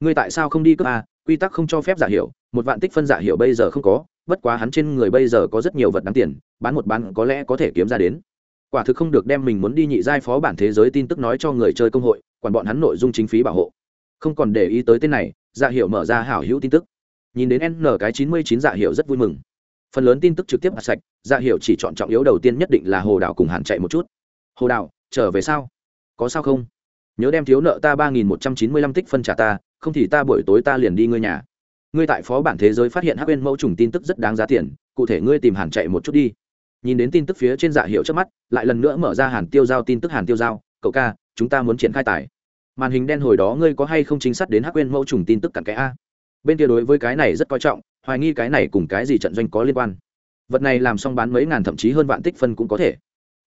ngươi tại sao không đi cấp a? Quy tắc không cho phép giả hiểu, một vạn tích phân giả hiểu bây giờ không có, bất quá hắn trên người bây giờ có rất nhiều vật đáng tiền, bán một bán có lẽ có thể kiếm ra đến. Quả thực không được đem mình muốn đi nhị giai phó bản thế giới tin tức nói cho người chơi công hội, quản bọn hắn nội dung chính phí bảo hộ. Không còn để ý tới tên này dạ hiệu mở ra hảo hữu tin tức. Nhìn đến n cái chín mươi chín dạ hiệu rất vui mừng. Phần lớn tin tức trực tiếp hạt sạch dạ hiệu chỉ chọn trọng yếu đầu tiên nhất định là hồ đào cùng hàn chạy một chút. Hồ đào trở về sao? Có sao không? Nhớ đem thiếu nợ ta ba nghìn một trăm chín mươi lăm tích phân trả ta không thì ta buổi tối ta liền đi ngươi nhà. Ngươi tại phó bản thế giới phát hiện hắc bên mẫu trùng tin tức rất đáng giá tiền, cụ thể ngươi tìm hàn chạy một chút đi. Nhìn đến tin tức phía trên dạ hiệu trước mắt, lại lần nữa mở ra hàn tiêu giao tin tức hàn tiêu giao, cậu ca, chúng ta muốn triển khai tài màn hình đen hồi đó ngươi có hay không chính xác đến hắc quên mẫu trùng tin tức cặn cái a? Bên kia đối với cái này rất coi trọng, hoài nghi cái này cùng cái gì trận doanh có liên quan. Vật này làm xong bán mấy ngàn thậm chí hơn vạn tích phân cũng có thể.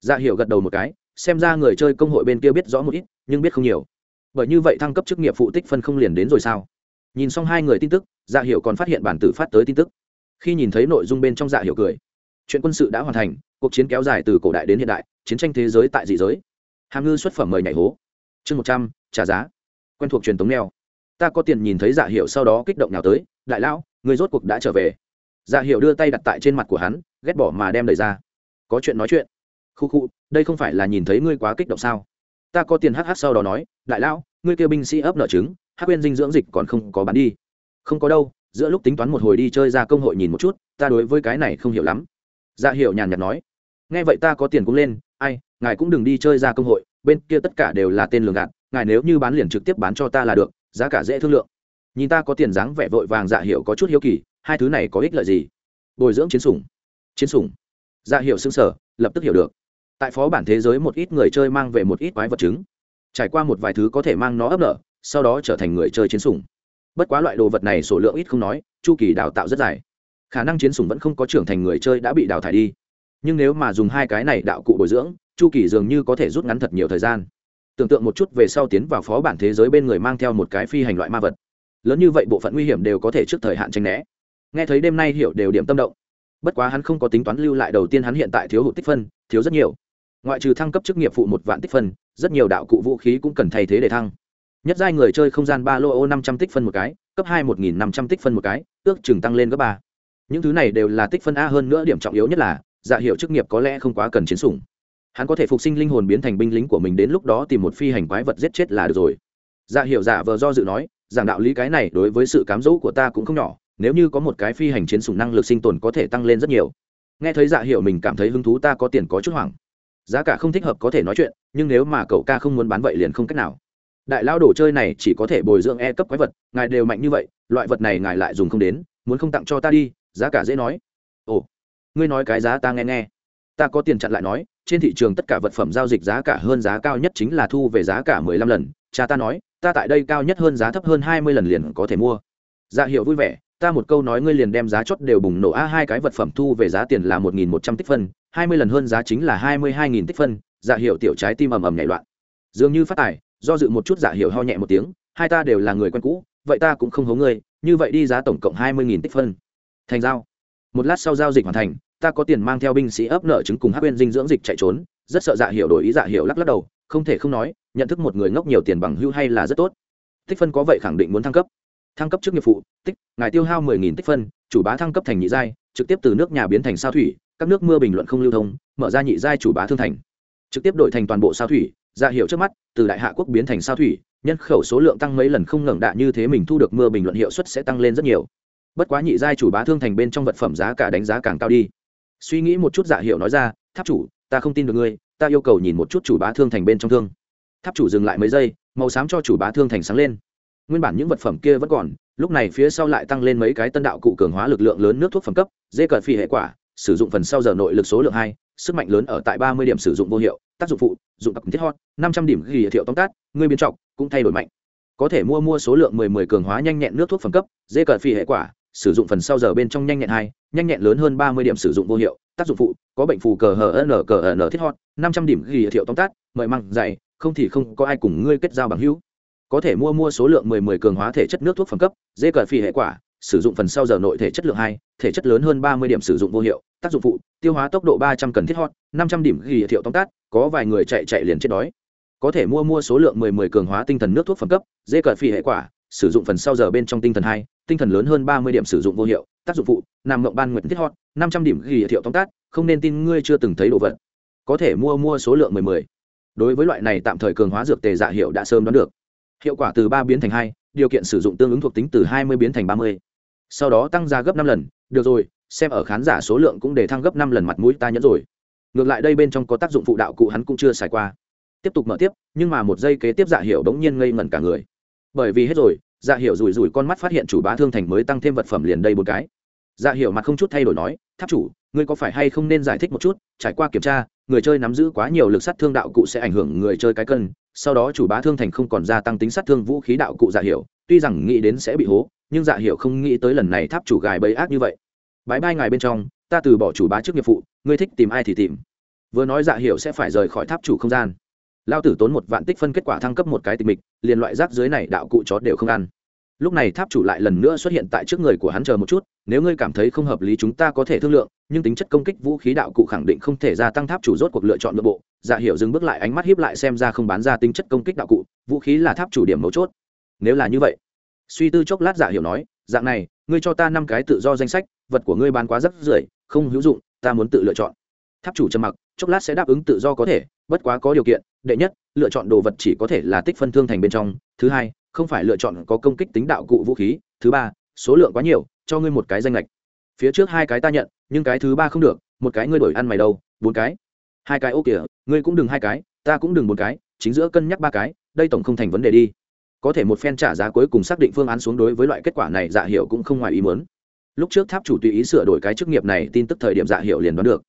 Dạ hiệu gật đầu một cái, xem ra người chơi công hội bên kia biết rõ một ít, nhưng biết không nhiều bởi như vậy thăng cấp chức nghiệp phụ tích phân không liền đến rồi sao? Nhìn xong hai người tin tức dạ hiệu còn phát hiện bản tử phát tới tin tức. Khi nhìn thấy nội dung bên trong dạ hiệu cười. Chuyện quân sự đã hoàn thành, cuộc chiến kéo dài từ cổ đại đến hiện đại, chiến tranh thế giới tại dị giới. Hàm ngư xuất phẩm mời nhảy hố. Chương một trăm, trả giá. Quen thuộc truyền thống neo. Ta có tiền nhìn thấy dạ hiệu sau đó kích động nào tới, đại lão, người rốt cuộc đã trở về. Dạ hiệu đưa tay đặt tại trên mặt của hắn, ghét bỏ mà đem đẩy ra. Có chuyện nói chuyện. Khu khu, đây không phải là nhìn thấy ngươi quá kích động sao? Ta có tiền hh sau đó nói, đại lão, ngươi kêu binh sĩ ấp nợ trứng hắc quên dinh dưỡng dịch còn không có bán đi. Không có đâu, giữa lúc tính toán một hồi đi chơi ra công hội nhìn một chút, ta đối với cái này không hiểu lắm. Dạ hiệu nhàn nhạt nói, nghe vậy ta có tiền cũng lên, ai, ngài cũng đừng đi chơi ra công hội, bên kia tất cả đều là tên lường gạt, ngài nếu như bán liền trực tiếp bán cho ta là được, giá cả dễ thương lượng. Nhìn ta có tiền dáng vẻ vội vàng dạ hiệu có chút hiếu kỳ, hai thứ này có ích lợi gì? Bồi dưỡng chiến sủng. Chiến sủng? Dạ hiệu xương sở lập tức hiểu được tại phó bản thế giới một ít người chơi mang về một ít quái vật chứng. Trải qua một vài thứ có thể mang nó ấp nở, sau đó trở thành người chơi chiến sủng. Bất quá loại đồ vật này số lượng ít không nói, chu kỳ đào tạo rất dài. Khả năng chiến sủng vẫn không có trưởng thành người chơi đã bị đào thải đi. Nhưng nếu mà dùng hai cái này đạo cụ bồi dưỡng, chu kỳ dường như có thể rút ngắn thật nhiều thời gian. Tưởng tượng một chút về sau tiến vào phó bản thế giới bên người mang theo một cái phi hành loại ma vật. Lớn như vậy bộ phận nguy hiểm đều có thể trước thời hạn tranh né. Nghe thấy đêm nay hiểu đều điểm tâm động. Bất quá hắn không có tính toán lưu lại đầu tiên hắn hiện tại thiếu hụt tích phân, thiếu rất nhiều ngoại trừ thăng cấp chức nghiệp phụ một vạn tích phân, rất nhiều đạo cụ vũ khí cũng cần thay thế để thăng. Nhất giai người chơi không gian ba lô ô năm trăm tích phân một cái, cấp hai một nghìn năm trăm tích phân một cái, ước chừng tăng lên gấp ba. Những thứ này đều là tích phân a hơn nữa, điểm trọng yếu nhất là dạ hiệu chức nghiệp có lẽ không quá cần chiến sủng. Hắn có thể phục sinh linh hồn biến thành binh lính của mình đến lúc đó tìm một phi hành quái vật giết chết là được rồi. Dạ hiệu giả vờ do dự nói, giảng đạo lý cái này đối với sự cám dỗ của ta cũng không nhỏ, nếu như có một cái phi hành chiến sủng năng lực sinh tồn có thể tăng lên rất nhiều. Nghe thấy dạ hiệu mình cảm thấy hứng thú ta có tiền có chút hoảng giá cả không thích hợp có thể nói chuyện, nhưng nếu mà cậu ca không muốn bán vậy liền không cách nào. Đại lao đồ chơi này chỉ có thể bồi dưỡng e cấp quái vật, ngài đều mạnh như vậy, loại vật này ngài lại dùng không đến, muốn không tặng cho ta đi, giá cả dễ nói. Ồ, ngươi nói cái giá ta nghe nghe. Ta có tiền chặn lại nói, trên thị trường tất cả vật phẩm giao dịch giá cả hơn giá cao nhất chính là thu về giá cả mười lăm lần. Cha ta nói, ta tại đây cao nhất hơn giá thấp hơn hai mươi lần liền có thể mua. Dạ hiệu vui vẻ ta một câu nói ngươi liền đem giá chốt đều bùng nổ. A, hai cái vật phẩm thu về giá tiền là một nghìn một trăm tích phân, hai mươi lần hơn giá chính là hai mươi hai nghìn tích phân. Dạ hiệu tiểu trái tim ầm ầm nhảy loạn. Dường như phát tài, do dự một chút dạ hiệu ho nhẹ một tiếng, hai ta đều là người quen cũ, vậy ta cũng không hố ngươi, như vậy đi giá tổng cộng hai mươi nghìn tích phân. Thành giao. Một lát sau giao dịch hoàn thành, ta có tiền mang theo binh sĩ ấp nợ chứng cùng hát bên dinh dưỡng dịch chạy trốn. Rất sợ dạ hiệu đổi ý dạ hiệu lắc lắc đầu, không thể không nói, nhận thức một người ngốc nhiều tiền bằng hưu hay là rất tốt. Tích phân có vậy khẳng định muốn thăng cấp thăng cấp trước nghiệp vụ tích, ngài tiêu hao mười nghìn tích phân, chủ bá thăng cấp thành nhị giai, trực tiếp từ nước nhà biến thành sao thủy, các nước mưa bình luận không lưu thông, mở ra nhị giai chủ bá thương thành. Trực tiếp đổi thành toàn bộ sao thủy dạ hiệu trước mắt, từ đại hạ quốc biến thành sao thủy, nhân khẩu số lượng tăng mấy lần không ngẩng đạ như thế mình thu được mưa bình luận hiệu suất sẽ tăng lên rất nhiều. Bất quá nhị giai chủ bá thương thành bên trong vật phẩm giá cả đánh giá càng cao đi. Suy nghĩ một chút dạ hiệu nói ra, tháp chủ, ta không tin được ngươi, ta yêu cầu nhìn một chút chủ bá thương thành bên trong thương. Tháp chủ dừng lại mấy giây, màu xám cho chủ bá thương thành sáng lên nguyên bản những vật phẩm kia vẫn còn, lúc này phía sau lại tăng lên mấy cái tân đạo cụ cường hóa lực lượng lớn nước thuốc phẩm cấp, dê cợt phi hệ quả, sử dụng phần sau giờ nội lực số lượng hai, sức mạnh lớn ở tại ba mươi điểm sử dụng vô hiệu, tác dụng phụ, dụng tập thiết hot, năm trăm điểm ghi thiệu tóm tát ngươi biến trọc cũng thay đổi mạnh. Có thể mua mua số lượng 10 10 cường hóa nhanh nhẹn nước thuốc phẩm cấp, dê cờ phi hệ quả, sử dụng phần sau giờ bên trong nhanh nhẹn hai, nhanh nhẹn lớn hơn 30 điểm sử dụng vô hiệu, tác dụng phụ, có bệnh phù cờ hờ n cờ n thiết hot 500 điểm ghi thiệu tóm tát mời măng dạy không thì không có ai cùng ngươi kết giao bằng hữu có thể mua mua số lượng 10 10 cường hóa thể chất nước thuốc phẩm cấp dê cờ phi hệ quả sử dụng phần sau giờ nội thể chất lượng 2, thể chất lớn hơn 30 điểm sử dụng vô hiệu tác dụng phụ tiêu hóa tốc độ 300 cần thiết hot 500 điểm ghi thiệu tóm tát có vài người chạy chạy liền chết đói. Có thể mua mua số lượng 10 10 cường hóa tinh thần nước thuốc phẩm cấp dê cờ phi hệ quả sử dụng phần sau giờ bên trong tinh thần 2, tinh thần lớn hơn 30 điểm sử dụng vô hiệu tác dụng phụ nằm mộng ban nguyện thiết hot 500 điểm ghi thiệu tóm tát không nên tin ngươi chưa từng thấy đồ vật. Có thể mua mua số lượng 10 10 đối với loại này tạm thời cường hóa dược tề dạ hiệu đã sớm đoán được hiệu quả từ ba biến thành hai, điều kiện sử dụng tương ứng thuộc tính từ 20 biến thành 30. sau đó tăng ra gấp năm lần, được rồi, xem ở khán giả số lượng cũng để thăng gấp năm lần mặt mũi ta nhẫn rồi. Ngược lại đây bên trong có tác dụng phụ đạo cụ hắn cũng chưa xài qua. Tiếp tục mở tiếp, nhưng mà một giây kế tiếp dạ hiệu bỗng nhiên ngây ngẩn cả người. Bởi vì hết rồi dạ hiệu rủi rủi con mắt phát hiện chủ bá thương thành mới tăng thêm vật phẩm liền đây một cái. Dạ hiệu mặt không chút thay đổi nói, tháp chủ, ngươi có phải hay không nên giải thích một chút? Trải qua kiểm tra, người chơi nắm giữ quá nhiều lực sát thương đạo cụ sẽ ảnh hưởng người chơi cái cân sau đó chủ bá thương thành không còn gia tăng tính sát thương vũ khí đạo cụ dạ hiệu tuy rằng nghĩ đến sẽ bị hố, nhưng dạ hiệu không nghĩ tới lần này tháp chủ gài bẫy ác như vậy. Bãi bay ngài bên trong, ta từ bỏ chủ bá trước nghiệp vụ ngươi thích tìm ai thì tìm. Vừa nói dạ hiệu sẽ phải rời khỏi tháp chủ không gian. Lao tử tốn một vạn tích phân kết quả thăng cấp một cái tịch mịch, liền loại rác dưới này đạo cụ chó đều không ăn lúc này tháp chủ lại lần nữa xuất hiện tại trước người của hắn chờ một chút, nếu ngươi cảm thấy không hợp lý chúng ta có thể thương lượng, nhưng tính chất công kích vũ khí đạo cụ khẳng định không thể gia tăng tháp chủ rốt cuộc lựa chọn nội bộ. Dạ hiểu dừng bước lại ánh mắt hiếp lại xem ra không bán ra tính chất công kích đạo cụ, vũ khí là tháp chủ điểm mấu chốt. Nếu là như vậy, suy tư chốc lát dạ hiểu nói, dạng này, ngươi cho ta năm cái tự do danh sách, vật của ngươi bán quá rất rưởi, không hữu dụng, ta muốn tự lựa chọn. Tháp chủ trầm mặc, chốc lát sẽ đáp ứng tự do có thể, bất quá có điều kiện, đệ nhất, lựa chọn đồ vật chỉ có thể là tích phân thương thành bên trong, thứ hai không phải lựa chọn có công kích tính đạo cụ vũ khí, thứ ba, số lượng quá nhiều, cho ngươi một cái danh lệch. Phía trước hai cái ta nhận, nhưng cái thứ ba không được, một cái ngươi đổi ăn mày đâu, bốn cái. Hai cái ô kìa, ngươi cũng đừng hai cái, ta cũng đừng bốn cái, chính giữa cân nhắc ba cái, đây tổng không thành vấn đề đi. Có thể một phen trả giá cuối cùng xác định phương án xuống đối với loại kết quả này dạ hiệu cũng không ngoài ý muốn. Lúc trước tháp chủ tùy ý sửa đổi cái chức nghiệp này, tin tức thời điểm dạ hiệu liền đoán được.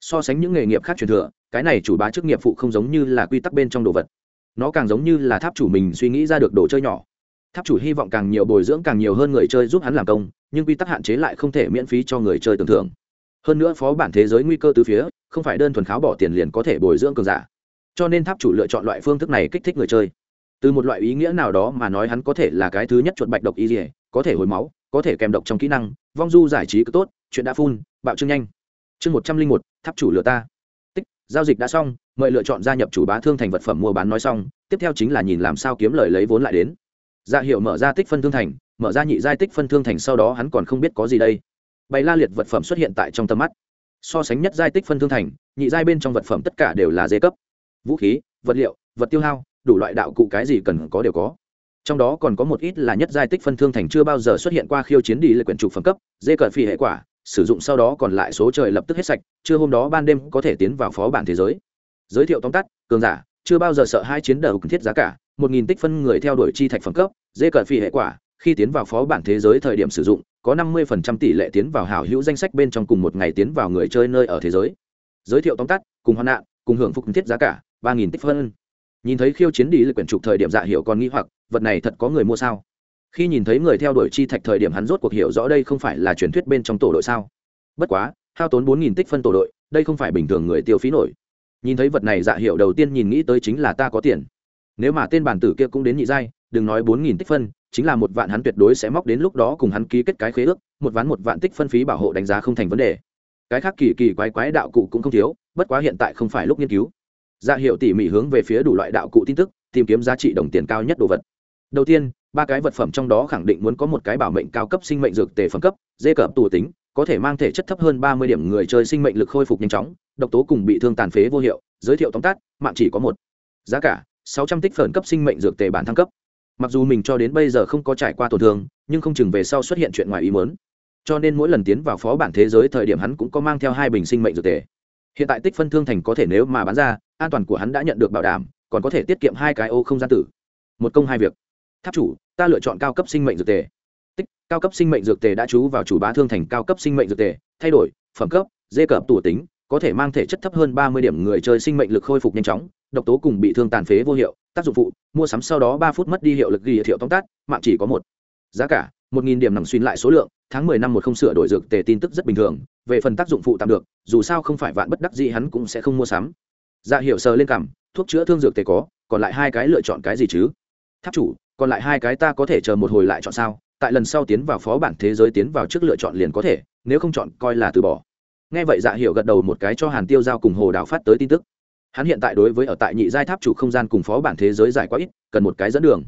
So sánh những nghề nghiệp khác truyền thừa, cái này chủ bá chức nghiệp phụ không giống như là quy tắc bên trong đồ vật nó càng giống như là tháp chủ mình suy nghĩ ra được đồ chơi nhỏ. Tháp chủ hy vọng càng nhiều bồi dưỡng càng nhiều hơn người chơi giúp hắn làm công, nhưng quy tắc hạn chế lại không thể miễn phí cho người chơi tưởng thưởng. Hơn nữa phó bản thế giới nguy cơ từ phía, không phải đơn thuần kháo bỏ tiền liền có thể bồi dưỡng cường giả. Cho nên tháp chủ lựa chọn loại phương thức này kích thích người chơi. Từ một loại ý nghĩa nào đó mà nói hắn có thể là cái thứ nhất chuột bạch độc y dỉa có thể hồi máu, có thể kèm độc trong kỹ năng, vong du giải trí cứ tốt, chuyện đã phun bạo trương nhanh. Chương một trăm linh một, tháp chủ lựa ta. Tích, giao dịch đã xong mời lựa chọn gia nhập chủ bá thương thành vật phẩm mua bán nói xong, tiếp theo chính là nhìn làm sao kiếm lời lấy vốn lại đến. Dạ hiệu mở ra tích phân thương thành, mở ra nhị giai tích phân thương thành sau đó hắn còn không biết có gì đây. Bày la liệt vật phẩm xuất hiện tại trong tầm mắt. So sánh nhất giai tích phân thương thành, nhị giai bên trong vật phẩm tất cả đều là dê cấp. Vũ khí, vật liệu, vật tiêu hao, đủ loại đạo cụ cái gì cần có đều có. Trong đó còn có một ít là nhất giai tích phân thương thành chưa bao giờ xuất hiện qua khiêu chiến đi lệ quyển trục phẩm cấp, dê cờ phi hệ quả, sử dụng sau đó còn lại số trời lập tức hết sạch chưa hôm đó ban đêm có thể tiến vào phó bản thế giới giới thiệu tóm tắt, cường giả, chưa bao giờ sợ hai chiến đầu cần thiết giá cả, một nghìn tích phân người theo đuổi chi thạch phẩm cấp dễ cận phi hệ quả, khi tiến vào phó bản thế giới thời điểm sử dụng, có năm mươi tỷ lệ tiến vào hảo hữu danh sách bên trong cùng một ngày tiến vào người chơi nơi ở thế giới. Giới thiệu tóm tắt, cùng hoạn nạn, cùng hưởng phúc thiết giá cả, ba nghìn tích phân. Nhìn thấy khiêu chiến đi lực quyển trục thời điểm dạ hiệu còn nghĩ hoặc, vật này thật có người mua sao? Khi nhìn thấy người theo đuổi chi thạch thời điểm hắn rốt cuộc hiểu rõ đây không phải là truyền thuyết bên trong tổ đội sao? Bất quá, hao tốn bốn nghìn tích phân tổ đội, đây không phải bình thường người tiêu phí nổi nhìn thấy vật này dạ hiệu đầu tiên nhìn nghĩ tới chính là ta có tiền. Nếu mà tên bản tử kia cũng đến nhị giai, đừng nói bốn nghìn tích phân, chính là một vạn hắn tuyệt đối sẽ móc đến lúc đó cùng hắn ký kết cái khế ước, một ván một vạn tích phân phí bảo hộ đánh giá không thành vấn đề. Cái khác kỳ kỳ quái quái đạo cụ cũng không thiếu, bất quá hiện tại không phải lúc nghiên cứu. Dạ hiệu tỉ mỉ hướng về phía đủ loại đạo cụ tin tức, tìm kiếm giá trị đồng tiền cao nhất đồ vật. Đầu tiên, ba cái vật phẩm trong đó khẳng định muốn có một cái bảo mệnh cao cấp sinh mệnh dược tề phẩm cấp, dê cập tù tính có thể mang thể chất thấp hơn ba mươi điểm người chơi sinh mệnh lực khôi phục nhanh chóng, độc tố cùng bị thương tàn phế vô hiệu, giới thiệu tóm tắt, mạng chỉ có một. Giá cả, sáu trăm tích phần cấp sinh mệnh dược tề bản thăng cấp. Mặc dù mình cho đến bây giờ không có trải qua tổn thương, nhưng không chừng về sau xuất hiện chuyện ngoài ý muốn. Cho nên mỗi lần tiến vào phó bản thế giới thời điểm hắn cũng có mang theo hai bình sinh mệnh dược tề. Hiện tại tích phân thương thành có thể nếu mà bán ra, an toàn của hắn đã nhận được bảo đảm, còn có thể tiết kiệm hai cái ô không gian tử. Một công hai việc. Tháp chủ, ta lựa chọn cao cấp sinh mệnh dược tề cao cấp sinh mệnh dược tề đã trú vào chủ bá thương thành cao cấp sinh mệnh dược tề, thay đổi, phẩm cấp dê cập tủ tính, có thể mang thể chất thấp hơn ba mươi điểm người chơi sinh mệnh lực khôi phục nhanh chóng, độc tố cùng bị thương tàn phế vô hiệu, tác dụng phụ, mua sắm sau đó ba phút mất đi hiệu lực ghi hiệu tóm tắt, mạng chỉ có một. Giá cả, một nghìn điểm nằm xuyên lại số lượng, tháng mười năm một không sửa đổi dược tề tin tức rất bình thường, về phần tác dụng phụ tạm được, dù sao không phải vạn bất đắc gì hắn cũng sẽ không mua sắm. Dạ hiệu sờ lên cảm thuốc chữa thương dược tề có, còn lại hai cái lựa chọn cái gì chứ? Tháp chủ, còn lại hai cái ta có thể chờ một hồi lại chọn sao? Tại lần sau tiến vào phó bản thế giới tiến vào trước lựa chọn liền có thể, nếu không chọn coi là từ bỏ. Nghe vậy dạ hiệu gật đầu một cái cho hàn tiêu giao cùng hồ đào phát tới tin tức. Hắn hiện tại đối với ở tại nhị giai tháp chủ không gian cùng phó bản thế giới dài quá ít, cần một cái dẫn đường.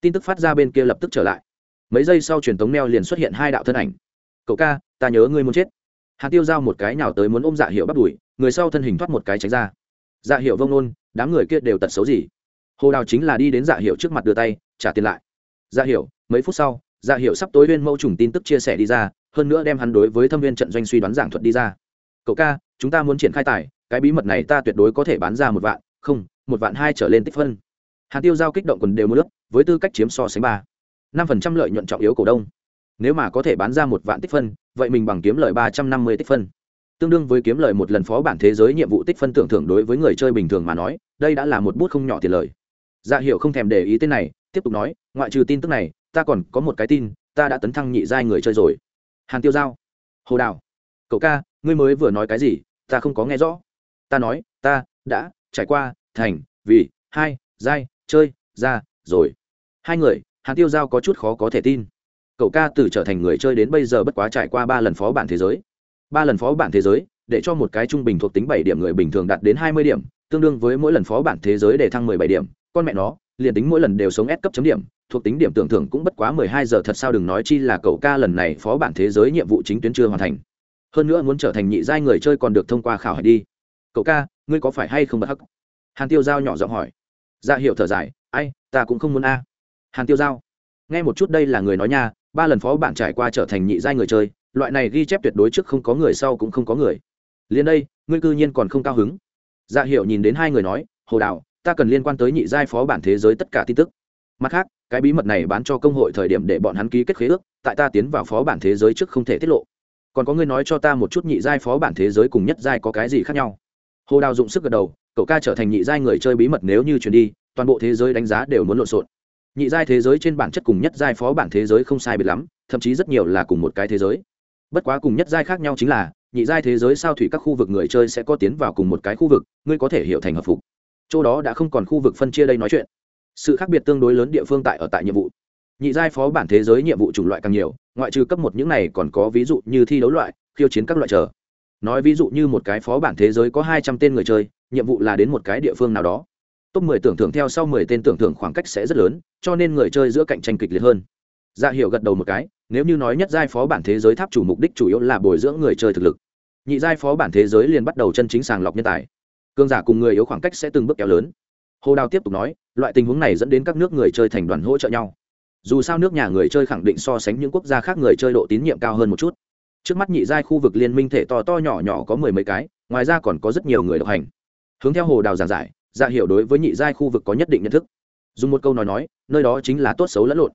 Tin tức phát ra bên kia lập tức trở lại. Mấy giây sau truyền tống neo liền xuất hiện hai đạo thân ảnh. Cậu ca, ta nhớ ngươi muốn chết. Hàn tiêu giao một cái nào tới muốn ôm dạ hiệu bắt đuổi, người sau thân hình thoát một cái tránh ra. Dạ hiệu vông nôn đám người kia đều tật xấu gì? Hồ đào chính là đi đến dạ hiệu trước mặt đưa tay, trả tiền lại. Dạ hiệu mấy phút sau dạ hiệu sắp tối viên mẫu trùng tin tức chia sẻ đi ra, hơn nữa đem hắn đối với thâm viên trận doanh suy đoán giảng thuật đi ra. Cậu ca, chúng ta muốn triển khai tài, cái bí mật này ta tuyệt đối có thể bán ra một vạn, không, một vạn hai trở lên tích phân. Hàn tiêu giao kích động quần đều mua nước với tư cách chiếm so sánh ba. năm phần trăm lợi nhuận trọng yếu cổ đông. Nếu mà có thể bán ra một vạn tích phân, vậy mình bằng kiếm lợi ba trăm năm mươi tích phân. Tương đương với kiếm lợi một lần phó bản thế giới nhiệm vụ tích phân tưởng thưởng đối với người chơi bình thường mà nói, đây đã là một bút không nhỏ tiền lời. Dạ hiệu không thèm để ý tên này, tiếp tục nói, ngoại trừ tin tức này ta còn có một cái tin, ta đã tấn thăng nhị giai người chơi rồi. Hàn tiêu giao. Hồ đào. Cậu ca, ngươi mới vừa nói cái gì, ta không có nghe rõ. Ta nói, ta đã trải qua thành, vì, hai, giai, chơi, ra, rồi. Hai người, hàn tiêu giao có chút khó có thể tin. Cậu ca từ trở thành người chơi đến bây giờ bất quá trải qua ba lần phó bản thế giới. Ba lần phó bản thế giới, để cho một cái trung bình thuộc tính bảy điểm người bình thường đạt đến hai mươi điểm, tương đương với mỗi lần phó bản thế giới để thăng mười bảy điểm. Con mẹ nó liền tính mỗi lần đều sống S cấp chấm điểm thuộc tính điểm tưởng thưởng cũng bất quá mười hai giờ thật sao đừng nói chi là cậu ca lần này phó bản thế giới nhiệm vụ chính tuyến chưa hoàn thành. Hơn nữa muốn trở thành nhị giai người chơi còn được thông qua khảo hạch đi. Cậu ca ngươi có phải hay không bất hắc? Hàn tiêu giao nhỏ giọng hỏi. Dạ hiệu thở dài ai ta cũng không muốn a. Hàn tiêu giao nghe một chút đây là người nói nha ba lần phó bản trải qua trở thành nhị giai người chơi loại này ghi chép tuyệt đối trước không có người sau cũng không có người. Liên đây ngươi cư nhiên còn không cao hứng. Dạ hiệu nhìn đến hai người nói hồ Đào, ta cần liên quan tới nhị giai phó bản thế giới tất cả tin tức. Mặt khác, cái bí mật này bán cho công hội thời điểm để bọn hắn ký kết khế ước, tại ta tiến vào phó bản thế giới trước không thể tiết lộ. Còn có ngươi nói cho ta một chút nhị giai phó bản thế giới cùng nhất giai có cái gì khác nhau? Hồ đào dụng sức gật đầu, cậu ca trở thành nhị giai người chơi bí mật nếu như chuyển đi, toàn bộ thế giới đánh giá đều muốn lộn xộn. Nhị giai thế giới trên bản chất cùng nhất giai phó bản thế giới không sai biệt lắm, thậm chí rất nhiều là cùng một cái thế giới. Bất quá cùng nhất giai khác nhau chính là, nhị giai thế giới sao thủy các khu vực người chơi sẽ có tiến vào cùng một cái khu vực, ngươi có thể hiểu thành hợp phục chỗ đó đã không còn khu vực phân chia đây nói chuyện. Sự khác biệt tương đối lớn địa phương tại ở tại nhiệm vụ. Nhị giai phó bản thế giới nhiệm vụ chủng loại càng nhiều, ngoại trừ cấp một những này còn có ví dụ như thi đấu loại, khiêu chiến các loại trở nói ví dụ như một cái phó bản thế giới có hai trăm tên người chơi, nhiệm vụ là đến một cái địa phương nào đó. Top mười tưởng thưởng theo sau mười tên tưởng thưởng khoảng cách sẽ rất lớn, cho nên người chơi giữa cạnh tranh kịch liệt hơn. Dạ hiểu gật đầu một cái, nếu như nói nhất giai phó bản thế giới tháp chủ mục đích chủ yếu là bồi dưỡng người chơi thực lực. Nhị giai phó bản thế giới liền bắt đầu chân chính sàng lọc nhân tài cương giả cùng người yếu khoảng cách sẽ từng bước kéo lớn. Hồ đào tiếp tục nói, loại tình huống này dẫn đến các nước người chơi thành đoàn hỗ trợ nhau. Dù sao nước nhà người chơi khẳng định so sánh những quốc gia khác người chơi độ tín nhiệm cao hơn một chút. Trước mắt nhị giai khu vực liên minh thể to to nhỏ nhỏ có mười mấy cái, ngoài ra còn có rất nhiều người độc hành. Hướng theo hồ đào giảng giải giả hiểu đối với nhị giai khu vực có nhất định nhận thức. Dùng một câu nói nói, nơi đó chính là tốt xấu lẫn lộn.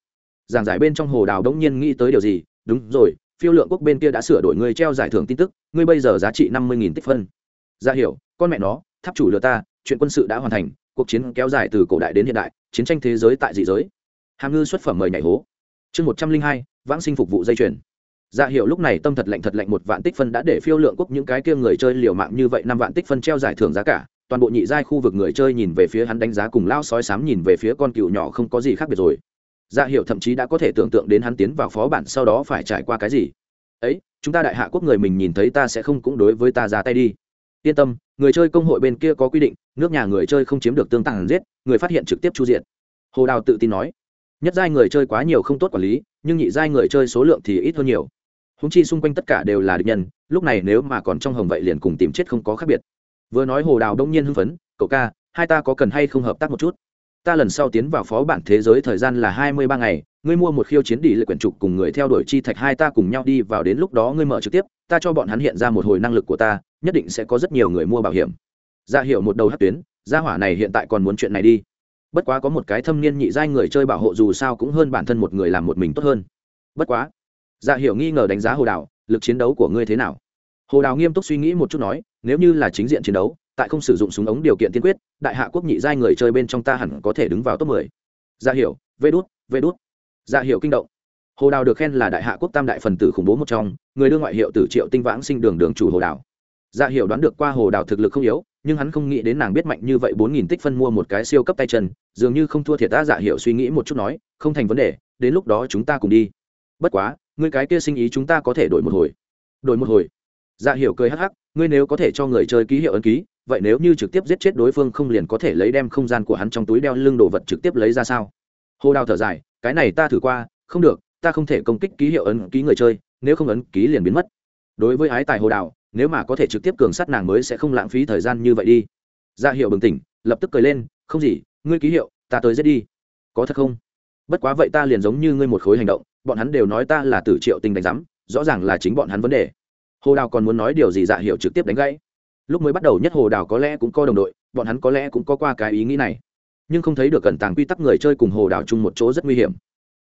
Giảng giải bên trong hồ đào đống nhiên nghĩ tới điều gì? Đúng rồi, phiêu lượng quốc bên kia đã sửa đổi người treo giải thưởng tin tức, ngươi bây giờ giá trị năm mươi tích phân. Ra hiểu, con mẹ nó tháp chủ lừa ta, chuyện quân sự đã hoàn thành, cuộc chiến kéo dài từ cổ đại đến hiện đại, chiến tranh thế giới tại dị giới. Hàm ngư xuất phẩm mời nhảy hố. Chương một trăm linh hai, vãng sinh phục vụ dây chuyền. Dạ hiệu lúc này tâm thật lạnh thật lạnh một vạn tích phân đã để phiêu lượng quốc những cái kia người chơi liều mạng như vậy, năm vạn tích phân treo giải thưởng giá cả, toàn bộ nhị giai khu vực người chơi nhìn về phía hắn đánh giá cùng lao sói sám nhìn về phía con cựu nhỏ không có gì khác biệt rồi. Dạ hiệu thậm chí đã có thể tưởng tượng đến hắn tiến vào phó bản sau đó phải trải qua cái gì. Ấy, chúng ta đại hạ quốc người mình nhìn thấy ta sẽ không cũng đối với ta ra tay đi yên tâm, người chơi công hội bên kia có quy định, nước nhà người chơi không chiếm được tương tàng giết, người phát hiện trực tiếp chu diện hồ đào tự tin nói. Nhất giai người chơi quá nhiều không tốt quản lý, nhưng nhị giai người chơi số lượng thì ít hơn nhiều. Húng chi xung quanh tất cả đều là địch nhân, lúc này nếu mà còn trong hồng vậy liền cùng tìm chết không có khác biệt. Vừa nói hồ đào đông nhiên hưng phấn, cậu ca, hai ta có cần hay không hợp tác một chút? Ta lần sau tiến vào phó bản thế giới thời gian là hai mươi ba ngày, ngươi mua một khiêu chiến đi lệ quyển trục cùng người theo đuổi chi thạch hai ta cùng nhau đi vào đến lúc đó ngươi mở trực tiếp, ta cho bọn hắn hiện ra một hồi năng lực của ta nhất định sẽ có rất nhiều người mua bảo hiểm. Dạ Ra hiệu một đầu hát tuyến, gia hỏa này hiện tại còn muốn chuyện này đi. Bất quá có một cái thâm niên nhị giai người chơi bảo hộ dù sao cũng hơn bản thân một người làm một mình tốt hơn. Bất quá dạ hiểu nghi ngờ đánh giá hồ đào, lực chiến đấu của ngươi thế nào? Hồ đào nghiêm túc suy nghĩ một chút nói, nếu như là chính diện chiến đấu, tại không sử dụng súng ống điều kiện tiên quyết, đại hạ quốc nhị giai người chơi bên trong ta hẳn có thể đứng vào top mười. Ra hiểu, vê đút vê đút. Ra hiểu kinh động. Hồ đào được khen là đại hạ quốc tam đại phần tử khủng bố một trong, người đưa ngoại hiệu tử triệu tinh vãng sinh đường đường chủ hồ đào dạ hiểu đoán được qua hồ đào thực lực không yếu, nhưng hắn không nghĩ đến nàng biết mạnh như vậy bốn nghìn tích phân mua một cái siêu cấp tay chân, dường như không thua thiệt ta dạ hiểu suy nghĩ một chút nói, không thành vấn đề, đến lúc đó chúng ta cùng đi. Bất quá, ngươi cái kia sinh ý chúng ta có thể đổi một hồi. Đổi một hồi. Dạ hiểu cười hắc hắc, ngươi nếu có thể cho người chơi ký hiệu ấn ký, vậy nếu như trực tiếp giết chết đối phương không liền có thể lấy đem không gian của hắn trong túi đeo lưng đồ vật trực tiếp lấy ra sao? Hồ đào thở dài, cái này ta thử qua, không được, ta không thể công kích ký hiệu ấn ký người chơi, nếu không ấn ký liền biến mất. Đối với ái tài hồ đào nếu mà có thể trực tiếp cường sát nàng mới sẽ không lãng phí thời gian như vậy đi. Dạ Ra hiệu bừng tỉnh, lập tức cười lên, không gì, ngươi ký hiệu, ta tới giết đi. Có thật không? Bất quá vậy ta liền giống như ngươi một khối hành động, bọn hắn đều nói ta là tử triệu tình đánh giám, rõ ràng là chính bọn hắn vấn đề. Hồ đào còn muốn nói điều gì dạ hiệu trực tiếp đánh gãy. Lúc mới bắt đầu nhất hồ đào có lẽ cũng có đồng đội, bọn hắn có lẽ cũng có qua cái ý nghĩ này. Nhưng không thấy được cẩn tàng quy tắc người chơi cùng hồ đào chung một chỗ rất nguy hiểm.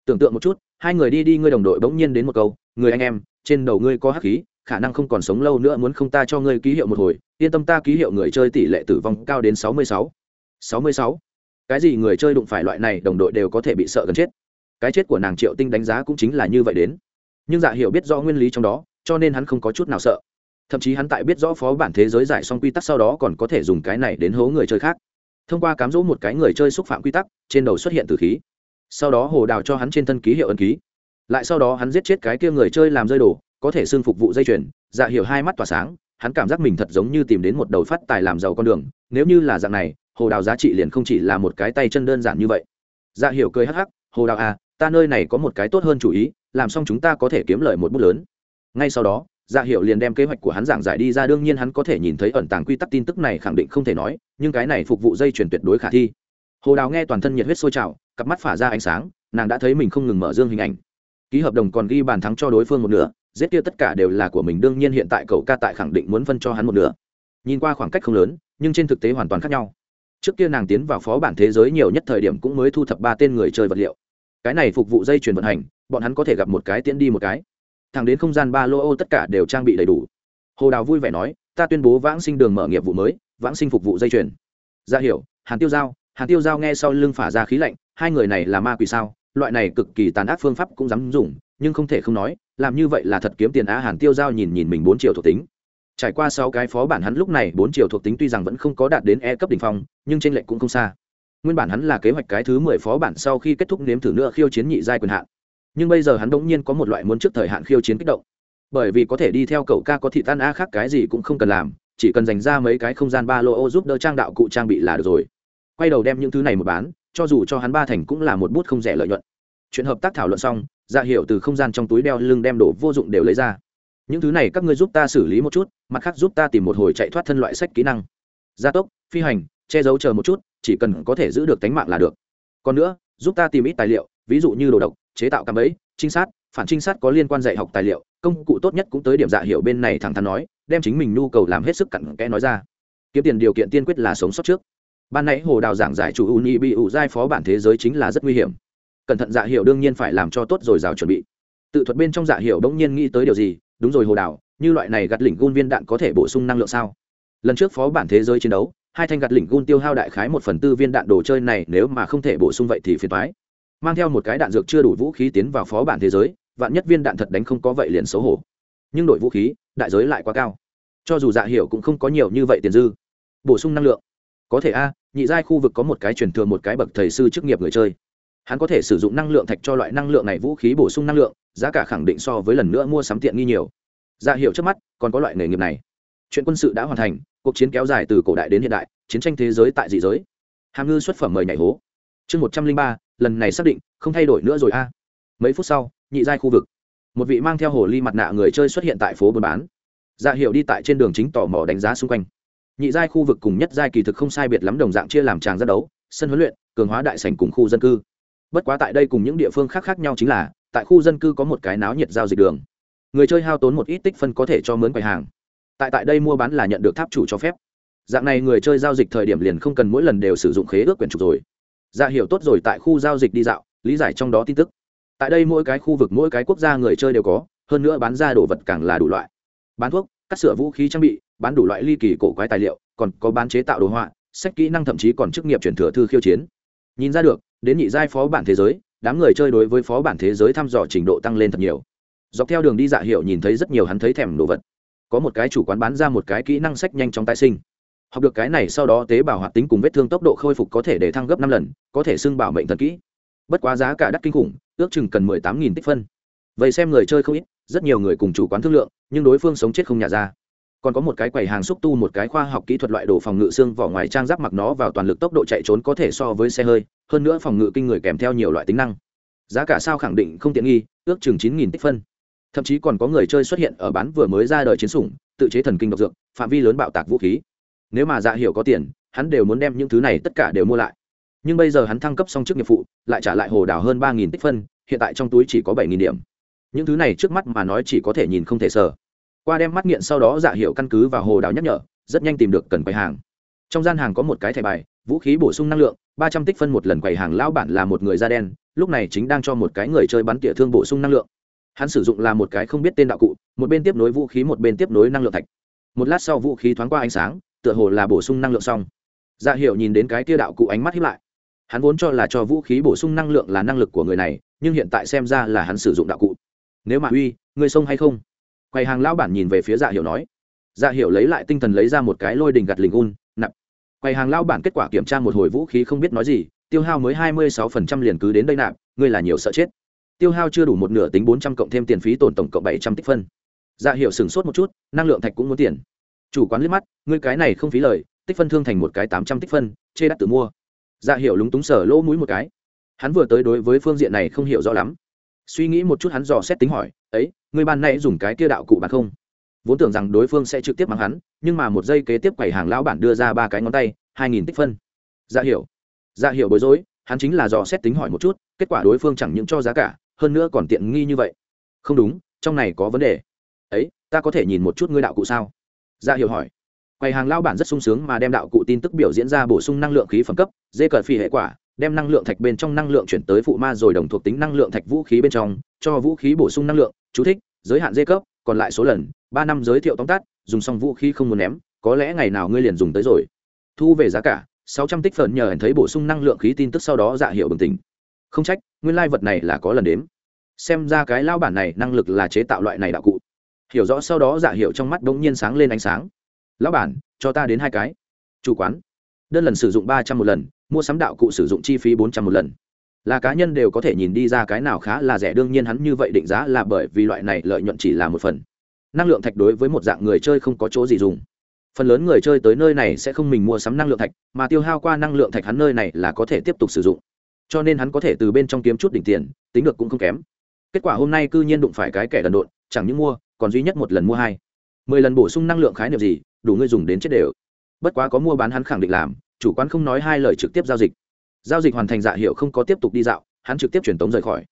Tưởng tượng một chút, hai người đi đi, ngươi đồng đội bỗng nhiên đến một câu, người anh em, trên đầu ngươi có hắc khí khả năng không còn sống lâu nữa muốn không ta cho ngươi ký hiệu một hồi, yên tâm ta ký hiệu người chơi tỷ lệ tử vong cao đến sáu mươi sáu. sáu mươi sáu. Cái gì người chơi đụng phải loại này, đồng đội đều có thể bị sợ gần chết. Cái chết của nàng triệu tinh đánh giá cũng chính là như vậy đến. Nhưng dạ hiểu biết rõ nguyên lý trong đó, cho nên hắn không có chút nào sợ. Thậm chí hắn tại biết rõ phó bản thế giới giải xong quy tắc sau đó còn có thể dùng cái này đến hố người chơi khác. Thông qua cám dỗ một cái người chơi xúc phạm quy tắc, trên đầu xuất hiện từ khí. Sau đó hồ đào cho hắn trên thân ký hiệu ấn ký. Lại sau đó hắn giết chết cái kia người chơi làm rơi đổ có thể xưng phục vụ dây chuyền dạ hiểu hai mắt tỏa sáng, hắn cảm giác mình thật giống như tìm đến một đầu phát tài làm giàu con đường, nếu như là dạng này, hồ đào giá trị liền không chỉ là một cái tay chân đơn giản như vậy. Dạ hiểu cười hắc hắc, hồ đào à ta nơi này có một cái tốt hơn chủ ý, làm xong chúng ta có thể kiếm lợi một bút lớn. Ngay sau đó dạ hiệu liền đem kế hoạch của hắn giảng giải đi ra, đương nhiên hắn có thể nhìn thấy ẩn tàng quy tắc tin tức này khẳng định không thể nói, nhưng cái này phục vụ dây chuyển tuyệt đối khả thi. Hồ đào nghe toàn thân nhiệt huyết sôi trào, cặp mắt phả ra ánh sáng, nàng đã thấy mình không ngừng mở dương hình ảnh. Ký hợp đồng còn ghi bàn thắng cho đối phương một nửa giết kia tất cả đều là của mình, đương nhiên hiện tại cậu ca tại khẳng định muốn phân cho hắn một nửa. Nhìn qua khoảng cách không lớn, nhưng trên thực tế hoàn toàn khác nhau. Trước kia nàng tiến vào phó bản thế giới nhiều nhất thời điểm cũng mới thu thập ba tên người chơi vật liệu. Cái này phục vụ dây chuyền vận hành, bọn hắn có thể gặp một cái tiễn đi một cái. Thẳng đến không gian ba lô ô tất cả đều trang bị đầy đủ. Hồ đào vui vẻ nói, ta tuyên bố vãng sinh đường mở nghiệp vụ mới, vãng sinh phục vụ dây chuyền. Ra hiểu, hàn tiêu giao, hàn tiêu giao nghe sau lưng phả ra khí lạnh, hai người này là ma quỷ sao? Loại này cực kỳ tàn ác phương pháp cũng dám dùng, nhưng không thể không nói làm như vậy là thật kiếm tiền á hàn tiêu giao nhìn nhìn mình bốn triệu thuộc tính. Trải qua sáu cái phó bản hắn lúc này bốn triệu thuộc tính tuy rằng vẫn không có đạt đến e cấp đ ỉ n h phong, nhưng trên lệnh cũng không xa. Nguyên bản hắn là kế hoạch cái thứ mười phó bản sau khi kết thúc nếm thử nữa khiêu chiến nhị giai quyền hạn. Nhưng bây giờ hắn đống nhiên có một loại muốn trước thời hạn khiêu chiến kích động. Bởi vì có thể đi theo cậu ca có thị tan a khác cái gì cũng không cần làm, chỉ cần dành ra mấy cái không gian ba lô ô giúp đỡ trang đạo cụ trang bị là được rồi. Quay đầu đem những thứ này một bán, cho dù cho hắn ba thành cũng là một bút không rẻ lợi nhuận chuyện hợp tác thảo luận xong dạ ra hiệu từ không gian trong túi đeo lưng đem đồ vô dụng đều lấy ra. Những thứ này các ngươi giúp ta xử lý một chút mặt khác giúp ta tìm một hồi chạy thoát thân loại sách kỹ năng. Gia tốc phi hành che giấu chờ một chút chỉ cần có thể giữ được tánh mạng là được. Còn nữa giúp ta tìm ít tài liệu ví dụ như đồ độc chế tạo cạm ấy, trinh sát phản trinh sát có liên quan dạy học tài liệu công cụ tốt nhất cũng tới điểm dạ hiệu bên này thẳng thắn nói đem chính mình nhu cầu làm hết sức cặn kẽ nói ra. Kiếm tiền điều kiện tiên quyết là sống sót trước. Ban nãy hồ đào giảng giải chủ u ni bị ủ giai phó bản thế giới chính là rất nguy hiểm cẩn thận dạ hiểu đương nhiên phải làm cho tốt rồi rào chuẩn bị. Tự thuật bên trong dạ hiểu đống nhiên nghĩ tới điều gì, đúng rồi hồ đào, như loại này gạt lỉnh gun viên đạn có thể bổ sung năng lượng sao? Lần trước phó bản thế giới chiến đấu, hai thanh gạt lỉnh gun tiêu hao đại khái một phần tư viên đạn đồ chơi này nếu mà không thể bổ sung vậy thì phiền thoái mang theo một cái đạn dược chưa đủ vũ khí tiến vào phó bản thế giới, vạn nhất viên đạn thật đánh không có vậy liền xấu hổ. Nhưng đổi vũ khí, đại giới lại quá cao. Cho dù dạ hiểu cũng không có nhiều như vậy tiền dư. Bổ sung năng lượng. Có thể a, nhị giai khu vực có một cái truyền thừa một cái bậc thầy sư chức nghiệp người chơi hắn có thể sử dụng năng lượng thạch cho loại năng lượng này vũ khí bổ sung năng lượng, giá cả khẳng định so với lần nữa mua sắm tiện nghi nhiều. Dạ hiểu trước mắt còn có loại nghề nghiệp này. Chuyện quân sự đã hoàn thành, cuộc chiến kéo dài từ cổ đại đến hiện đại, chiến tranh thế giới tại dị giới. Hàm ngư xuất phẩm mời nhảy hố. Chương một trăm linh ba, lần này xác định, không thay đổi nữa rồi a. Mấy phút sau, nhị giai khu vực. Một vị mang theo hồ ly mặt nạ người chơi xuất hiện tại phố buôn bán. Dạ hiệu đi tại trên đường chính tò mò đánh giá xung quanh. Nhị giai khu vực cùng nhất giai kỳ thực không sai biệt lắm, đồng dạng chia làm tràng ra đấu, sân huấn luyện, cường hóa đại sành cùng khu dân cư bất quá tại đây cùng những địa phương khác khác nhau chính là, tại khu dân cư có một cái náo nhiệt giao dịch đường. Người chơi hao tốn một ít tích phân có thể cho mướn quầy hàng. Tại tại đây mua bán là nhận được tháp chủ cho phép. Dạng này người chơi giao dịch thời điểm liền không cần mỗi lần đều sử dụng khế ước quyền trục rồi. Dạ hiểu tốt rồi, tại khu giao dịch đi dạo, lý giải trong đó tin tức. Tại đây mỗi cái khu vực, mỗi cái quốc gia người chơi đều có, hơn nữa bán ra đồ vật càng là đủ loại. Bán thuốc, cắt sửa vũ khí trang bị, bán đủ loại ly kỳ cổ quái tài liệu, còn có bán chế tạo đồ họa, sách kỹ năng thậm chí còn chức nghiệp chuyển thừa thư khiêu chiến. Nhìn ra được đến nhị giai phó bản thế giới, đám người chơi đối với phó bản thế giới thăm dò trình độ tăng lên thật nhiều. Dọc theo đường đi dạ hiệu nhìn thấy rất nhiều hắn thấy thèm đồ vật. Có một cái chủ quán bán ra một cái kỹ năng sách nhanh chóng tái sinh. Học được cái này sau đó tế bào hoạt tính cùng vết thương tốc độ khôi phục có thể để thăng gấp năm lần, có thể xưng bảo mệnh thật kỹ. Bất quá giá cả đắt kinh khủng, ước chừng cần mười tám nghìn tích phân. Vậy xem người chơi không ít, rất nhiều người cùng chủ quán thương lượng, nhưng đối phương sống chết không nhả ra còn có một cái quầy hàng xúc tu, một cái khoa học kỹ thuật loại đồ phòng ngự xương vỏ ngoài trang giáp mặc nó vào toàn lực tốc độ chạy trốn có thể so với xe hơi, hơn nữa phòng ngự kinh người kèm theo nhiều loại tính năng. Giá cả sao khẳng định không tiện nghi, ước chừng chín nghìn tích phân. Thậm chí còn có người chơi xuất hiện ở bán vừa mới ra đời chiến sủng, tự chế thần kinh độc dược, phạm vi lớn bạo tạc vũ khí. Nếu mà dạ hiểu có tiền, hắn đều muốn đem những thứ này tất cả đều mua lại. Nhưng bây giờ hắn thăng cấp xong chức nghiệp phụ, lại trả lại hồ đào hơn ba nghìn tích phân, hiện tại trong túi chỉ có bảy nghìn điểm. Những thứ này trước mắt mà nói chỉ có thể nhìn không thể sờ qua đem mắt nghiện sau đó dạ hiệu căn cứ và hồ đào nhắc nhở, rất nhanh tìm được cần quầy hàng. Trong gian hàng có một cái thẻ bài, vũ khí bổ sung năng lượng, ba trăm tích phân một lần quầy hàng, lão bản là một người da đen, lúc này chính đang cho một cái người chơi bắn tỉa thương bổ sung năng lượng. Hắn sử dụng là một cái không biết tên đạo cụ, một bên tiếp nối vũ khí, một bên tiếp nối năng lượng thạch. Một lát sau vũ khí thoáng qua ánh sáng, tựa hồ là bổ sung năng lượng xong. Dạ hiệu nhìn đến cái tia đạo cụ ánh mắt hiếp lại. Hắn vốn cho là cho vũ khí bổ sung năng lượng là năng lực của người này, nhưng hiện tại xem ra là hắn sử dụng đạo cụ. Nếu mà uy người sông hay không? Quầy hàng lão bản nhìn về phía dạ Hiểu nói. Dạ Hiểu lấy lại tinh thần lấy ra một cái lôi đình gặt lình un nặng quầy hàng lão bản kết quả kiểm tra một hồi vũ khí không biết nói gì, tiêu hao mới hai mươi sáu phần trăm liền cứ đến đây nạp, ngươi là nhiều sợ chết. Tiêu hao chưa đủ một nửa tính bốn trăm cộng thêm tiền phí tổn tổng cộng bảy trăm tích phân. Dạ hiệu sửng sốt một chút, năng lượng thạch cũng muốn tiền. Chủ quán liếc mắt, ngươi cái này không phí lời, tích phân thương thành một cái tám trăm tích phân, chê đắt tự mua. Dạ hiệu lúng túng sở lỗ mũi một cái. Hắn vừa tới đối với phương diện này không hiểu rõ lắm. Suy nghĩ một chút hắn dò xét tính hỏi, ấy người ban nãy dùng cái kia đạo cụ bạn không? Vốn tưởng rằng đối phương sẽ trực tiếp mắng hắn, nhưng mà một giây kế tiếp quầy hàng lão bản đưa ra ba cái ngón tay, hai nghìn tích phân. Dạ hiểu. Dạ hiểu bối rối, hắn chính là dò xét tính hỏi một chút, kết quả đối phương chẳng những cho giá cả, hơn nữa còn tiện nghi như vậy. Không đúng, trong này có vấn đề. Ấy, ta có thể nhìn một chút ngươi đạo cụ sao? Dạ hiểu hỏi. Quầy hàng lão bản rất sung sướng mà đem đạo cụ tin tức biểu diễn ra bổ sung năng lượng khí phẩm cấp, dê cờ phi hệ quả, đem năng lượng thạch bên trong năng lượng chuyển tới phụ ma rồi đồng thuộc tính năng lượng thạch vũ khí bên trong, cho vũ khí bổ sung năng lượng chú thích, giới hạn dê cấp, còn lại số lần, ba năm giới thiệu tóm tắt, dùng xong vũ khí không muốn ném, có lẽ ngày nào ngươi liền dùng tới rồi. Thu về giá cả, sáu trăm tích phần nhờ hẳn thấy bổ sung năng lượng khí tin tức sau đó dạ hiệu bừng tỉnh. Không trách, nguyên lai vật này là có lần đếm. Xem ra cái lao bản này năng lực là chế tạo loại này đạo cụ. Hiểu rõ sau đó dạ hiệu trong mắt đ ỗ n g nhiên sáng lên ánh sáng. Lão bản, cho ta đến hai cái. Chủ quán. Đơn lần sử dụng ba trăm một lần, mua sắm đạo cụ sử dụng chi phí bốn trăm một lần là cá nhân đều có thể nhìn đi ra cái nào khá là rẻ, đương nhiên hắn như vậy định giá là bởi vì loại này lợi nhuận chỉ là một phần. Năng lượng thạch đối với một dạng người chơi không có chỗ gì dùng. Phần lớn người chơi tới nơi này sẽ không mình mua sắm năng lượng thạch, mà tiêu hao qua năng lượng thạch hắn nơi này là có thể tiếp tục sử dụng. Cho nên hắn có thể từ bên trong kiếm chút đỉnh tiền, tính được cũng không kém. Kết quả hôm nay cư nhiên đụng phải cái kẻ đần độn, chẳng những mua, còn duy nhất một lần mua hai. Mười lần bổ sung năng lượng khái niệm gì, đủ ngươi dùng đến chết đều. Bất quá có mua bán hắn khẳng định làm, chủ quán không nói hai lời trực tiếp giao dịch giao dịch hoàn thành dạ hiệu không có tiếp tục đi dạo, hắn trực tiếp truyền tống rời khỏi.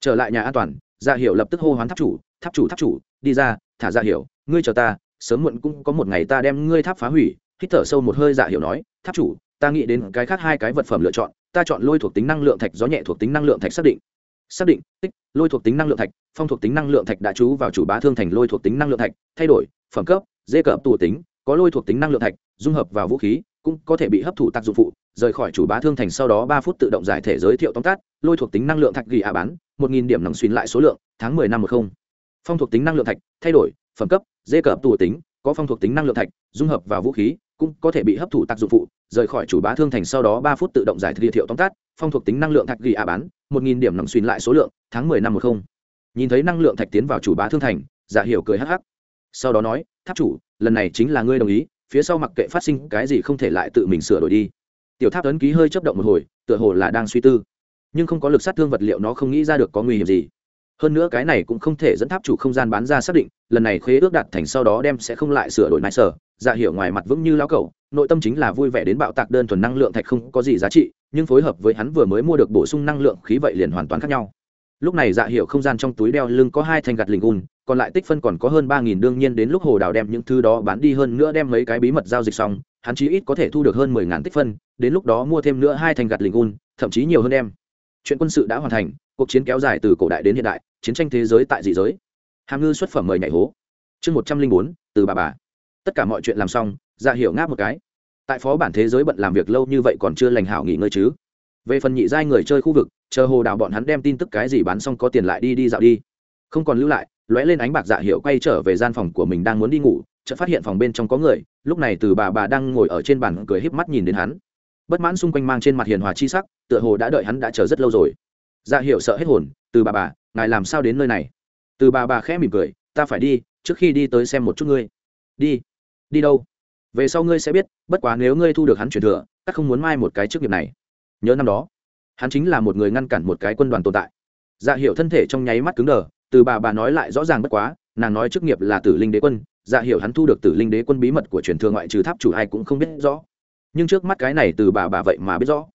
Trở lại nhà an toàn dạ hiệu lập tức hô hoán tháp chủ tháp chủ tháp chủ, đi ra, thả dạ hiệu ngươi chờ ta, sớm muộn cũng có một ngày ta đem ngươi tháp phá hủy. Hít thở sâu một hơi dạ hiệu nói, tháp chủ, ta nghĩ đến cái khác hai cái vật phẩm lựa chọn, ta chọn lôi thuộc tính năng lượng thạch, gió nhẹ thuộc tính năng lượng thạch xác định. Xác định, tích, lôi thuộc tính năng lượng thạch, phong thuộc tính năng lượng thạch đã trú vào chủ bá thương thành lôi thuộc tính năng lượng thạch, thay đổi, phẩm cấp dễ cập tù tính, có lôi thuộc tính năng lượng thạch, dung hợp vào vũ khí cũng có thể bị hấp thụ tác dụng phụ, rời khỏi chủ bá thương thành sau đó ba phút tự động giải thể giới thiệu tóm tắt, lôi thuộc tính năng lượng thạch ghi hạ bán, một nghìn điểm nòng xuyên lại số lượng, tháng mười năm một không. Phong thuộc tính năng lượng thạch, thay đổi, phẩm cấp, dê cờ tù tính, có phong thuộc tính năng lượng thạch, dung hợp vào vũ khí, cũng có thể bị hấp thụ tác dụng phụ, rời khỏi chủ bá thương thành sau đó ba phút tự động giải thể thiệu tóm tắt, phong thuộc tính năng lượng thạch ghi hạ bán, một nghìn điểm nòng xuyên lại số lượng, tháng mười năm một không. Nhìn thấy năng lượng thạch tiến vào chủ bá thương thành, giả hiểu cười hắc hắc. Sau đó nói, tháp chủ, lần này chính là ngươi đồng ý phía sau mặc kệ phát sinh cái gì không thể lại tự mình sửa đổi đi. Tiểu tháp ấn ký hơi chấp động một hồi, tựa hồ là đang suy tư. Nhưng không có lực sát thương vật liệu nó không nghĩ ra được có nguy hiểm gì. Hơn nữa cái này cũng không thể dẫn tháp chủ không gian bán ra xác định, lần này khế ước đạt thành sau đó đem sẽ không lại sửa đổi nại sở. Dạ hiểu ngoài mặt vững như lao cầu nội tâm chính là vui vẻ đến bạo tạc đơn thuần năng lượng thạch không có gì giá trị, nhưng phối hợp với hắn vừa mới mua được bổ sung năng lượng khí vậy liền hoàn toàn khác nhau. Lúc này dạ hiểu không gian trong túi đeo lưng có hai thanh gạt lình un còn lại tích phân còn có hơn ba nghìn, đương nhiên đến lúc hồ đào đem những thứ đó bán đi hơn nữa đem mấy cái bí mật giao dịch xong, hắn chí ít có thể thu được hơn mười ngàn tích phân, đến lúc đó mua thêm nữa hai thành gạt lình un thậm chí nhiều hơn em chuyện quân sự đã hoàn thành, cuộc chiến kéo dài từ cổ đại đến hiện đại, chiến tranh thế giới tại dị giới. Hàm ngư xuất phẩm mời nhảy hố. Chương một trăm linh bốn, từ bà bà. Tất cả mọi chuyện làm xong dạ hiểu ngáp một cái. Tại phó bản thế giới bận làm việc lâu như vậy còn chưa lành hảo nghỉ ngơi chứ? Về phần nhị giai người chơi khu vực, chờ hồ đào bọn hắn đem tin tức cái gì bán xong có tiền lại đi đi dạo đi. Không còn lưu lại lóe lên ánh bạc dạ hiệu quay trở về gian phòng của mình đang muốn đi ngủ, chợt phát hiện phòng bên trong có người, lúc này từ bà bà đang ngồi ở trên bàn cười híp mắt nhìn đến hắn. Bất mãn xung quanh mang trên mặt hiền hòa chi sắc, tựa hồ đã đợi hắn đã chờ rất lâu rồi. Dạ hiệu sợ hết hồn, từ bà bà, ngài làm sao đến nơi này? Từ bà bà khẽ mỉm cười, ta phải đi, trước khi đi tới xem một chút ngươi. Đi đi đâu? Về sau ngươi sẽ biết, bất quá nếu ngươi thu được hắn chuyển thừa, ta không muốn mai một cái chức nghiệp này. Nhớ năm đó, hắn chính là một người ngăn cản một cái quân đoàn tồn tại. Dạ hiệu thân thể trong nháy mắt cứng đờ từ bà bà nói lại rõ ràng bất quá, nàng nói chức nghiệp là tử linh đế quân dạ hiểu hắn thu được tử linh đế quân bí mật của truyền thừa ngoại trừ tháp chủ ai cũng không biết rõ. Nhưng trước mắt cái này từ bà bà vậy mà biết rõ.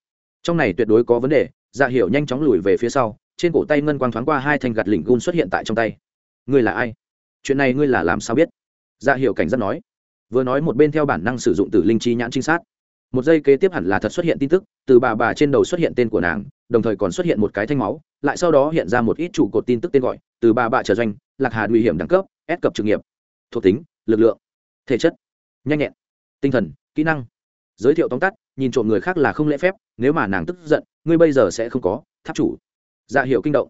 Trong này tuyệt đối có vấn đề dạ hiểu nhanh chóng lùi về phía sau, trên cổ tay ngân quang thoáng qua hai thanh gạt lỉnh gun xuất hiện tại trong tay. Ngươi là ai? Chuyện này ngươi là làm sao biết? Dạ hiểu cảnh giác nói. Vừa nói một bên theo bản năng sử dụng tử linh chi nhãn trinh sát một giây kế tiếp hẳn là thật xuất hiện tin tức, từ bà bà trên đầu xuất hiện tên của nàng, đồng thời còn xuất hiện một cái thanh máu, lại sau đó hiện ra một ít trụ cột tin tức tên gọi, từ bà bà trở doanh, lạc hà nguy hiểm đẳng cấp ép cập trực nghiệp. Thuộc tính, lực lượng, thể chất, nhanh nhẹn, tinh thần, kỹ năng. Giới thiệu tóm tắt, nhìn trộm người khác là không lễ phép, nếu mà nàng tức giận, ngươi bây giờ sẽ không có, tháp chủ. Dạ hiệu kinh động.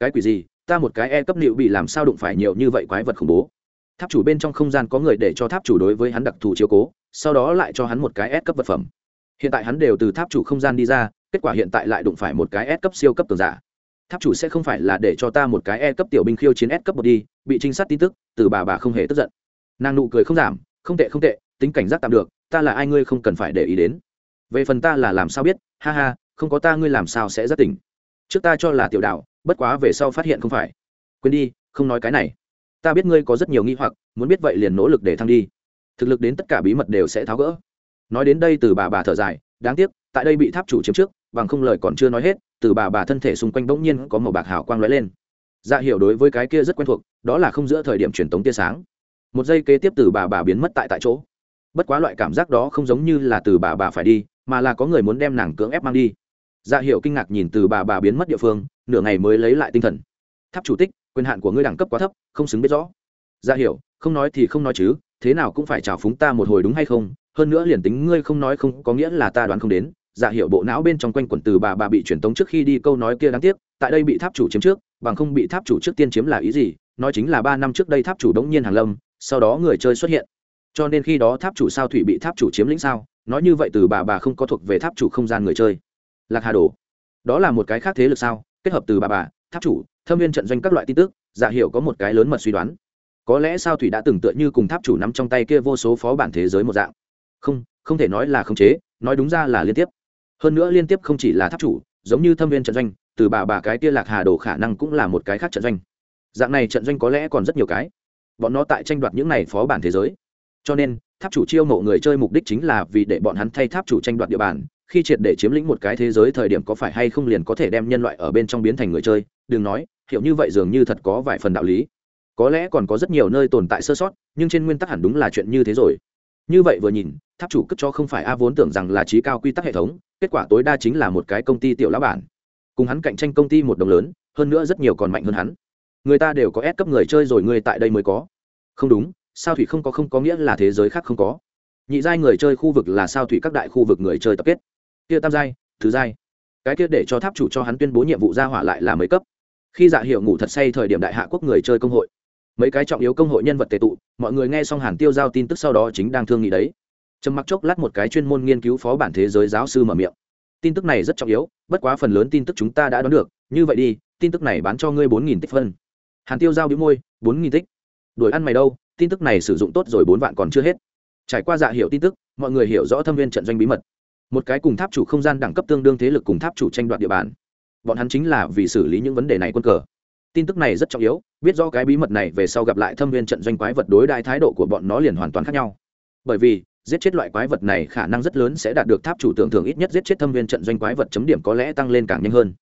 Cái quỷ gì? Ta một cái e cấp liệu bị làm sao đụng phải nhiều như vậy quái vật khủng bố tháp chủ bên trong không gian có người để cho tháp chủ đối với hắn đặc thù chiếu cố sau đó lại cho hắn một cái S cấp vật phẩm. Hiện tại hắn đều từ tháp chủ không gian đi ra, kết quả hiện tại lại đụng phải một cái S cấp siêu cấp cường giả. Tháp chủ sẽ không phải là để cho ta một cái E cấp tiểu binh khiêu chiến S cấp một đi, bị trinh sát tin tức, từ bà bà không hề tức giận. Nàng nụ cười không giảm, không tệ không tệ, tính cảnh giác tạm được, ta là ai ngươi không cần phải để ý đến. Về phần ta là làm sao biết, ha ha, không có ta ngươi làm sao sẽ rất tỉnh. Trước ta cho là tiểu đạo, bất quá về sau phát hiện không phải. Quên đi, không nói cái này. Ta biết ngươi có rất nhiều nghi hoặc, muốn biết vậy liền nỗ lực để thăng đi. Thực lực đến tất cả bí mật đều sẽ tháo gỡ. Nói đến đây từ bà bà thở dài đáng tiếc tại đây bị tháp chủ chiếm trước bằng không lời còn chưa nói hết từ bà bà thân thể xung quanh bỗng nhiên có màu bạc hào quang lóe lên. Dạ hiểu đối với cái kia rất quen thuộc đó là không giữa thời điểm truyền tống tia sáng. Một giây kế tiếp từ bà bà biến mất tại tại chỗ. Bất quá loại cảm giác đó không giống như là từ bà bà phải đi mà là có người muốn đem nàng cưỡng ép mang đi. Dạ hiểu kinh ngạc nhìn từ bà bà biến mất địa phương nửa ngày mới lấy lại tinh thần. Tháp chủ tích quyền hạn của ngươi đẳng cấp quá thấp, không xứng biết rõ. Ra hiểu, không nói thì không nói chứ, thế nào cũng phải chào phúng ta một hồi đúng hay không? Hơn nữa liền tính ngươi không nói không có nghĩa là ta đoán không đến. Dạ hiệu bộ não bên trong quanh quẩn từ bà bà bị truyền tống trước khi đi câu nói kia đáng tiếc, tại đây bị tháp chủ chiếm trước, bằng không bị tháp chủ trước tiên chiếm là ý gì? Nói chính là ba năm trước đây tháp chủ đống nhiên hàng lâm, sau đó người chơi xuất hiện. Cho nên khi đó tháp chủ sao thủy bị tháp chủ chiếm lĩnh sao? Nói như vậy từ bà bà không có thuộc về tháp chủ không gian người chơi. Lạc hà đồ, đó là một cái khác thế lực sao? Kết hợp từ bà bà, tháp chủ thâm viên trận doanh các loại tin tức dạ hiểu có một cái lớn mật suy đoán. Có lẽ sao thủy đã từng tựa như cùng tháp chủ nắm trong tay kia vô số phó bản thế giới một dạng. Không không thể nói là khống chế, nói đúng ra là liên tiếp. Hơn nữa liên tiếp không chỉ là tháp chủ, giống như thâm viên trận doanh, từ bà bà cái kia lạc hà đồ khả năng cũng là một cái khác trận doanh. Dạng này trận doanh có lẽ còn rất nhiều cái. Bọn nó tại tranh đoạt những này phó bản thế giới. Cho nên, tháp chủ chiêu mộ người chơi mục đích chính là vì để bọn hắn thay tháp chủ tranh đoạt địa bàn khi triệt để chiếm lĩnh một cái thế giới thời điểm có phải hay không liền có thể đem nhân loại ở bên trong biến thành người chơi, đừng nói, hiểu như vậy dường như thật có vài phần đạo lý. Có lẽ còn có rất nhiều nơi tồn tại sơ sót, nhưng trên nguyên tắc hẳn đúng là chuyện như thế rồi. Như vậy vừa nhìn, tháp chủ cất cho không phải a vốn tưởng rằng là trí cao quy tắc hệ thống, kết quả tối đa chính là một cái công ty tiểu lão bản. Cùng hắn cạnh tranh công ty một đồng lớn, hơn nữa rất nhiều còn mạnh hơn hắn. Người ta đều có ép cấp người chơi rồi, người tại đây mới có. Không đúng, sao thủy không có không có nghĩa là thế giới khác không có. Nhị giai người chơi khu vực là sao thủy các đại khu vực người chơi tập kết kia tam giai, thứ giai. Cái kia để cho tháp chủ cho hắn tuyên bố nhiệm vụ ra hỏa lại là mấy cấp. Khi dạ hiệu ngủ thật say thời điểm đại hạ quốc người chơi công hội. Mấy cái trọng yếu công hội nhân vật tệ tụ, mọi người nghe xong hàn tiêu giao tin tức sau đó chính đang thương nghị đấy. Trầm mặc chốc lát một cái chuyên môn nghiên cứu phó bản thế giới giáo sư mở miệng. Tin tức này rất trọng yếu, bất quá phần lớn tin tức chúng ta đã đoán được, như vậy đi, tin tức này bán cho ngươi bốn nghìn tích phân. Hàn tiêu giao đĩu môi, bốn nghìn tích. Đuổi ăn mày đâu, tin tức này sử dụng tốt rồi bốn vạn còn chưa hết. Trải qua dạ hiệu tin tức, mọi người hiểu rõ thâm viên trận doanh bí mật một cái cùng tháp chủ không gian đẳng cấp tương đương thế lực cùng tháp chủ tranh đoạt địa bàn. Bọn hắn chính là vì xử lý những vấn đề này quân cờ. Tin tức này rất trọng yếu, biết do cái bí mật này về sau gặp lại thâm viên trận doanh quái vật đối đại thái độ của bọn nó liền hoàn toàn khác nhau. Bởi vì, giết chết loại quái vật này khả năng rất lớn sẽ đạt được tháp chủ tưởng thưởng ít nhất giết chết thâm viên trận doanh quái vật chấm điểm có lẽ tăng lên càng nhanh hơn.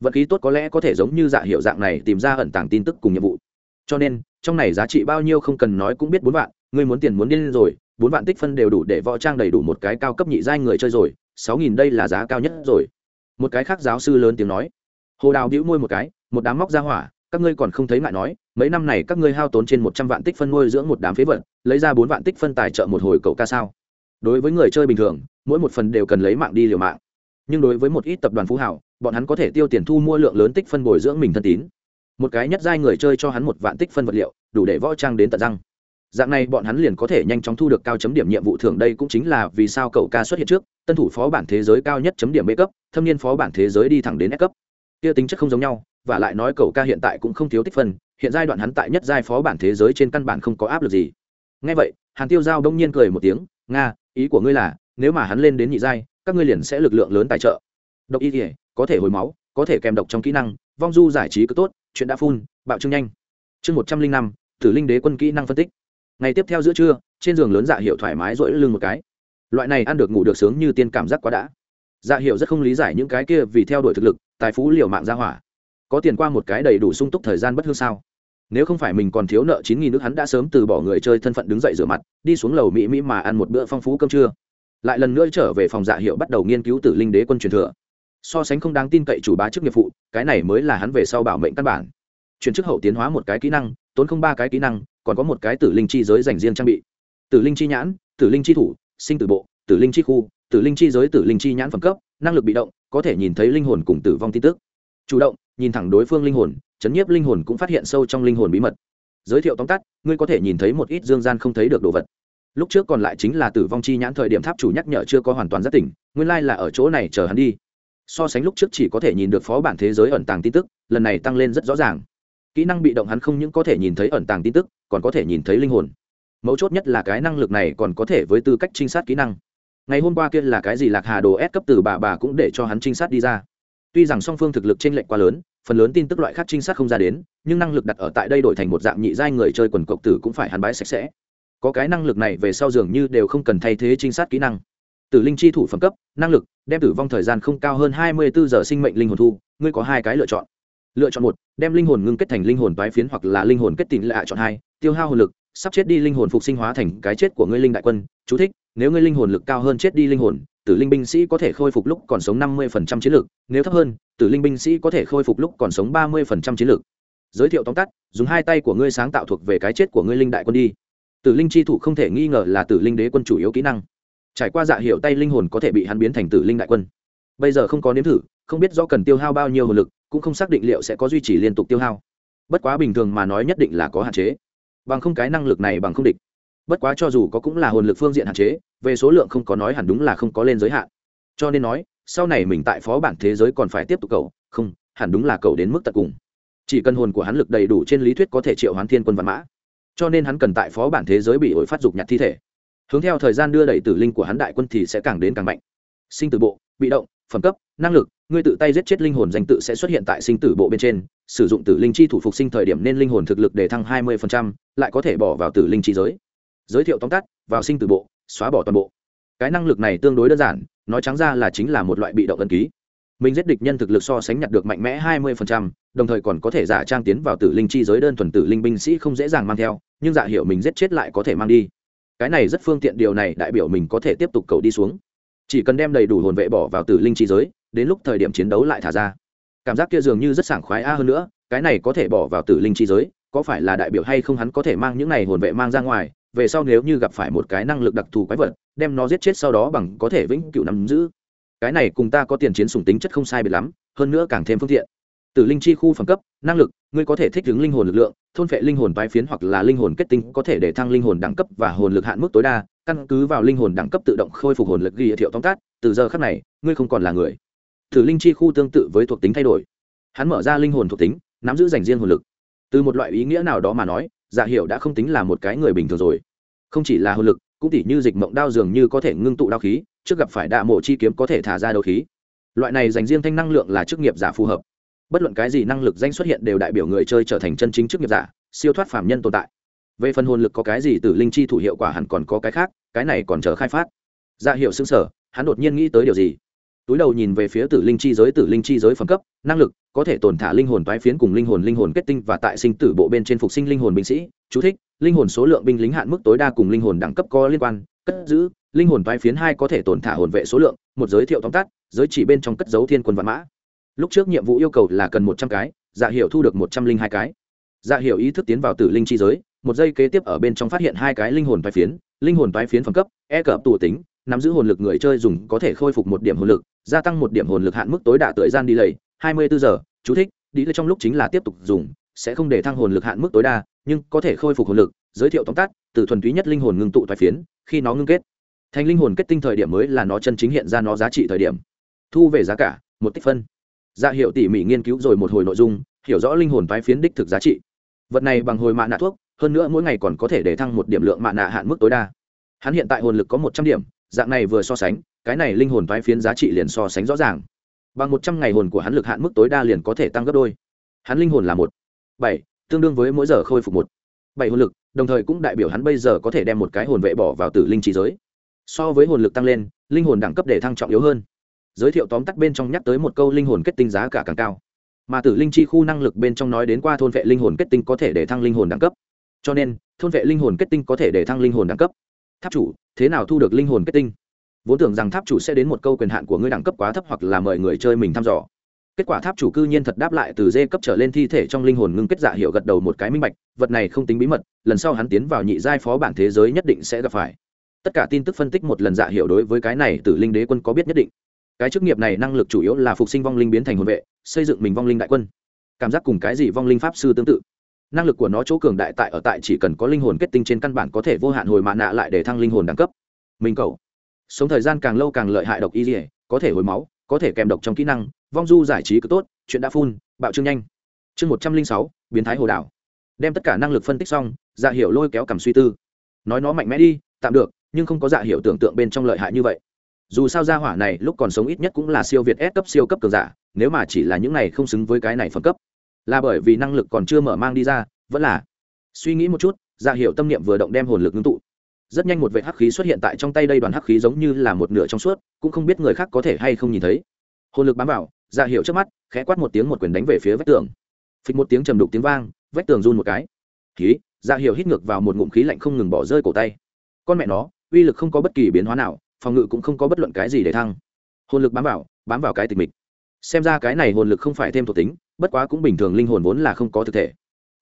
Vật khí tốt có lẽ có thể giống như dạ hiệu dạng này tìm ra ẩn tàng tin tức cùng nhiệm vụ. Cho nên, trong này giá trị bao nhiêu không cần nói cũng biết bốn vạn, ngươi muốn tiền muốn điên rồi bốn vạn tích phân đều đủ để võ trang đầy đủ một cái cao cấp nhị giai người chơi rồi, sáu nghìn đây là giá cao nhất rồi. Một cái khác giáo sư lớn tiếng nói, hồ đào đĩu môi một cái, một đám móc ra hỏa, các ngươi còn không thấy ngại nói, mấy năm này các ngươi hao tốn trên một trăm vạn tích phân nuôi dưỡng một đám phế vật, lấy ra bốn vạn tích phân tài trợ một hồi cậu ca sao? Đối với người chơi bình thường, mỗi một phần đều cần lấy mạng đi liều mạng. Nhưng đối với một ít tập đoàn phú hảo, bọn hắn có thể tiêu tiền thu mua lượng lớn tích phân bồi dưỡng mình thân tín. Một cái nhất giai người chơi cho hắn một vạn tích phân vật liệu, đủ để võ trang đến tận răng dạng này bọn hắn liền có thể nhanh chóng thu được cao chấm điểm nhiệm vụ thường đây cũng chính là vì sao cậu ca xuất hiện trước, tân thủ phó bản thế giới cao nhất chấm điểm b cấp, thâm niên phó bản thế giới đi thẳng đến s cấp. Kia tính chất không giống nhau, và lại nói cậu ca hiện tại cũng không thiếu tích phân, hiện giai đoạn hắn tại nhất giai phó bản thế giới trên căn bản không có áp lực gì. Ngay vậy, hàn tiêu giao đông nhiên cười một tiếng, nga, ý của ngươi là, nếu mà hắn lên đến nhị giai, các ngươi liền sẽ lực lượng lớn tài trợ. Độc y thể có thể hồi máu, có thể kèm độc trong kỹ năng, vong du giải trí cứ tốt, chuyện đã phun bạo trương nhanh. Chương một trăm linh năm, tử linh đế quân kỹ năng phân tích ngày tiếp theo giữa trưa, trên giường lớn dạ hiệu thoải mái rỗi lưng một cái. Loại này ăn được ngủ được sướng như tiên cảm giác quá đã. Dạ hiệu rất không lý giải những cái kia vì theo đuổi thực lực, tài phú liều mạng ra hỏa. Có tiền qua một cái đầy đủ sung túc thời gian bất hương sao? Nếu không phải mình còn thiếu nợ chín nghìn nước hắn đã sớm từ bỏ người chơi thân phận đứng dậy rửa mặt, đi xuống lầu mỹ mỹ mà ăn một bữa phong phú cơm trưa. Lại lần nữa trở về phòng dạ hiệu bắt đầu nghiên cứu tử linh đế quân truyền thừa. So sánh không đáng tin cậy chủ bá chức nghiệp phụ, cái này mới là hắn về sau bảo mệnh căn bản. Chuyển chức hậu tiến hóa một cái kỹ năng, tốn không ba cái kỹ năng còn có một cái tử linh chi giới dành riêng trang bị. Tử linh chi nhãn, tử linh chi thủ, sinh tử bộ, tử linh chi khu, tử linh chi giới tử linh chi nhãn phẩm cấp, năng lực bị động, có thể nhìn thấy linh hồn cùng tử vong tin tức. Chủ động, nhìn thẳng đối phương linh hồn, chấn nhiếp linh hồn cũng phát hiện sâu trong linh hồn bí mật. Giới thiệu tóm tắt, ngươi có thể nhìn thấy một ít dương gian không thấy được đồ vật. Lúc trước còn lại chính là tử vong chi nhãn thời điểm tháp chủ nhắc nhở chưa có hoàn toàn giác tỉnh, nguyên lai là ở chỗ này chờ hắn đi. So sánh lúc trước chỉ có thể nhìn được phó bản thế giới ẩn tàng tin tức, lần này tăng lên rất rõ ràng. Kỹ năng bị động hắn không những có thể nhìn thấy ẩn tàng tin tức còn có thể nhìn thấy linh hồn. Mấu chốt nhất là cái năng lực này còn có thể với tư cách trinh sát kỹ năng. Ngày hôm qua kia là cái gì lạc hà đồ ép cấp từ bà bà cũng để cho hắn trinh sát đi ra. Tuy rằng song phương thực lực t r ê n lệch quá lớn, phần lớn tin tức loại khác trinh sát không ra đến, nhưng năng lực đặt ở tại đây đổi thành một dạng nhị giai người chơi quần cộc tử cũng phải hắn bái sạch sẽ. Có cái năng lực này về sau dường như đều không cần thay thế trinh sát kỹ năng. Tử linh chi thủ phẩm cấp, năng lực, đem tử vong thời gian không cao hơn hai mươi bốn giờ sinh mệnh linh hồn thu, ngươi có hai cái lựa chọn. Lựa chọn một, đem linh hồn ngưng kết thành linh hồn tái phiến hoặc là linh hồn kết tín lạ chọn hai tiêu hao hồn lực, sắp chết đi linh hồn phục sinh hóa thành cái chết của ngươi linh đại quân, chú thích, nếu ngươi linh hồn lực cao hơn chết đi linh hồn, tử linh binh sĩ có thể khôi phục lúc còn sống năm mươi phần trăm chiến lược, nếu thấp hơn, tử linh binh sĩ có thể khôi phục lúc còn sống ba mươi phần trăm chiến lược. Giới thiệu tóm tắt, dùng hai tay của ngươi sáng tạo thuộc về cái chết của ngươi linh đại quân đi. Tử linh chi thủ không thể nghi ngờ là tử linh đế quân chủ yếu kỹ năng. Trải qua dạ hiệu tay linh hồn có thể bị hắn biến thành tử linh đại quân. Bây giờ không có nếm thử, không biết do cần tiêu hao bao nhiêu hồn lực, cũng không xác định liệu sẽ có duy trì liên tục tiêu hao. Bất quá bình thường mà nói nhất định là có hạn chế bằng không cái năng lực này bằng không địch. Bất quá cho dù có cũng là hồn lực phương diện hạn chế, về số lượng không có nói hẳn đúng là không có lên giới hạn. Cho nên nói, sau này mình tại phó bản thế giới còn phải tiếp tục cầu, không, hẳn đúng là cầu đến mức tận cùng. Chỉ cần hồn của hắn lực đầy đủ trên lý thuyết có thể triệu hoán thiên quân văn mã. Cho nên hắn cần tại phó bản thế giới bị ổi phát dục nhặt thi thể. Hướng theo thời gian đưa đẩy tử linh của hắn đại quân thì sẽ càng đến càng mạnh. Sinh từ bộ, bị động, phẩm cấp, năng lực ngươi tự tay giết chết linh hồn danh tự sẽ xuất hiện tại sinh tử bộ bên trên sử dụng tử linh chi thủ phục sinh thời điểm nên linh hồn thực lực để thăng hai 20%, lại có thể bỏ vào tử linh chi giới. Giới thiệu tóm tắt vào sinh tử bộ xóa bỏ toàn bộ. Cái năng lực này tương đối đơn giản nói trắng ra là chính là một loại bị động ân ký. Mình giết địch nhân thực lực so sánh nhặt được mạnh mẽ hai 20%, đồng thời còn có thể giả trang tiến vào tử linh chi giới đơn thuần tử linh binh sĩ không dễ dàng mang theo nhưng giả hiểu mình giết chết lại có thể mang đi. Cái này rất phương tiện điều này đại biểu mình có thể tiếp tục cầu đi xuống. Chỉ cần đem đầy đủ hồn vệ bỏ vào tử linh chi giới đến lúc thời điểm chiến đấu lại thả ra. Cảm giác kia dường như rất sảng khoái a hơn nữa, cái này có thể bỏ vào tử linh chi giới, có phải là đại biểu hay không hắn có thể mang những này hồn vệ mang ra ngoài, về sau nếu như gặp phải một cái năng lực đặc thù quái vật, đem nó giết chết sau đó bằng có thể vĩnh cửu nắm giữ. Cái này cùng ta có tiền chiến sùng tính chất không sai biệt lắm, hơn nữa càng thêm phương tiện. Tử linh chi khu phẩm cấp, năng lực, ngươi có thể thích ứng linh hồn lực lượng, thôn phệ linh hồn vai phiến hoặc là linh hồn kết tinh có thể để thăng linh hồn đẳng cấp và hồn lực hạn mức tối đa, căn cứ vào linh hồn đẳng cấp tự động khôi phục hồn lực ghi thiệu tóm tắt, từ giờ khác này, ngươi không còn là người thử linh chi khu tương tự với thuộc tính thay đổi. Hắn mở ra linh hồn thuộc tính, nắm giữ dành riêng hồn lực. Từ một loại ý nghĩa nào đó mà nói dạ hiệu đã không tính là một cái người bình thường rồi. Không chỉ là hồn lực, cũng tỉ như dịch mộng đao dường như có thể ngưng tụ đao khí, trước gặp phải đạ mộ chi kiếm có thể thả ra đao khí. Loại này dành riêng thanh năng lượng là chức nghiệp giả phù hợp. Bất luận cái gì năng lực danh xuất hiện đều đại biểu người chơi trở thành chân chính chức nghiệp giả, siêu thoát phạm nhân tồn tại. Về phần hồn lực có cái gì từ linh chi thủ hiệu quả hẳn còn có cái khác, cái này còn chờ khai phát. Dạ hiệu xương sở hắn đột nhiên nghĩ tới điều gì? Túi đầu nhìn về phía tử linh chi giới, tử linh chi giới phẩm cấp, năng lực, có thể tồn thả linh hồn toái phiến cùng linh hồn linh hồn kết tinh và tại sinh tử bộ bên trên phục sinh linh hồn binh sĩ. Chú thích, linh hồn số lượng binh lính hạn mức tối đa cùng linh hồn đẳng cấp có liên quan. Cất giữ, linh hồn toái phiến hai có thể tồn thả hồn vệ số lượng, một giới thiệu tóm tắt, giới chỉ bên trong cất dấu thiên quân văn mã. Lúc trước nhiệm vụ yêu cầu là cần một trăm cái dạ hiệu thu được một trăm linh hai cái. Dạ hiểu ý thức tiến vào tử linh chi giới, một giây kế tiếp ở bên trong phát hiện hai cái linh hồn toái phiến, linh hồn toái phiến phẩm cấp e cập tù tính, nắm giữ hồn lực người chơi dùng có thể khôi phục một điểm hồn lực gia tăng một điểm hồn lực hạn mức tối đa thời gian đi lầy hai mươi bốn giờ. Chú thích, đi trong lúc chính là tiếp tục dùng, sẽ không để thăng hồn lực hạn mức tối đa, nhưng có thể khôi phục hồn lực. Giới thiệu tóm tắt, từ thuần túy nhất linh hồn ngưng tụ thoái phiến, khi nó ngưng kết. Thành linh hồn kết tinh thời điểm mới là nó chân chính hiện ra nó giá trị thời điểm. Thu về giá cả, một tích phân. Dạ hiệu tỉ mỉ nghiên cứu rồi một hồi nội dung, hiểu rõ linh hồn thoái phiến đích thực giá trị. Vật này bằng hồi mạ nạ thuốc, hơn nữa mỗi ngày còn có thể để thăng một điểm lượng mạ nạ hạn mức tối đa. Hắn hiện tại hồn lực có một trăm điểm, dạng này vừa so sánh cái này linh hồn toái phiến giá trị liền so sánh rõ ràng. Bằng một trăm ngày hồn của hắn lực hạn mức tối đa liền có thể tăng gấp đôi. Hắn linh hồn là một. Bảy, tương đương với mỗi giờ khôi phục một. Bảy hồn lực, đồng thời cũng đại biểu hắn bây giờ có thể đem một cái hồn vệ bỏ vào tử linh trí giới. So với hồn lực tăng lên, linh hồn đẳng cấp để thăng trọng yếu hơn. Giới thiệu tóm tắt bên trong nhắc tới một câu linh hồn kết tinh giá cả càng cao. Mà tử linh chi khu năng lực bên trong nói đến qua thôn vệ linh hồn kết tinh có thể để thăng linh hồn đẳng cấp. Cho nên, thôn vệ linh hồn kết tinh có thể để thăng linh hồn đẳng cấp. Tháp chủ, thế nào thu được linh hồn kết tinh? Vốn tưởng rằng tháp chủ sẽ đến một câu quyền hạn của ngươi đẳng cấp quá thấp hoặc là mời người chơi mình thăm dò. Kết quả tháp chủ cư nhiên thật đáp lại từ dê cấp trở lên thi thể trong linh hồn ngưng kết dạ hiệu gật đầu một cái minh bạch, vật này không tính bí mật, lần sau hắn tiến vào nhị giai phó bản thế giới nhất định sẽ gặp phải. Tất cả tin tức phân tích một lần dạ hiệu đối với cái này từ linh đế quân có biết nhất định. Cái chức nghiệp này năng lực chủ yếu là phục sinh vong linh biến thành hồn vệ, xây dựng mình vong linh đại quân. Cảm giác cùng cái gì vong linh pháp sư tương tự. Năng lực của nó chỗ cường đại tại ở tại chỉ cần có linh hồn kết tinh trên căn bản có thể vô hạn hồi mạ nạ lại để thăng linh hồn đẳng cấp. Mình cầu sống thời gian càng lâu càng lợi hại độc y dỉa có thể hồi máu, có thể kèm độc trong kỹ năng, vong du giải trí cứ tốt, chuyện đã phun bạo trương nhanh. Chương một trăm linh sáu, biến thái hồ đảo. Đem tất cả năng lực phân tích xong dạ hiểu lôi kéo cảm suy tư. Nói nó mạnh mẽ đi, tạm được, nhưng không có dạ hiểu tưởng tượng bên trong lợi hại như vậy. Dù sao gia hỏa này lúc còn sống ít nhất cũng là siêu việt S cấp, siêu cấp cường giả, nếu mà chỉ là những này không xứng với cái này phân cấp. Là bởi vì năng lực còn chưa mở mang đi ra, vẫn là. Suy nghĩ một chút dạ hiểu tâm niệm vừa động đem hồn lực ngưng tụ rất nhanh một vệ hắc khí xuất hiện tại trong tay đây đoàn hắc khí giống như là một nửa trong suốt, cũng không biết người khác có thể hay không nhìn thấy. Hồn lực bám vào dạ ra hiệu trước mắt, khẽ quát một tiếng một quyền đánh về phía vách tường. Phịch một tiếng trầm đục tiếng vang, vách tường run một cái. Khí dạ ra hiệu hít ngược vào một ngụm khí lạnh không ngừng bỏ rơi cổ tay. Con mẹ nó, uy lực không có bất kỳ biến hóa nào, phòng ngự cũng không có bất luận cái gì để thăng. Hồn lực bám vào bám vào cái tịch mịch. Xem ra cái này hồn lực không phải thêm thuộc tính, bất quá cũng bình thường linh hồn vốn là không có thực thể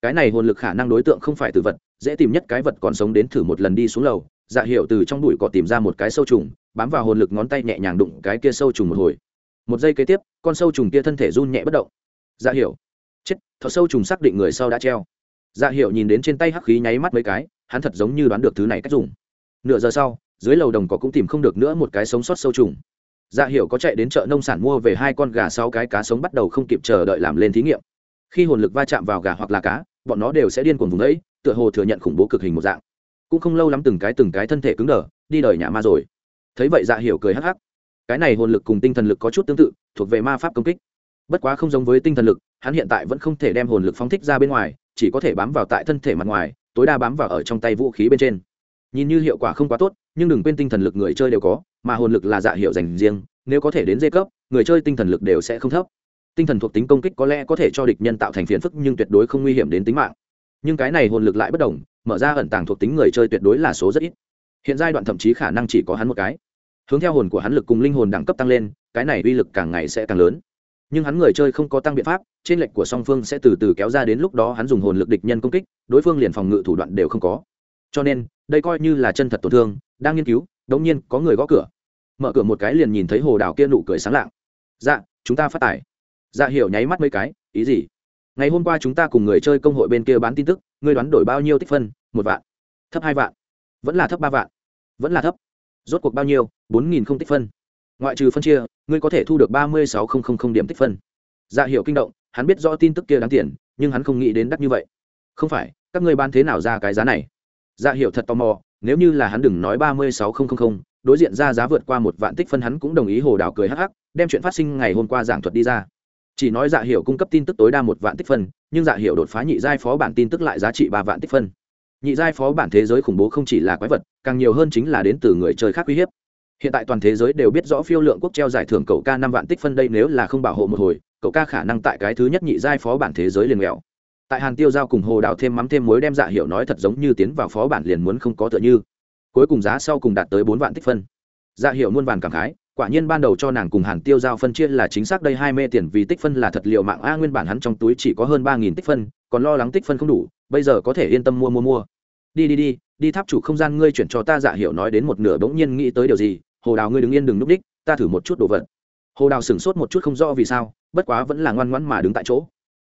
cái này hồn lực khả năng đối tượng không phải từ vật, dễ tìm nhất cái vật còn sống đến thử một lần đi xuống lầu. Dạ hiệu từ trong bụi cỏ tìm ra một cái sâu trùng, bám vào hồn lực ngón tay nhẹ nhàng đụng cái kia sâu trùng một hồi. Một giây kế tiếp, con sâu trùng kia thân thể run nhẹ bất động. Dạ hiệu chết, thọ sâu trùng xác định người sau đã treo. Dạ hiệu nhìn đến trên tay hắc khí nháy mắt mấy cái, hắn thật giống như đoán được thứ này cách dùng. Nửa giờ sau, dưới lầu đồng cỏ cũng tìm không được nữa một cái sống sót sâu trùng. Dạ hiệu có chạy đến chợ nông sản mua về hai con gà sau cái cá sống bắt đầu không kịp chờ đợi làm lên thí nghiệm. Khi hồn lực va chạm vào gà hoặc là cá bọn nó đều sẽ điên cuồng vùng đấy tựa hồ thừa nhận khủng bố cực hình một dạng. Cũng không lâu lắm từng cái từng cái thân thể cứng đờ, đi đời nhà ma rồi. Thấy vậy dạ hiểu cười hắc hắc. Cái này hồn lực cùng tinh thần lực có chút tương tự, thuộc về ma pháp công kích. Bất quá không giống với tinh thần lực, hắn hiện tại vẫn không thể đem hồn lực phóng thích ra bên ngoài, chỉ có thể bám vào tại thân thể mặt ngoài, tối đa bám vào ở trong tay vũ khí bên trên. Nhìn như hiệu quả không quá tốt, nhưng đừng quên tinh thần lực người chơi đều có, mà hồn lực là dạ hiệu dành riêng, nếu có thể đến dây cấp, người chơi tinh thần lực đều sẽ không thấp tinh thần thuộc tính công kích có lẽ có thể cho địch nhân tạo thành phiền phức nhưng tuyệt đối không nguy hiểm đến tính mạng. Nhưng cái này hồn lực lại bất đồng, mở ra ẩn tàng thuộc tính người chơi tuyệt đối là số rất ít. Hiện giai đoạn thậm chí khả năng chỉ có hắn một cái. Hướng theo hồn của hắn lực cùng linh hồn đẳng cấp tăng lên, cái này uy lực càng ngày sẽ càng lớn. Nhưng hắn người chơi không có tăng biện pháp, trên lệnh của song phương sẽ từ từ kéo ra đến lúc đó hắn dùng hồn lực địch nhân công kích, đối phương liền phòng ngự thủ đoạn đều không có. Cho nên, đây coi như là chân thật tổn thương, đang nghiên cứu, đống nhiên có người gõ cửa. Mở cửa một cái liền nhìn thấy hồ đào kia nụ cười sáng lạng. Dạ chúng ta phát tải dạ hiểu nháy mắt mấy cái, ý gì? Ngày hôm qua chúng ta cùng người chơi công hội bên kia bán tin tức, ngươi đoán đổi bao nhiêu tích phân? Một vạn. Thấp hai vạn. Vẫn là thấp ba vạn. Vẫn là thấp. Rốt cuộc bao nhiêu? Bốn nghìn không tích phân. Ngoại trừ phân chia, ngươi có thể thu được ba mươi sáu không điểm tích phân. Dạ hiệu kinh động, hắn biết rõ tin tức kia đáng tiền, nhưng hắn không nghĩ đến đắt như vậy. Không phải, các ngươi bán thế nào ra cái giá này? Dạ hiệu thật tò mò, nếu như là hắn đừng nói ba mươi sáu không đối diện ra giá vượt qua một vạn tích phân hắn cũng đồng ý hồ đào cười hắc hắc, đem chuyện phát sinh ngày hôm qua giảng thuật đi ra chỉ nói dạ hiệu cung cấp tin tức tối đa một vạn tích phân, nhưng dạ hiệu đột phá nhị giai phó bản tin tức lại giá trị ba vạn tích phân. Nhị giai phó bản thế giới khủng bố không chỉ là quái vật, càng nhiều hơn chính là đến từ người chơi khác uy hiếp. Hiện tại toàn thế giới đều biết rõ phiêu lượng quốc treo giải thưởng cậu ca năm vạn tích phân đây nếu là không bảo hộ một hồi, cậu ca khả năng tại cái thứ nhất nhị giai phó bản thế giới liền nghèo. Tại hàn tiêu giao cùng hồ đào thêm mắm thêm muối đem dạ hiệu nói thật giống như tiến vào phó bản liền muốn không có tựa như. Cuối cùng giá sau cùng đạt tới bốn vạn tích phân. Dạ hiệu muôn vàn cảm khái quả nhiên ban đầu cho nàng cùng hàn tiêu giao phân chia là chính xác đây hai mê tiền vì tích phân là thật liệu mạng. A nguyên bản hắn trong túi chỉ có hơn ba nghìn tích phân còn lo lắng tích phân không đủ bây giờ có thể yên tâm mua mua mua. Đi đi đi đi tháp chủ không gian ngươi chuyển cho ta giả hiểu nói đến một nửa bỗng nhiên nghĩ tới điều gì? Hồ đào ngươi đứng yên đừng núp đích ta thử một chút đồ vật. Hồ đào sửng sốt một chút không rõ vì sao bất quá vẫn là ngoan ngoãn mà đứng tại chỗ.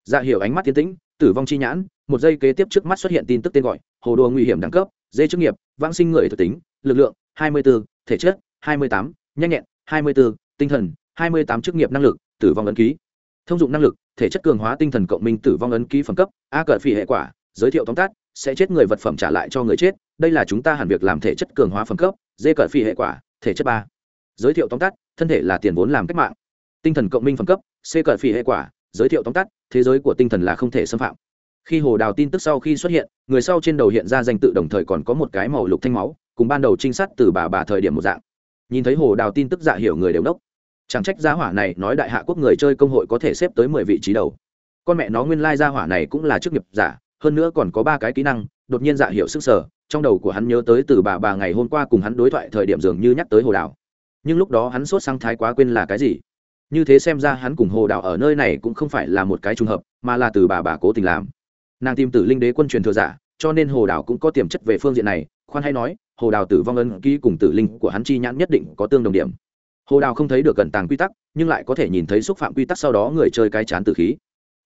Dạ hiểu ánh mắt tiến tĩnh tử vong chi nhãn một giây kế tiếp trước mắt xuất hiện tin tức tên gọi hồ đồ nguy hiểm đẳng cấp dê chức nghiệp vãng sinh người thực tính lực lượng 24, thể chất 28, nhanh nhẹn 24, tinh thần 28 chức nghiệp năng lực tử vong ấn ký. Thông dụng năng lực thể chất cường hóa tinh thần cộng minh tử vong ấn ký phẩm cấp a cờ phi hệ quả giới thiệu tóm tắt sẽ chết người vật phẩm trả lại cho người chết đây là chúng ta hẳn việc làm thể chất cường hóa phẩm cấp dê cờ phi hệ quả thể chất ba. Giới thiệu tóm tắt thân thể là tiền vốn làm cách mạng. Tinh thần cộng minh phẩm cấp c cờ phi hệ quả giới thiệu tóm tắt thế giới của tinh thần là không thể xâm phạm. Khi hồ đào tin tức sau khi xuất hiện người sau trên đầu hiện ra danh tự đồng thời còn có một cái màu lục thanh máu cùng ban đầu trinh sát từ bà bà thời điểm một dạng nhìn thấy hồ đào tin tức dạ hiểu người đều đốc chẳng trách gia hỏa này nói đại hạ quốc người chơi công hội có thể xếp tới mười vị trí đầu. Con mẹ nó nguyên lai gia hỏa này cũng là chức nghiệp giả, hơn nữa còn có ba cái kỹ năng, đột nhiên dạ hiểu sức sở, trong đầu của hắn nhớ tới từ bà bà ngày hôm qua cùng hắn đối thoại thời điểm dường như nhắc tới hồ đào. Nhưng lúc đó hắn sốt sang thái quá quên là cái gì? Như thế xem ra hắn cùng hồ đào ở nơi này cũng không phải là một cái trùng hợp, mà là từ bà bà cố tình làm. Nàng tìm tử linh đế quân truyền thừa giả, cho nên hồ đào cũng có tiềm chất về phương diện này, khoan hay nói hồ đào tử vong ân ký cùng tử linh của hắn chi nhãn nhất định có tương đồng điểm. Hồ đào không thấy được gần tàng quy tắc, nhưng lại có thể nhìn thấy xúc phạm quy tắc sau đó người chơi cái chán tử khí.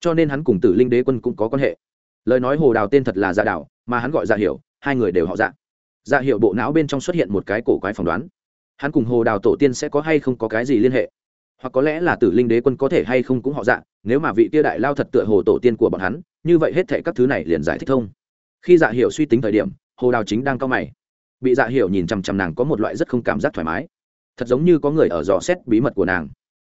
Cho nên hắn cùng tử linh đế quân cũng có quan hệ. Lời nói hồ đào tên thật là dạ đào mà hắn gọi dạ hiểu, hai người đều họ dạ. Dạ hiểu bộ não bên trong xuất hiện một cái cổ quái phỏng đoán. Hắn cùng hồ đào tổ tiên sẽ có hay không có cái gì liên hệ? Hoặc có lẽ là tử linh đế quân có thể hay không cũng họ dạ nếu mà vị tia đại lao thật tựa hồ tổ tiên của bọn hắn, như vậy hết thệ các thứ này liền giải thích thông. Khi dạ hiểu suy tính thời điểm, hồ đào chính đang cao mày bị dạ hiểu nhìn chằm chằm nàng có một loại rất không cảm giác thoải mái. Thật giống như có người ở dò xét bí mật của nàng.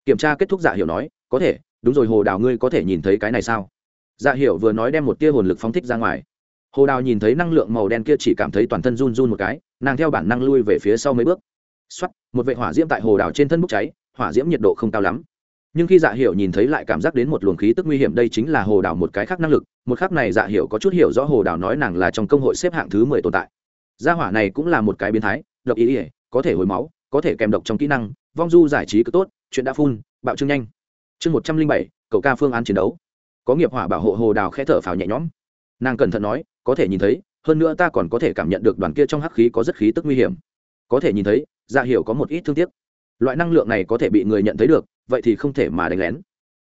Kiểm tra kết thúc dạ hiểu nói, có thể, đúng rồi, hồ đào ngươi có thể nhìn thấy cái này sao? Dạ hiểu vừa nói đem một tia hồn lực phóng thích ra ngoài. Hồ đào nhìn thấy năng lượng màu đen kia chỉ cảm thấy toàn thân run run một cái, nàng theo bản năng lui về phía sau mấy bước. X một vệ hỏa diễm tại hồ đào trên thân bốc cháy, hỏa diễm nhiệt độ không cao lắm. Nhưng khi dạ hiểu nhìn thấy lại cảm giác đến một luồng khí tức nguy hiểm, đây chính là hồ đào một cái khác năng lực. Một khác này dạ hiểu có chút hiểu rõ hồ đào nói nàng là trong công hội xếp hạng thứ mười tồn tại gia hỏa này cũng là một cái biến thái, độc ý ỉa có thể hồi máu, có thể kèm độc trong kỹ năng, vong du giải trí cứ tốt, chuyện đã phun bạo trương nhanh. Chương một trăm linh bảy, cậu ca phương án chiến đấu. Có nghiệp hỏa bảo hộ hồ đào khẽ thở phào nhẹ nhõm. Nàng cẩn thận nói, có thể nhìn thấy, hơn nữa ta còn có thể cảm nhận được đoàn kia trong hắc khí có rất khí tức nguy hiểm. Có thể nhìn thấy dạ hiểu có một ít thương tiếc. Loại năng lượng này có thể bị người nhận thấy được, vậy thì không thể mà đánh lén.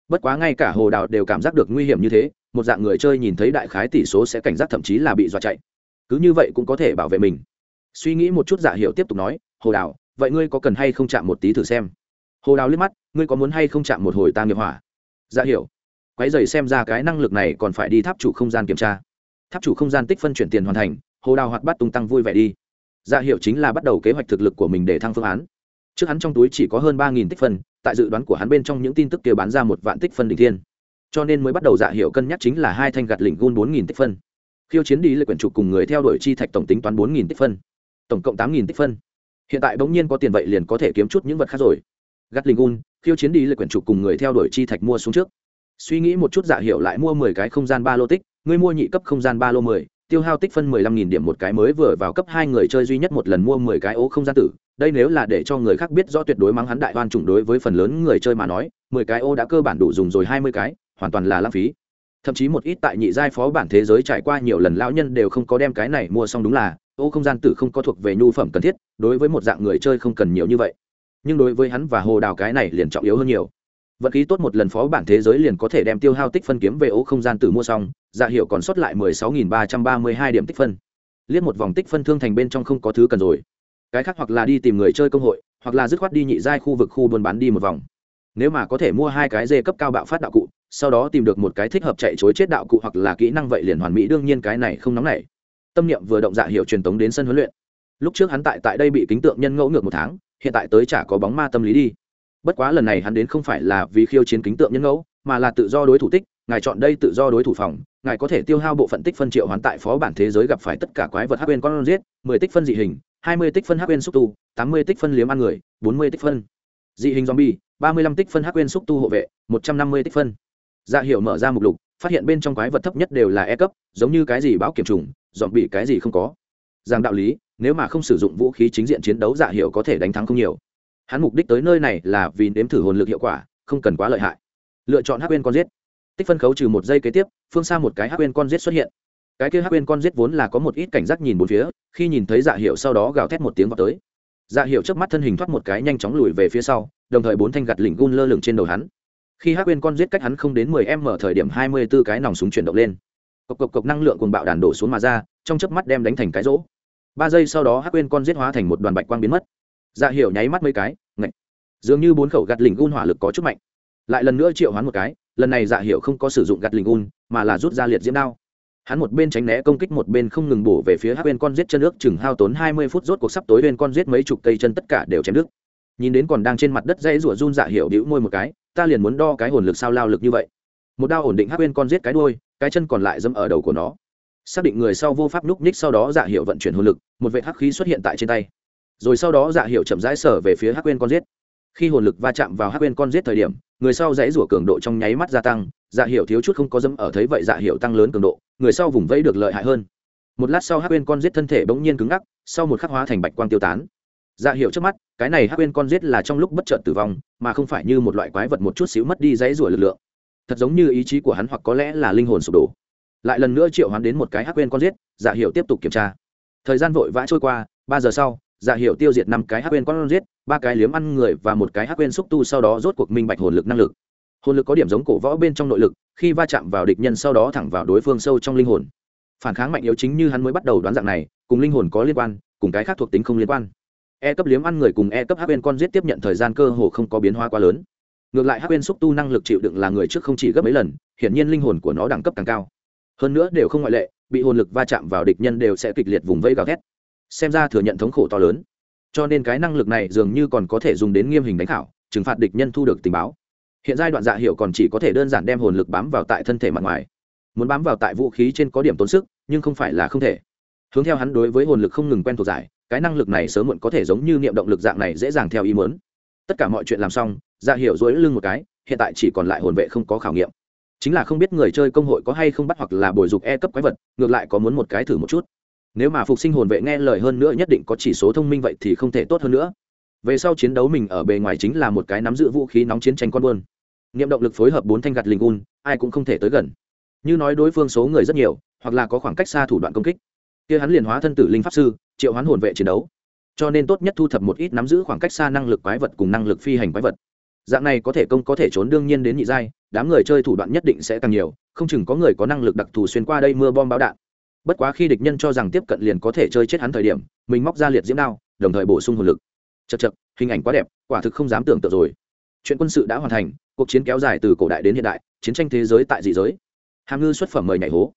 Bất quá ngay cả hồ đào đều cảm giác được nguy hiểm như thế, một dạng người chơi nhìn thấy đại khái tỷ số sẽ cảnh giác thậm chí là bị dọa chạy cứ như vậy cũng có thể bảo vệ mình. Suy nghĩ một chút dạ hiệu tiếp tục nói, hồ đào, vậy ngươi có cần hay không chạm một tí thử xem? Hồ đào liếc mắt, ngươi có muốn hay không chạm một hồi ta nghiệp hỏa? Dạ hiểu quái dày xem ra cái năng lực này còn phải đi tháp chủ không gian kiểm tra. Tháp chủ không gian tích phân chuyển tiền hoàn thành, hồ đào hoạt bắt tung tăng vui vẻ đi. Dạ hiệu chính là bắt đầu kế hoạch thực lực của mình để thăng phương án. Trước hắn trong túi chỉ có hơn ba nghìn tích phân, tại dự đoán của hắn bên trong những tin tức kia bán ra một vạn tích phân đỉnh thiên. Cho nên mới bắt đầu dạ hiệu cân nhắc chính là hai thanh gạt lỉnh gôn bốn nghìn tích phân khiêu chiến đi lệ quyển trục cùng người theo đuổi chi thạch tổng tính toán bốn nghìn tích phân, tổng cộng tám nghìn tích phân. Hiện tại bỗng nhiên có tiền vậy liền có thể kiếm chút những vật khác rồi. Gắt linh un khiêu chiến đi lệ quyển trục cùng người theo đuổi chi thạch mua xuống trước. Suy nghĩ một chút dạ giả hiệu lại mua mười cái không gian ba lô tích, ngươi mua nhị cấp không gian ba lô mười, tiêu hao tích phân mười lăm nghìn điểm một cái mới vừa vào cấp hai người chơi duy nhất một lần mua mười cái ố không gian tử. Đây nếu là để cho người khác biết rõ tuyệt đối mắng hắn đại oan chủng đối với phần lớn người chơi mà nói, mười cái ô đã cơ bản đủ dùng rồi hai mươi cái, hoàn toàn là lãng phí thậm chí một ít tại nhị giai phó bản thế giới trải qua nhiều lần lão nhân đều không có đem cái này mua xong đúng là, ô không gian tử không có thuộc về nhu phẩm cần thiết, đối với một dạng người chơi không cần nhiều như vậy. Nhưng đối với hắn và hồ đào cái này liền trọng yếu hơn nhiều. Vật khí tốt một lần phó bản thế giới liền có thể đem tiêu hao tích phân kiếm về ô không gian tử mua xong dạ hiệu còn sót lại mười sáu nghìn ba trăm ba mươi hai điểm tích phân. Liếc một vòng tích phân thương thành bên trong không có thứ cần rồi. Cái khác hoặc là đi tìm người chơi công hội, hoặc là dứt khoát đi nhị giai khu vực khu buôn bán đi một vòng nếu mà có thể mua hai cái dê cấp cao bạo phát đạo cụ, sau đó tìm được một cái thích hợp chạy chối chết đạo cụ hoặc là kỹ năng vậy liền hoàn mỹ, đương nhiên cái này không nóng nảy. Tâm niệm vừa động dạ hiệu truyền tống đến sân huấn luyện. Lúc trước hắn tại tại đây bị kính tượng nhân ngẫu ngược một tháng, hiện tại tới chả có bóng ma tâm lý đi. Bất quá lần này hắn đến không phải là vì khiêu chiến kính tượng nhân ngẫu, mà là tự do đối thủ tích, ngài chọn đây tự do đối thủ phòng, ngài có thể tiêu hao bộ phận tích phân triệu hoán tại phó bản thế giới gặp phải tất cả quái vật hắc bên con giết, mười tích phân dị hình, hai mươi tích phân hắc bên xúc tu, tám mươi tích phân liếm ăn người, bốn mươi tích phân. Dị hình zombie ba mươi lăm tích phân hắc bên xúc tu hộ vệ, một trăm năm mươi tích phân. Dạ hiệu mở ra mục lục, phát hiện bên trong quái vật thấp nhất đều là e cấp, giống như cái gì báo kiểm trùng, dọn bị cái gì không có. Rằng đạo lý, nếu mà không sử dụng vũ khí chính diện chiến đấu dạ hiệu có thể đánh thắng không nhiều. Hắn mục đích tới nơi này là vì nếm thử hồn lực hiệu quả, không cần quá lợi hại. Lựa chọn hắc quên con giết. Tích phân khấu trừ một giây kế tiếp, phương xa một cái hắc quên con giết xuất hiện. Cái kia hắc quên con giết vốn là có một ít cảnh giác nhìn bốn phía, khi nhìn thấy dạ hiệu sau đó gào thét một tiếng vào tới. Dạ hiệu trước mắt thân hình thoát một cái nhanh chóng lùi về phía sau đồng thời bốn thanh gạt lỉnh gun lơ lửng trên đầu hắn. Khi hắc quên con giết cách hắn không đến mười m thời điểm hai mươi b ố cái nòng súng chuyển động lên. Cộc cộc cộc năng lượng cuồng bạo đàn đổ xuống mà ra, trong chớp mắt đem đánh thành cái rỗ. Ba giây sau đó hắc quên con giết hóa thành một đoàn bạch quang biến mất. Dạ Hiểu nháy mắt mấy cái, ngạch. Dường như bốn khẩu gạt lỉnh gun hỏa lực có chút mạnh. Lại lần nữa triệu hoán một cái, lần này dạ Hiểu không có sử dụng gạt lỉnh gun, mà là rút ra liệt diễm đao. Hắn một bên tránh né công kích, một bên không ngừng bổ về phía hắc bên con giết chân nước chừng hao tốn hai mươi phút, rốt cuộc sắp tối bên con giết mấy chục cây chân tất cả đều chém đứt nhìn đến còn đang trên mặt đất dãy rủa run dạ hiệu đĩu môi một cái, ta liền muốn đo cái hồn lực sao lao lực như vậy. Một đao ổn định hắc bên con giết cái đuôi, cái chân còn lại dẫm ở đầu của nó. Xác định người sau vô pháp núp ních sau đó dạ hiệu vận chuyển hồn lực, một vệ hắc khí xuất hiện tại trên tay. Rồi sau đó dạ hiệu chậm rãi sở về phía hắc quên con giết. Khi hồn lực va chạm vào hắc quên con giết thời điểm, người sau dãy rủa cường độ trong nháy mắt gia tăng dạ hiệu thiếu chút không có dẫm ở thấy vậy dạ hiệu tăng lớn cường độ, người sau vùng vẫy được lợi hại hơn. Một lát sau hắc quên con giết thân thể bỗng nhiên cứng ngắc, sau một khắc hóa thành bạch quang tiêu tán dạ hiệu trước mắt, cái này hắc quên con giết là trong lúc bất chợt tử vong, mà không phải như một loại quái vật một chút xíu mất đi dãy rủa lực lượng. Thật giống như ý chí của hắn hoặc có lẽ là linh hồn sụp đổ. Lại lần nữa triệu hắn đến một cái hắc quên con giết dạ hiệu tiếp tục kiểm tra. Thời gian vội vã trôi qua, ba giờ sau dạ hiệu tiêu diệt năm cái hắc quên con giết, ba cái liếm ăn người và một cái hắc quên xúc tu sau đó rốt cuộc minh bạch hồn lực năng lực. Hồn lực có điểm giống cổ võ bên trong nội lực, khi va chạm vào địch nhân sau đó thẳng vào đối phương sâu trong linh hồn. Phản kháng mạnh yếu chính như hắn mới bắt đầu đoán dạng này, cùng linh hồn có liên quan, cùng cái khác thuộc tính không liên quan e cấp liếm ăn người cùng e cấp hắc bên con giết tiếp nhận thời gian cơ hồ không có biến hóa quá lớn. Ngược lại hắc bên xúc tu năng lực chịu đựng là người trước không chỉ gấp mấy lần, hiển nhiên linh hồn của nó đẳng cấp càng cao. Hơn nữa đều không ngoại lệ, bị hồn lực va chạm vào địch nhân đều sẽ kịch liệt vùng vẫy gào thét. Xem ra thừa nhận thống khổ to lớn. Cho nên cái năng lực này dường như còn có thể dùng đến nghiêm hình đánh khảo, trừng phạt địch nhân thu được tình báo. Hiện giai đoạn dạ hiệu còn chỉ có thể đơn giản đem hồn lực bám vào tại thân thể mặt ngoài. Muốn bám vào tại vũ khí trên có điểm tốn sức, nhưng không phải là không thể. Hướng theo hắn đối với hồn lực không ngừng quen thuộc giải cái năng lực này sớm muộn có thể giống như niệm động lực dạng này dễ dàng theo ý muốn. Tất cả mọi chuyện làm xong dạ hiểu dối lưng một cái, hiện tại chỉ còn lại hồn vệ không có khảo nghiệm. Chính là không biết người chơi công hội có hay không bắt hoặc là bồi dục e cấp quái vật, ngược lại có muốn một cái thử một chút. Nếu mà phục sinh hồn vệ nghe lời hơn nữa nhất định có chỉ số thông minh vậy thì không thể tốt hơn nữa. Về sau chiến đấu mình ở bề ngoài chính là một cái nắm giữ vũ khí nóng chiến tranh con buôn. Niệm động lực phối hợp bốn thanh gạt linh un ai cũng không thể tới gần. Như nói đối phương số người rất nhiều, hoặc là có khoảng cách xa thủ đoạn công kích kia hắn liền hóa thân tử linh pháp sư, triệu hoán hồn vệ chiến đấu. Cho nên tốt nhất thu thập một ít nắm giữ khoảng cách xa năng lực quái vật cùng năng lực phi hành quái vật. Dạng này có thể công có thể trốn đương nhiên đến nhị giai, đám người chơi thủ đoạn nhất định sẽ càng nhiều, không chừng có người có năng lực đặc thù xuyên qua đây mưa bom báo đạn. Bất quá khi địch nhân cho rằng tiếp cận liền có thể chơi chết hắn thời điểm, mình móc ra liệt diễm đao, đồng thời bổ sung hồn lực. Chật chật hình ảnh quá đẹp, quả thực không dám tưởng tượng rồi. Chuyện quân sự đã hoàn thành, cuộc chiến kéo dài từ cổ đại đến hiện đại, chiến tranh thế giới tại dị giới. Hàm ngư xuất phẩm mời nhảy hố.